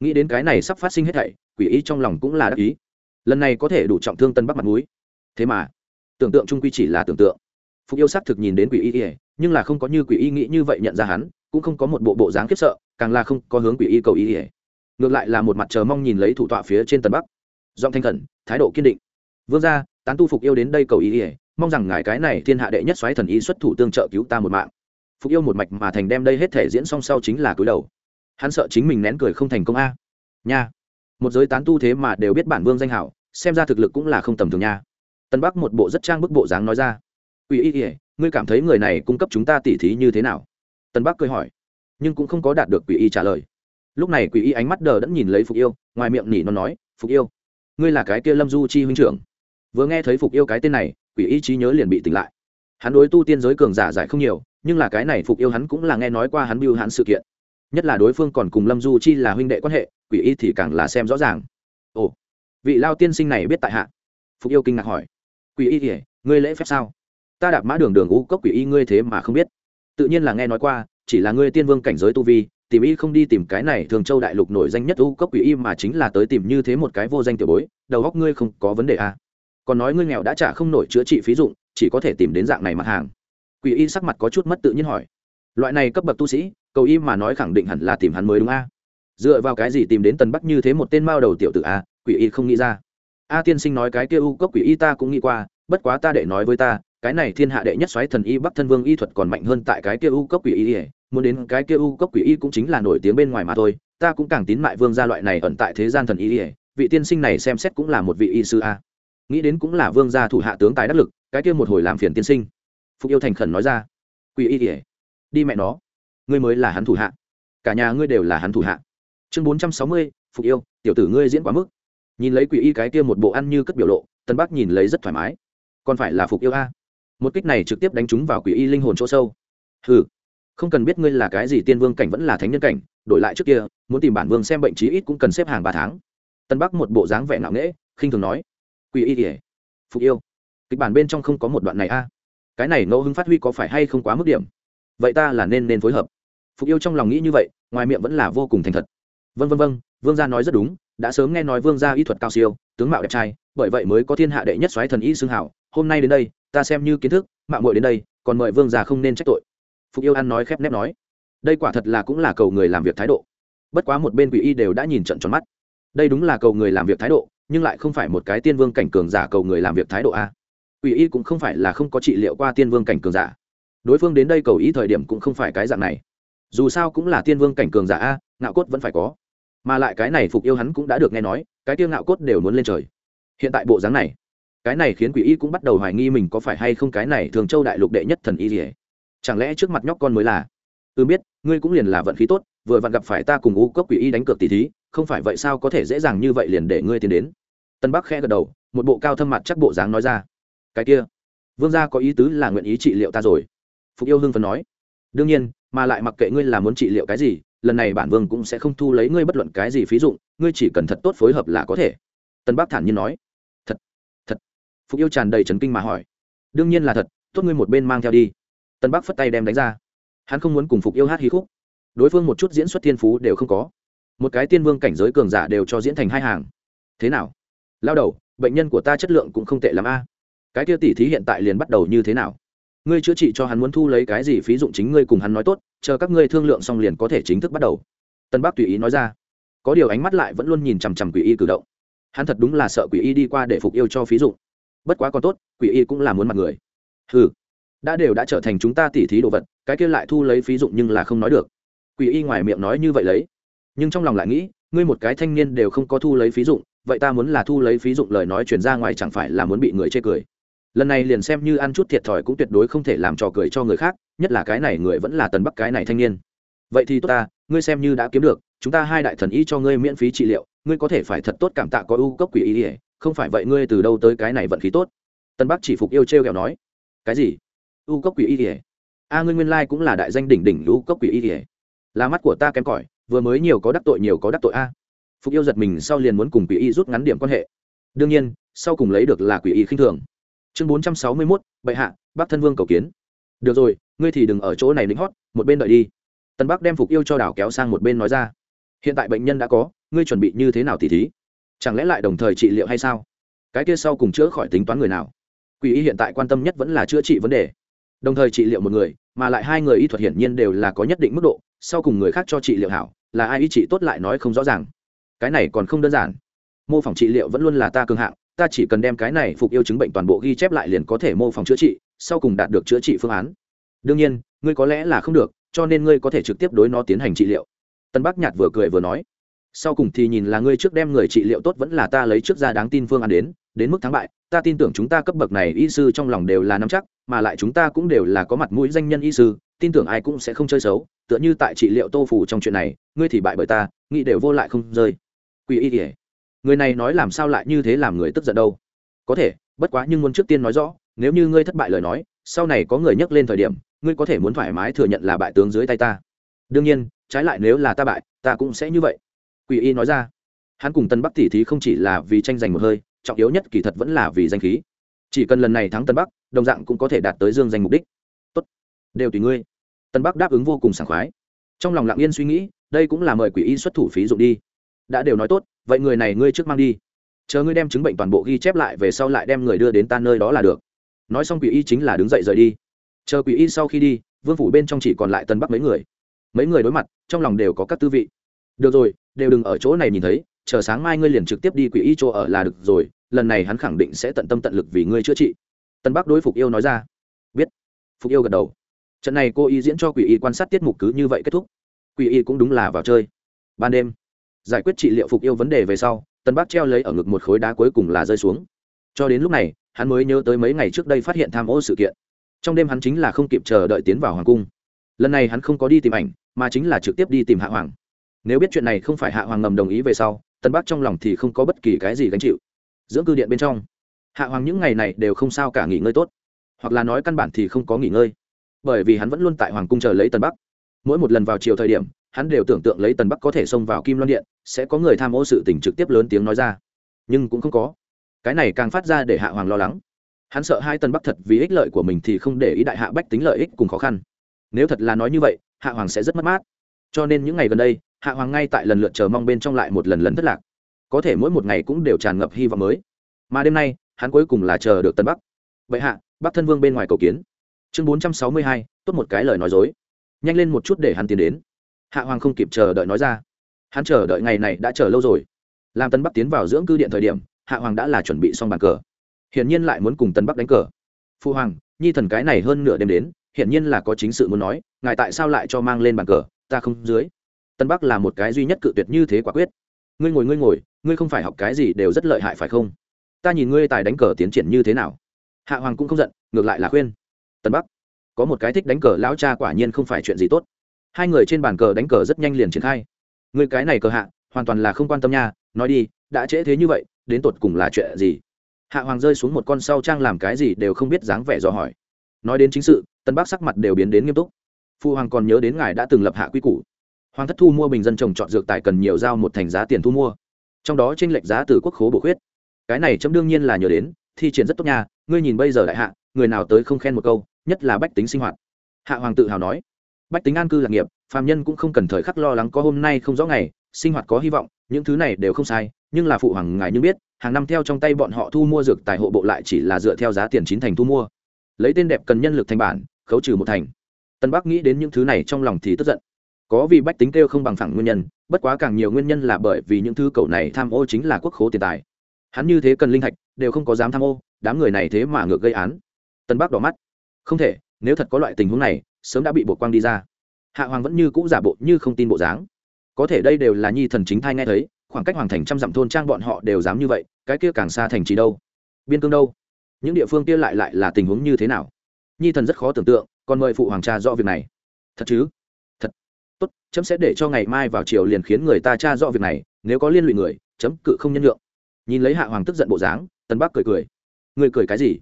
nghĩ đến cái này sắp phát sinh hết thảy, quỷ y trong lòng cũng là đắc ý. Lần này có thể đủ trọng thương tân bắc mặt mũi. Thế mà, tưởng tượng trung quy chỉ là tưởng tượng. Phục yêu xác thực nhìn đến quỷ y ỉa nhưng là không có như quỷ y nghĩ như vậy nhận ra hắn, cũng không có một bộ bộ dáng khiếp sợ, càng là không có hướng quỷ y cầu y ỉa ngược lại là một mặt chờ mong nhìn lấy thủ tọa phía trên tân bắc. Giọng thanh khẩn, thái độ kiên định. Vương gia, tán tu phục yêu đến đây cầu y ỉa mong rằng ngài cái này thiên hạ đệ nhất xoáy thần y xuất thủ tương trợ cứu ta một mạng. Phục yêu một mạch mà thành đem đây hết thể diễn xong sau chính là cúi đầu. Hắn sợ chính mình nén cười không thành công a. Nha. Một giới tán tu thế mà đều biết bản vương danh hảo, xem ra thực lực cũng là không tầm thường nha. Tân bắc một bộ rất trang bức bộ dáng nói ra. Ủy y ỉa ngươi cảm thấy người này cung cấp chúng ta tỉ thí như thế nào? Tân bắc cười hỏi. Nhưng cũng không có đạt được quỷ y trả lời. Lúc này quỷ y ánh mắt đờ đẫn nhìn lấy phục yêu, ngoài miệng nỉ nó nói, phục yêu, ngươi là cái kia lâm du chi huynh trưởng. Vừa nghe thấy phục yêu cái tên này quỷ y chí nhớ liền bị tỉnh lại. Hắn đối tu tiên giới cường giả giải không nhiều, nhưng là cái này phục yêu hắn cũng là nghe nói qua hắn biêu hắn sự kiện. Nhất là đối phương còn cùng lâm du chi là huynh đệ quan hệ, quỷ y thì càng là xem rõ ràng. Ồ, vị lao tiên sinh này biết tại hạ. Phục yêu kinh ngạc hỏi. Quỷ y kể ngươi lễ phép sao? Ta đạp mã đường đường u cốc quỷ y ngươi thế mà không biết. Tự nhiên là nghe nói qua, chỉ là ngươi tiên vương cảnh giới tu vi, tìm y không đi tìm cái này thường châu đại lục nổi danh nhất u cốc quỷ y mà chính là tới tìm như thế một cái vô danh tiểu bối, đầu góc ngươi không có vấn đề à còn nói ngươi nghèo đã trả không nổi chữa trị phí dụng, chỉ có thể tìm đến dạng này mặt hàng. Quỷ y sắc mặt có chút mất tự nhiên hỏi. Loại này cấp bậc tu sĩ, cầu y mà nói khẳng định hẳn là tìm hắn mới đúng a. Dựa vào cái gì tìm đến tần bắc như thế một tên mao đầu tiểu tử a, quỷ y không nghĩ ra. A tiên sinh nói cái kia u cốc quỷ y ta cũng nghĩ qua, bất quá ta để nói với ta, cái này thiên hạ đệ nhất xoáy thần y bắc thân vương y thuật còn mạnh hơn tại cái kia u cốc quỷ y muốn đến cái kia u cốc quỷ y cũng chính là nổi tiếng bên ngoài mà thôi, ta cũng càng tín mại vương gia loại này ẩn tại thế gian thần y vị tiên sinh này xem xét cũng là một vị y sư a nghĩ đến cũng là vương gia thủ hạ tướng tài đắc lực, cái kia một hồi làm phiền tiên sinh. Phục yêu thành khẩn nói ra. Quỷ y đi mẹ nó. Ngươi mới là hắn thủ hạ. Cả nhà ngươi đều là hắn thủ hạ. Chương bốn trăm sáu mươi, phục yêu, tiểu tử ngươi diễn quá mức. Nhìn lấy quỷ y cái kia một bộ ăn như cất biểu lộ, tân bắc nhìn lấy rất thoải mái. Còn phải là phục yêu a. Một kích này trực tiếp đánh trúng vào quỷ y linh hồn chỗ sâu. Ừ không cần biết ngươi là cái gì, tiên vương cảnh vẫn là thánh nhân cảnh, đổi lại trước kia, muốn tìm bản vương xem bệnh trí ít cũng cần xếp hàng ba tháng. Tân bắc một bộ dáng vẻ ngạo nghễ, khinh thường nói quỷ y kỉa phục yêu. Kịch bản bên trong không có một đoạn này a. Cái này ngẫu hứng phát huy có phải hay không quá mức điểm? Vậy ta là nên nên phối hợp. Phục yêu trong lòng nghĩ như vậy, ngoài miệng vẫn là vô cùng thành thật. Vân vân vân vương gia nói rất đúng, đã sớm nghe nói vương gia y thuật cao siêu, tướng mạo đẹp trai, bởi vậy mới có thiên hạ đệ nhất soái thần y xương hảo. Hôm nay đến đây, ta xem như kiến thức mạng muội đến đây, còn mời vương gia không nên trách tội. Phục yêu ăn nói khép nép nói. Đây quả thật là cũng là cầu người làm việc thái độ. Bất quá một bên quỷ y đều đã nhìn trận tròn mắt. Đây đúng là cầu người làm việc thái độ nhưng lại không phải một cái tiên vương cảnh cường giả cầu người làm việc thái độ a. Quỷ y cũng không phải là không có trị liệu qua tiên vương cảnh cường giả. Đối phương đến đây cầu ý thời điểm cũng không phải cái dạng này. Dù sao cũng là tiên vương cảnh cường giả a, ngạo cốt vẫn phải có. Mà lại cái này phục yêu hắn cũng đã được nghe nói, cái tiêu ngạo cốt đều muốn lên trời. Hiện tại bộ dáng này, cái này khiến quỷ y cũng bắt đầu hoài nghi mình có phải hay không cái này thường châu đại lục đệ nhất thần y gì chẳng lẽ trước mặt nhóc con mới là? Ư biết, ngươi cũng liền là vận khí tốt, vừa vặn gặp phải ta cùng u cốc quỷ y đánh cược tỷ thí, không phải vậy sao có thể dễ dàng như vậy liền để ngươi tiến đến? Tân bắc khẽ gật đầu, một bộ cao thâm mặt chắc bộ dáng nói ra. Cái kia, vương gia có ý tứ là nguyện ý trị liệu ta rồi. Phục yêu hưng phần nói. Đương nhiên, mà lại mặc kệ ngươi là muốn trị liệu cái gì, lần này bản vương cũng sẽ không thu lấy ngươi bất luận cái gì phí dụng, ngươi chỉ cần thật tốt phối hợp là có thể. Tân bắc thản nhiên nói. Thật thật. Phục yêu tràn đầy trấn kinh mà hỏi. Đương nhiên là thật, tốt ngươi một bên mang theo đi. Tân bắc phất tay đem đánh ra. Hắn không muốn cùng phục yêu hát hí khúc. Đối phương một chút diễn xuất thiên phú đều không có. Một cái tiên vương cảnh giới cường giả đều cho diễn thành hai hàng. Thế nào? Lao đầu, bệnh nhân của ta chất lượng cũng không tệ l a. Cái kia tỷ thí hiện tại liền bắt đầu như thế nào? Ngươi chữa trị cho hắn muốn thu lấy cái gì phí dụng chính ngươi cùng hắn nói tốt, chờ các ngươi thương lượng xong liền có thể chính thức bắt đầu. Tân bắc tùy ý nói ra. Có điều ánh mắt lại vẫn luôn nhìn chằm chằm quỷ y cử động. Hắn thật đúng là sợ quỷ y đi qua để phục yêu cho phí dụng. Bất quá còn tốt, quỷ y cũng là muốn mặt người. Ừ đã đều đã trở thành chúng ta tỉ thí đồ vật, cái kia lại thu lấy phí dụng nhưng là không nói được. Quỷ y ngoài miệng nói như vậy lấy. Nhưng trong lòng lại nghĩ, ngươi một cái thanh niên đều không có thu lấy phí dụng vậy ta muốn là thu lấy phí dụng lời nói chuyển ra ngoài chẳng phải là muốn bị người chê cười. Lần này liền xem như ăn chút thiệt thòi cũng tuyệt đối không thể làm trò cười cho người khác, nhất là cái này người vẫn là tần bắc cái này thanh niên. Vậy thì tốt ta, ngươi xem như đã kiếm được, chúng ta hai đại thần y cho ngươi miễn phí trị liệu, ngươi có thể phải thật tốt cảm tạ có ưu cốc quỷ ý ỉa không phải vậy ngươi từ đâu tới cái này vận khí tốt? Tân bắc chỉ phục yêu t r e o kẹo nói. Cái gì? Ưu cốc quỷ ý ỉa a, ngươi nguyên lai cũng là đại danh đỉnh đỉnh lũ cốc quỷ y ỉa là mắt của ta kém cỏi, vừa mới nhiều có đắc tội nhiều có đắc tội a phục yêu giật mình sau liền muốn cùng quỷ y rút ngắn điểm quan hệ. Đương nhiên, sau cùng lấy được là quỷ y khinh thường. Chương bốn trăm sáu mươi mốt, bệ hạ bác thân vương cầu kiến. Được rồi, ngươi thì đừng ở chỗ này lính hót, một bên đợi đi. Tân bắc đem phục yêu cho đảo kéo sang một bên nói ra. Hiện tại bệnh nhân đã có, ngươi chuẩn bị như thế nào tỉ thí? Chẳng lẽ lại đồng thời trị liệu hay sao? Cái kia sau cùng chữa khỏi tính toán người nào? Quỷ y hiện tại quan tâm nhất vẫn là chữa trị vấn đề. Đồng thời trị liệu một người, mà lại hai người y thuật hiển nhiên đều là có nhất định mức độ, sau cùng người khác cho trị liệu hảo, là ai y trị tốt lại nói không rõ ràng cái này còn không đơn giản. Mô phỏng trị liệu vẫn luôn là ta cường hạng, ta chỉ cần đem cái này phục yêu chứng bệnh toàn bộ ghi chép lại liền có thể mô phỏng chữa trị, sau cùng đạt được chữa trị phương án. Đương nhiên, ngươi có lẽ là không được, cho nên ngươi có thể trực tiếp đối nó tiến hành trị liệu. Tân bắc nhạt vừa cười vừa nói, sau cùng thì nhìn là ngươi trước đem người trị liệu tốt vẫn là ta lấy trước ra đáng tin phương án đến đến mức thắng bại, ta tin tưởng chúng ta cấp bậc này y sư trong lòng đều là nắm chắc, mà lại chúng ta cũng đều là có mặt mũi danh nhân y sư, tin tưởng ai cũng sẽ không chơi xấu, tựa như tại trị liệu tô phủ trong chuyện này, ngươi thì bại bởi ta, nghĩ đều vô lại không rơi quỷ y ỉa người này nói làm sao lại như thế làm người tức giận đâu? Có thể, bất quá nhưng muốn trước tiên nói rõ, nếu như ngươi thất bại lời nói, sau này có người nhắc lên thời điểm, ngươi có thể muốn thoải mái thừa nhận là bại tướng dưới tay ta. Đương nhiên, trái lại nếu là ta bại, ta cũng sẽ như vậy. Quỷ y nói ra. Hắn cùng tân bắc tỉ thí không chỉ là vì tranh giành một hơi, trọng yếu nhất kỳ thật vẫn là vì danh khí. Chỉ cần lần này thắng tân bắc, đồng dạng cũng có thể đạt tới dương danh mục đích. Tốt. Đều tùy ngươi. Tân bắc đáp ứng vô cùng sảng khoái. Trong lòng lặng yên suy nghĩ, đây cũng là mời quỷ y xuất thủ phí dụng đi đã đều nói tốt, vậy người này ngươi trước mang đi. Chờ ngươi đem chứng bệnh toàn bộ ghi chép lại về sau lại đem người đưa đến ta nơi đó là được. Nói xong quỷ y chính là đứng dậy rời đi. Chờ quỷ y sau khi đi, vương phủ bên trong chỉ còn lại tân bắc mấy người. Mấy người đối mặt, trong lòng đều có các tư vị. Được rồi, đều đừng ở chỗ này nhìn thấy, chờ sáng mai ngươi liền trực tiếp đi quỷ y chỗ ở là được rồi, lần này hắn khẳng định sẽ tận tâm tận lực vì ngươi chữa trị. Tân bắc đối phục yêu nói ra. Biết. Phục yêu gật đầu. Trận này cô y diễn cho quỷ y quan sát tiết mục cứ như vậy kết thúc. Quỷ y cũng đúng là vào chơi. Ban đêm giải quyết trị liệu phục yêu vấn đề về sau, tân bắc treo lấy ở ngực một khối đá cuối cùng là rơi xuống. Cho đến lúc này, hắn mới nhớ tới mấy ngày trước đây phát hiện tham ô sự kiện. Trong đêm hắn chính là không kịp chờ đợi tiến vào hoàng cung. Lần này hắn không có đi tìm ảnh, mà chính là trực tiếp đi tìm hạ hoàng. Nếu biết chuyện này không phải hạ hoàng ngầm đồng ý về sau, tân bắc trong lòng thì không có bất kỳ cái gì gánh chịu. Dưỡng cư điện bên trong, hạ hoàng những ngày này đều không sao cả nghỉ ngơi tốt. Hoặc là nói căn bản thì không có nghỉ ngơi. Bởi vì hắn vẫn luôn tại hoàng cung chờ lấy tân bắc. Mỗi một lần vào chiều thời điểm hắn đều tưởng tượng lấy tần bắc có thể xông vào kim loan điện, sẽ có người tham ô sự tình trực tiếp lớn tiếng nói ra. Nhưng cũng không có. Cái này càng phát ra để hạ hoàng lo lắng. Hắn sợ hai tần bắc thật vì ích lợi của mình thì không để ý đại hạ bách tính lợi ích cùng khó khăn. Nếu thật là nói như vậy, hạ hoàng sẽ rất mất mát. Cho nên những ngày gần đây, hạ hoàng ngay tại lần lượt chờ mong bên trong lại một lần lần thất lạc. Có thể mỗi một ngày cũng đều tràn ngập hy vọng mới. Mà đêm nay, hắn cuối cùng là chờ được tân bắc. Vậy hạ, bắc thân vương bên ngoài cầu kiến. Chương bốn trăm sáu mươi hai, tốt một cái lời nói dối. Nhanh lên một chút để hắn tiến đến hạ hoàng không kịp chờ đợi nói ra. Hắn chờ đợi ngày này đã chờ lâu rồi. Làm tân bắc tiến vào dưỡng cư điện thời điểm, hạ hoàng đã là chuẩn bị xong bàn cờ. Hiển nhiên lại muốn cùng tân bắc đánh cờ. Phu hoàng, nhi thần cái này hơn nửa đêm đến, hiển nhiên là có chính sự muốn nói, ngài tại sao lại cho mang lên bàn cờ, ta không dưới. Tân bắc là một cái duy nhất cự tuyệt như thế quả quyết. Ngươi ngồi ngươi ngồi, ngươi không phải học cái gì đều rất lợi hại phải không? Ta nhìn ngươi tài đánh cờ tiến triển như thế nào. Hạ hoàng cũng không giận, ngược lại là khuyên. Tân bắc, có một cái thích đánh cờ, lão cha quả nhiên không phải chuyện gì tốt hai người trên bàn cờ đánh cờ rất nhanh liền triển khai. Người cái này cờ hạ, hoàn toàn là không quan tâm nha, nói đi, đã trễ thế như vậy, đến tột cùng là chuyện gì? Hạ hoàng rơi xuống một con sau trang làm cái gì đều không biết dáng vẻ dò hỏi. Nói đến chính sự, tân bác sắc mặt đều biến đến nghiêm túc. Phu hoàng còn nhớ đến ngài đã từng lập hạ quy củ. Hoàng thất thu mua bình dân trồng trọt dược tài cần nhiều giao một thành giá tiền thu mua. Trong đó tranh lệch giá từ quốc khố bổ khuyết. Cái này chấm đương nhiên là nhờ đến, thi triển rất tốt nha, ngươi nhìn bây giờ đại hạ, người nào tới không khen một câu, nhất là bách tính sinh hoạt. Hạ hoàng tự hào nói bách tính an cư lạc nghiệp, phàm nhân cũng không cần thời khắc lo lắng có hôm nay không rõ ngày, sinh hoạt có hy vọng, những thứ này đều không sai, nhưng là phụ hoàng ngài như biết, hàng năm theo trong tay bọn họ thu mua dược tài hộ bộ lại chỉ là dựa theo giá tiền chín thành thu mua. Lấy tên đẹp cần nhân lực thành bản, khấu trừ một thành. Tân bắc nghĩ đến những thứ này trong lòng thì tức giận. Có vì bách tính kêu không bằng phẳng nguyên nhân, bất quá càng nhiều nguyên nhân là bởi vì những thứ cầu này tham ô chính là quốc khố tiền tài. Hắn như thế cần linh thạch, đều không có dám tham ô, đám người này thế mà ngược gây án. Tân bắc đỏ mắt. Không thể, nếu thật có loại tình huống này, sớm đã bị bộ quang đi ra hạ hoàng vẫn như cũ giả bộ như không tin bộ dáng. Có thể đây đều là nhi thần chính thai nghe thấy, khoảng cách hoàng thành trăm dặm thôn trang bọn họ đều dám như vậy, cái kia càng xa thành trì đâu? Biên cương đâu? Những địa phương kia lại lại là tình huống như thế nào? Nhi thần rất khó tưởng tượng, còn mời phụ hoàng cha rõ việc này. Thật chứ? Thật. Tốt, chấm sẽ để cho ngày mai vào chiều liền khiến người ta cha rõ việc này, nếu có liên lụy người, chấm cự không nhân lượng nhìn lấy hạ hoàng tức giận bộ dáng tân bắc cười cười. Người cười cái gì?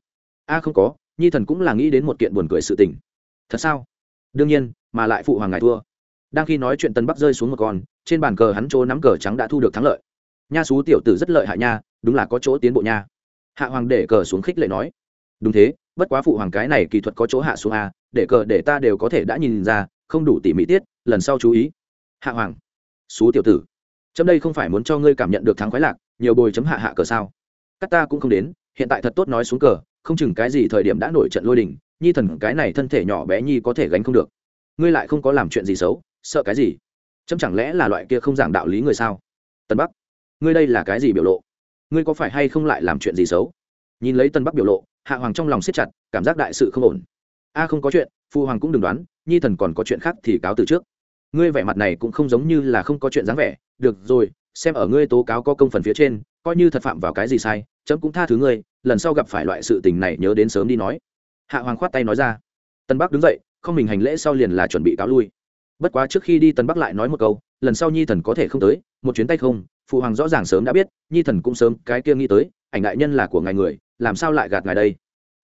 A, không có, nhi thần cũng là nghĩ đến một kiện buồn cười sự tình. Thật sao? Đương nhiên mà lại phụ hoàng ngài thua. Đang khi nói chuyện tân bắc rơi xuống một con, trên bàn cờ hắn chỗ nắm cờ trắng đã thu được thắng lợi. Nha xú tiểu tử rất lợi hại nha, đúng là có chỗ tiến bộ nha. Hạ hoàng để cờ xuống khích lệ nói. Đúng thế, bất quá phụ hoàng cái này kỹ thuật có chỗ hạ xuống a để cờ để ta đều có thể đã nhìn ra, không đủ tỉ mỹ tiết, lần sau chú ý. Hạ hoàng. Xú tiểu tử. Chấm đây không phải muốn cho ngươi cảm nhận được thắng khoái lạc, nhiều bồi chấm hạ hạ cờ sao? Cắt ta cũng không đến, hiện tại thật tốt nói xuống cờ, không chừng cái gì thời điểm đã nổi trận lôi đình, nhi thần cái này thân thể nhỏ bé nhi có thể gánh không được ngươi lại không có làm chuyện gì xấu, sợ cái gì? Chấm chẳng lẽ là loại kia không giảng đạo lý người sao? Tân bắc, ngươi đây là cái gì biểu lộ? Ngươi có phải hay không lại làm chuyện gì xấu? Nhìn lấy tân bắc biểu lộ, hạ hoàng trong lòng siết chặt, cảm giác đại sự không ổn. A, không có chuyện, phu hoàng cũng đừng đoán, nhi thần còn có chuyện khác thì cáo từ trước. Ngươi vẻ mặt này cũng không giống như là không có chuyện dáng vẻ. Được rồi, xem ở ngươi tố cáo có công phần phía trên, coi như thật phạm vào cái gì sai chấm cũng tha thứ ngươi, lần sau gặp phải loại sự tình này nhớ đến sớm đi nói. Hạ hoàng khoát tay nói ra. Tân bắc đứng dậy không mình hành lễ sau liền là chuẩn bị cáo lui. Bất quá trước khi đi tần bắc lại nói một câu, lần sau nhi thần có thể không tới, một chuyến tay không, phụ hoàng rõ ràng sớm đã biết, nhi thần cũng sớm cái kia nghĩ tới, ảnh đại nhân là của ngài người, làm sao lại gạt ngài đây?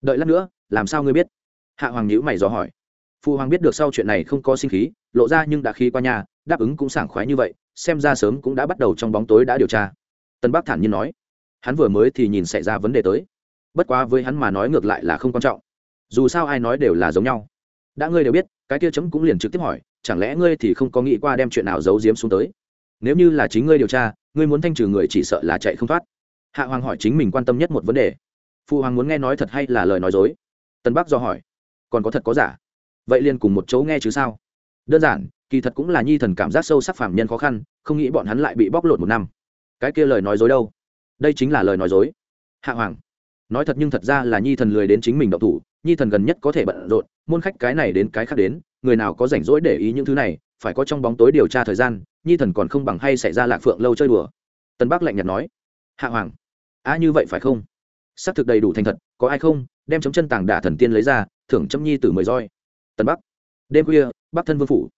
Đợi lát nữa, làm sao ngươi biết? Hạ hoàng nhữ mày dò hỏi. Phụ hoàng biết được sau chuyện này không có sinh khí, lộ ra nhưng đã khí qua nhà, đáp ứng cũng sảng khoái như vậy, xem ra sớm cũng đã bắt đầu trong bóng tối đã điều tra. Tân bắc thản nhiên nói. Hắn vừa mới thì nhìn xảy ra vấn đề tới. Bất quá với hắn mà nói ngược lại là không quan trọng. Dù sao ai nói đều là giống nhau đã ngươi đều biết, cái kia chấm cũng liền trực tiếp hỏi, chẳng lẽ ngươi thì không có nghĩ qua đem chuyện nào giấu giếm xuống tới? Nếu như là chính ngươi điều tra, ngươi muốn thanh trừ người chỉ sợ là chạy không thoát. Hạ hoàng hỏi chính mình quan tâm nhất một vấn đề. Phụ hoàng muốn nghe nói thật hay là lời nói dối? Tân bắc do hỏi. Còn có thật có giả? Vậy liền cùng một chỗ nghe chứ sao? Đơn giản, kỳ thật cũng là nhi thần cảm giác sâu sắc phạm nhân khó khăn, không nghĩ bọn hắn lại bị bóc lột một năm. Cái kia lời nói dối đâu? Đây chính là lời nói dối. Hạ hoàng nói thật nhưng thật ra là nhi thần lười đến chính mình đậu thủ, nhi thần gần nhất có thể bận rộn, môn khách cái này đến cái khác đến, người nào có rảnh rỗi để ý những thứ này, phải có trong bóng tối điều tra thời gian, nhi thần còn không bằng hay xảy ra lạc phượng lâu chơi đùa. Tân bắc lạnh nhạt nói, hạ hoàng a như vậy phải không? Xác thực đầy đủ thành thật, có ai không? Đem chấm chân tàng đả thần tiên lấy ra, thưởng chấm nhi tử mười roi. Tân bắc, đêm khuya, bắc thân vương phủ.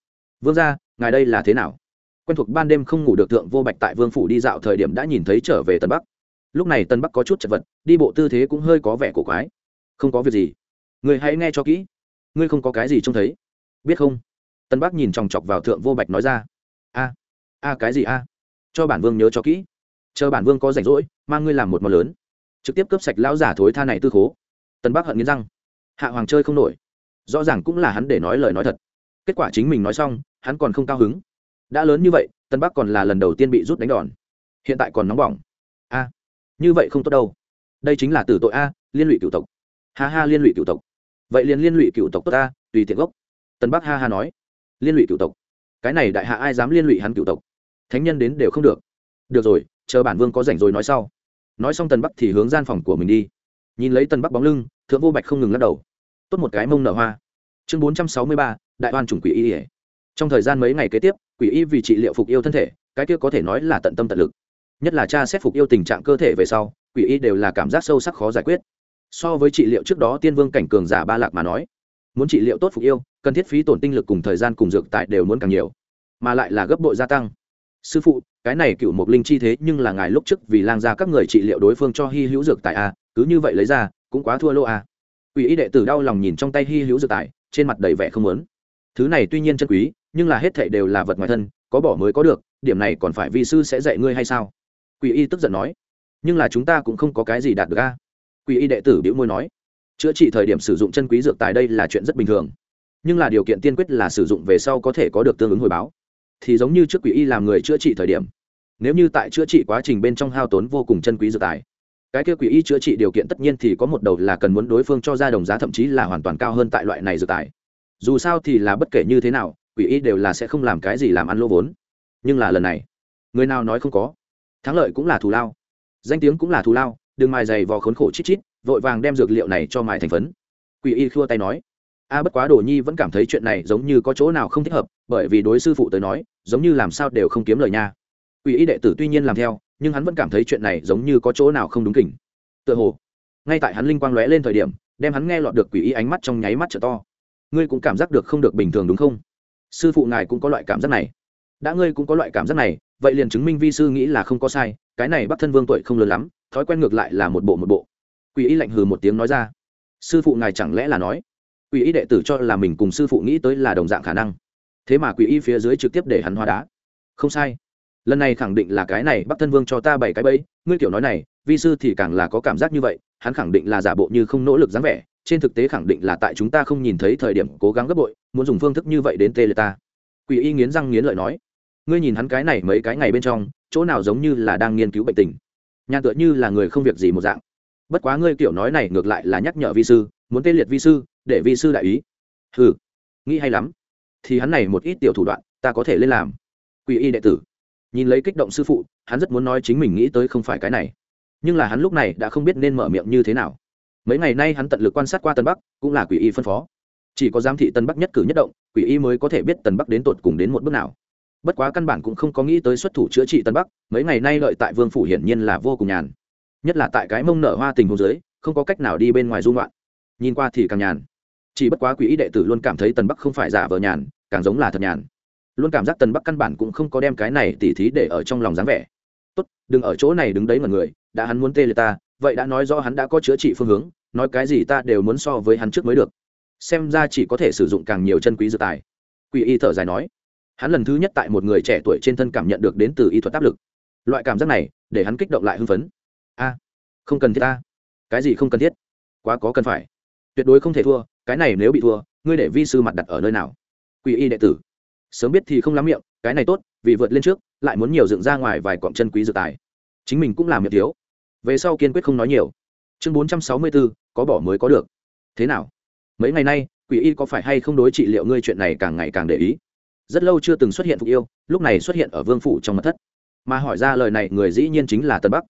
Vương gia, ngài đây là thế nào? Quen thuộc ban đêm không ngủ được thượng vô bạch tại vương phủ đi dạo thời điểm đã nhìn thấy trở về tân bắc lúc này tân bắc có chút chật vật, đi bộ tư thế cũng hơi có vẻ cổ quái. Không có việc gì. Người hãy nghe cho kỹ. Ngươi không có cái gì trông thấy. Biết không? Tân bắc nhìn chòng chọc vào thượng vô bạch nói ra. A a cái gì a? Cho bản vương nhớ cho kỹ. Chờ bản vương có rảnh rỗi, mang ngươi làm một món lớn. Trực tiếp cướp sạch lão giả thối tha này tư khố. Tân bắc hận nghiến răng. Hạ hoàng chơi không nổi. Rõ ràng cũng là hắn để nói lời nói thật. Kết quả chính mình nói xong, hắn còn không cao hứng. Đã lớn như vậy, tân bắc còn là lần đầu tiên bị rút đánh đòn. Hiện tại còn nóng bỏng. A như vậy không tốt đâu. Đây chính là tử tội a, liên lụy cựu tộc. Ha ha, liên lụy cựu tộc. Vậy liền liên lụy cựu tộc tốt ta tùy tiện gốc. Tân bắc ha ha nói. Liên lụy cựu tộc. Cái này đại hạ ai dám liên lụy hắn cựu tộc? Thánh nhân đến đều không được. Được rồi, chờ bản vương có rảnh rồi nói sau. Nói xong tần bắc thì hướng gian phòng của mình đi. Nhìn lấy tần bắc bóng lưng, thượng vô bạch không ngừng lắc đầu. Tốt một cái mông nở hoa. Chương bốn trăm sáu mươi ba, đại oan chủng quỷ y ỉa trong thời gian mấy ngày kế tiếp, quỷ y vì trị liệu phục yêu thân thể, cái kia có thể nói là tận tâm tận lực nhất là cha xét phục yêu tình trạng cơ thể về sau, quỷ y đều là cảm giác sâu sắc khó giải quyết. So với trị liệu trước đó tiên vương cảnh cường giả ba lạc mà nói, muốn trị liệu tốt phục yêu, cần thiết phí tổn tinh lực cùng thời gian cùng dược tại đều muốn càng nhiều, mà lại là gấp bội gia tăng. Sư phụ, cái này cựu mục linh chi thế nhưng là ngài lúc trước vì lang ra các người trị liệu đối phương cho hy hữu dược tại a à, cứ như vậy lấy ra, cũng quá thua lô a ủy y đệ tử đau lòng nhìn trong tay hy hữu dược tại trên mặt đầy vẻ không lớn thứ này tuy nhiên chân quý, nhưng là hết thệ đều là vật ngoài thân, có bỏ mới có được, điểm này còn phải vi sư sẽ dạy ngươi hay sao? Quỷ y tức giận nói, nhưng là chúng ta cũng không có cái gì đạt được a. Quỷ y đệ tử biểu môi nói, chữa trị thời điểm sử dụng chân quý dược tài đây là chuyện rất bình thường, nhưng là điều kiện tiên quyết là sử dụng về sau có thể có được tương ứng hồi báo. Thì giống như trước quỷ y làm người chữa trị thời điểm, nếu như tại chữa trị quá trình bên trong hao tốn vô cùng chân quý dược tài, cái kia quỷ y chữa trị điều kiện tất nhiên thì có một đầu là cần muốn đối phương cho ra đồng giá thậm chí là hoàn toàn cao hơn tại loại này dược tài. Dù sao thì là bất kể như thế nào, quỷ y đều là sẽ không làm cái gì làm ăn lỗ vốn. Nhưng là lần này, người nào nói không có? Thắng lợi cũng là thù lao. Danh tiếng cũng là thù lao, đừng mài dày vò khốn khổ chít chít, vội vàng đem dược liệu này cho mài thành phấn. Quỷ y khua tay nói. A, bất quá đồ nhi vẫn cảm thấy chuyện này giống như có chỗ nào không thích hợp, bởi vì đối sư phụ tới nói, giống như làm sao đều không kiếm lời nha. Quỷ y đệ tử tuy nhiên làm theo, nhưng hắn vẫn cảm thấy chuyện này giống như có chỗ nào không đúng kỉnh. Tựa hồ, ngay tại hắn linh quang lóe lên thời điểm, đem hắn nghe lọt được quỷ y ánh mắt trong nháy mắt trở to. Ngươi cũng cảm giác được không được bình thường đúng không? Sư phụ ngài cũng có loại cảm giác này. Đã ngươi cũng có loại cảm giác này vậy liền chứng minh vi sư nghĩ là không có sai, cái này bắc thân vương tuổi không lớn lắm, thói quen ngược lại là một bộ một bộ. Quỷ y lạnh hừ một tiếng nói ra. Sư phụ ngài chẳng lẽ là nói, quỷ y đệ tử cho là mình cùng sư phụ nghĩ tới là đồng dạng khả năng. Thế mà quỷ y phía dưới trực tiếp để hắn hóa đá. Không sai. Lần này khẳng định là cái này, bắc thân vương cho ta bảy cái bẫy. Ngươi kiểu nói này, vi sư thì càng là có cảm giác như vậy, hắn khẳng định là giả bộ như không nỗ lực dáng vẻ, trên thực tế khẳng định là tại chúng ta không nhìn thấy thời điểm cố gắng gấp bội, muốn dùng phương thức như vậy đến tê liệt ta. Quỷ y nghiến răng nghiến lợi nói ngươi nhìn hắn cái này mấy cái ngày bên trong, chỗ nào giống như là đang nghiên cứu bệnh tình. Nhàn tựa như là người không việc gì một dạng. Bất quá ngươi kiểu nói này ngược lại là nhắc nhở vi sư, muốn tê liệt vi sư, để vi sư đại ý. Ừ nghĩ hay lắm. Thì hắn này một ít tiểu thủ đoạn, ta có thể lên làm. Quỷ y đệ tử. Nhìn lấy kích động sư phụ, hắn rất muốn nói chính mình nghĩ tới không phải cái này. Nhưng là hắn lúc này đã không biết nên mở miệng như thế nào. Mấy ngày nay hắn tận lực quan sát qua tân bắc, cũng là quỷ y phân phó. Chỉ có giám thị tân bắc nhất cử nhất động, quỷ y mới có thể biết tân bắc đến tột cùng đến một bước nào bất quá căn bản cũng không có nghĩ tới xuất thủ chữa trị tân bắc, mấy ngày nay lợi tại vương phủ hiển nhiên là vô cùng nhàn. Nhất là tại cái mông nở hoa tình hồ dưới, không có cách nào đi bên ngoài dung loạn nhìn qua thì càng nhàn. Chỉ bất quá quỷ y đệ tử luôn cảm thấy tần bắc không phải giả vờ nhàn, càng giống là thật nhàn. Luôn cảm giác tần bắc căn bản cũng không có đem cái này tỉ thí để ở trong lòng dáng vẻ. Tốt, đừng ở chỗ này đứng đấy mà người, đã hắn muốn tê liệt ta, vậy đã nói do hắn đã có chữa trị phương hướng, nói cái gì ta đều muốn so với hắn trước mới được. Xem ra chỉ có thể sử dụng càng nhiều chân quý dự tài. Quỷ y thở dài nói hắn lần thứ nhất tại một người trẻ tuổi trên thân cảm nhận được đến từ y thuật áp lực. Loại cảm giác này, để hắn kích động lại hưng phấn. A, không cần thiết ta. Cái gì không cần thiết? Quá có cần phải. Tuyệt đối không thể thua, cái này nếu bị thua, ngươi để vi sư mặt đặt ở nơi nào? Quỷ y đệ tử. Sớm biết thì không lắm miệng, cái này tốt, vì vượt lên trước, lại muốn nhiều dựng ra ngoài vài cọng chân quý dự tài. Chính mình cũng làm miệng thiếu. Về sau kiên quyết không nói nhiều. Chương bốn trăm sáu mươi bốn có bỏ mới có được. Thế nào? Mấy ngày nay, quỷ y có phải hay không đối trị liệu ngươi chuyện này càng ngày càng để ý? Rất lâu chưa từng xuất hiện phục yêu, lúc này xuất hiện ở vương phủ trong mật thất. Mà hỏi ra lời này, người dĩ nhiên chính là tân bắc.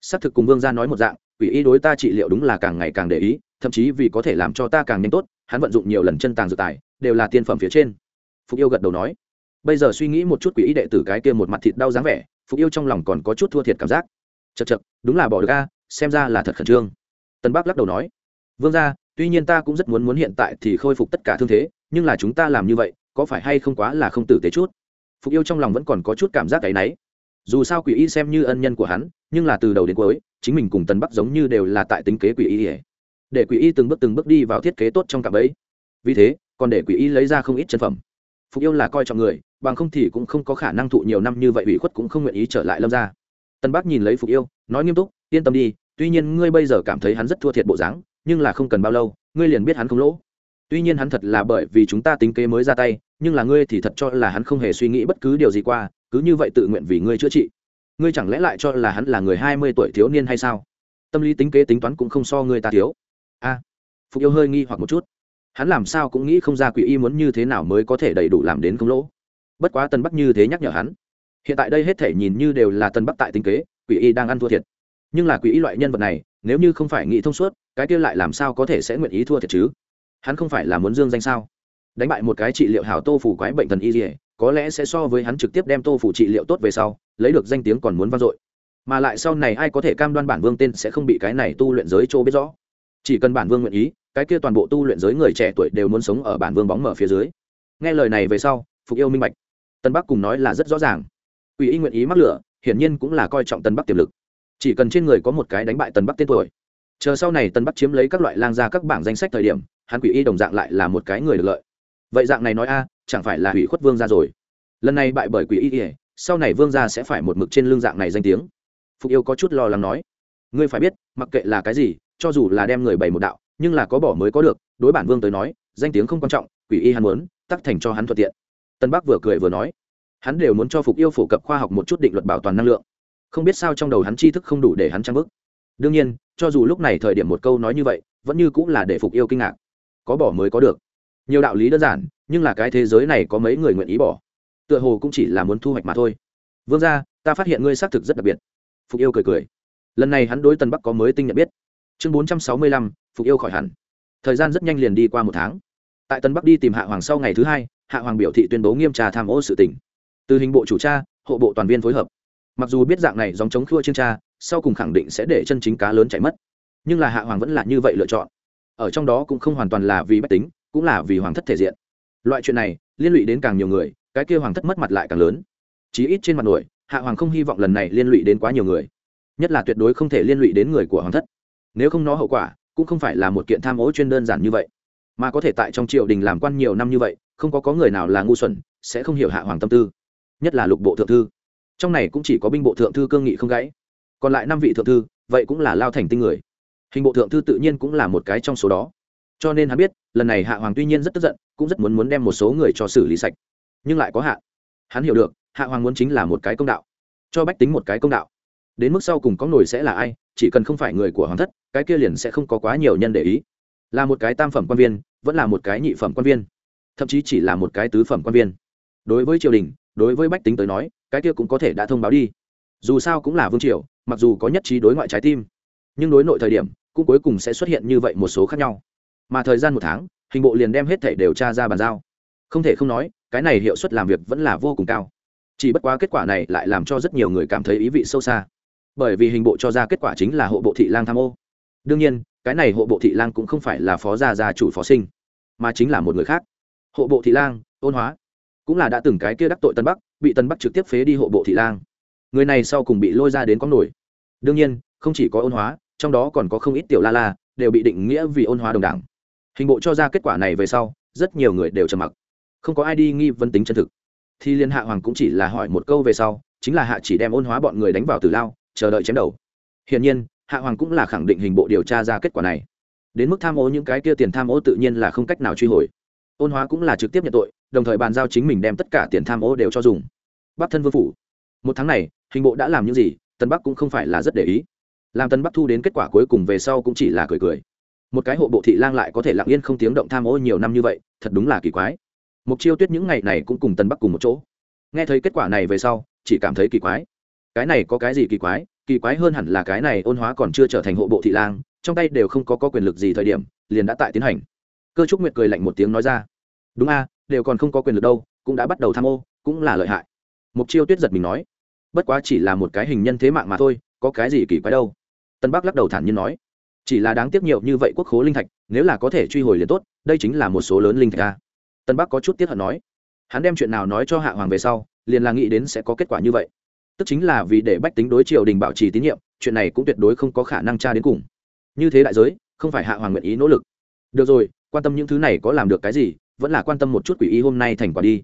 Xác thực cùng vương gia nói một dạng, quỷ y đối ta trị liệu đúng là càng ngày càng để ý, thậm chí vì có thể làm cho ta càng nhanh tốt, hắn vận dụng nhiều lần chân tàng dự tài, đều là tiên phẩm phía trên. Phục yêu gật đầu nói. Bây giờ suy nghĩ một chút quỷ y đệ tử cái kia một mặt thịt đau dáng vẻ, phục yêu trong lòng còn có chút thua thiệt cảm giác. Chật chật đúng là bỏ được ga xem ra là thật khẩn trương. Tân bắc lắc đầu nói. Vương gia, tuy nhiên ta cũng rất muốn muốn hiện tại thì khôi phục tất cả thương thế, nhưng là chúng ta làm như vậy có phải hay không quá là không tử tế chút? Phục yêu trong lòng vẫn còn có chút cảm giác cái náy. Dù sao quỷ y xem như ân nhân của hắn, nhưng là từ đầu đến cuối, chính mình cùng tần bắc giống như đều là tại tính kế quỷ y để quỷ y từng bước từng bước đi vào thiết kế tốt trong cặp ấy vì thế, còn để quỷ y lấy ra không ít chân phẩm. Phục yêu là coi trọng người, bằng không thì cũng không có khả năng thụ nhiều năm như vậy ủy khuất cũng không nguyện ý trở lại lâm ra tân bắc nhìn lấy phục yêu, nói nghiêm túc, yên tâm đi, tuy nhiên ngươi bây giờ cảm thấy hắn rất thua thiệt bộ dáng, nhưng là không cần bao lâu, ngươi liền biết hắn không lỗ tuy nhiên hắn thật là bởi vì chúng ta tính kế mới ra tay, nhưng là ngươi thì thật cho là hắn không hề suy nghĩ bất cứ điều gì qua, cứ như vậy tự nguyện vì ngươi chữa trị. Ngươi chẳng lẽ lại cho là hắn là người hai mươi tuổi thiếu niên hay sao? Tâm lý tính kế tính toán cũng không so ngươi ta thiếu. A, phục yêu hơi nghi hoặc một chút. Hắn làm sao cũng nghĩ không ra quỷ y muốn như thế nào mới có thể đầy đủ làm đến không lỗ. Bất quá tân bắc như thế nhắc nhở hắn. Hiện tại đây hết thể nhìn như đều là tân bắc tại tính kế, quỷ y đang ăn thua thiệt. Nhưng là quỷ y loại nhân vật này, nếu như không phải nghĩ thông suốt, cái kia lại làm sao có thể sẽ nguyện ý thua thiệt chứ? Hắn không phải là muốn dương danh sao? Đánh bại một cái trị liệu hảo tô phủ quái bệnh thần y dỉa có lẽ sẽ so với hắn trực tiếp đem tô phủ trị liệu tốt về sau, lấy được danh tiếng còn muốn vang dội. Mà lại sau này ai có thể cam đoan bản vương tên sẽ không bị cái này tu luyện giới chỗ biết rõ? Chỉ cần bản vương nguyện ý, cái kia toàn bộ tu luyện giới người trẻ tuổi đều muốn sống ở bản vương bóng mở phía dưới. Nghe lời này về sau, phục yêu minh bạch. Tân bắc cùng nói là rất rõ ràng. Ủy y nguyện ý mắc lửa, hiển nhiên cũng là coi trọng tân bắc tiềm lực. Chỉ cần trên người có một cái đánh bại tân bắc tên tuổi. Chờ sau này tân bắc chiếm lấy các loại lang ra các bảng danh sách thời điểm hắn quỷ y đồng dạng lại là một cái người được lợi. Vậy dạng này nói a, chẳng phải là hủy khuất vương ra rồi. Lần này bại bởi quỷ y ỉa sau này vương gia sẽ phải một mực trên lưng dạng này danh tiếng. Phục yêu có chút lo lắng nói. Ngươi phải biết, mặc kệ là cái gì, cho dù là đem người bày một đạo, nhưng là có bỏ mới có được, đối bản vương tới nói, danh tiếng không quan trọng, quỷ y hắn muốn, tắc thành cho hắn thuận tiện. Tân bắc vừa cười vừa nói. Hắn đều muốn cho phục yêu phổ cập khoa học một chút định luật bảo toàn năng lượng. Không biết sao trong đầu hắn tri thức không đủ để hắn trang bức đương nhiên, cho dù lúc này thời điểm một câu nói như vậy, vẫn như cũng là để phục yêu kinh ngạc có bỏ mới có được. Nhiều đạo lý đơn giản, nhưng là cái thế giới này có mấy người nguyện ý bỏ. Tựa hồ cũng chỉ là muốn thu hoạch mà thôi. Vương ra ta phát hiện ngươi xác thực rất đặc biệt. Phục yêu cười cười. Lần này hắn đối tân bắc có mới tinh nhận biết. Chương bốn trăm sáu mươi lăm, phục yêu khỏi hẳn. Thời gian rất nhanh liền đi qua một tháng. Tại tân bắc đi tìm hạ hoàng sau ngày thứ hai, hạ hoàng biểu thị tuyên bố nghiêm trà tham ô sự tỉnh từ hình bộ chủ tra, hộ bộ toàn viên phối hợp. Mặc dù biết dạng này dòng chống khua chiên tra, sau cùng khẳng định sẽ để chân chính cá lớn chạy mất. Nhưng là hạ hoàng vẫn là như vậy lựa chọn ở trong đó cũng không hoàn toàn là vì bách tính, cũng là vì hoàng thất thể diện. Loại chuyện này liên lụy đến càng nhiều người, cái kia hoàng thất mất mặt lại càng lớn. Chí ít trên mặt nổi, hạ hoàng không hy vọng lần này liên lụy đến quá nhiều người. Nhất là tuyệt đối không thể liên lụy đến người của hoàng thất. Nếu không nó hậu quả, cũng không phải là một kiện tham ô chuyên đơn giản như vậy. Mà có thể tại trong triều đình làm quan nhiều năm như vậy, không có có người nào là ngu xuẩn, sẽ không hiểu hạ hoàng tâm tư. Nhất là lục bộ thượng thư. Trong này cũng chỉ có binh bộ thượng thư cương nghị không gãy. Còn lại năm vị thượng thư, vậy cũng là lao thành tinh người hình bộ thượng thư tự nhiên cũng là một cái trong số đó. Cho nên hắn biết, lần này hạ hoàng tuy nhiên rất tức giận, cũng rất muốn muốn đem một số người cho xử lý sạch. Nhưng lại có hạ. Hắn hiểu được, hạ hoàng muốn chính là một cái công đạo. Cho bách tính một cái công đạo. Đến mức sau cùng có nổi sẽ là ai, chỉ cần không phải người của hoàng thất, cái kia liền sẽ không có quá nhiều nhân để ý. Là một cái tam phẩm quan viên, vẫn là một cái nhị phẩm quan viên. Thậm chí chỉ là một cái tứ phẩm quan viên. Đối với triều đình, đối với bách tính tới nói, cái kia cũng có thể đã thông báo đi. Dù sao cũng là vương triều, mặc dù có nhất trí đối ngoại trái tim. Nhưng đối nội thời điểm cũng cuối cùng sẽ xuất hiện như vậy một số khác nhau. Mà thời gian một tháng, hình bộ liền đem hết thể đều tra ra bàn giao. Không thể không nói, cái này hiệu suất làm việc vẫn là vô cùng cao. Chỉ bất quá kết quả này lại làm cho rất nhiều người cảm thấy ý vị sâu xa. Bởi vì hình bộ cho ra kết quả chính là hộ bộ thị lang tham ô. Đương nhiên, cái này hộ bộ thị lang cũng không phải là phó gia gia chủ phó sinh, mà chính là một người khác. Hộ bộ thị lang ôn hóa, cũng là đã từng cái kia đắc tội tân bắc, bị tân bắc trực tiếp phế đi hộ bộ thị lang. Người này sau cùng bị lôi ra đến con nổi. Đương nhiên, không chỉ có ôn hóa trong đó còn có không ít tiểu la la, đều bị định nghĩa vì ôn hóa đồng đảng. Hình bộ cho ra kết quả này về sau, rất nhiều người đều trầm mặc. Không có ai đi nghi vấn tính chân thực. Thì liên hạ hoàng cũng chỉ là hỏi một câu về sau, chính là hạ chỉ đem ôn hóa bọn người đánh vào từ lao, chờ đợi chém đầu. Hiển nhiên, hạ hoàng cũng là khẳng định hình bộ điều tra ra kết quả này. Đến mức tham ô những cái kia tiền tham ô tự nhiên là không cách nào truy hồi. Ôn hóa cũng là trực tiếp nhận tội, đồng thời bàn giao chính mình đem tất cả tiền tham ô đều cho dùng. Bắc thân vương phủ. Một tháng này, hình bộ đã làm những gì, tân bắc cũng không phải là rất để ý làm tân bắc thu đến kết quả cuối cùng về sau cũng chỉ là cười cười. Một cái hộ bộ thị lang lại có thể lặng yên không tiếng động tham ô nhiều năm như vậy thật đúng là kỳ quái. Mục chiêu tuyết những ngày này cũng cùng tân bắc cùng một chỗ. Nghe thấy kết quả này về sau chỉ cảm thấy kỳ quái. Cái này có cái gì kỳ quái? Kỳ quái hơn hẳn là cái này ôn hóa còn chưa trở thành hộ bộ thị lang trong tay đều không có, có quyền lực gì thời điểm liền đã tại tiến hành. Cơ trúc nguyệt cười lạnh một tiếng nói ra. Đúng a đều còn không có quyền lực đâu cũng đã bắt đầu tham ô cũng là lợi hại. Mục chiêu tuyết giật mình nói. Bất quá chỉ là một cái hình nhân thế mạng mà thôi có cái gì kỳ quái đâu? Tân bắc lắc đầu thản nhiên nói, chỉ là đáng tiếc nhiều như vậy quốc khố linh thạch, nếu là có thể truy hồi liền tốt, đây chính là một số lớn linh thạch a. Tân bắc có chút tiếc hận nói, hắn đem chuyện nào nói cho hạ hoàng về sau, liền là nghĩ đến sẽ có kết quả như vậy. Tức chính là vì để bách tính đối triều đình bảo trì tín nhiệm, chuyện này cũng tuyệt đối không có khả năng tra đến cùng. Như thế đại giới, không phải hạ hoàng nguyện ý nỗ lực. Được rồi, quan tâm những thứ này có làm được cái gì, vẫn là quan tâm một chút quỷ y hôm nay thành quả đi.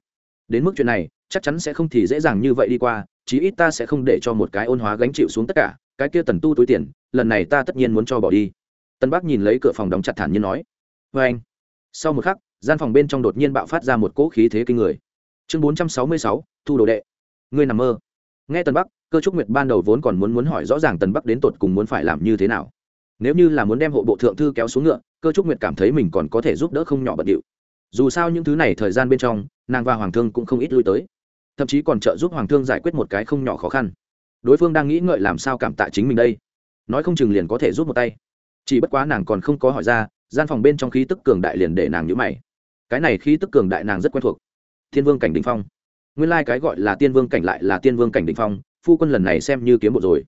Đến mức chuyện này, chắc chắn sẽ không thì dễ dàng như vậy đi qua, chí ít ta sẽ không để cho một cái ôn hóa gánh chịu xuống tất cả cái kia tần tu túi tiền, lần này ta tất nhiên muốn cho bỏ đi. Tân bắc nhìn lấy cửa phòng đóng chặt thản nhiên nói vê anh. Sau một khắc, gian phòng bên trong đột nhiên bạo phát ra một cỗ khí thế kinh người. Chương bốn trăm sáu mươi sáu, thu đồ đệ. Ngươi nằm mơ. Nghe tân bắc cơ trúc nguyệt ban đầu vốn còn muốn muốn hỏi rõ ràng tần bắc đến tột cùng muốn phải làm như thế nào. Nếu như là muốn đem hộ bộ thượng thư kéo xuống ngựa, cơ trúc nguyệt cảm thấy mình còn có thể giúp đỡ không nhỏ bận điệu. Dù sao những thứ này thời gian bên trong, nàng và hoàng thương cũng không ít lui tới. Thậm chí còn trợ giúp hoàng thương giải quyết một cái không nhỏ khó khăn đối phương đang nghĩ ngợi làm sao cảm tạ chính mình đây. Nói không chừng liền có thể giúp một tay. Chỉ bất quá nàng còn không có hỏi ra, gian phòng bên trong khí tức cường đại liền để nàng nhữ mày. Cái này khí tức cường đại nàng rất quen thuộc. Thiên vương cảnh đình phong. Nguyên lai、like、cái gọi là tiên vương cảnh lại là tiên vương cảnh đình phong, phu quân lần này xem như kiếm bộ rồi.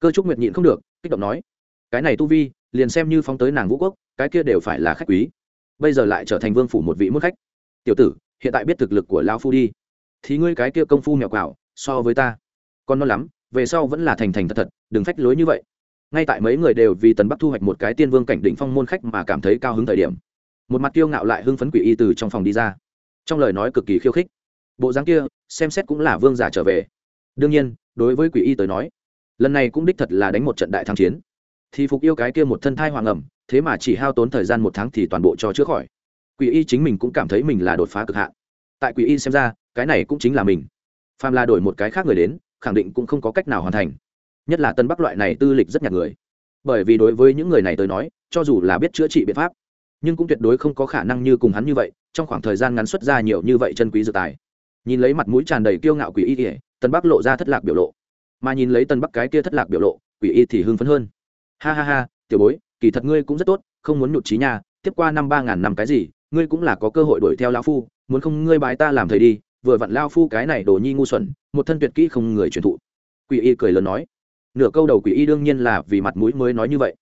Cơ trúc nguyệt nhịn không được, kích động nói, cái này tu vi, liền xem như phóng tới nàng vũ quốc, cái kia đều phải là khách quý. Bây giờ lại trở thành vương phủ một vị mức khách. Tiểu tử, hiện tại biết thực lực của lao phu đi. Thì ngươi cái kia công phu mèo quào so với ta con non lắm về sau vẫn là thành thành thật thật, đừng phách lối như vậy. Ngay tại mấy người đều vì tần bắc thu hoạch một cái tiên vương cảnh định phong môn khách mà cảm thấy cao hứng thời điểm, một mặt kiêu ngạo lại hưng phấn quỷ y từ trong phòng đi ra. Trong lời nói cực kỳ khiêu khích, bộ dáng kia, xem xét cũng là vương giả trở về. Đương nhiên, đối với quỷ y tới nói, lần này cũng đích thật là đánh một trận đại thắng chiến. Thì phục yêu cái kia một thân thai hoàng ẩm, thế mà chỉ hao tốn thời gian một tháng thì toàn bộ cho chữa khỏi. Quỷ y chính mình cũng cảm thấy mình là đột phá cực hạn. Tại quỷ y xem ra, cái này cũng chính là mình. Phàm là đổi một cái khác người đến khẳng định cũng không có cách nào hoàn thành. Nhất là tân bắc loại này tư lịch rất nhạt người. Bởi vì đối với những người này tới nói, cho dù là biết chữa trị biện pháp, nhưng cũng tuyệt đối không có khả năng như cùng hắn như vậy, trong khoảng thời gian ngắn xuất ra nhiều như vậy chân quý dự tài. Nhìn lấy mặt mũi tràn đầy kiêu ngạo quỷ y kỉa tân bắc lộ ra thất lạc biểu lộ. Mà nhìn lấy tân bắc cái kia thất lạc biểu lộ, quỷ y thì hưng phấn hơn. Ha ha ha, tiểu bối, kỳ thật ngươi cũng rất tốt, không muốn nhụt trí nha, tiếp qua năm ba ngàn năm cái gì, ngươi cũng là có cơ hội đuổi theo lão phu, muốn không ngươi bài ta làm thầy đi vừa vặn lao phu cái này đồ nhi ngu xuẩn, một thân tuyệt kỹ không người truyền thụ. Quỷ y cười lớn nói, nửa câu đầu quỷ y đương nhiên là vì mặt mũi mới nói như vậy.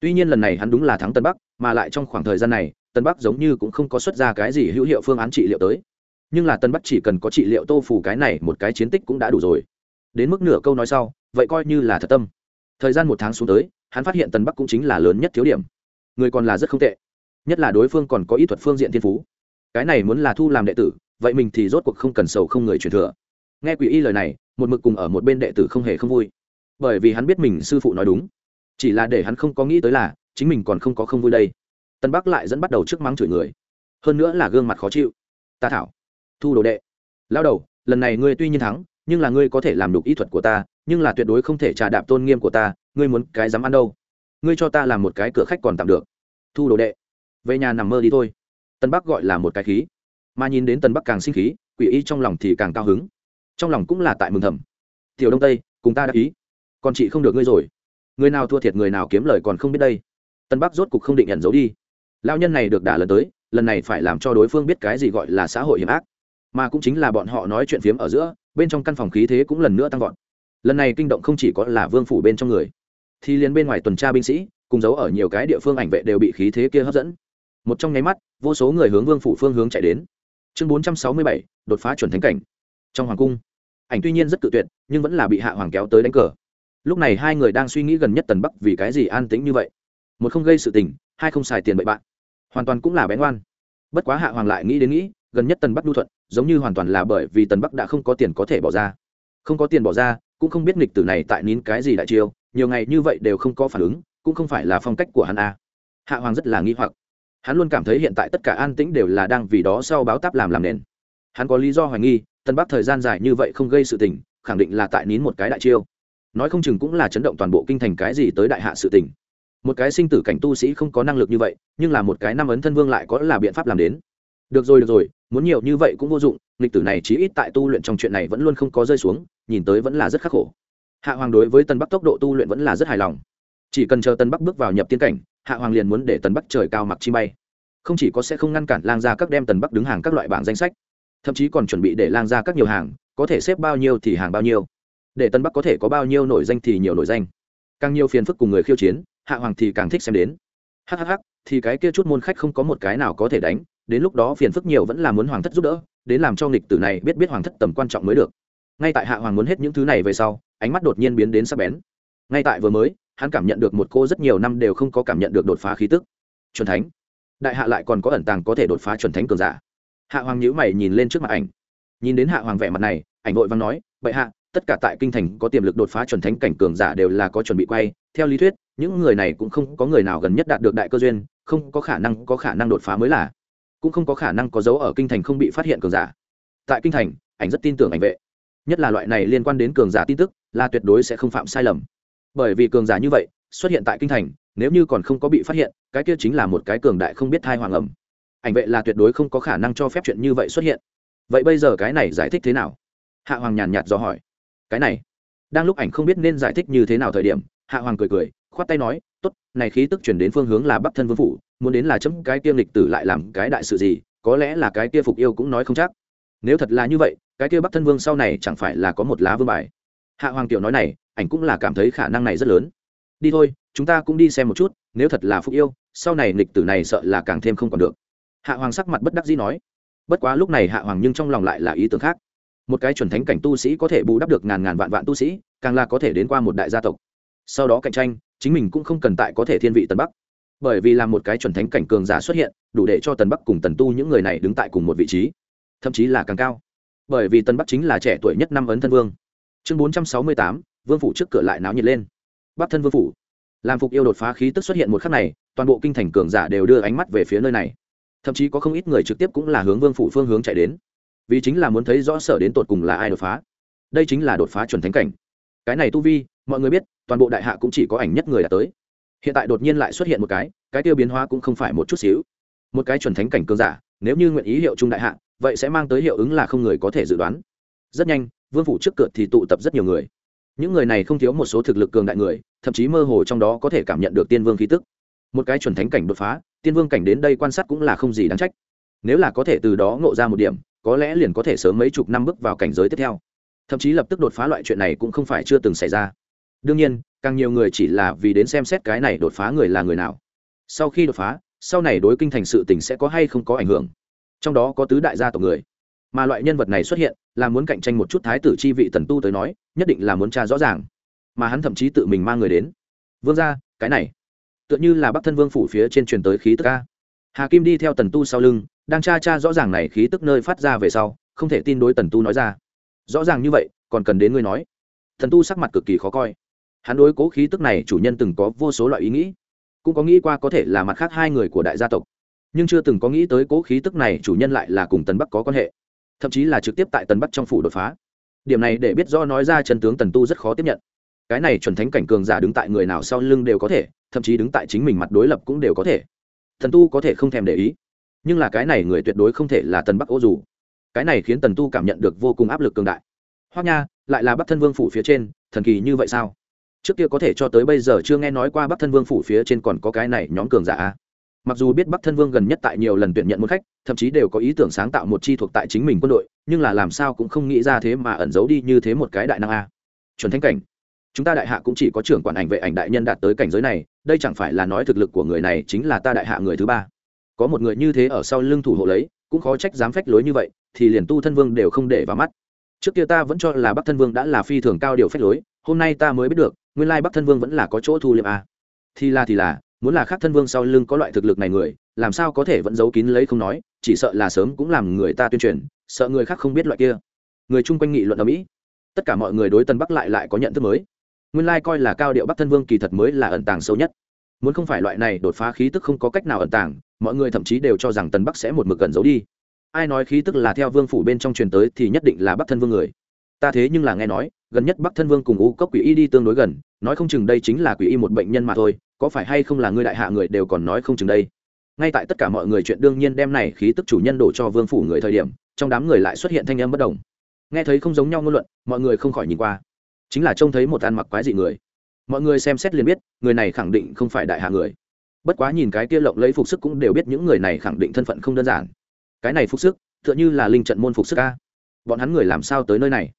Tuy nhiên lần này hắn đúng là thắng tân bắc, mà lại trong khoảng thời gian này, tân bắc giống như cũng không có xuất ra cái gì hữu hiệu phương án trị liệu tới. Nhưng là tân bắc chỉ cần có trị liệu tô phủ cái này một cái chiến tích cũng đã đủ rồi. Đến mức nửa câu nói sau, vậy coi như là thật tâm. Thời gian một tháng xuống tới, hắn phát hiện tân bắc cũng chính là lớn nhất thiếu điểm. Người còn là rất không tệ. Nhất là đối phương còn có ý thuật phương diện thiên phú. Cái này muốn là thu làm đệ tử vậy mình thì rốt cuộc không cần sầu không người truyền thừa. Nghe quỷ y lời này, một mực cùng ở một bên đệ tử không hề không vui. Bởi vì hắn biết mình sư phụ nói đúng. Chỉ là để hắn không có nghĩ tới là, chính mình còn không có không vui đây. Tân bắc lại dẫn bắt đầu trước mắng chửi người. Hơn nữa là gương mặt khó chịu. Ta thảo. Thu đồ đệ. Lao đầu, lần này ngươi tuy nhiên thắng, nhưng là ngươi có thể làm đục ý thuật của ta, nhưng là tuyệt đối không thể trà đạp tôn nghiêm của ta, ngươi muốn cái dám ăn đâu. Ngươi cho ta làm một cái cửa khách còn tạm được. Thu đồ đệ. Về nhà nằm mơ đi thôi. Tân bắc gọi là một cái khí mà nhìn đến tân bắc càng sinh khí, quỷ y trong lòng thì càng cao hứng. Trong lòng cũng là tại mừng thầm. Tiểu đông tây, cùng ta đã ý. Còn chị không được ngươi rồi. Người nào thua thiệt người nào kiếm lời còn không biết đây. Tân bắc rốt cục không định nhận dấu đi. Lao nhân này được đả lần tới, lần này phải làm cho đối phương biết cái gì gọi là xã hội hiểm ác. Mà cũng chính là bọn họ nói chuyện phiếm ở giữa, bên trong căn phòng khí thế cũng lần nữa tăng vọt. Lần này kinh động không chỉ có là vương phủ bên trong người, thì liền bên ngoài tuần tra binh sĩ, cùng giấu ở nhiều cái địa phương ảnh vệ đều bị khí thế kia hấp dẫn. Một trong nháy mắt, vô số người hướng vương phủ phương hướng chạy đến chương bốn trăm sáu mươi bảy, đột phá chuẩn thánh cảnh. Trong hoàng cung, ảnh tuy nhiên rất tự tuyệt, nhưng vẫn là bị hạ hoàng kéo tới đánh cờ. Lúc này hai người đang suy nghĩ gần nhất tần bắc vì cái gì an tĩnh như vậy. Một không gây sự tình, hai không xài tiền bậy bạn. Hoàn toàn cũng là bén ngoan bất quá hạ hoàng lại nghĩ đến nghĩ, gần nhất tần bắc đu thuận, giống như hoàn toàn là bởi vì tần bắc đã không có tiền có thể bỏ ra. Không có tiền bỏ ra, cũng không biết nghịch tử này tại nín cái gì đại chiêu, nhiều ngày như vậy đều không có phản ứng, cũng không phải là phong cách của hắn a. Hạ hoàng rất là nghi hoặc hắn luôn cảm thấy hiện tại tất cả an tĩnh đều là đang vì đó sau báo táp làm làm nền. Hắn có lý do hoài nghi, tân bắc thời gian dài như vậy không gây sự tình, khẳng định là tại nín một cái đại chiêu. Nói không chừng cũng là chấn động toàn bộ kinh thành cái gì tới đại hạ sự tình. Một cái sinh tử cảnh tu sĩ không có năng lực như vậy, nhưng là một cái năm ấn thân vương lại có là biện pháp làm đến. Được rồi được rồi, muốn nhiều như vậy cũng vô dụng lịch tử này chí ít tại tu luyện trong chuyện này vẫn luôn không có rơi xuống, nhìn tới vẫn là rất khắc khổ. Hạ hoàng đối với tân bắc tốc độ tu luyện vẫn là rất hài lòng. Chỉ cần chờ tân bắc bước vào nhập tiên cảnh hạ hoàng liền muốn để Tần bắc trời cao mặc chi bay. Không chỉ có sẽ không ngăn cản lang gia các đem tần bắc đứng hàng các loại bảng danh sách, thậm chí còn chuẩn bị để lang gia các nhiều hàng, có thể xếp bao nhiêu thì hàng bao nhiêu. Để tân bắc có thể có bao nhiêu nổi danh thì nhiều nổi danh. Càng nhiều phiền phức cùng người khiêu chiến, hạ hoàng thì càng thích xem đến. Hhh thì cái kia chút môn khách không có một cái nào có thể đánh, đến lúc đó phiền phức nhiều vẫn là muốn hoàng thất giúp đỡ, đến làm cho nghịch tử này biết biết hoàng thất tầm quan trọng mới được. Ngay tại hạ hoàng muốn hết những thứ này về sau, ánh mắt đột nhiên biến đến sắc bén. Ngay tại vừa mới hắn cảm nhận được một cô rất nhiều năm đều không có cảm nhận được đột phá khí tức. Chuẩn thánh. Đại hạ lại còn có ẩn tàng có thể đột phá chuẩn thánh cường giả. Hạ hoàng nhữ mày nhìn lên trước mặt ảnh. Nhìn đến hạ hoàng vẻ mặt này, ảnh vội văn nói, Bệ hạ, tất cả tại kinh thành có tiềm lực đột phá chuẩn thánh cảnh cường giả đều là có chuẩn bị quay. Theo lý thuyết, những người này cũng không có người nào gần nhất đạt được đại cơ duyên, không có khả năng có khả năng đột phá mới là. Cũng không có khả năng có dấu ở kinh thành không bị phát hiện cường giả. Tại kinh thành, ảnh rất tin tưởng ảnh vệ. Nhất là loại này liên quan đến cường giả tin tức, là tuyệt đối sẽ không phạm sai lầm bởi vì cường giả như vậy, xuất hiện tại kinh thành, nếu như còn không có bị phát hiện, cái kia chính là một cái cường đại không biết thai hoàng ẩm. Ảnh vệ là tuyệt đối không có khả năng cho phép chuyện như vậy xuất hiện. Vậy bây giờ cái này giải thích thế nào? Hạ hoàng nhàn nhạt do hỏi. Cái này, đang lúc ảnh không biết nên giải thích như thế nào thời điểm, hạ hoàng cười cười, khoát tay nói, tốt, này khí tức chuyển đến phương hướng là bắc thân vương phủ, muốn đến là chấm cái tiêm lịch tử lại làm cái đại sự gì, có lẽ là cái kia phục yêu cũng nói không chắc. Nếu thật là như vậy, cái kia bắc thân vương sau này chẳng phải là có một lá vương bài. Hạ hoàng tiểu nói này ảnh cũng là cảm thấy khả năng này rất lớn. Đi thôi, chúng ta cũng đi xem một chút, nếu thật là phúc yêu, sau này lịch tử này sợ là càng thêm không còn được. Hạ hoàng sắc mặt bất đắc dĩ nói. Bất quá lúc này hạ hoàng nhưng trong lòng lại là ý tưởng khác. Một cái chuẩn thánh cảnh tu sĩ có thể bù đắp được ngàn ngàn vạn vạn tu sĩ, càng là có thể đến qua một đại gia tộc. Sau đó cạnh tranh, chính mình cũng không cần tại có thể thiên vị tần bắc. Bởi vì là một cái chuẩn thánh cảnh cường giả xuất hiện, đủ để cho tần bắc cùng tần tu những người này đứng tại cùng một vị trí. Thậm chí là càng cao. Bởi vì tần bắc chính là trẻ tuổi nhất năm ấn thân vương. Chương bốn trăm sáu mươi tám vương phủ trước cửa lại náo nhiệt lên. Bắc thân vương phủ, làm phục yêu đột phá khí tức xuất hiện một khắc này, toàn bộ kinh thành cường giả đều đưa ánh mắt về phía nơi này. Thậm chí có không ít người trực tiếp cũng là hướng vương phủ phương hướng chạy đến. Vì chính là muốn thấy rõ sở đến tột cùng là ai đột phá. Đây chính là đột phá chuẩn thánh cảnh. Cái này tu vi, mọi người biết, toàn bộ đại hạ cũng chỉ có ảnh nhất người đã tới. Hiện tại đột nhiên lại xuất hiện một cái cái tiêu biến hóa cũng không phải một chút xíu. Một cái chuẩn thánh cảnh cường giả, nếu như nguyện ý hiệu trung đại hạ, vậy sẽ mang tới hiệu ứng là không người có thể dự đoán. Rất nhanh, vương phủ trước cửa thì tụ tập rất nhiều người những người này không thiếu một số thực lực cường đại người, thậm chí mơ hồ trong đó có thể cảm nhận được tiên vương khí tức. Một cái chuẩn thánh cảnh đột phá, tiên vương cảnh đến đây quan sát cũng là không gì đáng trách. Nếu là có thể từ đó ngộ ra một điểm, có lẽ liền có thể sớm mấy chục năm bước vào cảnh giới tiếp theo. Thậm chí lập tức đột phá loại chuyện này cũng không phải chưa từng xảy ra. Đương nhiên, càng nhiều người chỉ là vì đến xem xét cái này đột phá người là người nào. Sau khi đột phá, sau này đối kinh thành sự tình sẽ có hay không có ảnh hưởng. Trong đó có tứ đại gia tộc người mà loại nhân vật này xuất hiện là muốn cạnh tranh một chút thái tử chi vị tần tu tới nói, nhất định là muốn tra rõ ràng. Mà hắn thậm chí tự mình mang người đến. Vương ra cái này, tựa như là bắc thân vương phủ phía trên truyền tới khí tức ca hà kim đi theo tần tu sau lưng, đang tra tra rõ ràng này khí tức nơi phát ra về sau, không thể tin đối tần tu nói ra. Rõ ràng như vậy, còn cần đến ngươi nói. Thần tu sắc mặt cực kỳ khó coi. Hắn đối cố khí tức này chủ nhân từng có vô số loại ý nghĩ. Cũng có nghĩ qua có thể là mặt khác hai người của đại gia tộc. Nhưng chưa từng có nghĩ tới cố khí tức này chủ nhân lại là cùng tần bắc có quan hệ thậm chí là trực tiếp tại tần bắc trong phủ đột phá. Điểm này để biết do nói ra chân tướng tần tu rất khó tiếp nhận. Cái này chuẩn thánh cảnh cường giả đứng tại người nào sau lưng đều có thể, thậm chí đứng tại chính mình mặt đối lập cũng đều có thể. Thần tu có thể không thèm để ý. Nhưng là cái này người tuyệt đối không thể là tần bắc ô dù. Cái này khiến tần tu cảm nhận được vô cùng áp lực cường đại. Hoác nha, lại là bắc thân vương phủ phía trên, thần kỳ như vậy sao? Trước kia có thể cho tới bây giờ chưa nghe nói qua bắc thân vương phủ phía trên còn có cái này nhóm cường giả à? Mặc dù biết bắc thân vương gần nhất tại nhiều lần tuyển nhận một khách, thậm chí đều có ý tưởng sáng tạo một chi thuộc tại chính mình quân đội, nhưng là làm sao cũng không nghĩ ra thế mà ẩn giấu đi như thế một cái đại năng a. Chuẩn thánh cảnh. Chúng ta đại hạ cũng chỉ có trưởng quản ảnh vệ ảnh đại nhân đạt tới cảnh giới này, đây chẳng phải là nói thực lực của người này chính là ta đại hạ người thứ ba. Có một người như thế ở sau lưng thủ hộ lấy, cũng khó trách dám phách lối như vậy, thì liền tu thân vương đều không để vào mắt. Trước kia ta vẫn cho là bắc thân vương đã là phi thường cao điều phách lối, hôm nay ta mới biết được, nguyên lai bắc thân vương vẫn là có chỗ thu liệm a. Thì là thì là muốn là khác thân vương sau lưng có loại thực lực này người, làm sao có thể vẫn giấu kín lấy không nói, chỉ sợ là sớm cũng làm người ta tuyên truyền, sợ người khác không biết loại kia. Người chung quanh nghị luận ở mỹ, tất cả mọi người đối tân bắc lại lại có nhận thức mới. Nguyên lai coi là cao điệu bắc thân vương kỳ thật mới là ẩn tàng sâu nhất. Muốn không phải loại này đột phá khí tức không có cách nào ẩn tàng, mọi người thậm chí đều cho rằng tân bắc sẽ một mực gần giấu đi. Ai nói khí tức là theo vương phủ bên trong truyền tới thì nhất định là bắc thân vương người. Ta thế nhưng là nghe nói, gần nhất bắc thân vương cùng u cốc quỷ y đi tương đối gần, nói không chừng đây chính là quỷ y một bệnh nhân mà thôi có phải hay không là ngươi đại hạ người đều còn nói không chừng đây? Ngay tại tất cả mọi người chuyện đương nhiên đem này khí tức chủ nhân đổ cho vương phủ người thời điểm, trong đám người lại xuất hiện thanh âm bất đồng nghe thấy không giống nhau ngôn luận, mọi người không khỏi nhìn qua. Chính là trông thấy một ăn mặc quái dị người. Mọi người xem xét liền biết, người này khẳng định không phải đại hạ người. Bất quá nhìn cái kia lộng lấy phục sức cũng đều biết những người này khẳng định thân phận không đơn giản. Cái này phục sức, tựa như là linh trận môn phục sức a. Bọn hắn người làm sao tới nơi này?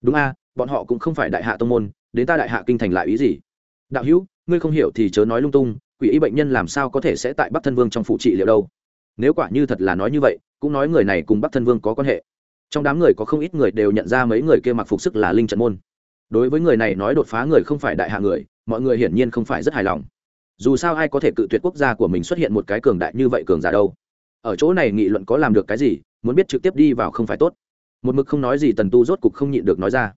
Đúng a, bọn họ cũng không phải đại hạ tông môn, đến ta đại hạ kinh thành lại ý gì? Đạo hữu ngươi không hiểu thì chớ nói lung tung, quỷ y bệnh nhân làm sao có thể sẽ tại bắc thân vương trong phụ trị liệu đâu? Nếu quả như thật là nói như vậy, cũng nói người này cùng bắc thân vương có quan hệ. Trong đám người có không ít người đều nhận ra mấy người kia mặc phục sức là linh trận môn. Đối với người này nói đột phá người không phải đại hạ người, mọi người hiển nhiên không phải rất hài lòng. Dù sao ai có thể cự tuyệt quốc gia của mình xuất hiện một cái cường đại như vậy cường giả đâu? Ở chỗ này nghị luận có làm được cái gì, muốn biết trực tiếp đi vào không phải tốt. Một mực không nói gì tần tu rốt cục không nhịn được nói ra.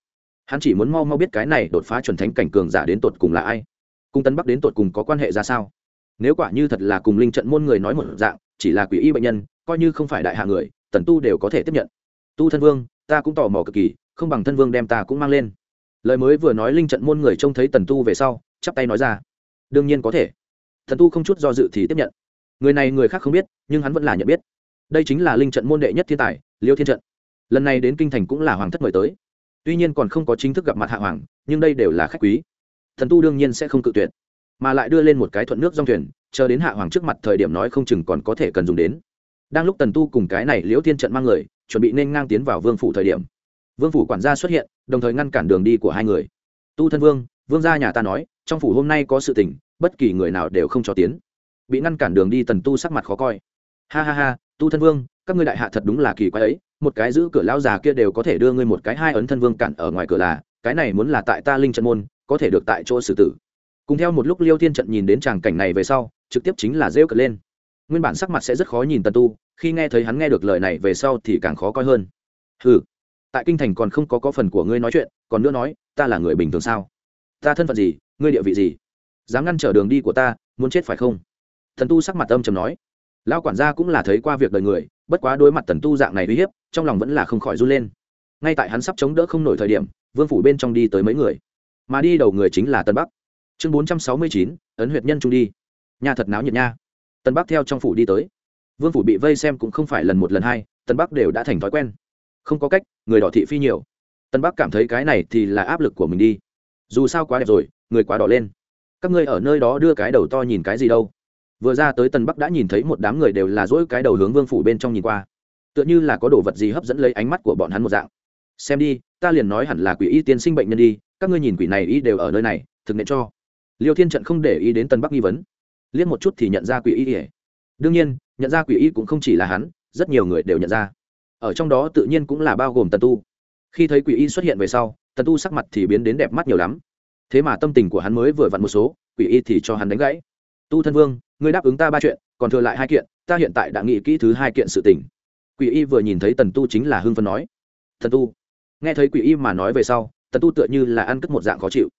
Hắn chỉ muốn mau mau biết cái này đột phá chuẩn thánh cảnh cường giả đến tột cùng là ai cung tân bắc đến tột cùng có quan hệ ra sao? Nếu quả như thật là cùng linh trận môn người nói một dạng, chỉ là quỷ y bệnh nhân, coi như không phải đại hạ người, tần tu đều có thể tiếp nhận. Tu thân vương, ta cũng tò mò cực kỳ, không bằng thân vương đem ta cũng mang lên. Lời mới vừa nói linh trận môn người trông thấy tần tu về sau, chắp tay nói ra. Đương nhiên có thể. Thần tu không chút do dự thì tiếp nhận. Người này người khác không biết, nhưng hắn vẫn là nhận biết. Đây chính là linh trận môn đệ nhất thiên tài, liêu thiên trận. Lần này đến kinh thành cũng là hoàng thất mời tới. Tuy nhiên còn không có chính thức gặp mặt hạ hoàng, nhưng đây đều là khách quý thần tu đương nhiên sẽ không cự tuyệt, mà lại đưa lên một cái thuận nước dòng thuyền, chờ đến hạ hoàng trước mặt thời điểm nói không chừng còn có thể cần dùng đến. Đang lúc tần tu cùng cái này liễu thiên trận mang người, chuẩn bị nên ngang tiến vào vương phủ thời điểm, vương phủ quản gia xuất hiện, đồng thời ngăn cản đường đi của hai người. Tu thân vương vương gia nhà ta nói, trong phủ hôm nay có sự tình, bất kỳ người nào đều không cho tiến. Bị ngăn cản đường đi tần tu sắc mặt khó coi. Ha ha ha, tu thân vương, các ngươi đại hạ thật đúng là kỳ quái ấy, một cái giữ cửa lão già kia đều có thể đưa ngươi một cái hai ấn thân vương cản ở ngoài cửa là, cái này muốn là tại ta linh trận môn có thể được tại chỗ xử tử. Cùng theo một lúc liêu thiên trận nhìn đến tràng cảnh này về sau, trực tiếp chính là rêu cật lên. Nguyên bản sắc mặt sẽ rất khó nhìn tần tu, khi nghe thấy hắn nghe được lời này về sau thì càng khó coi hơn. Ừ tại kinh thành còn không có có phần của ngươi nói chuyện, còn nữa nói, ta là người bình thường sao? Ta thân phận gì, ngươi địa vị gì? Dám ngăn trở đường đi của ta, muốn chết phải không? Thần tu sắc mặt âm trầm nói. Lão quản gia cũng là thấy qua việc đời người, bất quá đối mặt tần tu dạng này uy hiếp, trong lòng vẫn là không khỏi run lên. Ngay tại hắn sắp chống đỡ không nổi thời điểm, vương phủ bên trong đi tới mấy người mà đi đầu người chính là tân bắc. Chương bốn trăm sáu mươi chín, ấn huyệt nhân trung đi. Nhà thật náo nhiệt nha. Tân bắc theo trong phủ đi tới. Vương phủ bị vây xem cũng không phải lần một lần hai, tân bắc đều đã thành thói quen. Không có cách, người đỏ thị phi nhiều. Tân bắc cảm thấy cái này thì là áp lực của mình đi. Dù sao quá đẹp rồi, người quá đỏ lên. Các ngươi ở nơi đó đưa cái đầu to nhìn cái gì đâu. Vừa ra tới tân bắc đã nhìn thấy một đám người đều là dỗi cái đầu hướng vương phủ bên trong nhìn qua. Tựa như là có đồ vật gì hấp dẫn lấy ánh mắt của bọn hắn một dạng. Xem đi, ta liền nói hẳn là quỷ y tiên sinh bệnh nhân đi các ngươi nhìn quỷ này y đều ở nơi này, thực nện cho. Liêu thiên trận không để ý đến tân bắc nghi vấn. Liếc một chút thì nhận ra quỷ y ỉa đương nhiên, nhận ra quỷ y cũng không chỉ là hắn, rất nhiều người đều nhận ra. Ở trong đó tự nhiên cũng là bao gồm tần tu. Khi thấy quỷ y xuất hiện về sau, tần tu sắc mặt thì biến đến đẹp mắt nhiều lắm. Thế mà tâm tình của hắn mới vừa vặn một số, quỷ y thì cho hắn đánh gãy. Tu thân vương, ngươi đáp ứng ta ba chuyện, còn thừa lại hai kiện, ta hiện tại đã nghĩ kỹ thứ hai kiện sự tình. Quỷ y vừa nhìn thấy tần tu chính là hưng phân nói. Thần tu, nghe thấy quỷ y mà nói về sau tần tu tựa như là ăn cất một dạng khó chịu.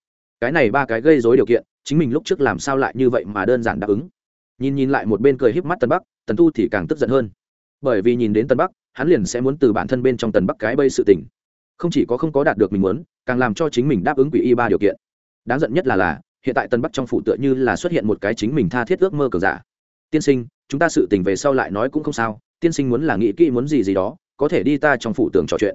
Cái này ba cái gây dối điều kiện, chính mình lúc trước làm sao lại như vậy mà đơn giản đáp ứng. Nhìn nhìn lại một bên cười híp mắt tần bắc, tần tu thì càng tức giận hơn. Bởi vì nhìn đến tần bắc, hắn liền sẽ muốn từ bản thân bên trong tần bắc cái bây sự tình. Không chỉ có không có đạt được mình muốn, càng làm cho chính mình đáp ứng quỷ y ba điều kiện. Đáng giận nhất là là, hiện tại tần bắc trong phủ tựa như là xuất hiện một cái chính mình tha thiết ước mơ cờ giả. Tiên sinh, chúng ta sự tình về sau lại nói cũng không sao, tiên sinh muốn là nghĩ kỹ muốn gì gì đó, có thể đi ta trong phủ tường trò chuyện.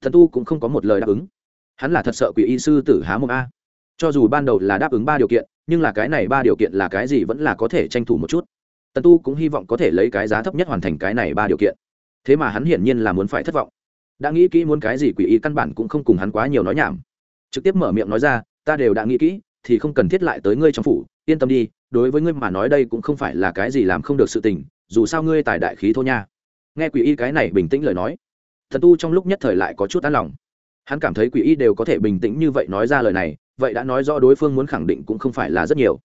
Thần tu cũng không có một lời đáp ứng hắn là thật sợ quỷ y sư tử há mồm a. Cho dù ban đầu là đáp ứng ba điều kiện, nhưng là cái này ba điều kiện là cái gì vẫn là có thể tranh thủ một chút. Tần tu cũng hy vọng có thể lấy cái giá thấp nhất hoàn thành cái này ba điều kiện. Thế mà hắn hiển nhiên là muốn phải thất vọng. Đã nghĩ kỹ muốn cái gì quỷ y căn bản cũng không cùng hắn quá nhiều nói nhảm. Trực tiếp mở miệng nói ra, ta đều đã nghĩ kỹ, thì không cần thiết lại tới ngươi trong phủ, yên tâm đi, đối với ngươi mà nói đây cũng không phải là cái gì làm không được sự tình, dù sao ngươi tài đại khí thô nha. Nghe quỷ y cái này bình tĩnh lời nói thần tu trong lúc nhất thời lại có chút an lòng hắn cảm thấy quỷ y đều có thể bình tĩnh như vậy nói ra lời này, vậy đã nói rõ đối phương muốn khẳng định cũng không phải là rất nhiều.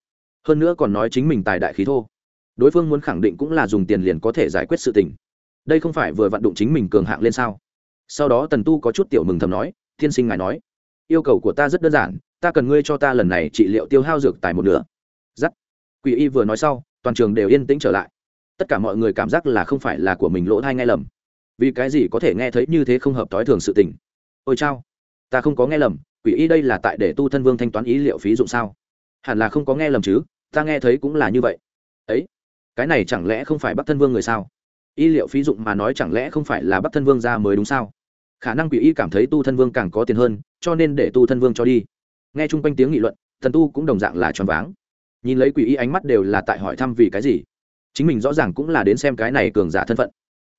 Hơn nữa còn nói chính mình tài đại khí thô. Đối phương muốn khẳng định cũng là dùng tiền liền có thể giải quyết sự tình. Đây không phải vừa vận động chính mình cường hạng lên sao? Sau đó tần tu có chút tiểu mừng thầm nói, thiên sinh ngài nói, yêu cầu của ta rất đơn giản, ta cần ngươi cho ta lần này trị liệu tiêu hao dược tài một nửa. Giắt quỷ y vừa nói sau, toàn trường đều yên tĩnh trở lại. Tất cả mọi người cảm giác là không phải là của mình lỗ thai nghe lầm. Vì cái gì có thể nghe thấy như thế không hợp thói thường sự tình? Ôi chao, ta không có nghe lầm, quỷ y đây là tại để tu thân vương thanh toán ý liệu phí dụng sao? Hẳn là không có nghe lầm chứ, ta nghe thấy cũng là như vậy. Ấy, cái này chẳng lẽ không phải bắc thân vương người sao? Y liệu phí dụng mà nói chẳng lẽ không phải là bắc thân vương ra mới đúng sao? Khả năng quỷ y cảm thấy tu thân vương càng có tiền hơn, cho nên để tu thân vương cho đi. Nghe chung quanh tiếng nghị luận, thần tu cũng đồng dạng là choáng váng. Nhìn lấy quỷ y ánh mắt đều là tại hỏi thăm vì cái gì? Chính mình rõ ràng cũng là đến xem cái này cường giả thân phận.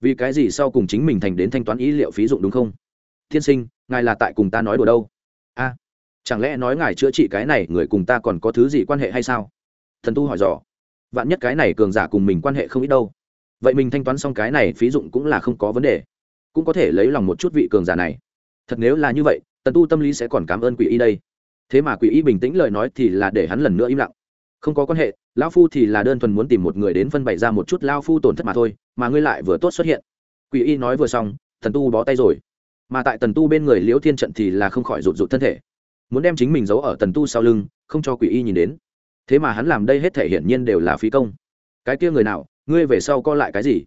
Vì cái gì sau cùng chính mình thành đến thanh toán ý liệu phí dụng đúng không? Tiên sinh, ngài là tại cùng ta nói đùa đâu? A, chẳng lẽ nói ngài chữa trị cái này người cùng ta còn có thứ gì quan hệ hay sao? Thần tu hỏi dò. Vạn nhất cái này cường giả cùng mình quan hệ không ít đâu. Vậy mình thanh toán xong cái này phí dụng cũng là không có vấn đề. Cũng có thể lấy lòng một chút vị cường giả này. Thật nếu là như vậy, tần tu tâm lý sẽ còn cảm ơn quỷ y đây. Thế mà quỷ y bình tĩnh lời nói thì là để hắn lần nữa im lặng. Không có quan hệ, lão phu thì là đơn thuần muốn tìm một người đến phân bày ra một chút lao phu tổn thất mà thôi, mà ngươi lại vừa tốt xuất hiện. Quỷ y nói vừa xong, thần tu bó tay rồi mà tại tần tu bên người liễu thiên trận thì là không khỏi rụt rụt thân thể. Muốn đem chính mình giấu ở tần tu sau lưng không cho quỷ y nhìn đến. Thế mà hắn làm đây hết thể hiển nhiên đều là phí công. Cái kia người nào ngươi về sau coi lại cái gì?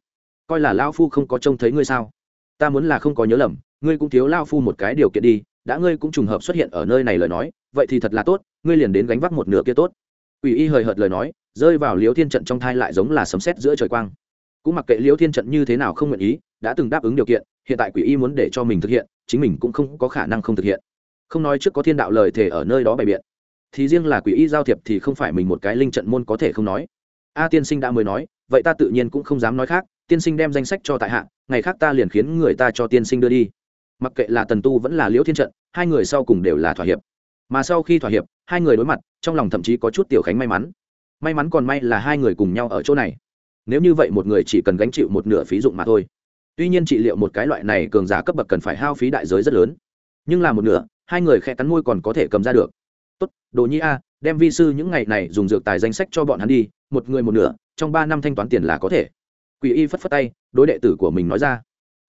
Coi là lao phu không có trông thấy ngươi sao? Ta muốn là không có nhớ lầm ngươi cũng thiếu lao phu một cái điều kiện đi đã ngươi cũng trùng hợp xuất hiện ở nơi này lời nói vậy thì thật là tốt ngươi liền đến gánh vác một nửa kia tốt. Quỷ y hời hợt lời nói, rơi vào Liễu Thiên trận trong thai lại giống là sấm sét giữa trời quang. Cũng mặc kệ Liễu Thiên trận như thế nào không nguyện ý, đã từng đáp ứng điều kiện, hiện tại Quỷ y muốn để cho mình thực hiện, chính mình cũng không có khả năng không thực hiện. Không nói trước có thiên đạo lời thể ở nơi đó bày biện, thì riêng là Quỷ y giao thiệp thì không phải mình một cái linh trận môn có thể không nói. A tiên sinh đã mới nói, vậy ta tự nhiên cũng không dám nói khác, tiên sinh đem danh sách cho tại hạ, ngày khác ta liền khiến người ta cho tiên sinh đưa đi. Mặc kệ là Tần Tu vẫn là Liễu Thiên trận, hai người sau cùng đều là thỏa hiệp mà sau khi thỏa hiệp hai người đối mặt trong lòng thậm chí có chút tiểu khánh may mắn may mắn còn may là hai người cùng nhau ở chỗ này nếu như vậy một người chỉ cần gánh chịu một nửa phí dụng mà thôi tuy nhiên trị liệu một cái loại này cường giả cấp bậc cần phải hao phí đại giới rất lớn. Nhưng là một nửa, hai người khẽ cắn môi còn có thể cầm ra được. Tốt, đồ nhi a, đem vi sư những ngày này dùng dược tài danh sách cho bọn hắn đi, một người một nửa, trong ba năm thanh toán tiền là có thể. Quỷ y phất phất tay, đối đệ tử của mình nói ra.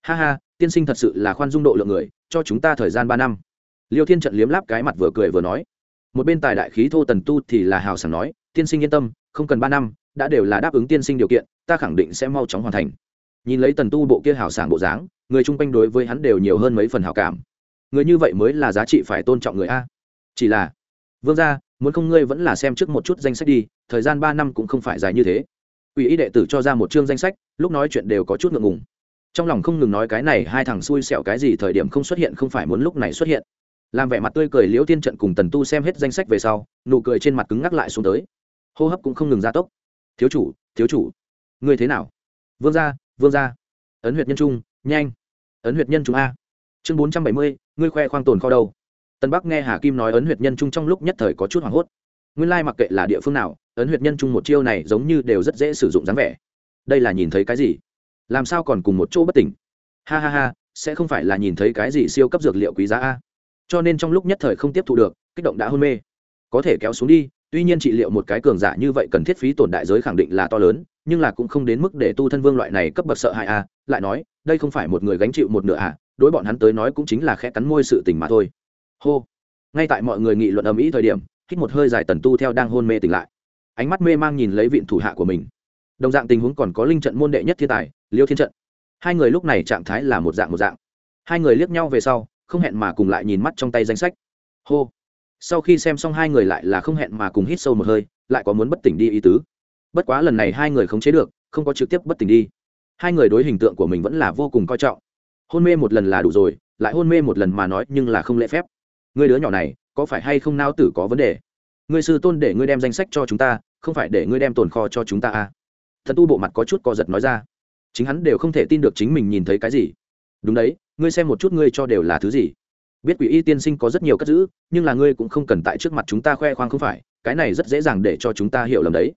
Ha ha, tiên sinh thật sự là khoan dung độ lượng người, cho chúng ta thời gian ba năm. Liêu thiên trận liếm láp cái mặt vừa cười vừa nói. Một bên tài đại khí thô tần tu thì là hào sảng nói, tiên sinh yên tâm, không cần ba năm, đã đều là đáp ứng tiên sinh điều kiện, ta khẳng định sẽ mau chóng hoàn thành nhìn lấy tần tu bộ kia hào sảng bộ dáng, người chung quanh đối với hắn đều nhiều hơn mấy phần hào cảm. Người như vậy mới là giá trị phải tôn trọng người a. Chỉ là, vương gia, muốn không ngươi vẫn là xem trước một chút danh sách đi, thời gian ba năm cũng không phải dài như thế. Ủy y đệ tử cho ra một chương danh sách, lúc nói chuyện đều có chút ngượng ngùng. Trong lòng không ngừng nói cái này, hai thằng xui xẹo cái gì thời điểm không xuất hiện không phải muốn lúc này xuất hiện. Làm vẻ mặt tươi cười liễu tiên trận cùng tần tu xem hết danh sách về sau, nụ cười trên mặt cứng ngắc lại xuống tới. Hô hấp cũng không ngừng gia tốc. Thiếu chủ thiếu chủ, ngươi thế nào? Vương gia vương gia. Ấn huyệt nhân trung, nhanh. Ấn huyệt nhân trung a. Chương bốn trăm bảy mươi, ngươi khoe khoang tồn kho đâu? Tân bắc nghe hà kim nói ấn huyệt nhân trung trong lúc nhất thời có chút hoảng hốt. Nguyên lai mặc kệ là địa phương nào, ấn huyệt nhân trung một chiêu này giống như đều rất dễ sử dụng dáng vẻ. Đây là nhìn thấy cái gì? Làm sao còn cùng một chỗ bất tỉnh? Ha ha ha, sẽ không phải là nhìn thấy cái gì siêu cấp dược liệu quý giá a. Cho nên trong lúc nhất thời không tiếp thu được, kích động đã hôn mê. Có thể kéo xuống đi, tuy nhiên trị liệu một cái cường giả như vậy cần thiết phí tổn đại giới khẳng định là to lớn nhưng là cũng không đến mức để tu thân vương loại này cấp bậc sợ hại à lại nói, đây không phải một người gánh chịu một nửa à đối bọn hắn tới nói cũng chính là khẽ cắn môi sự tình mà thôi. Hô. Ngay tại mọi người nghị luận ầm ĩ thời điểm, hít một hơi dài tần tu theo đang hôn mê tỉnh lại. Ánh mắt mê mang nhìn lấy viện thủ hạ của mình. Đồng dạng tình huống còn có linh trận môn đệ nhất thiên tài, liêu thiên trận. Hai người lúc này trạng thái là một dạng một dạng. Hai người liếc nhau về sau, không hẹn mà cùng lại nhìn mắt trong tay danh sách. Hô. Sau khi xem xong hai người lại là không hẹn mà cùng hít sâu một hơi, lại có muốn bất tỉnh đi ý tứ bất quá lần này hai người không chế được, không có trực tiếp bất tỉnh đi. Hai người đối hình tượng của mình vẫn là vô cùng coi trọng. Hôn mê một lần là đủ rồi, lại hôn mê một lần mà nói nhưng là không lễ phép. Người đứa nhỏ này, có phải hay không nao tử có vấn đề? Người sư tôn để ngươi đem danh sách cho chúng ta, không phải để ngươi đem tồn kho cho chúng ta à? Thần tu bộ mặt có chút co giật nói ra. Chính hắn đều không thể tin được chính mình nhìn thấy cái gì. Đúng đấy, ngươi xem một chút ngươi cho đều là thứ gì. Biết quỷ y tiên sinh có rất nhiều cất giữ, nhưng là ngươi cũng không cần tại trước mặt chúng ta khoe khoang không phải, cái này rất dễ dàng để cho chúng ta hiểu lầm đấy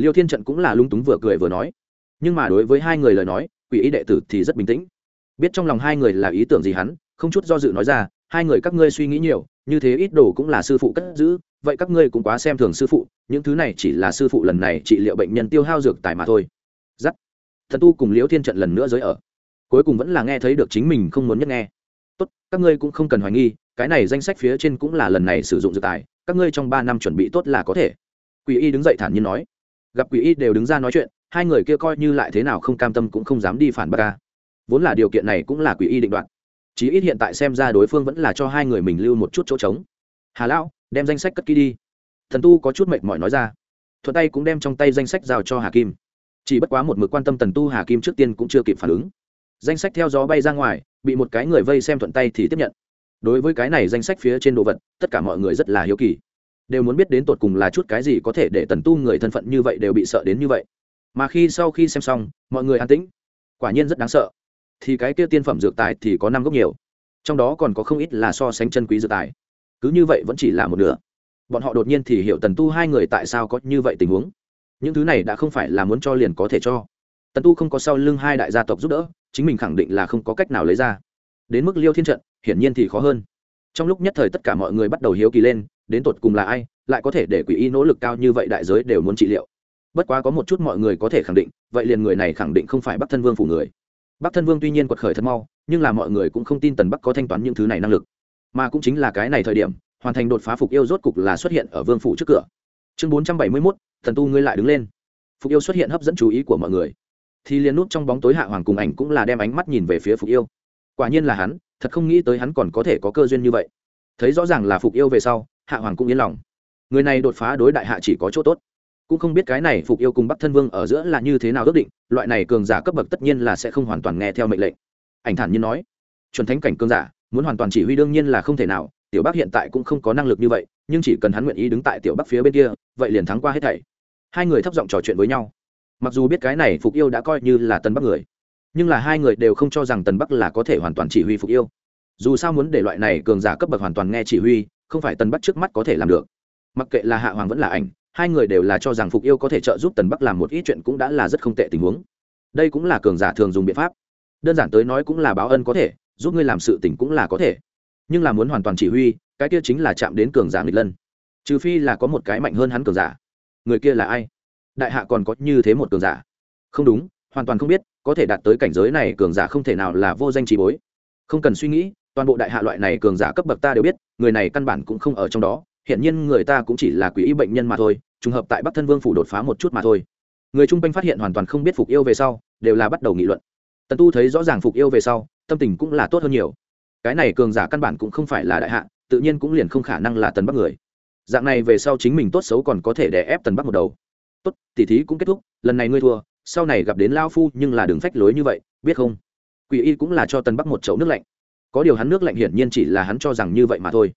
liêu thiên trận cũng là lung túng vừa cười vừa nói. Nhưng mà đối với hai người lời nói, quỷ y đệ tử thì rất bình tĩnh. Biết trong lòng hai người là ý tưởng gì hắn, không chút do dự nói ra, hai người các ngươi suy nghĩ nhiều, như thế ít đồ cũng là sư phụ cất giữ, vậy các ngươi cũng quá xem thường sư phụ, những thứ này chỉ là sư phụ lần này trị liệu bệnh nhân tiêu hao dược tài mà thôi. Giắt. Thần tu cùng liễu thiên trận lần nữa giới ở. Cuối cùng vẫn là nghe thấy được chính mình không muốn nhất nghe. Tốt, các ngươi cũng không cần hoài nghi, cái này danh sách phía trên cũng là lần này sử dụng dược tài, các ngươi trong ba năm chuẩn bị tốt là có thể. Quỷ y đứng dậy thản nhiên nói gặp quỷ y đều đứng ra nói chuyện, hai người kia coi như lại thế nào không cam tâm cũng không dám đi phản bác ca vốn là điều kiện này cũng là quỷ y định đoạt. Chí ít hiện tại xem ra đối phương vẫn là cho hai người mình lưu một chút chỗ trống. Hà lão, đem danh sách cất kỹ đi. Thần tu có chút mệt mỏi nói ra. Thuận tay cũng đem trong tay danh sách giao cho hà kim. Chỉ bất quá một mực quan tâm tần tu hà kim trước tiên cũng chưa kịp phản ứng. Danh sách theo gió bay ra ngoài, bị một cái người vây xem thuận tay thì tiếp nhận. Đối với cái này danh sách phía trên đồ vật, tất cả mọi người rất là hiếu kỳ đều muốn biết đến tột cùng là chút cái gì có thể để tần tu người thân phận như vậy đều bị sợ đến như vậy. Mà khi sau khi xem xong, mọi người an tĩnh. Quả nhiên rất đáng sợ. Thì cái kia tiên phẩm dược tài thì có năm gốc nhiều. Trong đó còn có không ít là so sánh chân quý dược tài. Cứ như vậy vẫn chỉ là một nửa. Bọn họ đột nhiên thì hiểu tần tu hai người tại sao có như vậy tình huống. Những thứ này đã không phải là muốn cho liền có thể cho. Tần tu không có sau lưng hai đại gia tộc giúp đỡ, chính mình khẳng định là không có cách nào lấy ra. Đến mức liêu thiên trận, hiển nhiên thì khó hơn. Trong lúc nhất thời tất cả mọi người bắt đầu hiếu kỳ lên đến tột cùng là ai, lại có thể để quỷ y nỗ lực cao như vậy đại giới đều muốn trị liệu. Bất quá có một chút mọi người có thể khẳng định, vậy liền người này khẳng định không phải bắc thân vương phủ người. Bắc thân vương tuy nhiên quật khởi thật mau, nhưng là mọi người cũng không tin tần bắc có thanh toán những thứ này năng lực. Mà cũng chính là cái này thời điểm, hoàn thành đột phá phục yêu rốt cục là xuất hiện ở vương phủ trước cửa. Chương bốn trăm bảy mươi mốt, thần tu ngươi lại đứng lên. Phục yêu xuất hiện hấp dẫn chú ý của mọi người. Thì liền nút trong bóng tối hạ hoàng cùng ảnh cũng là đem ánh mắt nhìn về phía phục yêu. Quả nhiên là hắn, thật không nghĩ tới hắn còn có thể có cơ duyên như vậy. Thấy rõ ràng là phục yêu về sau hạ hoàng cũng yên lòng. Người này đột phá đối đại hạ chỉ có chỗ tốt. Cũng không biết cái này phục yêu cùng bắc thân vương ở giữa là như thế nào ước định, loại này cường giả cấp bậc tất nhiên là sẽ không hoàn toàn nghe theo mệnh lệnh. Ảnh thản nhiên nói, chuẩn thánh cảnh cường giả, muốn hoàn toàn chỉ huy đương nhiên là không thể nào, tiểu bắc hiện tại cũng không có năng lực như vậy, nhưng chỉ cần hắn nguyện ý đứng tại tiểu bắc phía bên kia, vậy liền thắng qua hết thảy. Hai người thấp giọng trò chuyện với nhau. Mặc dù biết cái này phục yêu đã coi như là tân bắc người, nhưng là hai người đều không cho rằng tần bắc là có thể hoàn toàn chỉ huy phục yêu. Dù sao muốn để loại này cường giả cấp bậc hoàn toàn nghe chỉ huy không phải tần bắc trước mắt có thể làm được. Mặc kệ là hạ hoàng vẫn là ảnh, hai người đều là cho rằng phục yêu có thể trợ giúp tần bắc làm một ít chuyện cũng đã là rất không tệ tình huống. Đây cũng là cường giả thường dùng biện pháp. Đơn giản tới nói cũng là báo ân có thể, giúp ngươi làm sự tình cũng là có thể. Nhưng là muốn hoàn toàn chỉ huy, cái kia chính là chạm đến cường giả nghịch lân. Trừ phi là có một cái mạnh hơn hắn cường giả. Người kia là ai? Đại hạ còn có như thế một cường giả? Không đúng, hoàn toàn không biết, có thể đạt tới cảnh giới này cường giả không thể nào là vô danh trí bối. Không cần suy nghĩ toàn bộ đại hạ loại này cường giả cấp bậc ta đều biết, người này căn bản cũng không ở trong đó hiện nhiên người ta cũng chỉ là quỷ y bệnh nhân mà thôi, trùng hợp tại bắc thân vương phủ đột phá một chút mà thôi. Người chung quanh phát hiện hoàn toàn không biết phục yêu về sau, đều là bắt đầu nghị luận. Tần tu thấy rõ ràng phục yêu về sau, tâm tình cũng là tốt hơn nhiều. Cái này cường giả căn bản cũng không phải là đại hạ, tự nhiên cũng liền không khả năng là tần bắc người. Dạng này về sau chính mình tốt xấu còn có thể đè ép tần bắc một đầu. Tốt, tỉ thí cũng kết thúc, lần này ngươi thua, sau này gặp đến lao phu nhưng là đường phách lối như vậy, biết không? Quỷ y cũng là cho tần bắc một chậu nước lạnh có điều hắn nước lạnh hiển nhiên chỉ là hắn cho rằng như vậy mà thôi.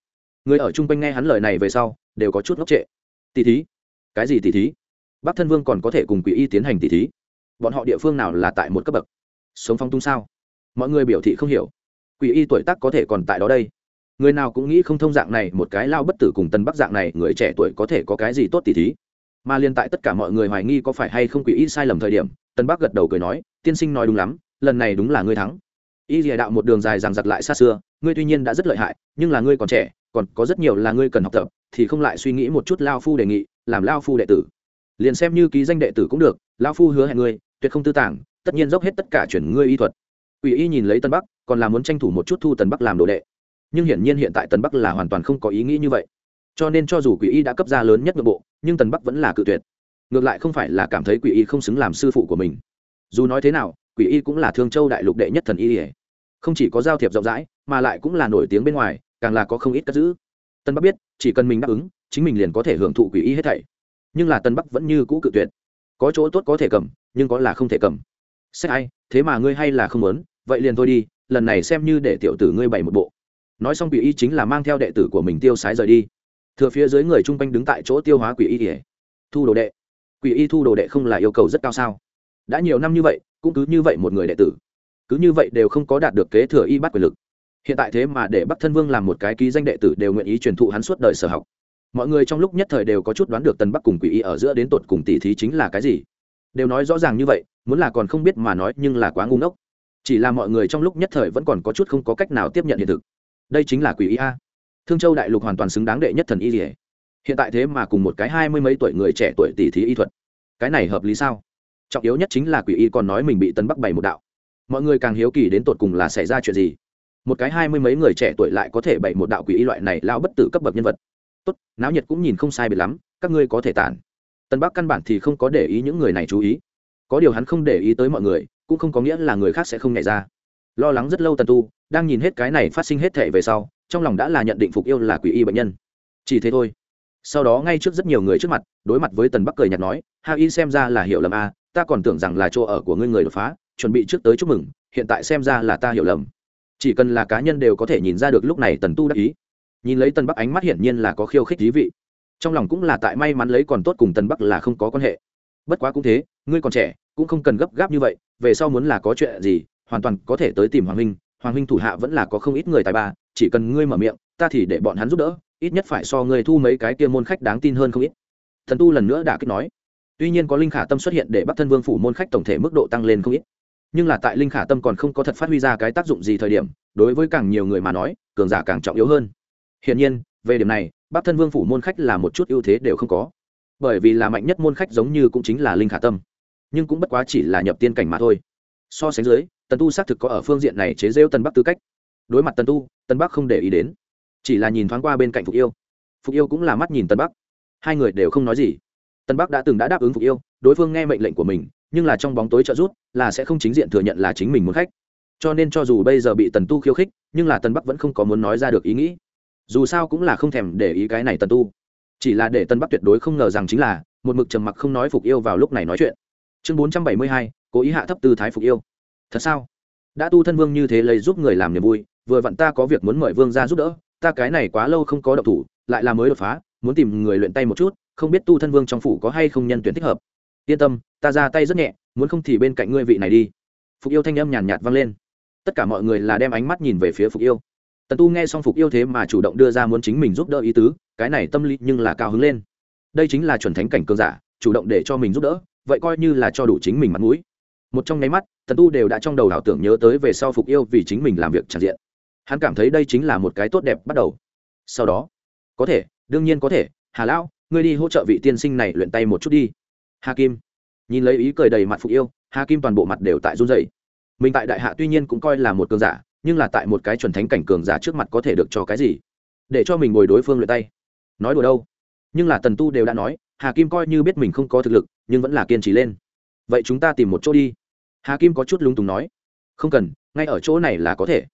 Người ở chung quanh nghe hắn lời này về sau, đều có chút ngốc trệ. Tỷ thí? Cái gì tỷ thí? Bắc thân vương còn có thể cùng quỷ y tiến hành tỷ thí? Bọn họ địa phương nào là tại một cấp bậc? Sống phong tung sao? Mọi người biểu thị không hiểu. Quỷ y tuổi tác có thể còn tại đó đây. Người nào cũng nghĩ không thông dạng này, một cái lao bất tử cùng tân bắc dạng này, người trẻ tuổi có thể có cái gì tốt tỷ thí? Mà liên tại tất cả mọi người hoài nghi có phải hay không quỷ y sai lầm thời điểm, tân bắc gật đầu cười nói, tiên sinh nói đúng lắm, lần này đúng là ngươi thắng y lìa đạo một đường dài rằng giặc lại xa xưa, ngươi tuy nhiên đã rất lợi hại, nhưng là ngươi còn trẻ, còn có rất nhiều là ngươi cần học tập, thì không lại suy nghĩ một chút lao phu đề nghị, làm lao phu đệ tử. Liền xem như ký danh đệ tử cũng được lão phu hứa hẹn ngươi, tuyệt không tư tàng, tất nhiên dốc hết tất cả chuyển ngươi y thuật. Quỷ y nhìn lấy tân bắc, còn là muốn tranh thủ một chút thu tần bắc làm đồ đệ. Nhưng hiển nhiên hiện tại tần bắc là hoàn toàn không có ý nghĩ như vậy. Cho nên cho dù quỷ y đã cấp ra lớn nhất nội bộ, nhưng tần bắc vẫn là cự tuyệt. Ngược lại không phải là cảm thấy quỷ y không xứng làm sư phụ của mình. Dù nói thế nào quỷ y cũng là thương châu đại lục đệ nhất thần y không chỉ có giao thiệp rộng rãi, mà lại cũng là nổi tiếng bên ngoài, càng là có không ít cất giữ. Tân bắc biết, chỉ cần mình đáp ứng, chính mình liền có thể hưởng thụ quỷ y hết thảy. Nhưng là tân bắc vẫn như cũ cự tuyệt. Có chỗ tốt có thể cầm, nhưng có là không thể cầm. Xét ai, thế mà ngươi hay là không muốn, vậy liền thôi đi, lần này xem như để tiểu tử ngươi bày một bộ. Nói xong quỷ y chính là mang theo đệ tử của mình tiêu sái rời đi. Thừa phía dưới người chung quanh đứng tại chỗ tiêu hóa quỷ y ỉa thu đồ đệ. Quỷ y thu đồ đệ không là yêu cầu rất cao sao? Đã nhiều năm như vậy cũng cứ như vậy một người đệ tử. Cứ như vậy đều không có đạt được kế thừa y bắt quyền lực. Hiện tại thế mà để bắc thân vương làm một cái ký danh đệ tử đều nguyện ý truyền thụ hắn suốt đời sở học. Mọi người trong lúc nhất thời đều có chút đoán được tần bắc cùng quỷ y ở giữa đến tột cùng tỷ thí chính là cái gì. Đều nói rõ ràng như vậy, muốn là còn không biết mà nói nhưng là quá ngu ngốc. Chỉ là mọi người trong lúc nhất thời vẫn còn có chút không có cách nào tiếp nhận hiện thực. Đây chính là quỷ y a. Thương châu đại lục hoàn toàn xứng đáng đệ nhất thần y rỉa hiện tại thế mà cùng một cái hai mươi mấy tuổi người trẻ tuổi tỷ thí y thuật. Cái này hợp lý sao? Trọng yếu nhất chính là quỷ y còn nói mình bị tân bắc bày một đạo. Mọi người càng hiếu kỳ đến tột cùng là xảy ra chuyện gì. Một cái hai mươi mấy người trẻ tuổi lại có thể bày một đạo quỷ y loại này lão bất tử cấp bậc nhân vật. Tốt, náo nhiệt cũng nhìn không sai biệt lắm, các ngươi có thể tản. Tân bắc căn bản thì không có để ý những người này chú ý. Có điều hắn không để ý tới mọi người, cũng không có nghĩa là người khác sẽ không nhảy ra. Lo lắng rất lâu tần tu, đang nhìn hết cái này phát sinh hết thể về sau, trong lòng đã là nhận định phục yêu là quỷ y bệnh nhân. Chỉ thế thôi. Sau đó ngay trước rất nhiều người trước mặt, đối mặt với tần bắc cười nhạt nói, ha y xem ra là hiểu lầm a ta còn tưởng rằng là chỗ ở của ngươi người đột phá, chuẩn bị trước tới chúc mừng, hiện tại xem ra là ta hiểu lầm. Chỉ cần là cá nhân đều có thể nhìn ra được lúc này tần tu đắc ý. Nhìn lấy tần bắc ánh mắt hiển nhiên là có khiêu khích thí vị. Trong lòng cũng là tại may mắn lấy còn tốt cùng tần bắc là không có quan hệ. Bất quá cũng thế, ngươi còn trẻ, cũng không cần gấp gáp như vậy, về sau muốn là có chuyện gì, hoàn toàn có thể tới tìm hoàng huynh. Hoàng huynh thủ hạ vẫn là có không ít người tài ba, chỉ cần ngươi mở miệng, ta thì để bọn hắn giúp đỡ, ít nhất phải so ngươi thu mấy cái kia môn khách đáng tin hơn không ít. Thần tu lần nữa đã kích nói tuy nhiên có linh khả tâm xuất hiện để Bắc thân vương phủ môn khách tổng thể mức độ tăng lên không ít. Nhưng là tại linh khả tâm còn không có thật phát huy ra cái tác dụng gì thời điểm, đối với càng nhiều người mà nói, cường giả càng trọng yếu hơn. Hiển nhiên, về điểm này, bắc thân vương phủ môn khách là một chút ưu thế đều không có. Bởi vì là mạnh nhất môn khách giống như cũng chính là linh khả tâm. Nhưng cũng bất quá chỉ là nhập tiên cảnh mà thôi. So sánh dưới, tần tu xác thực có ở phương diện này chế rêu tân bắc tư cách. Đối mặt tần tu tân bắc không để ý đến. Chỉ là nhìn thoáng qua bên cạnh phục yêu. Phục yêu cũng là mắt nhìn tân bắc. Hai người đều không nói gì tân bắc đã từng đã đáp ứng phục yêu, đối phương nghe mệnh lệnh của mình, nhưng là trong bóng tối trợ rút là sẽ không chính diện thừa nhận là chính mình muốn khách. Cho nên cho dù bây giờ bị tần tu khiêu khích, nhưng là tần bắc vẫn không có muốn nói ra được ý nghĩ. Dù sao cũng là không thèm để ý cái này tần tu. Chỉ là để tân bắc tuyệt đối không ngờ rằng chính là, một mực trầm mặc không nói phục yêu vào lúc này nói chuyện. Chương bốn trăm bảy mươi hai, cố ý hạ thấp tư thái phục yêu. Thật sao? Đã tu thân vương như thế lấy giúp người làm niềm vui, vừa vặn ta có việc muốn mời vương ra giúp đỡ, ta cái này quá lâu không có độc thủ, lại là mới đột phá, muốn tìm người luyện tay một chút không biết tu thân vương trong phủ có hay không nhân tuyển thích hợp. Yên tâm, ta ra tay rất nhẹ, muốn không thì bên cạnh ngươi vị này đi. Phục yêu thanh âm nhàn nhạt vang lên. Tất cả mọi người là đem ánh mắt nhìn về phía phục yêu. Tần tu nghe xong phục yêu thế mà chủ động đưa ra muốn chính mình giúp đỡ ý tứ, cái này tâm lý nhưng là cao hứng lên. Đây chính là chuẩn thánh cảnh cường giả, chủ động để cho mình giúp đỡ, vậy coi như là cho đủ chính mình mặt mũi. Một trong nháy mắt, tần tu đều đã trong đầu ảo tưởng nhớ tới về sau phục yêu vì chính mình làm việc tràn diện. Hắn cảm thấy đây chính là một cái tốt đẹp bắt đầu. Sau đó, có thể, đương nhiên có thể, hà lão ngươi đi hỗ trợ vị tiên sinh này luyện tay một chút đi. Hà kim. Nhìn lấy ý cười đầy mặt phục yêu, hà kim toàn bộ mặt đều tại run dày mình tại đại hạ tuy nhiên cũng coi là một cường giả, nhưng là tại một cái chuẩn thánh cảnh cường giả trước mặt có thể được cho cái gì? Để cho mình ngồi đối phương luyện tay. Nói đùa đâu? Nhưng là tần tu đều đã nói, hà kim coi như biết mình không có thực lực, nhưng vẫn là kiên trì lên. Vậy chúng ta tìm một chỗ đi. Hà kim có chút lung túng nói. Không cần, ngay ở chỗ này là có thể.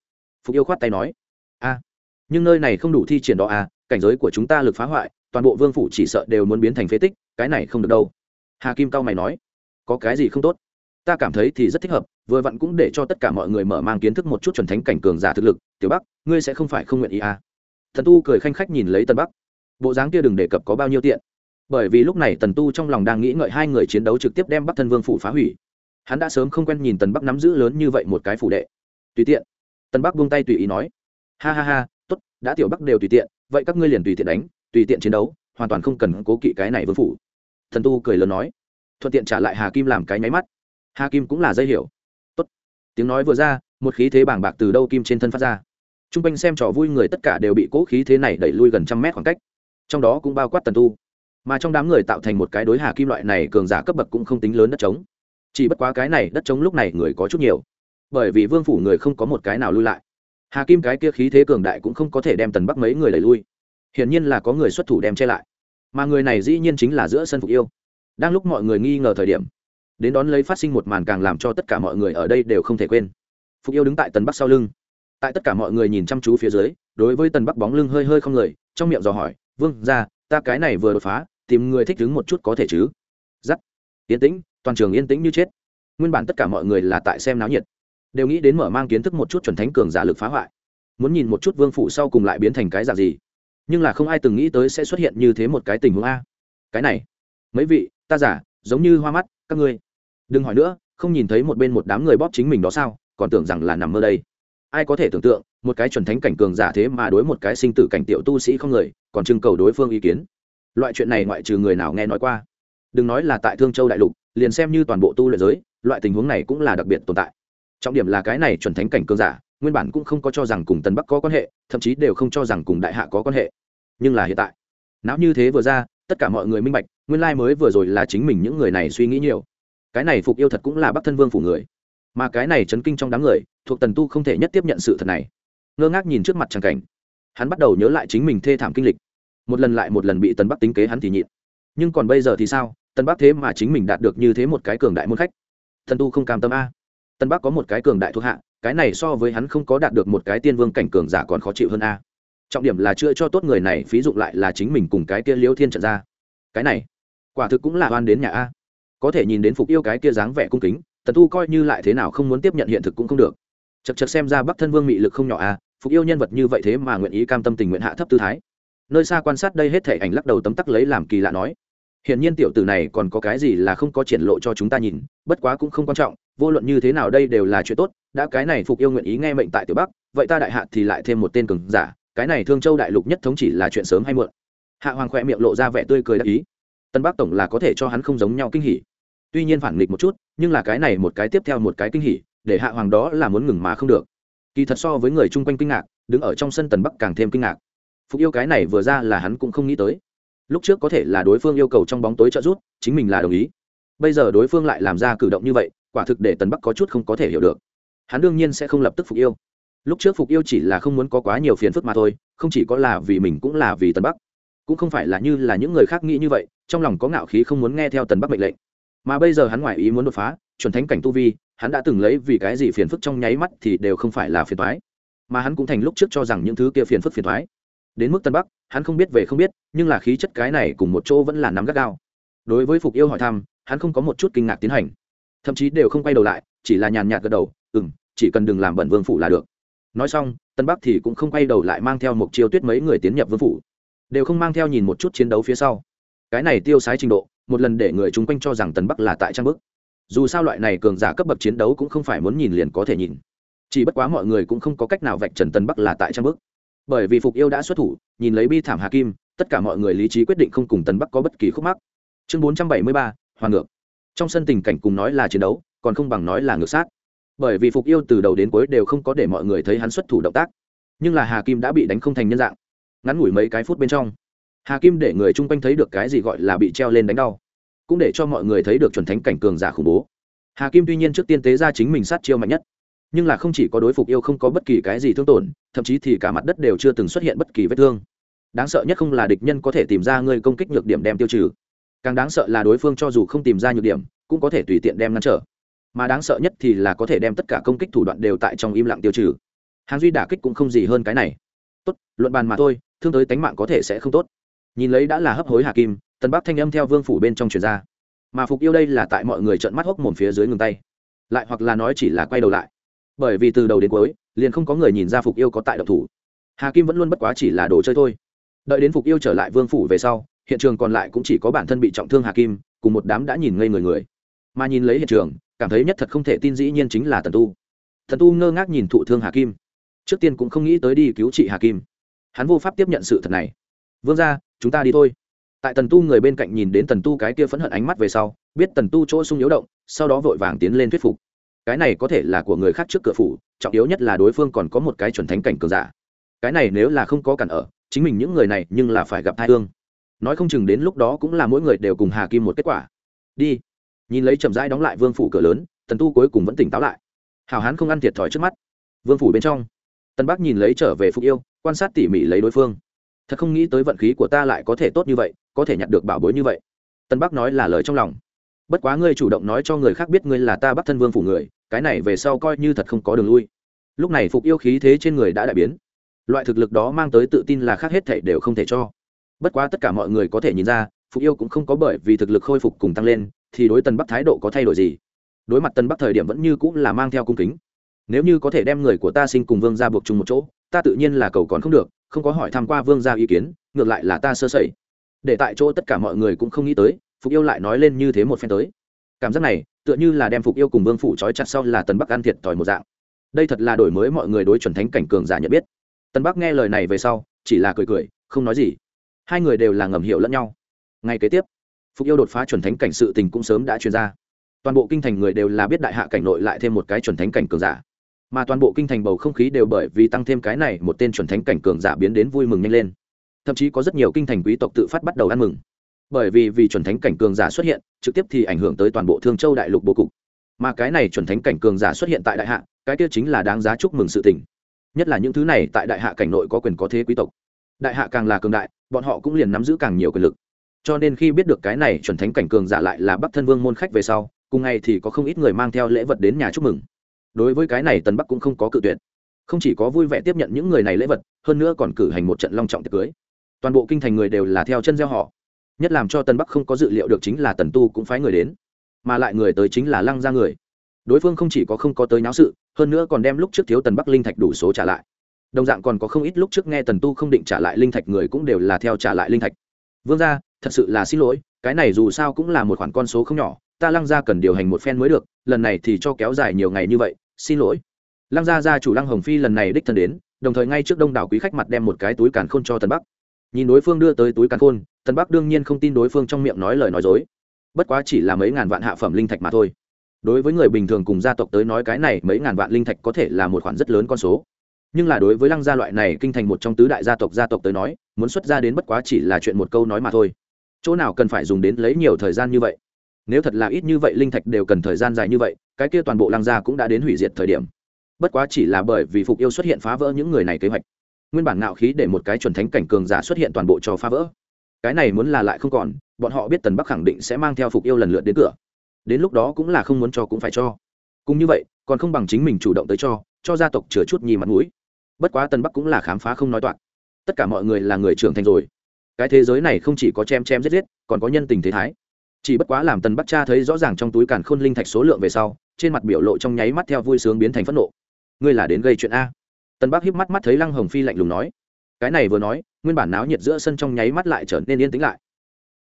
Phục yêu khoát tay nói. A nhưng nơi này không đủ thi triển đó à cảnh giới của chúng ta lực phá hoại toàn bộ vương phủ chỉ sợ đều muốn biến thành phế tích, cái này không được đâu. Hà kim cao mày nói, có cái gì không tốt? Ta cảm thấy thì rất thích hợp, vừa vặn cũng để cho tất cả mọi người mở mang kiến thức một chút chuẩn thánh cảnh cường giả thực lực. Tiểu bắc, ngươi sẽ không phải không nguyện ý à? Thần tu cười khanh khách nhìn lấy tân bắc. Bộ dáng kia đừng đề cập có bao nhiêu tiện. Bởi vì lúc này tần tu trong lòng đang nghĩ ngợi hai người chiến đấu trực tiếp đem bắc thân vương phủ phá hủy. Hắn đã sớm không quen nhìn tần bắc nắm giữ lớn như vậy một cái phủ đệ. Tùy tiện. Tần bắc buông tay tùy ý nói, ha ha ha t ố t đã tiểu bắc đều tùy tiện, vậy các ngươi liền tùy tiện đánh tùy tiện chiến đấu, hoàn toàn không cần cố kỵ cái này vương phủ. Thần tu cười lớn nói. Thuận tiện trả lại hà kim làm cái nháy mắt. Hà kim cũng là dây hiểu. Tốt. tiếng nói vừa ra, một khí thế bàng bạc từ đâu kim trên thân phát ra. T r u n g quanh xem trò vui người tất cả đều bị cố khí thế này đẩy lui gần trăm mét khoảng cách. Trong đó cũng bao quát tần tu. Mà trong đám người tạo thành một cái đối hà kim loại này cường giả cấp bậc cũng không tính lớn đất trống. Chỉ bất quá cái này đất trống lúc này người có chút nhiều. Bởi vì vương phủ người không có một cái nào lui lại. Hà kim cái kia khí thế cường đại cũng không có thể đem tần bắc mấy người đẩy lui hiển nhiên là có người xuất thủ đem che lại. Mà người này dĩ nhiên chính là giữa sân phục yêu. Đang lúc mọi người nghi ngờ thời điểm, đến đón lấy phát sinh một màn càng làm cho tất cả mọi người ở đây đều không thể quên. Phục yêu đứng tại tần bắc sau lưng. Tại tất cả mọi người nhìn chăm chú phía dưới, đối với tần bắc bóng lưng hơi hơi không người trong miệng dò hỏi, vương ra ta cái này vừa đột phá, tìm người thích đứng một chút có thể chứ? Giắt yên tĩnh, toàn trường yên tĩnh như chết. Nguyên bản tất cả mọi người là tại xem náo nhiệt, đều nghĩ đến mở mang kiến thức một chút chuẩn thánh cường giả lực phá hoại. Muốn nhìn một chút vương phủ sau cùng lại biến thành cái giả gì nhưng là không ai từng nghĩ tới sẽ xuất hiện như thế một cái tình huống a. Cái này, mấy vị, ta giả, giống như hoa mắt, các ngươi. Đừng hỏi nữa, không nhìn thấy một bên một đám người bóp chính mình đó sao, còn tưởng rằng là nằm mơ đây. Ai có thể tưởng tượng, một cái chuẩn thánh cảnh cường giả thế mà đối một cái sinh tử cảnh tiểu tu sĩ không người, còn trưng cầu đối phương ý kiến. Loại chuyện này ngoại trừ người nào nghe nói qua. Đừng nói là tại thương châu đại lục, liền xem như toàn bộ tu luyện giới, loại tình huống này cũng là đặc biệt tồn tại. Trọng điểm là cái này chuẩn thánh cảnh cường giả, nguyên bản cũng không có cho rằng cùng tân bắc có quan hệ, thậm chí đều không cho rằng cùng đại hạ có quan hệ nhưng là hiện tại. Não như thế vừa ra, tất cả mọi người minh bạch, nguyên lai mới vừa rồi là chính mình những người này suy nghĩ nhiều. Cái này phục yêu thật cũng là bắc thân vương phủ người. Mà cái này chấn kinh trong đám người, thuộc tần tu không thể nhất tiếp nhận sự thật này. Ngơ ngác nhìn trước mặt tràng cảnh. Hắn bắt đầu nhớ lại chính mình thê thảm kinh lịch. Một lần lại một lần bị tần bắc tính kế hắn thì nhịn. Nhưng còn bây giờ thì sao? Tần bắc thế mà chính mình đạt được như thế một cái cường đại môn khách. Tần tu không cam tâm a. Tần bắc có một cái cường đại thuộc hạ, cái này so với hắn không có đạt được một cái tiên vương cảnh cường giả còn khó chịu hơn a trọng điểm là chưa cho tốt người này phí dụ lại là chính mình cùng cái kia liêu thiên trận ra. Cái này, quả thực cũng là oan đến nhà a. Có thể nhìn đến phục yêu cái kia dáng vẻ cung kính, tần tu coi như lại thế nào không muốn tiếp nhận hiện thực cũng không được. Chật chật xem ra bắc thân vương mị lực không nhỏ a, phục yêu nhân vật như vậy thế mà nguyện ý cam tâm tình nguyện hạ thấp tư thái. Nơi xa quan sát đây hết thể ảnh lắc đầu tấm tắc lấy làm kỳ lạ nói, hiển nhiên tiểu tử này còn có cái gì là không có triển lộ cho chúng ta nhìn, bất quá cũng không quan trọng, vô luận như thế nào đây đều là chuyện tốt, đã cái này phục yêu nguyện ý nghe mệnh tại tiểu bắc, vậy ta đại hạ thì lại thêm một tên cường giả cái này thương châu đại lục nhất thống chỉ là chuyện sớm hay muộn. Hạ hoàng khoe miệng lộ ra vẻ tươi cười đắc ý. Tân bắc tổng là có thể cho hắn không giống nhau kinh hỉ. Tuy nhiên phản nghịch một chút, nhưng là cái này một cái tiếp theo một cái kinh hỉ, để hạ hoàng đó là muốn ngừng mà không được. Kỳ thật so với người chung quanh kinh ngạc, đứng ở trong sân tần bắc càng thêm kinh ngạc. Phục yêu cái này vừa ra là hắn cũng không nghĩ tới. Lúc trước có thể là đối phương yêu cầu trong bóng tối trợ giúp, chính mình là đồng ý. Bây giờ đối phương lại làm ra cử động như vậy, quả thực để tần bắc có chút không có thể hiểu được. Hắn đương nhiên sẽ không lập tức phục yêu lúc trước phục yêu chỉ là không muốn có quá nhiều phiền phức mà thôi, không chỉ có là vì mình cũng là vì tần bắc. Cũng không phải là như là những người khác nghĩ như vậy, trong lòng có ngạo khí không muốn nghe theo tần bắc mệnh lệnh. Mà bây giờ hắn ngoại ý muốn đột phá, chuẩn thánh cảnh tu vi, hắn đã từng lấy vì cái gì phiền phức trong nháy mắt thì đều không phải là phiền thoái mà hắn cũng thành lúc trước cho rằng những thứ kia phiền phức phiền thoái đến mức tân bắc, hắn không biết về không biết, nhưng là khí chất cái này cùng một chỗ vẫn là nắm gắt gao. Đối với phục yêu hỏi thăm, hắn không có một chút kinh ngạc tiến hành. Thậm chí đều không quay đầu lại, chỉ là nhàn nhạt gật đầu ừ m chỉ cần đừng làm bẩn vương phủ là được nói xong, tân bắc thì cũng không quay đầu lại mang theo một chiêu tuyết mấy người tiến nhập vương phủ. Đều không mang theo nhìn một chút chiến đấu phía sau. Cái này tiêu sái trình độ, một lần để người chung quanh cho rằng tần bắc là tại trang bức. Dù sao loại này cường giả cấp bậc chiến đấu cũng không phải muốn nhìn liền có thể nhìn. Chỉ bất quá mọi người cũng không có cách nào vạch trần tần bắc là tại trang bức. Bởi vì phục yêu đã xuất thủ, nhìn lấy bi thảm hà kim, tất cả mọi người lý trí quyết định không cùng tần bắc có bất kỳ khúc mắc. Chương bốn trăm bảy mươi ba hoàn ngược. Trong sân tình cảnh cùng nói là chiến đấu, còn không bằng nói là ngược sát bởi vì phục yêu từ đầu đến cuối đều không có để mọi người thấy hắn xuất thủ động tác. Nhưng là hà kim đã bị đánh không thành nhân dạng. Ngắn ngủi mấy cái phút bên trong, hà kim để người chung quanh thấy được cái gì gọi là bị treo lên đánh đau, cũng để cho mọi người thấy được chuẩn thánh cảnh cường giả khủng bố. Hà kim tuy nhiên trước tiên tế ra chính mình sát chiêu mạnh nhất, nhưng là không chỉ có đối phục yêu không có bất kỳ cái gì thương tổn, thậm chí thì cả mặt đất đều chưa từng xuất hiện bất kỳ vết thương. Đáng sợ nhất không là địch nhân có thể tìm ra người công kích nhược điểm đem tiêu trừ, càng đáng sợ là đối phương cho dù không tìm ra nhược điểm, cũng có thể tùy tiện đem ngăn trở mà đáng sợ nhất thì là có thể đem tất cả công kích thủ đoạn đều tại trong im lặng tiêu trừ. Hàng duy đả kích cũng không gì hơn cái này. Tốt, luận bàn mà thôi, thương tới tánh mạng có thể sẽ không tốt. Nhìn lấy đã là hấp hối hà kim, tần bắc thanh âm theo vương phủ bên trong truyền ra. Mà phục yêu đây là tại mọi người trợn mắt hốc mồm phía dưới ngừng tay. Lại hoặc là nói chỉ là quay đầu lại. Bởi vì từ đầu đến cuối, liền không có người nhìn ra phục yêu có tại độc thủ. Hà kim vẫn luôn bất quá chỉ là đồ chơi thôi. Đợi đến phục yêu trở lại vương phủ về sau, hiện trường còn lại cũng chỉ có bản thân bị trọng thương hà kim, cùng một đám đã nhìn ngây người người. Mà nhìn lấy hiện trường cảm thấy nhất thật không thể tin dĩ nhiên chính là tần tu. Thần tu ngơ ngác nhìn thụ thương hà kim. Trước tiên cũng không nghĩ tới đi cứu trị hà kim. Hắn vô pháp tiếp nhận sự thật này. Vương ra chúng ta đi thôi. Tại tần tu người bên cạnh nhìn đến tần tu cái kia phẫn hận ánh mắt về sau, biết tần tu chỗ sung yếu động, sau đó vội vàng tiến lên thuyết phục. Cái này có thể là của người khác trước cửa phủ, trọng yếu nhất là đối phương còn có một cái chuẩn thánh cảnh cường giả. Cái này nếu là không có cản ở, chính mình những người này nhưng là phải gặp thai thương nói không chừng đến lúc đó cũng là mỗi người đều cùng hà kim một kết quả. Đi nhìn lấy chậm rãi đóng lại vương phủ cửa lớn, tần tu cuối cùng vẫn tỉnh táo lại. Hào hán không ăn thiệt thòi trước mắt. Vương phủ bên trong tân bắc nhìn lấy trở về phục yêu, quan sát tỉ mỉ lấy đối phương. Thật không nghĩ tới vận khí của ta lại có thể tốt như vậy, có thể nhặt được bảo bối như vậy. Tân bắc nói là lời trong lòng. Bất quá ngươi chủ động nói cho người khác biết ngươi là ta bắt thân vương phủ người, cái này về sau coi như thật không có đường lui. Lúc này phục yêu khí thế trên người đã đại biến. Loại thực lực đó mang tới tự tin là khác hết thể đều không thể cho. Bất quá tất cả mọi người có thể nhìn ra, phục yêu cũng không có bởi vì thực lực khôi phục cùng tăng lên thì đối tần bắc thái độ có thay đổi gì? Đối mặt tần bắc thời điểm vẫn như cũng là mang theo cung kính. Nếu như có thể đem người của ta sinh cùng vương ra buộc chung một chỗ, ta tự nhiên là cầu còn không được, không có hỏi tham q u a vương ra ý kiến, ngược lại là ta sơ sẩy. Để tại chỗ tất cả mọi người cũng không nghĩ tới, phục yêu lại nói lên như thế một phen tới. Cảm giác này, tựa như là đem phục yêu cùng vương phủ trói chặt sau là tần bắc ăn thiệt thòi một dạng. Đây thật là đổi mới mọi người đối chuẩn thánh cảnh cường giả nhận biết. Tần bắc nghe lời này về sau, chỉ là cười cười, không nói gì. Hai người đều là ngầm hiểu lẫn nhau. Ngay kế tiếp phục yêu đột phá chuẩn thánh cảnh sự tình cũng sớm đã truyền ra. Toàn bộ kinh thành người đều là biết đại hạ cảnh nội lại thêm một cái chuẩn thánh cảnh cường giả. Mà toàn bộ kinh thành bầu không khí đều bởi vì tăng thêm cái này một tên chuẩn thánh cảnh cường giả biến đến vui mừng nhanh lên. Thậm chí có rất nhiều kinh thành quý tộc tự phát bắt đầu ăn mừng. Bởi vì vì chuẩn thánh cảnh cường giả xuất hiện, trực tiếp thì ảnh hưởng tới toàn bộ thương châu đại lục bố cục. Mà cái này chuẩn thánh cảnh cường giả xuất hiện tại đại hạ, cái kia chính là đáng giá chúc mừng sự tình. Nhất là những thứ này tại đại hạ cảnh nội có quyền có thế quý tộc. Đại hạ càng là cường đại, bọn họ cũng liền nắm giữ càng nhiều quyền lực cho nên khi biết được cái này chuẩn thánh cảnh cường giả lại là bắc thân vương môn khách về sau, cùng ngày thì có không ít người mang theo lễ vật đến nhà chúc mừng. Đối với cái này tần bắc cũng không có cự tuyệt. Không chỉ có vui vẻ tiếp nhận những người này lễ vật, hơn nữa còn cử hành một trận long trọng tiệc cưới. Toàn bộ kinh thành người đều là theo chân gieo họ. Nhất làm cho tần bắc không có dự liệu được chính là tần tu cũng phái người đến, mà lại người tới chính là lăng ra người. Đối phương không chỉ có không có tới náo sự, hơn nữa còn đem lúc trước thiếu tần bắc linh thạch đủ số trả lại. Đồng dạng còn có không ít lúc trước nghe tần tu không định trả lại linh thạch người cũng đều là theo trả lại linh thạch vương gia, thật sự là xin lỗi, cái này dù sao cũng là một khoản con số không nhỏ, ta lăng gia cần điều hành một phen mới được, lần này thì cho kéo dài nhiều ngày như vậy, xin lỗi. Lăng gia gia chủ lăng hồng phi lần này đích thân đến, đồng thời ngay trước đông đảo quý khách mặt đem một cái túi càn khôn cho tần bắc. Nhìn đối phương đưa tới túi càn khôn, tần bắc đương nhiên không tin đối phương trong miệng nói lời nói dối. Bất quá chỉ là mấy ngàn vạn hạ phẩm linh thạch mà thôi. Đối với người bình thường cùng gia tộc tới nói cái này mấy ngàn vạn linh thạch có thể là một khoản rất lớn con số nhưng là đối với lăng gia loại này kinh thành một trong tứ đại gia tộc gia tộc tới nói, muốn xuất ra đến bất quá chỉ là chuyện một câu nói mà thôi. Chỗ nào cần phải dùng đến lấy nhiều thời gian như vậy? Nếu thật là ít như vậy linh thạch đều cần thời gian dài như vậy, cái kia toàn bộ lăng gia cũng đã đến hủy diệt thời điểm. Bất quá chỉ là bởi vì phục yêu xuất hiện phá vỡ những người này kế hoạch. Nguyên bản ngạo khí để một cái chuẩn thánh cảnh cường giả xuất hiện toàn bộ cho phá vỡ. Cái này muốn là lại không còn, bọn họ biết tần bắc khẳng định sẽ mang theo phục yêu lần lượt đến cửa. Đến lúc đó cũng là không muốn cho cũng phải cho. Cũng như vậy, còn không bằng chính mình chủ động tới cho cho gia tộc chừa chút nhì mặt mũi bất quá tần bắc cũng là khám phá không nói toạc. Tất cả mọi người là người trưởng thành rồi. Cái thế giới này không chỉ có chém chém giết giết, còn có nhân tình thế thái. Chỉ bất quá làm tần bắc cha thấy rõ ràng trong túi càn khôn linh thạch số lượng về sau, trên mặt biểu lộ trong nháy mắt theo vui sướng biến thành phẫn nộ. Ngươi là đến gây chuyện a. Tần bắc híp mắt mắt thấy lăng hồng phi lạnh lùng nói. Cái này vừa nói, nguyên bản náo nhiệt giữa sân trong nháy mắt lại trở nên yên tĩnh lại.